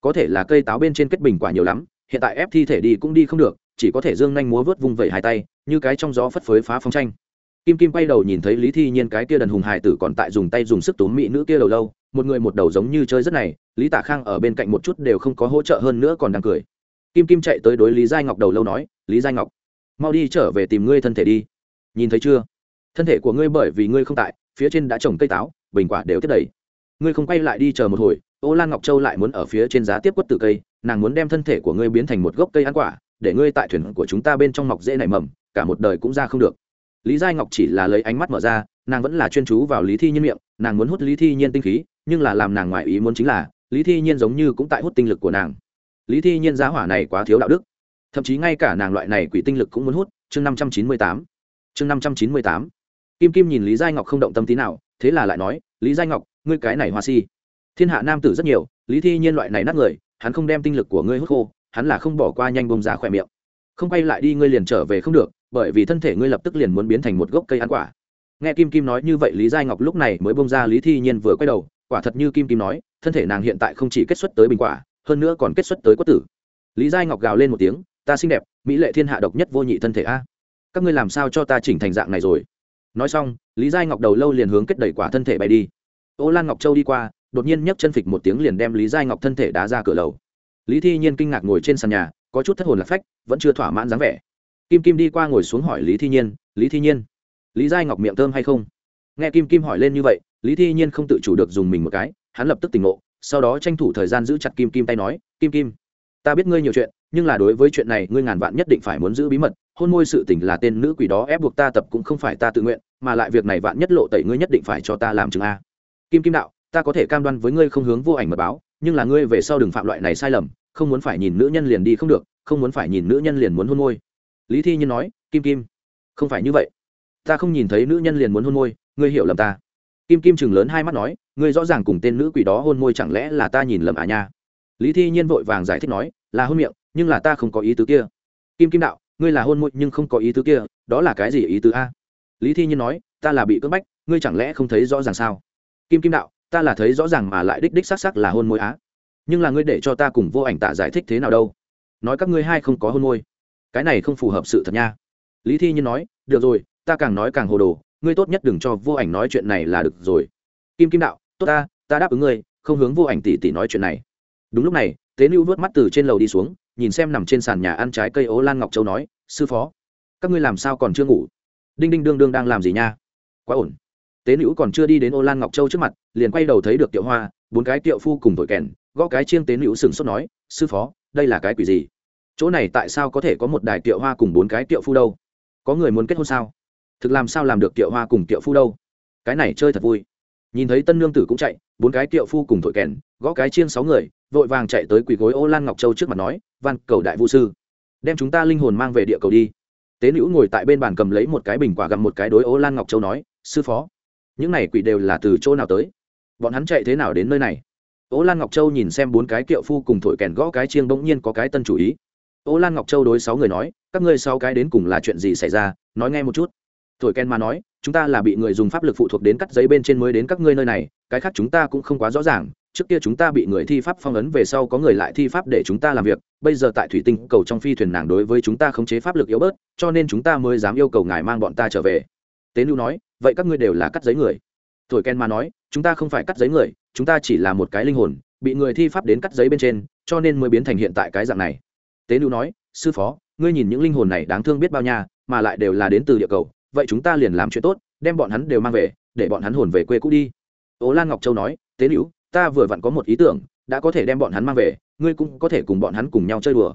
Có thể là cây táo bên trên kết bình quả nhiều lắm, hiện tại ép thi thể đi cũng đi không được, chỉ có thể dương nhanh múa vớt vung vẩy hai tay, như cái trong gió phất phới phá phong tranh. Kim kim quay đầu nhìn thấy lý thi nhiên cái kia đần hùng hài tử còn tại dùng tay dùng sức túm mỹ nữ kia đầu lâu một người một đầu giống như chơi rất này, lý tạ khang ở bên cạnh một chút đều không có hỗ trợ hơn nữa còn đang cười. Kim kim chạy tới đối lý giai ngọc đầu lâu nói, lý giai ngọc, mau đi trở về tìm ngươi thân thể đi. Nhìn thấy chưa? Thân thể của ngươi bởi vì ngươi không tại, phía trên đã trồng cây táo, bình quả đều tiếp đầy. Ngươi không quay lại đi chờ một hồi, ô lan ngọc châu lại muốn ở phía trên giá tiếp quất từ cây, nàng muốn đem thân thể của ngươi biến thành một gốc cây ăn quả, để ngươi tại thuyền của chúng ta bên trong mọc dễ nảy mầm, cả một đời cũng ra không được lý giai ngọc chỉ là lấy ánh mắt mở ra, nàng vẫn là chuyên chú vào lý thi nhiên miệng, nàng muốn hút lý thi nhiên tinh khí, nhưng là làm nàng ngoại ý muốn chính là, lý thi nhiên giống như cũng tại hút tinh lực của nàng. Lý thi nhiên giá hỏa này quá thiếu đạo đức. Thậm chí ngay cả nàng loại này quỷ tinh lực cũng muốn hút, chương năm trăm chín mươi tám. Chương năm trăm chín mươi tám. Kim kim nhìn lý giai ngọc không động tâm tí nào, thế là lại nói, lý giai ngọc, ngươi cái này hoa si. Thiên hạ nam tử rất nhiều, lý thi nhiên loại này nát người, hắn không đem tinh lực của ngươi hút khô, hắn là không bỏ qua nhanh bông ra khỏe miệng không quay lại đi, ngươi liền trở về không được, bởi vì thân thể ngươi lập tức liền muốn biến thành một gốc cây ăn quả. Nghe kim kim nói như vậy, lý giai ngọc lúc này mới bông ra lý thi nhiên vừa quay đầu, quả thật như kim kim nói, thân thể nàng hiện tại không chỉ kết xuất tới bình quả, hơn nữa còn kết xuất tới quất tử. Lý giai ngọc gào lên một tiếng, ta xinh đẹp, mỹ lệ thiên hạ độc nhất vô nhị thân thể a. Các ngươi làm sao cho ta chỉnh thành dạng này rồi? Nói xong, lý giai ngọc đầu lâu liền hướng kết đẩy quả thân thể bay đi. Ô lan ngọc châu đi qua, đột nhiên nhấc chân phịch một tiếng liền đem lý giai ngọc thân thể đá ra cửa lầu. Lý thi nhiên kinh ngạc ngồi trên sàn nhà có chút thất hồn lạc phách, vẫn chưa thỏa mãn dáng vẻ. Kim kim đi qua ngồi xuống hỏi lý thi nhiên, lý thi nhiên, lý giai ngọc miệng thơm hay không? Nghe kim kim hỏi lên như vậy, lý thi nhiên không tự chủ được dùng mình một cái, hắn lập tức tỉnh ngộ, sau đó tranh thủ thời gian giữ chặt kim kim tay nói, kim kim, ta biết ngươi nhiều chuyện, nhưng là đối với chuyện này ngươi ngàn vạn nhất định phải muốn giữ bí mật, hôn môi sự tình là tên nữ quỷ đó ép buộc ta tập cũng không phải ta tự nguyện, mà lại việc này vạn nhất lộ tẩy ngươi nhất định phải cho ta làm chứng a. Kim kim đạo, ta có thể cam đoan với ngươi không hướng vô ảnh mật báo, nhưng là ngươi về sau đừng phạm loại này sai lầm không muốn phải nhìn nữ nhân liền đi không được, không muốn phải nhìn nữ nhân liền muốn hôn môi. Lý thi nhiên nói, kim kim, không phải như vậy. Ta không nhìn thấy nữ nhân liền muốn hôn môi, ngươi hiểu lầm ta. Kim kim chừng lớn hai mắt nói, ngươi rõ ràng cùng tên nữ quỷ đó hôn môi chẳng lẽ là ta nhìn lầm à nha? Lý thi nhiên vội vàng giải thích nói, là hôn miệng, nhưng là ta không có ý tứ kia. Kim kim đạo, ngươi là hôn môi nhưng không có ý tứ kia, đó là cái gì ý tứ a? Lý thi nhiên nói, ta là bị cưỡng bách, ngươi chẳng lẽ không thấy rõ ràng sao? Kim kim đạo, ta là thấy rõ ràng mà lại đích đích xác sắc là hôn môi á nhưng là ngươi để cho ta cùng vô ảnh tạ giải thích thế nào đâu? Nói các ngươi hai không có hôn môi. Cái này không phù hợp sự thật nha. Lý thi nhiên nói, được rồi, ta càng nói càng hồ đồ, ngươi tốt nhất đừng cho vô ảnh nói chuyện này là được rồi. Kim kim đạo, tốt ta ta đáp ứng ngươi, không hướng vô ảnh tỉ tỉ nói chuyện này. Đúng lúc này, tế lưu vớt mắt từ trên lầu đi xuống, nhìn xem nằm trên sàn nhà ăn trái cây ố lan ngọc châu nói, sư phó, các ngươi làm sao còn chưa ngủ? Đinh đinh đương đương đang làm gì nha? Quá ổn. Tế nữ còn chưa đi đến ô lan ngọc châu trước mặt, liền quay đầu thấy được tiệu hoa, bốn cái tiệu phu cùng thổi kèn gõ cái chiêng tế nữ sừng sốt nói, sư phó, đây là cái quỷ gì? Chỗ này tại sao có thể có một đài tiệu hoa cùng bốn cái tiệu phu đâu? Có người muốn kết hôn sao? Thực làm sao làm được tiệu hoa cùng tiệu phu đâu? Cái này chơi thật vui. Nhìn thấy tân nương tử cũng chạy, bốn cái tiệu phu cùng thổi kèn, gõ cái chiêng sáu người, vội vàng chạy tới quỳ gối ô lan ngọc châu trước mặt nói, van, cầu đại vũ sư, đem chúng ta linh hồn mang về địa cầu đi. Tế nữ ngồi tại bên bàn cầm lấy một cái bình quả gặm một cái đối ô lan ngọc châu nói, sư phó, những này quỷ đều là từ chỗ nào tới? Bọn hắn chạy thế nào đến nơi này? Ô lan ngọc châu nhìn xem bốn cái kiệu phu cùng thổi kèn gõ cái chiêng bỗng nhiên có cái tân chủ ý. Ô lan ngọc châu đối sáu người nói, các ngươi sáu cái đến cùng là chuyện gì xảy ra? Nói nghe một chút. Thổi kèn mà nói, chúng ta là bị người dùng pháp lực phụ thuộc đến cắt giấy bên trên mới đến các ngươi nơi này, cái khác chúng ta cũng không quá rõ ràng. Trước kia chúng ta bị người thi pháp phong ấn về sau có người lại thi pháp để chúng ta làm việc, bây giờ tại thủy tinh cầu trong phi thuyền nàng đối với chúng ta khống chế pháp lực yếu bớt, cho nên chúng ta mới dám yêu cầu ngài mang bọn ta trở về. Tế Nhu nói, vậy các ngươi đều là cắt giấy người thổi ken mà nói, chúng ta không phải cắt giấy người, chúng ta chỉ là một cái linh hồn, bị người thi pháp đến cắt giấy bên trên, cho nên mới biến thành hiện tại cái dạng này. Tế nữ nói, sư phó, ngươi nhìn những linh hồn này đáng thương biết bao nha, mà lại đều là đến từ địa cầu, vậy chúng ta liền làm chuyện tốt, đem bọn hắn đều mang về, để bọn hắn hồn về quê cũ đi. Ố lan ngọc châu nói, tế nữ ta vừa vặn có một ý tưởng, đã có thể đem bọn hắn mang về, ngươi cũng có thể cùng bọn hắn cùng nhau chơi đùa.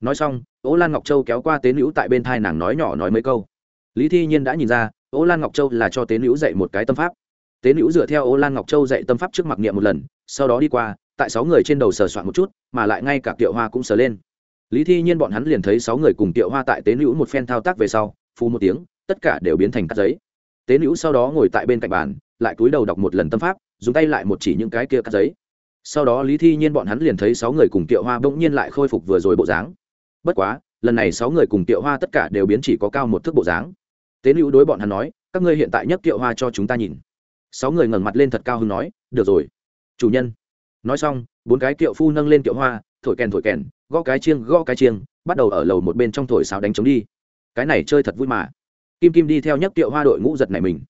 Nói xong ố lan ngọc châu kéo qua tế nữ tại bên thai nàng nói nhỏ nói mấy câu. Lý thi nhiên đã nhìn ra ố lan ngọc châu là cho tế nữ dạy một cái tâm pháp tế nữ dựa theo ô lan ngọc châu dạy tâm pháp trước mặc niệm một lần, sau đó đi qua, tại sáu người trên đầu sờ soạn một chút, mà lại ngay cả tiệu hoa cũng sờ lên. Lý thi nhiên bọn hắn liền thấy sáu người cùng tiệu hoa tại tế nữ một phen thao tác về sau, phù một tiếng, tất cả đều biến thành cắt giấy. Tế nữ sau đó ngồi tại bên cạnh bàn, lại cúi đầu đọc một lần tâm pháp, dùng tay lại một chỉ những cái kia cắt giấy. Sau đó lý thi nhiên bọn hắn liền thấy sáu người cùng tiệu hoa bỗng nhiên lại khôi phục vừa rồi bộ dáng. Bất quá, lần này sáu người cùng tiệu hoa tất cả đều biến chỉ có cao một thước bộ dáng. Tế nữ đối bọn hắn nói, các ngươi hiện tại nhất tiệu hoa cho chúng ta nhìn sáu người ngẩng mặt lên thật cao hứng nói, được rồi, chủ nhân. Nói xong, bốn cái tiệu phu nâng lên tiệu hoa, thổi kèn thổi kèn, gõ cái chiêng, gõ cái chiêng, bắt đầu ở lầu một bên trong thổi sáo đánh trống đi. Cái này chơi thật vui mà. Kim kim đi theo nhấc tiệu hoa đội ngũ giật này mình.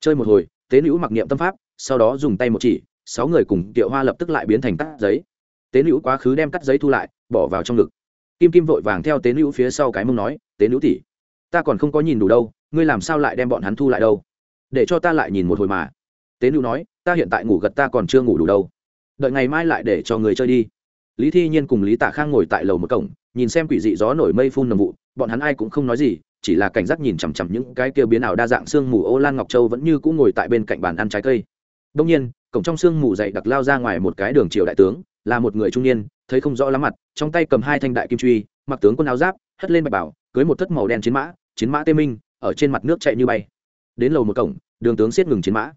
Chơi một hồi, tế nữ mặc niệm tâm pháp, sau đó dùng tay một chỉ, sáu người cùng tiệu hoa lập tức lại biến thành cắt giấy. Tế nữ quá khứ đem cắt giấy thu lại, bỏ vào trong ngực. Kim kim vội vàng theo tế nữ phía sau cái mông nói, tế nữ tỉ ta còn không có nhìn đủ đâu, ngươi làm sao lại đem bọn hắn thu lại đâu? Để cho ta lại nhìn một hồi mà tế nữ nói, ta hiện tại ngủ gật ta còn chưa ngủ đủ đâu. Đợi ngày mai lại để cho người chơi đi. Lý thi nhiên cùng lý tạ khang ngồi tại lầu một cổng, nhìn xem quỷ dị gió nổi mây phun nồng vụ, bọn hắn ai cũng không nói gì, chỉ là cảnh giác nhìn chằm chằm những cái kia biến ảo đa dạng sương mù ô lan ngọc châu vẫn như cũng ngồi tại bên cạnh bàn ăn trái cây. Đông nhiên, cổng trong sương mù dậy đặc lao ra ngoài một cái đường triều đại tướng, là một người trung niên, thấy không rõ lắm mặt, trong tay cầm hai thanh đại kim truy, mặc tướng quân áo giáp, hất lên bạch bảo, cưới một thất màu đen chiến mã chiến mã tê minh, ở trên mặt nước chạy như bay. Đến lầu một cổng, đường tướng siết ngừng chiến mã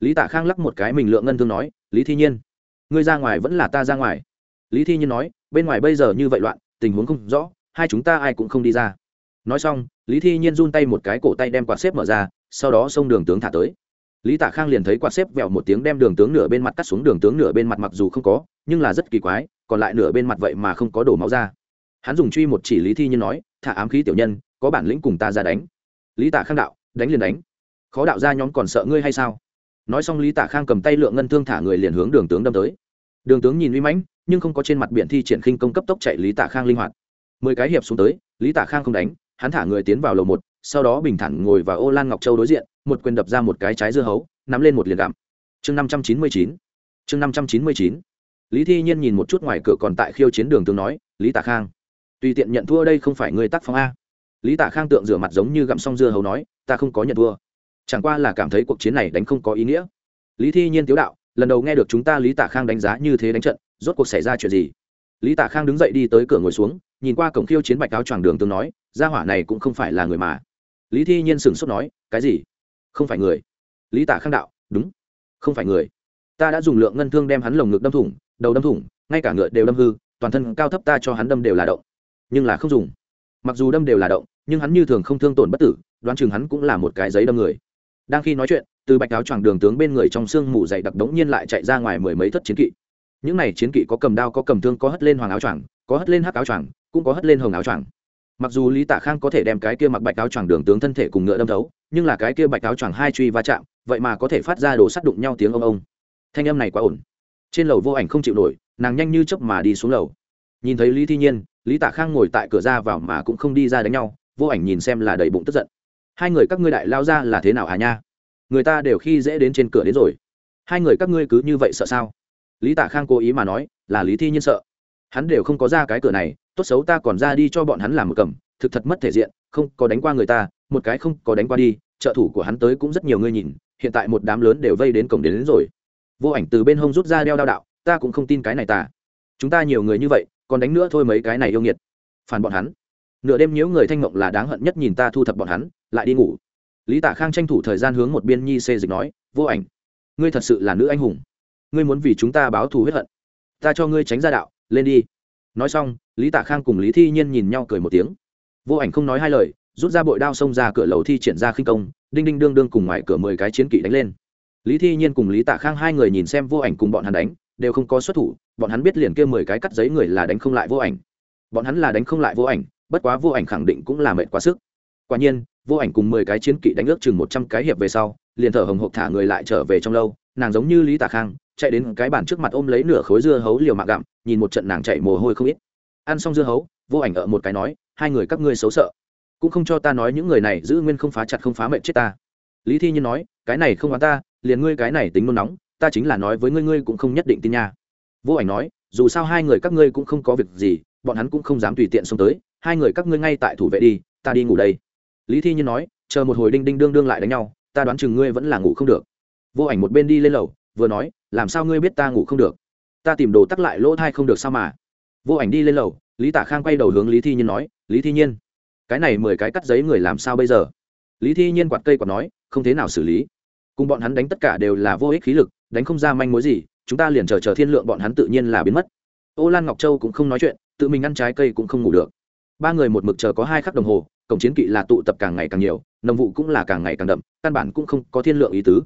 lý tạ khang lắc một cái mình lượng ngân thương nói, lý thi nhiên, ngươi ra ngoài vẫn là ta ra ngoài. Lý thi nhiên nói, bên ngoài bây giờ như vậy loạn, tình huống không rõ, hai chúng ta ai cũng không đi ra. Nói xong, lý thi nhiên run tay một cái cổ tay đem quạt xếp mở ra, sau đó xông đường tướng thả tới. Lý tạ khang liền thấy quạt xếp vẹo một tiếng đem đường tướng nửa bên mặt cắt xuống, đường tướng nửa bên mặt mặc dù không có, nhưng là rất kỳ quái, còn lại nửa bên mặt vậy mà không có đổ máu ra. Hắn dùng truy một chỉ lý thi nhiên nói, thả ám khí tiểu nhân, có bản lĩnh cùng ta ra đánh. Lý tạ khang đạo, đánh liền đánh. Khó đạo ra nhóm còn sợ ngươi hay sao? Nói xong lý tạ khang cầm tay lượng ngân thương thả người liền hướng đường tướng đâm tới. Đường tướng nhìn uy mãnh, nhưng không có trên mặt biển thi triển khinh công cấp tốc chạy lý tạ khang linh hoạt. Mười cái hiệp xuống tới, lý tạ khang không đánh, hắn thả người tiến vào lầu một, sau đó bình thản ngồi vào ô lan ngọc châu đối diện, một quyền đập ra một cái trái dưa hấu, nắm lên một liền gặm. Chương năm trăm chín mươi chín, chương năm trăm chín mươi chín. Lý thi nhiên nhìn một chút ngoài cửa còn tại khiêu chiến đường tướng nói, lý tạ khang, tùy tiện nhận thua đây không phải người tác phong a. Lý tạ khang tượng rửa mặt giống như gặm xong dưa hấu nói, ta không có nhận thua chẳng qua là cảm thấy cuộc chiến này đánh không có ý nghĩa. Lý thi nhiên tiếu đạo, lần đầu nghe được chúng ta lý Tả khang đánh giá như thế đánh trận, rốt cuộc xảy ra chuyện gì? Lý Tả khang đứng dậy đi tới cửa ngồi xuống, nhìn qua cổng khiêu chiến bạch áo choàng đường tướng nói, gia hỏa này cũng không phải là người mà. Lý thi nhiên sửng sốt nói, cái gì? Không phải người. Lý Tả khang đạo, đúng, không phải người. Ta đã dùng lượng ngân thương đem hắn lồng ngực đâm thủng, đầu đâm thủng, ngay cả ngựa đều đâm hư, toàn thân cao thấp ta cho hắn đâm đều là động. Nhưng là không dùng. Mặc dù đâm đều là động, nhưng hắn như thường không thương tổn bất tử, đoán chừng hắn cũng là một cái giấy đâm người đang khi nói chuyện, từ bạch áo choàng đường tướng bên người trong sương mù dày đặc đống nhiên lại chạy ra ngoài mười mấy thất chiến kỵ. Những này chiến kỵ có cầm đao, có cầm thương, có hất lên hoàng áo choàng, có hất lên hắc áo choàng, cũng có hất lên hồng áo choàng. Mặc dù lý tạ khang có thể đem cái kia mặc bạch áo choàng đường tướng thân thể cùng ngựa đâm thấu, nhưng là cái kia bạch áo choàng hai truy va chạm, vậy mà có thể phát ra đồ sắt đụng nhau tiếng ông ông. Thanh âm này quá ổn. Trên lầu vô ảnh không chịu nổi, nàng nhanh như chớp mà đi xuống lầu. Nhìn thấy lý thi nhiên, lý tạ khang ngồi tại cửa ra vào mà cũng không đi ra đánh nhau, vô ảnh nhìn xem là đầy bụng tức giận hai người các ngươi đại lao ra là thế nào à nha? Người ta đều khi dễ đến trên cửa đến rồi. Hai người các ngươi cứ như vậy sợ sao? Lý tạ khang cố ý mà nói là lý thi nhiên sợ. Hắn đều không có ra cái cửa này tốt xấu ta còn ra đi cho bọn hắn làm một cầm thực thật mất thể diện không có đánh qua người ta một cái không có đánh qua đi trợ thủ của hắn tới cũng rất nhiều người nhìn hiện tại một đám lớn đều vây đến cổng đến, đến rồi. Vô ảnh từ bên hông rút ra đeo đao đạo ta cũng không tin cái này ta. Chúng ta nhiều người như vậy còn đánh nữa thôi mấy cái này yêu nghiệt. Phản bọn hắn. Nửa đêm nhiễu người thanh mộng là đáng hận nhất nhìn ta thu thập bọn hắn lại đi ngủ. Lý tạ khang tranh thủ thời gian hướng một biên nhi xê dịch nói, vô ảnh, ngươi thật sự là nữ anh hùng. Ngươi muốn vì chúng ta báo thù huyết hận. Ta cho ngươi tránh ra đạo, lên đi. Nói xong, lý tạ khang cùng lý thi nhiên nhìn nhau cười một tiếng. Vô ảnh không nói hai lời, rút ra bội đao xông ra cửa lầu thi triển ra khinh công, đinh đinh đương đương cùng ngoài cửa mười cái chiến kỵ đánh lên. Lý thi nhiên cùng lý tạ khang hai người nhìn xem vô ảnh cùng bọn hắn đánh, đều không có xuất thủ, bọn hắn biết liền kia mười cái cắt giấy người là đánh không lại vô ảnh. Bọn hắn là đánh không lại vô ảnh, bất quá vô ảnh khẳng định cũng là mệt quá sức quả nhiên, vô ảnh cùng mười cái chiến kỵ đánh ước chừng một trăm cái hiệp về sau, liền thở hồng hộc thả người lại trở về trong lâu, nàng giống như lý tạ khang, chạy đến cái bàn trước mặt ôm lấy nửa khối dưa hấu liều mạng gặm, nhìn một trận nàng chạy mồ hôi không ít. Ăn xong dưa hấu, vô ảnh ở một cái nói, hai người các ngươi xấu sợ, cũng không cho ta nói những người này giữ nguyên không phá chặt không phá mệnh chết ta. Lý thi nhiên nói, cái này không oán ta, liền ngươi cái này tính nôn nóng, ta chính là nói với ngươi ngươi cũng không nhất định tin nha. Vô ảnh nói, dù sao hai người các ngươi cũng không có việc gì, bọn hắn cũng không dám tùy tiện xông tới, hai người các ngươi ngay tại thủ vệ đi, ta đi ngủ đây lý thi nhiên nói, chờ một hồi đinh đinh đương đương lại đánh nhau, ta đoán chừng ngươi vẫn là ngủ không được. Vô ảnh một bên đi lên lầu, vừa nói, làm sao ngươi biết ta ngủ không được? Ta tìm đồ tắc lại lỗ thai không được sao mà? Vô ảnh đi lên lầu, lý tả khang quay đầu hướng lý thi nhiên nói, lý thi nhiên, cái này mười cái cắt giấy người làm sao bây giờ? Lý thi nhiên quạt cây quạt nói, không thế nào xử lý. Cùng bọn hắn đánh tất cả đều là vô ích khí lực, đánh không ra manh mối gì, chúng ta liền chờ chờ thiên lượng bọn hắn tự nhiên là biến mất. Ô lan ngọc châu cũng không nói chuyện, tự mình ăn trái cây cũng không ngủ được. Ba người một mực chờ có hai khắc đồng hồ cổng chiến kỵ là tụ tập càng ngày càng nhiều nồng vụ cũng là càng ngày càng đậm, căn bản cũng không có thiên lượng ý tứ.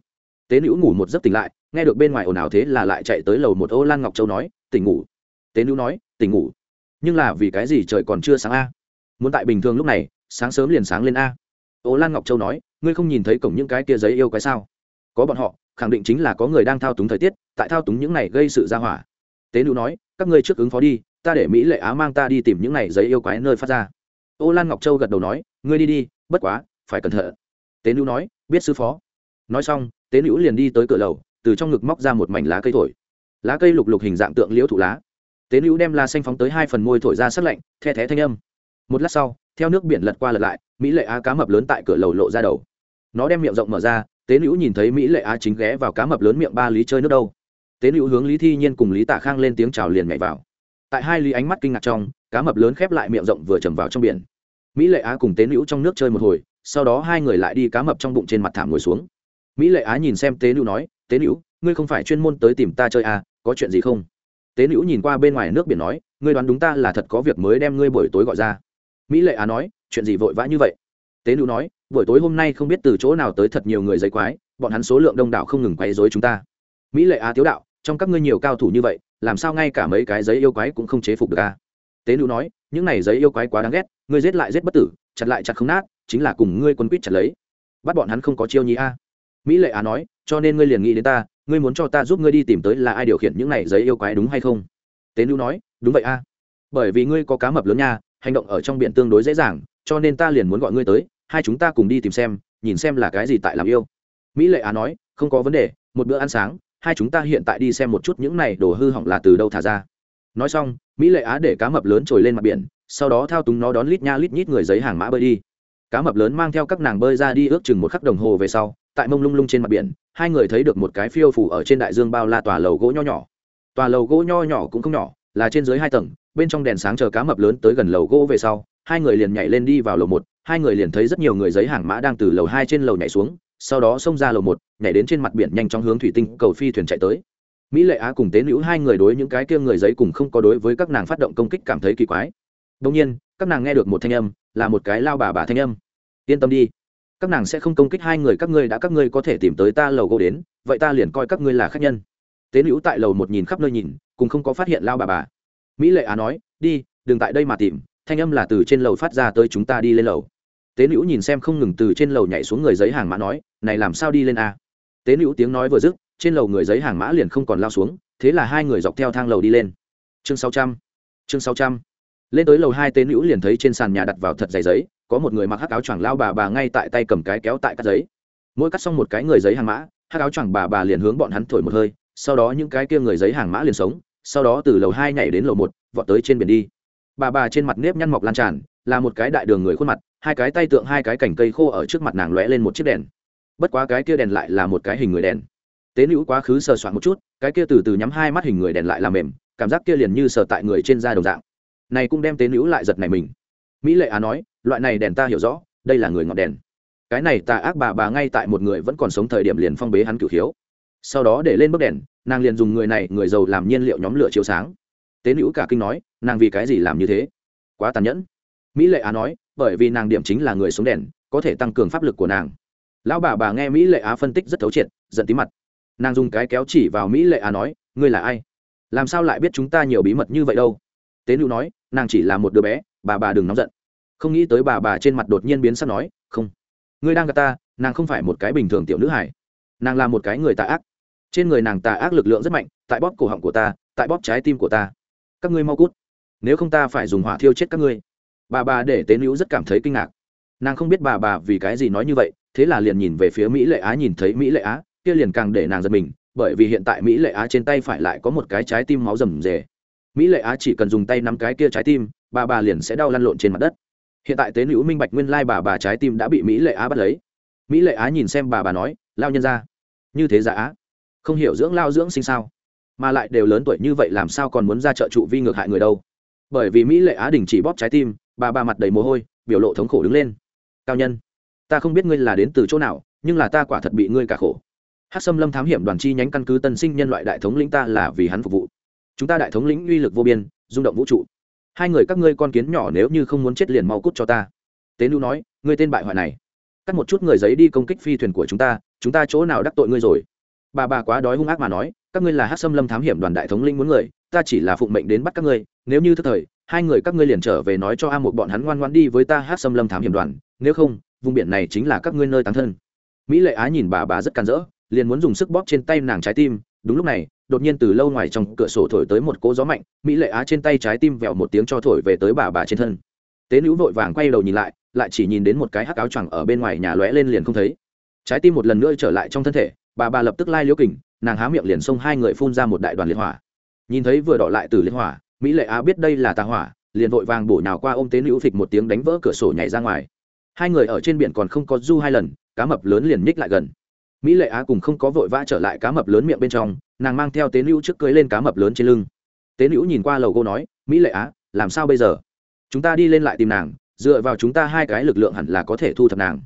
Tế nữ ngủ một giấc tỉnh lại, nghe được bên ngoài ồn ào thế là lại chạy tới lầu một ô lan ngọc châu nói, tỉnh ngủ. Tế nữ nói, tỉnh ngủ. Nhưng là vì cái gì trời còn chưa sáng a? Muốn tại bình thường lúc này, sáng sớm liền sáng lên a. Ô lan ngọc châu nói, ngươi không nhìn thấy cổng những cái kia giấy yêu cái sao? Có bọn họ, khẳng định chính là có người đang thao túng thời tiết, tại thao túng những này gây sự ra hỏa. Tế nữ nói, các ngươi trước ứng phó đi, ta để mỹ lệ á mang ta đi tìm những này giấy yêu quái nơi phát ra ô lan ngọc châu gật đầu nói, ngươi đi đi, bất quá, phải cẩn thận. Tế nữ nói, biết sư phó. Nói xong, tế nữ liền đi tới cửa lầu, từ trong ngực móc ra một mảnh lá cây thổi. Lá cây lục lục hình dạng tượng liễu thụ lá. Tế nữ đem la xanh phóng tới hai phần môi thổi ra sắc lạnh, the thé thanh âm. Một lát sau, theo nước biển lật qua lật lại, mỹ lệ á cá mập lớn tại cửa lầu lộ ra đầu. Nó đem miệng rộng mở ra, tế nữ nhìn thấy mỹ lệ á chính ghé vào cá mập lớn miệng ba lý chơi nước đâu. Tế nữ hướng lý thi nhiên cùng lý tạ khang lên tiếng chào liền nhảy vào. Tại hai lý ánh mắt kinh ngạc trong, cá mập lớn khép lại miệng rộng vừa chầm vào trong biển mỹ lệ á cùng tế nữ trong nước chơi một hồi, sau đó hai người lại đi cá mập trong bụng trên mặt thảm ngồi xuống. Mỹ lệ á nhìn xem tế nữ nói, tế nữ ngươi không phải chuyên môn tới tìm ta chơi à có chuyện gì không? Tế nữ nhìn qua bên ngoài nước biển nói, ngươi đoán đúng ta là thật có việc mới đem ngươi buổi tối gọi ra. Mỹ lệ á nói, chuyện gì vội vã như vậy? Tế nữ nói, buổi tối hôm nay không biết từ chỗ nào tới thật nhiều người giấy quái, bọn hắn số lượng đông đảo không ngừng quấy dối chúng ta. Mỹ lệ á tiếu đạo, trong các ngươi nhiều cao thủ như vậy, làm sao ngay cả mấy cái giấy yêu quái cũng không chế phục được à? Tế nữ nói, những này giấy yêu quái quá đáng ghét, ngươi giết lại giết bất tử, chặt lại chặt không nát, chính là cùng ngươi quân quýt chặt lấy. Bắt bọn hắn không có chiêu nhí a. Mỹ lệ á nói, cho nên ngươi liền nghĩ đến ta, ngươi muốn cho ta giúp ngươi đi tìm tới là ai điều khiển những này giấy yêu quái đúng hay không? Tế nữ nói, đúng vậy a. Bởi vì ngươi có cá mập lớn nha, hành động ở trong biển tương đối dễ dàng, cho nên ta liền muốn gọi ngươi tới, hai chúng ta cùng đi tìm xem, nhìn xem là cái gì tại làm yêu. Mỹ lệ á nói, không có vấn đề, một bữa ăn sáng, hai chúng ta hiện tại đi xem một chút những này đồ hư hỏng là từ đâu thả ra nói xong, mỹ lệ á để cá mập lớn trồi lên mặt biển, sau đó thao túng nó đón lít nha lít nhít người giấy hàng mã bơi đi. Cá mập lớn mang theo các nàng bơi ra đi ước chừng một khắc đồng hồ về sau, tại mông lung lung trên mặt biển, hai người thấy được một cái phiêu phủ ở trên đại dương bao la tòa lầu gỗ nho nhỏ. Tòa lầu gỗ nho nhỏ cũng không nhỏ, là trên dưới hai tầng, bên trong đèn sáng chờ cá mập lớn tới gần lầu gỗ về sau, hai người liền nhảy lên đi vào lầu một, hai người liền thấy rất nhiều người giấy hàng mã đang từ lầu hai trên lầu nhảy xuống, sau đó xông ra lầu một, nhảy đến trên mặt biển nhanh chóng hướng thủy tinh cầu phi thuyền chạy tới mỹ lệ á cùng tế nữ hai người đối những cái kia người giấy cùng không có đối với các nàng phát động công kích cảm thấy kỳ quái. Đông nhiên, các nàng nghe được một thanh âm, là một cái lao bà bà thanh âm. Yên tâm đi, các nàng sẽ không công kích hai người, các ngươi đã, các ngươi có thể tìm tới ta lầu gỗ đến, vậy ta liền coi các ngươi là khách nhân. Tế nữ tại lầu một nhìn khắp nơi nhìn cùng không có phát hiện lao bà bà. Mỹ lệ á nói, đi, đừng tại đây mà tìm, thanh âm là từ trên lầu phát ra tới chúng ta đi lên lầu. Tế nữ nhìn xem không ngừng từ trên lầu nhảy xuống người giấy hàng mã nói, này làm sao đi lên a? Tế nữ tiếng nói vừa dứt trên lầu người giấy hàng mã liền không còn lao xuống, thế là hai người dọc theo thang lầu đi lên. Chương sáu trăm, chương sáu trăm. Lên tới lầu hai tên hữu liền thấy trên sàn nhà đặt vào thật dày giấy, có một người mặc hắc áo choàng lao bà bà ngay tại tay cầm cái kéo tại cắt giấy. Mỗi cắt xong một cái người giấy hàng mã, hắc áo choàng bà bà liền hướng bọn hắn thổi một hơi, sau đó những cái kia người giấy hàng mã liền sống, sau đó từ lầu hai nhảy đến lầu một, vọt tới trên biển đi. Bà bà trên mặt nếp nhăn mọc lan tràn, là một cái đại đường người khuôn mặt, hai cái tay tượng hai cái cành cây khô ở trước mặt nàng lóe lên một chiếc đèn. Bất quá cái kia đèn lại là một cái hình người đèn tế nữ quá khứ sờ soạn một chút, cái kia từ từ nhắm hai mắt hình người đèn lại làm mềm, cảm giác kia liền như sờ tại người trên da đồng dạng. Này cũng đem tế nữ lại giật này mình. Mỹ lệ á nói, loại này đèn ta hiểu rõ, đây là người ngọn đèn. Cái này tà ác bà bà ngay tại một người vẫn còn sống thời điểm liền phong bế hắn cửu khiếu. Sau đó để lên bức đèn, nàng liền dùng người này, người giàu làm nhiên liệu nhóm lửa chiếu sáng. Tế nữ cả kinh nói, nàng vì cái gì làm như thế? Quá tàn nhẫn. Mỹ lệ á nói, bởi vì nàng điểm chính là người sống đèn, có thể tăng cường pháp lực của nàng. Lão bà bà nghe mỹ lệ á phân tích rất thấu triệt, giận tí mặt nàng dùng cái kéo chỉ vào mỹ lệ á nói, ngươi là ai? Làm sao lại biết chúng ta nhiều bí mật như vậy đâu? Tế nữ nói, nàng chỉ là một đứa bé, bà bà đừng nóng giận. Không nghĩ tới bà bà trên mặt đột nhiên biến sắc nói, không, ngươi đang gặp ta, nàng không phải một cái bình thường tiểu nữ hải nàng là một cái người tà ác. Trên người nàng tà ác lực lượng rất mạnh, tại bóp cổ họng của ta, tại bóp trái tim của ta. Các ngươi mau cút. Nếu không ta phải dùng hỏa thiêu chết các ngươi. Bà bà để tế nữ rất cảm thấy kinh ngạc. Nàng không biết bà bà vì cái gì nói như vậy, thế là liền nhìn về phía mỹ lệ á, nhìn thấy mỹ lệ á kia liền càng để nàng giật mình, bởi vì hiện tại mỹ lệ á trên tay phải lại có một cái trái tim máu rầm rề. Mỹ lệ á chỉ cần dùng tay nắm cái kia trái tim, bà bà liền sẽ đau lăn lộn trên mặt đất. Hiện tại tế nữ minh bạch nguyên lai bà bà trái tim đã bị mỹ lệ á bắt lấy. Mỹ lệ á nhìn xem bà bà nói, lao nhân ra như thế giả á, không hiểu dưỡng lao dưỡng sinh sao? Mà lại đều lớn tuổi như vậy làm sao còn muốn ra trợ trụ vi ngược hại người đâu? Bởi vì mỹ lệ á đình chỉ bóp trái tim, bà bà mặt đầy mồ hôi, biểu lộ thống khổ đứng lên. Cao nhân, ta không biết ngươi là đến từ chỗ nào, nhưng là ta quả thật bị ngươi cả khổ hát xâm lâm thám hiểm đoàn chi nhánh căn cứ tân sinh nhân loại đại thống lĩnh ta là vì hắn phục vụ. Chúng ta đại thống lĩnh uy lực vô biên, rung động vũ trụ. Hai người các ngươi con kiến nhỏ nếu như không muốn chết liền mau cút cho ta. Tế nữ nói, ngươi tên bại hoại này, cắt một chút người giấy đi công kích phi thuyền của chúng ta chúng ta chỗ nào đắc tội ngươi rồi? Bà bà quá đói hung ác mà nói, các ngươi là hát xâm lâm thám hiểm đoàn đại thống linh muốn người, ta chỉ là phụng mệnh đến bắt các ngươi, nếu như thức thời, hai người các ngươi liền trở về nói cho a một bọn hắn ngoan ngoan đi với ta hát xâm lâm thám hiểm đoàn, nếu không, vùng biển này chính là các ngươi nơi tán thân. Mỹ lệ á nhìn bà bà rất can rỡ liền muốn dùng sức bóp trên tay nàng trái tim. Đúng lúc này, đột nhiên từ lâu ngoài trong cửa sổ thổi tới một cỗ gió mạnh, mỹ lệ á trên tay trái tim vẹo một tiếng cho thổi về tới bà bà trên thân. Tế nữ vội vàng quay đầu nhìn lại lại chỉ nhìn đến một cái hắc áo choàng ở bên ngoài nhà lóe lên liền không thấy. Trái tim một lần nữa trở lại trong thân thể, bà bà lập tức lai liễu kình, nàng há miệng liền xông hai người phun ra một đại đoàn liệt hỏa. Nhìn thấy vừa đỏ lại từ liệt hỏa, mỹ lệ á biết đây là tà hỏa, liền vội vàng bổ nhào qua ôm tế nữ phịch một tiếng đánh vỡ cửa sổ nhảy ra ngoài. Hai người ở trên biển còn không có du hai lần, cá mập lớn liền nhích lại gần mỹ lệ á cùng không có vội vã trở lại cá mập lớn miệng bên trong, nàng mang theo tế nữ trước cưới lên cá mập lớn trên lưng. Tế nữ nhìn qua lầu cô nói, mỹ lệ á, làm sao bây giờ? Chúng ta đi lên lại tìm nàng, dựa vào chúng ta hai cái lực lượng hẳn là có thể thu thập nàng.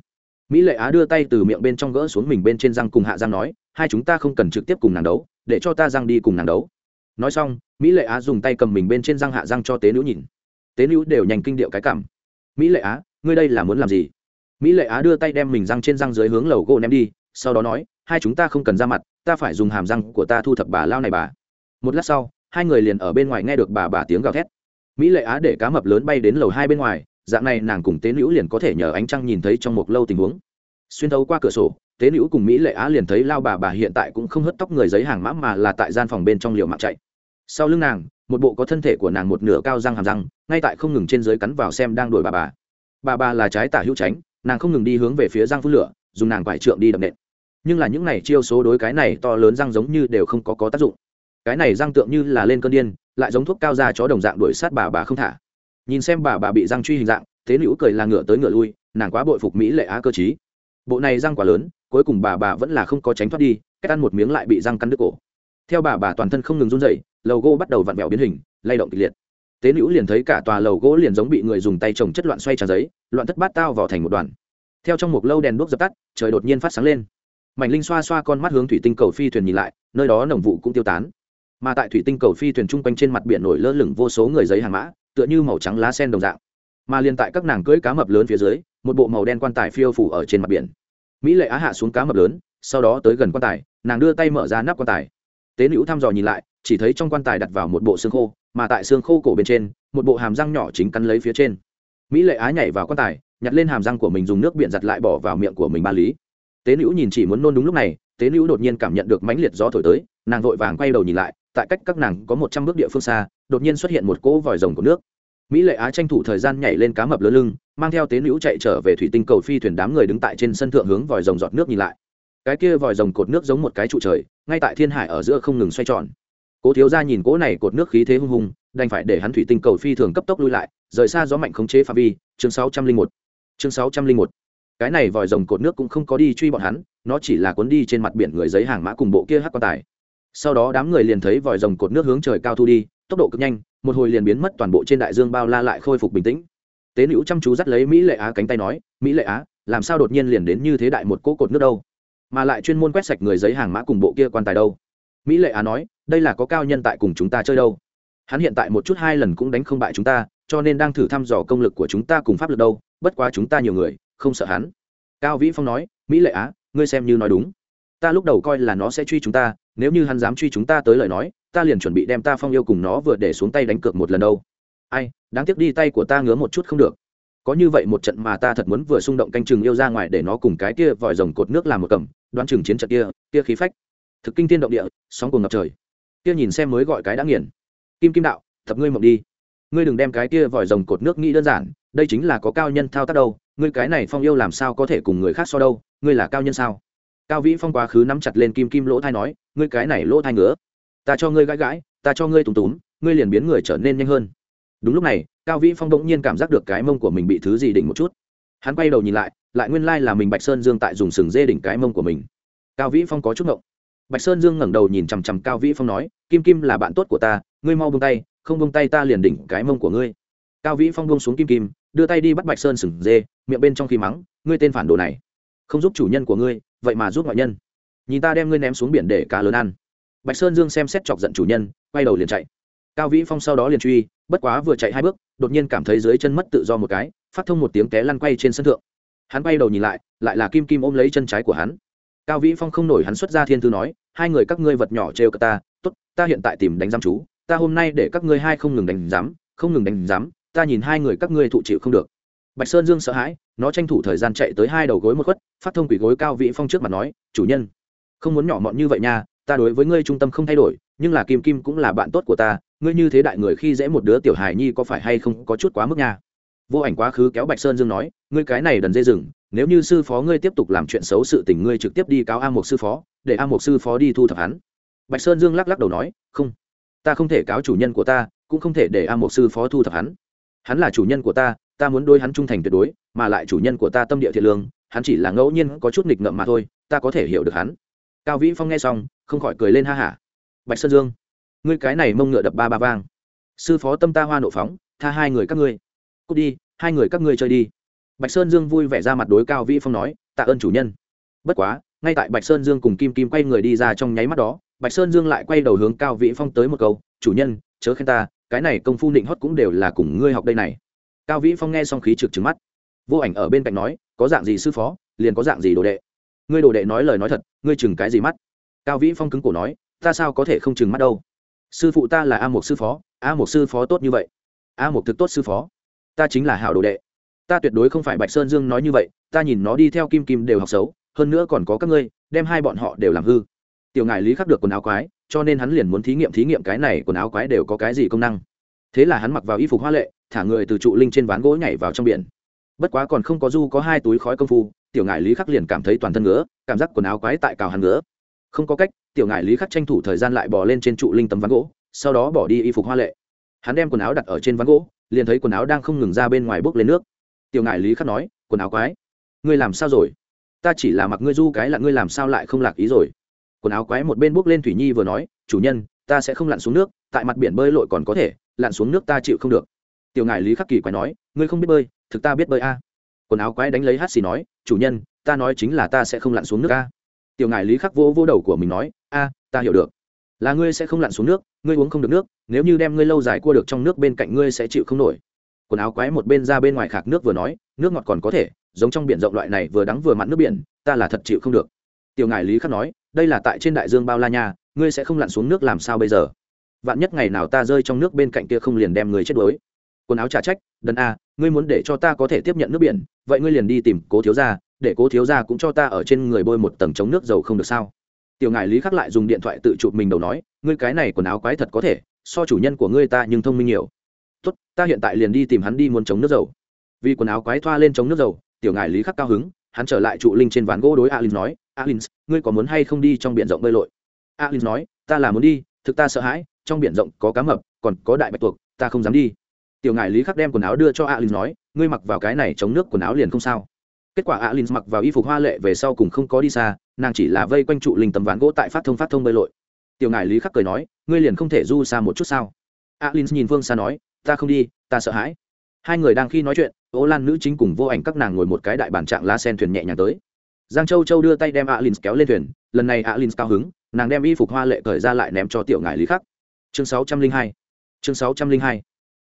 Mỹ lệ á đưa tay từ miệng bên trong gỡ xuống mình bên trên răng cùng hạ răng nói, hai chúng ta không cần trực tiếp cùng nàng đấu, để cho ta răng đi cùng nàng đấu. Nói xong, mỹ lệ á dùng tay cầm mình bên trên răng hạ răng cho tế nữ nhìn. Tế nữ đều nhanh kinh điệu cái cảm. Mỹ lệ á, ngươi đây là muốn làm gì? Mỹ lệ á đưa tay đem mình răng trên răng dưới hướng lầu gỗ ném đi sau đó nói, hai chúng ta không cần ra mặt, ta phải dùng hàm răng của ta thu thập bà lao này bà. Một lát sau, hai người liền ở bên ngoài nghe được bà bà tiếng gào thét. Mỹ lệ á để cá mập lớn bay đến lầu hai bên ngoài, dạng này nàng cùng tế nữ liền có thể nhờ ánh trăng nhìn thấy trong một lâu tình huống. Xuyên thấu qua cửa sổ, tế nữ cùng mỹ lệ á liền thấy lao bà bà hiện tại cũng không hớt tóc người giấy hàng mã mà là tại gian phòng bên trong liều mạng chạy. Sau lưng nàng, một bộ có thân thể của nàng một nửa cao răng hàm răng, ngay tại không ngừng trên dưới cắn vào xem đang đuổi bà bà. Bà bà là trái tả hữu tránh, nàng không ngừng đi hướng về phía răng phun lửa, dùng nàng quải trượng đi đập nện nhưng là những này chiêu số đối cái này to lớn răng giống như đều không có có tác dụng. Cái này răng tượng như là lên cơn điên, lại giống thuốc cao ra chó đồng dạng đuổi sát bà bà không thả. Nhìn xem bà bà bị răng truy hình dạng, thế nữ cười là ngựa tới ngựa lui, nàng quá bội phục mỹ lệ á cơ chí bộ này răng quá lớn, cuối cùng bà bà vẫn là không có tránh thoát đi, cách ăn một miếng lại bị răng cắn đứt cổ. Theo bà bà toàn thân không ngừng run dậy lầu gỗ bắt đầu vặn vẹo biến hình, lay động kịch liệt. Tế nữ liền thấy cả tòa lầu gỗ liền giống bị người dùng tay trồng chất loạn xoay tràn giấy, loạn thất bát tao vào thành một đoàn. Theo trong một lâu đèn đuốc dập tắt, trời đột nhiên phát sáng lên mảnh linh xoa xoa con mắt hướng thủy tinh cầu phi thuyền nhìn lại, nơi đó nồng vụ cũng tiêu tán. Mà tại thủy tinh cầu phi thuyền chung quanh trên mặt biển nổi lơ lửng vô số người giấy hàng mã, tựa như màu trắng lá sen đồng dạng. Mà liền tại các nàng cưỡi cá mập lớn phía dưới, một bộ màu đen quan tài phiêu phủ ở trên mặt biển. Mỹ lệ á hạ xuống cá mập lớn, sau đó tới gần quan tài, nàng đưa tay mở ra nắp quan tài. Tế nữ thăm dò nhìn lại, chỉ thấy trong quan tài đặt vào một bộ xương khô, mà tại xương khô cổ bên trên, một bộ hàm răng nhỏ chính cắn lấy phía trên. Mỹ lệ á nhảy vào quan tài, nhặt lên hàm răng của mình dùng nước biển giặt lại bỏ vào miệng của mình ba lý tế nữ nhìn chỉ muốn nôn đúng lúc này, tế nữ đột nhiên cảm nhận được mãnh liệt gió thổi tới, nàng vội vàng quay đầu nhìn lại, tại cách các nàng có một trăm bước địa phương xa, đột nhiên xuất hiện một cỗ vòi rồng của nước. Mỹ lệ á tranh thủ thời gian nhảy lên cá mập lớn lưng, mang theo tế nữ chạy trở về thủy tinh cầu phi thuyền đám người đứng tại trên sân thượng hướng vòi rồng giọt nước nhìn lại. Cái kia vòi rồng cột nước giống một cái trụ trời, ngay tại thiên hải ở giữa không ngừng xoay tròn. Cố thiếu ra nhìn cỗ này cột nước khí thế hung hùng, đành phải để hắn thủy tinh cầu phi thường cấp tốc lui lại, rời xa gió mạnh khống chế pha vi, chương sáu trăm linh một. Chương sáu trăm linh một cái này vòi rồng cột nước cũng không có đi truy bọn hắn, nó chỉ là cuốn đi trên mặt biển người giấy hàng mã cùng bộ kia hắc quan tài. Sau đó đám người liền thấy vòi rồng cột nước hướng trời cao thu đi, tốc độ cực nhanh, một hồi liền biến mất toàn bộ trên đại dương bao la lại khôi phục bình tĩnh. Tế nữ chăm chú dắt lấy mỹ lệ á cánh tay nói, mỹ lệ á, làm sao đột nhiên liền đến như thế đại một cỗ cột nước đâu? Mà lại chuyên môn quét sạch người giấy hàng mã cùng bộ kia quan tài đâu? Mỹ lệ á nói, đây là có cao nhân tại cùng chúng ta chơi đâu. Hắn hiện tại một chút hai lần cũng đánh không bại chúng ta, cho nên đang thử thăm dò công lực của chúng ta cùng pháp lực đâu, bất quá chúng ta nhiều người không sợ hắn. Cao vĩ phong nói, mỹ lệ á, ngươi xem như nói đúng. Ta lúc đầu coi là nó sẽ truy chúng ta, nếu như hắn dám truy chúng ta tới lời nói, ta liền chuẩn bị đem ta phong yêu cùng nó vừa để xuống tay đánh cược một lần đâu. Ai, đáng tiếc đi, tay của ta ngứa một chút không được. Có như vậy một trận mà ta thật muốn vừa xung động canh chừng yêu ra ngoài để nó cùng cái kia vòi rồng cột nước làm một cầm, đoán chừng chiến trận kia kia khí phách. Thực kinh tiên động địa, sóng cùng ngập trời. Kia nhìn xem mới gọi cái đã nghiền. Kim kim đạo, thập ngươi mộng đi. Ngươi đừng đem cái kia vòi rồng cột nước nghĩ đơn giản, đây chính là có cao nhân thao tác đâu ngươi cái này phong yêu làm sao có thể cùng người khác so đâu, ngươi là cao nhân sao? Cao vĩ phong quá khứ nắm chặt lên kim kim lỗ thai nói, ngươi cái này lỗ thai ngứa. Ta cho ngươi gãi gãi, ta cho ngươi tùng túm, ngươi liền biến người trở nên nhanh hơn. Đúng lúc này, cao vĩ phong đ ỗ n g nhiên cảm giác được cái mông của mình bị thứ gì đỉnh một chút. Hắn quay đầu nhìn lại lại nguyên lai là mình bạch sơn dương tại dùng sừng dê đỉnh cái mông của mình. Cao vĩ phong có chút ngộng. Bạch sơn dương ngẩng đầu nhìn chằm chằm cao vĩ phong nói, kim kim là bạn tốt của ta, ngươi mau bông tay, không bông tay ta liền đỉnh cái mông của ngươi. Cao vĩ phong bông xuống kim kim đưa tay đi bắt bạch sơn sừng dê, miệng bên trong khi mắng, ngươi tên phản đồ này, không giúp chủ nhân của ngươi, vậy mà giúp ngoại nhân. Nhìn ta đem ngươi ném xuống biển để cá lớn ăn. Bạch sơn dương xem xét chọc giận chủ nhân, quay đầu liền chạy. Cao vĩ phong sau đó liền truy, bất quá vừa chạy hai bước, đột nhiên cảm thấy dưới chân mất tự do một cái, phát thông một tiếng té lăn quay trên sân thượng. Hắn quay đầu nhìn lại lại là kim kim ôm lấy chân trái của hắn. Cao vĩ phong không nổi hắn xuất ra thiên thư nói, hai người các ngươi vật nhỏ trêu cả ta, tốt, ta hiện tại tìm đánh giám chú, ta hôm nay để các ngươi hai không ngừng đánh giám, không ngừng đánh giám ta nhìn hai người các ngươi thụ chịu không được. Bạch sơn dương sợ hãi, nó tranh thủ thời gian chạy tới hai đầu gối một khuất, phát thông quỷ gối cao vị phong trước mặt nói, chủ nhân, không muốn nhỏ mọn như vậy nha, ta đối với ngươi trung tâm không thay đổi, nhưng là kim kim cũng là bạn tốt của ta, ngươi như thế đại người khi dễ một đứa tiểu hài nhi có phải hay không có chút quá mức nha? Vô ảnh quá khứ kéo bạch sơn dương nói, ngươi cái này đần dây rừng, nếu như sư phó ngươi tiếp tục làm chuyện xấu sự tình ngươi trực tiếp đi cáo a một sư phó, để a một sư phó đi thu thập hắn. Bạch sơn dương lắc lắc đầu nói, không, ta không thể cáo chủ nhân của ta, cũng không thể để a một sư phó thu thập hắn hắn là chủ nhân của ta ta muốn đôi hắn trung thành tuyệt đối, mà lại chủ nhân của ta tâm địa thiện lương, hắn chỉ là ngẫu nhiên có chút nghịch ngợm mà thôi, ta có thể hiểu được hắn. Cao vĩ phong nghe xong, không khỏi cười lên ha hả. Bạch sơn dương, ngươi cái này mông ngựa đập ba ba vang. Sư phó tâm ta hoa nộ phóng, tha hai người các ngươi. Cút đi, hai người các ngươi chơi đi. Bạch sơn dương vui vẻ ra mặt đối cao vĩ phong nói, tạ ơn chủ nhân. Bất quá, ngay tại bạch sơn dương cùng kim kim quay người đi ra trong nháy mắt đó, bạch sơn dương lại quay đầu hướng cao vĩ phong tới một câu, chủ nhân, chớ khen ta cái này công phu định hót cũng đều là cùng ngươi học đây này. Cao vĩ phong nghe xong khí trực trứng mắt. Vô ảnh ở bên cạnh nói, có dạng gì sư phó, liền có dạng gì đồ đệ. Ngươi đồ đệ nói lời nói thật, ngươi chừng cái gì mắt? Cao vĩ phong cứng cổ nói, ta sao có thể không chừng mắt đâu? Sư phụ ta là a một sư phó, a một sư phó tốt như vậy. A một thực tốt sư phó. Ta chính là hảo đồ đệ. Ta tuyệt đối không phải bạch sơn dương nói như vậy, ta nhìn nó đi theo kim kim đều học xấu, hơn nữa còn có các ngươi, đem hai bọn họ đều làm hư. Tiểu ngài lý khắc được quần áo quái cho nên hắn liền muốn thí nghiệm thí nghiệm cái này quần áo quái đều có cái gì công năng. Thế là hắn mặc vào y phục hoa lệ, thả người từ trụ linh trên ván gỗ nhảy vào trong biển. Bất quá còn không có du có hai túi khói công phu, tiểu ngải lý khắc liền cảm thấy toàn thân ngứa, cảm giác quần áo quái tại cào hắn ngứa. Không có cách, tiểu ngải lý khắc tranh thủ thời gian lại bỏ lên trên trụ linh tấm ván gỗ, sau đó bỏ đi y phục hoa lệ. Hắn đem quần áo đặt ở trên ván gỗ, liền thấy quần áo đang không ngừng ra bên ngoài bốc lên nước. Tiểu ngải lý khắc nói, quần áo quái, ngươi làm sao rồi? Ta chỉ là mặc ngươi du cái là ngươi làm sao lại không lạc ý rồi? Quần áo quái một bên bước lên thủy nhi vừa nói, chủ nhân, ta sẽ không lặn xuống nước, tại mặt biển bơi lội còn có thể, lặn xuống nước ta chịu không được. Tiểu ngài lý khắc kỳ quái nói, ngươi không biết bơi, thực ta biết bơi a. Quần áo quái đánh lấy hát xì nói, chủ nhân, ta nói chính là ta sẽ không lặn xuống nước a. Tiểu ngài lý khắc vô vô đầu của mình nói, a, ta hiểu được. Là ngươi sẽ không lặn xuống nước, ngươi uống không được nước, nếu như đem ngươi lâu dài cua được trong nước bên cạnh ngươi sẽ chịu không nổi. Quần áo quái một bên ra bên ngoài khạc nước vừa nói, nước ngọt còn có thể, giống trong biển rộng loại này vừa đắng vừa mặn nước biển, ta là thật chịu không được. Tiểu ngài lý khắc nói đây là tại trên đại dương bao la nha, ngươi sẽ không lặn xuống nước làm sao bây giờ? Vạn nhất ngày nào ta rơi trong nước bên cạnh kia không liền đem người chết đuối. Quần áo trả trách, đần a, ngươi muốn để cho ta có thể tiếp nhận nước biển, vậy ngươi liền đi tìm cố thiếu gia, để cố thiếu gia cũng cho ta ở trên người bôi một tầng chống nước dầu không được sao? Tiểu ngài lý khắc lại dùng điện thoại tự chụp mình đầu nói, ngươi cái này quần áo quái thật có thể, so chủ nhân của ngươi ta nhưng thông minh nhiều. Tốt, ta hiện tại liền đi tìm hắn đi muốn chống nước dầu. Vì quần áo quái thoa lên chống nước dầu, tiểu ngài lý khắc cao hứng, hắn trở lại trụ linh trên ván gỗ đối alin nói alin ngươi có muốn hay không đi trong biển rộng bơi lội? Alin nói, ta là muốn đi, thực ta sợ hãi, trong biển rộng có cá mập, còn có đại bạch tuộc, ta không dám đi. Tiểu ngải lý khắc đem quần áo đưa cho alin nói, ngươi mặc vào cái này chống nước quần áo liền không sao. Kết quả alin mặc vào y phục hoa lệ về sau cùng không có đi xa, nàng chỉ là vây quanh trụ linh tấm ván gỗ tại phát thông phát thông bơi lội. Tiểu ngải lý khắc cười nói, ngươi liền không thể du xa một chút sao? Alin nhìn phương xa nói, ta không đi, ta sợ hãi. Hai người đang khi nói chuyện ố lan nữ chính cùng vô ảnh các nàng ngồi một cái đại bản trạng lá sen thuyền nhẹ nhàng tới giang châu châu đưa tay đem alin kéo lên thuyền, lần này alin cao hứng, nàng đem y phục hoa lệ cởi ra lại ném cho tiểu ngài lý khắc. Chương sáu trăm linh hai, chương sáu trăm linh hai.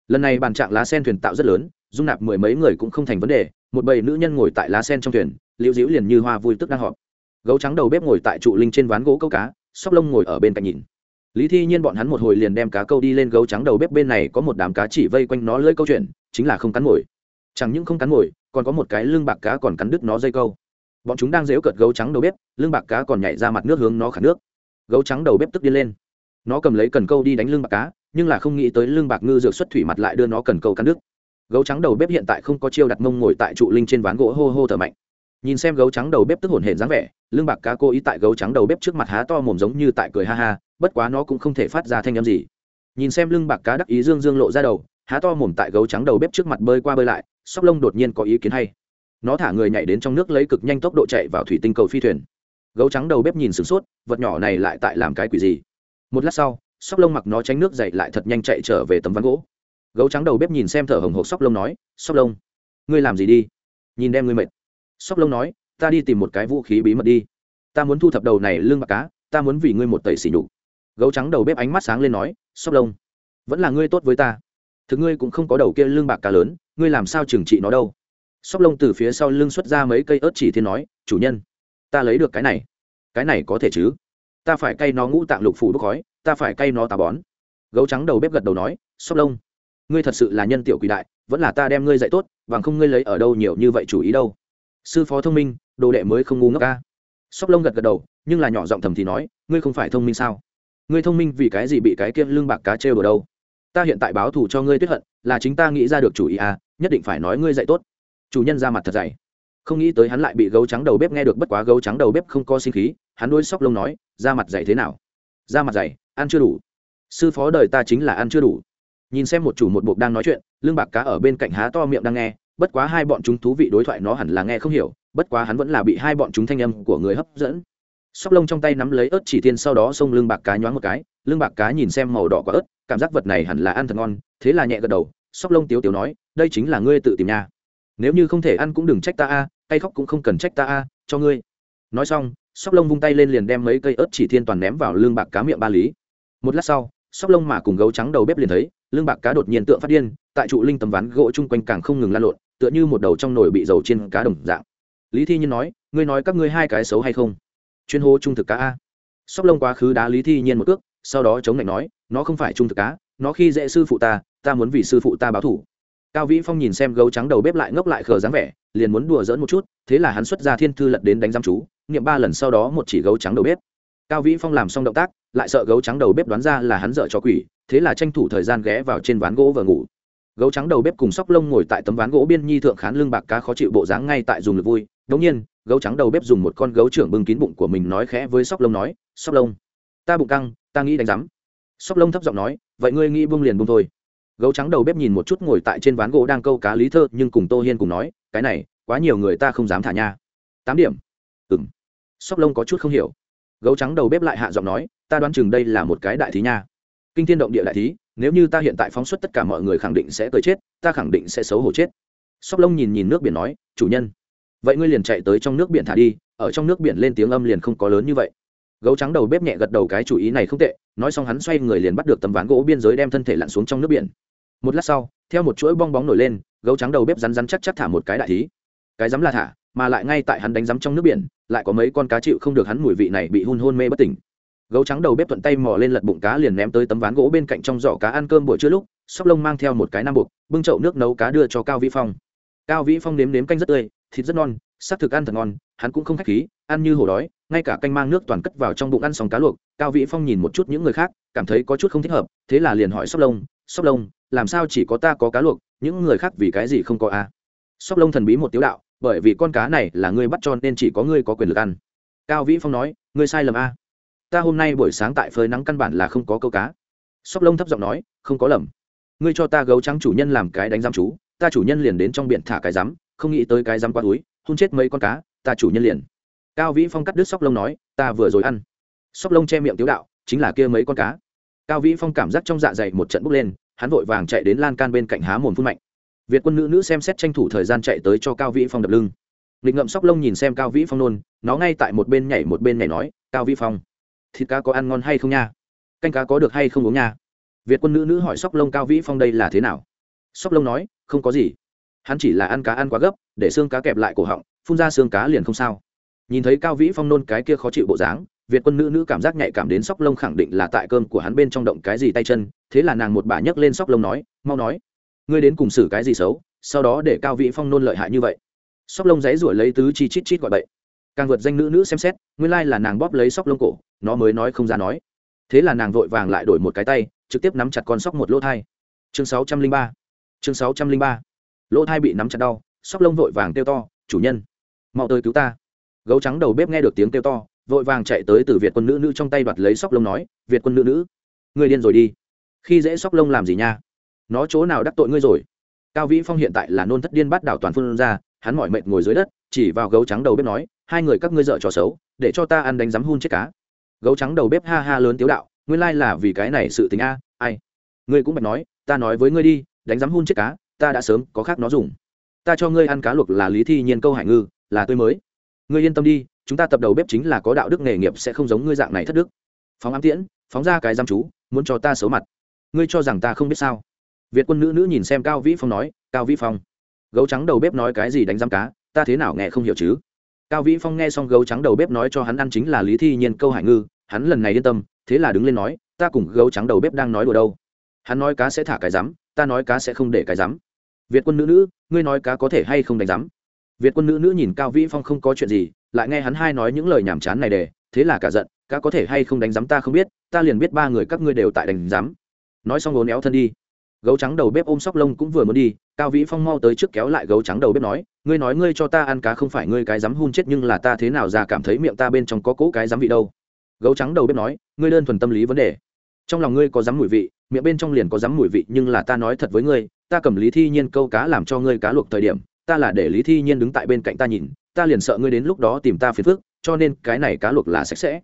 Lần này bàn trạng lá sen thuyền tạo rất lớn, dung nạp mười mấy người cũng không thành vấn đề, một bầy nữ nhân ngồi tại lá sen trong thuyền, liễu diễu liền như hoa vui tức đang họp. Gấu trắng đầu bếp ngồi tại trụ linh trên ván gỗ câu cá, sóc lông ngồi ở bên cạnh nhìn. Lý thi nhiên bọn hắn một hồi liền đem cá câu đi lên gấu trắng đầu bếp bên này có một đám cá chỉ vây quanh nó lưỡi câu chuyện, chính là không cắn mồi. Chẳng những không cắn mồi, còn có một cái lưng bạc cá còn cắn đứt nó dây câu bọn chúng đang dếu cợt gấu trắng đầu bếp, lưng bạc cá còn nhảy ra mặt nước hướng nó khả nước. Gấu trắng đầu bếp tức đi lên. Nó cầm lấy cần câu đi đánh lưng bạc cá, nhưng là không nghĩ tới lưng bạc ngư dược xuất thủy mặt lại đưa nó cần câu cắn nước. Gấu trắng đầu bếp hiện tại không có chiêu đặt mông ngồi tại trụ linh trên ván gỗ hô hô thở mạnh. Nhìn xem gấu trắng đầu bếp tức hổn hển dáng vẻ, lưng bạc cá cố ý tại gấu trắng đầu bếp trước mặt há to mồm giống như tại cười ha ha, bất quá nó cũng không thể phát ra thanh âm gì. Nhìn xem lưng bạc cá đắc ý dương dương lộ ra đầu, há to mồm tại gấu trắng đầu bếp trước mặt bơi qua bơi lại, sóc lông đột nhiên có ý kiến hay nó thả người nhảy đến trong nước lấy cực nhanh tốc độ chạy vào thủy tinh cầu phi thuyền. Gấu trắng đầu bếp nhìn sửng sốt, vật nhỏ này lại tại làm cái quỷ gì? Một lát sau, sóc lông mặc nó tránh nước dậy lại thật nhanh chạy trở về tấm ván gỗ. Gấu trắng đầu bếp nhìn xem thở hồng hộc sóc lông nói, sóc lông, ngươi làm gì đi? Nhìn đem ngươi mệt. Sóc lông nói, ta đi tìm một cái vũ khí bí mật đi. Ta muốn thu thập đầu này lương bạc cá, ta muốn vì ngươi một tẩy xỉ nhục. Gấu trắng đầu bếp ánh mắt sáng lên nói, sóc lông, vẫn là ngươi tốt với ta. Thực ngươi cũng không có đầu kia lương bạc cá lớn, ngươi làm sao trừng trị nó đâu? Sóc lông từ phía sau lưng xuất ra mấy cây ớt chỉ thiên nói, chủ nhân, ta lấy được cái này. Cái này có thể chứ? Ta phải cay nó ngũ tạng lục phủ bốc khói, ta phải cay nó tà bón. Gấu trắng đầu bếp gật đầu nói, sóc lông, ngươi thật sự là nhân tiểu quỷ đại, vẫn là ta đem ngươi dạy tốt và không ngươi lấy ở đâu nhiều như vậy chủ ý đâu. Sư phó thông minh, đồ đệ mới không ngu ngốc ca sóc lông gật gật đầu, nhưng là nhỏ giọng thầm thì nói, ngươi không phải thông minh sao? Ngươi thông minh vì cái gì bị cái kia lương bạc cá trêu ở đâu? Ta hiện tại báo thù cho ngươi tuyết hận, là chính ta nghĩ ra được chủ ý à nhất định phải nói ngươi dạy tốt chủ nhân ra mặt thật dày. Không nghĩ tới hắn lại bị gấu trắng đầu bếp nghe được bất quá gấu trắng đầu bếp không có sinh khí, hắn đuôi sóc lông nói, ra mặt dày thế nào? Ra mặt dày, ăn chưa đủ. Sư phó đời ta chính là ăn chưa đủ. Nhìn xem một chủ một buộc đang nói chuyện lương bạc cá ở bên cạnh há to miệng đang nghe, bất quá hai bọn chúng thú vị đối thoại nó hẳn là nghe không hiểu, bất quá hắn vẫn là bị hai bọn chúng thanh âm của người hấp dẫn. Sóc lông trong tay nắm lấy ớt chỉ tiên sau đó xông lương bạc cá nhoáng một cái lương bạc cá nhìn xem màu đỏ của ớt, cảm giác vật này hẳn là ăn thật ngon, thế là nhẹ gật đầu, sóc lông tiếu tiếu nói, đây chính là ngươi tự tìm nhà nếu như không thể ăn cũng đừng trách ta a hay khóc cũng không cần trách ta a, cho ngươi. Nói xong, sóc lông vung tay lên liền đem mấy cây ớt chỉ thiên toàn ném vào lương bạc cá miệng ba lý. Một lát sau, sóc lông mà cùng gấu trắng đầu bếp liền thấy, lương bạc cá đột nhiên tượng phát điên, tại trụ linh tấm ván gỗ chung quanh càng không ngừng lan lộn, tựa như một đầu trong nồi bị dầu trên cá đồng dạng. Lý thi nhiên nói, ngươi nói các ngươi hai cái xấu hay không? Chuyên hô trung thực cá a. Sóc lông quá khứ đá lý thi nhiên một cước, sau đó chống lạnh nói, nó không phải trung thực cá, nó khi dễ sư phụ ta ta muốn vì sư phụ ta báo thủ cao vĩ phong nhìn xem gấu trắng đầu bếp lại ngốc lại khờ dáng vẻ, liền muốn đùa dỡn một chút, thế là hắn xuất ra thiên thư lật đến đánh giam chú, nghiệm ba lần sau đó một chỉ gấu trắng đầu bếp. Cao vĩ phong làm xong động tác, lại sợ gấu trắng đầu bếp đoán ra là hắn dợ cho quỷ, thế là tranh thủ thời gian ghé vào trên ván gỗ và ngủ. Gấu trắng đầu bếp cùng sóc lông ngồi tại tấm ván gỗ biên nhi thượng khán lưng bạc cá khó chịu bộ dáng ngay tại dùng lực vui. Đống nhiên, gấu trắng đầu bếp dùng một con gấu trưởng bưng kín bụng của mình nói khẽ với sóc lông nói, sóc lông, ta bụng căng, ta nghĩ đánh rắm sóc lông thấp giọng nói, vậy ngươi nghĩ buông liền buông thôi gấu trắng đầu bếp nhìn một chút ngồi tại trên ván gỗ đang câu cá lý thơ, nhưng cùng tô hiên cùng nói, cái này, quá nhiều người ta không dám thả nha. Tám điểm. Ừ m sóc lông có chút không hiểu. Gấu trắng đầu bếp lại hạ giọng nói, ta đoán chừng đây là một cái đại thí nha. Kinh thiên động địa đại thí, nếu như ta hiện tại phóng xuất tất cả mọi người khẳng định sẽ cười chết, ta khẳng định sẽ xấu hổ chết. Sóc lông nhìn nhìn nước biển nói, chủ nhân. Vậy ngươi liền chạy tới trong nước biển thả đi, ở trong nước biển lên tiếng âm liền không có lớn như vậy. Gấu trắng đầu bếp nhẹ gật đầu cái chủ ý này không tệ, nói xong hắn xoay người liền bắt được tấm ván gỗ biên giới đem thân thể lặn xuống trong nước biển một lát sau, theo một chuỗi bong bóng nổi lên, gấu trắng đầu bếp rắn rắn chắc chắc thả một cái đại thí. Cái rắm là thả, mà lại ngay tại hắn đánh rắm trong nước biển, lại có mấy con cá chịu không được hắn mùi vị này bị hun hôn mê bất tỉnh. Gấu trắng đầu bếp thuận tay mò lên lật bụng cá liền ném tới tấm ván gỗ bên cạnh trong giỏ cá ăn cơm buổi trưa lúc, sóc lông mang theo một cái nam buộc, bưng chậu nước nấu cá đưa cho cao vĩ phong. Cao vĩ phong nếm nếm canh rất tươi, thịt rất non, sắc thực ăn thật ngon, hắn cũng không khách khí, ăn như hổ đói, ngay cả canh mang nước toàn cất vào trong bụng ăn xong cá luộc, cao vĩ phong nhìn một chút những người khác, cảm thấy có chút không thích hợp, thế là liền hỏi sóc lông sóc lông làm sao chỉ có ta có cá luộc, những người khác vì cái gì không có a? À? sóc lông thần bí một tiếu đạo, bởi vì con cá này là ngươi bắt cho nên chỉ có ngươi có quyền lực ăn. Cao vĩ phong nói, ngươi sai lầm a. Ta hôm nay buổi sáng tại phơi nắng căn bản là không có câu cá. Sóc lông thấp giọng nói, không có lầm. Ngươi cho ta gấu trắng chủ nhân làm cái đánh giam chú, ta chủ nhân liền đến trong biển thả cái rắm không nghĩ tới cái rắm qua túi hôn chết mấy con cá, ta chủ nhân liền. Cao vĩ phong cắt đứt sóc lông nói, ta vừa rồi ăn. Sóc lông che miệng tiếu đạo, chính là kia mấy con cá. Cao vĩ phong cảm giác trong dạ dày một trận bốc lên hắn vội vàng chạy đến lan can bên cạnh há mồm phun mạnh. Việt quân nữ nữ xem xét tranh thủ thời gian chạy tới cho cao vĩ phong đập lưng. Nghịch ngậm sóc lông nhìn xem cao vĩ phong nôn, nó ngay tại một bên nhảy một bên nhảy nói, cao vĩ phong, thịt cá có ăn ngon hay không nha? Canh cá có được hay không uống nha? Việt quân nữ nữ hỏi sóc lông cao vĩ phong đây là thế nào? Sóc lông nói, không có gì. Hắn chỉ là ăn cá ăn quá gấp, để xương cá kẹp lại cổ họng, phun ra xương cá liền không sao. Nhìn thấy cao vĩ phong nôn cái kia khó chịu bộ dáng việt quân nữ nữ cảm giác nhạy cảm đến sóc lông khẳng định là tại cơm của hắn bên trong động cái gì tay chân, thế là nàng một bà nhấc lên sóc lông nói, mau nói, ngươi đến cùng xử cái gì xấu, sau đó để cao vĩ phong nôn lợi hại như vậy. Sóc lông dãy ruổi lấy tứ chi chít chít gọi bậy. Càng vượt danh nữ nữ xem xét, nguyên lai là nàng bóp lấy sóc lông cổ, nó mới nói không ra nói. Thế là nàng vội vàng lại đổi một cái tay, trực tiếp nắm chặt con sóc một lỗ thai. Chương sáu trăm linh ba, chương sáu trăm linh ba. Lỗ thai bị nắm chặt đau, sóc lông vội vàng kêu to, chủ nhân, mau tới cứu ta. Gấu trắng đầu bếp nghe được tiếng kêu to vội vàng chạy tới từ việt quân nữ nữ trong tay đoạt lấy sóc lông nói, việt quân nữ nữ người điên rồi đi. Khi dễ sóc lông làm gì nha? Nó chỗ nào đắc tội ngươi rồi? Cao vĩ phong hiện tại là nôn thất điên bắt đảo toàn phương ra, hắn mỏi mệt ngồi dưới đất, chỉ vào gấu trắng đầu bếp nói, hai người các ngươi dợ trò xấu, để cho ta ăn đánh rắm hun chết cá. Gấu trắng đầu bếp ha ha lớn tiếu đạo, nguyên lai là vì cái này sự tình a, ai? Ngươi cũng bạch nói, ta nói với ngươi đi, đánh rắm hun chết cá, ta đã sớm có khác nó dùng. Ta cho ngươi ăn cá luộc là lý thi nhiên câu hải ngư, là tươi mới. Ngươi yên tâm đi chúng ta tập đầu bếp chính là có đạo đức nghề nghiệp sẽ không giống ngươi dạng này thất đức. Phóng ám tiễn, phóng ra cái giam chú, muốn cho ta xấu mặt. Ngươi cho rằng ta không biết sao? Việt quân nữ nữ nhìn xem cao vĩ phong nói, cao vĩ phong, gấu trắng đầu bếp nói cái gì đánh giam cá, ta thế nào nghe không hiểu chứ? Cao vĩ phong nghe xong gấu trắng đầu bếp nói cho hắn ăn chính là lý thi nhiên câu hải ngư, hắn lần này yên tâm, thế là đứng lên nói, ta cùng gấu trắng đầu bếp đang nói đùa đâu. Hắn nói cá sẽ thả cái rắm ta nói cá sẽ không để cái rắm việt quân nữ nữ, ngươi nói cá có thể hay không đánh rắm việt quân nữ nữ nhìn cao vĩ phong không có chuyện gì, lại nghe hắn hai nói những lời nhảm chán này để, thế là cả giận cá có thể hay không đánh giám ta không biết, ta liền biết ba người các ngươi đều tại đánh giám. Nói xong ốn éo thân đi. Gấu trắng đầu bếp ôm sóc lông cũng vừa muốn đi, cao vĩ phong mau tới trước kéo lại gấu trắng đầu bếp nói, ngươi nói ngươi cho ta ăn cá không phải ngươi cái dám hun chết nhưng là ta thế nào ra cảm thấy miệng ta bên trong có cỗ cái dám vị đâu. Gấu trắng đầu bếp nói, ngươi đơn thuần tâm lý vấn đề. Trong lòng ngươi có dám mùi vị, miệng bên trong liền có dám mùi vị nhưng là ta nói thật với ngươi, ta cầm lý thi nhiên câu cá làm cho ngươi cá luộc thời điểm ta là để lý thi nhiên đứng tại bên cạnh ta nhìn, ta liền sợ ngươi đến lúc đó tìm ta phiền phức, cho nên cái này cá luộc là sạch sẽ.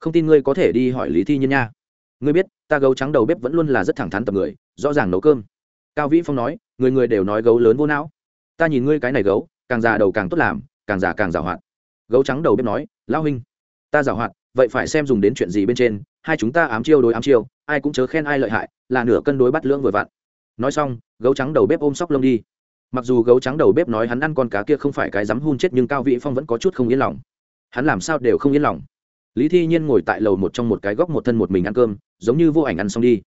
Không tin ngươi có thể đi hỏi lý thi nhiên nha. Ngươi biết, ta gấu trắng đầu bếp vẫn luôn là rất thẳng thắn tập người, rõ ràng nấu cơm. Cao vĩ phong nói, người người đều nói gấu lớn vô não. Ta nhìn ngươi cái này gấu, càng già đầu càng tốt làm, càng già càng giàu hoạt. Gấu trắng đầu bếp nói, lão huynh, ta giàu hoạt, vậy phải xem dùng đến chuyện gì bên trên, hai chúng ta ám chiêu đối ám chiêu, ai cũng chớ khen ai lợi hại, là nửa cân đối bắt lưỡng vừa vặn. Nói xong, gấu trắng đầu bếp ôm sóc lông đi mặc dù gấu trắng đầu bếp nói hắn ăn con cá kia không phải cái dám hun chết nhưng cao vĩ phong vẫn có chút không yên lòng. Hắn làm sao đều không yên lòng. Lý thi nhiên ngồi tại lầu một trong một cái góc một thân một mình ăn cơm, giống như vô ảnh ăn xong đi.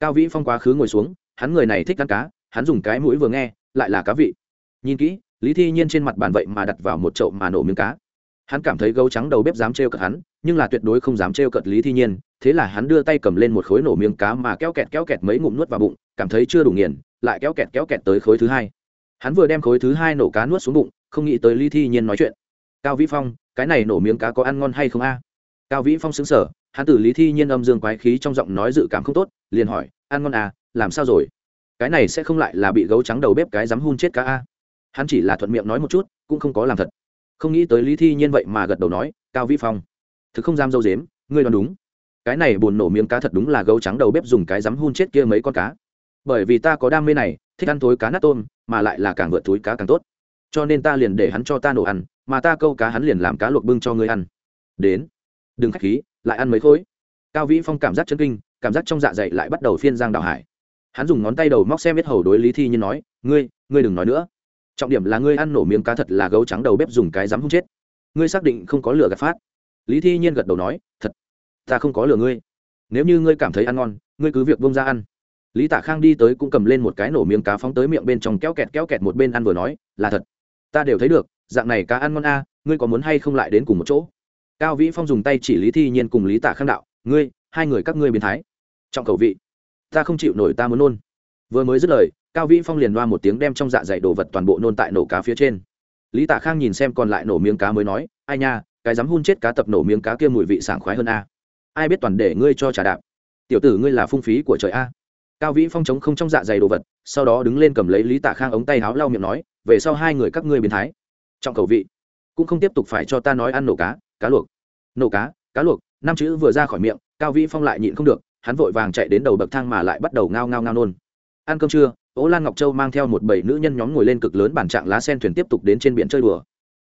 Cao vĩ phong quá khứ ngồi xuống, hắn người này thích ăn cá, hắn dùng cái mũi vừa nghe, lại là cá vị. Nhìn kỹ, lý thi nhiên trên mặt bàn vậy mà đặt vào một chậu mà nổ miếng cá. Hắn cảm thấy gấu trắng đầu bếp dám trêu cợt hắn, nhưng là tuyệt đối không dám trêu cợt lý thi nhiên, thế là hắn đưa tay cầm lên một khối nổ miếng cá mà kéo kẹt kéo kẹt mấy ngụm nuốt vào bụng, cảm thấy chưa đủ nghiền, lại kéo kẹt kéo kẹt tới khối thứ hai hắn vừa đem khối thứ hai nổ cá nuốt xuống bụng, không nghĩ tới lý thi nhiên nói chuyện. Cao vĩ phong, cái này nổ miếng cá có ăn ngon hay không a? Cao vĩ phong xứng sở hắn tử lý thi nhiên âm dương quái khí trong giọng nói dự cảm không tốt, liền hỏi, ăn ngon à làm sao rồi? Cái này sẽ không lại là bị gấu trắng đầu bếp cái dám hun chết cá a? Hắn chỉ là thuận miệng nói một chút, cũng không có làm thật. Không nghĩ tới lý thi nhiên vậy mà gật đầu nói, cao vĩ phong, thực không dám dâu dếm, ngươi đoán đúng. Cái này buồn nổ miếng cá thật đúng là gấu trắng đầu bếp dùng cái dám hun chết kia mấy con cá. Bởi vì ta có đam mê này thích ăn thối cá nát tôm, mà lại là càng vượt túi cá càng tốt. Cho nên ta liền để hắn cho ta nổ ăn, mà ta câu cá hắn liền làm cá luộc bưng cho ngươi ăn. Đến. Đừng khách khí, lại ăn mấy khối. Cao vĩ phong cảm giác chân kinh, cảm giác trong dạ dày lại bắt đầu phiên giang đào hải. Hắn dùng ngón tay đầu móc xem biết hầu đối lý thi nhiên nói, ngươi ngươi đừng nói nữa. Trọng điểm là ngươi ăn nổ miếng cá thật là gấu trắng đầu bếp dùng cái dám không chết. Ngươi xác định không có lửa gạt phát. Lý thi nhiên gật đầu nói, thật, ta không có lửa ngươi. Nếu như ngươi cảm thấy ăn ngon, ngươi cứ việc bông ra ăn lý tạ khang đi tới cũng cầm lên một cái nổ miếng cá phóng tới miệng bên trong kéo kẹt kéo kẹt một bên ăn vừa nói, là thật, ta đều thấy được, dạng này cá ăn ngon a, ngươi có muốn hay không lại đến cùng một chỗ? Cao vĩ phong dùng tay chỉ lý thi nhiên cùng lý tạ khang đạo, ngươi, hai người các ngươi biến thái. Trọng cầu vị, ta không chịu nổi ta muốn nôn. Vừa mới dứt lời, cao vĩ phong liền loa một tiếng đem trong dạ dày đồ vật toàn bộ nôn tại nổ cá phía trên. Lý tạ khang nhìn xem còn lại nổ miếng cá mới nói, ai nha, cái dám hun chết cá tập nổ miếng cá kia mùi vị sảng khoái hơn a. Ai biết toàn để ngươi cho trà đạp. Tiểu tử ngươi là phung phí của trời a cao vĩ phong chống không trong dạ dày đồ vật, sau đó đứng lên cầm lấy lý tạ khang ống tay háo lau miệng nói, về sau hai người các ngươi biến thái. Trọng cầu vị, cũng không tiếp tục phải cho ta nói ăn nổ cá cá luộc. Nổ cá cá luộc, năm chữ vừa ra khỏi miệng, cao vĩ phong lại nhịn không được, hắn vội vàng chạy đến đầu bậc thang mà lại bắt đầu ngao ngao ngao nôn. Ăn cơm trưa, ố lan ngọc châu mang theo một bảy nữ nhân nhóm ngồi lên cực lớn bản trạng lá sen thuyền tiếp tục đến trên biển chơi đùa.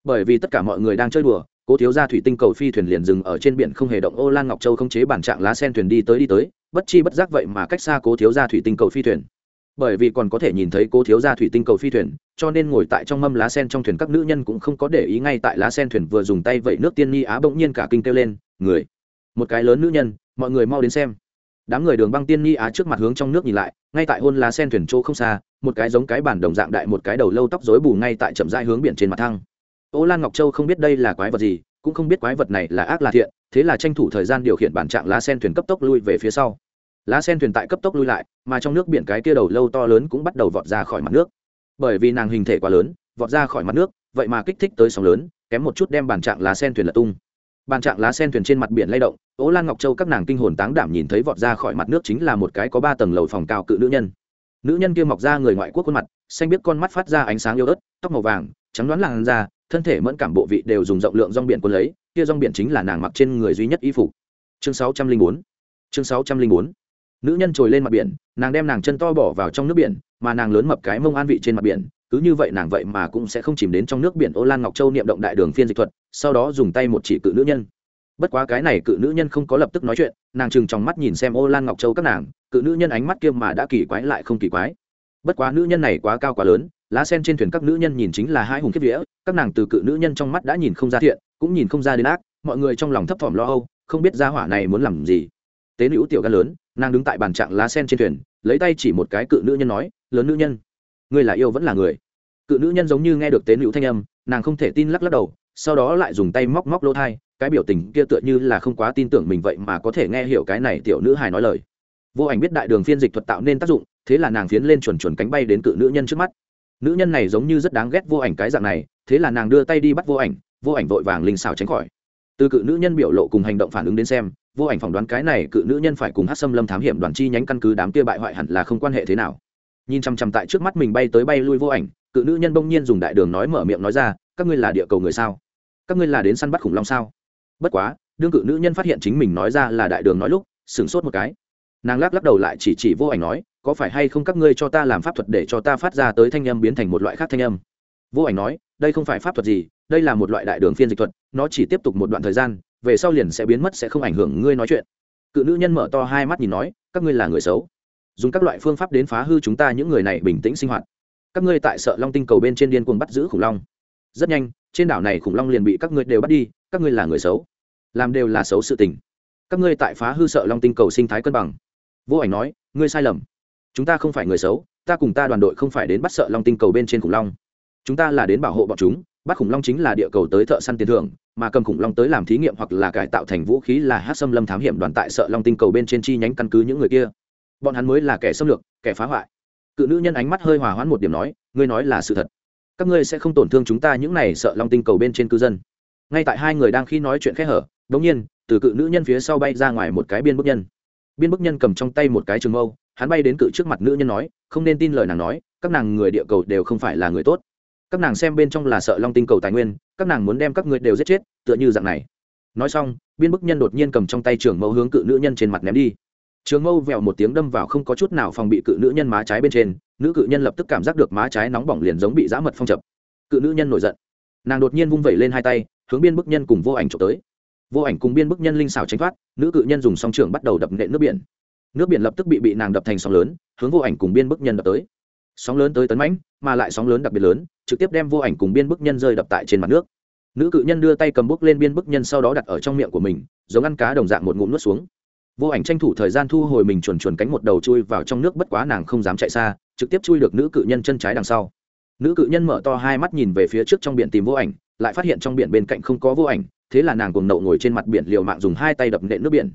Bởi vì tất cả mọi người đang chơi đùa, cố thiếu gia thủy tinh cầu phi thuyền liền dừng ở trên biển không hề động ô lan ngọc châu không chế bản trạng lá sen thuyền đi tới đi tới bất chi bất giác vậy mà cách xa cố thiếu gia thủy tinh cầu phi thuyền. Bởi vì còn có thể nhìn thấy cố thiếu gia thủy tinh cầu phi thuyền, cho nên ngồi tại trong mâm lá sen trong thuyền các nữ nhân cũng không có để ý ngay tại lá sen thuyền vừa dùng tay vẩy nước tiên ni á bỗng nhiên cả kinh kêu lên, người, một cái lớn nữ nhân, mọi người mau đến xem. Đám người đường băng tiên ni á trước mặt hướng trong nước nhìn lại, ngay tại hôn lá sen thuyền chỗ không xa, một cái giống cái bản đồng dạng đại một cái đầu lâu tóc rối bù ngay tại chậm rãi hướng biển trên mặt thăng. Ô lan ngọc châu không biết đây là quái vật gì cũng không biết quái vật này là ác là thiện, thế là tranh thủ thời gian điều khiển bản trạng lá sen thuyền cấp tốc lui về phía sau. Lá sen thuyền tại cấp tốc lui lại, mà trong nước biển cái kia đầu lâu to lớn cũng bắt đầu vọt ra khỏi mặt nước. Bởi vì nàng hình thể quá lớn, vọt ra khỏi mặt nước, vậy mà kích thích tới sóng lớn, kém một chút đem bản trạng lá sen thuyền lật tung. Bàn trạng lá sen thuyền trên mặt biển lay động ố lan ngọc châu các nàng kinh hồn táng đảm nhìn thấy vọt ra khỏi mặt nước chính là một cái có ba tầng lầu phòng cao cự nữ nhân nữ nhân kia mọc ra người ngoại quốc khuôn mặt, xanh biết con mắt phát ra ánh sáng yếu ớt, tóc màu vàng, trắng đoán làn da, thân thể mẫn cảm bộ vị đều dùng rộng lượng rong biển quân lấy, kia rong biển chính là nàng mặc trên người duy nhất y phục. Chương sáu trăm linh bốn. Chương sáu trăm linh bốn. Nữ nhân trồi lên mặt biển, nàng đem nàng chân to bỏ vào trong nước biển, mà nàng lớn mập cái mông an vị trên mặt biển, cứ như vậy nàng vậy mà cũng sẽ không chìm đến trong nước biển ô lan ngọc châu niệm động đại đường phiên dịch thuật, sau đó dùng tay một chỉ cự nữ nhân bất quá cái này cự nữ nhân không có lập tức nói chuyện, nàng chừng trong mắt nhìn xem ô lan ngọc châu các nàng, cự nữ nhân ánh mắt kia mà đã kỳ quái lại không kỳ quái. Bất quá nữ nhân này quá cao quá lớn, lá sen trên thuyền các nữ nhân nhìn chính là hai hùng kiếp vía, các nàng từ cự nữ nhân trong mắt đã nhìn không ra thiện, cũng nhìn không ra đến ác, mọi người trong lòng thấp thỏm lo âu, không biết ra hỏa này muốn làm gì. Tế nữ tiểu gan lớn, nàng đứng tại bàn trạng lá sen trên thuyền, lấy tay chỉ một cái cự nữ nhân nói, lớn nữ nhân, ngươi là yêu vẫn là người? Cự nữ nhân giống như nghe được tế nữ thanh âm, nàng không thể tin lắc lắc đầu, sau đó lại dùng tay móc móc lỗ thai cái biểu tình kia tựa như là không quá tin tưởng mình vậy mà có thể nghe hiểu cái này tiểu nữ hài nói lời. Vô ảnh biết đại đường phiên dịch thuật tạo nên tác dụng, thế là nàng phiến lên chuẩn chuẩn cánh bay đến cự nữ nhân trước mắt. Nữ nhân này giống như rất đáng ghét vô ảnh cái dạng này, thế là nàng đưa tay đi bắt vô ảnh vô ảnh vội vàng linh xào tránh khỏi. Từ cự nữ nhân biểu lộ cùng hành động phản ứng đến xem, vô ảnh phỏng đoán cái này cự nữ nhân phải cùng hát xâm lâm thám hiểm đoàn chi nhánh căn cứ đám kia bại hoại hẳn là không quan hệ thế nào. Nhìn chằm chằm tại trước mắt mình bay tới bay lui vô ảnh, cự nữ nhân bỗng nhiên dùng đại đường nói mở miệng nói ra, các ngươi là địa cầu người sao? Các ngươi là đến săn bắt khủng long sao? Bất quá, đương cự nữ nhân phát hiện chính mình nói ra là đại đường nói lúc, sửng sốt một cái. Nàng lắc lắc đầu lại chỉ chỉ vô ảnh nói, có phải hay không các ngươi cho ta làm pháp thuật để cho ta phát ra tới thanh âm biến thành một loại khác thanh âm? Vô ảnh nói, đây không phải pháp thuật gì, đây là một loại đại đường phiên dịch thuật, nó chỉ tiếp tục một đoạn thời gian, về sau liền sẽ biến mất, sẽ không ảnh hưởng ngươi nói chuyện. Cự nữ nhân mở to hai mắt nhìn nói, các ngươi là người xấu. Dùng các loại phương pháp đến phá hư chúng ta những người này bình tĩnh sinh hoạt. Các ngươi tại sợ long tinh cầu bên trên điên cuồng bắt giữ khủng long. Rất nhanh, trên đảo này khủng long liền bị các ngươi đều bắt đi, các ngươi là người xấu làm đều là xấu sự tình. Các ngươi tại phá hư sợ long tinh cầu sinh thái cân bằng. Vô ảnh nói, ngươi sai lầm. Chúng ta không phải người xấu, ta cùng ta đoàn đội không phải đến bắt sợ long tinh cầu bên trên khủng long. Chúng ta là đến bảo hộ bọn chúng, bắt khủng long chính là địa cầu tới thợ săn tiền thưởng, mà cầm khủng long tới làm thí nghiệm hoặc là cải tạo thành vũ khí là hát xâm lâm thám hiểm đoàn tại sợ long tinh cầu bên trên chi nhánh căn cứ những người kia. Bọn hắn mới là kẻ xâm lược, kẻ phá hoại. Cự nữ nhân ánh mắt hơi hòa hoãn một điểm nói, ngươi nói là sự thật. Các ngươi sẽ không tổn thương chúng ta những này sợ long tinh cầu bên trên cư dân. Ngay tại hai người đang khi nói chuyện khẽ hở Đống nhiên, từ cự nữ nhân phía sau bay ra ngoài một cái biên bức nhân. Biên bức nhân cầm trong tay một cái trường mâu, hắn bay đến cự trước mặt nữ nhân nói, không nên tin lời nàng nói, các nàng người địa cầu đều không phải là người tốt. Các nàng xem bên trong là sợ long tinh cầu tài nguyên, các nàng muốn đem các người đều giết chết, tựa như dạng này. Nói xong, biên bức nhân đột nhiên cầm trong tay trường mâu hướng cự nữ nhân trên mặt ném đi. Trường mâu vèo một tiếng đâm vào không có chút nào phòng bị cự nữ nhân má trái bên trên, nữ cự nhân lập tức cảm giác được má trái nóng bỏng liền giống bị giã mật phong chập. Cự nữ nhân nổi giận. Nàng đột nhiên vung vẩy lên hai tay, hướng biên bức nhân cùng vô ảnh chụp tới vô ảnh cùng biên bức nhân linh xảo tránh thoát, nữ cự nhân dùng song trường bắt đầu đập nện nước biển. Nước biển lập tức bị bị nàng đập thành sóng lớn, hướng vô ảnh cùng biên bức nhân đập tới. Sóng lớn tới tấn mãnh, mà lại sóng lớn đặc biệt lớn, trực tiếp đem vô ảnh cùng biên bức nhân rơi đập tại trên mặt nước. Nữ cự nhân đưa tay cầm bốc lên biên bức nhân sau đó đặt ở trong miệng của mình, giống ăn cá đồng dạng một ngụm nuốt xuống. Vô ảnh tranh thủ thời gian thu hồi mình chuồn chuồn cánh một đầu chui vào trong nước bất quá nàng không dám chạy xa, trực tiếp chui được nữ cự nhân chân trái đằng sau. Nữ cự nhân mở to hai mắt nhìn về phía trước trong biển tìm vô ảnh, lại phát hiện trong biển bên cạnh không có vô ảnh thế là nàng cùng nậu ngồi trên mặt biển liều mạng dùng hai tay đập nện nước biển.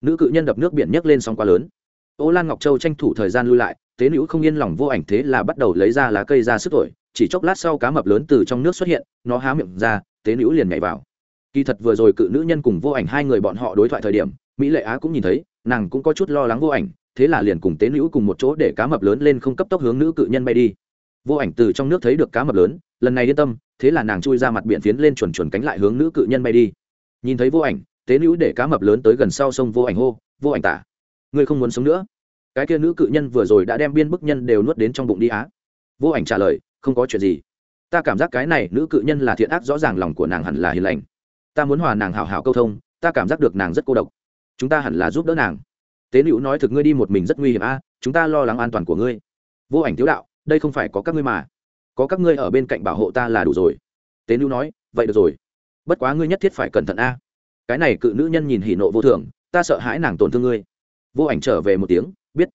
Nữ cự nhân đập nước biển nhấc lên sóng quá lớn. Ô lan ngọc châu tranh thủ thời gian lui lại, tế nữ không yên lòng vô ảnh thế là bắt đầu lấy ra lá cây ra sức tuổi chỉ chốc lát sau cá mập lớn từ trong nước xuất hiện, nó há miệng ra, tế nữ liền nhảy vào. Kỳ thật vừa rồi cự nữ nhân cùng vô ảnh hai người bọn họ đối thoại thời điểm, mỹ lệ á cũng nhìn thấy, nàng cũng có chút lo lắng vô ảnh, thế là liền cùng tế nữ cùng một chỗ để cá mập lớn lên không cấp tốc hướng nữ cự nhân bay đi. Vô ảnh từ trong nước thấy được cá mập lớn, lần này yên tâm thế là nàng chui ra mặt biển phiến lên chuẩn chuẩn cánh lại hướng nữ cự nhân bay đi. Nhìn thấy vô ảnh, tế nữ để cá mập lớn tới gần sau sông vô ảnh hô, vô ảnh tả, ngươi không muốn sống nữa. Cái kia nữ cự nhân vừa rồi đã đem biên bức nhân đều nuốt đến trong bụng đi á. Vô ảnh trả lời, không có chuyện gì. Ta cảm giác cái này nữ cự nhân là thiện ác, rõ ràng lòng của nàng hẳn là hiền lành. Ta muốn hòa nàng hảo hảo câu thông, ta cảm giác được nàng rất cô độc. Chúng ta hẳn là giúp đỡ nàng. Tế nữ nói, thực ngươi đi một mình rất nguy hiểm a chúng ta lo lắng an toàn của ngươi. Vô ảnh thiếu đạo, đây không phải có các ngươi mà có các ngươi ở bên cạnh bảo hộ ta là đủ rồi. Tế nữ nói, vậy được rồi. Bất quá ngươi nhất thiết phải cẩn thận a. Cái này cự nữ nhân nhìn hỉ nộ vô thường, ta sợ hãi nàng tổn thương ngươi. Vô ảnh trở về một tiếng, biết.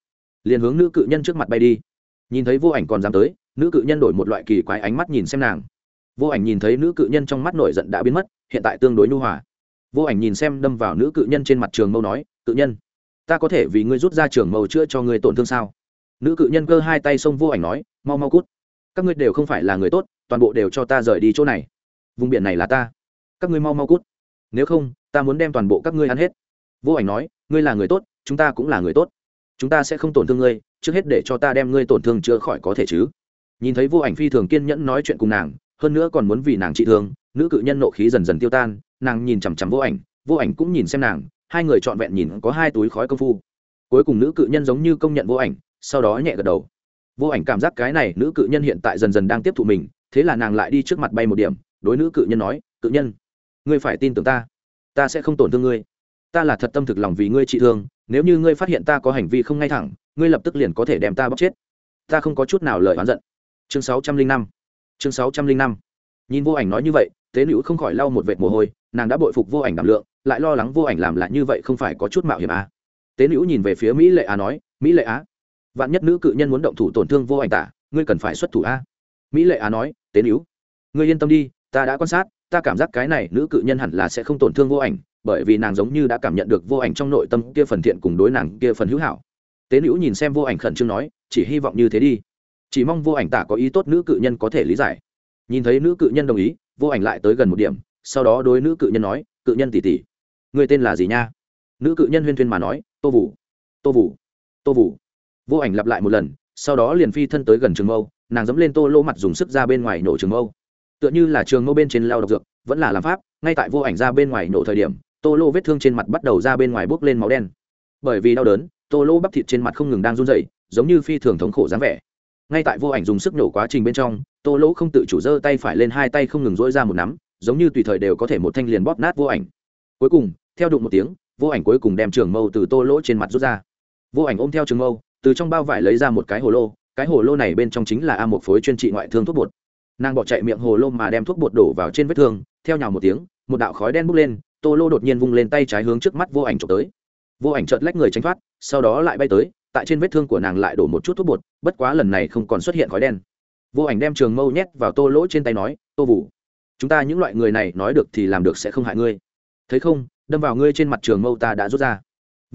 Liền hướng nữ cự nhân trước mặt bay đi. Nhìn thấy vô ảnh còn dám tới, nữ cự nhân đổi một loại kỳ quái ánh mắt nhìn xem nàng. Vô ảnh nhìn thấy nữ cự nhân trong mắt nổi giận đã biến mất, hiện tại tương đối nhu hòa. Vô ảnh nhìn xem đâm vào nữ cự nhân trên mặt trường mâu nói, cự nhân, ta có thể vì ngươi rút ra trường mâu chữa cho ngươi tổn thương sao? Nữ cự nhân cơ hai tay xông vô ảnh nói, mau mau cút các ngươi đều không phải là người tốt, toàn bộ đều cho ta rời đi chỗ này. Vùng biển này là ta. Các ngươi mau mau cút. Nếu không, ta muốn đem toàn bộ các ngươi ăn hết. Vô ảnh nói, ngươi là người tốt, chúng ta cũng là người tốt. Chúng ta sẽ không tổn thương ngươi, trước hết để cho ta đem ngươi tổn thương chữa khỏi có thể chứ. Nhìn thấy vô ảnh phi thường kiên nhẫn nói chuyện cùng nàng, hơn nữa còn muốn vì nàng trị thương, nữ cự nhân nộ khí dần dần tiêu tan, nàng nhìn chằm chằm vô ảnh vô ảnh cũng nhìn xem nàng, hai người trọn vẹn nhìn có hai túi khói công phu. Cuối cùng nữ cự nhân giống như công nhận vô ảnh, sau đó nhẹ gật đầu vô ảnh cảm giác cái này nữ cự nhân hiện tại dần dần đang tiếp thụ mình, thế là nàng lại đi trước mặt bay một điểm, đối nữ cự nhân nói, cự nhân, ngươi phải tin tưởng ta ta sẽ không tổn thương ngươi. Ta là thật tâm thực lòng vì ngươi trị thương, nếu như ngươi phát hiện ta có hành vi không ngay thẳng, ngươi lập tức liền có thể đem ta bóc chết. Ta không có chút nào lời oán giận. Chương sáu trăm linh năm. Chương sáu trăm linh năm. Nhìn vô ảnh nói như vậy, tế nữ không khỏi lau một vệt mồ hôi, nàng đã bội phục vô ảnh đảm lượng, lại lo lắng vô ảnh làm lại như vậy không phải có chút mạo hiểm à. tế nữ nhìn về phía mỹ lệ á nói, mỹ lệ á vạn nhất nữ cự nhân muốn động thủ tổn thương vô ảnh tả, ngươi cần phải xuất thủ a. Mỹ lệ á nói, tế níu, ngươi yên tâm đi, ta đã quan sát, ta cảm giác cái này nữ cự nhân hẳn là sẽ không tổn thương vô ảnh, bởi vì nàng giống như đã cảm nhận được vô ảnh trong nội tâm kia phần thiện cùng đối nàng kia phần hữu hảo. Tế nữ nhìn xem vô ảnh khẩn trương nói, chỉ hy vọng như thế đi. Chỉ mong vô ảnh tả có ý tốt nữ cự nhân có thể lý giải. Nhìn thấy nữ cự nhân đồng ý, vô ảnh lại tới gần một điểm, sau đó đối nữ cự nhân nói, cự nhân tỷ tỷ người tên là gì nha? Nữ cự nhân huyên thuyên mà nói, tô vũ tô vũ tô vũ vô ảnh lặp lại một lần, sau đó liền phi thân tới gần trường mâu, nàng dẫm lên tô lỗ mặt dùng sức ra bên ngoài nổ trường mâu. Tựa như là trường mâu bên trên lao độc dược, vẫn là làm pháp, ngay tại vô ảnh ra bên ngoài nổ thời điểm, tô lô vết thương trên mặt bắt đầu ra bên ngoài bốc lên máu đen. Bởi vì đau đớn, tô lô bắp thịt trên mặt không ngừng đang run dậy giống như phi thường thống khổ dáng vẻ. Ngay tại vô ảnh dùng sức nổ quá trình bên trong, tô lỗ không tự chủ giơ tay phải lên hai tay không ngừng dỗi ra một nắm, giống như tùy thời đều có thể một thanh liền bóp nát vô ảnh. Cuối cùng, theo đụng một tiếng, vô ảnh cuối cùng đem trường mâu từ tô lỗ trên mặt rút ra. Vô ảnh ôm theo trường mâu từ trong bao vải lấy ra một cái hồ lô, cái hồ lô này bên trong chính là a một phối chuyên trị ngoại thương thuốc bột. Nàng bỏ chạy miệng hồ lô mà đem thuốc bột đổ vào trên vết thương, theo nhào một tiếng, một đạo khói đen bốc lên, tô lô đột nhiên vung lên tay trái hướng trước mắt vô ảnh trộm tới. Vô ảnh chợt lách người tránh thoát, sau đó lại bay tới, tại trên vết thương của nàng lại đổ một chút thuốc bột, bất quá lần này không còn xuất hiện khói đen. Vô ảnh đem trường mâu nhét vào tô lỗ trên tay nói, tô vũ, chúng ta những loại người này nói được thì làm được sẽ không hại ngươi. Thấy không, đâm vào ngươi trên mặt trường mâu ta đã rút ra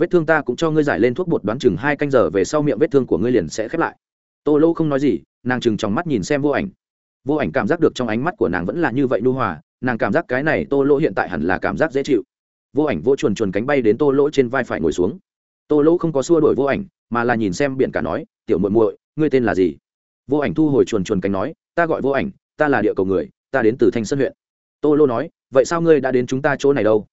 vết thương ta cũng cho ngươi giải lên thuốc bột đoán chừng hai canh giờ về sau miệng vết thương của ngươi liền sẽ khép lại. Tô lô không nói gì, nàng chừng trong mắt nhìn xem vô ảnh. Vô ảnh cảm giác được trong ánh mắt của nàng vẫn là như vậy nu hòa, nàng cảm giác cái này tô lỗ hiện tại hẳn là cảm giác dễ chịu. Vô ảnh vô chuồn chuồn cánh bay đến tô lỗ trên vai phải ngồi xuống. Tô lỗ không có xua đổi vô ảnh, mà là nhìn xem biển cả nói, tiểu muội muội, ngươi tên là gì? Vô ảnh thu hồi chuồn chuồn cánh nói, ta gọi vô ảnh, ta là địa cầu người, ta đến từ thanh sơn huyện. Tô lô nói, vậy sao ngươi đã đến chúng ta chỗ này đâu?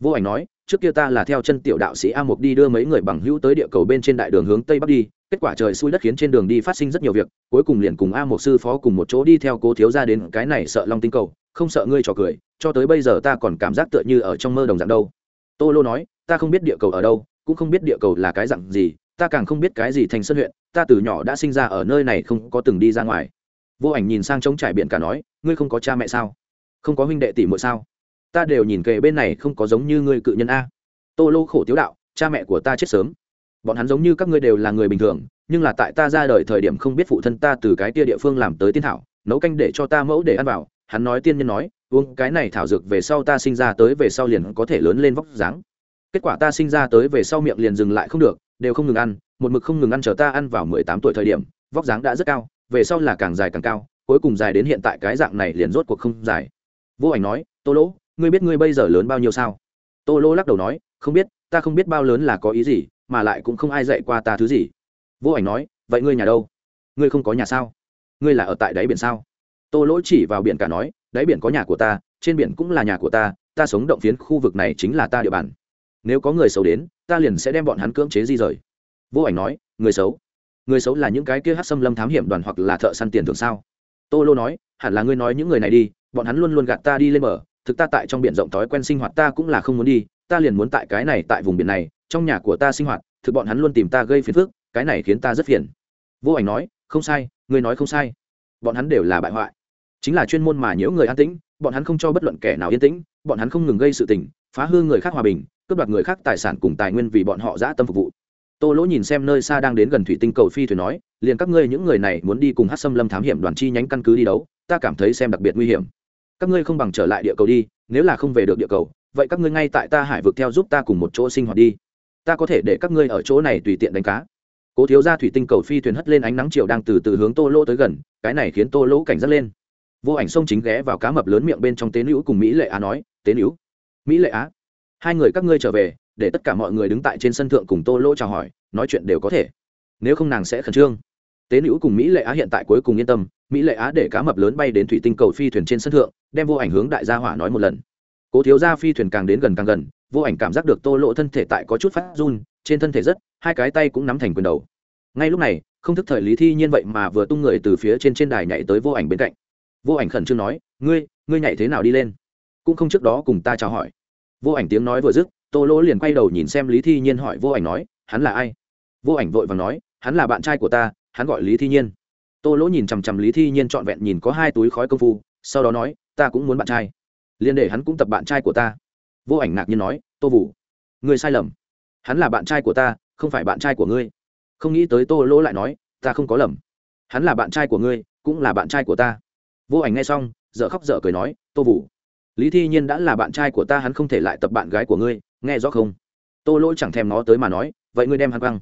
Vô ảnh nói trước kia ta là theo chân tiểu đạo sĩ a mục đi đưa mấy người bằng hữu tới địa cầu bên trên đại đường hướng tây bắc đi, kết quả trời xui đất khiến trên đường đi phát sinh rất nhiều việc, cuối cùng liền cùng a mục sư phó cùng một chỗ đi theo cố thiếu ra đến cái này sợ long tinh cầu, không sợ ngươi trò cười, cho tới bây giờ ta còn cảm giác tựa như ở trong mơ đồng dạng đâu. Tô lô nói, ta không biết địa cầu ở đâu, cũng không biết địa cầu là cái dạng gì, ta càng không biết cái gì thành sân huyện, ta từ nhỏ đã sinh ra ở nơi này không có từng đi ra ngoài. Vô ảnh nhìn sang trống trải biển cả nói, ngươi không có cha mẹ sao? Không có huynh đệ tỷ muội sao? Ta đều nhìn kề bên này không có giống như ngươi cự nhân a. Tô lô khổ tiếu đạo, cha mẹ của ta chết sớm. Bọn hắn giống như các ngươi đều là người bình thường, nhưng là tại ta ra đời thời điểm không biết phụ thân ta từ cái tia địa phương làm tới tiên thảo, nấu canh để cho ta mẫu để ăn vào, hắn nói tiên nhân nói, uống cái này thảo dược về sau ta sinh ra tới về sau liền có thể lớn lên vóc dáng. Kết quả ta sinh ra tới về sau miệng liền dừng lại không được, đều không ngừng ăn, một mực không ngừng ăn chờ ta ăn vào mười tám tuổi thời điểm, vóc dáng đã rất cao, về sau là càng dài càng cao, cuối cùng dài đến hiện tại cái dạng này liền rốt cuộc không dài. Vô ảnh nói, tô lỗ ngươi biết ngươi bây giờ lớn bao nhiêu sao? Tô lô lắc đầu nói, không biết, ta không biết bao lớn là có ý gì, mà lại cũng không ai dạy qua ta thứ gì. Vô ảnh nói, vậy ngươi nhà đâu? Ngươi không có nhà sao? Ngươi là ở tại đáy biển sao? Tô lỗ chỉ vào biển cả nói, đáy biển có nhà của ta, trên biển cũng là nhà của ta ta sống động phiến khu vực này chính là ta địa bàn. Nếu có người xấu đến, ta liền sẽ đem bọn hắn cưỡng chế di rời. Vô ảnh nói, người xấu? Người xấu là những cái kia hát xâm lâm thám hiểm đoàn hoặc là thợ săn tiền thường sao? Tô lô nói, hẳn là ngươi nói những người này đi, bọn hắn luôn luôn gạt ta đi lên bờ thực ta tại trong biển rộng thói quen sinh hoạt ta cũng là không muốn đi, ta liền muốn tại cái này tại vùng biển này, trong nhà của ta sinh hoạt, thực bọn hắn luôn tìm ta gây phiền phức, cái này khiến ta rất phiền. Vô ảnh nói, không sai, ngươi nói không sai. Bọn hắn đều là bại hoại. Chính là chuyên môn mà nhiễu người an tĩnh, bọn hắn không cho bất luận kẻ nào yên tĩnh, bọn hắn không ngừng gây sự tình, phá hư người khác hòa bình, cướp đoạt người khác tài sản cùng tài nguyên vì bọn họ dã tâm phục vụ. Tô lỗ nhìn xem nơi xa đang đến gần thủy tinh cầu phi thuyền nói, liền các ngươi những người này muốn đi cùng hát xâm lâm thám hiểm đoàn chi nhánh căn cứ đi đấu, ta cảm thấy xem đặc biệt nguy hiểm các ngươi không bằng trở lại địa cầu đi, nếu là không về được địa cầu, vậy các ngươi ngay tại ta hải vực theo giúp ta cùng một chỗ sinh hoạt đi. Ta có thể để các ngươi ở chỗ này tùy tiện đánh cá. Cố thiếu ra thủy tinh cầu phi thuyền hất lên ánh nắng chiều đang từ từ hướng tô lỗ tới gần, cái này khiến tô lỗ cảnh giác lên. Vô ảnh sông chính ghé vào cá mập lớn miệng bên trong tế nữ cùng mỹ lệ á nói, tế nữ, mỹ lệ á, hai người các ngươi trở về, để tất cả mọi người đứng tại trên sân thượng cùng tô lỗ chào hỏi, nói chuyện đều có thể. Nếu không nàng sẽ khẩn trương. Tế nữ cùng mỹ lệ á hiện tại cuối cùng yên tâm, mỹ lệ á để cá mập lớn bay đến thủy tinh cầu phi thuyền trên sân thượng đem vô ảnh hướng đại gia hỏa nói một lần. Cố thiếu gia phi thuyền càng đến gần càng gần, vô ảnh cảm giác được tô lỗ thân thể tại có chút phát run, trên thân thể rất, hai cái tay cũng nắm thành quyền đầu. Ngay lúc này, không thức thời lý thi nhiên vậy mà vừa tung người từ phía trên trên đài nhảy tới vô ảnh bên cạnh. Vô ảnh khẩn trương nói, ngươi ngươi nhảy thế nào đi lên? Cũng không trước đó cùng ta chào hỏi. Vô ảnh tiếng nói vừa dứt, tô lỗ liền quay đầu nhìn xem lý thi nhiên hỏi vô ảnh nói, hắn là ai? Vô ảnh vội và nói, hắn là bạn trai của ta, hắn gọi lý thi nhiên. Tô lỗ nhìn chằm chằm lý thi nhiên trọn vẹn nhìn có hai túi khói công phu, sau đó nói ta cũng muốn bạn trai. Liền để hắn cũng tập bạn trai của ta. Vô ảnh ngạc nhiên nói, tô vũ, ngươi sai lầm. Hắn là bạn trai của ta, không phải bạn trai của ngươi. Không nghĩ tới tô lỗ lại nói, ta không có lầm. Hắn là bạn trai của ngươi, cũng là bạn trai của ta. Vô ảnh nghe xong dợ khóc dợ cười nói, tô vũ, lý thi nhiên đã là bạn trai của ta, hắn không thể lại tập bạn gái của ngươi, nghe rõ không? Tô lỗ chẳng thèm nó tới mà nói, vậy ngươi đem hắn băng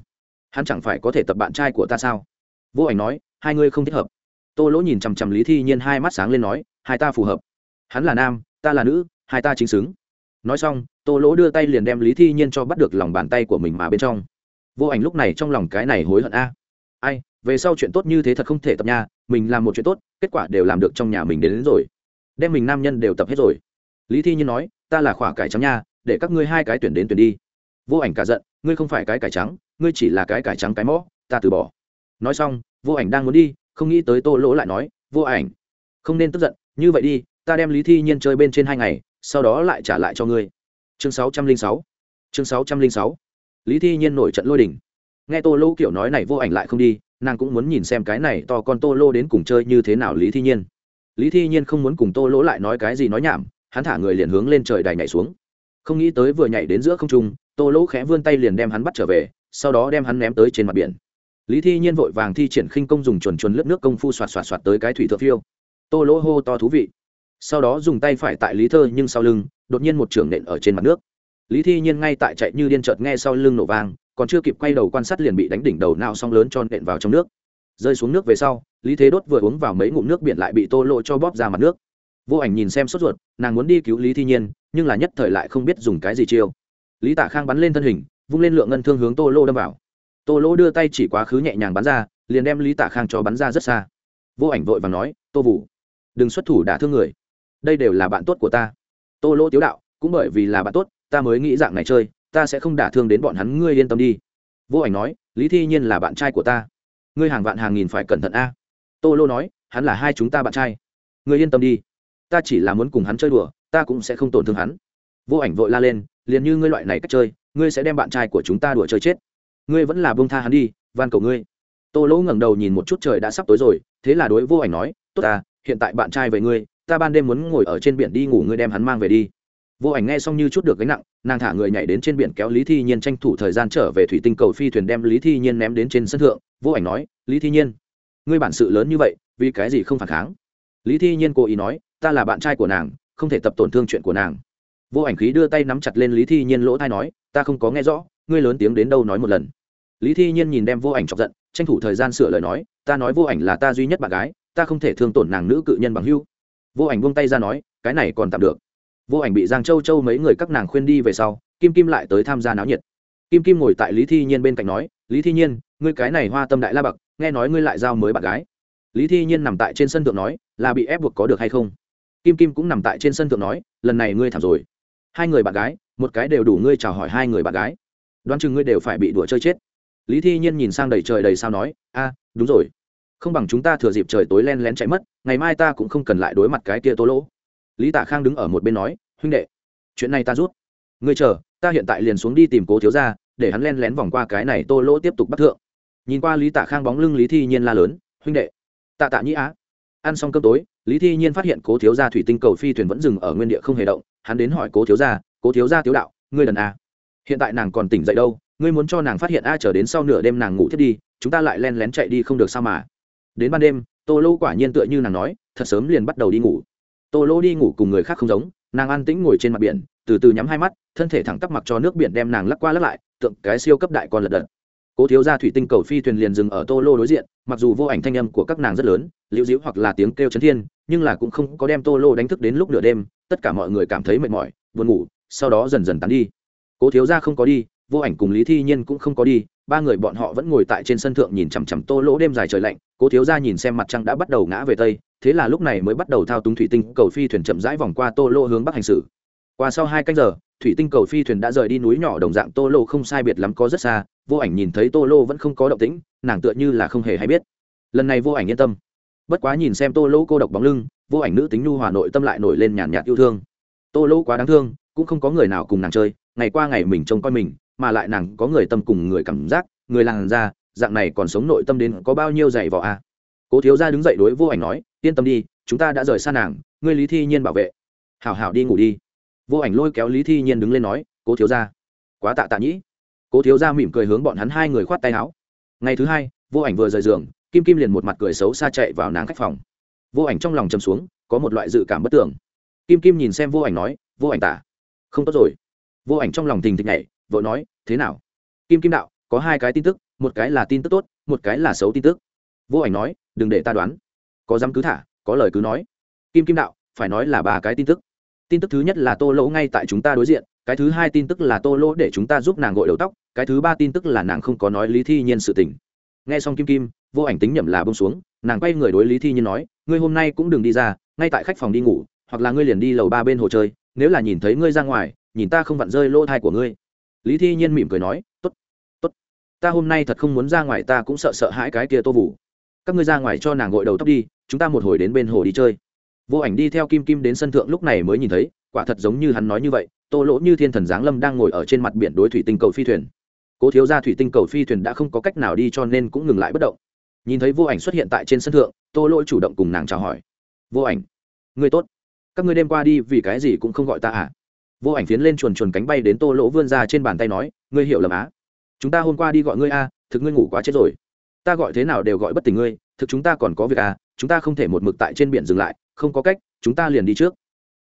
hắn chẳng phải có thể tập bạn trai của ta sao? Vô ảnh nói, hai ngươi không thích hợp. Tô lỗ nhìn chằm chằm lý thi nhiên, hai mắt sáng lên nói hai ta phù hợp. Hắn là nam ta là nữ hai ta chính xứng. Nói xong tô lỗ đưa tay liền đem lý thi nhiên cho bắt được lòng bàn tay của mình mà bên trong. Vô ảnh lúc này trong lòng cái này hối hận a. Ai về sau chuyện tốt như thế thật không thể tập nha mình làm một chuyện tốt kết quả đều làm được trong nhà mình đến, đến rồi. Đem mình nam nhân đều tập hết rồi. Lý thi nhiên nói ta là khỏa cải trắng nha để các ngươi hai cái tuyển đến tuyển đi. Vô ảnh cả giận ngươi không phải cái cải trắng ngươi chỉ là cái cải trắng cái mõ ta từ bỏ. Nói xong vô ảnh đang muốn đi không nghĩ tới tô lỗ lại nói vô ảnh không nên tức giận như vậy đi, ta đem lý thi nhiên chơi bên trên hai ngày, sau đó lại trả lại cho ngươi. Chương sáu trăm linh sáu. Chương sáu trăm linh sáu. Lý thi nhiên nổi trận lôi đình. nghe tô lô kiểu nói này vô ảnh lại không đi, nàng cũng muốn nhìn xem cái này to con tô lô đến cùng chơi như thế nào lý thi nhiên. Lý thi nhiên không muốn cùng tô lỗ lại nói cái gì nói nhảm, hắn thả người liền hướng lên trời đài nhảy xuống. Không nghĩ tới vừa nhảy đến giữa không trung, tô lỗ khẽ vươn tay liền đem hắn bắt trở về, sau đó đem hắn ném tới trên mặt biển. Lý thi nhiên vội vàng thi triển khinh công dùng chuồn chuồn lướt nước công phu xoạt xoạt xoạt tới cái thủy thượng phiêu tô lỗ hô to thú vị. Sau đó dùng tay phải tại lý thơ nhưng sau lưng, đột nhiên một trưởng nện ở trên mặt nước. Lý thi nhiên ngay tại chạy như điên chợt nghe sau lưng nổ vang, còn chưa kịp quay đầu quan sát liền bị đánh đỉnh đầu nào song lớn cho nện vào trong nước. Rơi xuống nước về sau, lý thế đốt vừa uống vào mấy ngụm nước biển lại bị tô lộ cho bóp ra mặt nước. Vô ảnh nhìn xem sốt ruột, nàng muốn đi cứu lý thi nhiên, nhưng là nhất thời lại không biết dùng cái gì chiêu. Lý tạ khang bắn lên thân hình, vung lên lượng ngân thương hướng tô lô đâm vào. Tô lô đưa tay chỉ quá khứ nhẹ nhàng bắn ra, liền đem lý tạ khang cho bắn ra rất xa. Vô ảnh vội và nói, tô vũ đừng xuất thủ đả thương người. Đây đều là bạn tốt của ta. Tô lô tiếu đạo, cũng bởi vì là bạn tốt, ta mới nghĩ dạng này chơi, ta sẽ không đả thương đến bọn hắn, ngươi yên tâm đi. Vô ảnh nói, lý thi nhiên là bạn trai của ta. Ngươi hàng vạn hàng nghìn phải cẩn thận a. Tô lô nói, hắn là hai chúng ta bạn trai. Ngươi yên tâm đi. Ta chỉ là muốn cùng hắn chơi đùa, ta cũng sẽ không tổn thương hắn. Vô ảnh vội la lên, liền như ngươi loại này cách chơi, ngươi sẽ đem bạn trai của chúng ta đùa chơi chết. Ngươi vẫn là bông tha hắn đi, van cầu ngươi. Tô lỗ ngẩng đầu nhìn một chút trời đã sắp tối rồi, thế là đối vô ảnh nói, tốt ta hiện tại bạn trai về ngươi, ta ban đêm muốn ngồi ở trên biển đi ngủ, ngươi đem hắn mang về đi. Vô ảnh nghe xong như chút được gánh nặng, nàng thả người nhảy đến trên biển kéo lý thi nhiên tranh thủ thời gian trở về thủy tinh cầu phi thuyền đem lý thi nhiên ném đến trên sân thượng. Vô ảnh nói, lý thi nhiên, ngươi bản sự lớn như vậy, vì cái gì không phản kháng? Lý thi nhiên cố ý nói, ta là bạn trai của nàng, không thể tập tổn thương chuyện của nàng. Vô ảnh khí đưa tay nắm chặt lên lý thi nhiên lỗ thai nói, ta không có nghe rõ, ngươi lớn tiếng đến đâu nói một lần. Lý thi nhiên nhìn đem vô ảnh chọc giận, tranh thủ thời gian sửa lời nói, ta nói vô ảnh là ta duy nhất bạn gái ta không thể thương tổn nàng nữ cự nhân bằng hưu. Vô ảnh buông tay ra nói, cái này còn tạm được. Vô ảnh bị giang châu châu mấy người các nàng khuyên đi về sau, kim kim lại tới tham gia náo nhiệt. Kim kim ngồi tại lý thi nhiên bên cạnh nói, lý thi nhiên, ngươi cái này hoa tâm đại la bậc, nghe nói ngươi lại giao mới bạn gái. Lý thi nhiên nằm tại trên sân thượng nói, là bị ép buộc có được hay không? Kim kim cũng nằm tại trên sân thượng nói, lần này ngươi thảm rồi. Hai người bạn gái, một cái đều đủ ngươi chào hỏi hai người bạn gái. Đoán chừng ngươi đều phải bị đùa chơi chết. Lý thi nhiên nhìn sang đầy trời đầy sao nói, a, đúng rồi không bằng chúng ta thừa dịp trời tối len lén chạy mất, ngày mai ta cũng không cần lại đối mặt cái kia tố lỗ. Lý tạ khang đứng ở một bên nói, huynh đệ, chuyện này ta rút. Ngươi chờ, ta hiện tại liền xuống đi tìm cố thiếu ra để hắn len lén vòng qua cái này tô lỗ tiếp tục bắt thượng. Nhìn qua lý tạ khang bóng lưng lý thi nhiên la lớn, huynh đệ, tạ tạ nhĩ á. Ăn xong cơm tối, lý thi nhiên phát hiện cố thiếu gia thủy tinh cầu phi thuyền vẫn dừng ở nguyên địa không hề động, hắn đến hỏi cố thiếu gia, cố thiếu gia tiếu đạo, ngươi lần a hiện tại nàng còn tỉnh dậy đâu, ngươi muốn cho nàng phát hiện a, chờ đến sau nửa đêm nàng ngủ thiết đi, chúng ta lại len lén chạy đi không được sao mà? Đến ban đêm, tô lô quả nhiên tựa như nàng nói, thật sớm liền bắt đầu đi ngủ. Tô lô đi ngủ cùng người khác không giống, nàng an tĩnh ngồi trên mặt biển, từ từ nhắm hai mắt, thân thể thẳng tắp mặc cho nước biển đem nàng lắc qua lắc lại, tượng cái siêu cấp đại con lật đật. Cố thiếu gia thủy tinh cầu phi thuyền liền dừng ở tô lô đối diện, mặc dù vô ảnh thanh âm của các nàng rất lớn, liễu diễu hoặc là tiếng kêu chấn thiên, nhưng là cũng không có đem tô lô đánh thức đến lúc nửa đêm, tất cả mọi người cảm thấy mệt mỏi, buồn ngủ, sau đó dần dần tán đi. Cố thiếu gia không có đi vô ảnh cùng lý thi nhiên cũng không có đi, ba người bọn họ vẫn ngồi tại trên sân thượng nhìn chằm chằm tô lỗ đêm dài trời lạnh, cố thiếu gia nhìn xem mặt trăng đã bắt đầu ngã về tây, thế là lúc này mới bắt đầu thao túng thủy tinh, cầu phi thuyền chậm rãi vòng qua tô lỗ hướng bắc hành xử. Qua sau hai canh giờ, thủy tinh, cầu phi thuyền đã rời đi núi nhỏ đồng dạng, tô lô không sai biệt lắm có rất xa, vô ảnh nhìn thấy tô lô vẫn không có động tĩnh, nàng tựa như là không hề hay biết. Lần này vô ảnh yên tâm. Bất quá nhìn xem tô lô cô độc bóng lưng, vô ảnh nữ tính nhu hòa nội tâm lại nổi lên nhàn nhạt yêu thương. Tô lô quá đáng thương, cũng không có người nào cùng nàng chơi, ngày qua ngày mình trông coi mình mà lại nàng có người tâm cùng người cảm giác, người làng ra dạng này còn sống nội tâm đến có bao nhiêu dày vỏ a à? cố thiếu gia đứng dậy đối vô ảnh nói, yên tâm đi, chúng ta đã rời xa nàng, ngươi lý thi nhiên bảo vệ. Hảo hảo đi ngủ đi. Vô ảnh lôi kéo lý thi nhiên đứng lên nói, cố thiếu gia. Quá tạ tạ nhĩ. Cố thiếu gia mỉm cười hướng bọn hắn hai người khoát tay áo. Ngày thứ hai, vô ảnh vừa rời giường, kim kim liền một mặt cười xấu xa chạy vào nàng khách phòng. Vô ảnh trong lòng chầm xuống, có một loại dự cảm bất tưởng kim kim nhìn xem vô ảnh nói, vô ảnh tả. Không tốt rồi. Vô ảnh trong lòng tình thịch nhảy vội nói, thế nào? Kim kim đạo, có hai cái tin tức, một cái là tin tức tốt, một cái là xấu tin tức. Vô ảnh nói, đừng để ta đoán. Có dám cứ thả, có lời cứ nói. Kim kim đạo, phải nói là ba cái tin tức. Tin tức thứ nhất là tô lỗ ngay tại chúng ta đối diện, cái thứ hai tin tức là tô lỗ để chúng ta giúp nàng gội đầu tóc, cái thứ ba tin tức là nàng không có nói lý thi nhiên sự tình. Nghe xong kim kim, vô ảnh tính nhầm là bông xuống, nàng quay người đối lý thi nhiên nói, ngươi hôm nay cũng đừng đi ra, ngay tại khách phòng đi ngủ, hoặc là ngươi liền đi lầu ba bên hồ chơi, nếu là nhìn thấy ngươi ra ngoài, nhìn ta không vặn rơi lỗ thai của ngươi lý thi nhiên mỉm cười nói t ố t t ố t ta hôm nay thật không muốn ra ngoài, ta cũng sợ sợ hãi cái kia tô vũ. Các ngươi ra ngoài cho nàng gội đầu tóc đi, chúng ta một hồi đến bên hồ đi chơi. Vô ảnh đi theo kim kim đến sân thượng lúc này mới nhìn thấy, quả thật giống như hắn nói như vậy, tô lỗ như thiên thần giáng lâm đang ngồi ở trên mặt biển đối thủy tinh cầu phi thuyền. Cố thiếu gia thủy tinh cầu phi thuyền đã không có cách nào đi cho nên cũng ngừng lại bất động. Nhìn thấy vô ảnh xuất hiện tại trên sân thượng, tô lỗ chủ động cùng nàng chào hỏi. Vô ảnh người tốt. Các ngươi đêm qua đi vì cái gì cũng không gọi ta à? Vô ảnh phiến lên chuồn chuồn cánh bay đến tô lỗ vươn ra trên bàn tay nói, ngươi hiểu lầm á. Chúng ta hôm qua đi gọi ngươi a, thực ngươi ngủ quá chết rồi. Ta gọi thế nào đều gọi bất tỉnh ngươi, thực chúng ta còn có việc à chúng ta không thể một mực tại trên biển dừng lại, không có cách, chúng ta liền đi trước.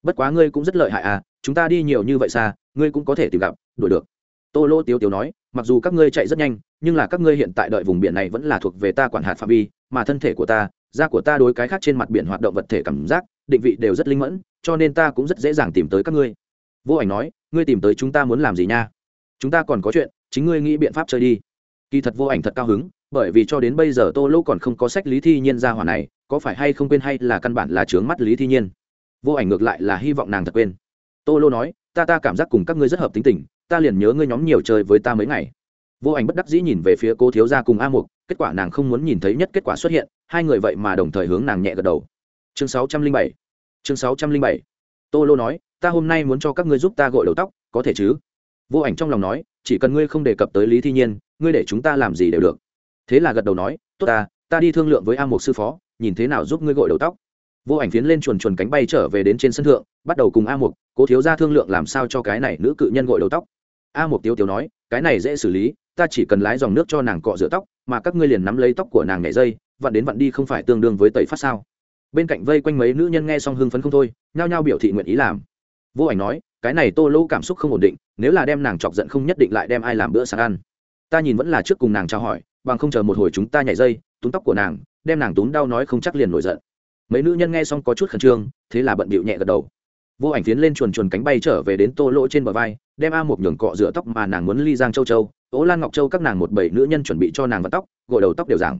Bất quá ngươi cũng rất lợi hại à chúng ta đi nhiều như vậy xa, ngươi cũng có thể tìm gặp, đuổi được. Tô lỗ tiếu tiếu nói, mặc dù các ngươi chạy rất nhanh, nhưng là các ngươi hiện tại đợi vùng biển này vẫn là thuộc về ta quản hạt phạm vi, mà thân thể của ta, da của ta đối cái khác trên mặt biển hoạt động vật thể cảm giác, định vị đều rất linh mẫn, cho nên ta cũng rất dễ dàng tìm tới các ngươi vô ảnh nói, ngươi tìm tới chúng ta muốn làm gì nha? Chúng ta còn có chuyện, chính ngươi nghĩ biện pháp chơi đi. Kỳ thật vô ảnh thật cao hứng, bởi vì cho đến bây giờ tô lô còn không có sách lý thi nhiên ra hỏa này, có phải hay không quên hay là căn bản là trướng mắt lý thi nhiên? Vô ảnh ngược lại là hy vọng nàng thật quên. Tô lô nói, ta ta cảm giác cùng các ngươi rất hợp tính tình, ta liền nhớ ngươi nhóm nhiều chơi với ta mấy ngày. Vô ảnh bất đắc dĩ nhìn về phía cô thiếu gia cùng a mục, kết quả nàng không muốn nhìn thấy nhất kết quả xuất hiện, hai người vậy mà đồng thời hướng nàng nhẹ gật đầu. Chương sáu trăm linh bảy, chương sáu trăm linh bảy. Tô lô nói ta hôm nay muốn cho các ngươi giúp ta gội đầu tóc, có thể chứ? Vô ảnh trong lòng nói, chỉ cần ngươi không đề cập tới lý thi nhiên, ngươi để chúng ta làm gì đều được. Thế là gật đầu nói, tốt ta ta đi thương lượng với a mục sư phó, nhìn thế nào giúp ngươi gội đầu tóc. Vô ảnh phiến lên chuồn chuồn cánh bay trở về đến trên sân thượng, bắt đầu cùng a mục, cố thiếu ra thương lượng làm sao cho cái này nữ cự nhân gội đầu tóc. A mục tiêu tiêu nói, cái này dễ xử lý, ta chỉ cần lái dòng nước cho nàng cọ rửa tóc, mà các ngươi liền nắm lấy tóc của nàng nhảy dây, vặn đến vặn đi không phải tương đương với tẩy phát sao? Bên cạnh vây quanh mấy nữ nhân nghe xong hưng phấn không thôi, nhao nhao biểu thị nguyện ý làm vô ảnh nói, cái này tô lỗ cảm xúc không ổn định, nếu là đem nàng chọc giận không nhất định lại đem ai làm bữa sáng ăn. Ta nhìn vẫn là trước cùng nàng trao hỏi, bằng không chờ một hồi chúng ta nhảy dây, túm tóc của nàng, đem nàng túm đau nói không chắc liền nổi giận. Mấy nữ nhân nghe xong có chút khẩn trương, thế là bận bịu nhẹ gật đầu. Vô ảnh phiến lên chuồn chuồn cánh bay trở về đến tô lỗ trên bờ vai, đem a một nhường cọ rửa tóc mà nàng muốn ly giang châu châu. Ố lan ngọc châu các nàng một bảy nữ nhân chuẩn bị cho nàng vào tóc, gội đầu tóc đều giảng.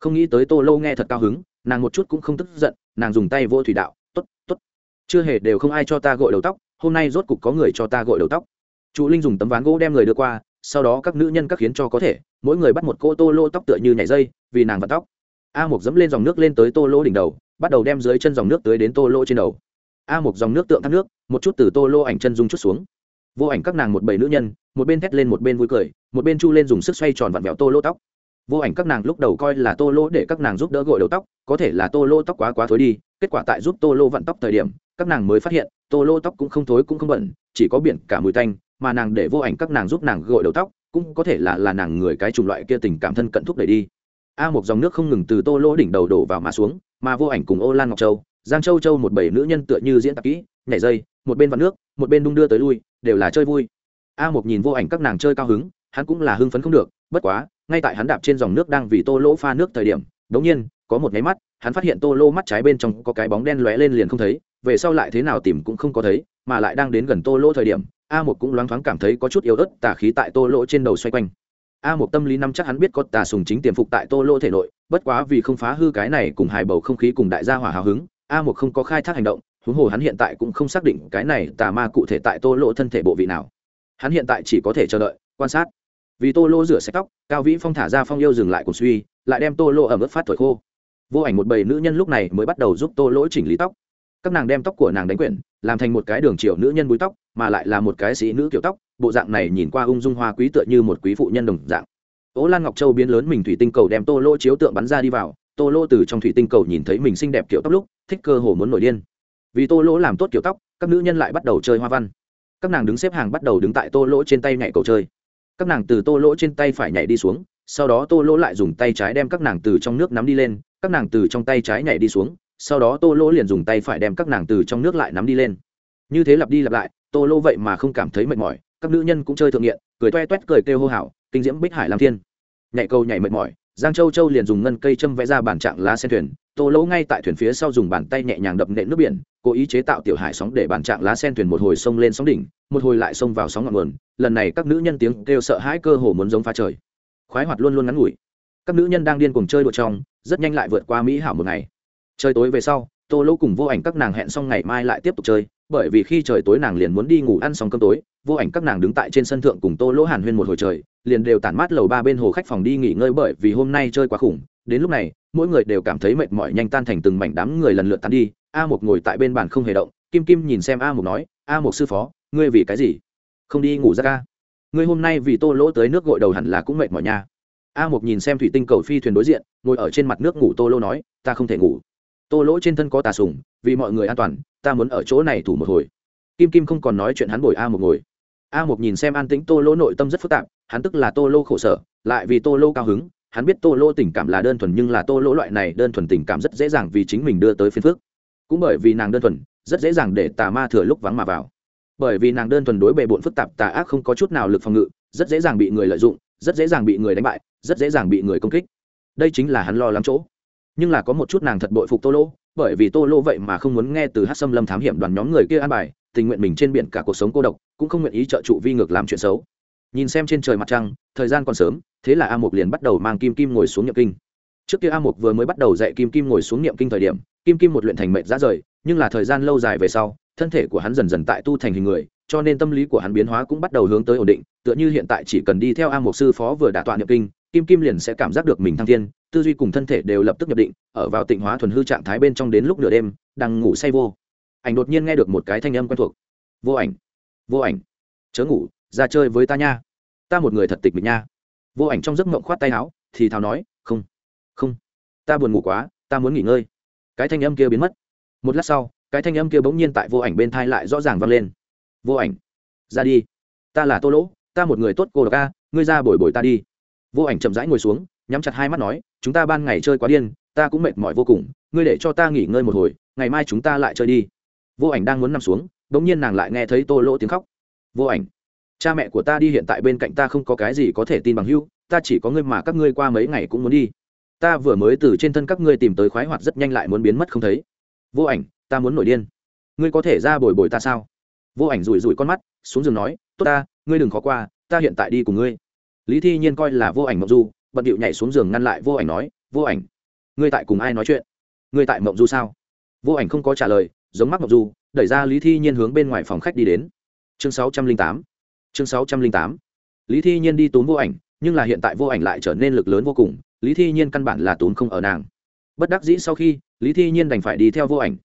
Không nghĩ tới tô lô nghe thật cao hứng, nàng một chút cũng không tức giận, nàng dùng tay vô thủy đạo t ố t t ố t chưa hề đều không ai cho ta gội đầu tóc, hôm nay rốt cục có người cho ta gội đầu tóc. Chu linh dùng tấm ván gỗ đem người đưa qua, sau đó các nữ nhân các khiến cho có thể, mỗi người bắt một cô tô lô tóc tựa như nhảy dây, vì nàng vặt tóc. A Mục dẫm lên dòng nước lên tới tô lô đỉnh đầu, bắt đầu đem dưới chân dòng nước tới đến tô lô trên đầu. A Mục dòng nước tượng thác nước, một chút từ tô lô ảnh chân dung chút xuống. Vô ảnh các nàng một bảy nữ nhân, một bên thét lên một bên vui cười, một bên chu lên dùng sức xoay tròn vặn vẹo tô lô tóc. Vô ảnh các nàng lúc đầu coi là tô lô để các nàng giúp đỡ gội đầu tóc, có thể là tô lô tóc quá quá thối đi, kết quả tại giúp tô lô vặn tóc thời điểm các nàng mới phát hiện, tô lô tóc cũng không thối cũng không bẩn, chỉ có biển cả mùi tanh, mà nàng để vô ảnh các nàng giúp nàng gội đầu tóc, cũng có thể là là nàng người cái chủng loại kia tình cảm thân cận thúc đẩy đi. A một dòng nước không ngừng từ tô lô đỉnh đầu đổ vào mà xuống, mà vô ảnh cùng ô lan ngọc châu, giang châu châu một bảy nữ nhân tựa như diễn tạp kỹ, nhảy dây, một bên vặn nước, một bên đung đưa tới lui, đều là chơi vui. A một nhìn vô ảnh các nàng chơi cao hứng, hắn cũng là hưng phấn không được, bất quá, ngay tại hắn đạp trên dòng nước đang vì tô lỗ pha nước thời điểm đống nhiên, có một nháy mắt, hắn phát hiện tô lô mắt trái bên trong có cái bóng đen lóe lên liền không thấy về sau lại thế nào tìm cũng không có thấy, mà lại đang đến gần tô lỗ thời điểm, a một cũng loáng thoáng cảm thấy có chút yếu ớt tà khí tại tô lỗ trên đầu xoay quanh. A một tâm lý năm chắc hắn biết có tà sùng chính tiềm phục tại tô lỗ thể nội, bất quá vì không phá hư cái này cùng hài bầu không khí cùng đại gia hỏa hào hứng, a một không có khai thác hành động, huống hồ hắn hiện tại cũng không xác định cái này tà ma cụ thể tại tô lỗ thân thể bộ vị nào. Hắn hiện tại chỉ có thể chờ đợi, quan sát. Vì tô lô rửa sạch tóc, cao vĩ phong thả ra phong yêu dừng lại cùng suy, lại đem tô lô ở mức phát thổi khô. Vô ảnh một bầy nữ nhân lúc này mới bắt đầu giúp tô lỗ chỉnh lý tóc các nàng đem tóc của nàng đánh quyển, làm thành một cái đường triệu nữ nhân búi tóc, mà lại là một cái sĩ nữ kiểu tóc, bộ dạng này nhìn qua ung dung hoa quý tựa như một quý phụ nhân đồng dạng. Ố lan ngọc châu biến lớn mình thủy tinh cầu đem tô lô chiếu tượng bắn ra đi vào, tô lô từ trong thủy tinh cầu nhìn thấy mình xinh đẹp kiểu tóc lúc, thích cơ hồ muốn nổi điên. Vì tô lỗ làm tốt kiểu tóc, các nữ nhân lại bắt đầu chơi hoa văn. Các nàng đứng xếp hàng bắt đầu đứng tại tô lỗ trên tay nhảy cầu chơi. Các nàng từ tô lỗ trên tay phải nhảy đi xuống, sau đó tô lỗ lại dùng tay trái đem các nàng từ trong nước nắm đi lên, các nàng từ trong tay trái nhảy đi xuống sau đó tô lỗ liền dùng tay phải đem các nàng từ trong nước lại nắm đi lên. Như thế lặp đi lặp lại, tô lỗ vậy mà không cảm thấy mệt mỏi, các nữ nhân cũng chơi thượng nghiện, cười toe toét, cười kêu hô hào, kinh diễm bích hải lam thiên. Nhảy câu nhảy mệt mỏi, giang châu châu liền dùng ngân cây châm vẽ ra bản trạng lá sen thuyền, tô lỗ ngay tại thuyền phía sau dùng bàn tay nhẹ nhàng đập nện nước biển, cố ý chế tạo tiểu hải sóng để bản trạng lá sen thuyền một hồi sông lên sóng đỉnh, một hồi lại sông vào sóng ngọn nguồn, lần này các nữ nhân tiếng kêu sợ hãi cơ hồ muốn giống phá trời. Khoái hoạt luôn luôn ngắn ngủi. Các nữ nhân đang điên cuồng chơi đùa trong, rất nhanh lại vượt qua mỹ hảo một ngày trời tối về sau, tô lỗ cùng vô ảnh các nàng hẹn xong ngày mai lại tiếp tục chơi, bởi vì khi trời tối nàng liền muốn đi ngủ ăn xong cơm tối, vô ảnh các nàng đứng tại trên sân thượng cùng tô lỗ hàn huyên một hồi trời, liền đều tản mát lầu ba bên hồ khách phòng đi nghỉ ngơi bởi vì hôm nay chơi quá khủng. Đến lúc này, mỗi người đều cảm thấy mệt mỏi nhanh tan thành từng mảnh đám người lần lượt tan đi, a một ngồi tại bên bàn không hề động, kim kim nhìn xem a một nói, a một sư phó, ngươi vì cái gì? Không đi ngủ ra ca? Ngươi hôm nay vì tô lỗ tới nước gội đầu hẳn là cũng mệt mỏi nha. A một nhìn xem thủy tinh cầu phi thuyền đối diện, ngồi ở trên mặt nước ngủ, tô lỗ nói, ta không thể ngủ tô lỗ trên thân có tà sùng vì mọi người an toàn, ta muốn ở chỗ này thủ một hồi. Kim kim không còn nói chuyện hắn bồi a một ngồi. A một nhìn xem an tĩnh tô lỗ nội tâm rất phức tạp, hắn tức là tô lô khổ sở, lại vì tô lô cao hứng, hắn biết tô lô tình cảm là đơn thuần nhưng là tô lỗ loại này đơn thuần tình cảm rất dễ dàng vì chính mình đưa tới phiên phước cũng bởi vì nàng đơn thuần, rất dễ dàng để tà ma thừa lúc vắng mà vào. Bởi vì nàng đơn thuần đối bề bộn phức tạp, tà ác không có chút nào lực phòng ngự, rất dễ dàng bị người lợi dụng, rất dễ dàng bị người đánh bại, rất dễ dàng bị người công kích. Đây chính là hắn lo lắng chỗ nhưng là có một chút nàng thật bội phục tô lô, bởi vì tô lô vậy mà không muốn nghe từ hát xâm lâm thám hiểm đoàn nhóm người kia an bài, tình nguyện mình trên biển cả cuộc sống cô độc, cũng không nguyện ý trợ trụ vi ngược làm chuyện xấu. Nhìn xem trên trời mặt trăng, thời gian còn sớm, thế là a mục liền bắt đầu mang kim kim ngồi xuống nhậm kinh. Trước kia a mục vừa mới bắt đầu dạy kim kim ngồi xuống niệm kinh thời điểm, kim kim một luyện thành mệnh ra rời, nhưng là thời gian lâu dài về sau, thân thể của hắn dần dần tại tu thành hình người, cho nên tâm lý của hắn biến hóa cũng bắt đầu hướng tới ổn định, tựa như hiện tại chỉ cần đi theo a mục sư phó vừa đả tọa niệm kinh, kim kim liền sẽ cảm giác được mình thăng thiên tư duy cùng thân thể đều lập tức nhập định, ở vào tịnh hóa thuần hư trạng thái bên trong đến lúc nửa đêm, đang ngủ say vô. Ảnh đột nhiên nghe được một cái thanh âm quen thuộc. Vô ảnh vô ảnh, chớ ngủ, ra chơi với ta nha. Ta một người thật tịch mịch nha. Vô ảnh trong giấc mộng khoát tay áo, thì thào nói, không không. Ta buồn ngủ quá, ta muốn nghỉ ngơi. Cái thanh âm kia biến mất. Một lát sau, cái thanh âm kia bỗng nhiên tại vô ảnh bên thai lại rõ ràng vang lên. Vô ảnh, ra đi. Ta là tô lỗ, ta một người tốt cô độc ca ngươi ra bồi bồi ta đi. Vô ảnh chậm rãi ngồi xuống, nhắm chặt hai mắt nói chúng ta ban ngày chơi quá điên, ta cũng mệt mỏi vô cùng, ngươi để cho ta nghỉ ngơi một hồi, ngày mai chúng ta lại chơi đi. Vô ảnh đang muốn nằm xuống đ ỗ n g nhiên nàng lại nghe thấy tô lỗ tiếng khóc. Vô ảnh, cha mẹ của ta đi hiện tại bên cạnh ta không có cái gì có thể tin bằng hưu ta chỉ có ngươi mà các ngươi qua mấy ngày cũng muốn đi. Ta vừa mới từ trên thân các ngươi tìm tới khoái hoạt rất nhanh lại muốn biến mất không thấy. Vô ảnh, ta muốn nổi điên. Ngươi có thể ra bồi bồi ta sao? Vô ảnh rủi rủi con mắt, xuống giường nói, tốt ta, ngươi đừng khó qua, ta hiện tại đi cùng ngươi. Lý thi nhiên coi là vô ảnh mộng du bận điệu nhảy xuống giường ngăn lại vô ảnh nói, vô ảnh, ngươi tại cùng ai nói chuyện? Ngươi tại mộng du sao? Vô ảnh không có trả lời, giống mắc mộng du, đẩy ra lý thi nhiên hướng bên ngoài phòng khách đi đến. Chương sáu trăm linh tám, chương sáu trăm linh tám. Lý thi nhiên đi tốn vô ảnh, nhưng là hiện tại vô ảnh lại trở nên lực lớn vô cùng, lý thi nhiên căn bản là tốn không ở nàng. Bất đắc dĩ sau khi, lý thi nhiên đành phải đi theo vô ảnh.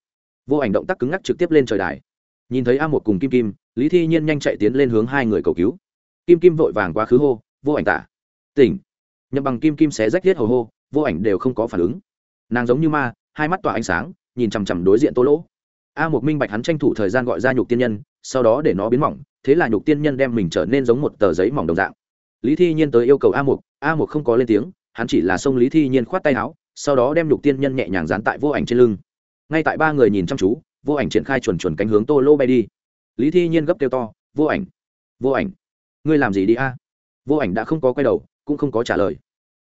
Vô ảnh động tác cứng ngắc trực tiếp lên trời đài. Nhìn thấy a một cùng kim kim, lý thi nhiên nhanh chạy tiến lên hướng hai người cầu cứu. Kim kim vội vàng quá khứ hô, vô ảnh tả, tỉnh nhậm bằng kim kim xé rách thiết hầu hô, vô ảnh đều không có phản ứng. Nàng giống như ma, hai mắt tỏa ánh sáng, nhìn chằm chằm đối diện tô lỗ. A một minh bạch hắn tranh thủ thời gian gọi ra nhục tiên nhân, sau đó để nó biến mỏng, thế là nhục tiên nhân đem mình trở nên giống một tờ giấy mỏng đồng dạng. Lý thi nhiên tới yêu cầu a một a một không có lên tiếng, hắn chỉ là xông lý thi nhiên khoát tay áo, sau đó đem nhục tiên nhân nhẹ nhàng dán tại vô ảnh trên lưng. Ngay tại ba người nhìn chăm chú, vô ảnh triển khai chuẩn chuẩn cánh hướng tô lô bay đi. Lý thi nhiên gấp kêu to, vô ảnh! Vô ảnh! Ngươi làm gì đi a? Vô ảnh đã không có quay đầu, cũng không có trả lời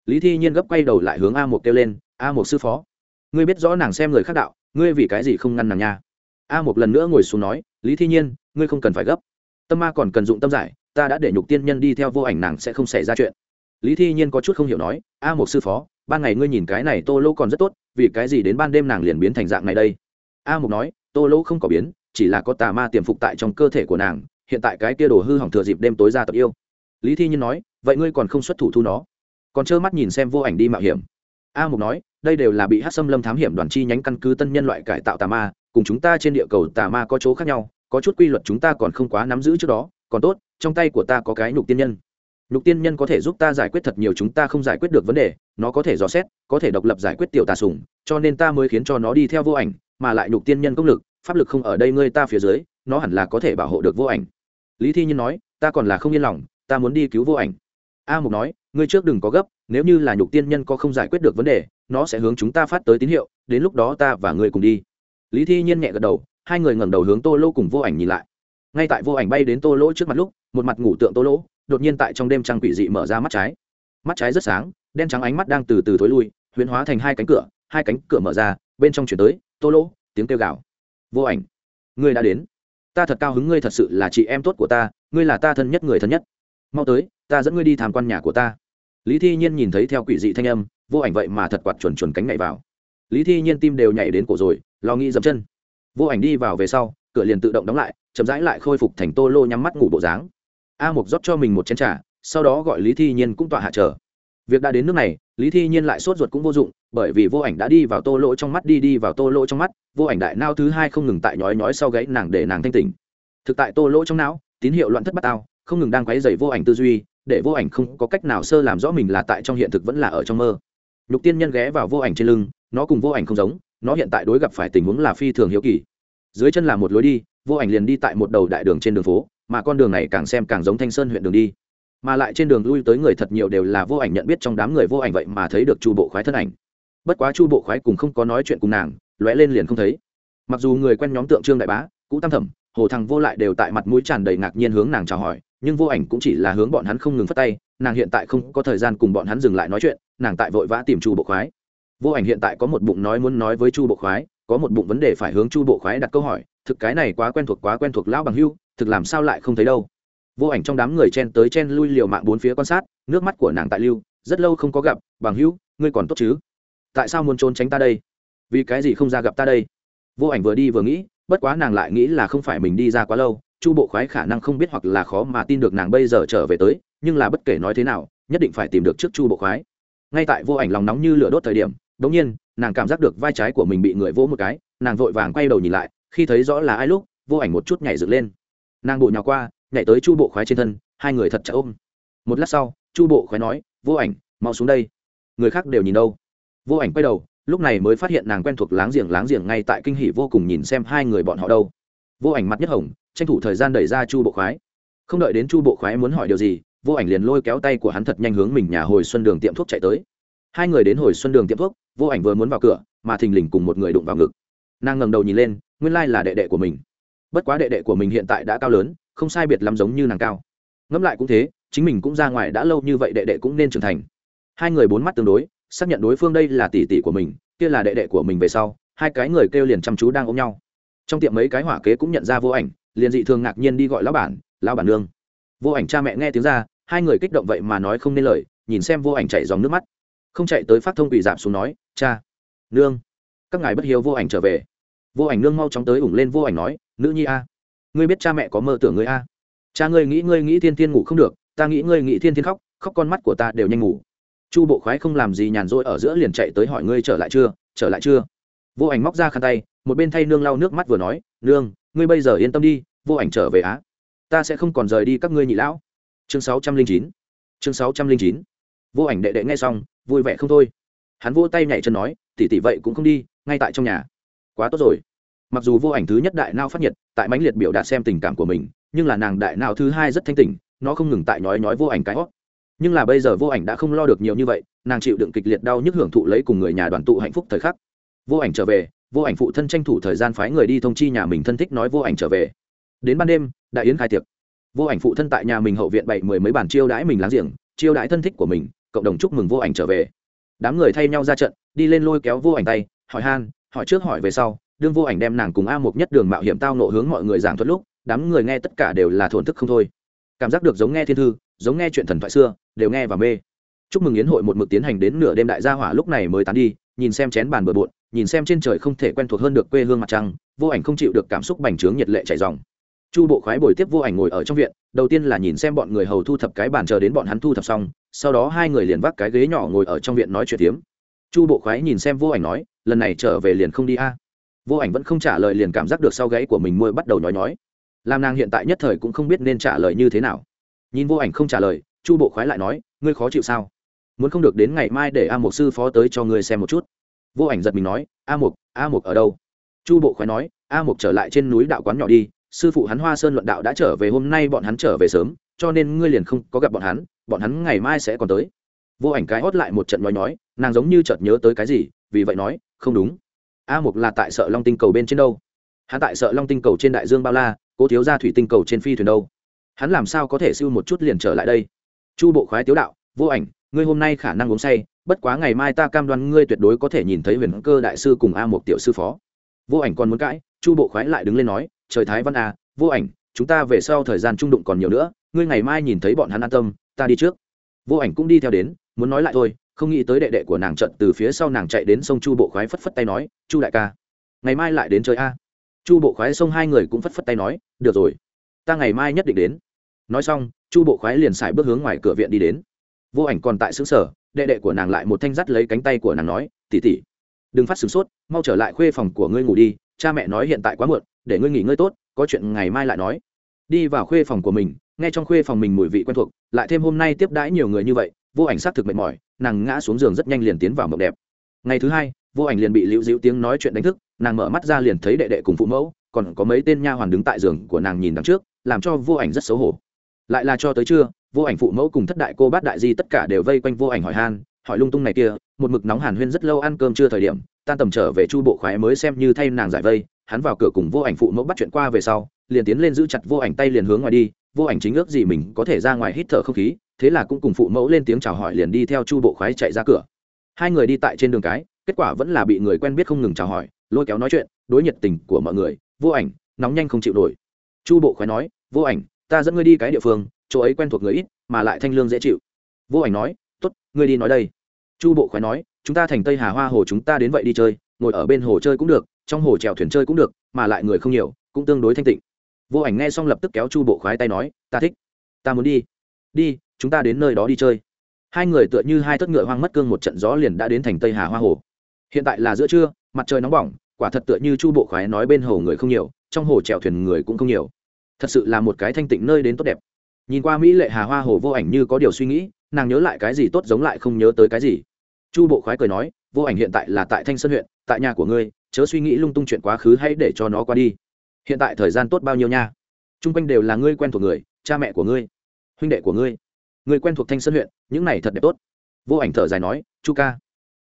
lý thi nhiên gấp quay đầu lại hướng a một kêu lên, a một sư phó, ngươi biết rõ nàng xem người khác đạo, ngươi vì cái gì không ngăn nàng nha? A một lần nữa ngồi xuống nói, lý thi nhiên, ngươi không cần phải gấp. Tâm ma còn cần dụng tâm giải, ta đã để nhục tiên nhân đi theo vô ảnh nàng sẽ không xảy ra chuyện. Lý thi nhiên có chút không hiểu nói, a một sư phó, ban ngày ngươi nhìn cái này tô lô còn rất tốt, vì cái gì đến ban đêm nàng liền biến thành dạng này đây? A mục nói, tô lô không có biến, chỉ là có tà ma tiềm phục tại trong cơ thể của nàng, hiện tại cái kia đồ hư hỏng thừa dịp đêm tối ra tập yêu. Lý thi nhiên nói, vậy ngươi còn không xuất thủ thu nó? Còn trơ mắt nhìn xem vô ảnh đi mạo hiểm. A mục nói, đây đều là bị hát xâm lâm thám hiểm đoàn chi nhánh căn cứ tân nhân loại cải tạo tà ma, cùng chúng ta trên địa cầu tà ma có chỗ khác nhau, có chút quy luật chúng ta còn không quá nắm giữ trước đó, còn tốt, trong tay của ta có cái nhục tiên nhân. Nhục tiên nhân có thể giúp ta giải quyết thật nhiều chúng ta không giải quyết được vấn đề, nó có thể dò xét, có thể độc lập giải quyết tiểu tà sùng cho nên ta mới khiến cho nó đi theo vô ảnh, mà lại nhục tiên nhân công lực, pháp lực không ở đây ngươi ta phía dưới, nó hẳn là có thể bảo hộ được vô ảnh. Lý thi nhiên nói, ta còn là không yên lòng, ta muốn đi cứu vô ảnh a mục nói, ngươi trước đừng có gấp, nếu như là nhục tiên nhân có không giải quyết được vấn đề, nó sẽ hướng chúng ta phát tới tín hiệu, đến lúc đó ta và ngươi cùng đi. Lý thi nhiên nhẹ gật đầu, hai người ngẩng đầu hướng tô lô cùng vô ảnh nhìn lại. Ngay tại vô ảnh bay đến tô lỗ trước mặt lúc, một mặt ngủ tượng tô lỗ, đột nhiên tại trong đêm trăng quỷ dị mở ra mắt trái. Mắt trái rất sáng, đen trắng ánh mắt đang từ từ thối lui, huyễn hóa thành hai cánh cửa, hai cánh cửa mở ra, bên trong chuyển tới, tô lỗ, tiếng kêu gào. Vô ảnh, ngươi đã đến. Ta thật cao hứng ngươi thật sự là chị em tốt của ta, ngươi là ta thân nhất người thân nhất. Mau tới ta dẫn ngươi đi tham quan nhà của ta. Lý thi nhiên nhìn thấy theo quỷ dị thanh âm, vô ảnh vậy mà thật quạt chuẩn chuẩn cánh nhảy vào. Lý thi nhiên tim đều nhảy đến cổ rồi, lo nghĩ dậm chân. Vô ảnh đi vào về sau, cửa liền tự động đóng lại, chậm rãi lại khôi phục thành tô lô nhắm mắt ngủ bộ dáng. A mục rót cho mình một chén t r à sau đó gọi lý thi nhiên cũng tọa hạ trở. việc đã đến nước này, lý thi nhiên lại sốt ruột cũng vô dụng, bởi vì vô ảnh đã đi vào tô lỗ trong mắt, đi đi vào tô lỗ trong mắt, vô ảnh đại nao thứ hai không ngừng tại nhói nhói sau gáy nàng để nàng thanh tỉnh. Thực tại tô lỗ trong não, tín hiệu loạn thất bát ao, không ngừng đang quấy dày vô ảnh tư duy để vô ảnh không có cách nào sơ làm rõ mình là tại trong hiện thực vẫn là ở trong mơ. Nhục tiên nhân ghé vào vô ảnh trên lưng, nó cùng vô ảnh không giống, nó hiện tại đối gặp phải tình huống là phi thường hiếu kỳ. Dưới chân là một lối đi, vô ảnh liền đi tại một đầu đại đường trên đường phố, mà con đường này càng xem càng giống thanh sơn huyện đường đi. Mà lại trên đường lui tới người thật nhiều đều là vô ảnh nhận biết trong đám người vô ảnh vậy mà thấy được chu bộ khoái thân ảnh. Bất quá chu bộ khoái cùng không có nói chuyện cùng nàng, lóe lên liền không thấy. Mặc dù người quen nhóm tượng trương đại bá, cũ tam thẩm, hồ thằng vô lại đều tại mặt mũi tràn đầy ngạc nhiên hướng nàng chào hỏi nhưng vô ảnh cũng chỉ là hướng bọn hắn không ngừng phát tay, nàng hiện tại không có thời gian cùng bọn hắn dừng lại nói chuyện, nàng tại vội vã tìm chu bộ khoái. Vô ảnh hiện tại có một bụng nói muốn nói với chu bộ khoái, có một bụng vấn đề phải hướng chu bộ khoái đặt câu hỏi, thực cái này quá quen thuộc quá quen thuộc lão bằng hưu, thực làm sao lại không thấy đâu. Vô ảnh trong đám người chen tới chen lui liều mạng bốn phía quan sát, nước mắt của nàng tại lưu, rất lâu không có gặp, bằng hữu ngươi còn tốt chứ? Tại sao muốn trốn tránh ta đây? Vì cái gì không ra gặp ta đây? Vô ảnh vừa đi vừa nghĩ, bất quá nàng lại nghĩ là không phải mình đi ra quá lâu chu bộ khoái khả năng không biết hoặc là khó mà tin được nàng bây giờ trở về tới, nhưng là bất kể nói thế nào, nhất định phải tìm được trước chu bộ khoái. Ngay tại vô ảnh lòng nóng như lửa đốt thời điểm đ ỗ n g nhiên, nàng cảm giác được vai trái của mình bị người vỗ một cái, nàng vội vàng quay đầu nhìn lại, khi thấy rõ là ai lúc, vô ảnh một chút nhảy dựng lên. Nàng bộ nhào qua, nhảy tới chu bộ khoái trên thân, hai người thật chả ôm. Một lát sau, chu bộ khoái nói, vô ảnh, mau xuống đây. Người khác đều nhìn đâu. Vô ảnh quay đầu, lúc này mới phát hiện nàng quen thuộc láng giềng láng giềng ngay tại kinh hỷ vô cùng nhìn xem hai người bọn họ đâu vô ảnh mặt nhất hồng, tranh thủ thời gian đẩy ra chu bộ khoái. Không đợi đến chu bộ khoái muốn hỏi điều gì, vô ảnh liền lôi kéo tay của hắn thật nhanh hướng mình nhà hồi xuân đường tiệm thuốc chạy tới. Hai người đến hồi xuân đường tiệm thuốc, vô ảnh vừa muốn vào cửa, mà thình lình cùng một người đụng vào ngực. Nàng ngầm đầu nhìn lên, nguyên lai là đệ đệ của mình. Bất quá đệ đệ của mình hiện tại đã cao lớn, không sai biệt lắm giống như nàng cao. Ngẫm lại cũng thế, chính mình cũng ra ngoài đã lâu như vậy đệ đệ cũng nên trưởng thành. Hai người bốn mắt tương đối, xác nhận đối phương đây là tỷ tỷ của mình, kia là đệ đệ của mình về sau, hai cái người kêu liền chăm chú đang ôm nhau trong tiệm mấy cái hỏa kế cũng nhận ra vô ảnh, liền dị thường ngạc nhiên đi gọi lão bản lão bản nương. Vô ảnh cha mẹ nghe tiếng ra, hai người kích động vậy mà nói không nên lời, nhìn xem vô ảnh chạy dòng nước mắt. Không chạy tới phát thông quỷ giảm xuống nói, cha, nương, các ngài bất hiếu vô ảnh trở về. Vô ảnh nương mau chóng tới ủng lên vô ảnh nói, nữ nhi a, ngươi biết cha mẹ có mơ tưởng ngươi a? Cha ngươi nghĩ ngươi nghĩ thiên thiên ngủ không được, ta nghĩ ngươi nghĩ thiên thiên khóc khóc con mắt của ta đều nhanh ngủ. Chu bộ khoái không làm gì nhàn rỗi ở giữa liền chạy tới hỏi ngươi trở lại chưa, trở lại chưa? Vô ảnh móc ra khăn tay, một bên thay nương lau nước mắt vừa nói, nương, ngươi bây giờ yên tâm đi, vô ảnh trở về á. Ta sẽ không còn rời đi các ngươi nhị lão. Chương sáu trăm linh chín. Chương sáu trăm linh chín. Vô ảnh đệ đệ nghe xong, vui vẻ không thôi. Hắn vô tay nhảy chân nói tỉ tỉ vậy cũng không đi, ngay tại trong nhà. Quá tốt rồi. Mặc dù vô ảnh thứ nhất đại nao phát nhiệt, tại mãnh liệt biểu đạt xem tình cảm của mình, nhưng là nàng đại nao thứ hai rất thanh tỉnh, nó không ngừng tại nói nói vô ảnh cái hót. Nhưng là bây giờ vô ảnh đã không lo được nhiều như vậy, nàng chịu đựng kịch liệt đau nhức hưởng thụ lấy cùng người nhà đoàn tụ hạnh phúc thời khắc vô ảnh trở về, vô ảnh phụ thân tranh thủ thời gian phái người đi thông chi nhà mình thân thích nói vô ảnh trở về. Đến ban đêm, đại yến khai tiệc. Vô ảnh phụ thân tại nhà mình hậu viện bảy mười mấy bản chiêu đãi mình láng giềng, chiêu đãi thân thích của mình, cộng đồng chúc mừng vô ảnh trở về. Đám người thay nhau ra trận, đi lên lôi kéo vô ảnh tay, hỏi han, hỏi trước hỏi về sau, đương vô ảnh đem nàng cùng a một nhất đường mạo hiểm tao nộ hướng mọi người giảng thuật lúc, đám người nghe tất cả đều là thổn thức không thôi. Cảm giác được giống nghe thiên thư, giống nghe chuyện thần thoại xưa, đều nghe và mê. Chúc mừng yến hội một mực tiến hành đến nửa đêm đại gia hỏa lúc này mới tán đi, nhìn xem chén bàn bừa bộn nhìn xem trên trời không thể quen thuộc hơn được quê hương mặt trăng, vô ảnh không chịu được cảm xúc bành trướng nhiệt lệ chảy dòng. Chu bộ khoái bồi tiếp vô ảnh ngồi ở trong viện, đầu tiên là nhìn xem bọn người hầu thu thập cái bàn chờ đến bọn hắn thu thập xong, sau đó hai người liền vác cái ghế nhỏ ngồi ở trong viện nói chuyện tiếm chu bộ khoái nhìn xem vô ảnh nói, lần này trở về liền không đi a. Vô ảnh vẫn không trả lời liền cảm giác được sau gáy của mình môi bắt đầu nói nói làm nàng hiện tại nhất thời cũng không biết nên trả lời như thế nào. Nhìn vô ảnh không trả lời, chu bộ khoái lại nói, ngươi khó chịu sao? Muốn không được đến ngày mai để a một sư phó tới cho ngươi xem một chút vô ảnh giật mình nói, a mục a mục ở đâu? Chu bộ khoái nói, a mục trở lại trên núi đạo quán nhỏ đi, sư phụ hắn hoa sơn luận đạo đã trở về, hôm nay bọn hắn trở về sớm, cho nên ngươi liền không có gặp bọn hắn bọn hắn ngày mai sẽ còn tới. Vô ảnh cái hót lại một trận nói nói nàng giống như chợt nhớ tới cái gì, vì vậy nói, không đúng. A mục là tại sợ long tinh cầu bên trên đâu? Hắn tại sợ long tinh cầu trên đại dương bao la, cố thiếu ra thủy tinh cầu trên phi thuyền đâu? Hắn làm sao có thể siêu một chút liền trở lại đây? Chu bộ khoái tiếu đạo, vô ảnh ngươi hôm nay khả năng uống say, bất quá ngày mai ta cam đoan ngươi tuyệt đối có thể nhìn thấy huyền cơ đại sư cùng a một tiểu sư phó. Vô ảnh còn muốn cãi, chu bộ khoái lại đứng lên nói, trời thái văn a vô ảnh, chúng ta về sau thời gian trung đụng còn nhiều nữa, ngươi ngày mai nhìn thấy bọn hắn an tâm, ta đi trước. Vô ảnh cũng đi theo đến, muốn nói lại thôi, không nghĩ tới đệ đệ của nàng trận từ phía sau nàng chạy đến sông chu bộ khoái phất phất tay nói, chu đại ca, ngày mai lại đến chơi a. Chu bộ khoái xông hai người cũng phất phất tay nói, được rồi, ta ngày mai nhất định đến. Nói xong, chu bộ khoái liền xài bước hướng ngoài cửa viện đi đến vô ảnh còn tại xứng sở, đệ đệ của nàng lại một thanh dắt lấy cánh tay của nàng nói tỉ tỉ đừng phát sửng sốt, mau trở lại khuê phòng của ngươi ngủ đi, cha mẹ nói hiện tại quá muộn, để ngươi nghỉ ngơi tốt, có chuyện ngày mai lại nói. Đi vào khuê phòng của mình, nghe trong khuê phòng mình mùi vị quen thuộc, lại thêm hôm nay tiếp đãi nhiều người như vậy, vô ảnh xác thực mệt mỏi, nàng ngã xuống giường rất nhanh liền tiến vào mộng đẹp. Ngày thứ hai, vô ảnh liền bị liễu dịu tiếng nói chuyện đánh thức, nàng mở mắt ra liền thấy đệ đệ cùng phụ mẫu, còn có mấy tên nha hoàn đứng tại giường của nàng nhìn đằng trước, làm cho vô ảnh rất xấu hổ. Lại là cho tới trưa vô ảnh phụ mẫu cùng thất đại cô bát đại di tất cả đều vây quanh vô ảnh hỏi han, hỏi lung tung này kia, một mực nóng hàn huyên rất lâu ăn cơm chưa thời điểm, tan tầm trở về chu bộ khoái mới xem như thay nàng giải vây, hắn vào cửa cùng vô ảnh phụ mẫu bắt chuyện qua về sau, liền tiến lên giữ chặt vô ảnh tay liền hướng ngoài đi, vô ảnh chính ước gì mình có thể ra ngoài hít thở không khí, thế là cũng cùng phụ mẫu lên tiếng chào hỏi liền đi theo chu bộ khoái chạy ra cửa. Hai người đi tại trên đường cái, kết quả vẫn là bị người quen biết không ngừng chào hỏi, lôi kéo nói chuyện, đối nhiệt tình của mọi người, vô ảnh, nóng nhanh không chịu nổi. Chu bộ khoái nói, vô ảnh, ta dẫn ngươi đi cái địa phương chỗ ấy quen thuộc người ít, mà lại thanh lương dễ chịu. Vô ảnh nói t ố t ngươi đi nói đây. Chu bộ khoái nói, chúng ta thành tây hà hoa hồ chúng ta đến vậy đi chơi, ngồi ở bên hồ chơi cũng được, trong hồ trèo thuyền chơi cũng được, mà lại người không nhiều, cũng tương đối thanh tịnh. Vô ảnh nghe xong lập tức kéo chu bộ khoái tay nói, ta thích, ta muốn đi. Đi, chúng ta đến nơi đó đi chơi. Hai người tựa như hai thất ngựa hoang mất cương một trận gió liền đã đến thành tây hà hoa hồ. Hiện tại là giữa trưa, mặt trời nóng bỏng, quả thật tựa như chu bộ khoái nói bên hồ người không nhiều, trong hồ trèo thuyền người cũng không nhiều. Thật sự là một cái thanh tịnh nơi đến tốt đẹp nhìn qua mỹ lệ hà hoa hồ vô ảnh như có điều suy nghĩ, nàng nhớ lại cái gì tốt giống lại không nhớ tới cái gì. Chu bộ khoái cười nói, vô ảnh hiện tại là tại thanh sơn huyện, tại nhà của ngươi, chớ suy nghĩ lung tung chuyện quá khứ hãy để cho nó qua đi. Hiện tại thời gian tốt bao nhiêu nha? T r u n g quanh đều là ngươi quen thuộc người, cha mẹ của ngươi, huynh đệ của ngươi người quen thuộc thanh sơn huyện, những này thật đẹp tốt. Vô ảnh thở dài nói, chu ca,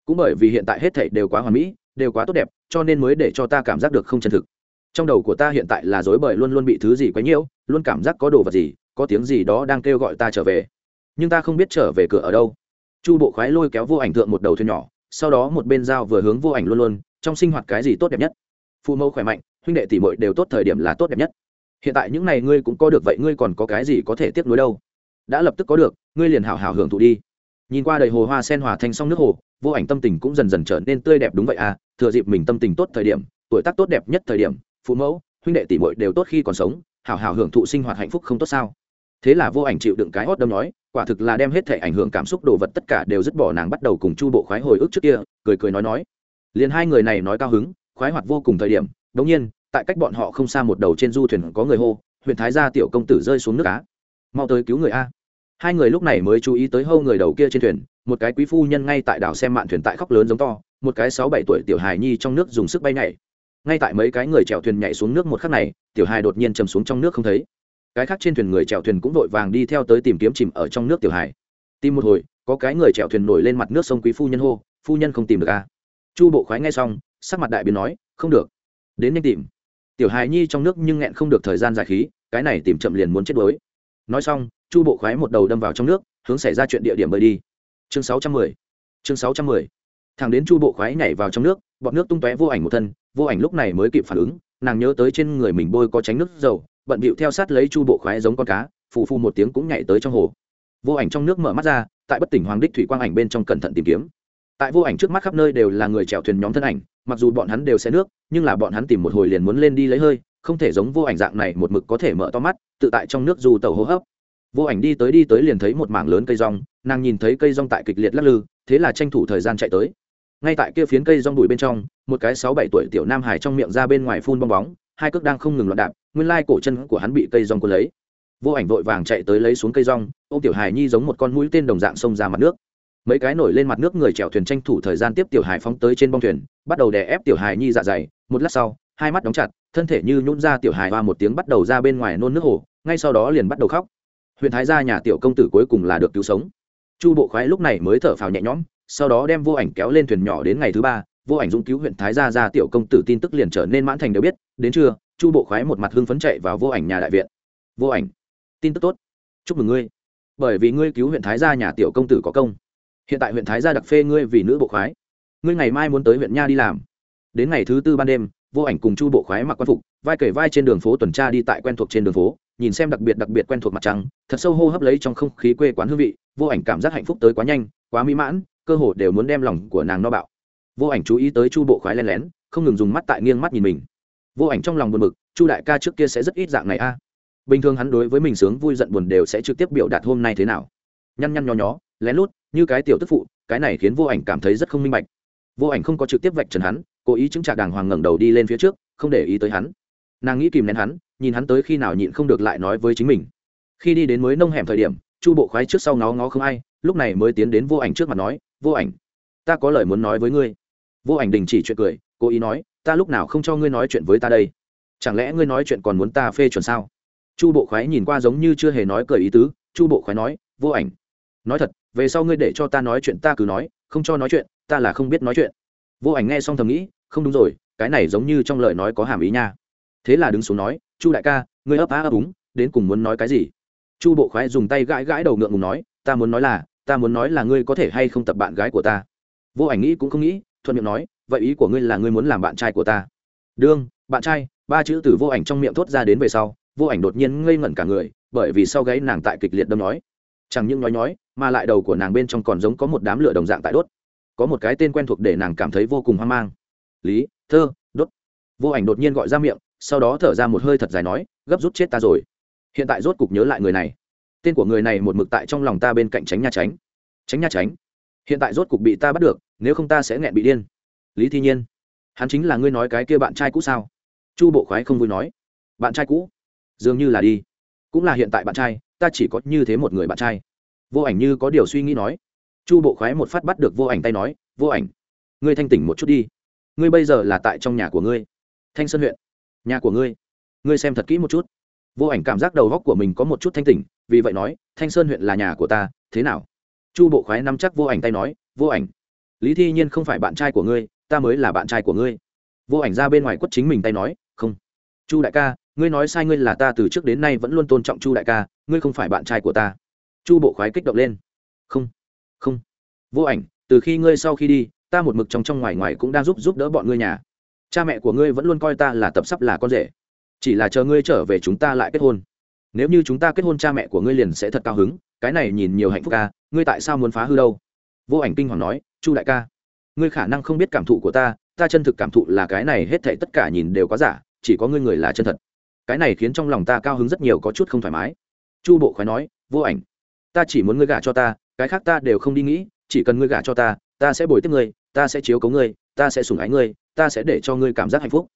cũng bởi vì hiện tại hết thảy đều quá hoàn mỹ, đều quá tốt đẹp, cho nên mới để cho ta cảm giác được không chân thực. Trong đầu của ta hiện tại là dối bời luôn luôn bị thứ gì quấy nhiễu, luôn cảm giác có đồ vật gì có tiếng gì đó đang kêu gọi ta trở về. Nhưng ta không biết trở về cửa ở đâu. Chu bộ khoái lôi kéo vô ảnh thượng một đầu thuyền nhỏ, sau đó một bên dao vừa hướng vô ảnh luôn luôn, trong sinh hoạt cái gì tốt đẹp nhất? Phụ mẫu khỏe mạnh, huynh đệ tỷ muội đều tốt thời điểm là tốt đẹp nhất. Hiện tại những này ngươi cũng có được vậy ngươi còn có cái gì có thể tiếp nối đâu? Đã lập tức có được, ngươi liền hảo hảo hưởng thụ đi. Nhìn qua đầy hồ hoa sen hòa thanh song nước hồ, vô ảnh tâm tình cũng dần dần trở nên tươi đẹp đúng vậy à? Thừa dịp mình tâm tình tốt thời điểm, tuổi tác tốt đẹp nhất thời điểm, phụ mẫu, huynh đệ tỷ muội đều tốt khi còn sống, hảo hảo hưởng thụ sinh hoạt hạnh phúc không tốt sao? Thế là vô ảnh chịu đựng cái hót đâm nói, quả thực là đem hết thể ảnh hưởng cảm xúc đồ vật tất cả đều dứt bỏ nàng bắt đầu cùng chu bộ khoái hồi ức trước kia, cười cười nói nói. Liền hai người này nói cao hứng, khoái hoạt vô cùng thời điểm, đống nhiên, tại cách bọn họ không xa một đầu trên du thuyền có người hô huyện thái gia tiểu công tử rơi xuống nước cá mau tới cứu người a. Hai người lúc này mới chú ý tới hâu người đầu kia trên thuyền, một cái quý phu nhân ngay tại đảo xem mạn thuyền tại khóc lớn giống to, một cái sáu bảy tuổi tiểu hài nhi trong nước dùng sức bay nhảy. Ngay tại mấy cái người chèo thuyền nhảy xuống nước một khắc này, tiểu hài đột nhiên chầm xuống trong nước không thấy cái khác trên thuyền người chèo thuyền cũng vội vàng đi theo tới tìm kiếm chìm ở trong nước tiểu hải tìm một hồi, có cái người chèo thuyền nổi lên mặt nước sông quý phu nhân hô, phu nhân không tìm được a chu bộ khoái nghe xong, sắc mặt đại biến nói, không được, đến nhanh tìm. Tiểu hài nhi trong nước nhưng nghẹn không được thời gian dài khí, cái này tìm chậm liền muốn chết đuối. Nói xong, chu bộ khoái một đầu đâm vào trong nước, hướng xảy ra chuyện địa điểm bơi đi. Chương sáu trăm mười, chương sáu trăm mười. Thằng đến chu bộ khoái nhảy vào trong nước bọt nước tung tóe vô ảnh một thân, vô ảnh lúc này mới kịp phản ứng, nàng nhớ tới trên người mình bôi có tránh nước dầu bận bịu theo sát lấy chu bộ khoái giống con cá, phù phù một tiếng cũng nhảy tới trong hồ. Vô ảnh trong nước mở mắt ra, tại bất tỉnh hoàng đích thủy quang ảnh bên trong cẩn thận tìm kiếm. Tại vô ảnh trước mắt khắp nơi đều là người chèo thuyền nhóm thân ảnh, mặc dù bọn hắn đều xe nước, nhưng là bọn hắn tìm một hồi liền muốn lên đi lấy hơi, không thể giống vô ảnh dạng này một mực có thể mở to mắt, tự tại trong nước dù tàu hô hấp. Vô ảnh đi tới đi tới liền thấy một mảng lớn cây rong, nàng nhìn thấy cây rong tại kịch liệt lắc lư, thế là tranh thủ thời gian chạy tới. Ngay tại kia phiến cây rong đùi bên trong, một cái sáu bảy tuổi tiểu nam hải trong miệng ra bên ngoài phun bong bóng, hai cước đang không ngừng loạn đạp nguyên lai cổ chân của hắn bị cây rong cuốn lấy. Vô ảnh vội vàng chạy tới lấy xuống cây rong ô tiểu hải nhi giống một con mũi tên đồng dạng xông ra mặt nước. Mấy cái nổi lên mặt nước người chèo thuyền tranh thủ thời gian tiếp tiểu hải phóng tới trên bong thuyền, bắt đầu đè ép tiểu hải nhi dạ dày. Một lát sau, hai mắt đóng chặt, thân thể như nhún ra tiểu hải hoa một tiếng bắt đầu ra bên ngoài nôn nước hồ, ngay sau đó liền bắt đầu khóc. Huyện thái gia nhà tiểu công tử cuối cùng là được cứu sống. Chu bộ khoái lúc này mới thở phào nhẹ nhõm, sau đó đem vô ảnh kéo lên thuyền nhỏ đến ngày thứ ba. Vô ảnh dũng cứu huyện thái gia ra, tiểu công tử tin tức liền trở nên mãn thành đều biết. Đến trưa chu bộ khoái một mặt hưng phấn chạy vào vô ảnh nhà đại viện. Vô ảnh, tin tức tốt. Chúc mừng ngươi. Bởi vì ngươi cứu huyện thái gia nhà tiểu công tử có công. Hiện tại huyện thái gia đặc phê ngươi vì nữ bộ khoái. Ngươi ngày mai muốn tới huyện nha đi làm. Đến ngày thứ tư ban đêm, vô ảnh cùng chu bộ khoái mặc quan phục, vai kể vai trên đường phố tuần tra đi tại quen thuộc trên đường phố, nhìn xem đặc biệt đặc biệt quen thuộc mặt trăng, thật sâu hô hấp lấy trong không khí quê quán hương vị, vô ảnh cảm giác hạnh phúc tới quá nhanh, quá mỹ mãn, cơ hồ đều muốn đem lòng của nàng no bạo. Vô ảnh chú ý tới chu bộ khoái len lén, không ngừng dùng mắt tại nghiêng mắt nhìn mình vô ảnh trong lòng buồn bực, chu đại ca trước kia sẽ rất ít dạng này a. Bình thường hắn đối với mình sướng vui giận buồn đều sẽ trực tiếp biểu đạt hôm nay thế nào. Nhăn nhăn nho nhó, lén lút, như cái tiểu tức phụ, cái này khiến vô ảnh cảm thấy rất không minh bạch. Vô ảnh không có trực tiếp vạch trần hắn, cố ý chứng trả đàng hoàng ngẩng đầu đi lên phía trước, không để ý tới hắn. Nàng nghĩ kìm nén hắn, nhìn hắn tới khi nào nhịn không được lại nói với chính mình. Khi đi đến mới nông hẻm thời điểm, chu bộ khoái trước sau ngó ngó không ai, lúc này mới tiến đến vô ảnh trước mặt nói, vô ảnh, ta có lời muốn nói với ngươi. Vô ảnh đình chỉ chuyện cười, cố ý nói ta lúc nào không cho ngươi nói chuyện với ta đây? Chẳng lẽ ngươi nói chuyện còn muốn ta phê chuẩn sao? Chu bộ khoái nhìn qua giống như chưa hề nói cười ý tứ, chu bộ khoái nói, vô ảnh, nói thật, về sau ngươi để cho ta nói chuyện ta cứ nói, không cho nói chuyện, ta là không biết nói chuyện. Vô ảnh nghe xong thầm nghĩ, không đúng rồi, cái này giống như trong lời nói có hàm ý nha. Thế là đứng xuống nói, chu đại ca, ngươi ấp á ấp úng, đến cùng muốn nói cái gì? Chu bộ khoái dùng tay gãi gãi đầu ngượng ngùng nói, ta muốn nói là, ta muốn nói là ngươi có thể hay không tập bạn gái của ta. Vô ảnh nghĩ cũng không nghĩ, thuận miệng nói vậy ý của ngươi là ngươi muốn làm bạn trai của ta? Đương, bạn trai, ba chữ từ vô ảnh trong miệng thốt ra đến về sau, vô ảnh đột nhiên ngây ngẩn cả người, bởi vì sau gáy nàng tại kịch liệt đâm nói. Chẳng những nói nói, mà lại đầu của nàng bên trong còn giống có một đám lửa đồng dạng tại đốt. Có một cái tên quen thuộc để nàng cảm thấy vô cùng hoang mang. Lý, thơ, đốt. Vô ảnh đột nhiên gọi ra miệng, sau đó thở ra một hơi thật dài nói, gấp rút chết ta rồi. Hiện tại rốt cục nhớ lại người này. Tên của người này một mực tại trong lòng ta bên cạnh tránh nha tránh. Tránh nha tránh. Hiện tại rốt cục bị ta bắt được, nếu không ta sẽ nghẹn bị điên lý thi nhiên hắn chính là ngươi nói cái kia bạn trai cũ sao chu bộ khoái không vui nói bạn trai cũ dường như là đi cũng là hiện tại bạn trai ta chỉ có như thế một người bạn trai vô ảnh như có điều suy nghĩ nói chu bộ khoái một phát bắt được vô ảnh tay nói vô ảnh ngươi thanh tỉnh một chút đi ngươi bây giờ là tại trong nhà của ngươi thanh sơn huyện nhà của ngươi ngươi xem thật kỹ một chút vô ảnh cảm giác đầu góc của mình có một chút thanh tỉnh vì vậy nói thanh sơn huyện là nhà của ta thế nào chu bộ khoái nắm chắc vô ảnh tay nói vô ảnh lý thi nhiên không phải bạn trai của ngươi ta mới là bạn trai của ngươi. Vô ảnh ra bên ngoài quất chính mình tay nói, không. Chu đại ca, ngươi nói sai ngươi là ta từ trước đến nay vẫn luôn tôn trọng chu đại ca, ngươi không phải bạn trai của ta. Chu bộ khoái kích động lên. Không không. Vô ảnh, từ khi ngươi sau khi đi, ta một mực trong trong ngoài ngoài cũng đang giúp giúp đỡ bọn ngươi nhà. Cha mẹ của ngươi vẫn luôn coi ta là tập sắp là con rể. Chỉ là chờ ngươi trở về chúng ta lại kết hôn. Nếu như chúng ta kết hôn cha mẹ của ngươi liền sẽ thật cao hứng, cái này nhìn nhiều hạnh phúc ca, ngươi tại sao muốn phá hư đâu? Vô ảnh kinh hoàng nói, chu đại ca ngươi khả năng không biết cảm thụ của ta ta chân thực cảm thụ là cái này hết thảy tất cả nhìn đều có giả, chỉ có ngươi người là chân thật. Cái này khiến trong lòng ta cao hứng rất nhiều có chút không thoải mái. Chu bộ khoái nói, vô ảnh, ta chỉ muốn ngươi gả cho ta, cái khác ta đều không đi nghĩ, chỉ cần ngươi gả cho ta ta sẽ bồi tiếp ngươi, ta sẽ chiếu cấu ngươi, ta sẽ sủng ái ngươi, ta sẽ để cho ngươi cảm giác hạnh phúc.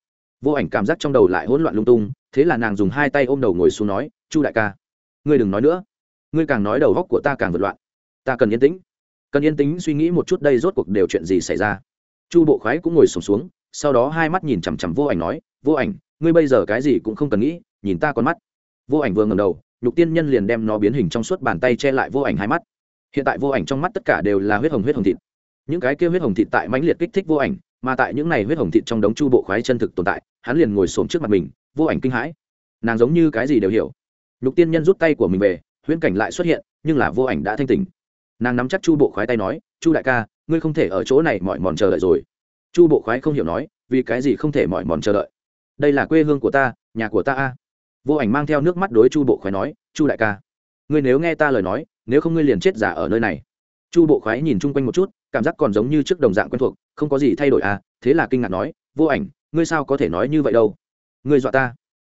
Vô ảnh cảm giác trong đầu lại hỗn loạn lung tung, thế là nàng dùng hai tay ôm đầu ngồi xuống nói, chu đại ca, ngươi đừng nói nữa. Ngươi càng nói đầu góc của ta càng vượt loạn. Ta cần yên tĩnh cần yên tĩnh suy nghĩ một chút đây rốt cuộc đều chuyện gì xảy ra. Chu bộ khoái cũng ngồi sùng xuống, xuống sau đó hai mắt nhìn chằm chằm vô ảnh nói vô ảnh ngươi bây giờ cái gì cũng không cần nghĩ nhìn ta con mắt. Vô ảnh vừa ngầm đầu nhục tiên nhân liền đem nó biến hình trong suốt bàn tay che lại vô ảnh hai mắt. Hiện tại vô ảnh trong mắt tất cả đều là huyết hồng huyết hồng thịt. Những cái kia huyết hồng thịt tại mãnh liệt kích thích vô ảnh mà tại những này huyết hồng thịt trong đống chu bộ khoái chân thực tồn tại hắn liền ngồi xổm trước mặt mình vô ảnh kinh hãi. Nàng giống như cái gì đều hiểu. Nhục tiên nhân rút tay của mình về huyễn cảnh lại xuất hiện nhưng là vô ảnh đã thanh tỉnh nàng nắm chắc chu bộ khoái tay nói, chu đại ca, ngươi không thể ở chỗ này mỏi mòn chờ đợi rồi. Chu bộ khoái không hiểu nói, vì cái gì không thể mỏi mòn chờ đợi? Đây là quê hương của ta, nhà của ta a. Vô ảnh mang theo nước mắt đối chu bộ khoái nói, chu đại ca, ngươi nếu nghe ta lời nói, nếu không ngươi liền chết giả ở nơi này. Chu bộ khoái nhìn chung quanh một chút, cảm giác còn giống như trước đồng dạng quen thuộc, không có gì thay đổi à thế là kinh ngạc nói, vô ảnh, ngươi sao có thể nói như vậy đâu? Ngươi dọa ta.